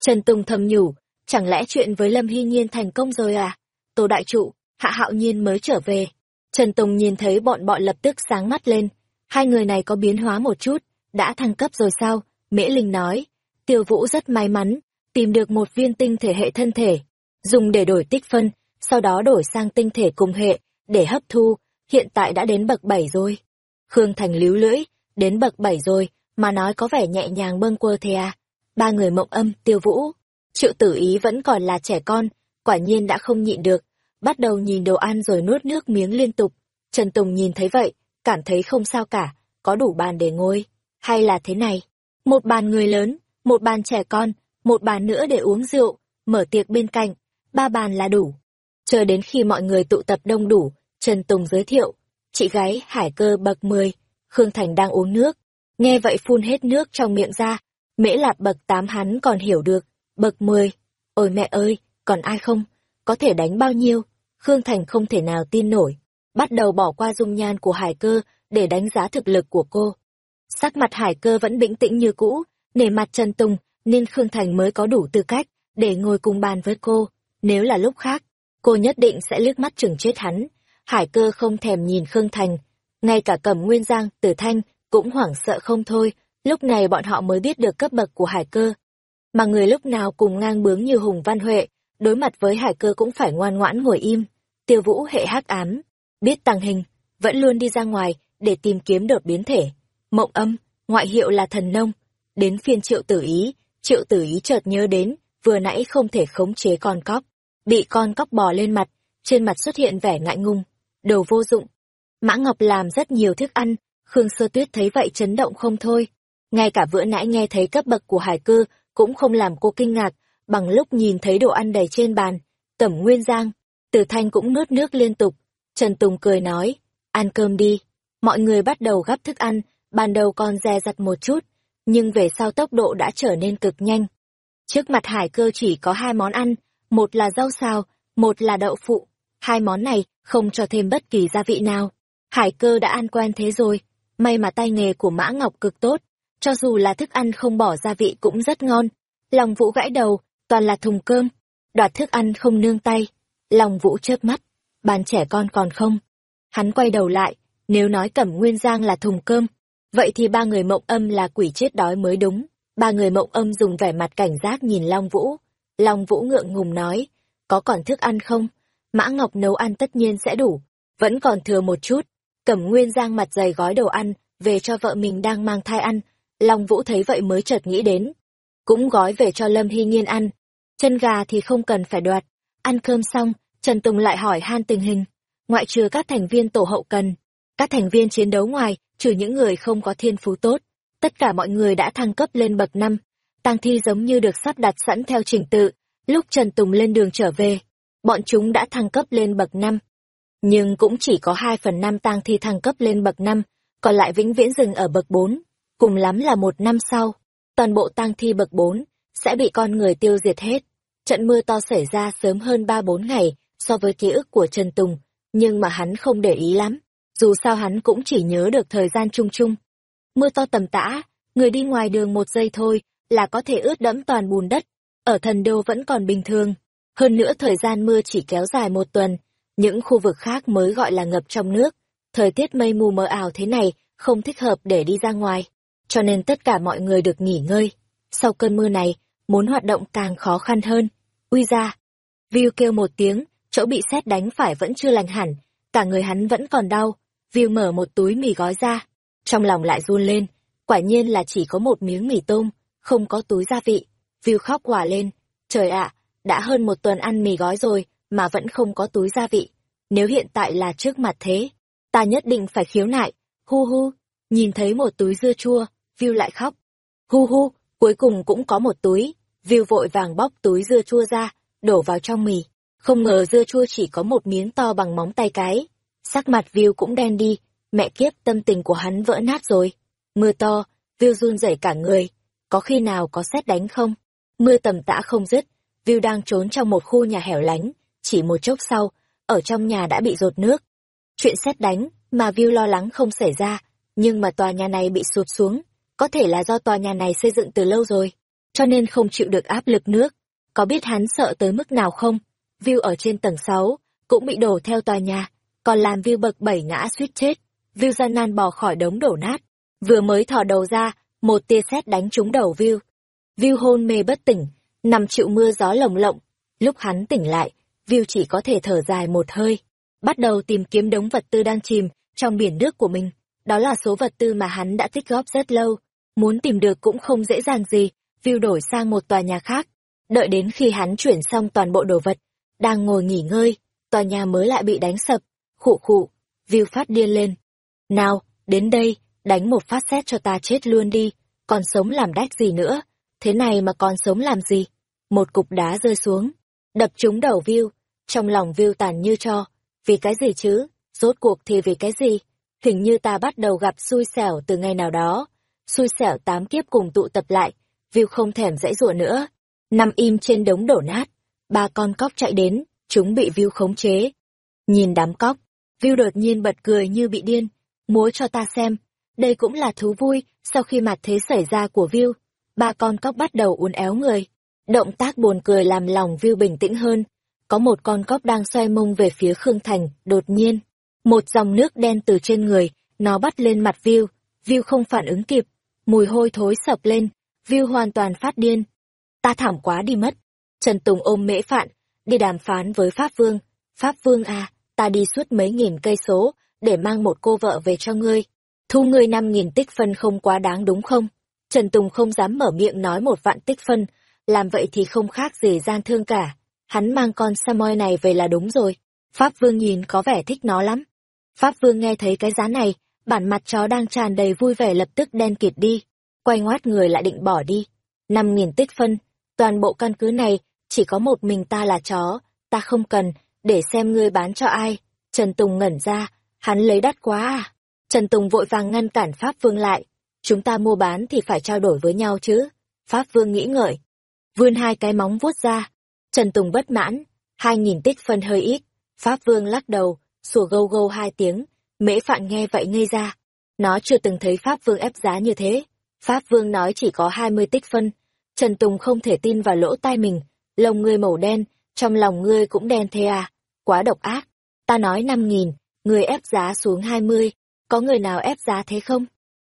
Trần Tùng thầm nhủ, chẳng lẽ chuyện với Lâm Hy Nhiên thành công rồi à? Tô Đại Trụ, Hạ Hạo Nhiên mới trở về. Trần Tùng nhìn thấy bọn bọn lập tức sáng mắt lên. Hai người này có biến hóa một chút, đã thăng cấp rồi sao? Mễ Linh nói. Tiêu Vũ rất may mắn, tìm được một viên tinh thể hệ thân thể, dùng để đổi tích phân, sau đó đổi sang tinh thể cùng hệ, để hấp thu, hiện tại đã đến bậc 7 rồi. Khương Thành líu lưỡi, đến bậc bảy rồi, mà nói có vẻ nhẹ nhàng bâng quơ thế à ba người mộng âm, tiêu vũ. Triệu tử ý vẫn còn là trẻ con, quả nhiên đã không nhịn được, bắt đầu nhìn đồ ăn rồi nuốt nước miếng liên tục. Trần Tùng nhìn thấy vậy, cảm thấy không sao cả, có đủ bàn để ngồi. Hay là thế này, một bàn người lớn, một bàn trẻ con, một bàn nữa để uống rượu, mở tiệc bên cạnh, ba bàn là đủ. Chờ đến khi mọi người tụ tập đông đủ, Trần Tùng giới thiệu, chị gái Hải Cơ bậc 10, Khương Thành đang uống nước. Nghe vậy phun hết nước trong miệng ra, Mễ lạp bậc tám hắn còn hiểu được, bậc mười ôi mẹ ơi, còn ai không? Có thể đánh bao nhiêu? Khương Thành không thể nào tin nổi, bắt đầu bỏ qua dung nhan của hải cơ để đánh giá thực lực của cô. Sắc mặt hải cơ vẫn bình tĩnh như cũ, nể mặt Trần Tùng, nên Khương Thành mới có đủ tư cách để ngồi cùng bàn với cô. Nếu là lúc khác, cô nhất định sẽ liếc mắt chừng chết hắn. Hải cơ không thèm nhìn Khương Thành, ngay cả cẩm nguyên giang, tử thanh, cũng hoảng sợ không thôi, Lúc này bọn họ mới biết được cấp bậc của hải cơ. Mà người lúc nào cùng ngang bướng như Hùng Văn Huệ, đối mặt với hải cơ cũng phải ngoan ngoãn ngồi im. Tiêu vũ hệ hắc ám, biết tàng hình, vẫn luôn đi ra ngoài để tìm kiếm đột biến thể. Mộng âm, ngoại hiệu là thần nông. Đến phiên triệu tử ý, triệu tử ý chợt nhớ đến, vừa nãy không thể khống chế con cóc. Bị con cóc bò lên mặt, trên mặt xuất hiện vẻ ngại ngùng. Đồ vô dụng. Mã Ngọc làm rất nhiều thức ăn, Khương Sơ Tuyết thấy vậy chấn động không thôi. Ngay cả bữa nãy nghe thấy cấp bậc của hải cư, cũng không làm cô kinh ngạc, bằng lúc nhìn thấy đồ ăn đầy trên bàn. Cẩm Nguyên Giang, Từ Thanh cũng nuốt nước liên tục. Trần Tùng cười nói, ăn cơm đi. Mọi người bắt đầu gắp thức ăn, ban đầu còn dè dặt một chút, nhưng về sau tốc độ đã trở nên cực nhanh. Trước mặt hải cơ chỉ có hai món ăn, một là rau xào, một là đậu phụ. Hai món này không cho thêm bất kỳ gia vị nào. Hải cơ đã ăn quen thế rồi, may mà tay nghề của Mã Ngọc cực tốt, cho dù là thức ăn không bỏ gia vị cũng rất ngon. Lòng Vũ gãi đầu, toàn là thùng cơm, đoạt thức ăn không nương tay. Lòng Vũ chớp mắt, bàn trẻ con còn không. Hắn quay đầu lại, nếu nói Cẩm Nguyên Giang là thùng cơm, vậy thì ba người mộng âm là quỷ chết đói mới đúng. Ba người mộng âm dùng vẻ mặt cảnh giác nhìn Long Vũ. Long Vũ ngượng ngùng nói, có còn thức ăn không? Mã Ngọc nấu ăn tất nhiên sẽ đủ, vẫn còn thừa một chút. Cẩm Nguyên Giang mặt dày gói đồ ăn, về cho vợ mình đang mang thai ăn. Long Vũ thấy vậy mới chợt nghĩ đến. Cũng gói về cho Lâm Hy Nhiên ăn. Chân gà thì không cần phải đoạt. Ăn cơm xong, Trần Tùng lại hỏi han tình hình. Ngoại trừ các thành viên tổ hậu cần, các thành viên chiến đấu ngoài, trừ những người không có thiên phú tốt. Tất cả mọi người đã thăng cấp lên bậc năm. Tang thi giống như được sắp đặt sẵn theo trình tự. Lúc Trần Tùng lên đường trở về, bọn chúng đã thăng cấp lên bậc năm. Nhưng cũng chỉ có hai phần năm tang thi thăng cấp lên bậc năm, còn lại vĩnh viễn dừng ở bậc bốn. Cùng lắm là một năm sau, toàn bộ tang thi bậc bốn sẽ bị con người tiêu diệt hết. Trận mưa to xảy ra sớm hơn ba bốn ngày so với ký ức của Trần Tùng, nhưng mà hắn không để ý lắm, dù sao hắn cũng chỉ nhớ được thời gian chung chung. Mưa to tầm tã, người đi ngoài đường một giây thôi là có thể ướt đẫm toàn bùn đất, ở thần đô vẫn còn bình thường. Hơn nữa thời gian mưa chỉ kéo dài một tuần, những khu vực khác mới gọi là ngập trong nước. Thời tiết mây mù mờ ảo thế này không thích hợp để đi ra ngoài, cho nên tất cả mọi người được nghỉ ngơi. Sau cơn mưa này, muốn hoạt động càng khó khăn hơn. Uy ra! View kêu một tiếng, chỗ bị xét đánh phải vẫn chưa lành hẳn, cả người hắn vẫn còn đau. View mở một túi mì gói ra, trong lòng lại run lên, quả nhiên là chỉ có một miếng mì tôm, không có túi gia vị. View khóc quả lên, trời ạ, đã hơn một tuần ăn mì gói rồi, mà vẫn không có túi gia vị. Nếu hiện tại là trước mặt thế, ta nhất định phải khiếu nại, hu hu, nhìn thấy một túi dưa chua, View lại khóc. Hu hu, cuối cùng cũng có một túi, View vội vàng bóc túi dưa chua ra, đổ vào trong mì. Không ngờ dưa chua chỉ có một miếng to bằng móng tay cái. Sắc mặt View cũng đen đi, mẹ kiếp tâm tình của hắn vỡ nát rồi. Mưa to, View run rẩy cả người. Có khi nào có xét đánh không? Mưa tầm tã không dứt, View đang trốn trong một khu nhà hẻo lánh. Chỉ một chốc sau, ở trong nhà đã bị rột nước. Chuyện xét đánh mà View lo lắng không xảy ra, nhưng mà tòa nhà này bị sụt xuống. Có thể là do tòa nhà này xây dựng từ lâu rồi, cho nên không chịu được áp lực nước. Có biết hắn sợ tới mức nào không? View ở trên tầng 6, cũng bị đổ theo tòa nhà, còn làm View bậc 7 ngã suýt chết. View gian nan bò khỏi đống đổ nát, vừa mới thò đầu ra, một tia sét đánh trúng đầu View. View hôn mê bất tỉnh, nằm chịu mưa gió lồng lộng. Lúc hắn tỉnh lại, View chỉ có thể thở dài một hơi, bắt đầu tìm kiếm đống vật tư đang chìm trong biển nước của mình. Đó là số vật tư mà hắn đã tích góp rất lâu, muốn tìm được cũng không dễ dàng gì, View đổi sang một tòa nhà khác. Đợi đến khi hắn chuyển xong toàn bộ đồ vật, đang ngồi nghỉ ngơi, tòa nhà mới lại bị đánh sập, khụ khụ, View phát điên lên. Nào, đến đây, đánh một phát xét cho ta chết luôn đi, còn sống làm đách gì nữa, thế này mà còn sống làm gì? Một cục đá rơi xuống, đập trúng đầu View, trong lòng View tàn như cho, vì cái gì chứ, rốt cuộc thì vì cái gì? Hình như ta bắt đầu gặp xui xẻo từ ngày nào đó, xui xẻo tám kiếp cùng tụ tập lại, View không thèm dãy dụa nữa, nằm im trên đống đổ nát, ba con cóc chạy đến, chúng bị View khống chế. Nhìn đám cóc, View đột nhiên bật cười như bị điên, múa cho ta xem, đây cũng là thú vui sau khi mặt thế xảy ra của View. Ba con cóc bắt đầu uốn éo người. Động tác buồn cười làm lòng View bình tĩnh hơn. Có một con cóc đang xoay mông về phía Khương Thành, đột nhiên. Một dòng nước đen từ trên người, nó bắt lên mặt View. View không phản ứng kịp. Mùi hôi thối sập lên. View hoàn toàn phát điên. Ta thảm quá đi mất. Trần Tùng ôm mễ phạn, đi đàm phán với Pháp Vương. Pháp Vương à, ta đi suốt mấy nghìn cây số, để mang một cô vợ về cho ngươi. Thu ngươi năm nghìn tích phân không quá đáng đúng không? Trần Tùng không dám mở miệng nói một vạn tích phân, làm vậy thì không khác gì gian thương cả. Hắn mang con Samoy này về là đúng rồi. Pháp Vương nhìn có vẻ thích nó lắm. Pháp Vương nghe thấy cái giá này, bản mặt chó đang tràn đầy vui vẻ lập tức đen kịt đi. Quay ngoát người lại định bỏ đi. Năm nghìn tích phân, toàn bộ căn cứ này, chỉ có một mình ta là chó, ta không cần, để xem ngươi bán cho ai. Trần Tùng ngẩn ra, hắn lấy đắt quá à. Trần Tùng vội vàng ngăn cản Pháp Vương lại. Chúng ta mua bán thì phải trao đổi với nhau chứ. Pháp Vương nghĩ ngợi. Vươn hai cái móng vuốt ra. Trần Tùng bất mãn. Hai nghìn tích phân hơi ít. Pháp Vương lắc đầu, sủa gâu gâu hai tiếng. Mễ Phạn nghe vậy ngây ra. Nó chưa từng thấy Pháp Vương ép giá như thế. Pháp Vương nói chỉ có hai mươi tích phân. Trần Tùng không thể tin vào lỗ tai mình. Lông ngươi màu đen, trong lòng ngươi cũng đen thế à. Quá độc ác. Ta nói năm nghìn, ngươi ép giá xuống hai mươi. Có người nào ép giá thế không?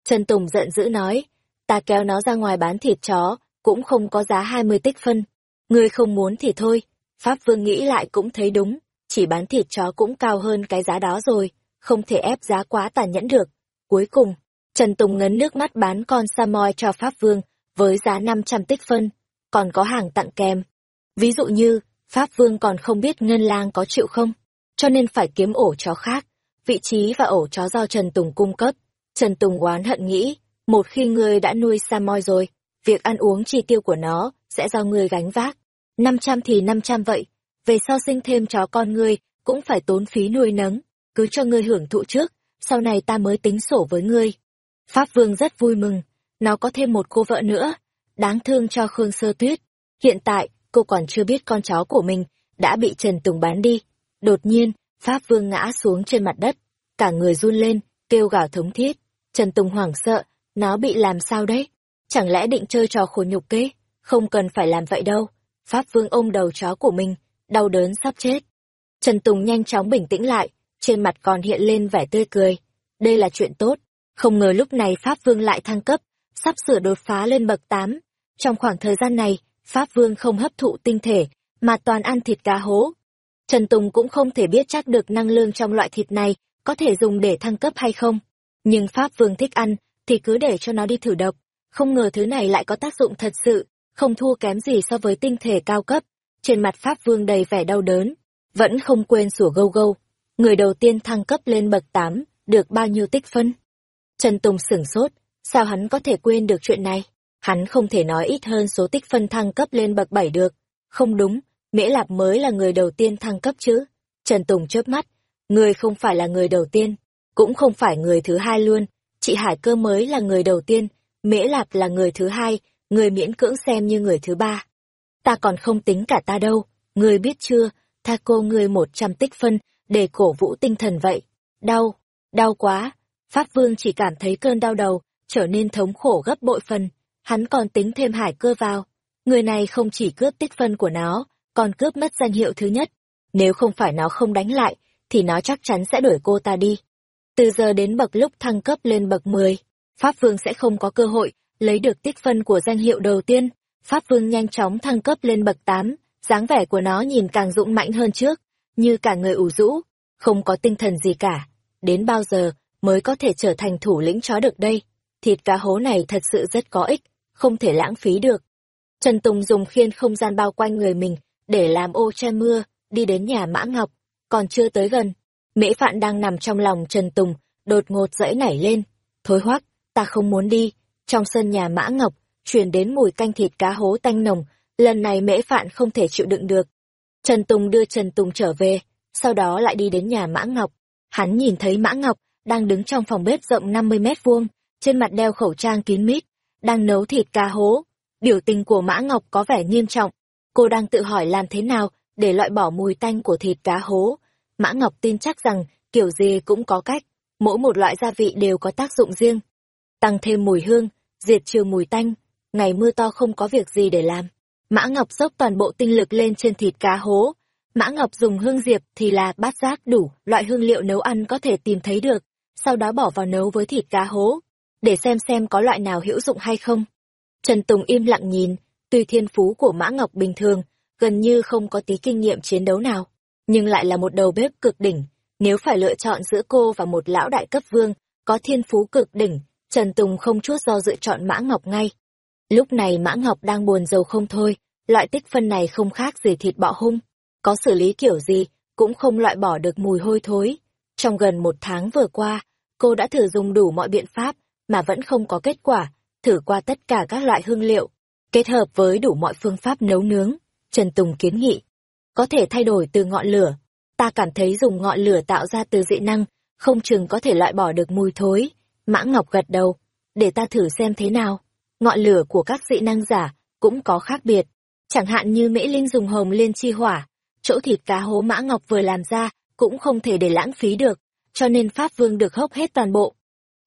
Trần Tùng giận dữ nói. Ta kéo nó ra ngoài bán thịt chó, cũng không có giá hai mươi tích phân. Ngươi không muốn thì thôi. Pháp Vương nghĩ lại cũng thấy đúng. Chỉ bán thịt chó cũng cao hơn cái giá đó rồi. Không thể ép giá quá tàn nhẫn được. Cuối cùng, Trần Tùng ngấn nước mắt bán con Samoy cho Pháp Vương với giá 500 tích phân, còn có hàng tặng kèm. Ví dụ như, Pháp Vương còn không biết Ngân Lang có chịu không, cho nên phải kiếm ổ chó khác. Vị trí và ổ chó do Trần Tùng cung cấp. Trần Tùng oán hận nghĩ, một khi ngươi đã nuôi Samoy rồi, việc ăn uống chi tiêu của nó sẽ do ngươi gánh vác. 500 thì 500 vậy, về sau sinh thêm chó con ngươi cũng phải tốn phí nuôi nấng, cứ cho ngươi hưởng thụ trước, sau này ta mới tính sổ với ngươi. Pháp Vương rất vui mừng, nó có thêm một cô vợ nữa, đáng thương cho Khương Sơ Tuyết. Hiện tại, cô còn chưa biết con chó của mình đã bị Trần Tùng bán đi. Đột nhiên, Pháp Vương ngã xuống trên mặt đất, cả người run lên, kêu gào thống thiết. Trần Tùng hoảng sợ, nó bị làm sao đấy? Chẳng lẽ định chơi trò khổ nhục kế? Không cần phải làm vậy đâu. Pháp Vương ôm đầu chó của mình, đau đớn sắp chết. Trần Tùng nhanh chóng bình tĩnh lại, trên mặt còn hiện lên vẻ tươi cười. Đây là chuyện tốt, không ngờ lúc này Pháp Vương lại thăng cấp, sắp sửa đột phá lên bậc tám Trong khoảng thời gian này, Pháp Vương không hấp thụ tinh thể, mà toàn ăn thịt cá hố. Trần Tùng cũng không thể biết chắc được năng lượng trong loại thịt này có thể dùng để thăng cấp hay không. Nhưng Pháp Vương thích ăn, thì cứ để cho nó đi thử độc. Không ngờ thứ này lại có tác dụng thật sự, không thua kém gì so với tinh thể cao cấp. Trên mặt Pháp Vương đầy vẻ đau đớn, vẫn không quên sủa gâu gâu. Người đầu tiên thăng cấp lên bậc 8, được bao nhiêu tích phân? Trần Tùng sửng sốt, sao hắn có thể quên được chuyện này? Hắn không thể nói ít hơn số tích phân thăng cấp lên bậc 7 được. Không đúng, Mễ Lạp mới là người đầu tiên thăng cấp chứ. Trần Tùng chớp mắt, người không phải là người đầu tiên, cũng không phải người thứ hai luôn. Chị Hải Cơ mới là người đầu tiên, Mễ Lạp là người thứ hai, người miễn cưỡng xem như người thứ ba. Ta còn không tính cả ta đâu, người biết chưa, tha cô người một trăm tích phân, để cổ vũ tinh thần vậy. Đau, đau quá, Pháp Vương chỉ cảm thấy cơn đau đầu, trở nên thống khổ gấp bội phần. Hắn còn tính thêm hải cơ vào. Người này không chỉ cướp tích phân của nó, còn cướp mất danh hiệu thứ nhất. Nếu không phải nó không đánh lại, thì nó chắc chắn sẽ đuổi cô ta đi. Từ giờ đến bậc lúc thăng cấp lên bậc 10, Pháp Vương sẽ không có cơ hội lấy được tích phân của danh hiệu đầu tiên. Pháp Vương nhanh chóng thăng cấp lên bậc 8, dáng vẻ của nó nhìn càng dũng mãnh hơn trước, như cả người ủ rũ, không có tinh thần gì cả. Đến bao giờ mới có thể trở thành thủ lĩnh chó được đây. Thịt cá hố này thật sự rất có ích, không thể lãng phí được. Trần Tùng dùng khiên không gian bao quanh người mình, để làm ô che mưa, đi đến nhà Mã Ngọc, còn chưa tới gần. Mễ Phạn đang nằm trong lòng Trần Tùng, đột ngột dãy nảy lên. Thối hoắc, ta không muốn đi. Trong sân nhà Mã Ngọc, truyền đến mùi canh thịt cá hố tanh nồng, lần này Mễ Phạn không thể chịu đựng được. Trần Tùng đưa Trần Tùng trở về, sau đó lại đi đến nhà Mã Ngọc. Hắn nhìn thấy Mã Ngọc đang đứng trong phòng bếp rộng 50 mét vuông, trên mặt đeo khẩu trang kín mít, đang nấu thịt cá hố. Biểu tình của Mã Ngọc có vẻ nghiêm trọng. Cô đang tự hỏi làm thế nào để loại bỏ mùi tanh của thịt cá hố. Mã Ngọc tin chắc rằng kiểu gì cũng có cách, mỗi một loại gia vị đều có tác dụng riêng. Tăng thêm mùi hương, diệt trừ mùi tanh, ngày mưa to không có việc gì để làm. Mã Ngọc dốc toàn bộ tinh lực lên trên thịt cá hố. Mã Ngọc dùng hương diệp thì là bát giác đủ loại hương liệu nấu ăn có thể tìm thấy được sau đó bỏ vào nấu với thịt cá hố, để xem xem có loại nào hữu dụng hay không. Trần Tùng im lặng nhìn, tuy thiên phú của Mã Ngọc bình thường, gần như không có tí kinh nghiệm chiến đấu nào, nhưng lại là một đầu bếp cực đỉnh. Nếu phải lựa chọn giữa cô và một lão đại cấp vương, có thiên phú cực đỉnh, Trần Tùng không chút do dự chọn Mã Ngọc ngay. Lúc này Mã Ngọc đang buồn giàu không thôi, loại tích phân này không khác gì thịt bọ hung. Có xử lý kiểu gì, cũng không loại bỏ được mùi hôi thối. Trong gần một tháng vừa qua, cô đã thử dùng đủ mọi biện pháp, mà vẫn không có kết quả, thử qua tất cả các loại hương liệu, kết hợp với đủ mọi phương pháp nấu nướng. Trần Tùng kiến nghị, có thể thay đổi từ ngọn lửa. Ta cảm thấy dùng ngọn lửa tạo ra từ dị năng, không chừng có thể loại bỏ được mùi thối. Mã Ngọc gật đầu, để ta thử xem thế nào. Ngọn lửa của các dị năng giả cũng có khác biệt. Chẳng hạn như Mễ Linh dùng hồng liên chi hỏa, chỗ thịt cá hố Mã Ngọc vừa làm ra cũng không thể để lãng phí được, cho nên Pháp Vương được hốc hết toàn bộ.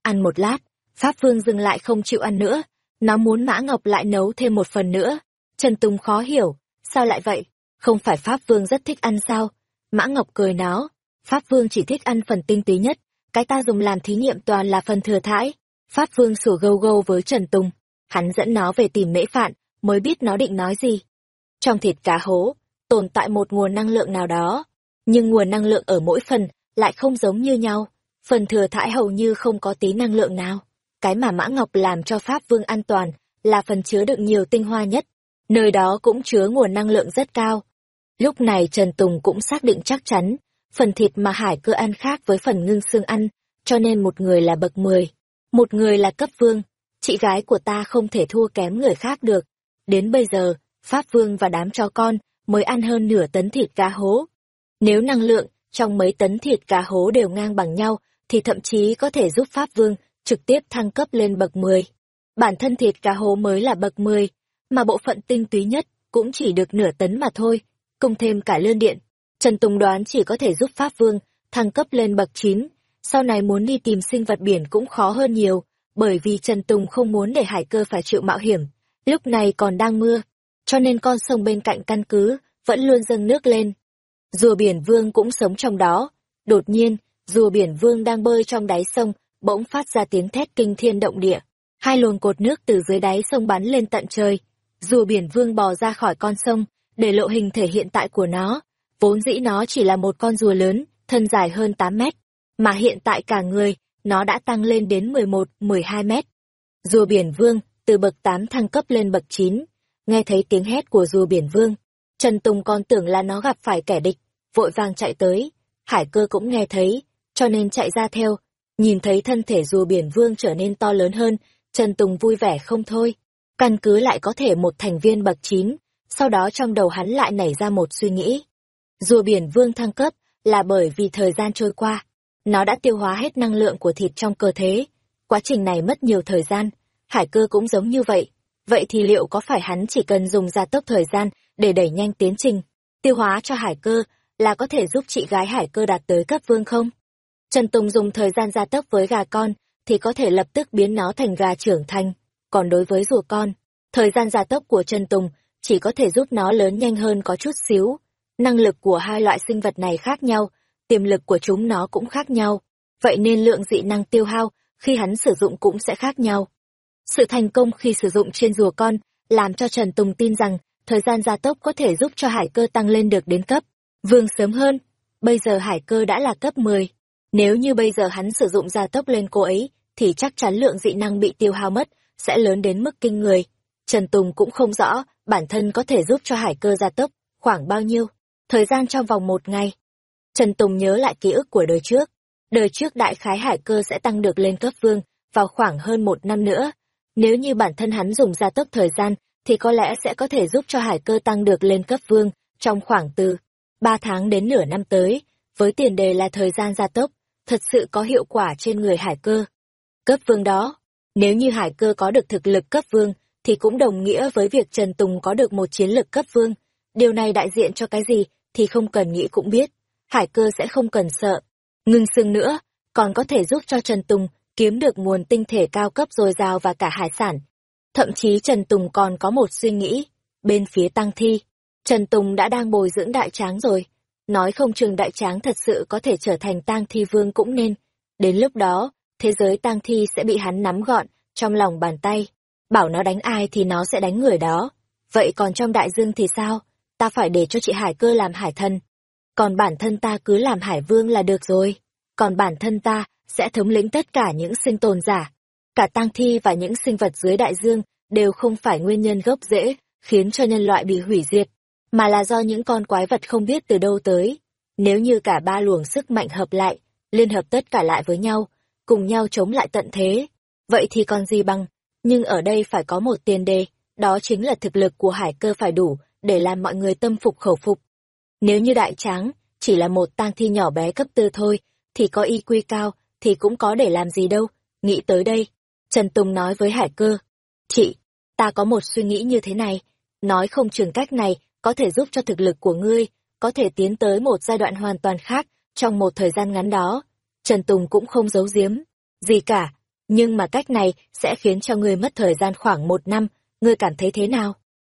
Ăn một lát, Pháp Vương dừng lại không chịu ăn nữa, nó muốn Mã Ngọc lại nấu thêm một phần nữa. Trần Tùng khó hiểu, sao lại vậy? Không phải Pháp Vương rất thích ăn sao? Mã Ngọc cười nó, Pháp Vương chỉ thích ăn phần tinh túy nhất, cái ta dùng làm thí nghiệm toàn là phần thừa thãi. Pháp Vương sủa gâu gâu với Trần Tùng, hắn dẫn nó về tìm mễ phạn, mới biết nó định nói gì. Trong thịt cá hố, tồn tại một nguồn năng lượng nào đó, nhưng nguồn năng lượng ở mỗi phần lại không giống như nhau. Phần thừa thãi hầu như không có tí năng lượng nào. Cái mà Mã Ngọc làm cho Pháp Vương an toàn là phần chứa đựng nhiều tinh hoa nhất. Nơi đó cũng chứa nguồn năng lượng rất cao. Lúc này Trần Tùng cũng xác định chắc chắn, phần thịt mà Hải cơ ăn khác với phần ngưng xương ăn, cho nên một người là bậc 10, một người là cấp vương. Chị gái của ta không thể thua kém người khác được. Đến bây giờ, Pháp Vương và đám cho con mới ăn hơn nửa tấn thịt cá hố. Nếu năng lượng trong mấy tấn thịt cá hố đều ngang bằng nhau, thì thậm chí có thể giúp Pháp Vương trực tiếp thăng cấp lên bậc 10. Bản thân thịt cá hố mới là bậc 10, mà bộ phận tinh túy nhất cũng chỉ được nửa tấn mà thôi, cùng thêm cả lươn điện. Trần Tùng đoán chỉ có thể giúp Pháp Vương thăng cấp lên bậc 9, sau này muốn đi tìm sinh vật biển cũng khó hơn nhiều, bởi vì Trần Tùng không muốn để hải cơ phải chịu mạo hiểm. Lúc này còn đang mưa, cho nên con sông bên cạnh căn cứ vẫn luôn dâng nước lên. Rùa biển vương cũng sống trong đó. Đột nhiên, rùa biển vương đang bơi trong đáy sông, bỗng phát ra tiếng thét kinh thiên động địa. Hai luồng cột nước từ dưới đáy sông bắn lên tận trời. Rùa biển vương bò ra khỏi con sông, để lộ hình thể hiện tại của nó. Vốn dĩ nó chỉ là một con rùa lớn, thân dài hơn 8 mét, mà hiện tại cả người, nó đã tăng lên đến 11, 12 mét. Rùa biển vương, từ bậc 8 thăng cấp lên bậc 9, nghe thấy tiếng hét của rùa biển vương. Trần Tùng còn tưởng là nó gặp phải kẻ địch, vội vàng chạy tới. Hải cơ cũng nghe thấy, cho nên chạy ra theo. Nhìn thấy thân thể rùa biển vương trở nên to lớn hơn, Trần Tùng vui vẻ không thôi. Căn cứ lại có thể một thành viên bậc 9, sau đó trong đầu hắn lại nảy ra một suy nghĩ. Rùa biển vương thăng cấp là bởi vì thời gian trôi qua, nó đã tiêu hóa hết năng lượng của thịt trong cơ thể. Quá trình này mất nhiều thời gian, hải cơ cũng giống như vậy. Vậy thì liệu có phải hắn chỉ cần dùng gia tốc thời gian để đẩy nhanh tiến trình, tiêu hóa cho hải cơ là có thể giúp chị gái hải cơ đạt tới cấp vương không? Trần Tùng dùng thời gian gia tốc với gà con thì có thể lập tức biến nó thành gà trưởng thành. Còn đối với rùa con, thời gian gia tốc của Trần Tùng chỉ có thể giúp nó lớn nhanh hơn có chút xíu. Năng lực của hai loại sinh vật này khác nhau, tiềm lực của chúng nó cũng khác nhau. Vậy nên lượng dị năng tiêu hao khi hắn sử dụng cũng sẽ khác nhau. Sự thành công khi sử dụng trên rùa con làm cho Trần Tùng tin rằng thời gian gia tốc có thể giúp cho hải cơ tăng lên được đến cấp. Vương sớm hơn, bây giờ hải cơ đã là cấp 10. Nếu như bây giờ hắn sử dụng gia tốc lên cô ấy, thì chắc chắn lượng dị năng bị tiêu hao mất, sẽ lớn đến mức kinh người. Trần Tùng cũng không rõ bản thân có thể giúp cho hải cơ gia tốc khoảng bao nhiêu, thời gian trong vòng một ngày. Trần Tùng nhớ lại ký ức của đời trước. Đời trước đại khái hải cơ sẽ tăng được lên cấp vương vào khoảng hơn một năm nữa. Nếu như bản thân hắn dùng gia tốc thời gian, thì có lẽ sẽ có thể giúp cho hải cơ tăng được lên cấp vương trong khoảng từ 3 tháng đến nửa năm tới, với tiền đề là thời gian gia tốc, thật sự có hiệu quả trên người hải cơ. Cấp vương đó, nếu như hải cơ có được thực lực cấp vương, thì cũng đồng nghĩa với việc Trần Tùng có được một chiến lực cấp vương. Điều này đại diện cho cái gì thì không cần nghĩ cũng biết. Hải cơ sẽ không cần sợ. Ngưng xương nữa, còn có thể giúp cho Trần Tùng kiếm được nguồn tinh thể cao cấp dồi dào và cả hải sản. Thậm chí Trần Tùng còn có một suy nghĩ. Bên phía tăng thi, Trần Tùng đã đang bồi dưỡng đại tráng rồi. Nói không chừng đại tráng thật sự có thể trở thành tang thi vương cũng nên. Đến lúc đó, thế giới tang thi sẽ bị hắn nắm gọn trong lòng bàn tay bảo nó đánh ai thì nó sẽ đánh người đó. Vậy còn trong đại dương thì sao? Ta phải để cho chị Hải cơ làm hải Thần, còn bản thân ta cứ làm hải vương là được rồi. Còn bản thân ta sẽ thống lĩnh tất cả những sinh tồn giả. Cả tang thi và những sinh vật dưới đại dương đều không phải nguyên nhân gốc rễ khiến cho nhân loại bị hủy diệt, mà là do những con quái vật không biết từ đâu tới. Nếu như cả ba luồng sức mạnh hợp lại, liên hợp tất cả lại với nhau, cùng nhau chống lại tận thế, vậy thì còn gì bằng. Nhưng ở đây phải có một tiền đề, đó chính là thực lực của hải cơ phải đủ để làm mọi người tâm phục khẩu phục. Nếu như đại tráng chỉ là một tang thi nhỏ bé cấp tư thôi, thì có y quy cao, thì cũng có để làm gì đâu. Nghĩ tới đây, Trần Tùng nói với hải cơ. Chị, ta có một suy nghĩ như thế này, nói không chừng cách này có thể giúp cho thực lực của ngươi, có thể tiến tới một giai đoạn hoàn toàn khác trong một thời gian ngắn đó. Trần Tùng cũng không giấu giếm, gì cả, nhưng mà cách này sẽ khiến cho ngươi mất thời gian khoảng một năm, ngươi cảm thấy thế nào?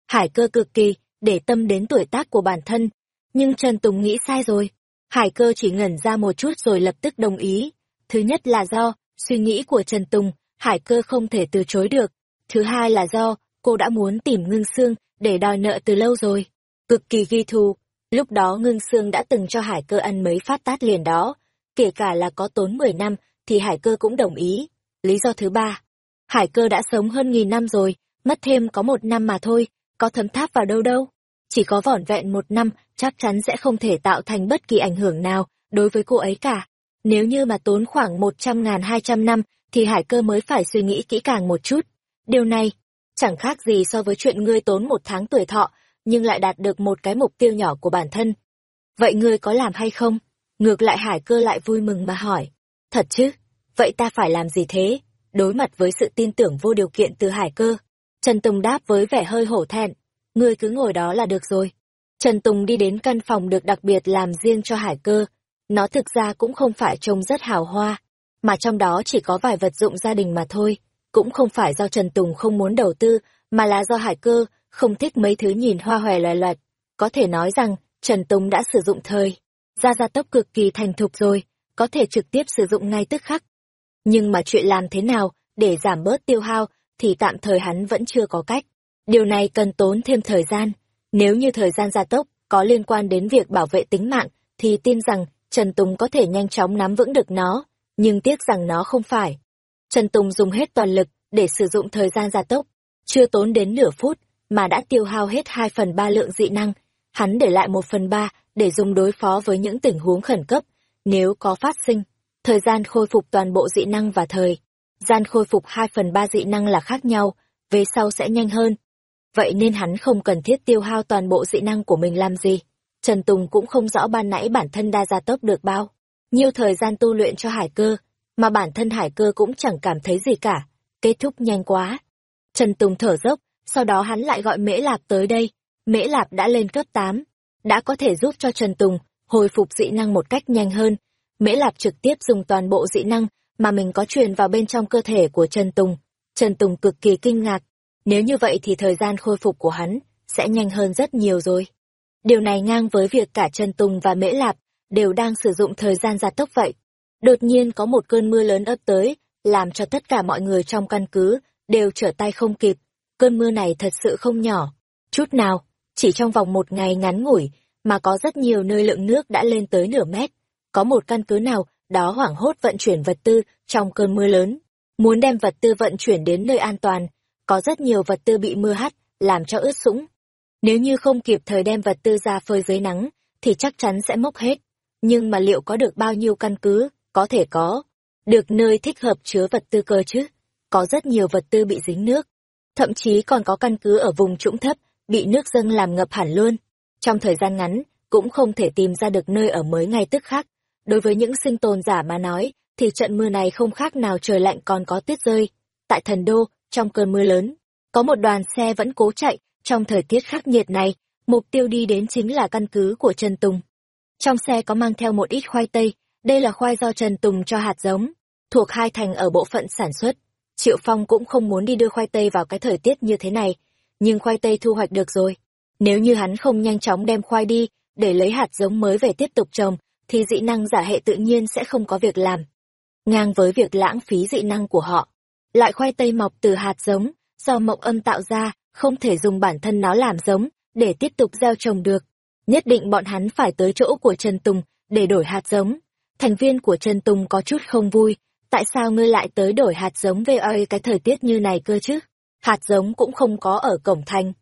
Hải cơ cực kỳ, để tâm đến tuổi tác của bản thân, nhưng Trần Tùng nghĩ sai rồi. Hải cơ chỉ ngẩn ra một chút rồi lập tức đồng ý. Thứ nhất là do, suy nghĩ của Trần Tùng, Hải cơ không thể từ chối được. Thứ hai là do, cô đã muốn tìm ngưng xương để đòi nợ từ lâu rồi. Cực kỳ ghi thù, lúc đó ngưng xương đã từng cho Hải cơ ăn mấy phát tát liền đó. Kể cả là có tốn 10 năm, thì Hải cơ cũng đồng ý. Lý do thứ ba, Hải cơ đã sống hơn nghìn năm rồi, mất thêm có một năm mà thôi, có thấm tháp vào đâu đâu. Chỉ có vỏn vẹn một năm, chắc chắn sẽ không thể tạo thành bất kỳ ảnh hưởng nào đối với cô ấy cả. Nếu như mà tốn khoảng một trăm ngàn hai trăm năm, thì hải cơ mới phải suy nghĩ kỹ càng một chút. Điều này, chẳng khác gì so với chuyện ngươi tốn một tháng tuổi thọ, nhưng lại đạt được một cái mục tiêu nhỏ của bản thân. Vậy ngươi có làm hay không? Ngược lại hải cơ lại vui mừng mà hỏi. Thật chứ? Vậy ta phải làm gì thế? Đối mặt với sự tin tưởng vô điều kiện từ hải cơ, Trần Tùng đáp với vẻ hơi hổ thẹn. Ngươi cứ ngồi đó là được rồi. Trần Tùng đi đến căn phòng được đặc biệt làm riêng cho hải cơ. Nó thực ra cũng không phải trông rất hào hoa, mà trong đó chỉ có vài vật dụng gia đình mà thôi. Cũng không phải do Trần Tùng không muốn đầu tư, mà là do hải cơ không thích mấy thứ nhìn hoa hòe loài loạt. Có thể nói rằng, Trần Tùng đã sử dụng thời. Ra gia tốc cực kỳ thành thục rồi, có thể trực tiếp sử dụng ngay tức khắc. Nhưng mà chuyện làm thế nào để giảm bớt tiêu hao thì tạm thời hắn vẫn chưa có cách. Điều này cần tốn thêm thời gian. Nếu như thời gian gia tốc có liên quan đến việc bảo vệ tính mạng, thì tin rằng Trần Tùng có thể nhanh chóng nắm vững được nó, nhưng tiếc rằng nó không phải. Trần Tùng dùng hết toàn lực để sử dụng thời gian gia tốc, chưa tốn đến nửa phút mà đã tiêu hao hết 2 phần 3 lượng dị năng, hắn để lại 1 phần 3 để dùng đối phó với những tình huống khẩn cấp, nếu có phát sinh. Thời gian khôi phục toàn bộ dị năng và thời gian khôi phục 2 phần 3 dị năng là khác nhau, về sau sẽ nhanh hơn. Vậy nên hắn không cần thiết tiêu hao toàn bộ dị năng của mình làm gì. Trần Tùng cũng không rõ ban nãy bản thân đa gia tốc được bao. Nhiều thời gian tu luyện cho hải cơ, mà bản thân hải cơ cũng chẳng cảm thấy gì cả. Kết thúc nhanh quá. Trần Tùng thở dốc, sau đó hắn lại gọi Mễ Lạp tới đây. Mễ Lạp đã lên cấp 8, đã có thể giúp cho Trần Tùng hồi phục dị năng một cách nhanh hơn. Mễ Lạp trực tiếp dùng toàn bộ dị năng mà mình có truyền vào bên trong cơ thể của Trần Tùng. Trần Tùng cực kỳ kinh ngạc. Nếu như vậy thì thời gian khôi phục của hắn sẽ nhanh hơn rất nhiều rồi. Điều này ngang với việc cả Trần Tùng và Mễ Lạp đều đang sử dụng thời gian gia tốc vậy. Đột nhiên có một cơn mưa lớn ấp tới, làm cho tất cả mọi người trong căn cứ đều trở tay không kịp. Cơn mưa này thật sự không nhỏ. Chút nào, chỉ trong vòng một ngày ngắn ngủi, mà có rất nhiều nơi lượng nước đã lên tới nửa mét. Có một căn cứ nào đó hoảng hốt vận chuyển vật tư trong cơn mưa lớn. Muốn đem vật tư vận chuyển đến nơi an toàn, có rất nhiều vật tư bị mưa hắt, làm cho ướt sũng. Nếu như không kịp thời đem vật tư ra phơi dưới nắng, thì chắc chắn sẽ mốc hết. Nhưng mà liệu có được bao nhiêu căn cứ? Có thể có. Được nơi thích hợp chứa vật tư cơ chứ. Có rất nhiều vật tư bị dính nước. Thậm chí còn có căn cứ ở vùng trũng thấp, bị nước dâng làm ngập hẳn luôn. Trong thời gian ngắn, cũng không thể tìm ra được nơi ở mới ngay tức khắc. Đối với những sinh tồn giả mà nói, thì trận mưa này không khác nào trời lạnh còn có tuyết rơi. Tại thần đô, trong cơn mưa lớn, có một đoàn xe vẫn cố chạy, trong thời tiết khắc nghiệt này, mục tiêu đi đến chính là căn cứ của Trần Tùng. Trong xe có mang theo một ít khoai tây, đây là khoai do Trần Tùng cho hạt giống, thuộc hai thành ở bộ phận sản xuất. Triệu Phong cũng không muốn đi đưa khoai tây vào cái thời tiết như thế này, nhưng khoai tây thu hoạch được rồi. Nếu như hắn không nhanh chóng đem khoai đi, để lấy hạt giống mới về tiếp tục trồng, thì dị năng giả hệ tự nhiên sẽ không có việc làm. Ngang với việc lãng phí dị năng của họ. Loại khoai tây mọc từ hạt giống, do mộng âm tạo ra, không thể dùng bản thân nó làm giống, để tiếp tục gieo trồng được. nhất định bọn hắn phải tới chỗ của Trần Tùng để đổi hạt giống. Thành viên của Trần Tùng có chút không vui, tại sao ngươi lại tới đổi hạt giống về ơi cái thời tiết như này cơ chứ? Hạt giống cũng không có ở cổng thành.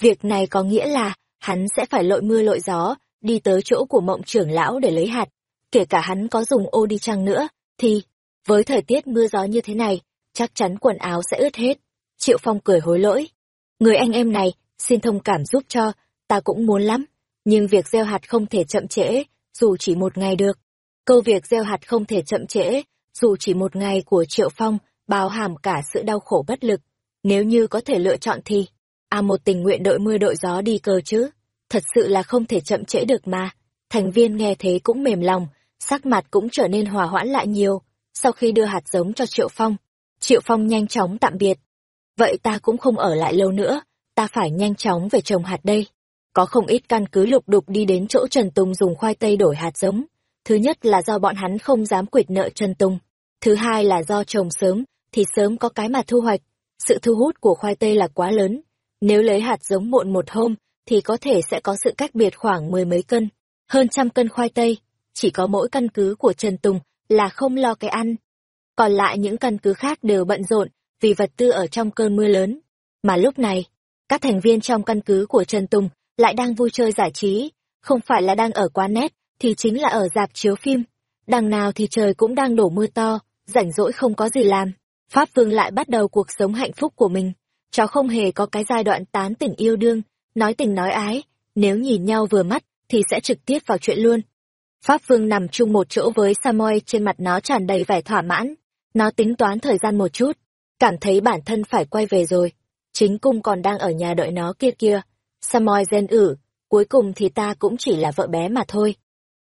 Việc này có nghĩa là hắn sẽ phải lội mưa lội gió, đi tới chỗ của mộng trưởng lão để lấy hạt. Kể cả hắn có dùng ô đi chăng nữa, thì, với thời tiết mưa gió như thế này, chắc chắn quần áo sẽ ướt hết. Triệu Phong cười hối lỗi. Người anh em này, xin thông cảm giúp cho, ta cũng muốn lắm. Nhưng việc gieo hạt không thể chậm trễ, dù chỉ một ngày được. Câu việc gieo hạt không thể chậm trễ, dù chỉ một ngày của Triệu Phong, bao hàm cả sự đau khổ bất lực. Nếu như có thể lựa chọn thì, à một tình nguyện đội mưa đội gió đi cơ chứ. Thật sự là không thể chậm trễ được mà. Thành viên nghe thế cũng mềm lòng, sắc mặt cũng trở nên hòa hoãn lại nhiều. Sau khi đưa hạt giống cho Triệu Phong, Triệu Phong nhanh chóng tạm biệt. Vậy ta cũng không ở lại lâu nữa, ta phải nhanh chóng về trồng hạt đây. Có không ít căn cứ lục đục đi đến chỗ Trần Tùng dùng khoai tây đổi hạt giống. Thứ nhất là do bọn hắn không dám quyệt nợ Trần Tùng. Thứ hai là do trồng sớm, thì sớm có cái mà thu hoạch. Sự thu hút của khoai tây là quá lớn. Nếu lấy hạt giống muộn một hôm, thì có thể sẽ có sự cách biệt khoảng mười mấy cân. Hơn trăm cân khoai tây. Chỉ có mỗi căn cứ của Trần Tùng là không lo cái ăn. Còn lại những căn cứ khác đều bận rộn vì vật tư ở trong cơn mưa lớn. Mà lúc này, các thành viên trong căn cứ của Trần Tùng lại đang vui chơi giải trí, không phải là đang ở quán nét, thì chính là ở dạp chiếu phim. Đằng nào thì trời cũng đang đổ mưa to, rảnh rỗi không có gì làm. Pháp Vương lại bắt đầu cuộc sống hạnh phúc của mình. Cháu không hề có cái giai đoạn tán tỉnh yêu đương, nói tình nói ái, nếu nhìn nhau vừa mắt thì sẽ trực tiếp vào chuyện luôn. Pháp Vương nằm chung một chỗ với Samoy trên mặt nó tràn đầy vẻ thỏa mãn. Nó tính toán thời gian một chút, cảm thấy bản thân phải quay về rồi. Chính cung còn đang ở nhà đợi nó kia kia. Samoy gen ử, cuối cùng thì ta cũng chỉ là vợ bé mà thôi.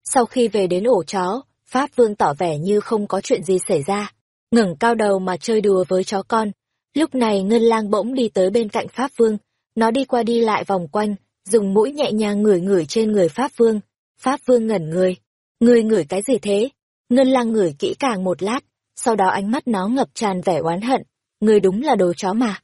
Sau khi về đến ổ chó, Pháp Vương tỏ vẻ như không có chuyện gì xảy ra, ngẩng cao đầu mà chơi đùa với chó con. Lúc này Ngân Lang bỗng đi tới bên cạnh Pháp Vương, nó đi qua đi lại vòng quanh, dùng mũi nhẹ nhàng ngửi ngửi trên người Pháp Vương. Pháp Vương ngẩn người. Người ngửi cái gì thế? Ngân Lang ngửi kỹ càng một lát, sau đó ánh mắt nó ngập tràn vẻ oán hận. Người đúng là đồ chó mà.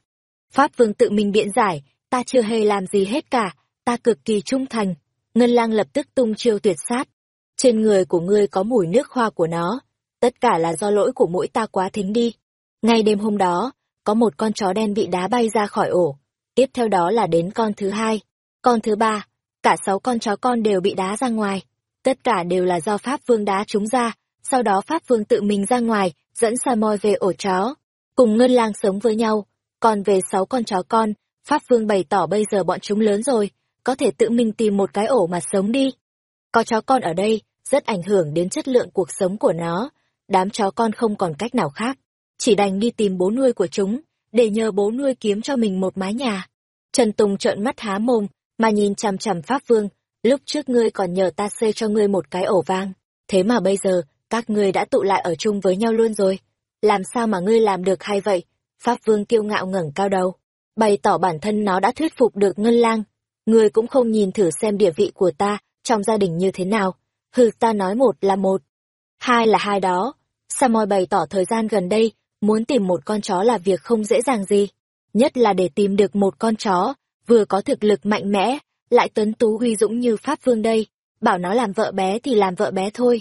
Pháp Vương tự mình biện giải, ta chưa hề làm gì hết cả, ta cực kỳ trung thành. Ngân lang lập tức tung chiêu tuyệt sát. Trên người của ngươi có mùi nước hoa của nó, tất cả là do lỗi của mũi ta quá thính đi. Ngay đêm hôm đó, có một con chó đen bị đá bay ra khỏi ổ. Tiếp theo đó là đến con thứ hai, con thứ ba, cả sáu con chó con đều bị đá ra ngoài. Tất cả đều là do Pháp Vương đá chúng ra, sau đó Pháp Vương tự mình ra ngoài, dẫn Sa Moi về ổ chó, cùng Ngân Lang sống với nhau. Còn về sáu con chó con, Pháp Vương bày tỏ bây giờ bọn chúng lớn rồi, có thể tự mình tìm một cái ổ mà sống đi. Có chó con ở đây, rất ảnh hưởng đến chất lượng cuộc sống của nó. Đám chó con không còn cách nào khác, chỉ đành đi tìm bố nuôi của chúng, để nhờ bố nuôi kiếm cho mình một mái nhà. Trần Tùng trợn mắt há mồm, mà nhìn chằm chằm Pháp Vương, lúc trước ngươi còn nhờ ta xây cho ngươi một cái ổ vang, thế mà bây giờ, các ngươi đã tụ lại ở chung với nhau luôn rồi. Làm sao mà ngươi làm được hay vậy? Pháp Vương kiêu ngạo ngẩng cao đầu, bày tỏ bản thân nó đã thuyết phục được Ngân Lang. Ngươi cũng không nhìn thử xem địa vị của ta trong gia đình như thế nào. Hừ ta nói một là một, hai là hai đó. Samoy bày tỏ thời gian gần đây, muốn tìm một con chó là việc không dễ dàng gì. Nhất là để tìm được một con chó, vừa có thực lực mạnh mẽ, lại tuấn tú huy dũng như Pháp Vương đây. Bảo nó làm vợ bé thì làm vợ bé thôi.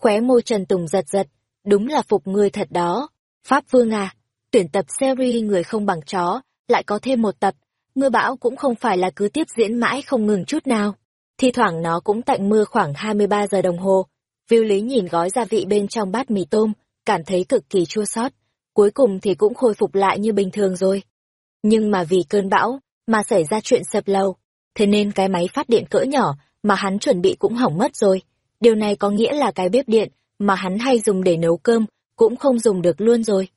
Khóe môi Trần Tùng giật giật, đúng là phục người thật đó. Pháp Vương à, tuyển tập series người không bằng chó, lại có thêm một tập, mưa bão cũng không phải là cứ tiếp diễn mãi không ngừng chút nào. Thi thoảng nó cũng tạnh mưa khoảng 23 giờ đồng hồ. Viu Lý nhìn gói gia vị bên trong bát mì tôm, cảm thấy cực kỳ chua xót. Cuối cùng thì cũng khôi phục lại như bình thường rồi. Nhưng mà vì cơn bão, mà xảy ra chuyện sập lầu, thế nên cái máy phát điện cỡ nhỏ mà hắn chuẩn bị cũng hỏng mất rồi. Điều này có nghĩa là cái bếp điện mà hắn hay dùng để nấu cơm cũng không dùng được luôn rồi.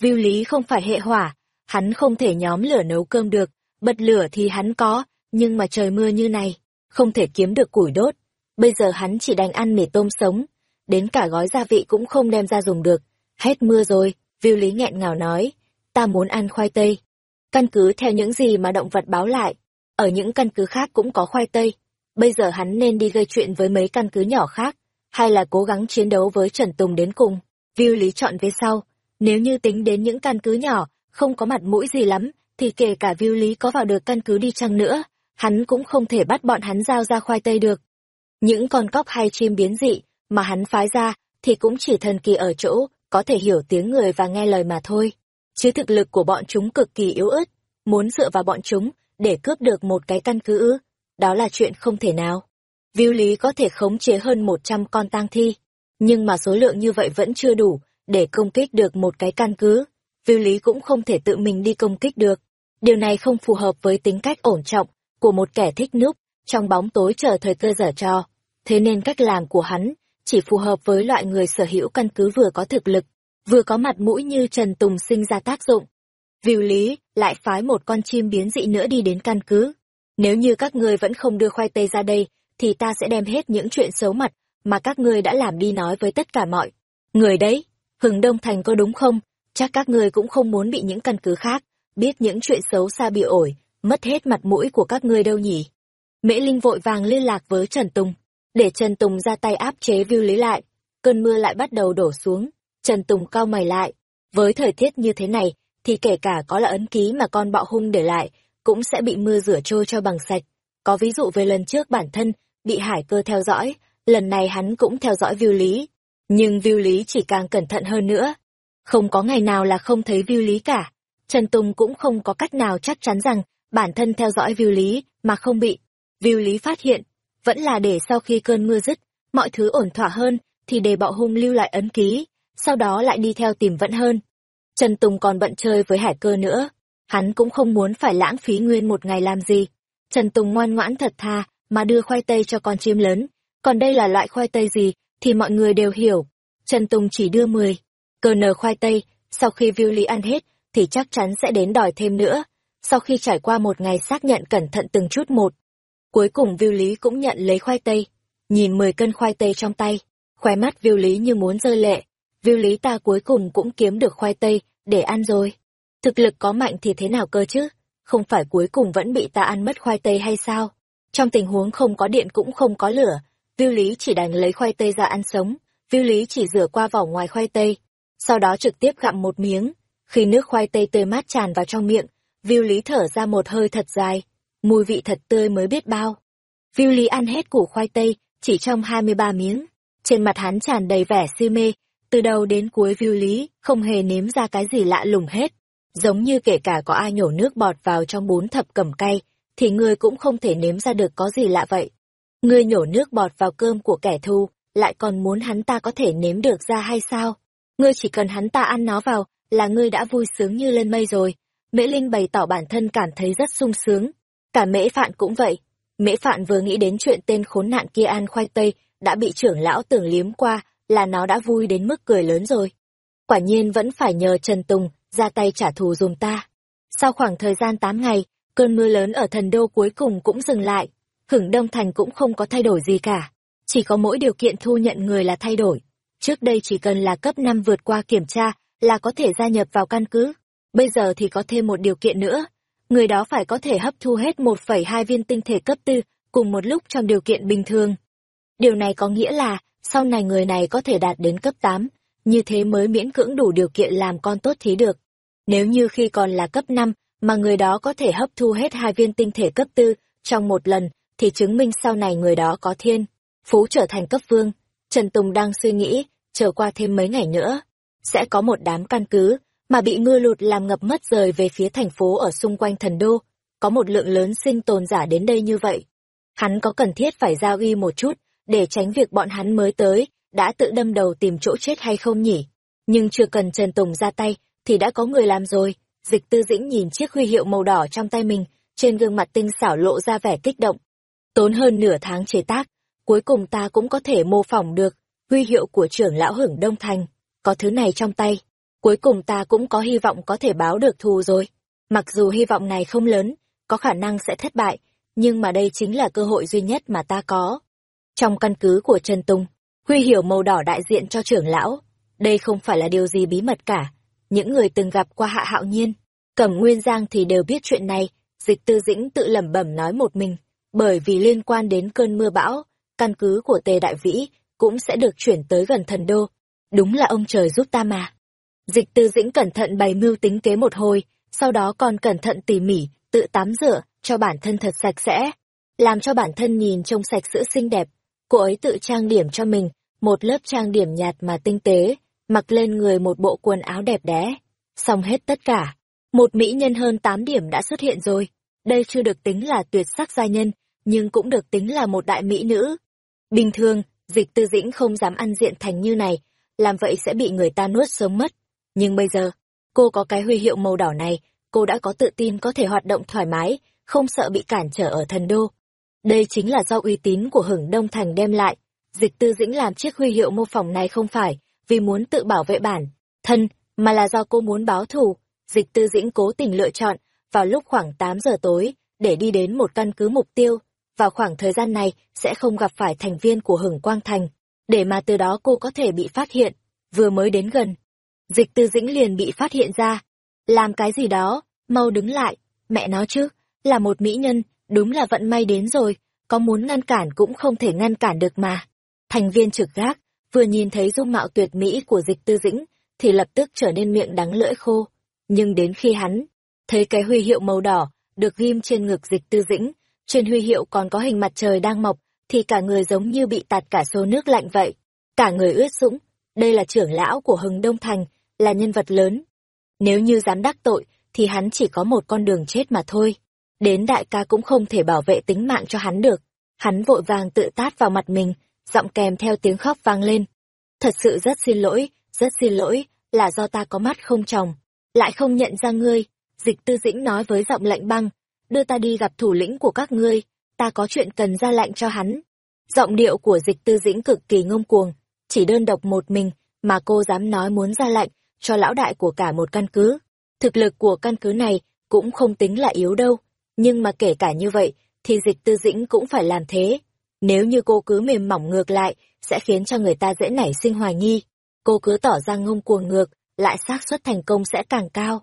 Viu Lý không phải hệ hỏa, hắn không thể nhóm lửa nấu cơm được, bật lửa thì hắn có, nhưng mà trời mưa như này, không thể kiếm được củi đốt. Bây giờ hắn chỉ đành ăn mì tôm sống, đến cả gói gia vị cũng không đem ra dùng được. Hết mưa rồi, Viu Lý nghẹn ngào nói, ta muốn ăn khoai tây. Căn cứ theo những gì mà động vật báo lại, ở những căn cứ khác cũng có khoai tây. Bây giờ hắn nên đi gây chuyện với mấy căn cứ nhỏ khác, hay là cố gắng chiến đấu với Trần Tùng đến cùng. Viu Lý chọn về sau, nếu như tính đến những căn cứ nhỏ, không có mặt mũi gì lắm, thì kể cả Viu Lý có vào được căn cứ đi chăng nữa, hắn cũng không thể bắt bọn hắn giao ra khoai tây được. Những con cóc hay chim biến dị mà hắn phái ra thì cũng chỉ thần kỳ ở chỗ có thể hiểu tiếng người và nghe lời mà thôi. Chứ thực lực của bọn chúng cực kỳ yếu ớt, muốn dựa vào bọn chúng để cướp được một cái căn cứ ư, đó là chuyện không thể nào. Viu Lý có thể khống chế hơn 100 con tang thi, nhưng mà số lượng như vậy vẫn chưa đủ để công kích được một cái căn cứ. Viu Lý cũng không thể tự mình đi công kích được. Điều này không phù hợp với tính cách ổn trọng của một kẻ thích núp, trong bóng tối chờ thời cơ dở trò. Thế nên cách làm của hắn chỉ phù hợp với loại người sở hữu căn cứ vừa có thực lực, vừa có mặt mũi như Trần Tùng sinh ra tác dụng. Viu Lý lại phái một con chim biến dị nữa đi đến căn cứ. Nếu như các ngươi vẫn không đưa khoai tây ra đây, thì ta sẽ đem hết những chuyện xấu mặt mà các ngươi đã làm đi nói với tất cả mọi người đấy. Hừng Đông Thành có đúng không? Chắc các ngươi cũng không muốn bị những căn cứ khác, biết những chuyện xấu xa bị ổi, mất hết mặt mũi của các ngươi đâu nhỉ? Mễ Linh vội vàng liên lạc với Trần Tùng, để Trần Tùng ra tay áp chế Viu Lý lại. Cơn mưa lại bắt đầu đổ xuống, Trần Tùng cau mày lại. Với thời tiết như thế này, thì kể cả có là ấn ký mà con bọ hung để lại, cũng sẽ bị mưa rửa trôi cho bằng sạch. Có ví dụ về lần trước bản thân, bị hải cơ theo dõi, lần này hắn cũng theo dõi Viu Lý. Nhưng Viu Lý chỉ càng cẩn thận hơn nữa. Không có ngày nào là không thấy Viu Lý cả. Trần Tùng cũng không có cách nào chắc chắn rằng bản thân theo dõi Viu Lý mà không bị. Viu Lý phát hiện, vẫn là để sau khi cơn mưa dứt, mọi thứ ổn thỏa hơn, thì để bọ hung lưu lại ấn ký, sau đó lại đi theo tìm vẫn hơn. Trần Tùng còn bận chơi với hải cơ nữa, hắn cũng không muốn phải lãng phí nguyên một ngày làm gì. Trần Tùng ngoan ngoãn thật tha, mà đưa khoai tây cho con chim lớn, còn đây là loại khoai tây gì, thì mọi người đều hiểu. Trần Tùng chỉ đưa 10, cờ nờ khoai tây, sau khi Viu Lý ăn hết, thì chắc chắn sẽ đến đòi thêm nữa. Sau khi trải qua một ngày xác nhận cẩn thận từng chút một, Cuối cùng Viu Lý cũng nhận lấy khoai tây, nhìn 10 cân khoai tây trong tay, khóe mắt Viu Lý như muốn rơi lệ. Viu Lý ta cuối cùng cũng kiếm được khoai tây để ăn rồi. Thực lực có mạnh thì thế nào cơ chứ? Không phải cuối cùng vẫn bị ta ăn mất khoai tây hay sao? Trong tình huống không có điện cũng không có lửa, Viu Lý chỉ đành lấy khoai tây ra ăn sống. Viu Lý chỉ rửa qua vỏ ngoài khoai tây, sau đó trực tiếp gặm một miếng. Khi nước khoai tây tươi mát tràn vào trong miệng, Viu Lý thở ra một hơi thật dài, mùi vị thật tươi mới biết bao. Viu Lý ăn hết củ khoai tây, chỉ trong 23 miếng. Trên mặt hắn tràn đầy vẻ si mê, từ đầu đến cuối Viu Lý không hề nếm ra cái gì lạ lùng hết. Giống như kể cả có ai nhổ nước bọt vào trong bún thập cẩm cay, thì ngươi cũng không thể nếm ra được có gì lạ vậy. Ngươi nhổ nước bọt vào cơm của kẻ thù, lại còn muốn hắn ta có thể nếm được ra hay sao? Ngươi chỉ cần hắn ta ăn nó vào, là ngươi đã vui sướng như lên mây rồi. Mễ Linh bày tỏ bản thân cảm thấy rất sung sướng, Cả mễ phạn cũng vậy. Mễ phạn vừa nghĩ đến chuyện tên khốn nạn kia ăn khoai tây, đã bị trưởng lão tưởng liếm qua, là nó đã vui đến mức cười lớn rồi. Quả nhiên vẫn phải nhờ Trần Tùng ra tay trả thù dùm ta. Sau khoảng thời gian 8 ngày, cơn mưa lớn ở thần đô cuối cùng cũng dừng lại. Hưởng Đông Thành cũng không có thay đổi gì cả. Chỉ có mỗi điều kiện thu nhận người là thay đổi. Trước đây chỉ cần là cấp 5 vượt qua kiểm tra là có thể gia nhập vào căn cứ. Bây giờ thì có thêm một điều kiện nữa, người đó phải có thể hấp thu hết 1,2 viên tinh thể cấp tư cùng một lúc trong điều kiện bình thường. Điều này có nghĩa là, sau này người này có thể đạt đến cấp 8, như thế mới miễn cưỡng đủ điều kiện làm con tốt thí được. Nếu như khi còn là cấp 5, mà người đó có thể hấp thu hết hai viên tinh thể cấp tư trong một lần, thì chứng minh sau này người đó có thiên, phú trở thành cấp vương. Trần Tùng đang suy nghĩ, chờ qua thêm mấy ngày nữa, sẽ có một đám căn cứ, mà bị mưa lụt làm ngập mất rời về phía thành phố ở xung quanh thần đô, có một lượng lớn sinh tồn giả đến đây như vậy. Hắn có cần thiết phải giao uy một chút, để tránh việc bọn hắn mới tới, đã tự đâm đầu tìm chỗ chết hay không nhỉ? Nhưng chưa cần Trần Tùng ra tay, thì đã có người làm rồi. Dịch tư dĩnh nhìn chiếc huy hiệu màu đỏ trong tay mình, trên gương mặt tinh xảo lộ ra vẻ kích động. Tốn hơn nửa tháng chế tác, cuối cùng ta cũng có thể mô phỏng được huy hiệu của trưởng lão hưởng Đông Thành. Có thứ này trong tay, cuối cùng ta cũng có hy vọng có thể báo được thù rồi. Mặc dù hy vọng này không lớn, có khả năng sẽ thất bại, nhưng mà đây chính là cơ hội duy nhất mà ta có. Trong căn cứ của Trần Tùng, Huy hiểu màu đỏ đại diện cho trưởng lão. Đây không phải là điều gì bí mật cả. Những người từng gặp qua hạ hạo nhiên, cẩm nguyên giang thì đều biết chuyện này, dịch tư dĩnh tự lẩm bẩm nói một mình. Bởi vì liên quan đến cơn mưa bão, căn cứ của Tề Đại Vĩ cũng sẽ được chuyển tới gần thần đô. Đúng là ông trời giúp ta mà. Dịch tư dĩnh cẩn thận bày mưu tính kế một hồi, sau đó còn cẩn thận tỉ mỉ, tự tắm rửa, cho bản thân thật sạch sẽ, làm cho bản thân nhìn trông sạch sữa xinh đẹp. Cô ấy tự trang điểm cho mình, một lớp trang điểm nhạt mà tinh tế, mặc lên người một bộ quần áo đẹp đẽ. Xong hết tất cả, một mỹ nhân hơn 8 điểm đã xuất hiện rồi. Đây chưa được tính là tuyệt sắc gia nhân, nhưng cũng được tính là một đại mỹ nữ. Bình thường, dịch tư dĩnh không dám ăn diện thành như này, làm vậy sẽ bị người ta nuốt sống mất. Nhưng bây giờ, cô có cái huy hiệu màu đỏ này, cô đã có tự tin có thể hoạt động thoải mái, không sợ bị cản trở ở thần đô. Đây chính là do uy tín của hưởng Đông Thành đem lại. Dịch tư dĩnh làm chiếc huy hiệu mô phỏng này không phải vì muốn tự bảo vệ bản thân, mà là do cô muốn báo thù. Dịch tư dĩnh cố tình lựa chọn vào lúc khoảng 8 giờ tối để đi đến một căn cứ mục tiêu. Vào khoảng thời gian này sẽ không gặp phải thành viên của hưởng Quang Thành, để mà từ đó cô có thể bị phát hiện. Vừa mới đến gần, dịch tư dĩnh liền bị phát hiện ra. Làm cái gì đó, mau đứng lại, mẹ nó chứ, là một mỹ nhân, đúng là vận may đến rồi, có muốn ngăn cản cũng không thể ngăn cản được mà. Thành viên trực gác, vừa nhìn thấy dung mạo tuyệt mỹ của dịch tư dĩnh, thì lập tức trở nên miệng đắng lưỡi khô. Nhưng đến khi hắn thấy cái huy hiệu màu đỏ được ghim trên ngực dịch tư dĩnh, trên huy hiệu còn có hình mặt trời đang mọc, thì cả người giống như bị tạt cả xô nước lạnh vậy. Cả người ướt sũng, đây là trưởng lão của Hưng Đông Thành, là nhân vật lớn. Nếu như dám đắc tội, thì hắn chỉ có một con đường chết mà thôi. Đến đại ca cũng không thể bảo vệ tính mạng cho hắn được. Hắn vội vàng tự tát vào mặt mình, giọng kèm theo tiếng khóc vang lên. Thật sự rất xin lỗi, rất xin lỗi, là do ta có mắt không tròng, lại không nhận ra ngươi. Dịch tư dĩnh nói với giọng lạnh băng, đưa ta đi gặp thủ lĩnh của các ngươi, ta có chuyện cần ra lệnh cho hắn. Giọng điệu của dịch tư dĩnh cực kỳ ngông cuồng, chỉ đơn độc một mình mà cô dám nói muốn ra lệnh cho lão đại của cả một căn cứ. Thực lực của căn cứ này cũng không tính là yếu đâu, nhưng mà kể cả như vậy thì dịch tư dĩnh cũng phải làm thế. Nếu như cô cứ mềm mỏng ngược lại, sẽ khiến cho người ta dễ nảy sinh hoài nghi. Cô cứ tỏ ra ngông cuồng ngược, lại xác suất thành công sẽ càng cao.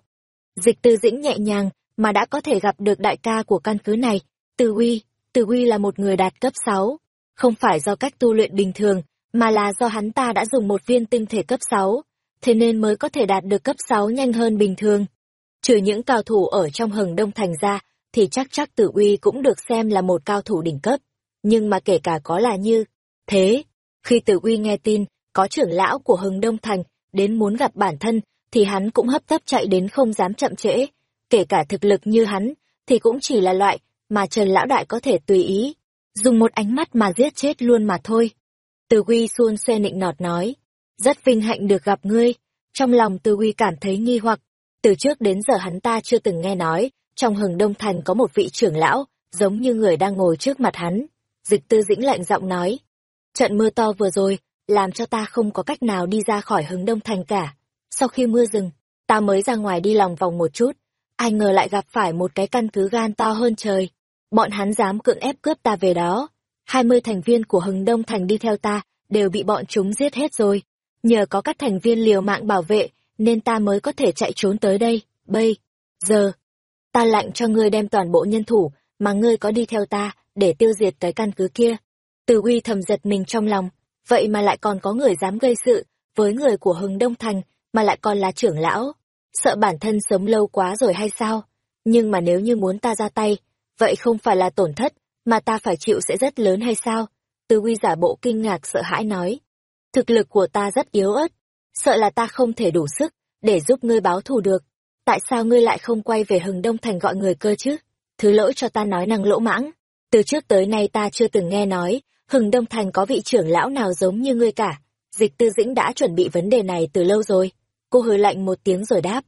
Dịch tư dĩnh nhẹ nhàng, mà đã có thể gặp được đại ca của căn cứ này. Từ Uy, Từ Uy là một người đạt cấp 6. Không phải do cách tu luyện bình thường, mà là do hắn ta đã dùng một viên tinh thể cấp 6, thế nên mới có thể đạt được cấp 6 nhanh hơn bình thường. Trừ những cao thủ ở trong hừng đông thành ra, thì chắc chắc Tử Uy cũng được xem là một cao thủ đỉnh cấp. Nhưng mà kể cả có là như thế, khi Tử Uy nghe tin có trưởng lão của hừng đông thành đến muốn gặp bản thân, thì hắn cũng hấp tấp chạy đến không dám chậm trễ. Kể cả thực lực như hắn, thì cũng chỉ là loại mà Trần Lão Đại có thể tùy ý, dùng một ánh mắt mà giết chết luôn mà thôi. Từ Uy xuôn xe nịnh nọt nói, rất vinh hạnh được gặp ngươi. Trong lòng Từ Uy cảm thấy nghi hoặc, từ trước đến giờ hắn ta chưa từng nghe nói, trong hừng đông thành có một vị trưởng lão, giống như người đang ngồi trước mặt hắn. Dịch tư dĩnh lạnh giọng nói, trận mưa to vừa rồi, làm cho ta không có cách nào đi ra khỏi hứng đông thành cả. Sau khi mưa dừng, ta mới ra ngoài đi lòng vòng một chút, ai ngờ lại gặp phải một cái căn cứ gan to hơn trời. Bọn hắn dám cưỡng ép cướp ta về đó. Hai mươi thành viên của hứng đông thành đi theo ta, đều bị bọn chúng giết hết rồi. Nhờ có các thành viên liều mạng bảo vệ, nên ta mới có thể chạy trốn tới đây. Bây, giờ, ta lạnh cho ngươi đem toàn bộ nhân thủ, mà ngươi có đi theo ta, để tiêu diệt cái căn cứ kia. Từ uy thầm giật mình trong lòng, vậy mà lại còn có người dám gây sự, với người của hừng đông thành, mà lại còn là trưởng lão. Sợ bản thân sống lâu quá rồi hay sao? Nhưng mà nếu như muốn ta ra tay, vậy không phải là tổn thất, mà ta phải chịu sẽ rất lớn hay sao? Từ uy giả bộ kinh ngạc sợ hãi nói. Thực lực của ta rất yếu ớt, sợ là ta không thể đủ sức, để giúp ngươi báo thù được. Tại sao ngươi lại không quay về hừng đông thành gọi người cơ chứ? Thứ lỗi cho ta nói năng lỗ mãng. Từ trước tới nay ta chưa từng nghe nói, hừng đông thành có vị trưởng lão nào giống như ngươi cả. Dịch tư dĩnh đã chuẩn bị vấn đề này từ lâu rồi. Cô hừ lạnh một tiếng rồi đáp.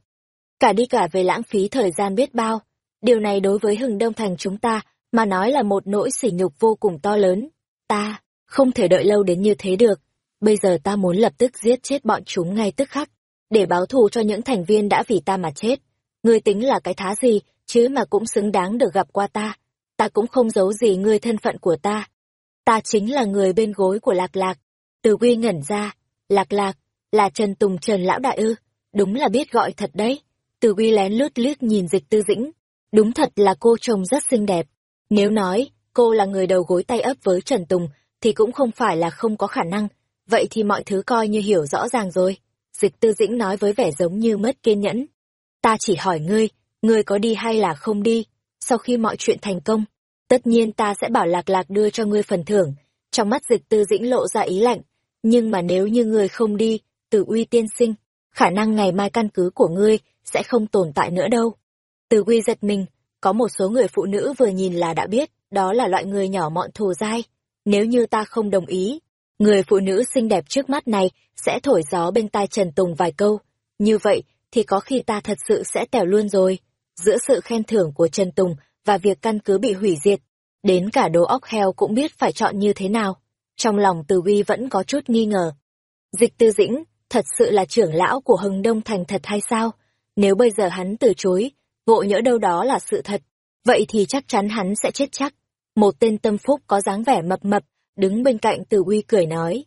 Cả đi cả về lãng phí thời gian biết bao. Điều này đối với hừng đông thành chúng ta, mà nói là một nỗi sỉ nhục vô cùng to lớn. Ta, không thể đợi lâu đến như thế được. Bây giờ ta muốn lập tức giết chết bọn chúng ngay tức khắc, để báo thù cho những thành viên đã vì ta mà chết. Ngươi tính là cái thá gì, chứ mà cũng xứng đáng được gặp qua ta. Ta cũng không giấu gì ngươi thân phận của ta. Ta chính là người bên gối của Lạc Lạc. Từ Quy ngẩn ra, Lạc Lạc, là Trần Tùng Trần Lão Đại ư, đúng là biết gọi thật đấy. Từ Quy lén lướt lướt nhìn dịch tư dĩnh, đúng thật là cô trông rất xinh đẹp. Nếu nói, cô là người đầu gối tay ấp với Trần Tùng, thì cũng không phải là không có khả năng, vậy thì mọi thứ coi như hiểu rõ ràng rồi. Dịch tư dĩnh nói với vẻ giống như mất kiên nhẫn. Ta chỉ hỏi ngươi, ngươi có đi hay là không đi? sau khi mọi chuyện thành công, tất nhiên ta sẽ bảo lạc lạc đưa cho ngươi phần thưởng. Trong mắt dịch tư dĩnh lộ ra ý lạnh, nhưng mà nếu như ngươi không đi, từ uy tiên sinh, khả năng ngày mai căn cứ của ngươi sẽ không tồn tại nữa đâu. Từ uy giật mình, có một số người phụ nữ vừa nhìn là đã biết, đó là loại người nhỏ mọn thù dai. Nếu như ta không đồng ý, người phụ nữ xinh đẹp trước mắt này sẽ thổi gió bên tai Trần Tùng vài câu. Như vậy, thì có khi ta thật sự sẽ tèo luôn rồi. Giữa sự khen thưởng của Trần Tùng và việc căn cứ bị hủy diệt, đến cả đồ óc heo cũng biết phải chọn như thế nào. Trong lòng Từ Uy vẫn có chút nghi ngờ. Dịch Tư Dĩnh, thật sự là trưởng lão của Hưng Đông Thành thật hay sao? Nếu bây giờ hắn từ chối, ngộ nhỡ đâu đó là sự thật, vậy thì chắc chắn hắn sẽ chết chắc. Một tên tâm phúc có dáng vẻ mập mập, đứng bên cạnh Từ Uy cười nói.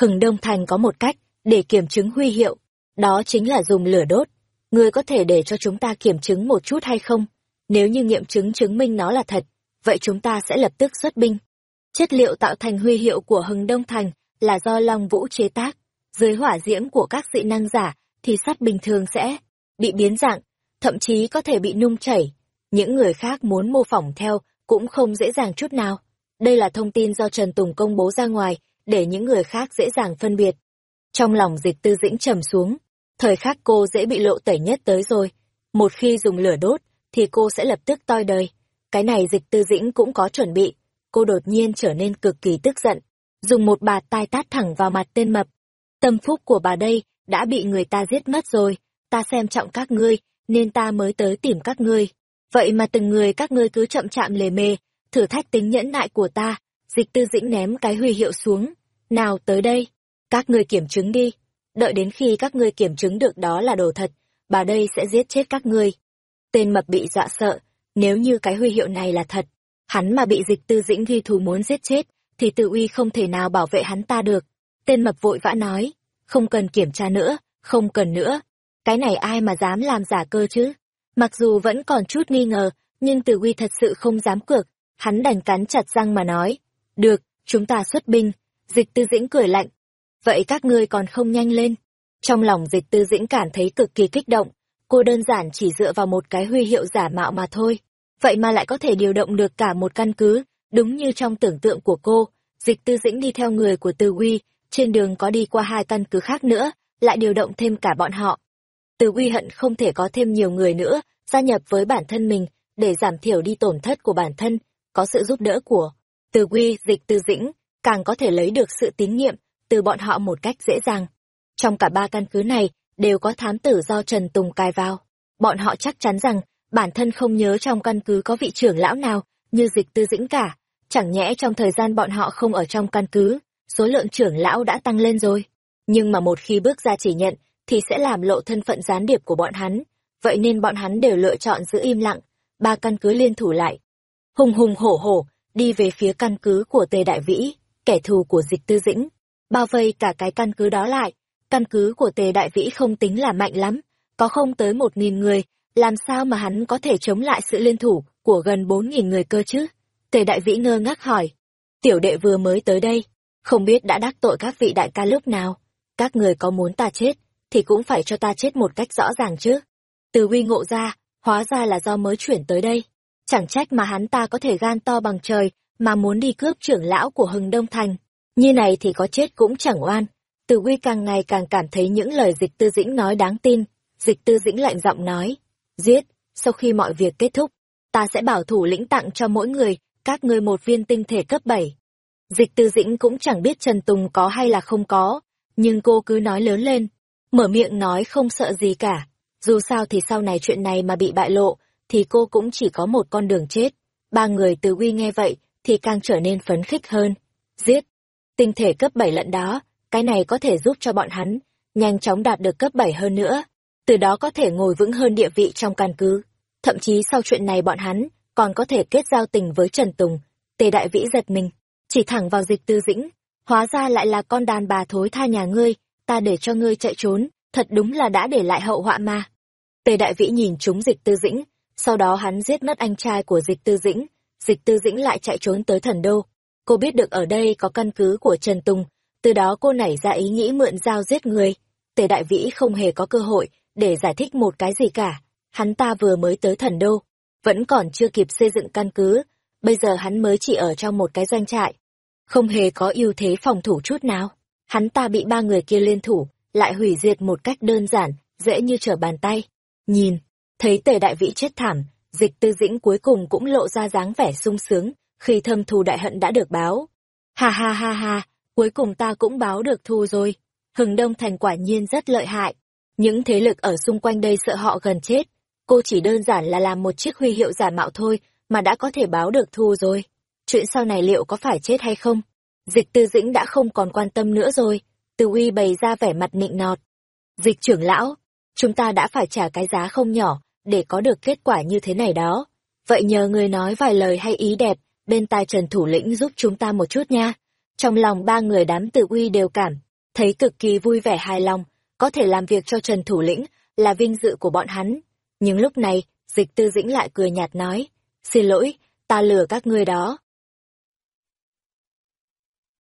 Hừng Đông Thành có một cách để kiểm chứng huy hiệu, đó chính là dùng lửa đốt. Ngươi có thể để cho chúng ta kiểm chứng một chút hay không? Nếu như nghiệm chứng chứng minh nó là thật, vậy chúng ta sẽ lập tức xuất binh. Chất liệu tạo thành huy hiệu của Hừng Đông Thành là do Long Vũ chế tác. Dưới hỏa diễm của các dị năng giả thì sắt bình thường sẽ bị biến dạng, thậm chí có thể bị nung chảy. Những người khác muốn mô phỏng theo cũng không dễ dàng chút nào. Đây là thông tin do Trần Tùng công bố ra ngoài, để những người khác dễ dàng phân biệt. Trong lòng dịch tư dĩnh trầm xuống, thời khắc cô dễ bị lộ tẩy nhất tới rồi. Một khi dùng lửa đốt, thì cô sẽ lập tức toi đời. Cái này dịch tư dĩnh cũng có chuẩn bị. Cô đột nhiên trở nên cực kỳ tức giận, dùng một bạt tai tát thẳng vào mặt tên mập. Tâm phúc của bà đây đã bị người ta giết mất rồi, ta xem trọng các ngươi, nên ta mới tới tìm các ngươi. Vậy mà từng người các ngươi cứ chậm chạm lề mề, thử thách tính nhẫn nại của ta. Dịch tư dĩnh ném cái huy hiệu xuống. Nào tới đây, các ngươi kiểm chứng đi. Đợi đến khi các ngươi kiểm chứng được đó là đồ thật, bà đây sẽ giết chết các ngươi. Tên mập bị dọa sợ, nếu như cái huy hiệu này là thật, hắn mà bị dịch tư dĩnh ghi thù muốn giết chết, thì tự uy không thể nào bảo vệ hắn ta được. Tên mập vội vã nói, không cần kiểm tra nữa, không cần nữa. Cái này ai mà dám làm giả cơ chứ? Mặc dù vẫn còn chút nghi ngờ, nhưng Từ Uy thật sự không dám cược, hắn đành cắn chặt răng mà nói. Được, chúng ta xuất binh. Dịch tư dĩnh cười lạnh. Vậy các ngươi còn không nhanh lên. Trong lòng dịch tư dĩnh cảm thấy cực kỳ kích động. Cô đơn giản chỉ dựa vào một cái huy hiệu giả mạo mà thôi. Vậy mà lại có thể điều động được cả một căn cứ, đúng như trong tưởng tượng của cô. Dịch tư dĩnh đi theo người của Từ Uy, trên đường có đi qua hai căn cứ khác nữa, lại điều động thêm cả bọn họ. Từ Uy hận không thể có thêm nhiều người nữa, gia nhập với bản thân mình, để giảm thiểu đi tổn thất của bản thân, có sự giúp đỡ của Từ Uy, Dịch tư Dĩnh, càng có thể lấy được sự tín nhiệm từ bọn họ một cách dễ dàng. Trong cả ba căn cứ này, đều có thám tử do Trần Tùng cài vào. Bọn họ chắc chắn rằng, bản thân không nhớ trong căn cứ có vị trưởng lão nào, như Dịch Tư Dĩnh cả. Chẳng nhẽ trong thời gian bọn họ không ở trong căn cứ, số lượng trưởng lão đã tăng lên rồi. Nhưng mà một khi bước ra chỉ nhận, thì sẽ làm lộ thân phận gián điệp của bọn hắn, vậy nên bọn hắn đều lựa chọn giữ im lặng, ba căn cứ liên thủ lại. Hùng hùng hổ hổ, đi về phía căn cứ của Tề Đại Vĩ, kẻ thù của dịch tư dĩnh, bao vây cả cái căn cứ đó lại. Căn cứ của Tề Đại Vĩ không tính là mạnh lắm, có không tới một nghìn người, làm sao mà hắn có thể chống lại sự liên thủ của gần bốn nghìn người cơ chứ? Tề Đại Vĩ ngơ ngác hỏi. Tiểu đệ vừa mới tới đây, không biết đã đắc tội các vị đại ca lúc nào. Các người có muốn ta chết, thì cũng phải cho ta chết một cách rõ ràng chứ. Từ uy ngộ ra, hóa ra là do mới chuyển tới đây. Chẳng trách mà hắn ta có thể gan to bằng trời, mà muốn đi cướp trưởng lão của Hưng Đông Thành. Như này thì có chết cũng chẳng oan. Từ uy càng ngày càng cảm thấy những lời dịch tư dĩnh nói đáng tin. Dịch tư dĩnh lạnh giọng nói, giết, sau khi mọi việc kết thúc, ta sẽ bảo thủ lĩnh tặng cho mỗi người, các ngươi một viên tinh thể cấp 7. Dịch tư dĩnh cũng chẳng biết Trần Tùng có hay là không có, nhưng cô cứ nói lớn lên, mở miệng nói không sợ gì cả. Dù sao thì sau này chuyện này mà bị bại lộ, thì cô cũng chỉ có một con đường chết. Ba người từ uy nghe vậy, thì càng trở nên phấn khích hơn. Giết! Tinh thể cấp 7 lận đó, cái này có thể giúp cho bọn hắn, nhanh chóng đạt được cấp 7 hơn nữa. Từ đó có thể ngồi vững hơn địa vị trong căn cứ. Thậm chí sau chuyện này bọn hắn, còn có thể kết giao tình với Trần Tùng. Tề Đại Vĩ giật mình, chỉ thẳng vào dịch tư dĩnh. Hóa ra lại là con đàn bà thối tha nhà ngươi, ta để cho ngươi chạy trốn, thật đúng là đã để lại hậu họa mà. Tề Đại Vĩ nhìn chúng dịch tư dĩnh, sau đó hắn giết mất anh trai của dịch tư dĩnh, dịch tư dĩnh lại chạy trốn tới thần đô. Cô biết được ở đây có căn cứ của Trần Tùng, từ đó cô nảy ra ý nghĩ mượn dao giết người. Tề Đại Vĩ không hề có cơ hội để giải thích một cái gì cả, hắn ta vừa mới tới thần đô. vẫn còn chưa kịp xây dựng căn cứ, bây giờ hắn mới chỉ ở trong một cái doanh trại. Không hề có ưu thế phòng thủ chút nào. Hắn ta bị ba người kia liên thủ, lại hủy diệt một cách đơn giản, dễ như trở bàn tay. Nhìn, thấy tề đại vĩ chết thảm, dịch tư dĩnh cuối cùng cũng lộ ra dáng vẻ sung sướng, khi thâm thù đại hận đã được báo. Ha ha ha ha, cuối cùng ta cũng báo được thù rồi. Hừng Đông Thành quả nhiên rất lợi hại. Những thế lực ở xung quanh đây sợ họ gần chết. Cô chỉ đơn giản là làm một chiếc huy hiệu giả mạo thôi, mà đã có thể báo được thù rồi. Chuyện sau này liệu có phải chết hay không? Dịch tư dĩnh đã không còn quan tâm nữa rồi. Từ uy bày ra vẻ mặt nịnh nọt. Dịch trưởng lão, chúng ta đã phải trả cái giá không nhỏ, để có được kết quả như thế này đó. Vậy nhờ người nói vài lời hay ý đẹp, bên tai Trần Thủ lĩnh giúp chúng ta một chút nha. Trong lòng ba người đám tự uy đều cảm, thấy cực kỳ vui vẻ hài lòng, có thể làm việc cho Trần Thủ lĩnh là vinh dự của bọn hắn. Nhưng lúc này, dịch tư dĩnh lại cười nhạt nói, xin lỗi, ta lừa các ngươi đó,